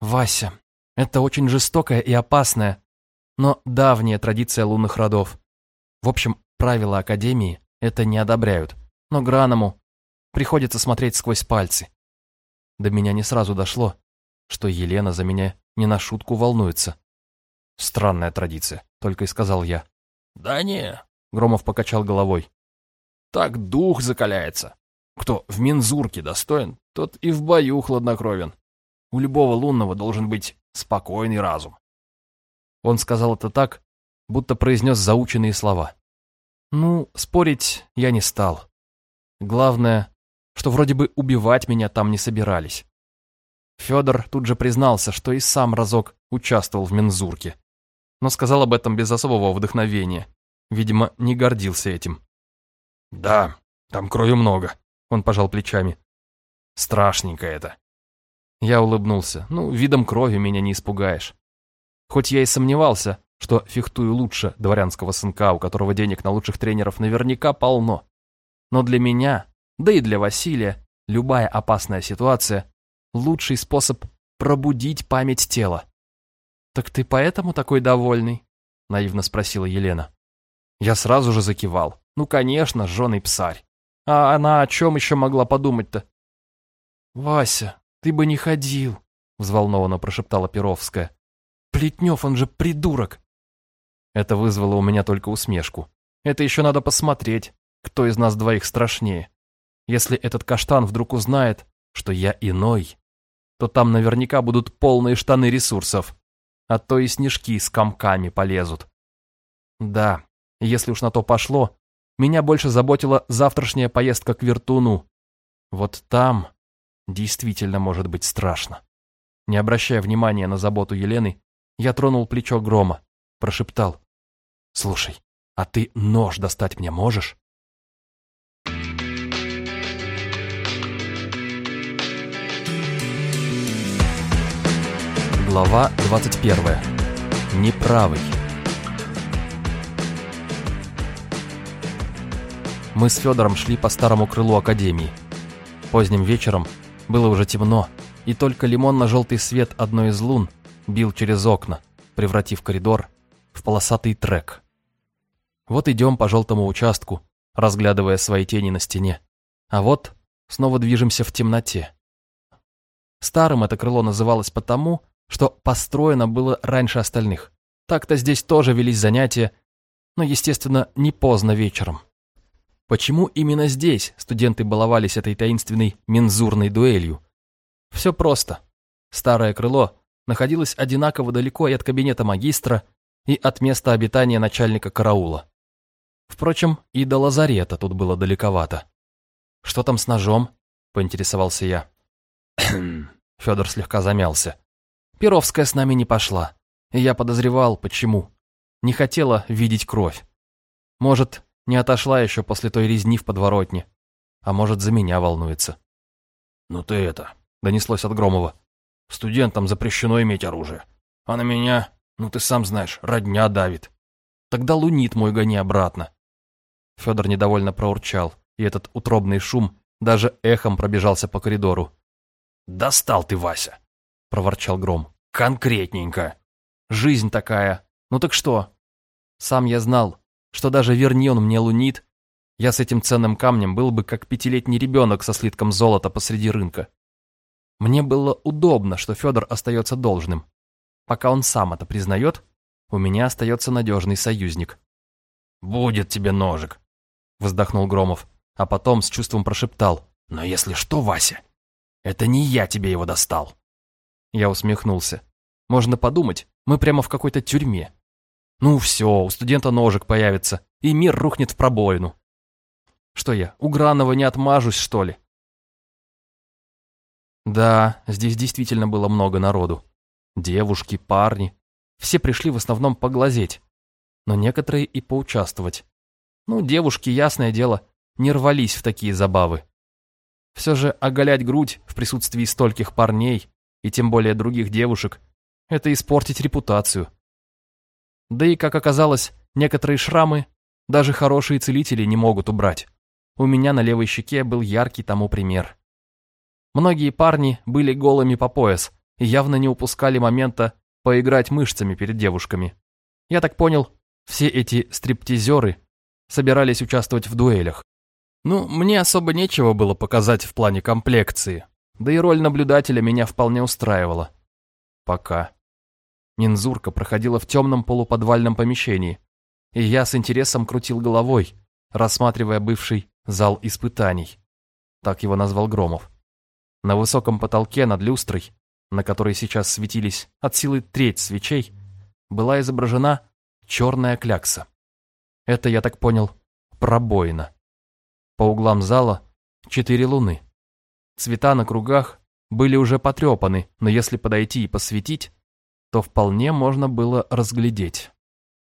«Вася, это очень жестокая и опасная, но давняя традиция лунных родов. В общем, правила Академии это не одобряют, но Граному приходится смотреть сквозь пальцы. До меня не сразу дошло, что Елена за меня не на шутку волнуется. Странная традиция, только и сказал я. Да не, Громов покачал головой. Так дух закаляется. Кто в мензурке достоин, тот и в бою хладнокровен. У любого лунного должен быть спокойный разум. Он сказал это так, будто произнес заученные слова. Ну, спорить я не стал. Главное, что вроде бы убивать меня там не собирались. Федор тут же признался, что и сам разок участвовал в мензурке, но сказал об этом без особого вдохновения. Видимо, не гордился этим. «Да, там крови много», — он пожал плечами. «Страшненько это». Я улыбнулся. Ну, видом крови меня не испугаешь. Хоть я и сомневался, что фехтую лучше дворянского сынка, у которого денег на лучших тренеров наверняка полно. Но для меня да и для Василия любая опасная ситуация – лучший способ пробудить память тела. «Так ты поэтому такой довольный?» – наивно спросила Елена. Я сразу же закивал. «Ну, конечно, жженый псарь. А она о чем еще могла подумать-то?» «Вася, ты бы не ходил», – взволнованно прошептала Перовская. «Плетнев, он же придурок!» Это вызвало у меня только усмешку. Это еще надо посмотреть, кто из нас двоих страшнее. Если этот каштан вдруг узнает, что я иной, то там наверняка будут полные штаны ресурсов, а то и снежки с комками полезут. Да, если уж на то пошло, меня больше заботила завтрашняя поездка к Вертуну. Вот там действительно может быть страшно. Не обращая внимания на заботу Елены, я тронул плечо Грома, прошептал. «Слушай, а ты нож достать мне можешь?» Глава 21. Неправый. Мы с Федором шли по старому крылу Академии. Поздним вечером было уже темно, и только лимонно-желтый свет одной из лун бил через окна, превратив коридор в полосатый трек. Вот идем по желтому участку, разглядывая свои тени на стене. А вот снова движемся в темноте. Старым это крыло называлось потому, что построено было раньше остальных. Так-то здесь тоже велись занятия, но, естественно, не поздно вечером. Почему именно здесь студенты баловались этой таинственной мензурной дуэлью? Все просто. Старое крыло находилось одинаково далеко и от кабинета магистра, и от места обитания начальника караула. Впрочем, и до лазарета тут было далековато. «Что там с ножом?» — поинтересовался я. Федор слегка замялся. Перовская с нами не пошла. И я подозревал, почему. Не хотела видеть кровь. Может, не отошла еще после той резни в подворотне. А может, за меня волнуется. «Ну ты это...» — донеслось от Громова. «Студентам запрещено иметь оружие. А на меня, ну ты сам знаешь, родня давит. Тогда лунит мой гони обратно». Федор недовольно проурчал, и этот утробный шум даже эхом пробежался по коридору. «Достал ты, Вася!» — проворчал Гром. «Конкретненько!» «Жизнь такая. Ну так что?» Сам я знал, что даже верни он мне лунит, я с этим ценным камнем был бы как пятилетний ребенок со слитком золота посреди рынка. Мне было удобно, что Федор остается должным. Пока он сам это признает, у меня остается надежный союзник. «Будет тебе ножик», — вздохнул Громов, а потом с чувством прошептал. «Но если что, Вася, это не я тебе его достал. Я усмехнулся. Можно подумать, мы прямо в какой-то тюрьме. Ну все, у студента ножик появится, и мир рухнет в пробоину. Что я, у Гранова не отмажусь, что ли? Да, здесь действительно было много народу. Девушки, парни. Все пришли в основном поглазеть, но некоторые и поучаствовать. Ну, девушки, ясное дело, не рвались в такие забавы. Все же оголять грудь в присутствии стольких парней, и тем более других девушек, это испортить репутацию. Да и, как оказалось, некоторые шрамы даже хорошие целители не могут убрать. У меня на левой щеке был яркий тому пример. Многие парни были голыми по пояс и явно не упускали момента поиграть мышцами перед девушками. Я так понял, все эти стриптизеры собирались участвовать в дуэлях. Ну, мне особо нечего было показать в плане комплекции, да и роль наблюдателя меня вполне устраивала. Пока. Нинзурка проходила в темном полуподвальном помещении, и я с интересом крутил головой, рассматривая бывший зал испытаний. Так его назвал Громов. На высоком потолке над люстрой, на которой сейчас светились от силы треть свечей, была изображена черная клякса. Это, я так понял, пробоина. По углам зала четыре луны. Цвета на кругах были уже потрепаны, но если подойти и посветить, то вполне можно было разглядеть.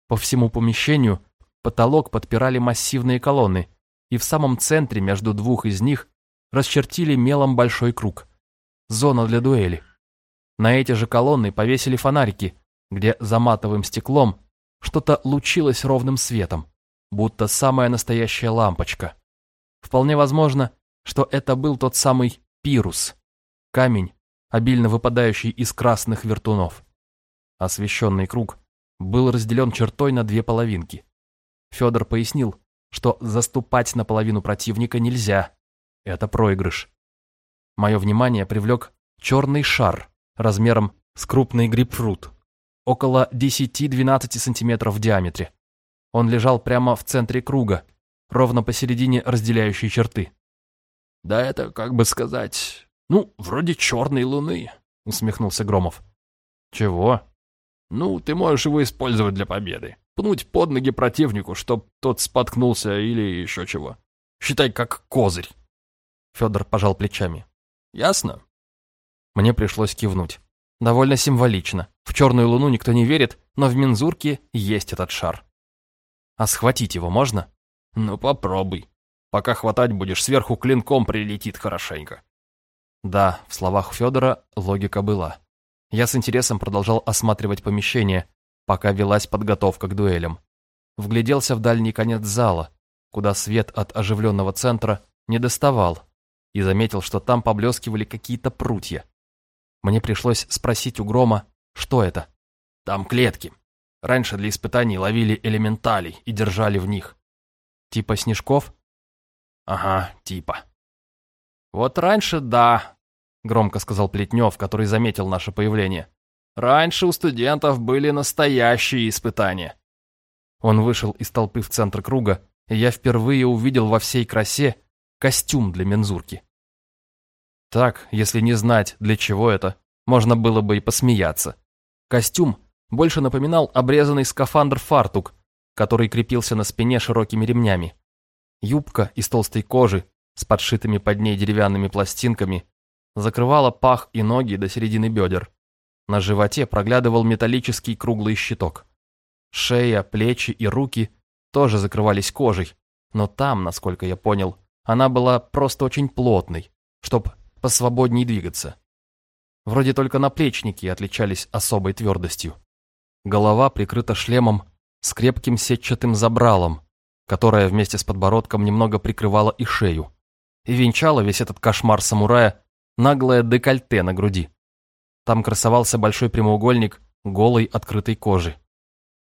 По всему помещению потолок подпирали массивные колонны, и в самом центре между двух из них расчертили мелом большой круг. Зона для дуэли. На эти же колонны повесили фонарики, где за матовым стеклом что-то лучилось ровным светом, будто самая настоящая лампочка. Вполне возможно, что это был тот самый пирус, камень, обильно выпадающий из красных вертунов. Освещенный круг был разделен чертой на две половинки. Федор пояснил, что заступать на половину противника нельзя. Это проигрыш. Мое внимание привлек черный шар размером с крупный грейпфрут, около 10-12 сантиметров в диаметре. Он лежал прямо в центре круга, ровно посередине разделяющей черты. «Да это, как бы сказать, ну, вроде черной луны», — усмехнулся Громов. «Чего?» «Ну, ты можешь его использовать для победы. Пнуть под ноги противнику, чтоб тот споткнулся или еще чего. Считай, как козырь». Федор пожал плечами. «Ясно?» Мне пришлось кивнуть. Довольно символично. В черную луну никто не верит, но в мензурке есть этот шар. А схватить его можно? Ну попробуй. Пока хватать будешь, сверху клинком прилетит хорошенько. Да, в словах Федора логика была. Я с интересом продолжал осматривать помещение, пока велась подготовка к дуэлям. Вгляделся в дальний конец зала, куда свет от оживленного центра не доставал, и заметил, что там поблескивали какие-то прутья. Мне пришлось спросить у Грома, что это. Там клетки. Раньше для испытаний ловили элементалей и держали в них. Типа снежков? Ага, типа. Вот раньше да, громко сказал Плетнев, который заметил наше появление. Раньше у студентов были настоящие испытания. Он вышел из толпы в центр круга, и я впервые увидел во всей красе костюм для мензурки. Так, если не знать, для чего это, можно было бы и посмеяться. Костюм больше напоминал обрезанный скафандр-фартук, который крепился на спине широкими ремнями. Юбка из толстой кожи с подшитыми под ней деревянными пластинками закрывала пах и ноги до середины бедер. На животе проглядывал металлический круглый щиток. Шея, плечи и руки тоже закрывались кожей, но там, насколько я понял, она была просто очень плотной, чтоб посвободнее двигаться. Вроде только наплечники отличались особой твердостью. Голова прикрыта шлемом с крепким сетчатым забралом, которое вместе с подбородком немного прикрывало и шею. И венчало весь этот кошмар самурая наглое декольте на груди. Там красовался большой прямоугольник голой открытой кожи.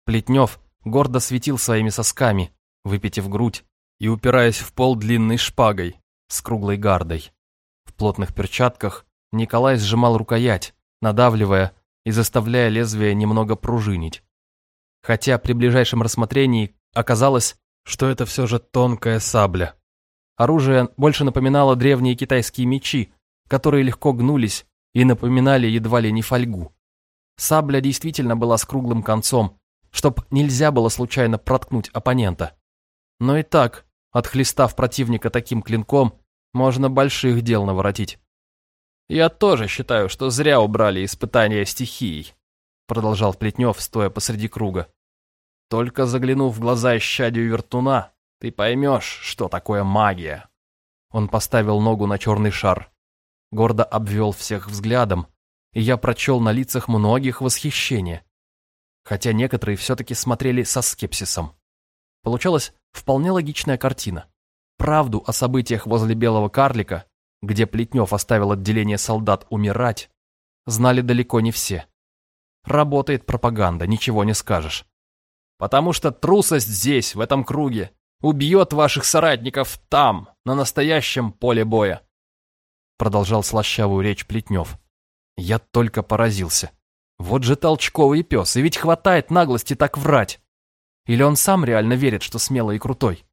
Плетнев гордо светил своими сосками, выпитив грудь и упираясь в пол длинной шпагой с круглой гардой. В плотных перчатках Николай сжимал рукоять, надавливая и заставляя лезвие немного пружинить. Хотя при ближайшем рассмотрении оказалось, что это все же тонкая сабля. Оружие больше напоминало древние китайские мечи, которые легко гнулись и напоминали едва ли не фольгу. Сабля действительно была с круглым концом, чтоб нельзя было случайно проткнуть оппонента. Но и так, отхлестав противника таким клинком, можно больших дел наворотить. «Я тоже считаю, что зря убрали испытания стихией», продолжал Плетнев, стоя посреди круга. «Только заглянув в глаза исчадию вертуна, ты поймешь, что такое магия». Он поставил ногу на черный шар, гордо обвел всех взглядом, и я прочел на лицах многих восхищение. Хотя некоторые все-таки смотрели со скепсисом. Получалась вполне логичная картина. Правду о событиях возле Белого Карлика где Плетнев оставил отделение солдат умирать, знали далеко не все. Работает пропаганда, ничего не скажешь. Потому что трусость здесь, в этом круге, убьет ваших соратников там, на настоящем поле боя. Продолжал слащавую речь Плетнев. Я только поразился. Вот же толчковый пес, и ведь хватает наглости так врать. Или он сам реально верит, что смелый и крутой?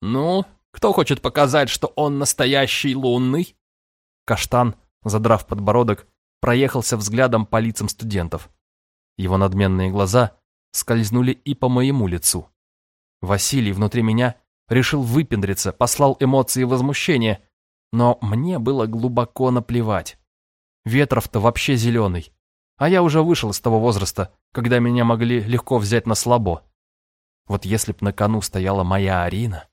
Ну, кто хочет показать, что он настоящий лунный?» Каштан, задрав подбородок, проехался взглядом по лицам студентов. Его надменные глаза скользнули и по моему лицу. Василий внутри меня решил выпендриться, послал эмоции возмущения, но мне было глубоко наплевать. Ветров-то вообще зеленый, а я уже вышел из того возраста, когда меня могли легко взять на слабо. Вот если б на кону стояла моя Арина...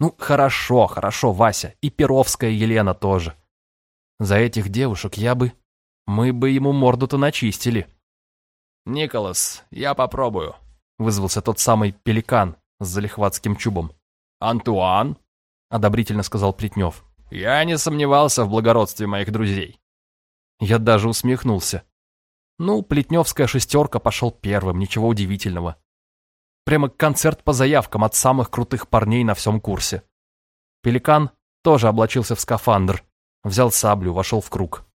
Ну, хорошо, хорошо, Вася, и Перовская Елена тоже. За этих девушек я бы... Мы бы ему морду-то начистили. «Николас, я попробую», — вызвался тот самый пеликан с залихватским чубом. «Антуан?» — одобрительно сказал Плетнев. «Я не сомневался в благородстве моих друзей». Я даже усмехнулся. Ну, плетневская шестерка пошел первым, ничего удивительного. Прямо концерт по заявкам от самых крутых парней на всем курсе. Пеликан тоже облачился в скафандр, взял саблю, вошел в круг.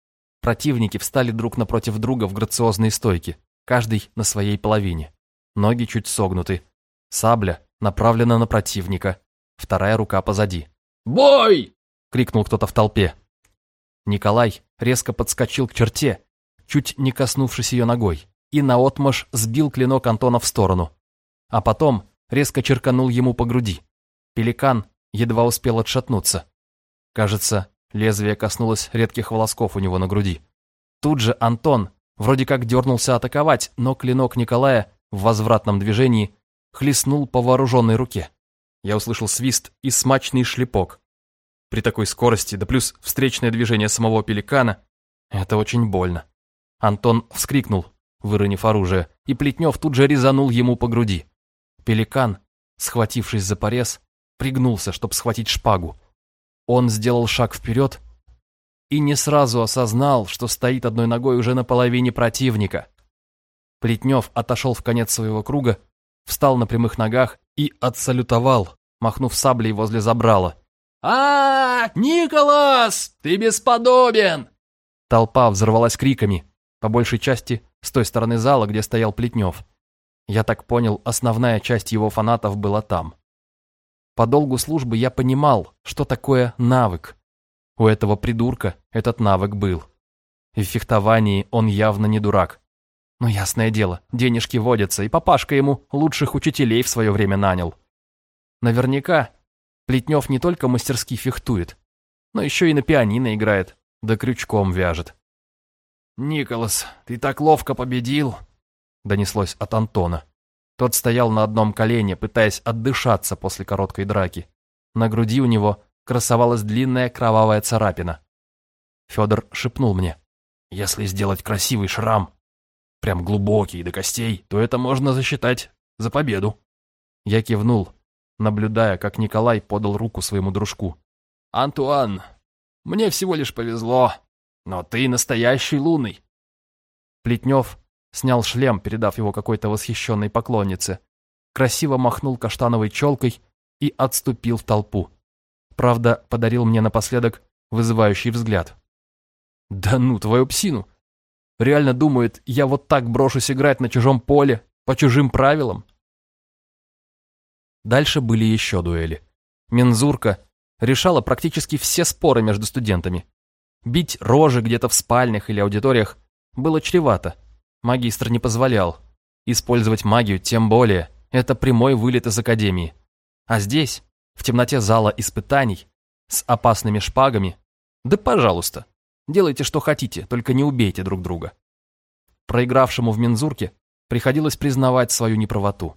Противники встали друг напротив друга в грациозные стойки, каждый на своей половине. Ноги чуть согнуты. Сабля направлена на противника, вторая рука позади. «Бой!» — крикнул кто-то в толпе. Николай резко подскочил к черте, чуть не коснувшись ее ногой, и наотмашь сбил клинок Антона в сторону а потом резко черканул ему по груди. Пеликан едва успел отшатнуться. Кажется, лезвие коснулось редких волосков у него на груди. Тут же Антон вроде как дернулся атаковать, но клинок Николая в возвратном движении хлестнул по вооруженной руке. Я услышал свист и смачный шлепок. При такой скорости, да плюс встречное движение самого пеликана, это очень больно. Антон вскрикнул, выронив оружие, и Плетнев тут же резанул ему по груди. Пеликан, схватившись за порез, пригнулся, чтобы схватить шпагу. Он сделал шаг вперед и не сразу осознал, что стоит одной ногой уже на половине противника. Плетнев отошел в конец своего круга, встал на прямых ногах и отсалютовал, махнув саблей возле забрала. а, -а, -а Николас! Ты бесподобен!» Толпа взорвалась криками, по большей части с той стороны зала, где стоял Плетнев. Я так понял, основная часть его фанатов была там. По долгу службы я понимал, что такое навык. У этого придурка этот навык был. и в фехтовании он явно не дурак. Но ясное дело, денежки водятся, и папашка ему лучших учителей в свое время нанял. Наверняка Плетнев не только мастерски фехтует, но еще и на пианино играет, да крючком вяжет. «Николас, ты так ловко победил!» донеслось от Антона. Тот стоял на одном колене, пытаясь отдышаться после короткой драки. На груди у него красовалась длинная кровавая царапина. Федор шепнул мне. «Если сделать красивый шрам, прям глубокий до костей, то это можно засчитать за победу». Я кивнул, наблюдая, как Николай подал руку своему дружку. «Антуан, мне всего лишь повезло, но ты настоящий лунный». Плетнев снял шлем, передав его какой-то восхищенной поклоннице, красиво махнул каштановой челкой и отступил в толпу. Правда, подарил мне напоследок вызывающий взгляд. «Да ну, твою псину! Реально думает, я вот так брошусь играть на чужом поле, по чужим правилам?» Дальше были еще дуэли. Мензурка решала практически все споры между студентами. Бить рожи где-то в спальнях или аудиториях было чревато. Магистр не позволял. Использовать магию тем более. Это прямой вылет из академии. А здесь, в темноте зала испытаний, с опасными шпагами, да пожалуйста, делайте что хотите, только не убейте друг друга. Проигравшему в мензурке приходилось признавать свою неправоту.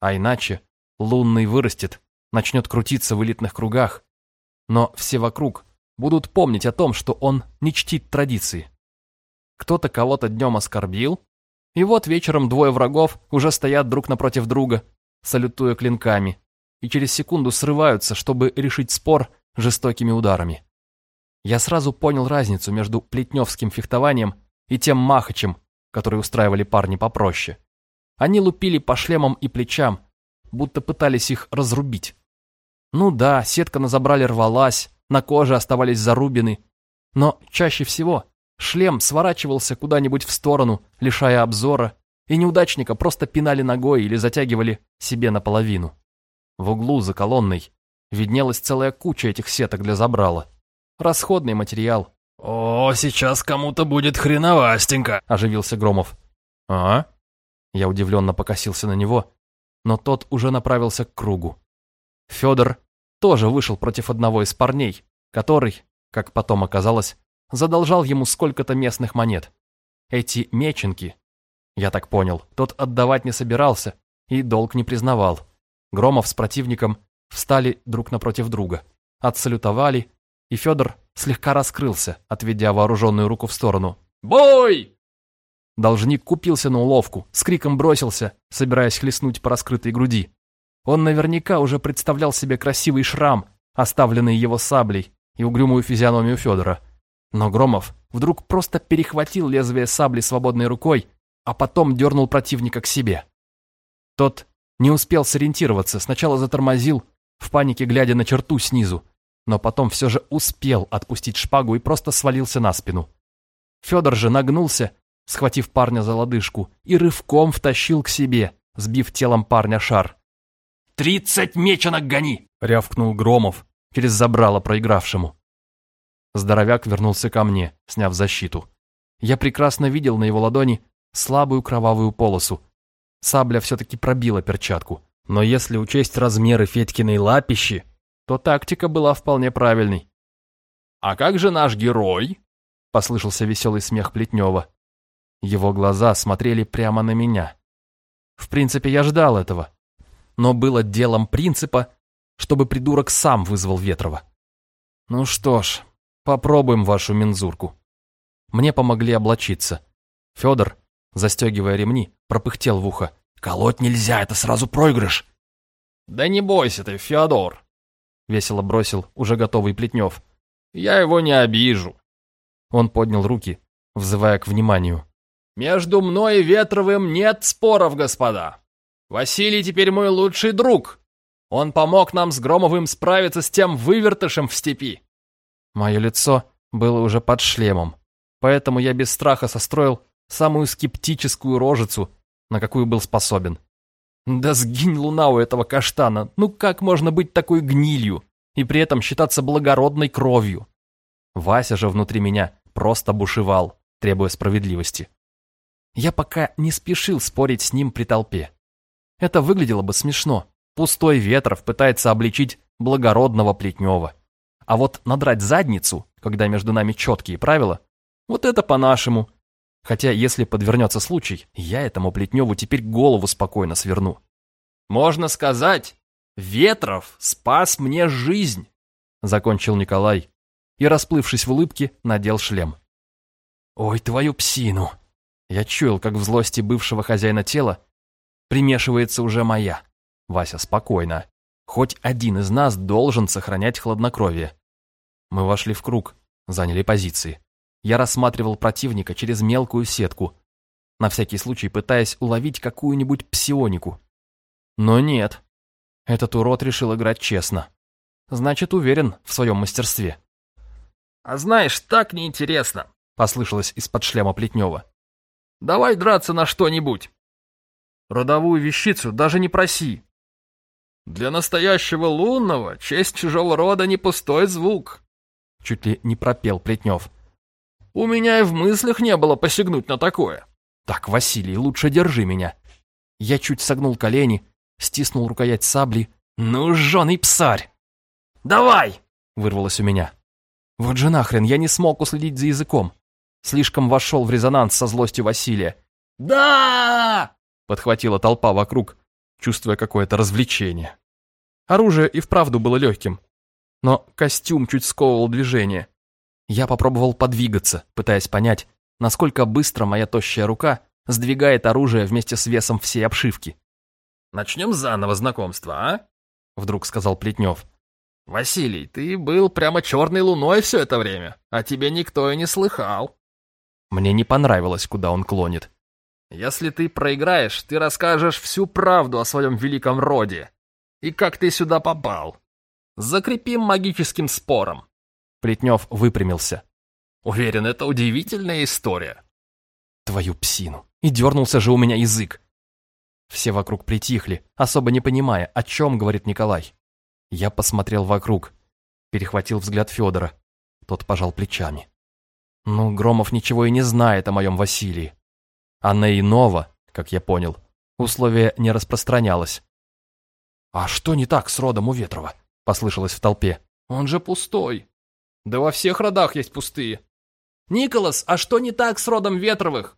А иначе лунный вырастет, начнет крутиться в элитных кругах, но все вокруг будут помнить о том, что он не чтит традиции. Кто-то кого-то днем оскорбил, и вот вечером двое врагов уже стоят друг напротив друга, салютуя клинками, и через секунду срываются, чтобы решить спор жестокими ударами. Я сразу понял разницу между плетневским фехтованием и тем махачем, который устраивали парни попроще. Они лупили по шлемам и плечам, будто пытались их разрубить. Ну да, сетка на забрале рвалась, на коже оставались зарубины, но чаще всего Шлем сворачивался куда-нибудь в сторону, лишая обзора, и неудачника просто пинали ногой или затягивали себе наполовину. В углу за колонной виднелась целая куча этих сеток для забрала. Расходный материал. «О, сейчас кому-то будет хреновастенько», — оживился Громов. «А?» Я удивленно покосился на него, но тот уже направился к кругу. Федор тоже вышел против одного из парней, который, как потом оказалось, задолжал ему сколько-то местных монет. Эти меченки, я так понял, тот отдавать не собирался и долг не признавал. Громов с противником встали друг напротив друга, отсалютовали, и Федор слегка раскрылся, отведя вооруженную руку в сторону. «Бой!» Должник купился на уловку, с криком бросился, собираясь хлестнуть по раскрытой груди. Он наверняка уже представлял себе красивый шрам, оставленный его саблей, и угрюмую физиономию Федора. Но Громов вдруг просто перехватил лезвие сабли свободной рукой, а потом дернул противника к себе. Тот не успел сориентироваться, сначала затормозил, в панике глядя на черту снизу, но потом все же успел отпустить шпагу и просто свалился на спину. Федор же нагнулся, схватив парня за лодыжку, и рывком втащил к себе, сбив телом парня шар. «Тридцать меченок гони!» — рявкнул Громов через забрало проигравшему. Здоровяк вернулся ко мне, сняв защиту. Я прекрасно видел на его ладони слабую кровавую полосу. Сабля все-таки пробила перчатку. Но если учесть размеры Федькиной лапищи, то тактика была вполне правильной. «А как же наш герой?» — послышался веселый смех Плетнева. Его глаза смотрели прямо на меня. В принципе, я ждал этого. Но было делом принципа, чтобы придурок сам вызвал Ветрова. Ну что ж, Попробуем вашу мензурку. Мне помогли облачиться. Федор, застегивая ремни, пропыхтел в ухо. «Колоть нельзя, это сразу проигрыш!» «Да не бойся ты, Феодор!» Весело бросил уже готовый Плетнев. «Я его не обижу!» Он поднял руки, взывая к вниманию. «Между мной и Ветровым нет споров, господа! Василий теперь мой лучший друг! Он помог нам с Громовым справиться с тем вывертышем в степи!» Мое лицо было уже под шлемом, поэтому я без страха состроил самую скептическую рожицу, на какую был способен. Да сгинь луна у этого каштана, ну как можно быть такой гнилью и при этом считаться благородной кровью? Вася же внутри меня просто бушевал, требуя справедливости. Я пока не спешил спорить с ним при толпе. Это выглядело бы смешно. Пустой Ветров пытается обличить благородного Плетнева. А вот надрать задницу, когда между нами четкие правила, вот это по-нашему. Хотя, если подвернется случай, я этому Плетневу теперь голову спокойно сверну. Можно сказать, Ветров спас мне жизнь, закончил Николай и, расплывшись в улыбке, надел шлем. Ой, твою псину! Я чуял, как в злости бывшего хозяина тела примешивается уже моя. Вася, спокойно. Хоть один из нас должен сохранять хладнокровие. Мы вошли в круг, заняли позиции. Я рассматривал противника через мелкую сетку, на всякий случай пытаясь уловить какую-нибудь псионику. Но нет. Этот урод решил играть честно. Значит, уверен в своем мастерстве. «А знаешь, так неинтересно», — послышалось из-под шлема Плетнева. «Давай драться на что-нибудь». «Родовую вещицу даже не проси». «Для настоящего лунного честь чужого рода не пустой звук», — чуть ли не пропел Плетнев. У меня и в мыслях не было посягнуть на такое. Так, Василий, лучше держи меня. Я чуть согнул колени, стиснул рукоять сабли. Ну, жженый псарь! Давай! Вырвалось у меня. Вот же нахрен, я не смог уследить за языком. Слишком вошел в резонанс со злостью Василия. «Да!» — подхватила толпа вокруг, чувствуя какое-то развлечение. Оружие и вправду было легким, но костюм чуть сковывал движение. Я попробовал подвигаться, пытаясь понять, насколько быстро моя тощая рука сдвигает оружие вместе с весом всей обшивки. «Начнем заново знакомство, а?» Вдруг сказал Плетнев. «Василий, ты был прямо черной луной все это время, а тебе никто и не слыхал». Мне не понравилось, куда он клонит. «Если ты проиграешь, ты расскажешь всю правду о своем великом роде и как ты сюда попал. Закрепим магическим спором. Плетнев выпрямился. «Уверен, это удивительная история». «Твою псину! И дернулся же у меня язык!» Все вокруг притихли, особо не понимая, о чем говорит Николай. Я посмотрел вокруг, перехватил взгляд Федора. Тот пожал плечами. Ну, Громов ничего и не знает о моем Василии. А на иного, как я понял, условие не распространялось. «А что не так с родом у Ветрова?» — послышалось в толпе. «Он же пустой!» Да во всех родах есть пустые. Николас, а что не так с родом Ветровых?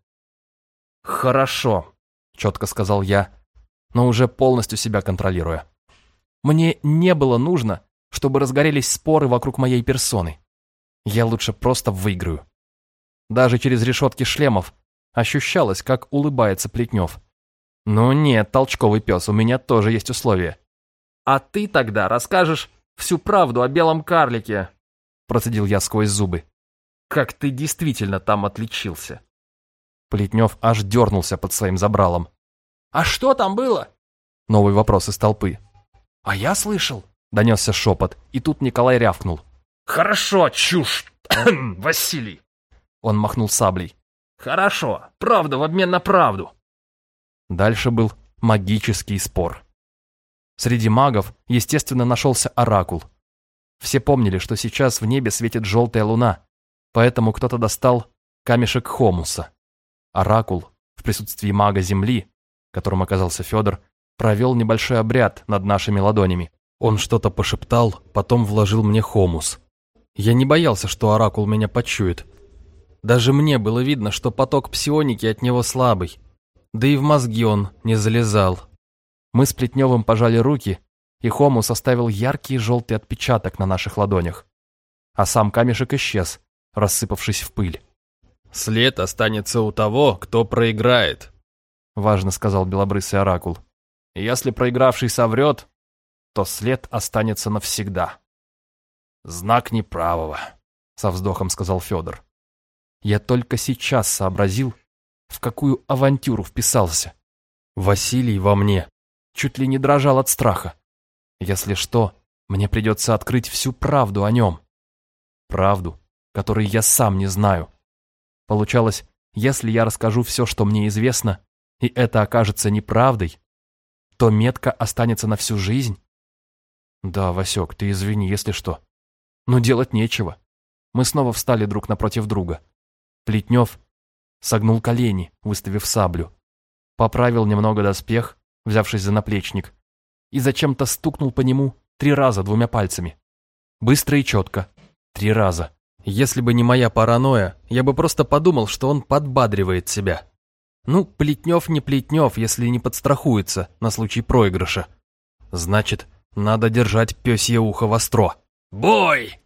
Хорошо, четко сказал я, но уже полностью себя контролируя. Мне не было нужно, чтобы разгорелись споры вокруг моей персоны. Я лучше просто выиграю. Даже через решетки шлемов ощущалось, как улыбается Плетнев. Ну нет, толчковый пес, у меня тоже есть условия. А ты тогда расскажешь всю правду о белом карлике, процедил я сквозь зубы. «Как ты действительно там отличился!» Плетнев аж дернулся под своим забралом. «А что там было?» Новый вопрос из толпы. «А я слышал!» Донесся шепот, и тут Николай рявкнул. «Хорошо, чушь! Василий!» Он махнул саблей. «Хорошо, правда в обмен на правду!» Дальше был магический спор. Среди магов, естественно, нашелся оракул, все помнили, что сейчас в небе светит желтая луна, поэтому кто-то достал камешек хомуса. Оракул, в присутствии мага Земли, которым оказался Федор, провел небольшой обряд над нашими ладонями. Он что-то пошептал, потом вложил мне хомус. Я не боялся, что оракул меня почует. Даже мне было видно, что поток псионики от него слабый. Да и в мозги он не залезал. Мы с Плетневым пожали руки и Хомус оставил яркий желтый отпечаток на наших ладонях. А сам камешек исчез, рассыпавшись в пыль. «След останется у того, кто проиграет», — важно сказал белобрысый оракул. «Если проигравший соврет, то след останется навсегда». «Знак неправого», — со вздохом сказал Федор. «Я только сейчас сообразил, в какую авантюру вписался. Василий во мне чуть ли не дрожал от страха. Если что, мне придется открыть всю правду о нем. Правду, которой я сам не знаю. Получалось, если я расскажу все, что мне известно, и это окажется неправдой, то метка останется на всю жизнь. Да, Васек, ты извини, если что. Но делать нечего. Мы снова встали друг напротив друга. Плетнев согнул колени, выставив саблю. Поправил немного доспех, взявшись за наплечник, и зачем-то стукнул по нему три раза двумя пальцами. Быстро и четко. Три раза. Если бы не моя паранойя, я бы просто подумал, что он подбадривает себя. Ну, Плетнев не Плетнев, если не подстрахуется на случай проигрыша. Значит, надо держать пёсье ухо востро. «Бой!»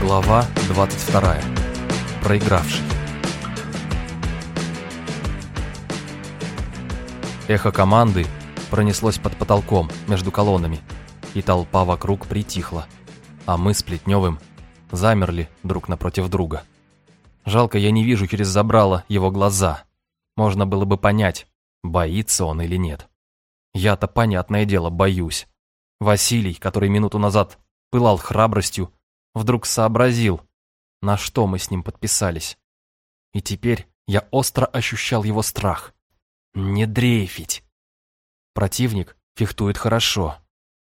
Глава 22. Проигравший. Эхо команды пронеслось под потолком между колоннами, и толпа вокруг притихла, а мы с Плетневым замерли друг напротив друга. Жалко, я не вижу через забрало его глаза. Можно было бы понять, боится он или нет. Я-то, понятное дело, боюсь. Василий, который минуту назад пылал храбростью, вдруг сообразил, на что мы с ним подписались. И теперь я остро ощущал его страх. Не дрейфить. Противник фехтует хорошо,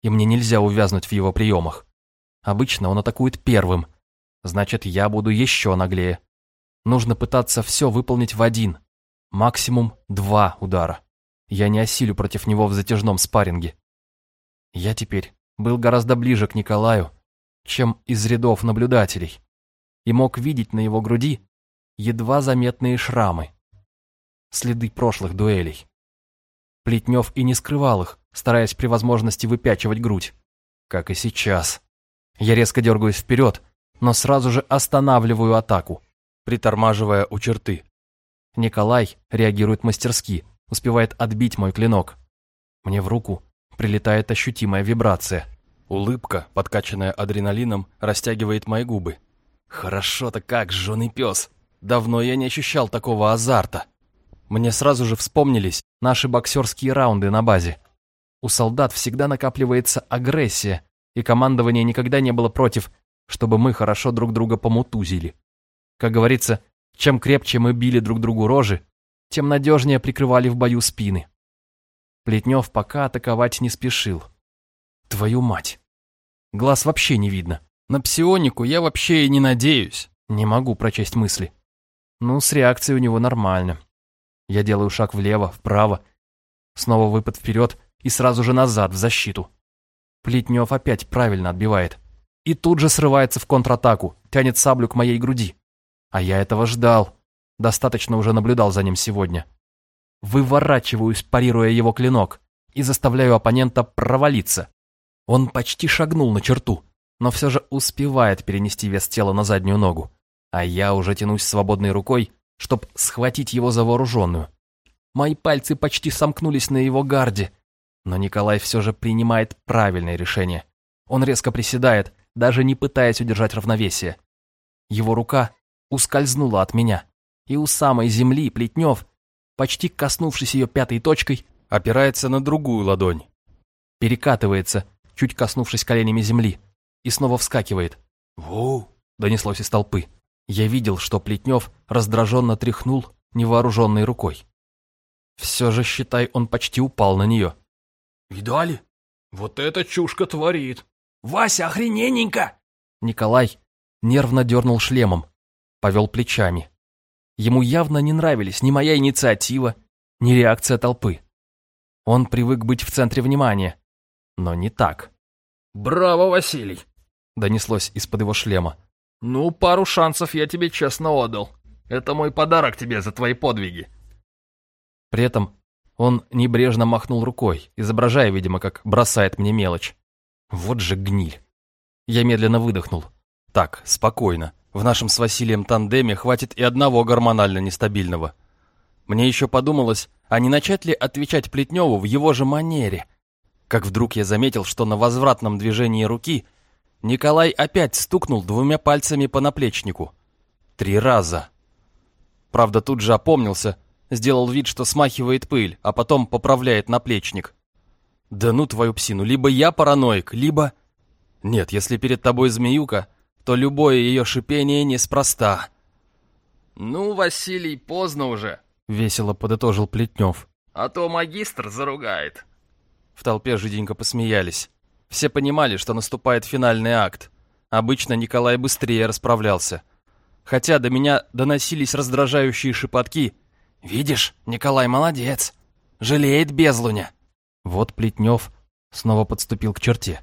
и мне нельзя увязнуть в его приемах. Обычно он атакует первым, значит, я буду еще наглее. Нужно пытаться все выполнить в один, максимум два удара. Я не осилю против него в затяжном спарринге. Я теперь был гораздо ближе к Николаю, чем из рядов наблюдателей, и мог видеть на его груди едва заметные шрамы, следы прошлых дуэлей. Плетнев и не скрывал их, стараясь при возможности выпячивать грудь, как и сейчас. Я резко дергаюсь вперед, но сразу же останавливаю атаку, притормаживая у черты. Николай реагирует мастерски, успевает отбить мой клинок. Мне в руку прилетает ощутимая вибрация. Улыбка, подкачанная адреналином, растягивает мои губы. Хорошо-то как, жженый пес. Давно я не ощущал такого азарта. Мне сразу же вспомнились наши боксерские раунды на базе. У солдат всегда накапливается агрессия, и командование никогда не было против, чтобы мы хорошо друг друга помутузили. Как говорится, чем крепче мы били друг другу рожи, тем надежнее прикрывали в бою спины. Плетнев пока атаковать не спешил. Твою мать. Глаз вообще не видно. На псионику я вообще и не надеюсь. Не могу прочесть мысли. Ну, с реакцией у него нормально. Я делаю шаг влево, вправо. Снова выпад вперед и сразу же назад, в защиту. Плетнев опять правильно отбивает. И тут же срывается в контратаку, тянет саблю к моей груди. А я этого ждал. Достаточно уже наблюдал за ним сегодня. Выворачиваюсь, парируя его клинок, и заставляю оппонента провалиться. Он почти шагнул на черту, но все же успевает перенести вес тела на заднюю ногу. А я уже тянусь свободной рукой, чтобы схватить его за вооруженную. Мои пальцы почти сомкнулись на его гарде, но Николай все же принимает правильное решение. Он резко приседает, даже не пытаясь удержать равновесие. Его рука ускользнула от меня, и у самой земли Плетнев, почти коснувшись ее пятой точкой, опирается на другую ладонь. Перекатывается, чуть коснувшись коленями земли, и снова вскакивает. «Воу!» — донеслось из толпы. Я видел, что Плетнев раздраженно тряхнул невооруженной рукой. Все же, считай, он почти упал на нее. «Видали? Вот эта чушка творит!» «Вася, охрененненько!» Николай нервно дернул шлемом, повел плечами. Ему явно не нравились ни моя инициатива, ни реакция толпы. Он привык быть в центре внимания, но не так. «Браво, Василий!» — донеслось из-под его шлема. «Ну, пару шансов я тебе честно отдал. Это мой подарок тебе за твои подвиги». При этом он небрежно махнул рукой, изображая, видимо, как бросает мне мелочь. Вот же гниль. Я медленно выдохнул. Так, спокойно. В нашем с Василием тандеме хватит и одного гормонально нестабильного. Мне еще подумалось, а не начать ли отвечать Плетневу в его же манере? Как вдруг я заметил, что на возвратном движении руки Николай опять стукнул двумя пальцами по наплечнику. Три раза. Правда, тут же опомнился, сделал вид, что смахивает пыль, а потом поправляет наплечник. Да ну твою псину, либо я параноик, либо... Нет, если перед тобой змеюка, то любое ее шипение неспроста. «Ну, Василий, поздно уже», — весело подытожил Плетнев. «А то магистр заругает». В толпе жиденько посмеялись. Все понимали, что наступает финальный акт. Обычно Николай быстрее расправлялся. Хотя до меня доносились раздражающие шепотки. «Видишь, Николай молодец. Жалеет безлуня». Вот Плетнев снова подступил к черте.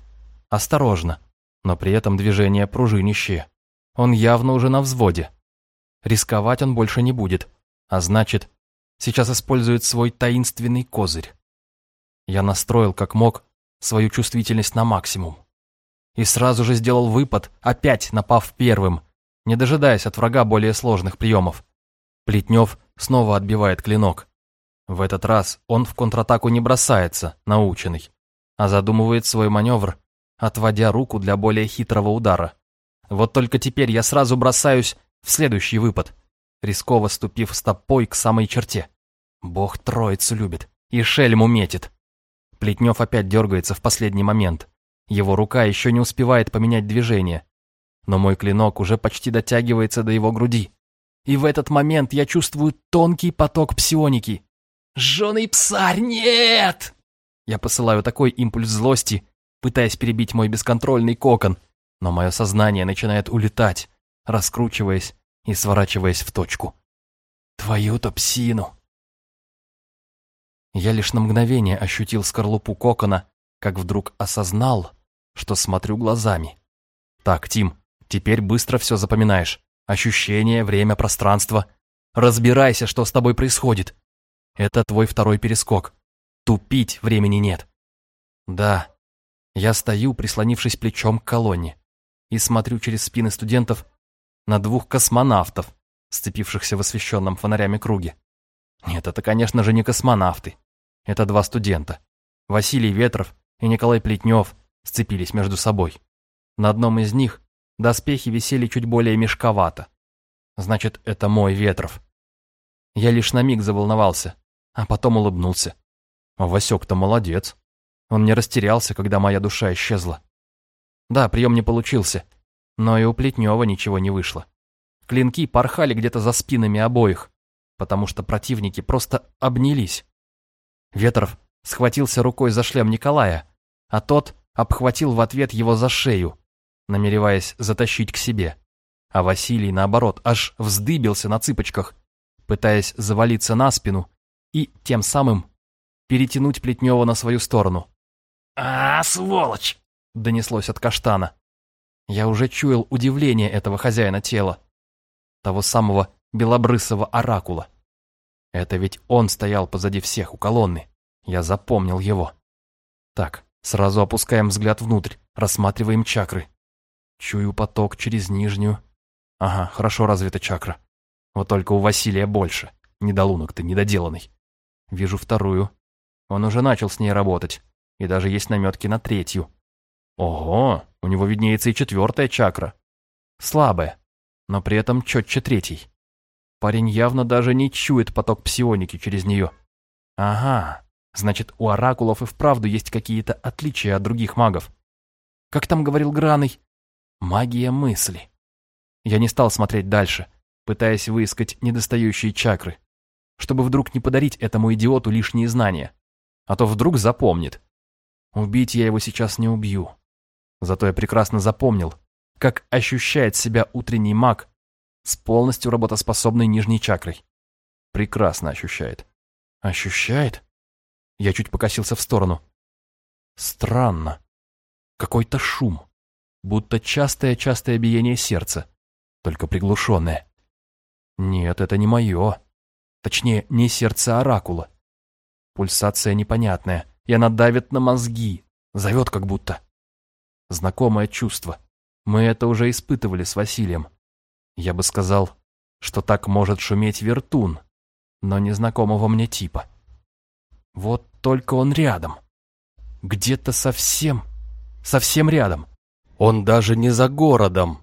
Осторожно, но при этом движение пружинищее. Он явно уже на взводе. Рисковать он больше не будет, а значит, сейчас использует свой таинственный козырь. Я настроил, как мог, свою чувствительность на максимум. И сразу же сделал выпад, опять напав первым, не дожидаясь от врага более сложных приемов. Плетнев снова отбивает клинок. В этот раз он в контратаку не бросается, наученный, а задумывает свой маневр, отводя руку для более хитрого удара. Вот только теперь я сразу бросаюсь в следующий выпад, рисково ступив стопой к самой черте. Бог троицу любит и шельму метит. Плетнев опять дергается в последний момент. Его рука еще не успевает поменять движение. Но мой клинок уже почти дотягивается до его груди. И в этот момент я чувствую тонкий поток псионики. «Жженый псарь, нет!» Я посылаю такой импульс злости, пытаясь перебить мой бесконтрольный кокон, но мое сознание начинает улетать, раскручиваясь и сворачиваясь в точку. «Твою-то псину!» Я лишь на мгновение ощутил скорлупу кокона, как вдруг осознал, что смотрю глазами. Так, Тим, теперь быстро все запоминаешь. Ощущение, время, пространство. Разбирайся, что с тобой происходит. Это твой второй перескок. Тупить времени нет. Да, я стою, прислонившись плечом к колонне, и смотрю через спины студентов на двух космонавтов, сцепившихся в освещенном фонарями круге. Нет, это, конечно же, не космонавты. Это два студента. Василий Ветров и Николай Плетнев сцепились между собой. На одном из них доспехи висели чуть более мешковато. Значит, это мой Ветров. Я лишь на миг заволновался, а потом улыбнулся. Васек-то молодец. Он не растерялся, когда моя душа исчезла. Да, прием не получился, но и у Плетнева ничего не вышло. Клинки порхали где-то за спинами обоих, потому что противники просто обнялись. Ветров схватился рукой за шлем Николая, а тот обхватил в ответ его за шею, намереваясь затащить к себе. А Василий, наоборот, аж вздыбился на цыпочках, пытаясь завалиться на спину и тем самым перетянуть Плетнева на свою сторону. «А, сволочь!» — донеслось от каштана. Я уже чуял удивление этого хозяина тела, того самого белобрысого оракула. Это ведь он стоял позади всех у колонны. Я запомнил его. Так, сразу опускаем взгляд внутрь, рассматриваем чакры. Чую поток через нижнюю. Ага, хорошо развита чакра. Вот только у Василия больше. Недолунок ты, недоделанный. Вижу вторую. Он уже начал с ней работать. И даже есть наметки на третью. Ого, у него виднеется и четвертая чакра. Слабая, но при этом четче третий. Парень явно даже не чует поток псионики через нее. Ага, значит, у оракулов и вправду есть какие-то отличия от других магов. Как там говорил Граный? Магия мысли. Я не стал смотреть дальше, пытаясь выискать недостающие чакры, чтобы вдруг не подарить этому идиоту лишние знания. А то вдруг запомнит. Убить я его сейчас не убью. Зато я прекрасно запомнил, как ощущает себя утренний маг с полностью работоспособной нижней чакрой. Прекрасно ощущает. Ощущает? Я чуть покосился в сторону. Странно. Какой-то шум. Будто частое-частое биение сердца. Только приглушенное. Нет, это не мое. Точнее, не сердце оракула. Пульсация непонятная, и она давит на мозги. Зовет как будто. Знакомое чувство. Мы это уже испытывали с Василием. Я бы сказал, что так может шуметь вертун, но незнакомого мне типа. Вот только он рядом. Где-то совсем, совсем рядом. Он даже не за городом,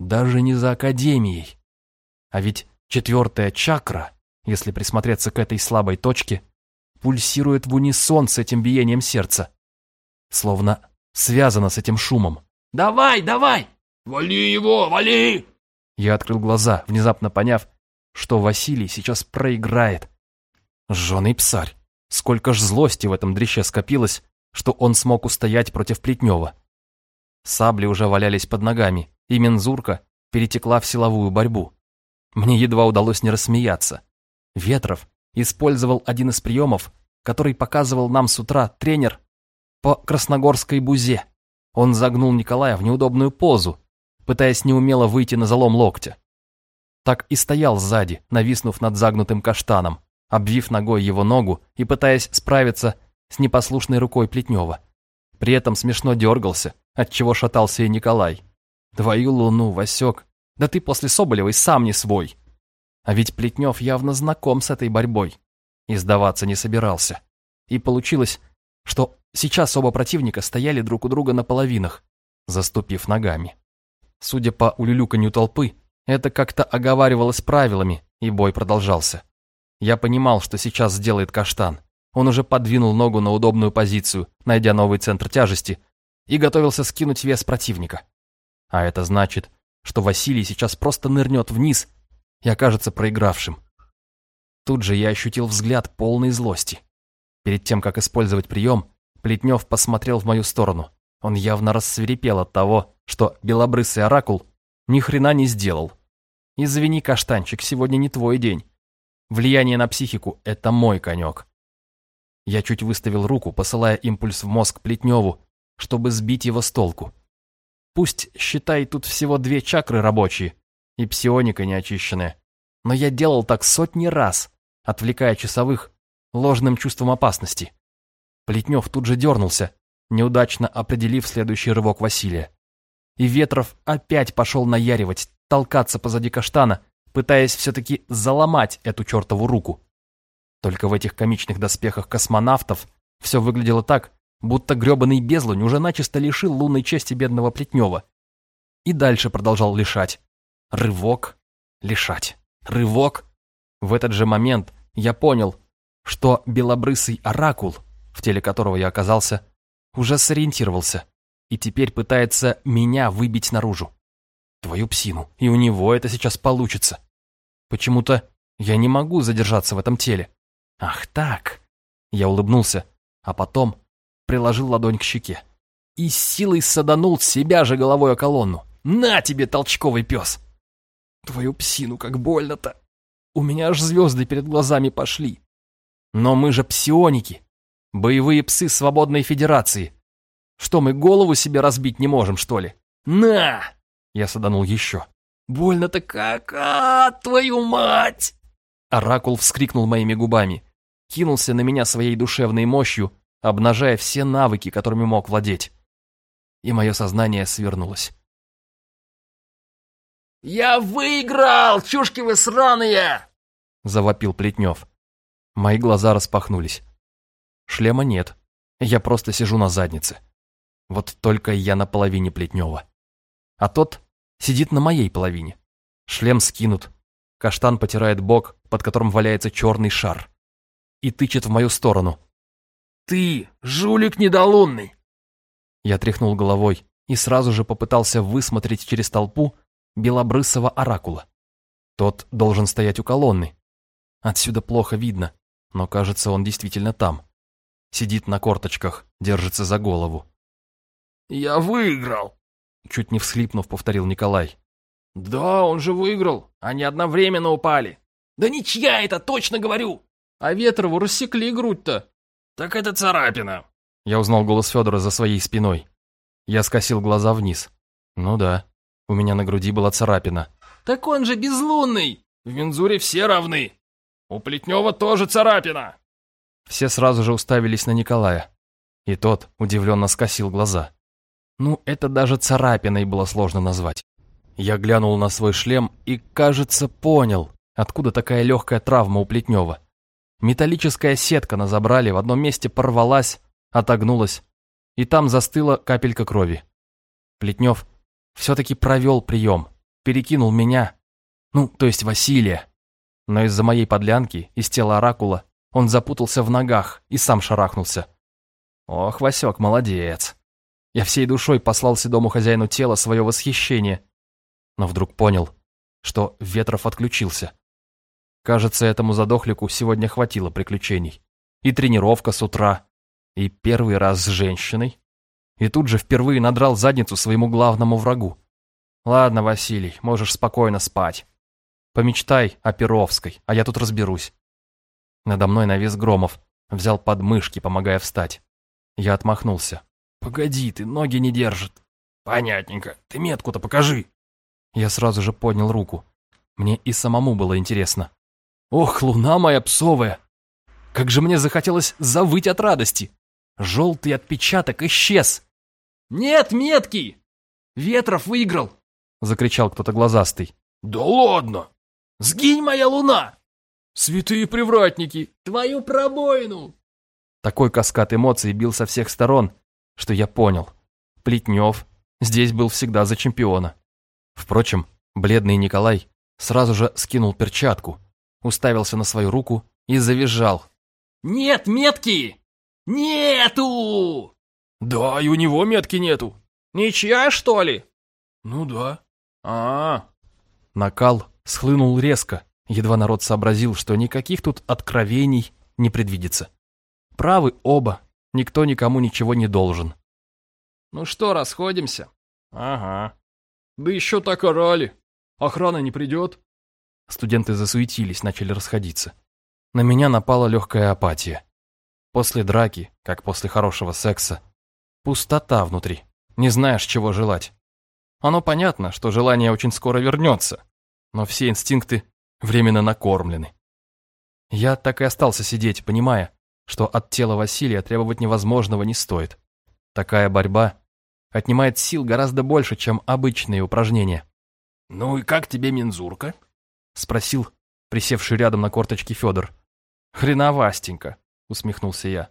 даже не за академией. А ведь четвертая чакра, если присмотреться к этой слабой точке, пульсирует в унисон с этим биением сердца. Словно связана с этим шумом. «Давай, давай!» «Вали его, вали!» Я открыл глаза, внезапно поняв, что Василий сейчас проиграет. Жженый псарь. Сколько ж злости в этом дреще скопилось, что он смог устоять против Плетнева. Сабли уже валялись под ногами, и мензурка перетекла в силовую борьбу. Мне едва удалось не рассмеяться. Ветров использовал один из приемов, который показывал нам с утра тренер по красногорской бузе. Он загнул Николая в неудобную позу, пытаясь неумело выйти на залом локтя. Так и стоял сзади, нависнув над загнутым каштаном, обвив ногой его ногу и пытаясь справиться с непослушной рукой Плетнева. При этом смешно дергался, отчего шатался и Николай. «Твою луну, Васек, да ты после Соболевой сам не свой!» А ведь Плетнев явно знаком с этой борьбой и сдаваться не собирался. И получилось, что сейчас оба противника стояли друг у друга на половинах, заступив ногами. Судя по улюлюканью толпы, это как-то оговаривалось правилами, и бой продолжался. Я понимал, что сейчас сделает каштан. Он уже подвинул ногу на удобную позицию, найдя новый центр тяжести, и готовился скинуть вес противника. А это значит, что Василий сейчас просто нырнет вниз и окажется проигравшим. Тут же я ощутил взгляд полной злости. Перед тем, как использовать прием, Плетнев посмотрел в мою сторону. Он явно рассверепел от того, что белобрысый оракул ни хрена не сделал. Извини, каштанчик, сегодня не твой день. Влияние на психику – это мой конек. Я чуть выставил руку, посылая импульс в мозг Плетневу, чтобы сбить его с толку. Пусть, считай, тут всего две чакры рабочие и псионика неочищенная. Но я делал так сотни раз, отвлекая часовых ложным чувством опасности. Плетнев тут же дернулся, неудачно определив следующий рывок Василия. И Ветров опять пошел наяривать, толкаться позади каштана, пытаясь все-таки заломать эту чертову руку. Только в этих комичных доспехах космонавтов все выглядело так, будто гребаный безлунь уже начисто лишил лунной чести бедного Плетнева. И дальше продолжал лишать. Рывок, лишать. Рывок. В этот же момент я понял, что белобрысый оракул, в теле которого я оказался, уже сориентировался и теперь пытается меня выбить наружу. Твою псину, и у него это сейчас получится. Почему-то я не могу задержаться в этом теле. Ах так. Я улыбнулся, а потом приложил ладонь к щеке и с силой саданул себя же головой о колонну. «На тебе, толчковый пес!» Твою псину, как больно-то. У меня аж звезды перед глазами пошли. Но мы же псионики. Боевые псы свободной федерации. Что, мы голову себе разбить не можем, что ли? На! Я саданул еще. Больно-то как, а, твою мать! Оракул вскрикнул моими губами. Кинулся на меня своей душевной мощью, обнажая все навыки, которыми мог владеть. И мое сознание свернулось. «Я выиграл, чушки вы сраные!» — завопил Плетнев. Мои глаза распахнулись. Шлема нет, я просто сижу на заднице. Вот только я на половине Плетнева. А тот сидит на моей половине. Шлем скинут, каштан потирает бок, под которым валяется черный шар. И тычет в мою сторону. «Ты, жулик недолунный!» Я тряхнул головой и сразу же попытался высмотреть через толпу белобрысого оракула. Тот должен стоять у колонны. Отсюда плохо видно, но кажется, он действительно там. Сидит на корточках, держится за голову. «Я выиграл!» Чуть не всхлипнув, повторил Николай. «Да, он же выиграл. Они одновременно упали». «Да ничья это, точно говорю!» «А Ветрову рассекли грудь-то». «Так это царапина». Я узнал голос Федора за своей спиной. Я скосил глаза вниз. «Ну да, у меня на груди была царапина. «Так он же безлунный! В Мензуре все равны! У Плетнева тоже царапина!» Все сразу же уставились на Николая. И тот удивленно скосил глаза. Ну, это даже царапиной было сложно назвать. Я глянул на свой шлем и, кажется, понял, откуда такая легкая травма у Плетнева. Металлическая сетка на забрале в одном месте порвалась, отогнулась, и там застыла капелька крови. Плетнев все-таки провел прием, перекинул меня, ну, то есть Василия. Но из-за моей подлянки, из тела оракула, он запутался в ногах и сам шарахнулся. Ох, Васек, молодец. Я всей душой послал седому хозяину тела свое восхищение, но вдруг понял, что Ветров отключился. Кажется, этому задохлику сегодня хватило приключений. И тренировка с утра, И первый раз с женщиной. И тут же впервые надрал задницу своему главному врагу. Ладно, Василий, можешь спокойно спать. Помечтай о Перовской, а я тут разберусь. Надо мной навис Громов, взял подмышки, помогая встать. Я отмахнулся. «Погоди, ты ноги не держит». «Понятненько. Ты метку-то покажи». Я сразу же поднял руку. Мне и самому было интересно. «Ох, луна моя псовая! Как же мне захотелось завыть от радости! Желтый отпечаток исчез!» «Нет метки! Ветров выиграл!» Закричал кто-то глазастый. «Да ладно! Сгинь, моя луна!» «Святые привратники! Твою пробоину!» Такой каскад эмоций бил со всех сторон, что я понял. Плетнев здесь был всегда за чемпиона. Впрочем, бледный Николай сразу же скинул перчатку, уставился на свою руку и завизжал. «Нет метки! Нету!» «Да, и у него метки нету». «Ничья, что ли?» «Ну да». А, -а, а Накал схлынул резко, едва народ сообразил, что никаких тут откровений не предвидится. Правы оба, никто никому ничего не должен. «Ну что, расходимся?» «Ага. Да еще так орали. Охрана не придет?» Студенты засуетились, начали расходиться. На меня напала легкая апатия. После драки, как после хорошего секса, пустота внутри, не знаешь, чего желать. Оно понятно, что желание очень скоро вернется, но все инстинкты временно накормлены. Я так и остался сидеть, понимая, что от тела Василия требовать невозможного не стоит. Такая борьба отнимает сил гораздо больше, чем обычные упражнения. «Ну и как тебе мензурка?» — спросил присевший рядом на корточке Федор. «Хреновастенько», — усмехнулся я.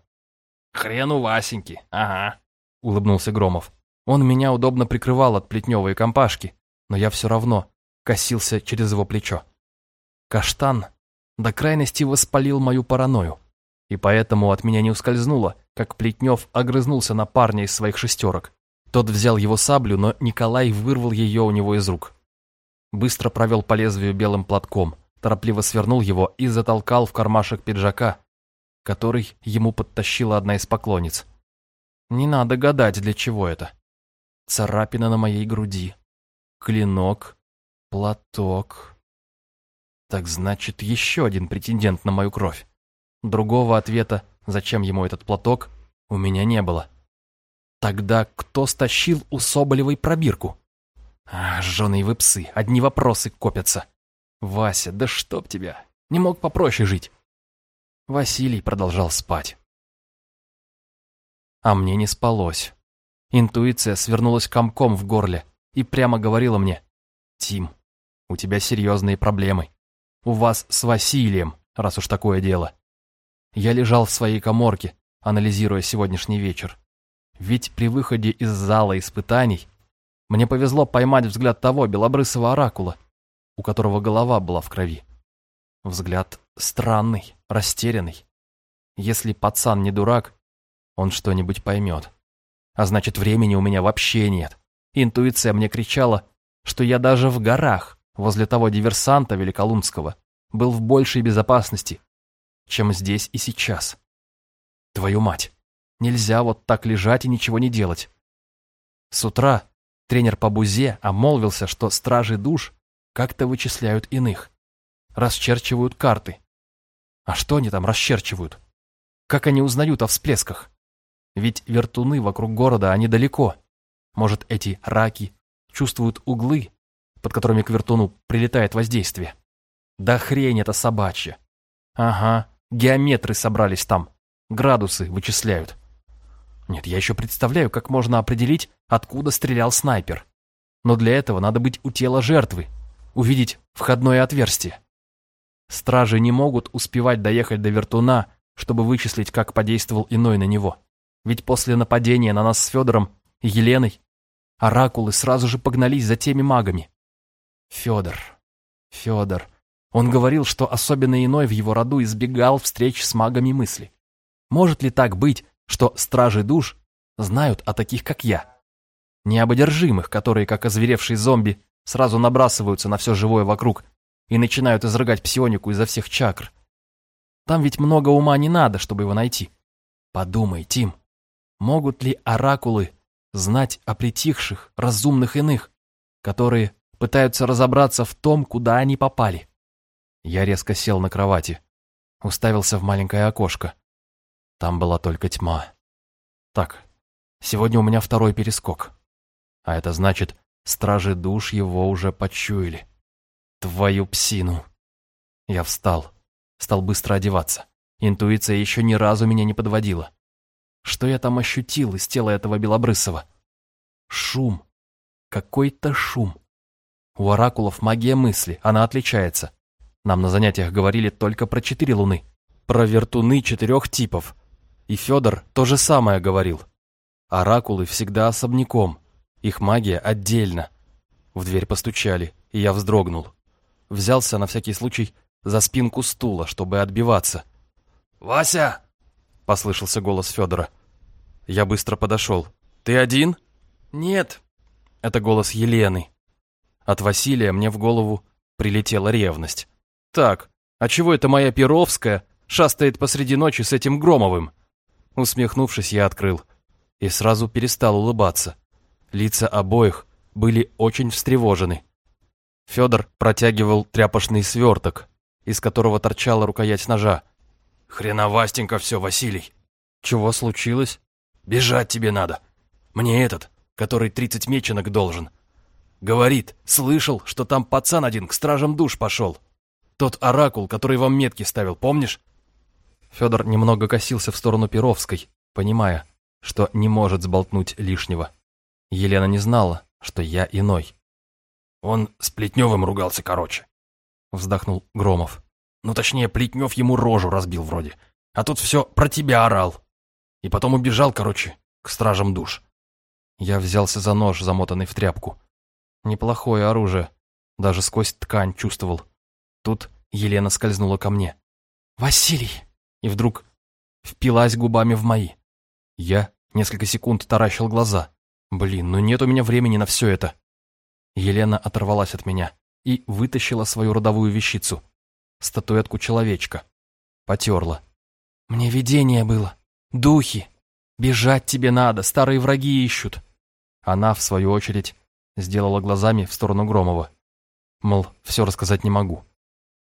«Хрену Васеньки, ага», — улыбнулся Громов. Он меня удобно прикрывал от плетневой компашки, но я все равно косился через его плечо. Каштан до крайности воспалил мою паранойю, и поэтому от меня не ускользнуло, как Плетнев огрызнулся на парня из своих шестерок. Тот взял его саблю, но Николай вырвал ее у него из рук. Быстро провел по лезвию белым платком, торопливо свернул его и затолкал в кармашек пиджака, который ему подтащила одна из поклонниц. Не надо гадать, для чего это. Царапина на моей груди. Клинок. Платок. Так значит, еще один претендент на мою кровь. Другого ответа, зачем ему этот платок, у меня не было. Тогда кто стащил у Соболевой пробирку? А, жженые вы псы, одни вопросы копятся. Вася, да чтоб тебя, не мог попроще жить. Василий продолжал спать. А мне не спалось. Интуиция свернулась комком в горле и прямо говорила мне, «Тим, у тебя серьезные проблемы. У вас с Василием, раз уж такое дело». Я лежал в своей коморке, анализируя сегодняшний вечер. Ведь при выходе из зала испытаний мне повезло поймать взгляд того белобрысого оракула, у которого голова была в крови. Взгляд странный, растерянный. Если пацан не дурак, он что-нибудь поймет. А значит, времени у меня вообще нет. Интуиция мне кричала, что я даже в горах, возле того диверсанта Великолунского, был в большей безопасности, чем здесь и сейчас. Твою мать, нельзя вот так лежать и ничего не делать. С утра тренер по бузе обмолвился, что стражи душ как-то вычисляют иных, расчерчивают карты. А что они там расчерчивают? Как они узнают о всплесках? Ведь вертуны вокруг города, они далеко. Может, эти раки чувствуют углы, под которыми к вертуну прилетает воздействие? Да хрень это собачья. Ага, геометры собрались там, градусы вычисляют. Нет, я еще представляю, как можно определить, откуда стрелял снайпер. Но для этого надо быть у тела жертвы, увидеть входное отверстие. Стражи не могут успевать доехать до вертуна, чтобы вычислить, как подействовал иной на него. Ведь после нападения на нас с Федором и Еленой оракулы сразу же погнались за теми магами. Федор, Федор. Он говорил, что особенно иной в его роду избегал встреч с магами мысли. Может ли так быть, что стражи душ знают о таких, как я? Не об одержимых, которые, как озверевшие зомби, сразу набрасываются на все живое вокруг и начинают изрыгать псионику изо всех чакр. Там ведь много ума не надо, чтобы его найти. Подумай, Тим, могут ли оракулы знать о притихших, разумных иных, которые пытаются разобраться в том, куда они попали? Я резко сел на кровати, уставился в маленькое окошко. Там была только тьма. Так, сегодня у меня второй перескок. А это значит, стражи душ его уже почуяли. Твою псину. Я встал, стал быстро одеваться. Интуиция еще ни разу меня не подводила. Что я там ощутил из тела этого Белобрысова? Шум. Какой-то шум. У оракулов магия мысли, она отличается. Нам на занятиях говорили только про четыре луны. Про вертуны четырех типов. И Федор то же самое говорил. Оракулы всегда особняком. Их магия отдельно. В дверь постучали, и я вздрогнул. Взялся на всякий случай за спинку стула, чтобы отбиваться. «Вася!» — послышался голос Федора. Я быстро подошел. «Ты один?» «Нет». Это голос Елены. От Василия мне в голову прилетела ревность. «Так, а чего это моя Перовская шастает посреди ночи с этим Громовым?» Усмехнувшись, я открыл. И сразу перестал улыбаться. Лица обоих были очень встревожены. Федор протягивал тряпочный сверток, из которого торчала рукоять ножа. «Хреновастенько все, Василий!» «Чего случилось?» «Бежать тебе надо. Мне этот, который тридцать меченок должен. Говорит, слышал, что там пацан один к стражам душ пошел. Тот оракул, который вам метки ставил, помнишь?» Федор немного косился в сторону Перовской, понимая, что не может сболтнуть лишнего. Елена не знала, что я иной. Он с Плетневым ругался короче. Вздохнул Громов. Ну, точнее, Плетнев ему рожу разбил вроде. А тут все про тебя орал. И потом убежал, короче, к стражам душ. Я взялся за нож, замотанный в тряпку. Неплохое оружие. Даже сквозь ткань чувствовал. Тут Елена скользнула ко мне. «Василий!» И вдруг впилась губами в мои. Я несколько секунд таращил глаза. Блин, ну нет у меня времени на все это. Елена оторвалась от меня и вытащила свою родовую вещицу. Статуэтку человечка. Потерла. Мне видение было. Духи. Бежать тебе надо, старые враги ищут. Она, в свою очередь, сделала глазами в сторону Громова. Мол, все рассказать не могу.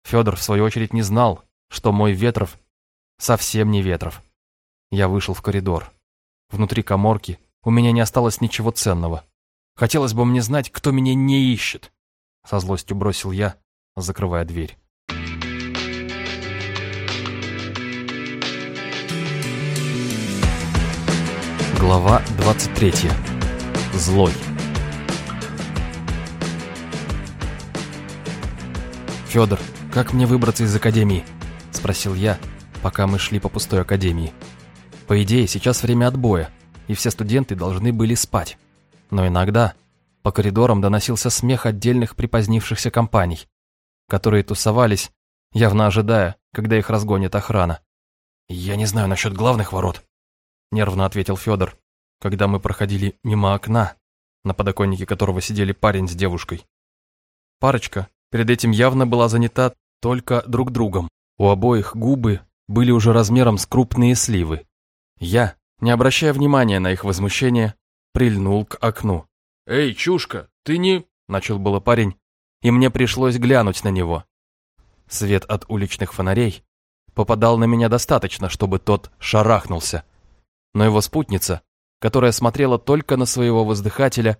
Федор, в свою очередь, не знал, что мой Ветров совсем не Ветров. Я вышел в коридор. Внутри коморки у меня не осталось ничего ценного. Хотелось бы мне знать, кто меня не ищет. Со злостью бросил я, закрывая дверь. Глава 23. Злой. «Федор, как мне выбраться из академии?» – спросил я, пока мы шли по пустой академии. По идее, сейчас время отбоя, и все студенты должны были спать. Но иногда по коридорам доносился смех отдельных припозднившихся компаний, которые тусовались, явно ожидая, когда их разгонит охрана. «Я не знаю насчет главных ворот», — нервно ответил Федор, когда мы проходили мимо окна, на подоконнике которого сидели парень с девушкой. Парочка перед этим явно была занята только друг другом. У обоих губы были уже размером с крупные сливы. Я, не обращая внимания на их возмущение, прильнул к окну. «Эй, чушка, ты не...» — начал было парень, и мне пришлось глянуть на него. Свет от уличных фонарей попадал на меня достаточно, чтобы тот шарахнулся. Но его спутница, которая смотрела только на своего воздыхателя,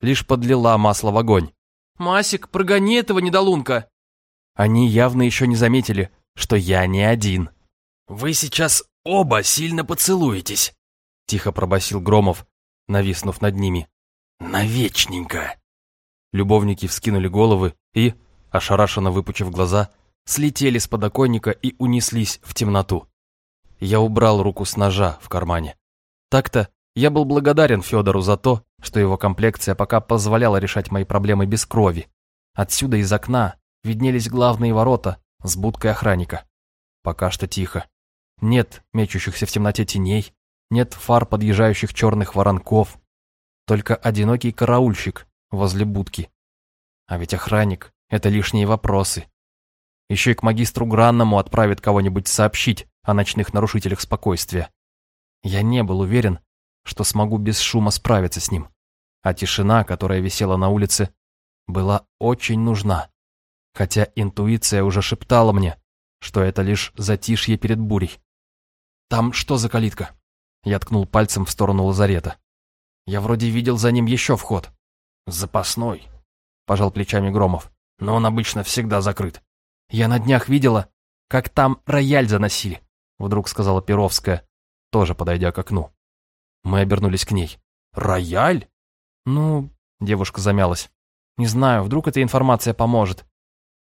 лишь подлила масло в огонь. «Масик, прогони этого недолунка!» Они явно еще не заметили, что я не один. «Вы сейчас оба сильно поцелуетесь», — тихо пробасил Громов, нависнув над ними. «Навечненько!» Любовники вскинули головы и, ошарашенно выпучив глаза, слетели с подоконника и унеслись в темноту. Я убрал руку с ножа в кармане. Так-то я был благодарен Федору за то, что его комплекция пока позволяла решать мои проблемы без крови. Отсюда из окна виднелись главные ворота с будкой охранника. Пока что тихо. Нет мечущихся в темноте теней, нет фар подъезжающих черных воронков, только одинокий караульщик возле будки. А ведь охранник — это лишние вопросы. Еще и к магистру Гранному отправит кого-нибудь сообщить о ночных нарушителях спокойствия. Я не был уверен, что смогу без шума справиться с ним. А тишина, которая висела на улице, была очень нужна. Хотя интуиция уже шептала мне, что это лишь затишье перед бурей. «Там что за калитка?» Я ткнул пальцем в сторону лазарета. «Я вроде видел за ним еще вход». «Запасной», — пожал плечами Громов. «Но он обычно всегда закрыт». «Я на днях видела, как там рояль заносили», — вдруг сказала Перовская, тоже подойдя к окну. Мы обернулись к ней. «Рояль?» «Ну...» — девушка замялась. «Не знаю, вдруг эта информация поможет.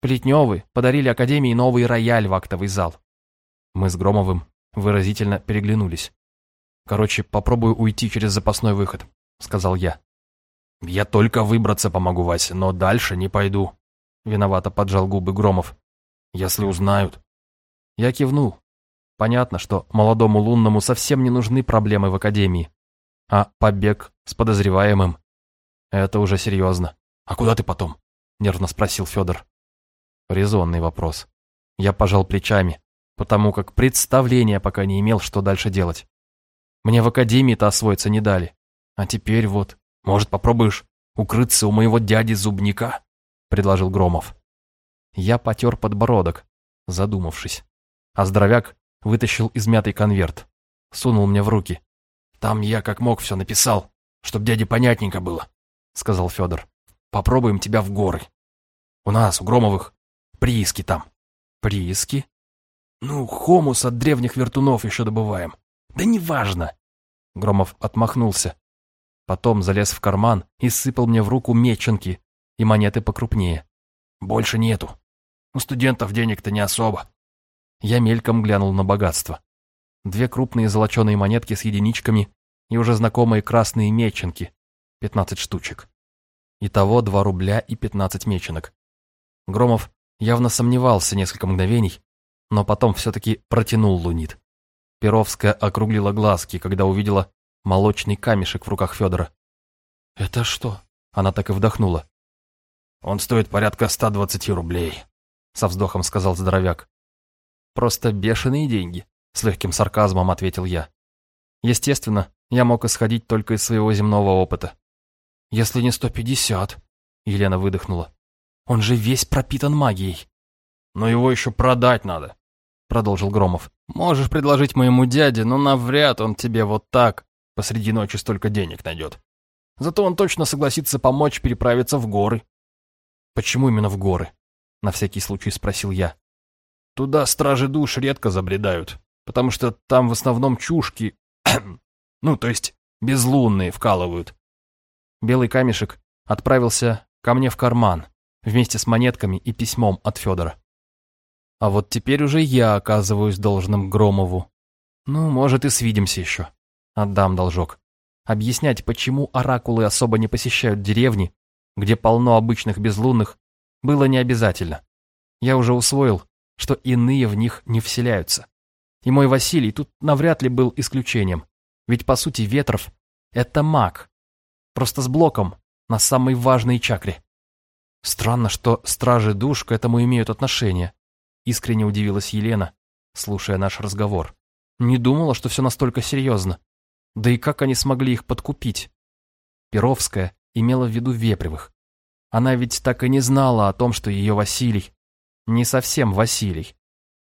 Плетневы подарили Академии новый рояль в актовый зал». Мы с Громовым выразительно переглянулись. «Короче, попробую уйти через запасной выход», — сказал я. «Я только выбраться помогу, Вася, но дальше не пойду», — виновато поджал губы Громов. «Если узнают». Я кивнул. Понятно, что молодому лунному совсем не нужны проблемы в Академии. А побег с подозреваемым — это уже серьезно. «А куда ты потом?» — нервно спросил Федор. Резонный вопрос. Я пожал плечами, потому как представления пока не имел, что дальше делать. Мне в Академии-то освоиться не дали. А теперь вот, может, попробуешь укрыться у моего дяди Зубника?» — предложил Громов. Я потер подбородок, задумавшись. А здоровяк вытащил измятый конверт, сунул мне в руки. «Там я как мог все написал, чтоб дяде понятненько было», — сказал Федор. «Попробуем тебя в горы. У нас, у Громовых, прииски там». «Прииски?» «Ну, хомус от древних вертунов еще добываем. Да неважно». Громов отмахнулся. Потом залез в карман и сыпал мне в руку меченки и монеты покрупнее. «Больше нету. У студентов денег-то не особо. Я мельком глянул на богатство. Две крупные золоченые монетки с единичками и уже знакомые красные меченки, 15 штучек. Итого 2 рубля и 15 меченок. Громов явно сомневался несколько мгновений, но потом все-таки протянул лунит. Перовская округлила глазки, когда увидела молочный камешек в руках Федора. «Это что?» Она так и вдохнула. «Он стоит порядка 120 рублей», — со вздохом сказал здоровяк. Просто бешеные деньги, с легким сарказмом ответил я. Естественно, я мог исходить только из своего земного опыта. Если не сто пятьдесят, Елена выдохнула. Он же весь пропитан магией. Но его еще продать надо, продолжил Громов. Можешь предложить моему дяде, но навряд он тебе вот так посреди ночи столько денег найдет. Зато он точно согласится помочь переправиться в горы. Почему именно в горы? На всякий случай спросил я. Туда стражи душ редко забредают, потому что там в основном чушки, ну, то есть безлунные вкалывают. Белый камешек отправился ко мне в карман вместе с монетками и письмом от Федора. А вот теперь уже я оказываюсь должным Громову. Ну, может, и свидимся еще. Отдам должок. Объяснять, почему оракулы особо не посещают деревни, где полно обычных безлунных, было не обязательно. Я уже усвоил, что иные в них не вселяются. И мой Василий тут навряд ли был исключением, ведь по сути Ветров — это маг, просто с блоком на самой важной чакре. Странно, что стражи душ к этому имеют отношение, искренне удивилась Елена, слушая наш разговор. Не думала, что все настолько серьезно. Да и как они смогли их подкупить? Перовская имела в виду Вепревых. Она ведь так и не знала о том, что ее Василий не совсем Василий,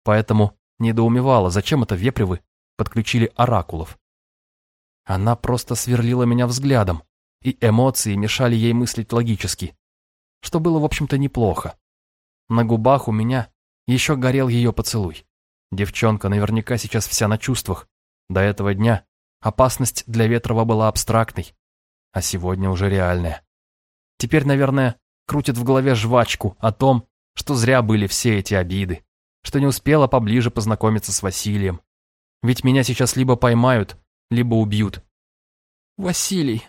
поэтому недоумевала, зачем это вепревы подключили оракулов. Она просто сверлила меня взглядом, и эмоции мешали ей мыслить логически, что было, в общем-то, неплохо. На губах у меня еще горел ее поцелуй. Девчонка наверняка сейчас вся на чувствах. До этого дня опасность для Ветрова была абстрактной, а сегодня уже реальная. Теперь, наверное, крутит в голове жвачку о том, что зря были все эти обиды, что не успела поближе познакомиться с Василием. Ведь меня сейчас либо поймают, либо убьют. «Василий!»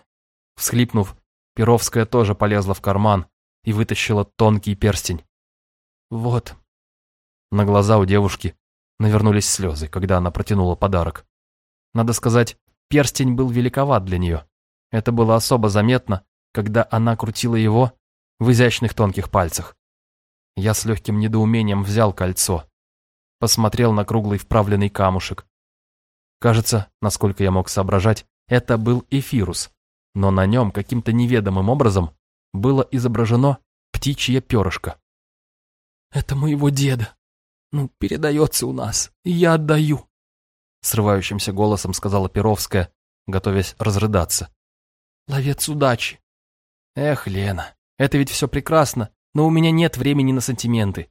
Всхлипнув, Перовская тоже полезла в карман и вытащила тонкий перстень. «Вот». На глаза у девушки навернулись слезы, когда она протянула подарок. Надо сказать, перстень был великоват для нее. Это было особо заметно, когда она крутила его в изящных тонких пальцах. Я с легким недоумением взял кольцо. Посмотрел на круглый вправленный камушек. Кажется, насколько я мог соображать, это был эфирус, но на нем каким-то неведомым образом было изображено птичье перышко. «Это моего деда. Ну, передается у нас, и я отдаю», срывающимся голосом сказала Перовская, готовясь разрыдаться. «Ловец удачи». «Эх, Лена, это ведь все прекрасно, но у меня нет времени на сантименты.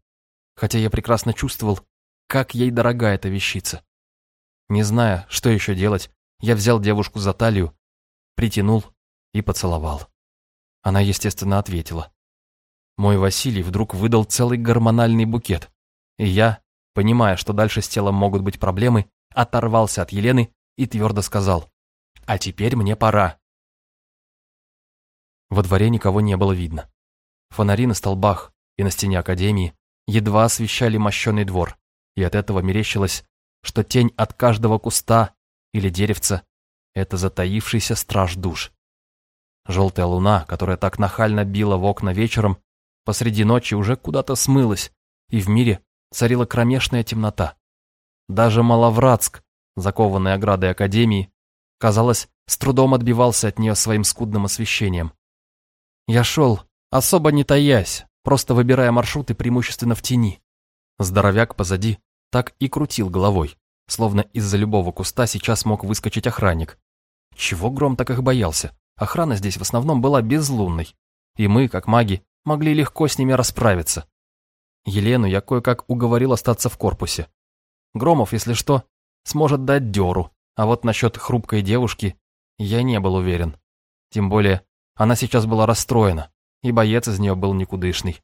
Хотя я прекрасно чувствовал, как ей дорога эта вещица. Не зная, что еще делать, я взял девушку за талию, притянул и поцеловал. Она, естественно, ответила. Мой Василий вдруг выдал целый гормональный букет, и я, понимая, что дальше с телом могут быть проблемы, оторвался от Елены и твердо сказал, «А теперь мне пора». Во дворе никого не было видно. Фонари на столбах и на стене академии едва освещали мощеный двор, и от этого мерещилось, что тень от каждого куста или деревца — это затаившийся страж душ. Желтая луна, которая так нахально била в окна вечером, посреди ночи уже куда-то смылась, и в мире царила кромешная темнота. Даже Маловратск, закованный оградой Академии, казалось, с трудом отбивался от нее своим скудным освещением. Я шел, особо не таясь, просто выбирая маршруты преимущественно в тени. Здоровяк позади так и крутил головой, словно из-за любого куста сейчас мог выскочить охранник. Чего Гром так их боялся? Охрана здесь в основном была безлунной, и мы, как маги, могли легко с ними расправиться. Елену я кое-как уговорил остаться в корпусе. Громов, если что, сможет дать дёру, а вот насчет хрупкой девушки я не был уверен. Тем более, она сейчас была расстроена, и боец из нее был никудышный.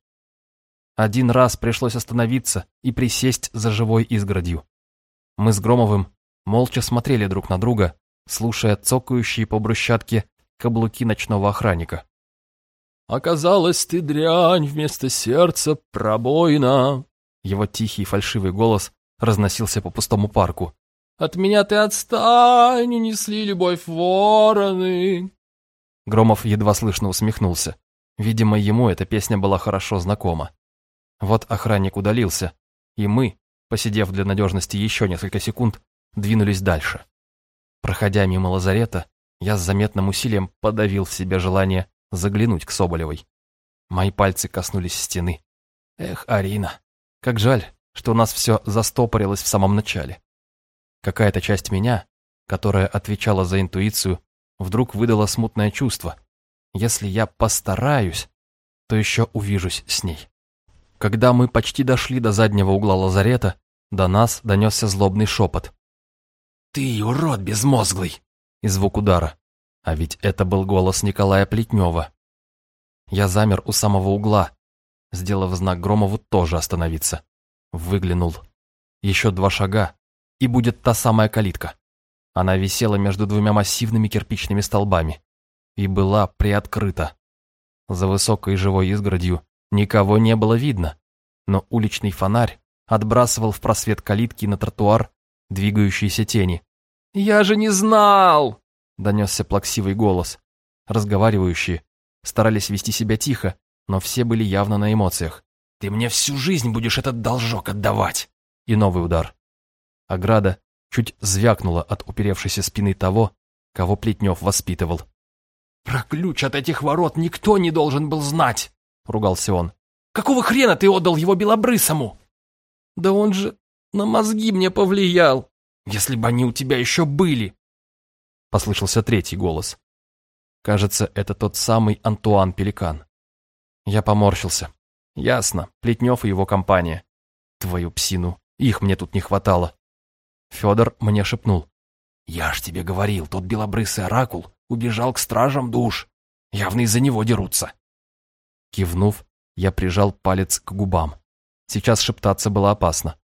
Один раз пришлось остановиться и присесть за живой изгородью. Мы с Громовым молча смотрели друг на друга, слушая цокающие по брусчатке каблуки ночного охранника. «Оказалось, ты дрянь вместо сердца пробоина!» Его тихий фальшивый голос разносился по пустому парку. «От меня ты отстань, не несли любовь вороны!» Громов едва слышно усмехнулся. Видимо, ему эта песня была хорошо знакома. Вот охранник удалился, и мы, посидев для надежности еще несколько секунд, двинулись дальше. Проходя мимо лазарета, я с заметным усилием подавил в себе желание заглянуть к Соболевой. Мои пальцы коснулись стены. Эх, Арина, как жаль, что у нас все застопорилось в самом начале. Какая-то часть меня, которая отвечала за интуицию, вдруг выдала смутное чувство. Если я постараюсь, то еще увижусь с ней. Когда мы почти дошли до заднего угла лазарета, до нас донесся злобный шепот. «Ты урод безмозглый!» и звук удара. А ведь это был голос Николая Плетнева. Я замер у самого угла, сделав знак Громову тоже остановиться. Выглянул. Еще два шага, и будет та самая калитка. Она висела между двумя массивными кирпичными столбами и была приоткрыта. За высокой живой изгородью никого не было видно, но уличный фонарь отбрасывал в просвет калитки на тротуар двигающиеся тени. «Я же не знал!» — донесся плаксивый голос. Разговаривающие старались вести себя тихо, но все были явно на эмоциях. Ты мне всю жизнь будешь этот должок отдавать!» И новый удар. Ограда чуть звякнула от уперевшейся спины того, кого Плетнев воспитывал. «Про ключ от этих ворот никто не должен был знать!» — ругался он. «Какого хрена ты отдал его белобрысому?» «Да он же на мозги мне повлиял!» «Если бы они у тебя еще были!» Послышался третий голос. Кажется, это тот самый Антуан Пеликан. Я поморщился. Ясно, Плетнев и его компания. Твою псину, их мне тут не хватало. Федор мне шепнул. Я ж тебе говорил, тот белобрысый оракул убежал к стражам душ. Явно из-за него дерутся. Кивнув, я прижал палец к губам. Сейчас шептаться было опасно.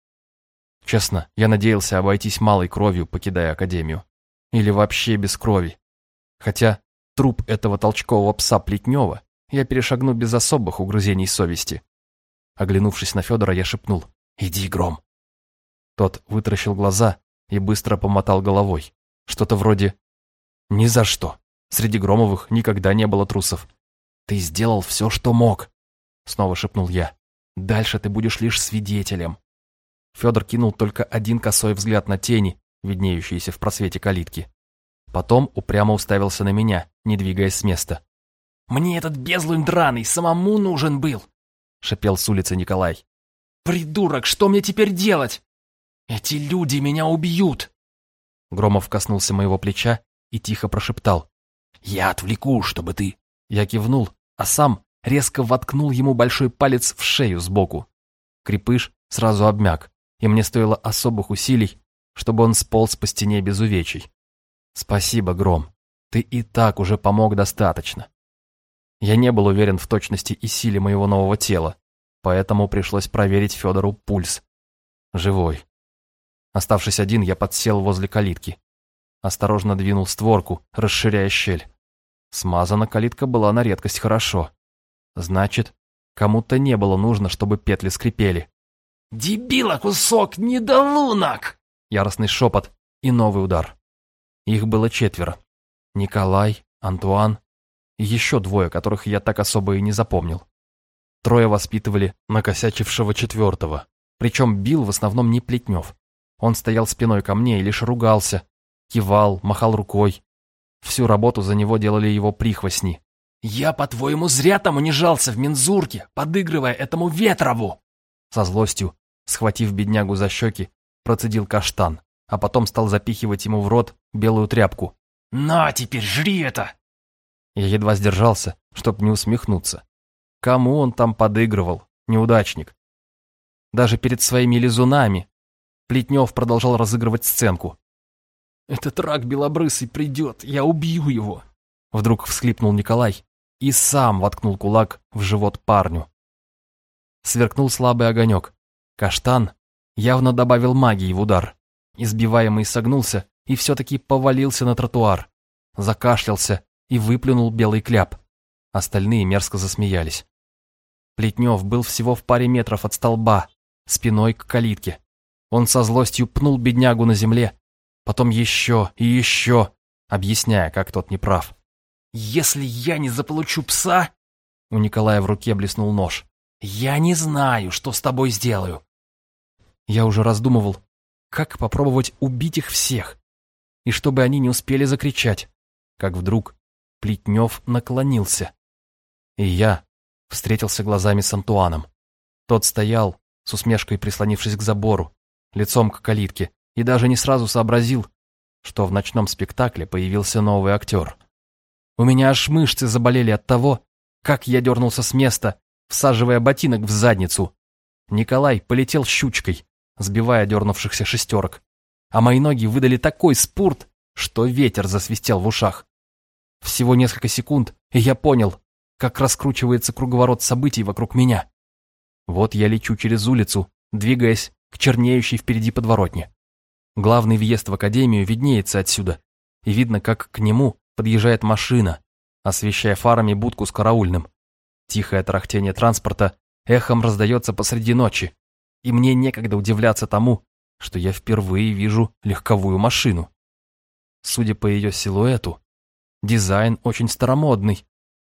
Честно, я надеялся обойтись малой кровью, покидая Академию. Или вообще без крови. Хотя труп этого толчкового пса Плетнева я перешагну без особых угрызений совести. Оглянувшись на Федора, я шепнул «Иди, Гром!». Тот вытаращил глаза и быстро помотал головой. Что-то вроде «Ни за что! Среди Громовых никогда не было трусов. Ты сделал все, что мог!» Снова шепнул я. «Дальше ты будешь лишь свидетелем». Федор кинул только один косой взгляд на тени, виднеющиеся в просвете калитки. Потом упрямо уставился на меня, не двигаясь с места. «Мне этот безлунь драный самому нужен был!» — шипел с улицы Николай. «Придурок, что мне теперь делать? Эти люди меня убьют!» Громов коснулся моего плеча и тихо прошептал. «Я отвлеку, чтобы ты...» Я кивнул, а сам резко воткнул ему большой палец в шею сбоку. Крепыш сразу обмяк, и мне стоило особых усилий, чтобы он сполз по стене без увечий. Спасибо, Гром, ты и так уже помог достаточно. Я не был уверен в точности и силе моего нового тела, поэтому пришлось проверить Федору пульс. Живой. Оставшись один, я подсел возле калитки. Осторожно двинул створку, расширяя щель. Смазана калитка была на редкость хорошо. Значит, кому-то не было нужно, чтобы петли скрипели. «Дебила кусок, недолунок!» Яростный шепот и новый удар. Их было четверо. Николай, Антуан и еще двое, которых я так особо и не запомнил. Трое воспитывали накосячившего четвертого. Причем бил в основном не Плетнев. Он стоял спиной ко мне и лишь ругался, кивал, махал рукой. Всю работу за него делали его прихвостни. «Я, по-твоему, зря там унижался в мензурке, подыгрывая этому Ветрову!» Со злостью, схватив беднягу за щеки, процедил каштан, а потом стал запихивать ему в рот белую тряпку. «На, теперь жри это!» Я едва сдержался, чтоб не усмехнуться. Кому он там подыгрывал, неудачник? Даже перед своими лизунами Плетнев продолжал разыгрывать сценку. «Этот рак белобрысый придет, я убью его!» Вдруг всхлипнул Николай и сам воткнул кулак в живот парню. Сверкнул слабый огонек. Каштан явно добавил магии в удар. Избиваемый согнулся и все-таки повалился на тротуар. Закашлялся и выплюнул белый кляп. Остальные мерзко засмеялись. Плетнев был всего в паре метров от столба, спиной к калитке. Он со злостью пнул беднягу на земле, потом еще и еще, объясняя, как тот неправ. «Если я не заполучу пса...» У Николая в руке блеснул нож. «Я не знаю, что с тобой сделаю». Я уже раздумывал, как попробовать убить их всех, и чтобы они не успели закричать, как вдруг Плетнев наклонился. И я встретился глазами с Антуаном. Тот стоял, с усмешкой прислонившись к забору, лицом к калитке, и даже не сразу сообразил, что в ночном спектакле появился новый актер. У меня аж мышцы заболели от того, как я дернулся с места, всаживая ботинок в задницу. Николай полетел щучкой, сбивая дернувшихся шестерок, а мои ноги выдали такой спурт, что ветер засвистел в ушах. Всего несколько секунд, и я понял, как раскручивается круговорот событий вокруг меня. Вот я лечу через улицу, двигаясь к чернеющей впереди подворотне. Главный въезд в академию виднеется отсюда, и видно, как к нему подъезжает машина, освещая фарами будку с караульным. Тихое тарахтение транспорта эхом раздается посреди ночи, и мне некогда удивляться тому, что я впервые вижу легковую машину. Судя по ее силуэту, дизайн очень старомодный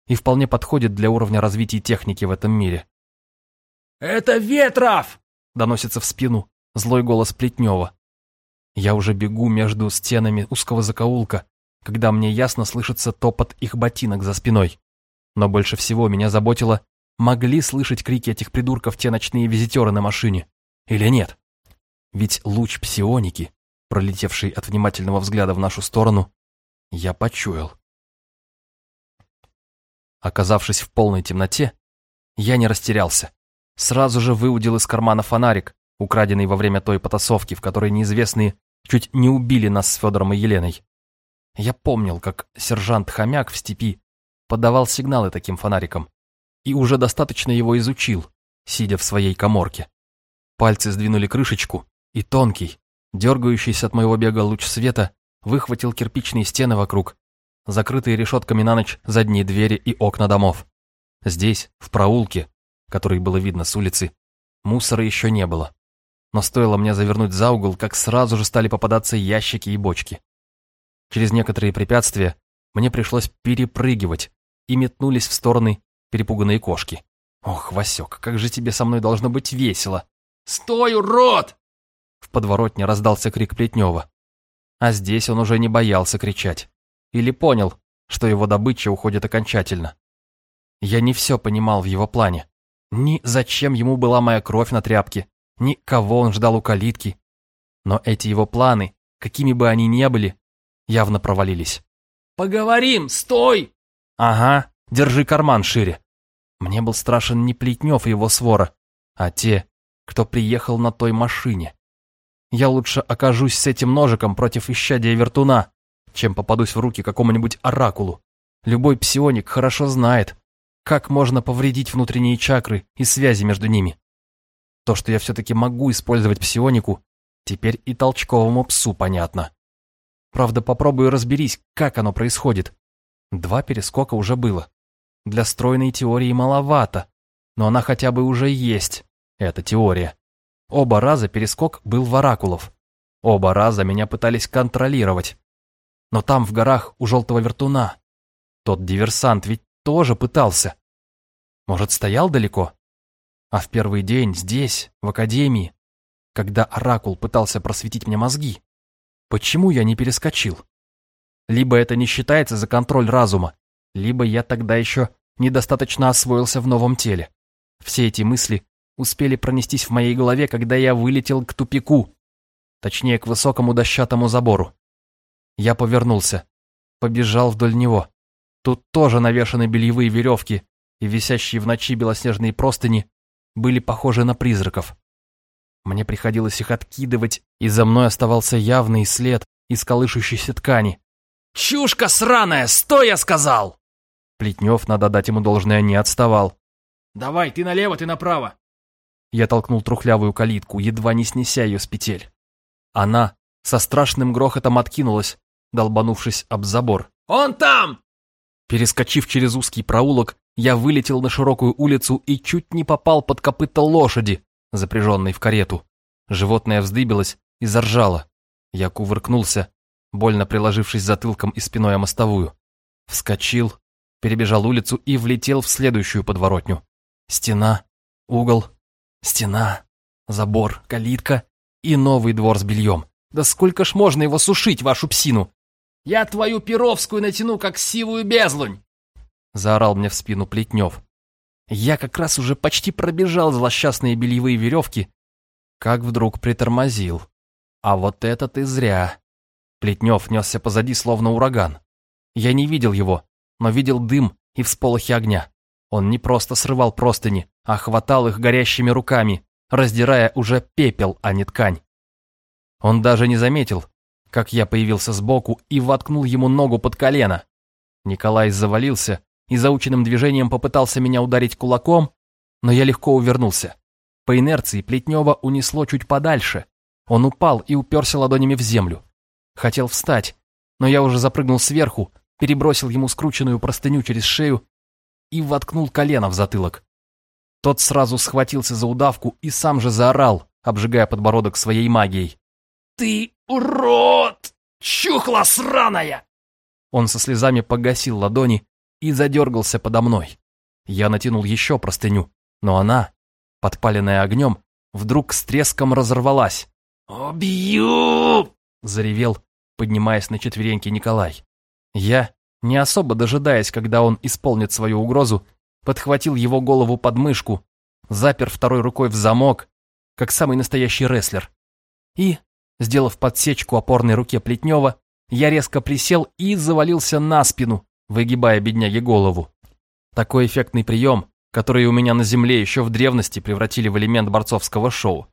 и вполне подходит для уровня развития техники в этом мире. «Это Ветров!» доносится в спину злой голос Плетнева. Я уже бегу между стенами узкого закоулка, когда мне ясно слышится топот их ботинок за спиной. Но больше всего меня заботило, могли слышать крики этих придурков те ночные визитеры на машине или нет. Ведь луч псионики, пролетевший от внимательного взгляда в нашу сторону, я почуял. Оказавшись в полной темноте, я не растерялся. Сразу же выудил из кармана фонарик, украденный во время той потасовки, в которой неизвестные чуть не убили нас с Федором и Еленой. Я помнил, как сержант Хомяк в степи подавал сигналы таким фонариком и уже достаточно его изучил, сидя в своей коморке. Пальцы сдвинули крышечку, и тонкий, дергающийся от моего бега луч света выхватил кирпичные стены вокруг, закрытые решетками на ночь задние двери и окна домов. Здесь, в проулке, который было видно с улицы, мусора еще не было. Но стоило мне завернуть за угол, как сразу же стали попадаться ящики и бочки. Через некоторые препятствия мне пришлось перепрыгивать, и метнулись в стороны перепуганные кошки. Ох, Васек, как же тебе со мной должно быть весело. «Стой, урод!» В подворотне раздался крик Плетнева. А здесь он уже не боялся кричать. Или понял, что его добыча уходит окончательно. Я не все понимал в его плане. Ни зачем ему была моя кровь на тряпке, ни кого он ждал у калитки. Но эти его планы, какими бы они ни были, явно провалились. «Поговорим! Стой!» «Ага, держи карман шире». Мне был страшен не Плетнев и его свора, а те, кто приехал на той машине. Я лучше окажусь с этим ножиком против исчадия вертуна, чем попадусь в руки какому-нибудь оракулу. Любой псионик хорошо знает, как можно повредить внутренние чакры и связи между ними. То, что я все-таки могу использовать псионику, теперь и толчковому псу понятно. Правда, попробую разберись, как оно происходит. Два перескока уже было. Для стройной теории маловато, но она хотя бы уже есть, эта теория. Оба раза перескок был в оракулов. Оба раза меня пытались контролировать. Но там, в горах, у желтого вертуна. Тот диверсант ведь тоже пытался. Может, стоял далеко? А в первый день здесь, в академии, когда Оракул пытался просветить мне мозги, почему я не перескочил? Либо это не считается за контроль разума, либо я тогда еще недостаточно освоился в новом теле. Все эти мысли успели пронестись в моей голове, когда я вылетел к тупику, точнее, к высокому дощатому забору. Я повернулся, побежал вдоль него. Тут тоже навешаны бельевые веревки, и висящие в ночи белоснежные простыни были похожи на призраков. Мне приходилось их откидывать, и за мной оставался явный след из колышущейся ткани. «Чушка сраная, стой, я сказал!» Плетнев, надо дать ему должное, не отставал. «Давай, ты налево, ты направо!» Я толкнул трухлявую калитку, едва не снеся ее с петель. Она со страшным грохотом откинулась, долбанувшись об забор. «Он там!» Перескочив через узкий проулок, я вылетел на широкую улицу и чуть не попал под копыта лошади, запряженной в карету. Животное вздыбилось и заржало. Я кувыркнулся, больно приложившись затылком и спиной о мостовую. Вскочил, перебежал улицу и влетел в следующую подворотню. Стена, угол, стена, забор, калитка и новый двор с бельем. Да сколько ж можно его сушить, вашу псину? Я твою перовскую натяну, как сивую безлунь!» Заорал мне в спину Плетнев. Я как раз уже почти пробежал злосчастные бельевые веревки, как вдруг притормозил. А вот это ты зря. Плетнев несся позади, словно ураган. Я не видел его, но видел дым и всполохи огня. Он не просто срывал простыни, а хватал их горящими руками, раздирая уже пепел, а не ткань. Он даже не заметил, как я появился сбоку и воткнул ему ногу под колено. Николай завалился и заученным движением попытался меня ударить кулаком, но я легко увернулся. По инерции Плетнева унесло чуть подальше. Он упал и уперся ладонями в землю. Хотел встать, но я уже запрыгнул сверху, перебросил ему скрученную простыню через шею и воткнул колено в затылок. Тот сразу схватился за удавку и сам же заорал, обжигая подбородок своей магией. «Ты урод! Чухла сраная!» Он со слезами погасил ладони и задергался подо мной. Я натянул еще простыню, но она, подпаленная огнем, вдруг с треском разорвалась. «Убью!» — заревел, поднимаясь на четвереньки Николай. Я, не особо дожидаясь, когда он исполнит свою угрозу, подхватил его голову под мышку, запер второй рукой в замок, как самый настоящий рестлер, и Сделав подсечку опорной руке Плетнева, я резко присел и завалился на спину, выгибая бедняге голову. Такой эффектный прием, который у меня на земле еще в древности превратили в элемент борцовского шоу.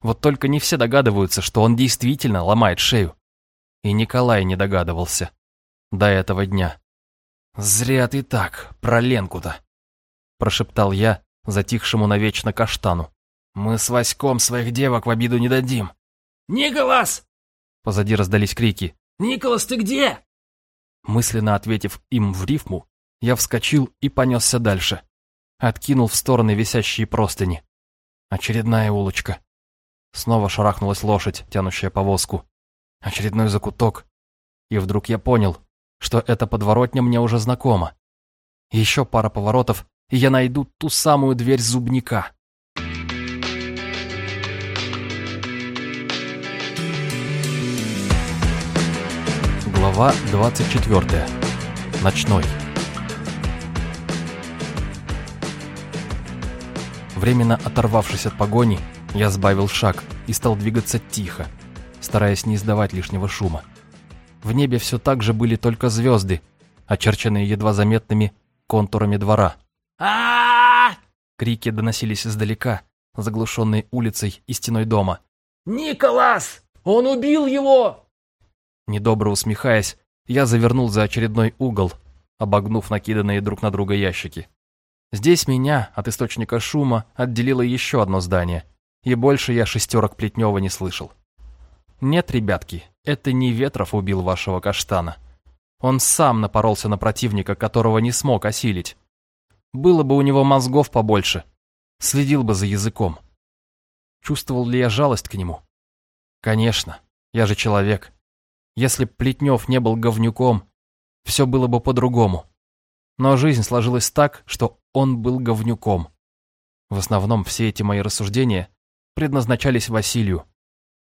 Вот только не все догадываются, что он действительно ломает шею. И Николай не догадывался. До этого дня. «Зря ты так, про Ленку-то», – прошептал я затихшему навечно каштану. «Мы с Васьком своих девок в обиду не дадим. «Николас!» Позади раздались крики. «Николас, ты где?» Мысленно ответив им в рифму, я вскочил и понесся дальше. Откинул в стороны висящие простыни. Очередная улочка. Снова шарахнулась лошадь, тянущая повозку. Очередной закуток. И вдруг я понял, что эта подворотня мне уже знакома. Еще пара поворотов, и я найду ту самую дверь зубника. Глава 24. Ночной. Временно оторвавшись от погони, я сбавил шаг и стал двигаться тихо, стараясь не издавать лишнего шума. В небе все так же были только звезды, очерченные едва заметными контурами двора. а Крики доносились издалека, заглушенные улицей и стеной дома. «Николас! Он убил его!» Недобро усмехаясь, я завернул за очередной угол, обогнув накиданные друг на друга ящики. Здесь меня от источника шума отделило еще одно здание, и больше я шестерок Плетнева не слышал. Нет, ребятки, это не Ветров убил вашего каштана. Он сам напоролся на противника, которого не смог осилить. Было бы у него мозгов побольше, следил бы за языком. Чувствовал ли я жалость к нему? Конечно, я же человек. Если б Плетнев не был говнюком, все было бы по-другому. Но жизнь сложилась так, что он был говнюком. В основном все эти мои рассуждения предназначались Василию,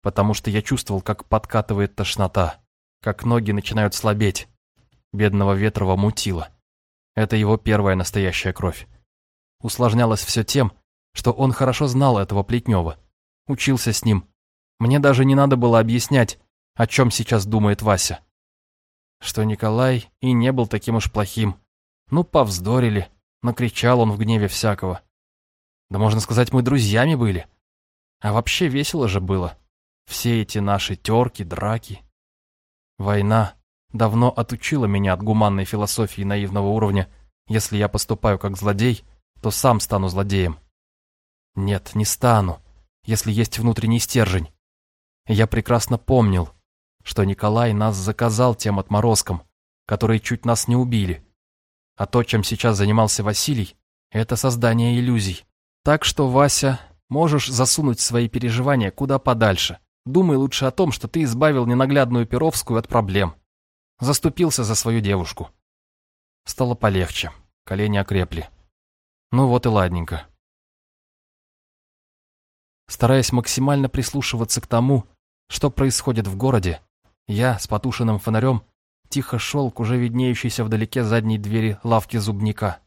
потому что я чувствовал, как подкатывает тошнота, как ноги начинают слабеть. Бедного Ветрова мутило. Это его первая настоящая кровь. Усложнялось все тем, что он хорошо знал этого Плетнева, учился с ним. Мне даже не надо было объяснять, о чем сейчас думает Вася. Что Николай и не был таким уж плохим. Ну, повздорили, накричал он в гневе всякого. Да можно сказать, мы друзьями были. А вообще весело же было. Все эти наши терки, драки. Война давно отучила меня от гуманной философии наивного уровня. Если я поступаю как злодей, то сам стану злодеем. Нет, не стану, если есть внутренний стержень. Я прекрасно помнил, что Николай нас заказал тем отморозкам, которые чуть нас не убили. А то, чем сейчас занимался Василий, это создание иллюзий. Так что, Вася, можешь засунуть свои переживания куда подальше. Думай лучше о том, что ты избавил ненаглядную Перовскую от проблем. Заступился за свою девушку. Стало полегче, колени окрепли. Ну вот и ладненько. Стараясь максимально прислушиваться к тому, что происходит в городе, я с потушенным фонарем тихо шел к уже виднеющейся вдалеке задней двери лавки зубника.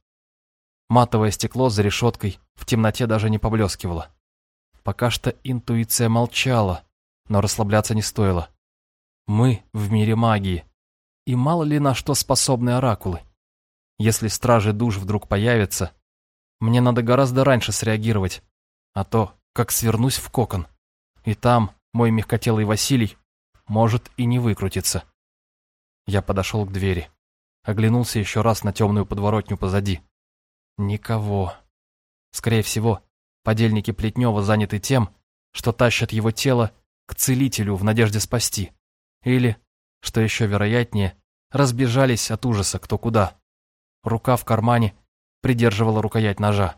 Матовое стекло за решеткой в темноте даже не поблескивало. Пока что интуиция молчала, но расслабляться не стоило. Мы в мире магии. И мало ли на что способны оракулы. Если стражи душ вдруг появятся, мне надо гораздо раньше среагировать, а то как свернусь в кокон. И там мой мягкотелый Василий может и не выкрутиться. Я подошел к двери. Оглянулся еще раз на темную подворотню позади. Никого. Скорее всего, подельники Плетнева заняты тем, что тащат его тело к целителю в надежде спасти. Или, что еще вероятнее, разбежались от ужаса кто куда. Рука в кармане придерживала рукоять ножа.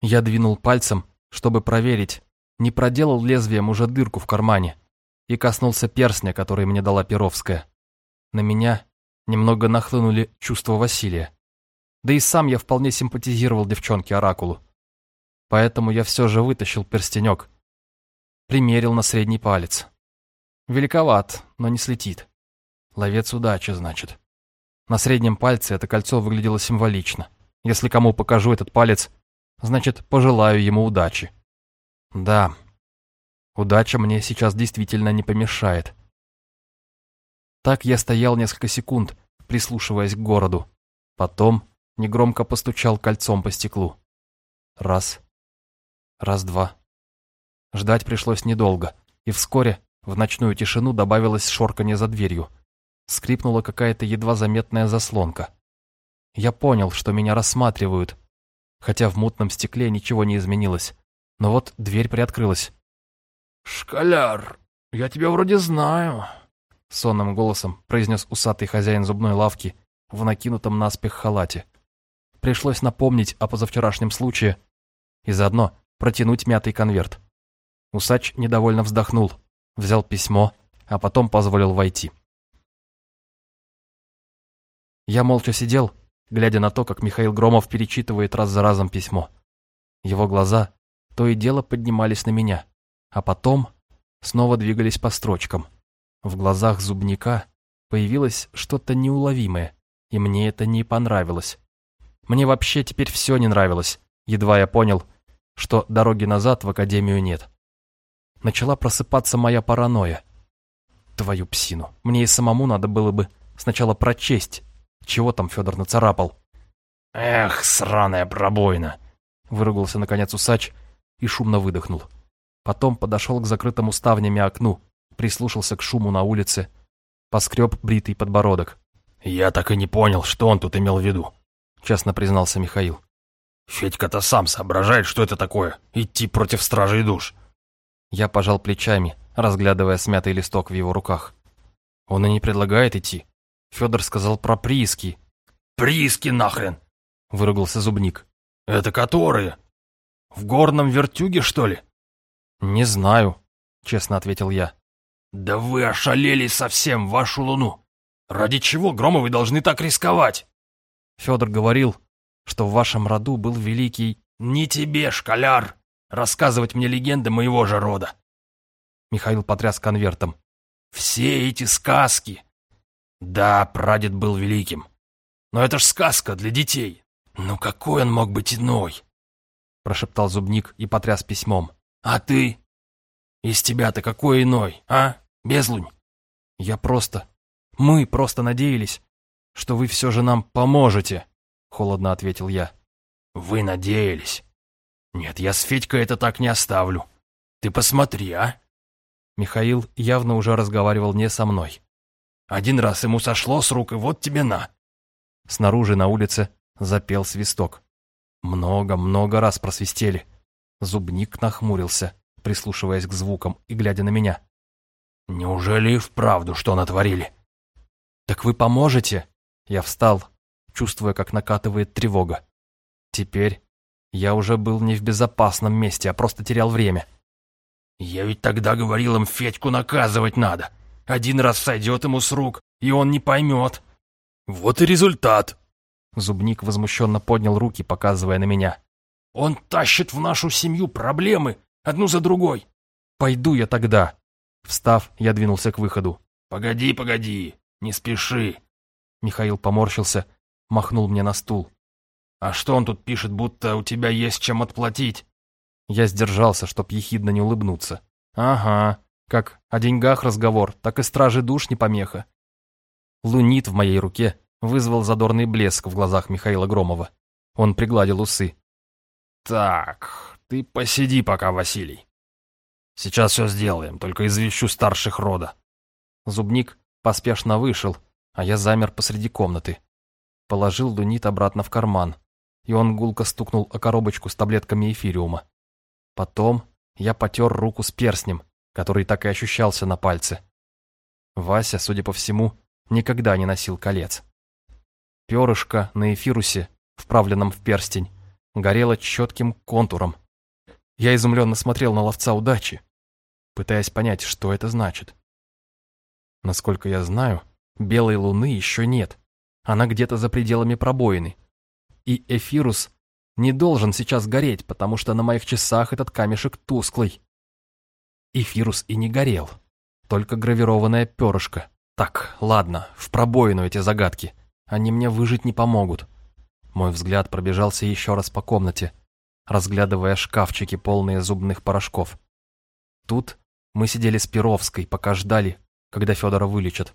Я двинул пальцем, чтобы проверить, не проделал лезвием уже дырку в кармане и коснулся перстня, который мне дала Перовская. На меня немного нахлынули чувства Василия. Да и сам я вполне симпатизировал девчонке-оракулу. Поэтому я все же вытащил перстенек. Примерил на средний палец. Великоват, но не слетит. Ловец удачи, значит. На среднем пальце это кольцо выглядело символично. Если кому покажу этот палец, значит, пожелаю ему удачи. Да, Удача мне сейчас действительно не помешает. Так я стоял несколько секунд, прислушиваясь к городу. Потом негромко постучал кольцом по стеклу. Раз. Раз-два. Ждать пришлось недолго, и вскоре в ночную тишину добавилось шорканье за дверью. Скрипнула какая-то едва заметная заслонка. Я понял, что меня рассматривают, хотя в мутном стекле ничего не изменилось. Но вот дверь приоткрылась. «Школяр, я тебя вроде знаю», — сонным голосом произнес усатый хозяин зубной лавки в накинутом наспех халате. Пришлось напомнить о позавчерашнем случае и заодно протянуть мятый конверт. Усач недовольно вздохнул, взял письмо, а потом позволил войти. Я молча сидел, глядя на то, как Михаил Громов перечитывает раз за разом письмо. Его глаза то и дело поднимались на меня а потом снова двигались по строчкам. В глазах зубника появилось что-то неуловимое, и мне это не понравилось. Мне вообще теперь все не нравилось, едва я понял, что дороги назад в академию нет. Начала просыпаться моя паранойя. Твою псину, мне и самому надо было бы сначала прочесть, чего там Федор нацарапал. «Эх, сраная пробоина!» Выругался наконец усач и шумно выдохнул. Потом подошел к закрытому ставнями окну, прислушался к шуму на улице, поскреб бритый подбородок. «Я так и не понял, что он тут имел в виду», — честно признался Михаил. «Федька-то сам соображает, что это такое, идти против стражей душ». Я пожал плечами, разглядывая смятый листок в его руках. Он и не предлагает идти. Федор сказал про прииски. «Прииски нахрен!» — выругался Зубник. «Это которые? В горном вертюге, что ли?» «Не знаю», — честно ответил я. «Да вы ошалели совсем, вашу луну! Ради чего Громовы должны так рисковать?» Федор говорил, что в вашем роду был великий... «Не тебе, школяр, рассказывать мне легенды моего же рода!» Михаил потряс конвертом. «Все эти сказки! Да, прадед был великим, но это ж сказка для детей. Ну какой он мог быть иной?» Прошептал зубник и потряс письмом. «А ты? Из тебя-то какой иной, а, Безлунь?» «Я просто... Мы просто надеялись, что вы все же нам поможете», — холодно ответил я. «Вы надеялись? Нет, я с Федькой это так не оставлю. Ты посмотри, а?» Михаил явно уже разговаривал не со мной. «Один раз ему сошло с рук, и вот тебе на». Снаружи на улице запел свисток. Много-много раз просвистели. Зубник нахмурился, прислушиваясь к звукам и глядя на меня. «Неужели и вправду что натворили?» «Так вы поможете?» Я встал, чувствуя, как накатывает тревога. Теперь я уже был не в безопасном месте, а просто терял время. «Я ведь тогда говорил им, Федьку наказывать надо. Один раз сойдет ему с рук, и он не поймет. Вот и результат!» Зубник возмущенно поднял руки, показывая на меня. «Он тащит в нашу семью проблемы, одну за другой». «Пойду я тогда». Встав, я двинулся к выходу. «Погоди, погоди, не спеши». Михаил поморщился, махнул мне на стул. «А что он тут пишет, будто у тебя есть чем отплатить?» Я сдержался, чтоб ехидно не улыбнуться. «Ага, как о деньгах разговор, так и стражи душ не помеха». Лунит в моей руке вызвал задорный блеск в глазах Михаила Громова. Он пригладил усы. «Так, ты посиди пока, Василий. Сейчас все сделаем, только извещу старших рода». Зубник поспешно вышел, а я замер посреди комнаты. Положил лунит обратно в карман, и он гулко стукнул о коробочку с таблетками эфириума. Потом я потер руку с перстнем, который так и ощущался на пальце. Вася, судя по всему, никогда не носил колец. Перышко на эфирусе, вправленном в перстень, горело четким контуром. Я изумленно смотрел на ловца удачи, пытаясь понять, что это значит. Насколько я знаю, белой луны еще нет. Она где-то за пределами пробоины. И эфирус не должен сейчас гореть, потому что на моих часах этот камешек тусклый. Эфирус и не горел, только гравированное перышко. Так, ладно, в пробоину эти загадки. Они мне выжить не помогут. Мой взгляд пробежался еще раз по комнате, разглядывая шкафчики, полные зубных порошков. Тут мы сидели с Перовской, пока ждали, когда Федора вылечат.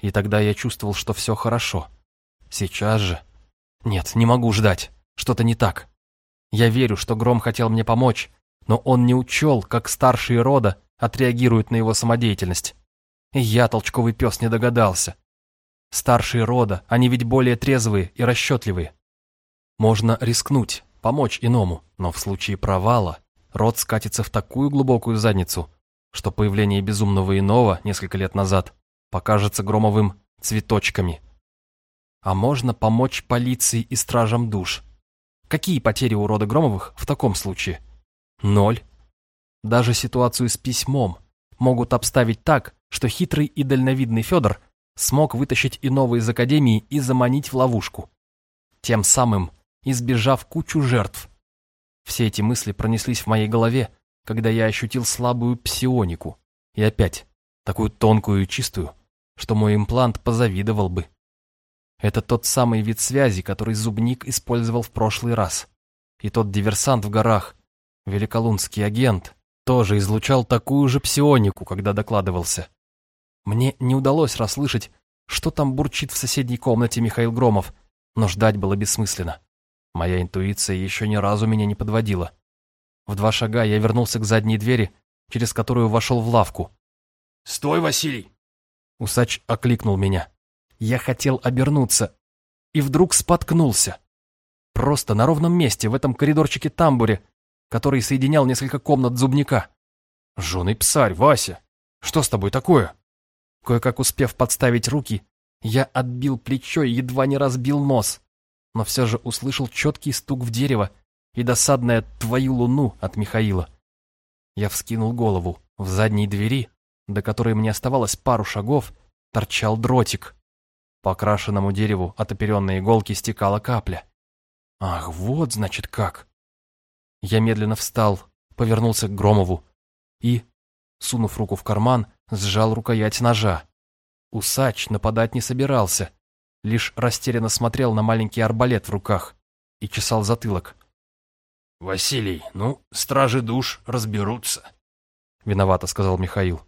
И тогда я чувствовал, что все хорошо. Сейчас же... Нет, не могу ждать. Что-то не так. Я верю, что Гром хотел мне помочь, но он не учел, как старшие рода отреагируют на его самодеятельность. И я, толчковый пес, не догадался. Старшие рода, они ведь более трезвые и расчетливые. Можно рискнуть, помочь иному, но в случае провала род скатится в такую глубокую задницу, что появление безумного иного несколько лет назад покажется громовым цветочками. А можно помочь полиции и стражам душ. Какие потери у рода Громовых в таком случае? Ноль. Даже ситуацию с письмом могут обставить так, что хитрый и дальновидный Федор смог вытащить иного из академии и заманить в ловушку. Тем самым избежав кучу жертв. Все эти мысли пронеслись в моей голове, когда я ощутил слабую псионику. И опять, такую тонкую и чистую, что мой имплант позавидовал бы. Это тот самый вид связи, который Зубник использовал в прошлый раз. И тот диверсант в горах, великолунский агент, тоже излучал такую же псионику, когда докладывался. Мне не удалось расслышать, что там бурчит в соседней комнате Михаил Громов, но ждать было бессмысленно. Моя интуиция еще ни разу меня не подводила. В два шага я вернулся к задней двери, через которую вошел в лавку. «Стой, Василий!» Усач окликнул меня. Я хотел обернуться и вдруг споткнулся. Просто на ровном месте, в этом коридорчике-тамбуре, который соединял несколько комнат зубника. «Жженый псарь, Вася! Что с тобой такое?» Кое-как успев подставить руки, я отбил плечо и едва не разбил нос, но все же услышал четкий стук в дерево и досадное «твою луну» от Михаила. Я вскинул голову. В задней двери, до которой мне оставалось пару шагов, торчал дротик. По окрашенному дереву от оперенной иголки стекала капля. Ах, вот, значит, как. Я медленно встал, повернулся к Громову и, сунув руку в карман, сжал рукоять ножа. Усач нападать не собирался, лишь растерянно смотрел на маленький арбалет в руках и чесал затылок. «Василий, ну, стражи душ разберутся», — виновато сказал Михаил.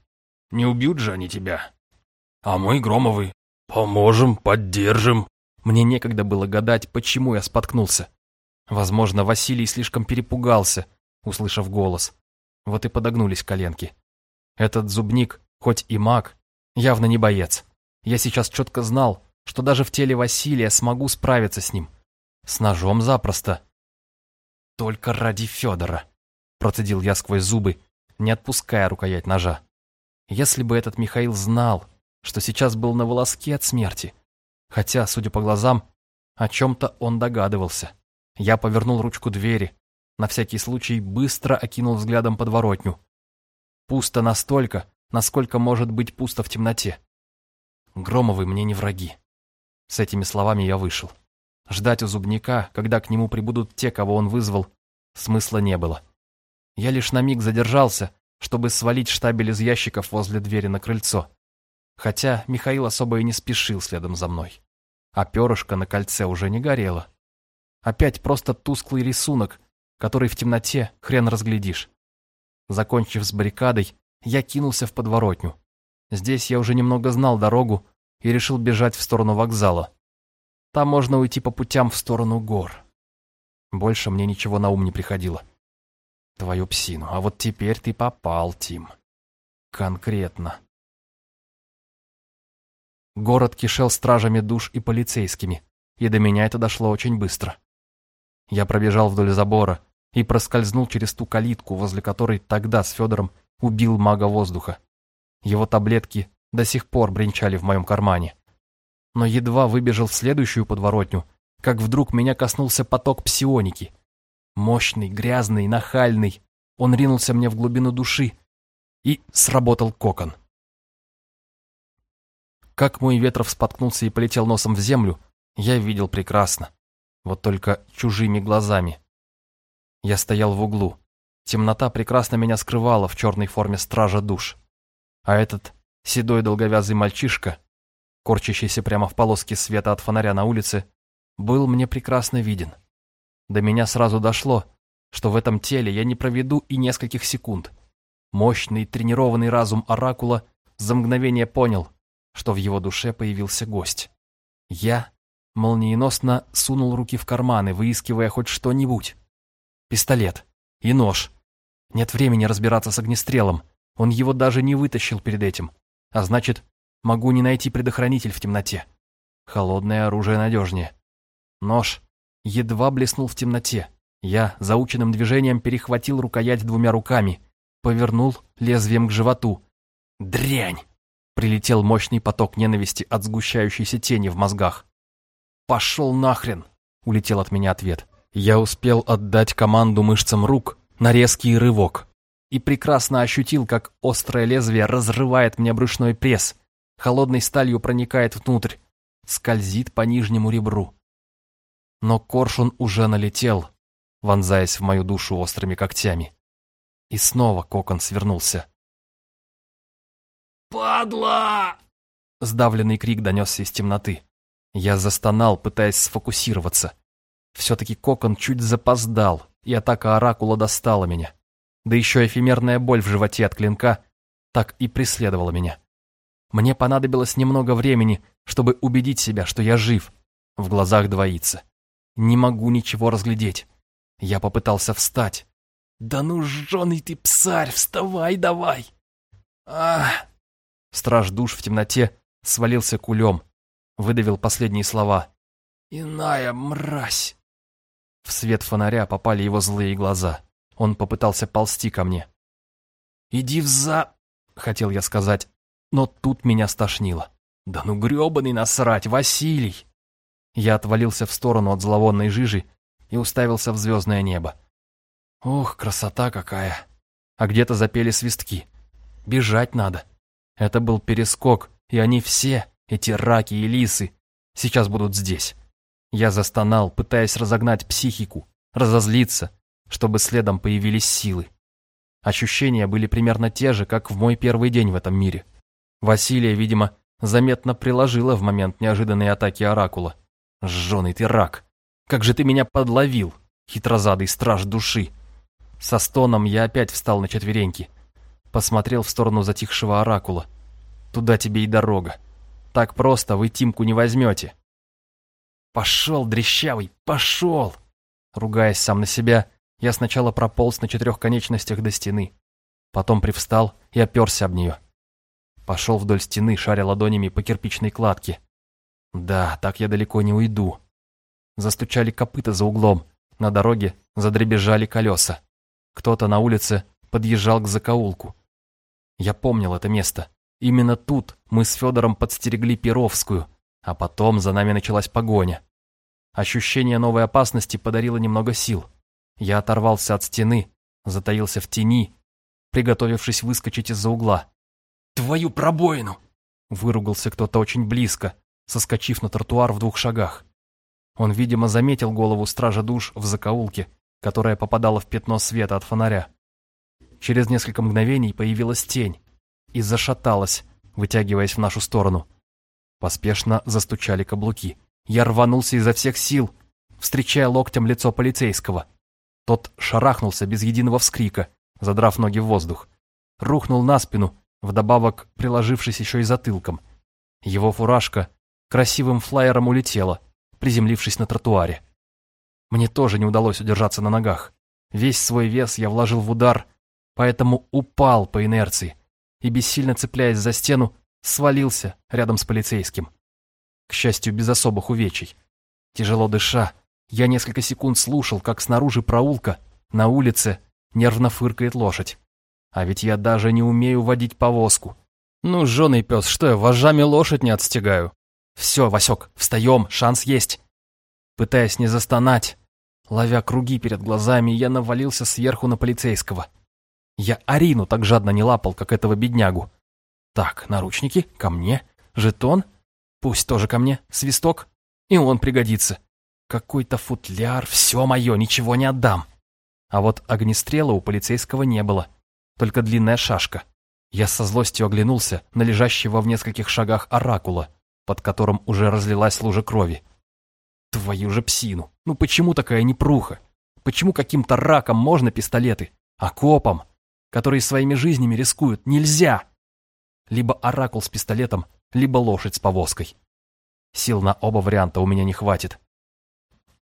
«Не убьют же они тебя. А мы, Громовы, поможем, поддержим». Мне некогда было гадать, почему я споткнулся. Возможно, Василий слишком перепугался, услышав голос. Вот и подогнулись коленки. Этот зубник, хоть и маг, явно не боец. Я сейчас четко знал, что даже в теле Василия смогу справиться с ним. С ножом запросто. Только ради Федора, процедил я сквозь зубы, не отпуская рукоять ножа. Если бы этот Михаил знал, что сейчас был на волоске от смерти, хотя, судя по глазам, о чем-то он догадывался. Я повернул ручку двери, на всякий случай быстро окинул взглядом подворотню. Пусто настолько, насколько может быть пусто в темноте. Громовы мне не враги. С этими словами я вышел. Ждать у зубника, когда к нему прибудут те, кого он вызвал, смысла не было. Я лишь на миг задержался, чтобы свалить штабель из ящиков возле двери на крыльцо. Хотя Михаил особо и не спешил следом за мной. А перышко на кольце уже не горело. Опять просто тусклый рисунок, который в темноте хрен разглядишь. Закончив с баррикадой, я кинулся в подворотню. Здесь я уже немного знал дорогу и решил бежать в сторону вокзала. Там можно уйти по путям в сторону гор. Больше мне ничего на ум не приходило. Твою псину, а вот теперь ты попал, Тим. Конкретно. Город кишел стражами душ и полицейскими, и до меня это дошло очень быстро. Я пробежал вдоль забора и проскользнул через ту калитку, возле которой тогда с Федором убил мага воздуха. Его таблетки до сих пор бренчали в моем кармане. Но едва выбежал в следующую подворотню, как вдруг меня коснулся поток псионики. Мощный, грязный, нахальный. Он ринулся мне в глубину души, и сработал кокон. Как мой ветров споткнулся и полетел носом в землю, я видел прекрасно. Вот только чужими глазами. Я стоял в углу. Темнота прекрасно меня скрывала в черной форме стража душ. А этот седой долговязый мальчишка, корчащийся прямо в полоске света от фонаря на улице, был мне прекрасно виден. До меня сразу дошло, что в этом теле я не проведу и нескольких секунд. Мощный тренированный разум Оракула за мгновение понял, что в его душе появился гость. Я молниеносно сунул руки в карманы, выискивая хоть что-нибудь. Пистолет и нож. Нет времени разбираться с огнестрелом. Он его даже не вытащил перед этим. А значит, могу не найти предохранитель в темноте. Холодное оружие надежнее. Нож едва блеснул в темноте. Я заученным движением перехватил рукоять двумя руками, повернул лезвием к животу. Дрянь! Прилетел мощный поток ненависти от сгущающейся тени в мозгах. «Пошел нахрен!» — улетел от меня ответ. Я успел отдать команду мышцам рук на резкий рывок и прекрасно ощутил, как острое лезвие разрывает мне брюшной пресс, холодной сталью проникает внутрь, скользит по нижнему ребру. Но коршун уже налетел, вонзаясь в мою душу острыми когтями. И снова кокон свернулся. «Падла!» Сдавленный крик донесся из темноты. Я застонал, пытаясь сфокусироваться. Все-таки кокон чуть запоздал, и атака оракула достала меня. Да еще эфемерная боль в животе от клинка так и преследовала меня. Мне понадобилось немного времени, чтобы убедить себя, что я жив. В глазах двоится. Не могу ничего разглядеть. Я попытался встать. «Да ну, жженый ты псарь, вставай давай!» а Страж душ в темноте свалился кулем, выдавил последние слова. «Иная мразь!» В свет фонаря попали его злые глаза. Он попытался ползти ко мне. «Иди в за...» — хотел я сказать, но тут меня стошнило. «Да ну гребаный насрать, Василий!» Я отвалился в сторону от зловонной жижи и уставился в звездное небо. Ох, красота какая! А где-то запели свистки. Бежать надо. Это был перескок, и они все, эти раки и лисы, сейчас будут здесь. Я застонал, пытаясь разогнать психику, разозлиться, чтобы следом появились силы. Ощущения были примерно те же, как в мой первый день в этом мире. Василия, видимо, заметно приложила в момент неожиданной атаки Оракула. «Жженый ты рак! Как же ты меня подловил, хитрозадый страж души!» Со стоном я опять встал на четвереньки. Посмотрел в сторону затихшего Оракула. «Туда тебе и дорога. Так просто вы Тимку не возьмете». «Пошел, дрещавый, пошел!» Ругаясь сам на себя, я сначала прополз на четырех конечностях до стены. Потом привстал и оперся об нее. Пошел вдоль стены, шаря ладонями по кирпичной кладке. Да, так я далеко не уйду. Застучали копыта за углом. На дороге задребезжали колеса. Кто-то на улице подъезжал к закоулку. Я помнил это место. Именно тут мы с Федором подстерегли Перовскую, а потом за нами началась погоня. Ощущение новой опасности подарило немного сил. Я оторвался от стены, затаился в тени, приготовившись выскочить из-за угла. «Твою пробоину!» Выругался кто-то очень близко, соскочив на тротуар в двух шагах. Он, видимо, заметил голову стража душ в закоулке, которая попадала в пятно света от фонаря. Через несколько мгновений появилась тень и зашаталась, вытягиваясь в нашу сторону. Поспешно застучали каблуки. Я рванулся изо всех сил, встречая локтем лицо полицейского. Тот шарахнулся без единого вскрика, задрав ноги в воздух. Рухнул на спину, вдобавок приложившись еще и затылком. Его фуражка красивым флайером улетела, приземлившись на тротуаре. Мне тоже не удалось удержаться на ногах. Весь свой вес я вложил в удар, поэтому упал по инерции и, бессильно цепляясь за стену, свалился рядом с полицейским. К счастью, без особых увечий. Тяжело дыша, я несколько секунд слушал, как снаружи проулка, на улице, нервно фыркает лошадь. А ведь я даже не умею водить повозку. Ну, жженый пес, что я, вожжами лошадь не отстегаю. Все, Васек, встаем, шанс есть. Пытаясь не застонать, ловя круги перед глазами, я навалился сверху на полицейского. Я Арину так жадно не лапал, как этого беднягу. Так, наручники, ко мне, жетон, пусть тоже ко мне, свисток, и он пригодится. Какой-то футляр, все мое, ничего не отдам. А вот огнестрела у полицейского не было, только длинная шашка. Я со злостью оглянулся на лежащего в нескольких шагах оракула, под которым уже разлилась лужа крови. Твою же псину, ну почему такая непруха? Почему каким-то раком можно пистолеты, а копам которые своими жизнями рискуют, нельзя. Либо оракул с пистолетом, либо лошадь с повозкой. Сил на оба варианта у меня не хватит.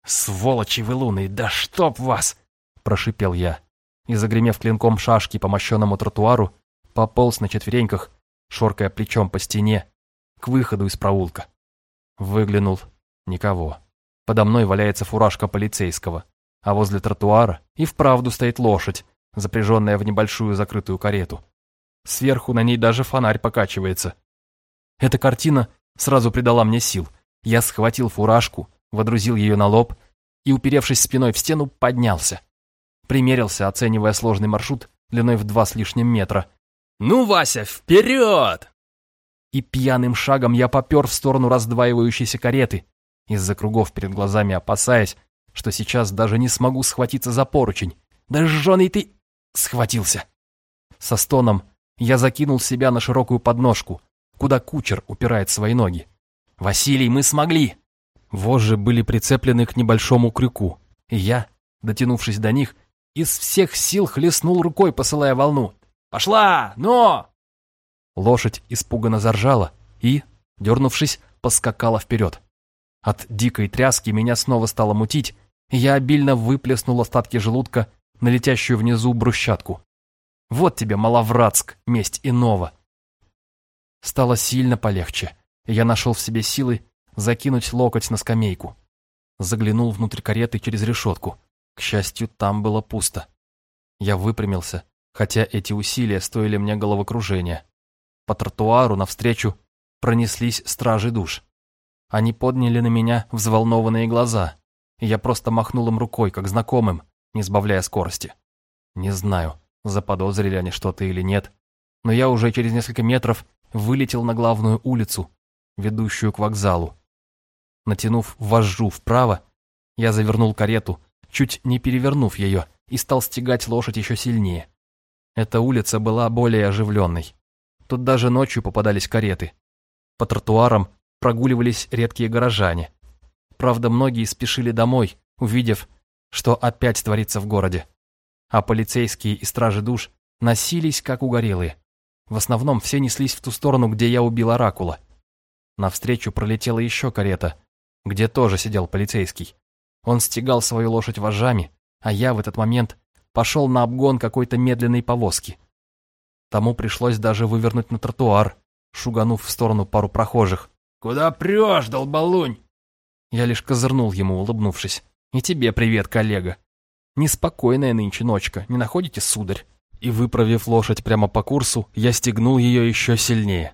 «Сволочи вы луны, да чтоб вас!» – прошипел я. И, загремев клинком шашки по мощенному тротуару, пополз на четвереньках, шоркая плечом по стене, к выходу из проулка. Выглянул. Никого. Подо мной валяется фуражка полицейского, а возле тротуара и вправду стоит лошадь, запряженная в небольшую закрытую карету. Сверху на ней даже фонарь покачивается. Эта картина сразу придала мне сил. Я схватил фуражку, водрузил ее на лоб и, уперевшись спиной в стену, поднялся. Примерился, оценивая сложный маршрут длиной в два с лишним метра. «Ну, Вася, вперед!» И пьяным шагом я попер в сторону раздваивающейся кареты, из-за кругов перед глазами опасаясь, что сейчас даже не смогу схватиться за поручень. «Да жженый ты...» Схватился. Со стоном я закинул себя на широкую подножку, куда кучер упирает свои ноги. «Василий, мы смогли!» Вожжи были прицеплены к небольшому крюку, и я, дотянувшись до них, из всех сил хлестнул рукой, посылая волну. «Пошла! Но!» Лошадь испуганно заржала и, дернувшись, поскакала вперед. От дикой тряски меня снова стало мутить, и я обильно выплеснул остатки желудка на летящую внизу брусчатку. Вот тебе, Маловратск, месть иного. Стало сильно полегче, и я нашел в себе силы закинуть локоть на скамейку. Заглянул внутрь кареты через решетку. К счастью, там было пусто. Я выпрямился, хотя эти усилия стоили мне головокружения. По тротуару навстречу пронеслись стражи душ. Они подняли на меня взволнованные глаза, и я просто махнул им рукой, как знакомым, не сбавляя скорости. Не знаю, заподозрили они что-то или нет, но я уже через несколько метров вылетел на главную улицу, ведущую к вокзалу. Натянув вожжу вправо, я завернул карету, чуть не перевернув ее, и стал стегать лошадь еще сильнее. Эта улица была более оживленной. Тут даже ночью попадались кареты. По тротуарам прогуливались редкие горожане. Правда, многие спешили домой, увидев, что опять творится в городе. А полицейские и стражи душ носились, как угорелые. В основном все неслись в ту сторону, где я убил Оракула. Навстречу пролетела еще карета, где тоже сидел полицейский. Он стегал свою лошадь вожжами, а я в этот момент пошел на обгон какой-то медленной повозки. Тому пришлось даже вывернуть на тротуар, шуганув в сторону пару прохожих. «Куда прешь, долболунь?» Я лишь козырнул ему, улыбнувшись. «И тебе привет, коллега. Неспокойная нынче ночка, не находите, сударь?» И, выправив лошадь прямо по курсу, я стегнул ее еще сильнее.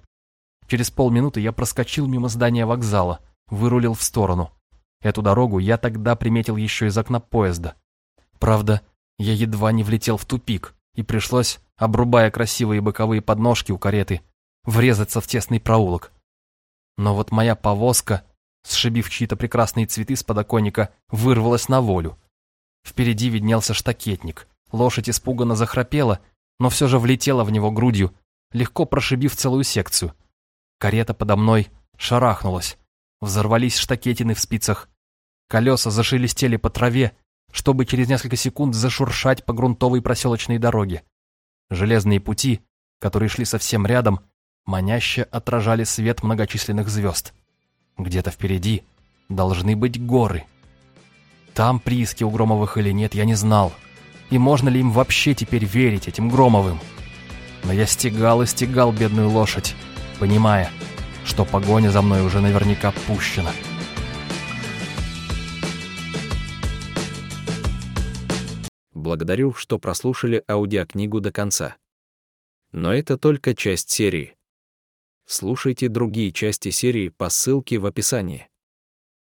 Через полминуты я проскочил мимо здания вокзала, вырулил в сторону. Эту дорогу я тогда приметил еще из окна поезда. Правда, я едва не влетел в тупик, и пришлось, обрубая красивые боковые подножки у кареты, врезаться в тесный проулок. Но вот моя повозка, сшибив чьи-то прекрасные цветы с подоконника, вырвалась на волю. Впереди виднелся штакетник. Лошадь испуганно захрапела, но все же влетела в него грудью, легко прошибив целую секцию. Карета подо мной шарахнулась. Взорвались штакетины в спицах. Колеса зашелестели по траве, чтобы через несколько секунд зашуршать по грунтовой проселочной дороге. Железные пути, которые шли совсем рядом, маняще отражали свет многочисленных звезд. Где-то впереди должны быть горы. Там прииски у Громовых или нет, я не знал. И можно ли им вообще теперь верить, этим Громовым? Но я стегал и стегал бедную лошадь, понимая, что погоня за мной уже наверняка пущена. Благодарю, что прослушали аудиокнигу до конца. Но это только часть серии. Слушайте другие части серии по ссылке в описании.